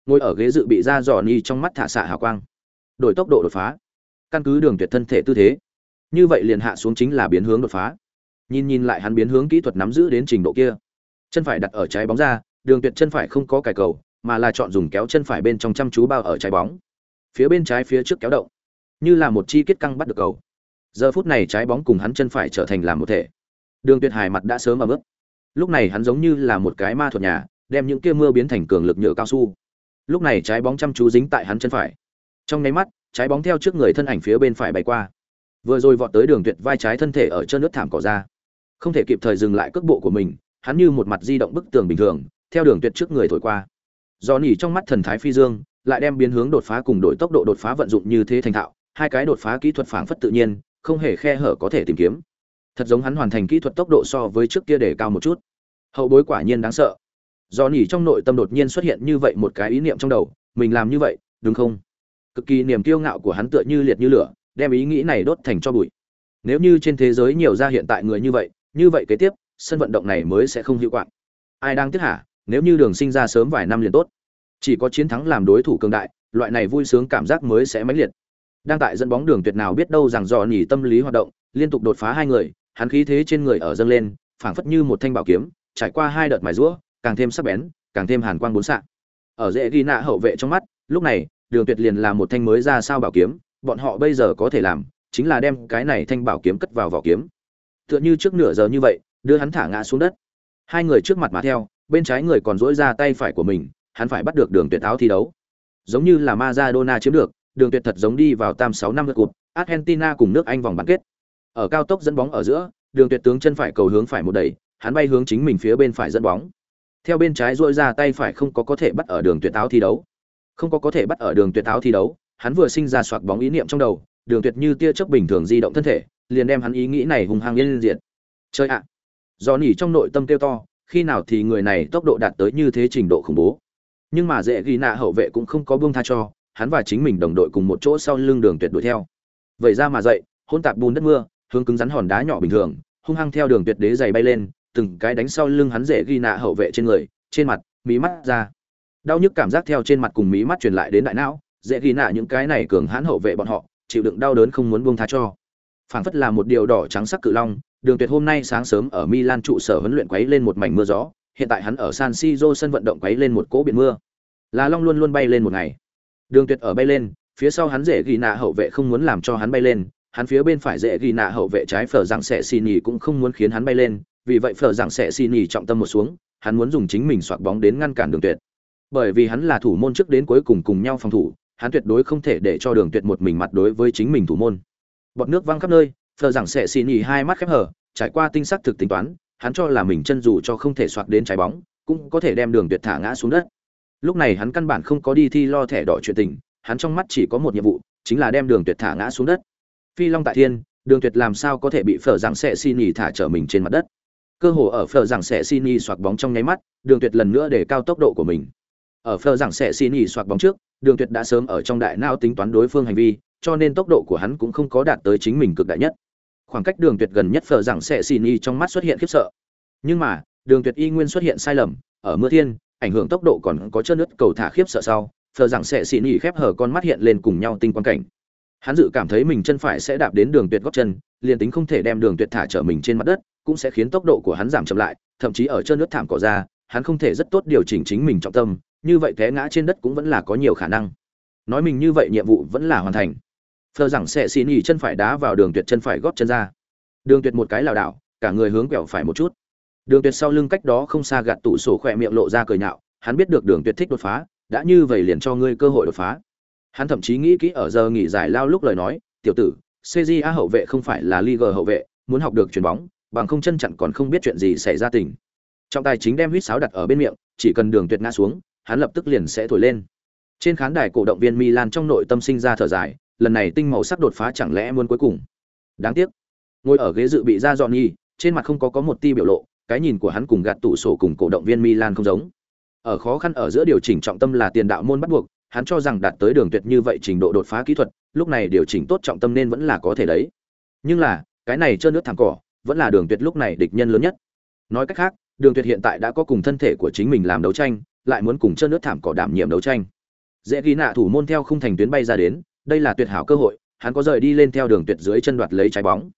Ngồi ở ghế dự bị ra giò ni trong mắt thả xạ hào quang. Đổi tốc độ đột phá. Căn cứ đường tuyệt thân thể tư thế. Như vậy liền hạ xuống chính là biến hướng đột phá. Nhìn nhìn lại hắn biến hướng kỹ thuật nắm giữ đến trình độ kia. Chân phải đặt ở trái bóng ra, đường tuyệt chân phải không có cài cầu, mà là chọn dùng kéo chân phải bên trong chăm chú bao ở trái bóng. Phía bên trái phía trước kéo động. Như là một chi kết căng bắt được cầu giờ phút này trái bóng cùng hắn chân phải trở thành làm một thể. Đường tuyệt hải mặt đã sớm mà bước. lúc này hắn giống như là một cái ma thuật nhà, đem những kia mưa biến thành cường lực nhựa cao su. Lúc này trái bóng chăm chú dính tại hắn chân phải. Trong nháy mắt, trái bóng theo trước người thân ảnh phía bên phải bay qua. Vừa rồi vọt tới đường tuyệt vai trái thân thể ở chân nước thảm cỏ ra. Không thể kịp thời dừng lại cước bộ của mình, hắn như một mặt di động bức tường bình thường, theo đường tuyệt trước người thổi qua. Do nỉ trong mắt thần thái phi dương, lại đem biến hướng đột phá cùng đổi tốc độ đột phá vận dụng như thế thành thạo, hai cái đột phá kỹ thuật phảng phất tự nhiên không hề khe hở có thể tìm kiếm. Thật giống hắn hoàn thành kỹ thuật tốc độ so với trước kia để cao một chút. Hậu bối quả nhiên đáng sợ. Do nỉ trong nội tâm đột nhiên xuất hiện như vậy một cái ý niệm trong đầu, mình làm như vậy, đúng không? Cực kỳ niềm kiêu ngạo của hắn tựa như liệt như lửa, đem ý nghĩ này đốt thành cho bụi. Nếu như trên thế giới nhiều ra hiện tại người như vậy như vậy kế tiếp, sân vận động này mới sẽ không hiệu quả ai đang tiếc hả? Nếu như đường sinh ra sớm vài năm liền tốt. Chỉ có chiến thắng làm đối thủ cường đại, loại này vui sướng cảm giác mới sẽ mãnh liệt đang tại dẫn bóng đường tuyệt nào biết đâu rằng dò nhỉ tâm lý hoạt động, liên tục đột phá hai người, hắn khí thế trên người ở dâng lên, phảng phất như một thanh bảo kiếm, trải qua hai đợt mài rũa càng thêm sắc bén, càng thêm hàn quang bốn xạ ở dễ ghi nạ hậu vệ trong mắt, lúc này, đường tuyệt liền là một thanh mới ra sao bảo kiếm, bọn họ bây giờ có thể làm, chính là đem cái này thanh bảo kiếm cất vào vỏ kiếm. Tựa như trước nửa giờ như vậy, đưa hắn thả ngã xuống đất. Hai người trước mặt mà theo, bên trái người còn dỗi ra tay phải của mình, hắn phải bắt được đường tuyệt áo thi đấu. Giống như là Maradona chiếm được đường tuyệt thật giống đi vào tam sáu năm lượt cụt, Argentina cùng nước Anh vòng bán kết. Ở cao tốc dẫn bóng ở giữa, đường tuyệt tướng chân phải cầu hướng phải một đẩy, hắn bay hướng chính mình phía bên phải dẫn bóng. Theo bên trái dỗi ra tay phải không có có thể bắt ở đường tuyệt áo thi đấu. Không có có thể bắt ở đường tuyệt áo thi đấu, hắn vừa sinh ra soạt bóng ý niệm trong đầu, đường tuyệt như tia chớp bình thường di động thân thể, liền đem hắn ý nghĩ này hùng hăng lên diện chơi ạ. Do nỉ trong nội tâm kêu to, khi nào thì người này tốc độ đạt tới như thế trình độ khủng bố. Nhưng mà dễ ghi nạ hậu vệ cũng không có buông tha cho hắn và chính mình đồng đội cùng một chỗ sau lưng đường tuyệt đuổi theo. Vậy ra mà dậy hôn tạp bùn đất mưa, hướng cứng rắn hòn đá nhỏ bình thường, hung hăng theo đường tuyệt đế giày bay lên, từng cái đánh sau lưng hắn dễ ghi nạ hậu vệ trên người, trên mặt, mí mắt ra. Đau nhức cảm giác theo trên mặt cùng mí mắt truyền lại đến đại não, dễ ghi nạ những cái này cường hãn hậu vệ bọn họ, chịu đựng đau đớn không muốn buông tha cho. Phảng phất là một điều đỏ trắng sắc cự long, đường tuyệt hôm nay sáng sớm ở milan trụ sở huấn luyện quấy lên một mảnh mưa gió, hiện tại hắn ở san siro sân vận động quấy lên một cỗ biển mưa. Là long luôn luôn bay lên một ngày đường tuyệt ở bay lên phía sau hắn dễ ghi nạ hậu vệ không muốn làm cho hắn bay lên hắn phía bên phải dễ ghi nạ hậu vệ trái phở rằng sẽ xì nhì cũng không muốn khiến hắn bay lên vì vậy phở rằng sẽ xì nhì trọng tâm một xuống hắn muốn dùng chính mình xoạc bóng đến ngăn cản đường tuyệt bởi vì hắn là thủ môn trước đến cuối cùng cùng nhau phòng thủ hắn tuyệt đối không thể để cho đường tuyệt một mình mặt đối với chính mình thủ môn bọt nước văng khắp nơi phở rằng sẽ xì nhì hai mắt khép hở trải qua tinh sắc thực tính toán hắn cho là mình chân dù cho không thể xoạc đến trái bóng, cũng có thể đem Đường Tuyệt thả ngã xuống đất. Lúc này hắn căn bản không có đi thi lo thẻ đỏ chuyện tình, hắn trong mắt chỉ có một nhiệm vụ, chính là đem Đường Tuyệt thả ngã xuống đất. Phi Long tại thiên, Đường Tuyệt làm sao có thể bị phở rằng sẽ xin nhì thả trở mình trên mặt đất. Cơ hồ ở phở rằng sẽ xin nhì soạt bóng trong nháy mắt, Đường Tuyệt lần nữa để cao tốc độ của mình. Ở phở rằng sẽ xin nhì soạt bóng trước, Đường Tuyệt đã sớm ở trong đại não tính toán đối phương hành vi, cho nên tốc độ của hắn cũng không có đạt tới chính mình cực đại nhất khoảng cách đường tuyệt gần nhất phở rằng sẽ xì Nhì trong mắt xuất hiện khiếp sợ nhưng mà đường tuyệt y nguyên xuất hiện sai lầm ở mưa thiên ảnh hưởng tốc độ còn có chân nước cầu thả khiếp sợ sau phở rằng sẽ xì y khép hở con mắt hiện lên cùng nhau tinh quan cảnh. Hắn dự cảm thấy mình chân phải sẽ đạp đến đường tuyệt góc chân, liền tính không thể đem đường tuyệt thả trở mình trên mặt đất, cũng sẽ khiến tốc độ của hắn giảm chậm lại, thậm chí ở chân nước thảm cỏ ra, hắn không thể rất tốt điều chỉnh chính mình trọng tâm, như vậy té ngã trên đất cũng vẫn là có nhiều khả năng. Nói mình như vậy nhiệm vụ vẫn là hoàn thành. Phờ rằng sẽ xì nhì chân phải đá vào đường tuyệt chân phải góp chân ra. Đường tuyệt một cái lảo đảo, cả người hướng quẹo phải một chút đường tuyệt sau lưng cách đó không xa gạt tủ sổ khỏe miệng lộ ra cười nhạo, hắn biết được đường tuyệt thích đột phá, đã như vậy liền cho ngươi cơ hội đột phá. Hắn thậm chí nghĩ kỹ ở giờ nghỉ giải lao lúc lời nói, tiểu tử cja hậu vệ không phải là liga hậu vệ, muốn học được chuyền bóng, bằng không chân chặn còn không biết chuyện gì xảy ra tình. Trọng tài chính đem huýt sáo đặt ở bên miệng, chỉ cần đường tuyệt ngã xuống, hắn lập tức liền sẽ thổi lên. Trên khán đài cổ động viên milan trong nội tâm sinh ra thở dài, lần này tinh màu sắc đột phá chẳng lẽ muốn cuối cùng? Đáng tiếc, ngồi ở ghế dự bị ra dọn nhì, trên mặt không có có một tia biểu lộ cái nhìn của hắn cùng gạt tủ sổ cùng cổ động viên milan không giống. Ở khó khăn ở giữa điều chỉnh trọng tâm là tiền đạo môn bắt buộc hắn cho rằng đạt tới đường tuyệt như vậy trình độ đột phá kỹ thuật lúc này điều chỉnh tốt trọng tâm nên vẫn là có thể đấy. Nhưng là cái này chơi nước thẳng cỏ vẫn là đường tuyệt lúc này địch nhân lớn nhất. Nói cách khác đường tuyệt hiện tại đã có cùng thân thể của chính mình làm đấu tranh lại muốn cùng trơn nước thảm cỏ đảm nhiệm đấu tranh. Dễ ghi nạ thủ môn theo không thành tuyến bay ra đến đây là tuyệt hảo cơ hội, hắn có rời đi lên theo đường tuyệt dưới chân đoạt lấy trái bóng.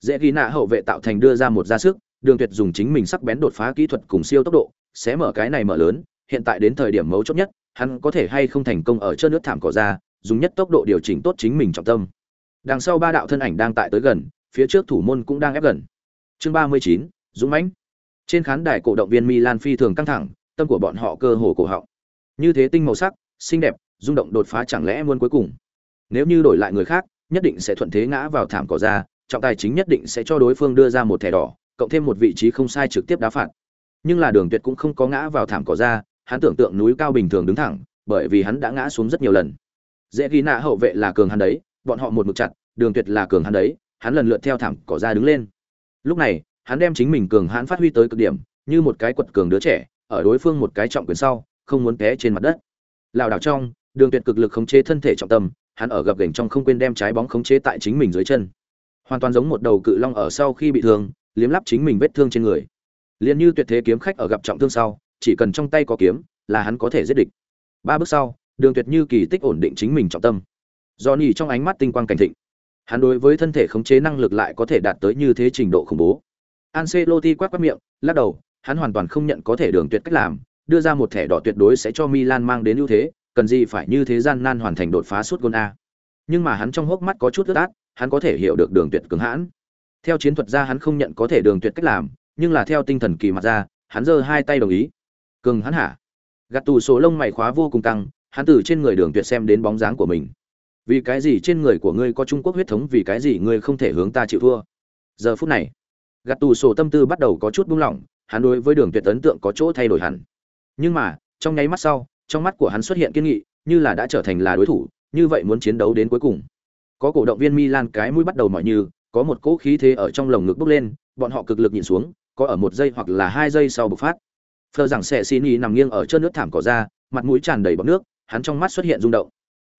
Dễ ghi nạ hậu vệ tạo thành đưa ra một ra sức, đường tuyệt dùng chính mình sắc bén đột phá kỹ thuật cùng siêu tốc độ, sẽ mở cái này mở lớn, hiện tại đến thời điểm mấu chốt nhất, hắn có thể hay không thành công ở chớp nước thảm cỏ ra, dùng nhất tốc độ điều chỉnh tốt chính mình trọng tâm. Đằng sau ba đạo thân ảnh đang tại tới gần, phía trước thủ môn cũng đang ép gần. Chương 39, Dũng mãnh. Trên khán đài cổ động viên Milan phi thường căng thẳng, tâm của bọn họ cơ hồ cổ họng. Như thế tinh màu sắc, xinh đẹp, rung động đột phá chẳng lẽ muôn cuối cùng. Nếu như đổi lại người khác, nhất định sẽ thuận thế ngã vào thảm cỏ ra, trọng tài chính nhất định sẽ cho đối phương đưa ra một thẻ đỏ, cộng thêm một vị trí không sai trực tiếp đá phạt. Nhưng là Đường Tuyệt cũng không có ngã vào thảm cỏ ra, hắn tưởng tượng núi cao bình thường đứng thẳng, bởi vì hắn đã ngã xuống rất nhiều lần. Dễ ghi nạ hậu vệ là cường hắn đấy, bọn họ một mực chặt, Đường Tuyệt là cường hắn đấy, hắn lần lượt theo thảm cỏ ra đứng lên. Lúc này, hắn đem chính mình cường hãn phát huy tới cực điểm, như một cái quật cường đứa trẻ, ở đối phương một cái trọng quyền sau, không muốn té trên mặt đất. Lão đảo trong, Đường Tuyệt cực lực khống chế thân thể trọng tâm, hắn ở gập gềnh trong không quên đem trái bóng khống chế tại chính mình dưới chân hoàn toàn giống một đầu cự long ở sau khi bị thương liếm lắp chính mình vết thương trên người. Liền như tuyệt thế kiếm khách ở gặp trọng thương sau, chỉ cần trong tay có kiếm là hắn có thể giết địch. Ba bước sau, đường tuyệt như kỳ tích ổn định chính mình trọng tâm. Do nhỉ trong ánh mắt tinh quang cảnh thịnh. Hắn đối với thân thể khống chế năng lực lại có thể đạt tới như thế trình độ khủng bố. Ancelotti quát quát miệng, lắc đầu, hắn hoàn toàn không nhận có thể đường tuyệt cách làm, đưa ra một thẻ đỏ tuyệt đối sẽ cho Milan mang đến ưu thế, cần gì phải như thế gian nan hoàn thành đột phá suốt gôn a. Nhưng mà hắn trong hốc mắt có chút ướt át, hắn có thể hiểu được đường tuyệt cứng hãn theo chiến thuật ra hắn không nhận có thể đường tuyệt cách làm nhưng là theo tinh thần kỳ mặt ra hắn giơ hai tay đồng ý. Cường hắn hả? Gạt tù số lông mày khóa vô cùng căng hắn từ trên người đường tuyệt xem đến bóng dáng của mình. Vì cái gì trên người của ngươi có trung quốc huyết thống vì cái gì ngươi không thể hướng ta chịu thua? Giờ phút này gạt tù sổ tâm tư bắt đầu có chút buông lỏng hắn đối với đường tuyệt ấn tượng có chỗ thay đổi hẳn. Nhưng mà trong nháy mắt sau trong mắt của hắn xuất hiện kiên nghị, như là đã trở thành là đối thủ, như vậy muốn chiến đấu đến cuối cùng. Có cổ động viên Milan cái mũi bắt đầu mỏi như, có một cỗ khí thế ở trong lồng ngực bốc lên, bọn họ cực lực nhìn xuống, có ở một giây hoặc là hai giây sau bộc phát. Phờ rằng sẽ xin nằm nghiêng ở chân nước thảm cỏ ra, mặt mũi tràn đầy bọt nước, hắn trong mắt xuất hiện rung động.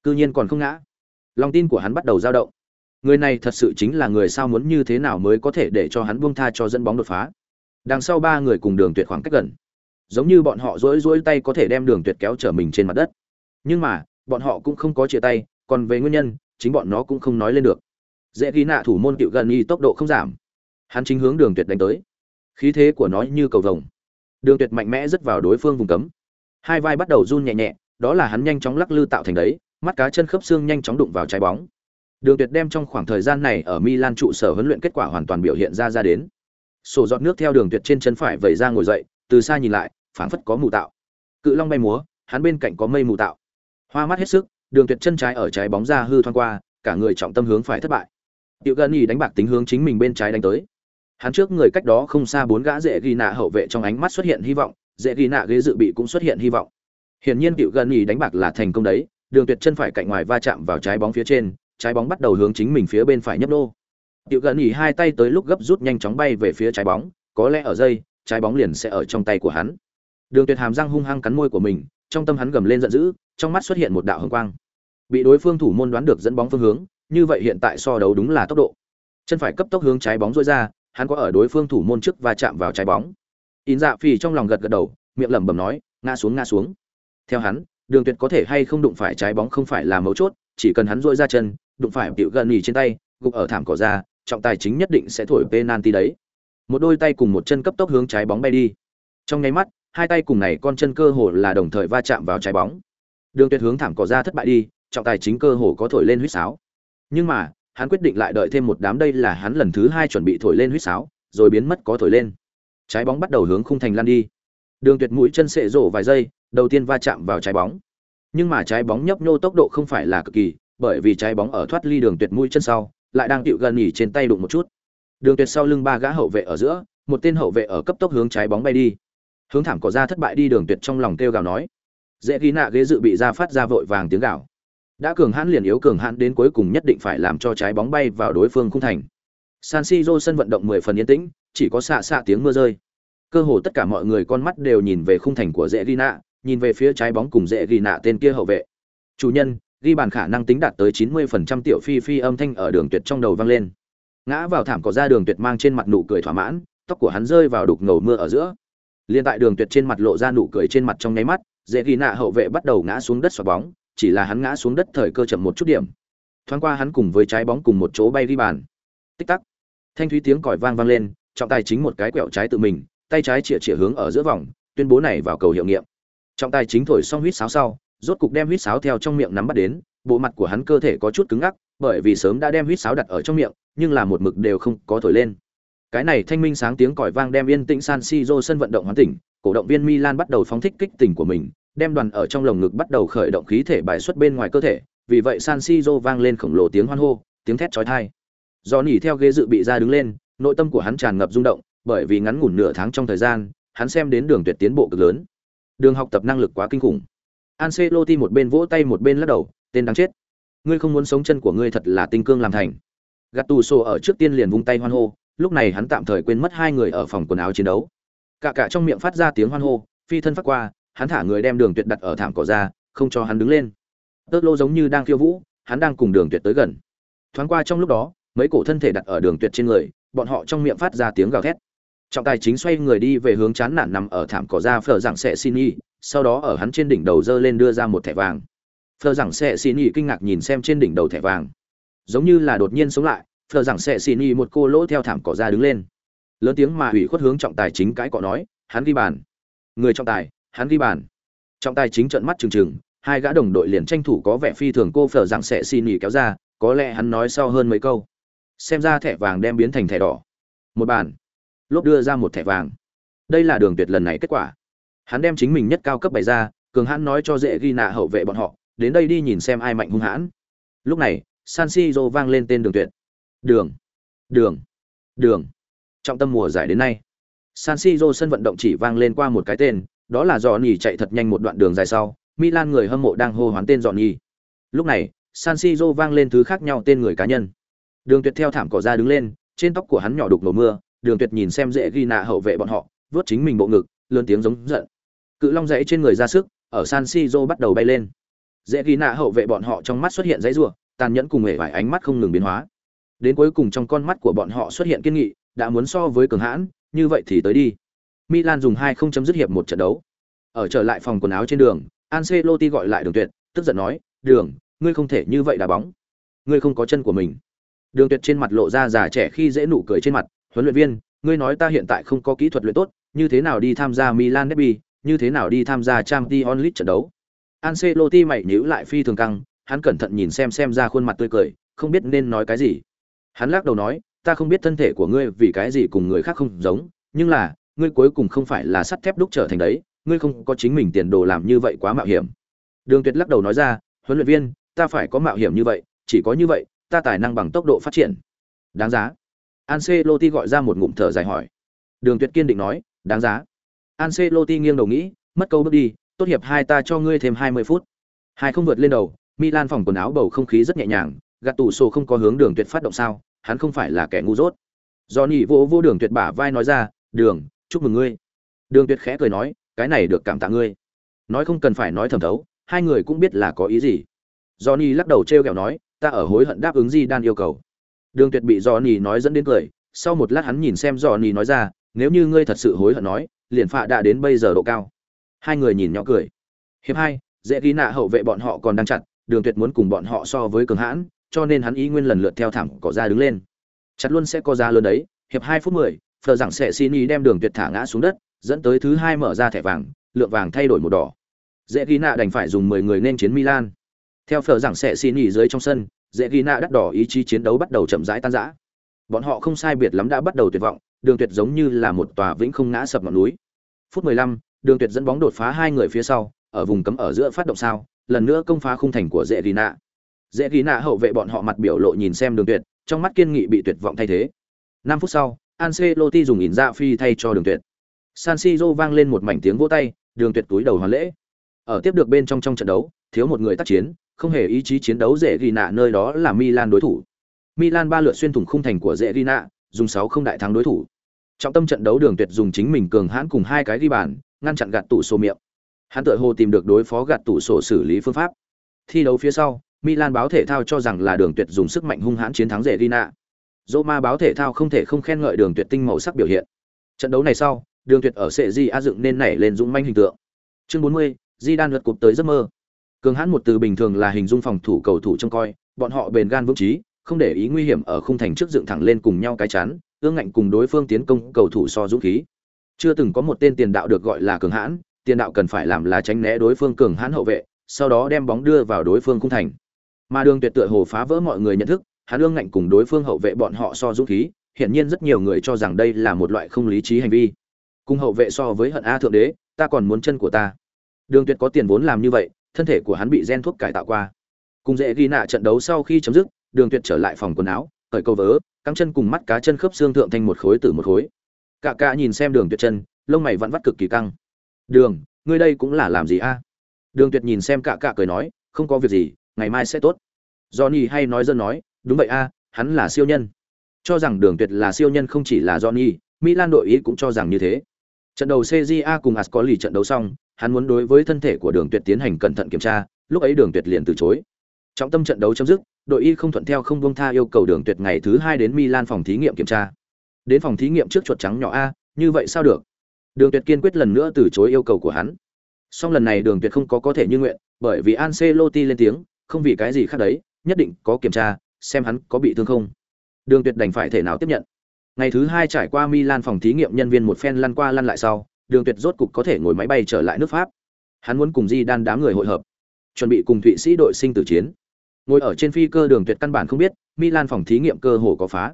Cư nhiên còn không ngã. Lòng tin của hắn bắt đầu dao động. Người này thật sự chính là người sao muốn như thế nào mới có thể để cho hắn buông tha cho dẫn bóng đột phá. Đằng sau ba người cùng đường tuyệt khoảng cách gần giống như bọn họ rỗi rỗi tay có thể đem đường tuyệt kéo trở mình trên mặt đất nhưng mà bọn họ cũng không có chia tay còn về nguyên nhân chính bọn nó cũng không nói lên được dễ ghi nạ thủ môn cựu gần y tốc độ không giảm. Hắn chính hướng đường tuyệt đánh tới. Khí thế của nó như cầu vồng. Đường tuyệt mạnh mẽ rất vào đối phương vùng cấm. Hai vai bắt đầu run nhẹ nhẹ, đó là hắn nhanh chóng lắc lư tạo thành đấy, mắt cá chân khớp xương nhanh chóng đụng vào trái bóng. Đường tuyệt đem trong khoảng thời gian này ở milan trụ sở huấn luyện kết quả hoàn toàn biểu hiện ra ra đến. Sổ giọt nước theo đường tuyệt trên chân phải vẩy ra ngồi dậy, từ xa nhìn lại, phảng phất có mù tạo. Cự long bay múa, hắn bên cạnh có mây mù tạo. Hoa mắt hết sức, đường tuyệt chân trái ở trái bóng ra hư thoáng qua, cả người trọng tâm hướng phải thất bại tiểu gần nhì đánh bạc tính hướng chính mình bên trái đánh tới. Hắn trước người cách đó không xa bốn gã dễ ghi nạ hậu vệ trong ánh mắt xuất hiện hy vọng, dễ ghi nạ ghế dự bị cũng xuất hiện hy vọng. Hiển nhiên Tiểu gần nhì đánh bạc là thành công đấy, đường tuyệt chân phải cạnh ngoài va chạm vào trái bóng phía trên, trái bóng bắt đầu hướng chính mình phía bên phải nhấp nô. Tiểu gần nhì hai tay tới lúc gấp rút nhanh chóng bay về phía trái bóng, có lẽ ở dây trái bóng liền sẽ ở trong tay của hắn. Đường tuyệt hàm răng hung hăng cắn môi của mình, trong tâm hắn gầm lên giận dữ, trong mắt xuất hiện một đạo hồng quang. Bị đối phương thủ môn đoán được dẫn bóng phương hướng như vậy hiện tại so đấu đúng là tốc độ. Chân phải cấp tốc hướng trái bóng rôi ra, hắn có ở đối phương thủ môn trước và chạm vào trái bóng. In dạ Phỉ trong lòng gật gật đầu, miệng lẩm bẩm nói, ngã xuống ngã xuống. Theo hắn, đường tuyệt có thể hay không đụng phải trái bóng không phải là mấu chốt, chỉ cần hắn rôi ra chân, đụng phải tiểu gần nhì trên tay, gục ở thảm cỏ ra, trọng tài chính nhất định sẽ thổi penalty đấy. Một đôi tay cùng một chân cấp tốc hướng trái bóng bay đi. Trong nháy mắt, hai tay cùng này con chân cơ hồ là đồng thời va chạm vào trái bóng. Đường tuyệt hướng thảm cỏ ra thất bại đi, trọng tài chính cơ hồ có thổi lên huýt sáo nhưng mà, hắn quyết định lại đợi thêm một đám, đây là hắn lần thứ hai chuẩn bị thổi lên huýt sáo, rồi biến mất có thổi lên. Trái bóng bắt đầu hướng khung thành lan đi. Đường tuyệt mũi chân sệ rổ vài giây, đầu tiên va chạm vào trái bóng. Nhưng mà trái bóng nhấp nhô tốc độ không phải là cực kỳ, bởi vì trái bóng ở thoát ly đường tuyệt mũi chân sau, lại đang tiệu gần nhỉ trên tay đụng một chút. Đường tuyệt sau lưng ba gã hậu vệ ở giữa, một tên hậu vệ ở cấp tốc hướng trái bóng bay đi. Hướng thảm cỏ ra thất bại đi, đường tuyệt trong lòng kêu gào nói. Dễ ghi nạ ghế dự bị ra phát ra vội vàng tiếng gào đã cường hãn liền yếu cường hãn đến cuối cùng nhất định phải làm cho trái bóng bay vào đối phương khung thành. San siro sân vận động mười phần yên tĩnh, chỉ có xạ xạ tiếng mưa rơi. Cơ hồ tất cả mọi người con mắt đều nhìn về khung thành của dễ ghi nạ, nhìn về phía trái bóng cùng dễ ghi nạ tên kia hậu vệ. Chủ nhân, ghi bàn khả năng tính đạt tới chín mươi phần trăm tiểu phi phi âm thanh ở đường tuyệt trong đầu vang lên. Ngã vào thảm cỏ ra đường tuyệt mang trên mặt nụ cười thỏa mãn, tóc của hắn rơi vào đục ngầu mưa ở giữa. Liên tại đường tuyệt trên mặt lộ ra nụ cười trên mặt trong nháy mắt, dễ ghi nạ hậu vệ bắt đầu ngã xuống đất xoạc bóng chỉ là hắn ngã xuống đất thời cơ chậm một chút điểm. Thoáng qua hắn cùng với trái bóng cùng một chỗ bay đi bàn. Tích tắc. Thanh thúy tiếng còi vang vang lên, trọng tài chính một cái quẹo trái tự mình, tay trái chĩa chĩa hướng ở giữa vòng, tuyên bố này vào cầu hiệu nghiệm. Trọng tài chính thổi xong huýt sáo sau, rốt cục đem huýt sáo theo trong miệng nắm bắt đến, bộ mặt của hắn cơ thể có chút cứng ngắc, bởi vì sớm đã đem huýt sáo đặt ở trong miệng, nhưng là một mực đều không có thổi lên. Cái này thanh minh sáng tiếng còi vang đem yên tĩnh san siro sân vận động hoàn tỉnh, cổ động viên milan bắt đầu phóng thích kích tình của mình đem đoàn ở trong lồng ngực bắt đầu khởi động khí thể bài xuất bên ngoài cơ thể, vì vậy san siro vang lên khổng lồ tiếng hoan hô, tiếng thét chói tai. Do nỉ theo ghế dự bị ra đứng lên, nội tâm của hắn tràn ngập rung động, bởi vì ngắn ngủn nửa tháng trong thời gian, hắn xem đến đường tuyệt tiến bộ cực lớn. Đường học tập năng lực quá kinh khủng. Ancelotti một bên vỗ tay một bên lắc đầu, tên đáng chết. Ngươi không muốn sống chân của ngươi thật là tinh cương làm thành. Gattuso ở trước tiên liền vung tay hoan hô, lúc này hắn tạm thời quên mất hai người ở phòng quần áo chiến đấu. Cả cả trong miệng phát ra tiếng hoan hô, phi thân phát qua hắn thả người đem đường tuyệt đặt ở thảm cỏ ra, không cho hắn đứng lên. Tớt lô giống như đang khiêu vũ, hắn đang cùng đường tuyệt tới gần. Thoáng qua trong lúc đó, mấy cổ thân thể đặt ở đường tuyệt trên người, bọn họ trong miệng phát ra tiếng gào thét. Trọng tài chính xoay người đi về hướng chán nản nằm ở thảm cỏ ra phở rằng sẽ xin y, sau đó ở hắn trên đỉnh đầu dơ lên đưa ra một thẻ vàng. Phở rằng sẽ xin y kinh ngạc nhìn xem trên đỉnh đầu thẻ vàng. Giống như là đột nhiên sống lại, phở rằng sẽ xin y một cô lỗ theo thảm cỏ ra đứng lên. Lớn tiếng mà hủy khuất hướng trọng tài chính cái cọ nói, hắn ghi bàn. Người trọng tài hắn ghi bàn. Trọng tài chính trận mắt trừng trừng, hai gã đồng đội liền tranh thủ có vẻ phi thường cô phở dạng sẽ xin nghỉ kéo ra, có lẽ hắn nói sau hơn mấy câu. Xem ra thẻ vàng đem biến thành thẻ đỏ. Một bàn. Lốp đưa ra một thẻ vàng. Đây là đường tuyệt lần này kết quả. Hắn đem chính mình nhất cao cấp bày ra, cường hãn nói cho dễ ghi nạ hậu vệ bọn họ, đến đây đi nhìn xem ai mạnh hung hãn. Lúc này, san siro vang lên tên đường tuyệt. Đường. Đường. Đường. Trọng tâm mùa giải đến nay. San siro sân vận động chỉ vang lên qua một cái tên đó là dọn nhì chạy thật nhanh một đoạn đường dài sau, milan người hâm mộ đang hô hoán tên dọn nhì lúc này, san siro vang lên thứ khác nhau tên người cá nhân. Đường tuyệt theo thảm cỏ ra đứng lên, trên tóc của hắn nhỏ đục nổ mưa, đường tuyệt nhìn xem dễ ghi nạ hậu vệ bọn họ vớt chính mình bộ ngực, lớn tiếng giống giận. Cự long dãy trên người ra sức, ở san siro bắt đầu bay lên. Dễ ghi nạ hậu vệ bọn họ trong mắt xuất hiện dãy rủa, tàn nhẫn cùng hề vải ánh mắt không ngừng biến hóa. Đến cuối cùng trong con mắt của bọn họ xuất hiện kiên nghị, đã muốn so với cường hãn, như vậy thì tới đi milan dùng hai không chấm dứt hiệp một trận đấu ở trở lại phòng quần áo trên đường Ancelotti gọi lại đường tuyệt tức giận nói đường ngươi không thể như vậy đá bóng ngươi không có chân của mình đường tuyệt trên mặt lộ ra già trẻ khi dễ nụ cười trên mặt huấn luyện viên, ngươi nói ta hiện tại không có kỹ thuật luyện tốt, như thế nào đi tham gia Milan derby, như thế nào đi tham gia Champions League trận đấu. Ancelotti mày nhíu lại phi thường căng, hắn cẩn thận nhìn xem xem ra khuôn mặt tươi cười, không biết nên nói cái gì. Hắn lắc đầu nói, ta không biết thân thể của ngươi vì cái gì cùng người khác không giống, nhưng là, ngươi cuối cùng không phải là sắt thép đúc trở thành đấy, ngươi không có chính mình tiền đồ làm như vậy quá mạo hiểm. Đường Tuyệt lắc đầu nói ra, huấn luyện viên, ta phải có mạo hiểm như vậy, chỉ có như vậy, ta tài năng bằng tốc độ phát triển. Đáng giá. Ancelotti gọi ra một ngụm thở dài hỏi. Đường Tuyệt kiên định nói, đáng giá. Ancelotti nghiêng đầu nghĩ, mất câu bước đi, tốt hiệp hai ta cho ngươi thêm 20 phút. Hai không vượt lên đầu, Milan phòng quần áo bầu không khí rất nhẹ nhàng, gạt tủ sổ không có hướng Đường Tuyệt phát động sao, hắn không phải là kẻ ngu dốt. Johnny vỗ vô Đường Tuyệt bả vai nói ra, "Đường, chúc mừng ngươi." Đường Tuyệt khẽ cười nói, "Cái này được cảm tạ ngươi." Nói không cần phải nói thầm thấu, hai người cũng biết là có ý gì. Johnny lắc đầu trêu kẹo nói, "Ta ở hối hận đáp ứng gì đan yêu cầu." Đường Tuyệt bị Johnny nói dẫn đến cười, sau một lát hắn nhìn xem Johnny nói ra, "Nếu như ngươi thật sự hối hận nói, liền phạ đã đến bây giờ độ cao." Hai người nhìn nhỏ cười. Hiệp hai, dễ ghi nạ hậu vệ bọn họ còn đang chặt, Đường Tuyệt muốn cùng bọn họ so với cường hãn, cho nên hắn ý nguyên lần lượt theo thẳng cỏ ra đứng lên. Chặt luôn sẽ có ra lớn đấy, hiệp hai phút mười, Phờ rằng sẽ xin ý đem Đường Tuyệt thả ngã xuống đất, dẫn tới thứ hai mở ra thẻ vàng, lượng vàng thay đổi một đỏ. Dễ ghi nạ đành phải dùng 10 người nên chiến Milan. Theo Phờ rằng sẽ xin ý dưới trong sân, dễ ghi nạ đắt đỏ ý chí chiến đấu bắt đầu chậm rãi tan rã bọn họ không sai biệt lắm đã bắt đầu tuyệt vọng đường tuyệt giống như là một tòa vĩnh không ngã sập ngọn núi phút 15, đường tuyệt dẫn bóng đột phá hai người phía sau ở vùng cấm ở giữa phát động sao lần nữa công phá khung thành của dễ ghi nạ dễ ghi nạ hậu vệ bọn họ mặt biểu lộ nhìn xem đường tuyệt trong mắt kiên nghị bị tuyệt vọng thay thế 5 phút sau Ancelotti dùng ỉn dạ phi thay cho đường tuyệt San Siro vang lên một mảnh tiếng vỗ tay đường tuyệt túi đầu hoàn lễ ở tiếp được bên trong trong trận đấu thiếu một người tác chiến không hề ý chí chiến đấu dễ ghi nạ nơi đó là Milan đối thủ. Milan ba lượt xuyên thủng khung thành của dễ ghi nạ, dùng 6 không đại thắng đối thủ. Trọng tâm trận đấu đường tuyệt dùng chính mình cường hãn cùng hai cái ghi bàn, ngăn chặn gạt tủ sổ miệng. Hắn tự hồ tìm được đối phó gạt tủ sổ xử lý phương pháp. Thi đấu phía sau, Milan báo thể thao cho rằng là đường tuyệt dùng sức mạnh hung hãn chiến thắng dễ ghi nạ. Roma báo thể thao không thể không khen ngợi đường tuyệt tinh màu sắc biểu hiện. Trận đấu này sau, đường tuyệt ở sệ di a dựng nên nảy lên dũng manh hình tượng. Chương 40, Di Đan lật cụp tới giấc mơ cường hãn một từ bình thường là hình dung phòng thủ cầu thủ trông coi bọn họ bền gan vững trí, không để ý nguy hiểm ở khung thành trước dựng thẳng lên cùng nhau cái chắn ương ngạnh cùng đối phương tiến công cầu thủ so dũng khí chưa từng có một tên tiền đạo được gọi là cường hãn tiền đạo cần phải làm là tránh né đối phương cường hãn hậu vệ sau đó đem bóng đưa vào đối phương khung thành mà đường tuyệt tựa hồ phá vỡ mọi người nhận thức hắn ương ngạnh cùng đối phương hậu vệ bọn họ so dũng khí, hiển nhiên rất nhiều người cho rằng đây là một loại không lý trí hành vi. Cùng hậu vệ so với hận a thượng đế, ta còn muốn chân của ta. Đường tuyệt có tiền vốn làm như vậy, thân thể của hắn bị gen thuốc cải tạo qua. Cùng dễ ghi nạ trận đấu sau khi chấm dứt, đường tuyệt trở lại phòng quần áo, cởi câu vớ, căng chân cùng mắt cá chân khớp xương thượng thành một khối từ một khối. Cả cả nhìn xem đường tuyệt chân, lông mày vẫn vắt cực kỳ căng. Đường, ngươi đây cũng là làm gì a? Đường tuyệt nhìn xem cả cả cười nói, không có việc gì, ngày mai sẽ tốt. Johnny hay nói dân nói đúng vậy a hắn là siêu nhân cho rằng đường tuyệt là siêu nhân không chỉ là johnny milan đội ý cũng cho rằng như thế trận đầu cja cùng ascoli trận đấu xong hắn muốn đối với thân thể của Đường Tuyệt tiến hành cẩn thận kiểm tra, lúc ấy Đường Tuyệt liền từ chối. Trọng tâm trận đấu chấm dứt, đội y không thuận theo không buông tha yêu cầu Đường Tuyệt ngày thứ hai đến Milan phòng thí nghiệm kiểm tra. Đến phòng thí nghiệm trước chuột trắng nhỏ a, như vậy sao được? Đường Tuyệt kiên quyết lần nữa từ chối yêu cầu của hắn. Song lần này Đường Tuyệt không có có thể như nguyện, bởi vì Ancelotti lên tiếng, không vì cái gì khác đấy, nhất định có kiểm tra, xem hắn có bị thương không. Đường Tuyệt đành phải thể nào tiếp nhận. Ngày thứ hai trải qua Milan phòng thí nghiệm nhân viên một phen lăn qua lăn lại sau, đường tuyệt rốt cục có thể ngồi máy bay trở lại nước pháp. Hắn muốn cùng di đan đám người hội hợp chuẩn bị cùng thụy sĩ đội sinh tử chiến. Ngồi ở trên phi cơ đường tuyệt căn bản không biết milan phòng thí nghiệm cơ hồ có phá.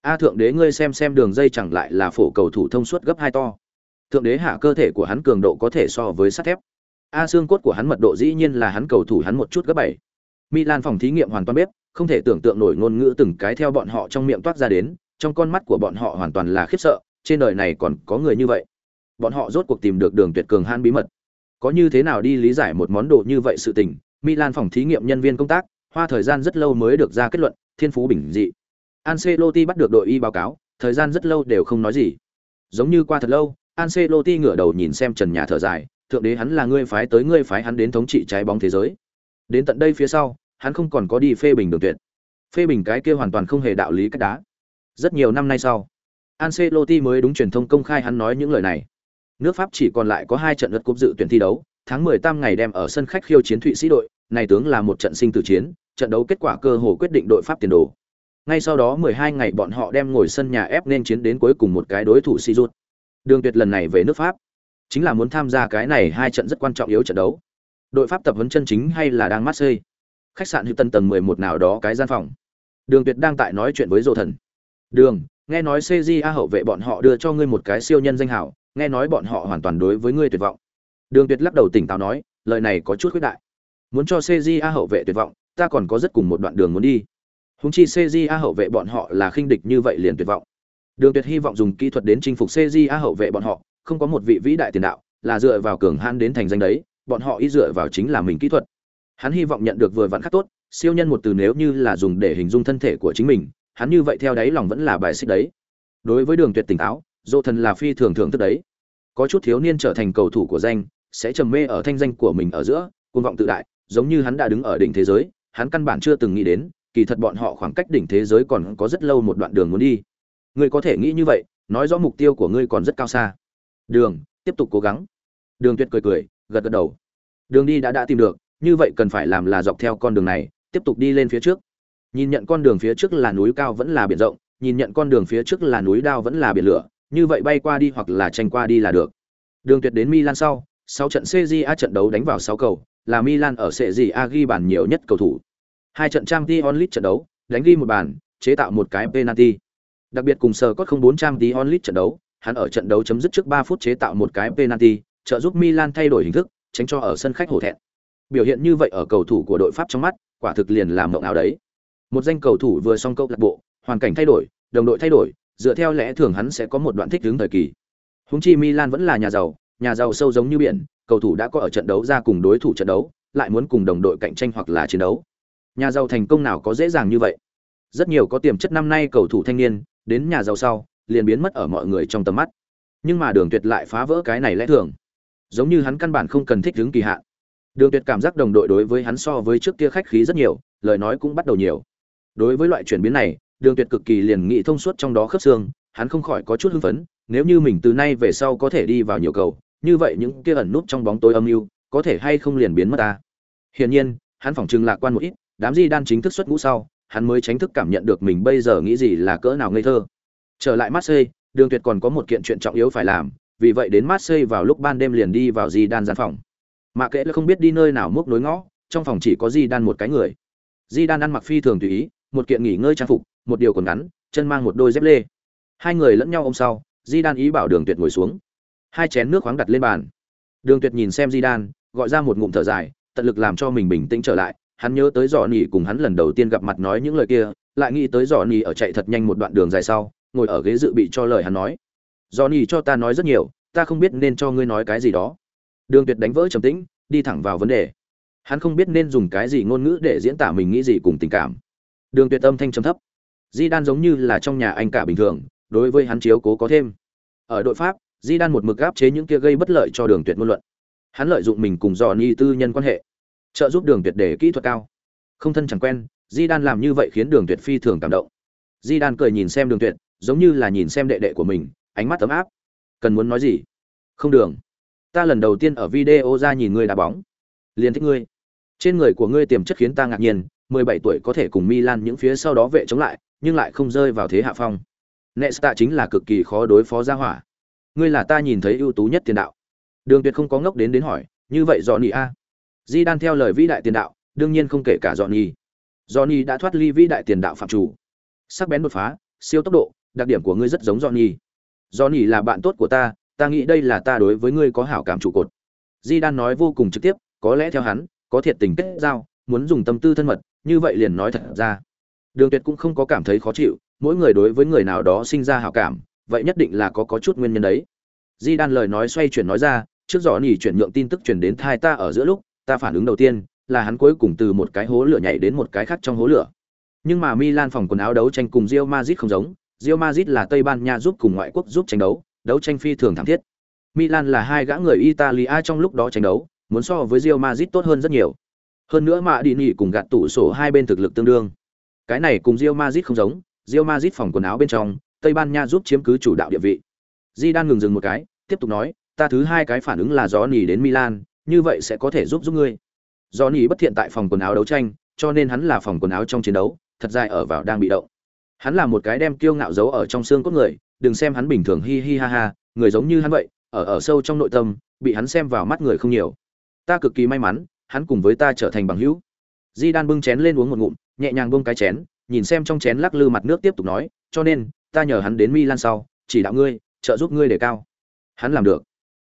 A thượng đế ngươi xem xem đường dây chẳng lại là phổ cầu thủ thông suốt gấp hai to. Thượng đế hạ cơ thể của hắn cường độ có thể so với sắt thép. A xương cốt của hắn mật độ dĩ nhiên là hắn cầu thủ hắn một chút gấp bảy. Milan phòng thí nghiệm hoàn toàn bếp không thể tưởng tượng nổi ngôn ngữ từng cái theo bọn họ trong miệng toát ra đến, trong con mắt của bọn họ hoàn toàn là khiếp sợ, trên đời này còn có người như vậy. Bọn họ rốt cuộc tìm được đường tuyệt cường hãn bí mật. Có như thế nào đi lý giải một món đồ như vậy sự tình? Milan phòng thí nghiệm nhân viên công tác, hoa thời gian rất lâu mới được ra kết luận, thiên phú bình dị. Ancelotti bắt được đội y báo cáo, thời gian rất lâu đều không nói gì. Giống như qua thật lâu, Ancelotti ngửa đầu nhìn xem trần nhà thở dài, thượng đế hắn là ngươi phái tới, ngươi phái hắn đến thống trị trái bóng thế giới. Đến tận đây phía sau hắn không còn có đi phê bình đường tuyệt phê bình cái kia hoàn toàn không hề đạo lý cách đá rất nhiều năm nay sau Ancelotti mới đúng truyền thông công khai hắn nói những lời này Nước Pháp chỉ còn lại có hai trận lượt cúp dự tuyển thi đấu, tháng 10 tam ngày đem ở sân khách khiêu chiến Thụy Sĩ đội, này tướng là một trận sinh tử chiến, trận đấu kết quả cơ hồ quyết định đội Pháp tiền đồ. Ngay sau đó 12 ngày bọn họ đem ngồi sân nhà ép nên chiến đến cuối cùng một cái đối thủ Si Rút. Đường Tuyệt lần này về nước Pháp, chính là muốn tham gia cái này hai trận rất quan trọng yếu trận đấu. Đội Pháp tập huấn chân chính hay là đang Marseille? Khách sạn Hilton tầng 11 nào đó cái gian phòng. Đường Tuyệt đang tại nói chuyện với dồ Thần. "Đường, nghe nói CJA hậu vệ bọn họ đưa cho ngươi một cái siêu nhân danh hào, nghe nói bọn họ hoàn toàn đối với ngươi tuyệt vọng đường tuyệt lắc đầu tỉnh táo nói lời này có chút khuyết đại muốn cho cja hậu vệ tuyệt vọng ta còn có rất cùng một đoạn đường muốn đi húng chi cja hậu vệ bọn họ là khinh địch như vậy liền tuyệt vọng Đường Tuyệt hy vọng dùng kỹ thuật đến chinh phục CJA hậu vệ bọn họ, không có một vị vĩ đại tiền đạo, là dựa vào cường hãn đến thành danh đấy, bọn họ ý dựa vào chính là mình kỹ thuật. Hắn hy vọng nhận được vừa vặn khắc tốt, siêu nhân một từ nếu như là dùng để hình dung thân thể của chính mình, hắn như vậy theo đáy lòng vẫn là bài xích đấy. Đối với Đường Tuyệt tỉnh táo, Dỗ Thần là phi thường thường thức đấy. Có chút thiếu niên trở thành cầu thủ của danh, sẽ trầm mê ở thanh danh của mình ở giữa, côn vọng tự đại, giống như hắn đã đứng ở đỉnh thế giới, hắn căn bản chưa từng nghĩ đến, kỳ thật bọn họ khoảng cách đỉnh thế giới còn có rất lâu một đoạn đường muốn đi. Ngươi có thể nghĩ như vậy, nói rõ mục tiêu của ngươi còn rất cao xa. Đường, tiếp tục cố gắng. Đường Tuyệt cười cười, gật gật đầu. Đường đi đã đã tìm được, như vậy cần phải làm là dọc theo con đường này, tiếp tục đi lên phía trước. Nhìn nhận con đường phía trước là núi cao vẫn là biển rộng, nhìn nhận con đường phía trước là núi đao vẫn là biển lửa, như vậy bay qua đi hoặc là tranh qua đi là được. Đường Tuyệt đến Milan sau, sau trận CJA trận đấu đánh vào 6 cầu, là Milan ở CJA ghi bàn nhiều nhất cầu thủ. Hai trận trang t onlit trận đấu, đánh ghi một bàn, chế tạo một cái penalty. Đặc biệt cùng sờ có không bốn trang t onlit trận đấu, hắn ở trận đấu chấm dứt trước 3 phút chế tạo một cái penalty, trợ giúp Milan thay đổi hình thức, tránh cho ở sân khách hổ thẹn. Biểu hiện như vậy ở cầu thủ của đội Pháp trong mắt, quả thực liền làm mộng ảo đấy. Một danh cầu thủ vừa xong câu lạc bộ, hoàn cảnh thay đổi, đồng đội thay đổi, dựa theo lẽ thường hắn sẽ có một đoạn thích ứng thời kỳ. Húng chi Milan vẫn là nhà giàu, nhà giàu sâu giống như biển, cầu thủ đã có ở trận đấu ra cùng đối thủ trận đấu, lại muốn cùng đồng đội cạnh tranh hoặc là chiến đấu. Nhà giàu thành công nào có dễ dàng như vậy. Rất nhiều có tiềm chất năm nay cầu thủ thanh niên, đến nhà giàu sau, liền biến mất ở mọi người trong tầm mắt. Nhưng mà Đường Tuyệt lại phá vỡ cái này lẽ thường. Giống như hắn căn bản không cần thích ứng kỳ hạn. Đường Tuyệt cảm giác đồng đội đối với hắn so với trước kia khách khí rất nhiều, lời nói cũng bắt đầu nhiều. Đối với loại chuyển biến này, Đường Tuyệt cực kỳ liền nghĩ thông suốt trong đó khớp xương, hắn không khỏi có chút hưng phấn, nếu như mình từ nay về sau có thể đi vào nhiều cầu, như vậy những kia ẩn nút trong bóng tối âm u có thể hay không liền biến mất ta. Hiển nhiên, hắn phỏng chừng lạc quan một ít, đám Di đan chính thức xuất ngũ sau, hắn mới chính thức cảm nhận được mình bây giờ nghĩ gì là cỡ nào ngây thơ. Trở lại Marseille, Đường Tuyệt còn có một kiện chuyện trọng yếu phải làm, vì vậy đến Marseille vào lúc ban đêm liền đi vào Di đan gian phòng. Mà kệ là không biết đi nơi nào múc nối ngõ, trong phòng chỉ có Di đan một cái người. Di đan ăn mặc phi thường tùy ý, một kiện nghỉ ngơi trang phục, một điều quần ngắn, chân mang một đôi dép lê. Hai người lẫn nhau ôm sau, Di đan ý bảo Đường Tuyệt ngồi xuống. Hai chén nước khoáng đặt lên bàn. Đường Tuyệt nhìn xem Di đan, gọi ra một ngụm thở dài, tận lực làm cho mình bình tĩnh trở lại, hắn nhớ tới giỏ Nỉ cùng hắn lần đầu tiên gặp mặt nói những lời kia, lại nghĩ tới giỏ Nỉ ở chạy thật nhanh một đoạn đường dài sau, ngồi ở ghế dự bị cho lời hắn nói. giỏ Nỉ cho ta nói rất nhiều, ta không biết nên cho ngươi nói cái gì đó. Đường Tuyệt đánh vỡ trầm tĩnh, đi thẳng vào vấn đề. Hắn không biết nên dùng cái gì ngôn ngữ để diễn tả mình nghĩ gì cùng tình cảm. Đường Tuyệt âm thanh trầm thấp. Di Đan giống như là trong nhà anh cả bình thường, đối với hắn chiếu cố có thêm. Ở đội Pháp, Di Đan một mực áp chế những kia gây bất lợi cho Đường Tuyệt ngôn luận. Hắn lợi dụng mình cùng Dò Ni tư nhân quan hệ, trợ giúp Đường Tuyệt để kỹ thuật cao. Không thân chẳng quen, Di Đan làm như vậy khiến Đường Tuyệt phi thường cảm động. Di Đan cười nhìn xem Đường Tuyệt, giống như là nhìn xem đệ đệ của mình, ánh mắt ấm áp. Cần muốn nói gì? Không đường. Ta lần đầu tiên ở video ra nhìn ngươi đá bóng, liền thích ngươi. Trên người của ngươi tiềm chất khiến ta ngạc nhiên, 17 tuổi có thể cùng Milan những phía sau đó vệ chống lại, nhưng lại không rơi vào thế hạ phong. Nesta chính là cực kỳ khó đối phó ra hỏa. Ngươi là ta nhìn thấy ưu tú nhất tiền đạo. Đường Tuyệt không có ngốc đến đến hỏi, như vậy Johnny a. Di đan theo lời vĩ đại tiền đạo, đương nhiên không kể cả Johnny. Johnny đã thoát ly vĩ đại tiền đạo phạm chủ. Sắc bén đột phá, siêu tốc độ, đặc điểm của ngươi rất giống Johnny. Johnny là bạn tốt của ta, ta nghĩ đây là ta đối với ngươi có hảo cảm trụ cột. Di đan nói vô cùng trực tiếp, có lẽ theo hắn, có thiệt tình kết giao, muốn dùng tâm tư thân mật, như vậy liền nói thật ra. Đường Tuyệt cũng không có cảm thấy khó chịu, mỗi người đối với người nào đó sinh ra hảo cảm, vậy nhất định là có có chút nguyên nhân đấy. Di Đan lời nói xoay chuyển nói ra, trước giỏ nỉ chuyển nhượng tin tức truyền đến thai ta ở giữa lúc, ta phản ứng đầu tiên là hắn cuối cùng từ một cái hố lửa nhảy đến một cái khác trong hố lửa. Nhưng mà Milan phòng quần áo đấu tranh cùng Real Madrid không giống, Real Madrid là Tây Ban Nha giúp cùng ngoại quốc giúp tranh đấu, đấu tranh phi thường thảm thiết. Milan là hai gã người Italia trong lúc đó tranh đấu, muốn so với Real Madrid tốt hơn rất nhiều. Hơn nữa mà đi nghỉ cùng gạt tủ sổ hai bên thực lực tương đương. Cái này cùng Real Madrid không giống, Real Madrid phòng quần áo bên trong, Tây Ban Nha giúp chiếm cứ chủ đạo địa vị. Di đang ngừng dừng một cái, tiếp tục nói, ta thứ hai cái phản ứng là gió nỉ đến Milan, như vậy sẽ có thể giúp giúp ngươi. Gió nỉ bất thiện tại phòng quần áo đấu tranh, cho nên hắn là phòng quần áo trong chiến đấu, thật dài ở vào đang bị động. Hắn là một cái đem kiêu ngạo giấu ở trong xương cốt người, đừng xem hắn bình thường hi hi ha ha, người giống như hắn vậy, ở ở sâu trong nội tâm, bị hắn xem vào mắt người không nhiều. Ta cực kỳ may mắn, hắn cùng với ta trở thành bằng hữu. Di Đan bưng chén lên uống một ngụm, nhẹ nhàng buông cái chén, nhìn xem trong chén lắc lư mặt nước tiếp tục nói, cho nên, ta nhờ hắn đến Milan sau, chỉ đạo ngươi, trợ giúp ngươi để cao. Hắn làm được.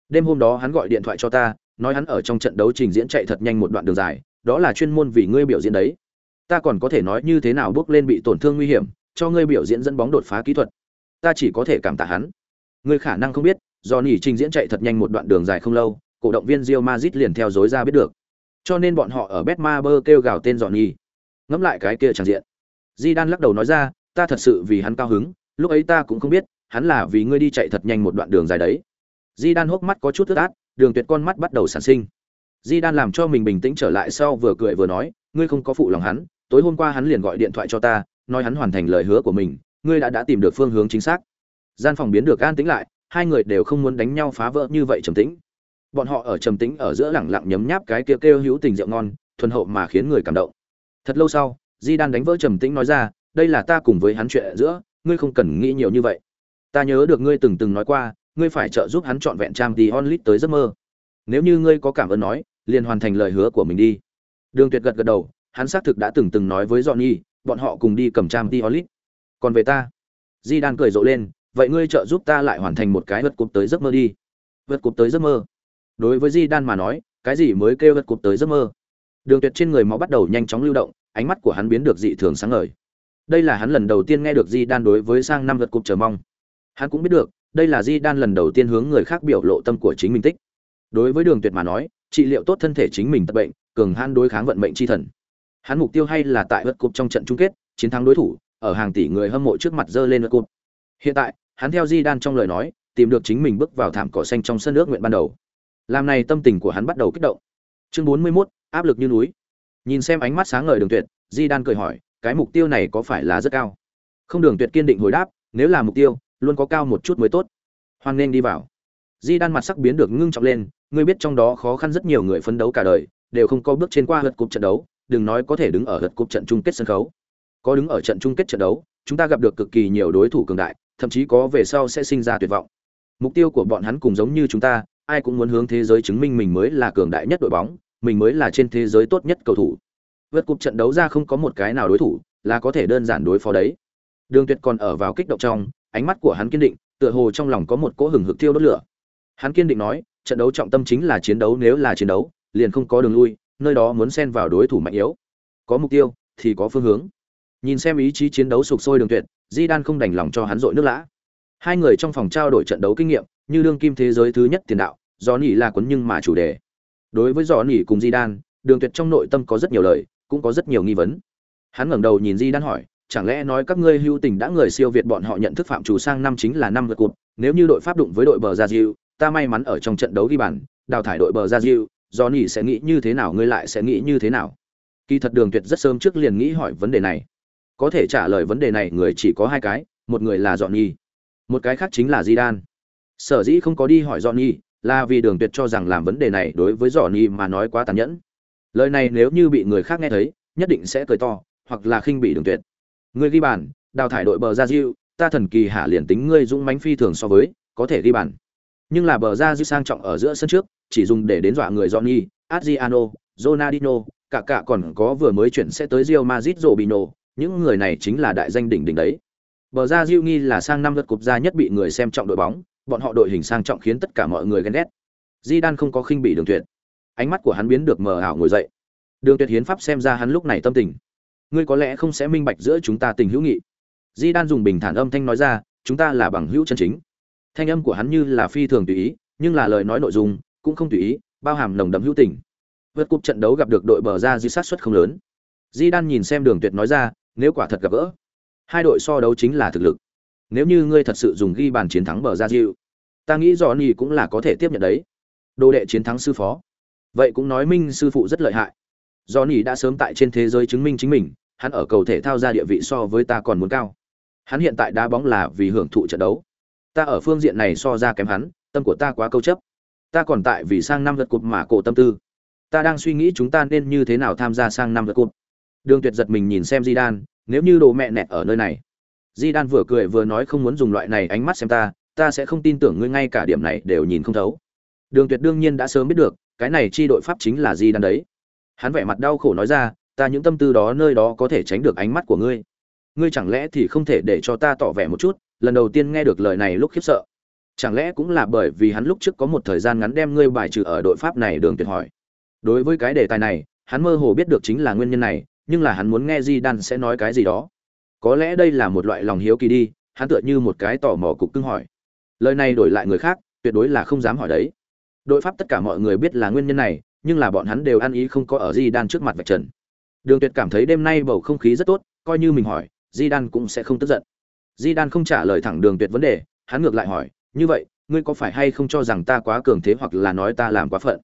Đêm hôm đó hắn gọi điện thoại cho ta, nói hắn ở trong trận đấu trình diễn chạy thật nhanh một đoạn đường dài, đó là chuyên môn vì ngươi biểu diễn đấy. Ta còn có thể nói như thế nào bước lên bị tổn thương nguy hiểm, cho ngươi biểu diễn dẫn bóng đột phá kỹ thuật ta chỉ có thể cảm tạ hắn. Ngươi khả năng không biết do nỉ trình diễn chạy thật nhanh một đoạn đường dài không lâu, cổ động viên Real Madrid liền theo dối ra biết được. Cho nên bọn họ ở Betmaber kêu gào tên dọn nhi ngẫm lại cái kia chẳng diện. Di đan lắc đầu nói ra, ta thật sự vì hắn cao hứng, lúc ấy ta cũng không biết, hắn là vì ngươi đi chạy thật nhanh một đoạn đường dài đấy. Di đan hốc mắt có chút tức át, đường tuyệt con mắt bắt đầu sản sinh. Di đan làm cho mình bình tĩnh trở lại sau vừa cười vừa nói, ngươi không có phụ lòng hắn, tối hôm qua hắn liền gọi điện thoại cho ta, nói hắn hoàn thành lời hứa của mình ngươi đã đã tìm được phương hướng chính xác. Gian phòng biến được an tĩnh lại hai người đều không muốn đánh nhau phá vỡ như vậy trầm tĩnh. Bọn họ ở trầm tĩnh ở giữa lẳng lặng nhấm nháp cái kia kêu, kêu hữu tình rượu ngon thuần hậu mà khiến người cảm động. Thật lâu sau di đan đánh vỡ trầm tĩnh nói ra đây là ta cùng với hắn chuyện giữa ngươi không cần nghĩ nhiều như vậy. Ta nhớ được ngươi từng từng nói qua ngươi phải trợ giúp hắn trọn vẹn trang đi onlit tới giấc mơ. Nếu như ngươi có cảm ơn nói liền hoàn thành lời hứa của mình đi. Đường tuyệt gật gật đầu hắn xác thực đã từng từng nói với johnny bọn họ cùng đi cầm trang đi onlit còn về ta. Di đan cười rộ lên, vậy ngươi trợ giúp ta lại hoàn thành một cái vượt cụp tới giấc mơ đi. Vượt cụp tới giấc mơ. Đối với di đan mà nói, cái gì mới kêu vượt cụp tới giấc mơ? Đường tuyệt trên người máu bắt đầu nhanh chóng lưu động, ánh mắt của hắn biến được dị thường sáng ngời. Đây là hắn lần đầu tiên nghe được di đan đối với sang năm vượt cụp chờ mong. Hắn cũng biết được, đây là di đan lần đầu tiên hướng người khác biểu lộ tâm của chính mình tích đối với đường tuyệt mà nói, trị liệu tốt thân thể chính mình tật bệnh, cường han đối kháng vận mệnh chi thần. Hắn mục tiêu hay là tại vượt cụp trong trận chung kết, chiến thắng đối thủ ở hàng tỷ người hâm mộ trước mặt dơ lên vượt cục hiện tại hắn theo di đan trong lời nói tìm được chính mình bước vào thảm cỏ xanh trong sân nước nguyện ban đầu. Làm này tâm tình của hắn bắt đầu kích động. Chương bốn mươi 41, áp lực như núi. Nhìn xem ánh mắt sáng ngời đường tuyệt di đan cười hỏi cái mục tiêu này có phải là rất cao? Không đường tuyệt kiên định hồi đáp nếu là mục tiêu luôn có cao một chút mới tốt. Hoan nên đi vào. Di đan mặt sắc biến được ngưng trọng lên ngươi biết trong đó khó khăn rất nhiều người phấn đấu cả đời đều không có bước trên qua hật cục trận đấu đừng nói có thể đứng ở hật cục trận chung kết sân khấu có đứng ở trận chung kết trận đấu, chúng ta gặp được cực kỳ nhiều đối thủ cường đại, thậm chí có về sau sẽ sinh ra tuyệt vọng. Mục tiêu của bọn hắn cùng giống như chúng ta, ai cũng muốn hướng thế giới chứng minh mình mới là cường đại nhất đội bóng, mình mới là trên thế giới tốt nhất cầu thủ. Vượt cục trận đấu ra không có một cái nào đối thủ là có thể đơn giản đối phó đấy. Đường tuyệt còn ở vào kích động trong, ánh mắt của hắn kiên định, tựa hồ trong lòng có một cỗ hừng hực thiêu đốt lửa. Hắn kiên định nói, trận đấu trọng tâm chính là chiến đấu, nếu là chiến đấu, liền không có đường lui, nơi đó muốn xen vào đối thủ mạnh yếu. Có mục tiêu thì có phương hướng nhìn xem ý chí chiến đấu sục sôi đường tuyệt di đan không đành lòng cho hắn dội nước lã. Hai người trong phòng trao đổi trận đấu kinh nghiệm như đương kim thế giới thứ nhất tiền đạo Johnny là quấn nhưng mà chủ đề. Đối với Johnny cùng di đan đường tuyệt trong nội tâm có rất nhiều lời cũng có rất nhiều nghi vấn. Hắn ngẩng đầu nhìn di đan hỏi chẳng lẽ nói các ngươi hưu tình đã người siêu việt bọn họ nhận thức phạm chủ sang năm chính là năm vượt cột, nếu như đội pháp đụng với đội bờ gia diu ta may mắn ở trong trận đấu ghi bàn đào thải đội bờ gia Diu, Johnny sẽ nghĩ như thế nào ngươi lại sẽ nghĩ như thế nào? Kỳ thật đường tuyệt rất sớm trước liền nghĩ hỏi vấn đề này có thể trả lời vấn đề này người chỉ có hai cái một người là dọn nhi một cái khác chính là di đan. Sở dĩ không có đi hỏi dọn nhi là vì đường tuyệt cho rằng làm vấn đề này đối với dọn nhi mà nói quá tàn nhẫn. Lời này nếu như bị người khác nghe thấy nhất định sẽ cười to hoặc là khinh bị đường tuyệt. Người ghi bàn đào thải đội bờ ra diệu ta thần kỳ hạ liền tính ngươi dũng mánh phi thường so với có thể ghi bàn. Nhưng là bờ ra diệu sang trọng ở giữa sân trước chỉ dùng để đến dọa người Johnny, Adriano, Ronaldinho, cả cả còn có vừa mới chuyển sẽ tới rio mazit robino những người này chính là đại danh đỉnh đỉnh đấy. Bờ ra Diu nghi là sang năm lượt cục gia nhất bị người xem trọng đội bóng, bọn họ đội hình sang trọng khiến tất cả mọi người ghen ghét. Zidane không có khinh bị Đường Tuyệt. Ánh mắt của hắn biến được mờ ảo ngồi dậy. Đường Tuyệt hiến pháp xem ra hắn lúc này tâm tình. Ngươi có lẽ không sẽ minh bạch giữa chúng ta tình hữu nghị. Zidane dùng bình thản âm thanh nói ra, chúng ta là bằng hữu chân chính. Thanh âm của hắn như là phi thường tùy ý, nhưng là lời nói nội dung cũng không tùy ý, bao hàm nồng đậm hữu tình. Vượt cúp trận đấu gặp được đội bờ ra dư sát suất không lớn. Zidane nhìn xem Đường Tuyệt nói ra, nếu quả thật gặp gỡ, hai đội so đấu chính là thực lực. Nếu như ngươi thật sự dùng ghi bàn chiến thắng bờ ra diệu ta nghĩ dọn nhì cũng là có thể tiếp nhận đấy. Đồ đệ chiến thắng sư phó. Vậy cũng nói minh sư phụ rất lợi hại. Do nhì đã sớm tại trên thế giới chứng minh chính mình, hắn ở cầu thể thao ra địa vị so với ta còn muốn cao. Hắn hiện tại đá bóng là vì hưởng thụ trận đấu. Ta ở phương diện này so ra kém hắn, tâm của ta quá câu chấp. Ta còn tại vì sang năm lượt cụt mà cổ tâm tư. Ta đang suy nghĩ chúng ta nên như thế nào tham gia sang năm lượt cụt Đường Tuyệt giật mình nhìn xem Di Đan, nếu như đồ mẹ nẹt ở nơi này. Di Đan vừa cười vừa nói không muốn dùng loại này ánh mắt xem ta, ta sẽ không tin tưởng ngươi ngay cả điểm này đều nhìn không thấu. Đường Tuyệt đương nhiên đã sớm biết được, cái này chi đội pháp chính là Di Đan đấy. Hắn vẻ mặt đau khổ nói ra, ta những tâm tư đó nơi đó có thể tránh được ánh mắt của ngươi. Ngươi chẳng lẽ thì không thể để cho ta tỏ vẻ một chút, lần đầu tiên nghe được lời này lúc khiếp sợ. Chẳng lẽ cũng là bởi vì hắn lúc trước có một thời gian ngắn đem ngươi bài trừ ở đội pháp này Đường Tuyệt hỏi. Đối với cái đề tài này, hắn mơ hồ biết được chính là nguyên nhân này, nhưng là hắn muốn nghe di đan sẽ nói cái gì đó. Có lẽ đây là một loại lòng hiếu kỳ đi, hắn tựa như một cái tò mò cục cưng hỏi. Lời này đổi lại người khác, tuyệt đối là không dám hỏi đấy. Đội pháp tất cả mọi người biết là nguyên nhân này, nhưng là bọn hắn đều ăn ý không có ở di đan trước mặt vạch trần. Đường tuyệt cảm thấy đêm nay bầu không khí rất tốt, coi như mình hỏi di đan cũng sẽ không tức giận. Di đan không trả lời thẳng đường tuyệt vấn đề, hắn ngược lại hỏi, như vậy, ngươi có phải hay không cho rằng ta quá cường thế hoặc là nói ta làm quá phận?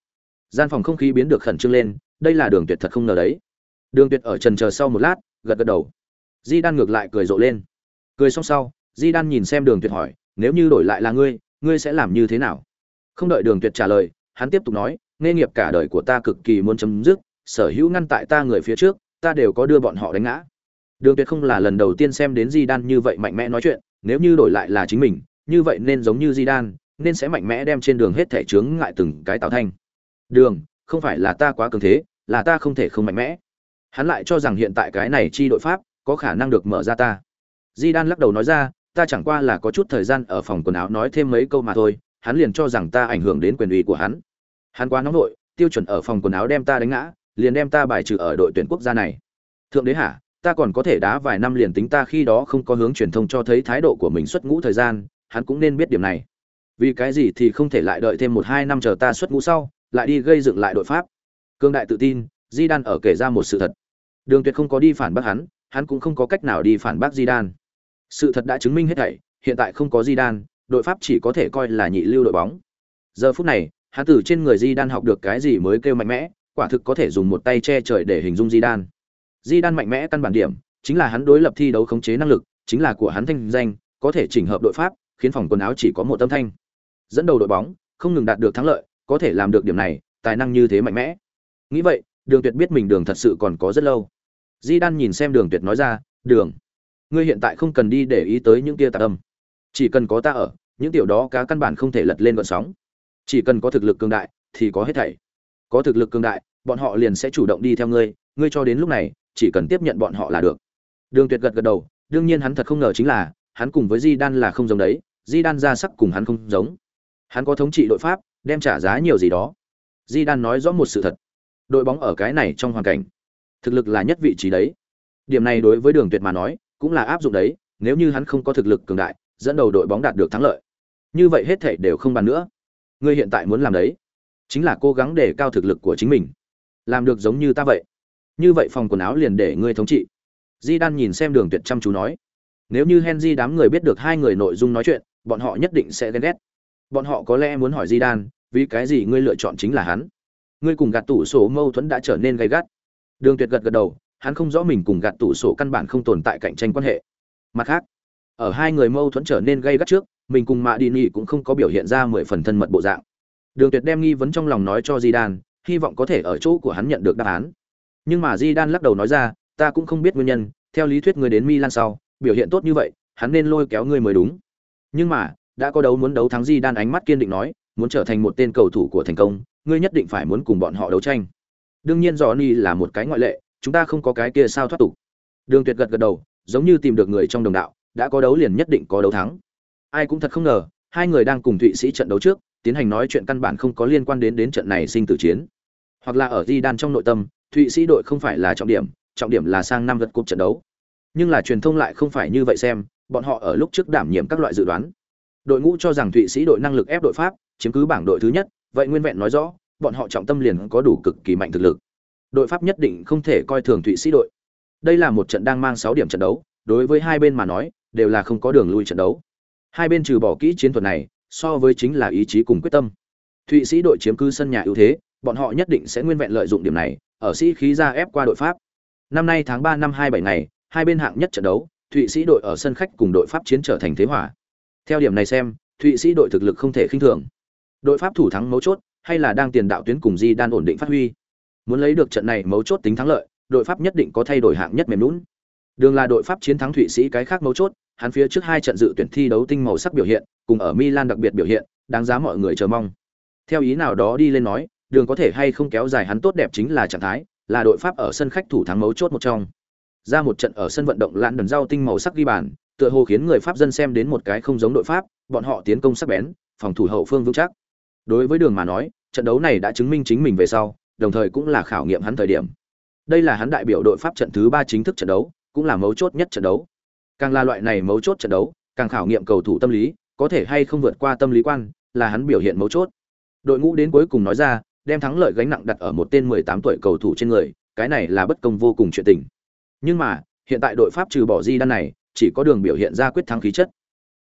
Gian phòng không khí biến được khẩn trương lên, đây là đường tuyệt thật không ngờ đấy đường tuyệt ở trần chờ sau một lát, gật gật đầu. Di đan ngược lại cười rộ lên. Cười xong sau, di đan nhìn xem đường tuyệt hỏi, nếu như đổi lại là ngươi ngươi sẽ làm như thế nào? Không đợi đường tuyệt trả lời, hắn tiếp tục nói nghề nghiệp cả đời của ta cực kỳ muốn chấm dứt, sở hữu ngăn tại ta người phía trước, ta đều có đưa bọn họ đánh ngã. Đường tuyệt không là lần đầu tiên xem đến di đan như vậy mạnh mẽ nói chuyện, nếu như đổi lại là chính mình, như vậy nên giống như di đan, nên sẽ mạnh mẽ đem trên đường hết thể chướng ngại từng cái tạo thanh đường, không phải là ta quá cường thế, là ta không thể không mạnh mẽ hắn lại cho rằng hiện tại cái này chi đội pháp có khả năng được mở ra ta. Di đan lắc đầu nói ra, ta chẳng qua là có chút thời gian ở phòng quần áo nói thêm mấy câu mà thôi, hắn liền cho rằng ta ảnh hưởng đến quyền uy của hắn. Hắn quá nóng nội tiêu chuẩn ở phòng quần áo đem ta đánh ngã, liền đem ta bài trừ ở đội tuyển quốc gia này. Thượng đế hả, ta còn có thể đá vài năm liền tính ta khi đó không có hướng truyền thông cho thấy thái độ của mình xuất ngũ thời gian, hắn cũng nên biết điểm này. Vì cái gì thì không thể lại đợi thêm một hai năm chờ ta xuất ngũ sau, lại đi gây dựng lại đội pháp. Cương đại tự tin di đan ở kể ra một sự thật đường tuyệt không có đi phản bác hắn hắn cũng không có cách nào đi phản bác di đan sự thật đã chứng minh hết thảy, hiện tại không có di đan đội pháp chỉ có thể coi là nhị lưu đội bóng. Giờ phút này, hắn từ trên người di đan học được cái gì mới kêu mạnh mẽ, quả thực có thể dùng một tay che trời để hình dung di đan di đan mạnh mẽ căn bản điểm, chính là hắn đối lập thi đấu khống chế năng lực, chính là của hắn thanh danh, có thể chỉnh hợp đội pháp, khiến phòng quần áo chỉ có một âm thanh. Dẫn đầu đội bóng, không ngừng đạt được thắng lợi, có thể làm được điểm này, tài năng như thế mạnh mẽ. Nghĩ vậy đường tuyệt biết mình đường thật sự còn có rất lâu. Di đan nhìn xem đường tuyệt nói ra, đường, ngươi hiện tại không cần đi để ý tới những kia tạc âm. Chỉ cần có ta ở, những tiểu đó cá căn bản không thể lật lên gọn sóng. Chỉ cần có thực lực cường đại, thì có hết thảy. Có thực lực cường đại, bọn họ liền sẽ chủ động đi theo ngươi ngươi cho đến lúc này, chỉ cần tiếp nhận bọn họ là được. Đường tuyệt gật gật đầu, đương nhiên hắn thật không ngờ chính là, hắn cùng với di đan là không giống đấy, di đan ra sắc cùng hắn không giống. Hắn có thống trị đội pháp, đem trả giá nhiều gì đó. Di đan nói rõ một sự thật đội bóng ở cái này trong hoàn cảnh. Thực lực là nhất vị trí đấy. Điểm này đối với đường tuyệt mà nói, cũng là áp dụng đấy, nếu như hắn không có thực lực cường đại, dẫn đầu đội bóng đạt được thắng lợi. Như vậy hết thể đều không bàn nữa. Ngươi hiện tại muốn làm đấy, chính là cố gắng để cao thực lực của chính mình. Làm được giống như ta vậy. Như vậy phòng quần áo liền để ngươi thống trị. Di đan nhìn xem đường tuyệt chăm chú nói. Nếu như henry đám người biết được hai người nội dung nói chuyện, bọn họ nhất định sẽ ghen ghét. Bọn họ có lẽ muốn hỏi di đan vì cái gì ngươi lựa chọn chính là hắn? Ngươi cùng gạt tủ sổ mâu thuẫn đã trở nên gay gắt. Đường tuyệt gật gật đầu, hắn không rõ mình cùng gạt tủ sổ căn bản không tồn tại cạnh tranh quan hệ. Mặt khác, ở hai người mâu thuẫn trở nên gay gắt trước, mình cùng mạ đi nhị cũng không có biểu hiện ra mười phần thân mật bộ dạng. Đường tuyệt đem nghi vấn trong lòng nói cho di đan hy vọng có thể ở chỗ của hắn nhận được đáp án. Nhưng mà di đan lắc đầu nói ra, ta cũng không biết nguyên nhân, theo lý thuyết ngươi đến milan sau, biểu hiện tốt như vậy, hắn nên lôi kéo ngươi mới đúng. Nhưng mà, đã có đấu muốn đấu thắng di đan ánh mắt kiên định nói, muốn trở thành một tên cầu thủ của thành công ngươi nhất định phải muốn cùng bọn họ đấu tranh. Đương nhiên johnny là một cái ngoại lệ, chúng ta không có cái kia sao thoát tục. Đường tuyệt gật gật đầu, giống như tìm được người trong đồng đạo, đã có đấu liền nhất định có đấu thắng. Ai cũng thật không ngờ, hai người đang cùng thụy sĩ trận đấu trước, tiến hành nói chuyện căn bản không có liên quan đến đến trận này sinh tử chiến. Hoặc là ở di đan trong nội tâm, thụy sĩ đội không phải là trọng điểm trọng điểm là sang năm vật cúp trận đấu. Nhưng là truyền thông lại không phải như vậy xem, bọn họ ở lúc trước đảm nhiệm các loại dự đoán. Đội ngũ cho rằng thụy sĩ đội năng lực ép đội pháp, chiếm cứ bảng đội thứ nhất vậy nguyên vẹn nói rõ, bọn họ trọng tâm liền có đủ cực kỳ mạnh thực lực. Đội pháp nhất định không thể coi thường thụy sĩ đội. Đây là một trận đang mang sáu điểm trận đấu, đối với hai bên mà nói, đều là không có đường lui trận đấu. Hai bên trừ bỏ kỹ chiến thuật này, so với chính là ý chí cùng quyết tâm. Thụy sĩ đội chiếm cứ sân nhà ưu thế, bọn họ nhất định sẽ nguyên vẹn lợi dụng điểm này, ở sĩ khí ra ép qua đội pháp. Năm nay tháng ba năm hai bảy ngày, hai bên hạng nhất trận đấu, thụy sĩ đội ở sân khách cùng đội pháp chiến trở thành thế hỏa theo điểm này xem, thụy sĩ đội thực lực không thể khinh thường đội pháp thủ thắng mấu chốt, hay là đang tiền đạo tuyến cùng di đan ổn định phát huy. Muốn lấy được trận này mấu chốt tính thắng lợi, đội pháp nhất định có thay đổi hạng nhất mềm lún đường là đội pháp chiến thắng thụy sĩ cái khác mấu chốt, hắn phía trước hai trận dự tuyển thi đấu tinh màu sắc biểu hiện, cùng ở milan đặc biệt biểu hiện, đáng giá mọi người chờ mong. Theo ý nào đó đi lên nói, đường có thể hay không kéo dài hắn tốt đẹp chính là trạng thái, là đội pháp ở sân khách thủ thắng mấu chốt một trong. Ra một trận ở sân vận động lãn đần rau tinh màu sắc ghi bàn, tựa hồ khiến người pháp dân xem đến một cái không giống đội pháp, bọn họ tiến công sắc bén, phòng thủ hậu phương vững chắc đối với đường mà nói, trận đấu này đã chứng minh chính mình về sau, đồng thời cũng là khảo nghiệm hắn thời điểm. Đây là hắn đại biểu đội pháp trận thứ ba chính thức trận đấu, cũng là mấu chốt nhất trận đấu. Càng là loại này mấu chốt trận đấu, càng khảo nghiệm cầu thủ tâm lý, có thể hay không vượt qua tâm lý quan, là hắn biểu hiện mấu chốt. Đội ngũ đến cuối cùng nói ra, đem thắng lợi gánh nặng đặt ở một tên 18 tuổi cầu thủ trên người, cái này là bất công vô cùng chuyện tình. Nhưng mà, hiện tại đội pháp trừ bỏ di đan này, chỉ có đường biểu hiện ra quyết thắng khí chất.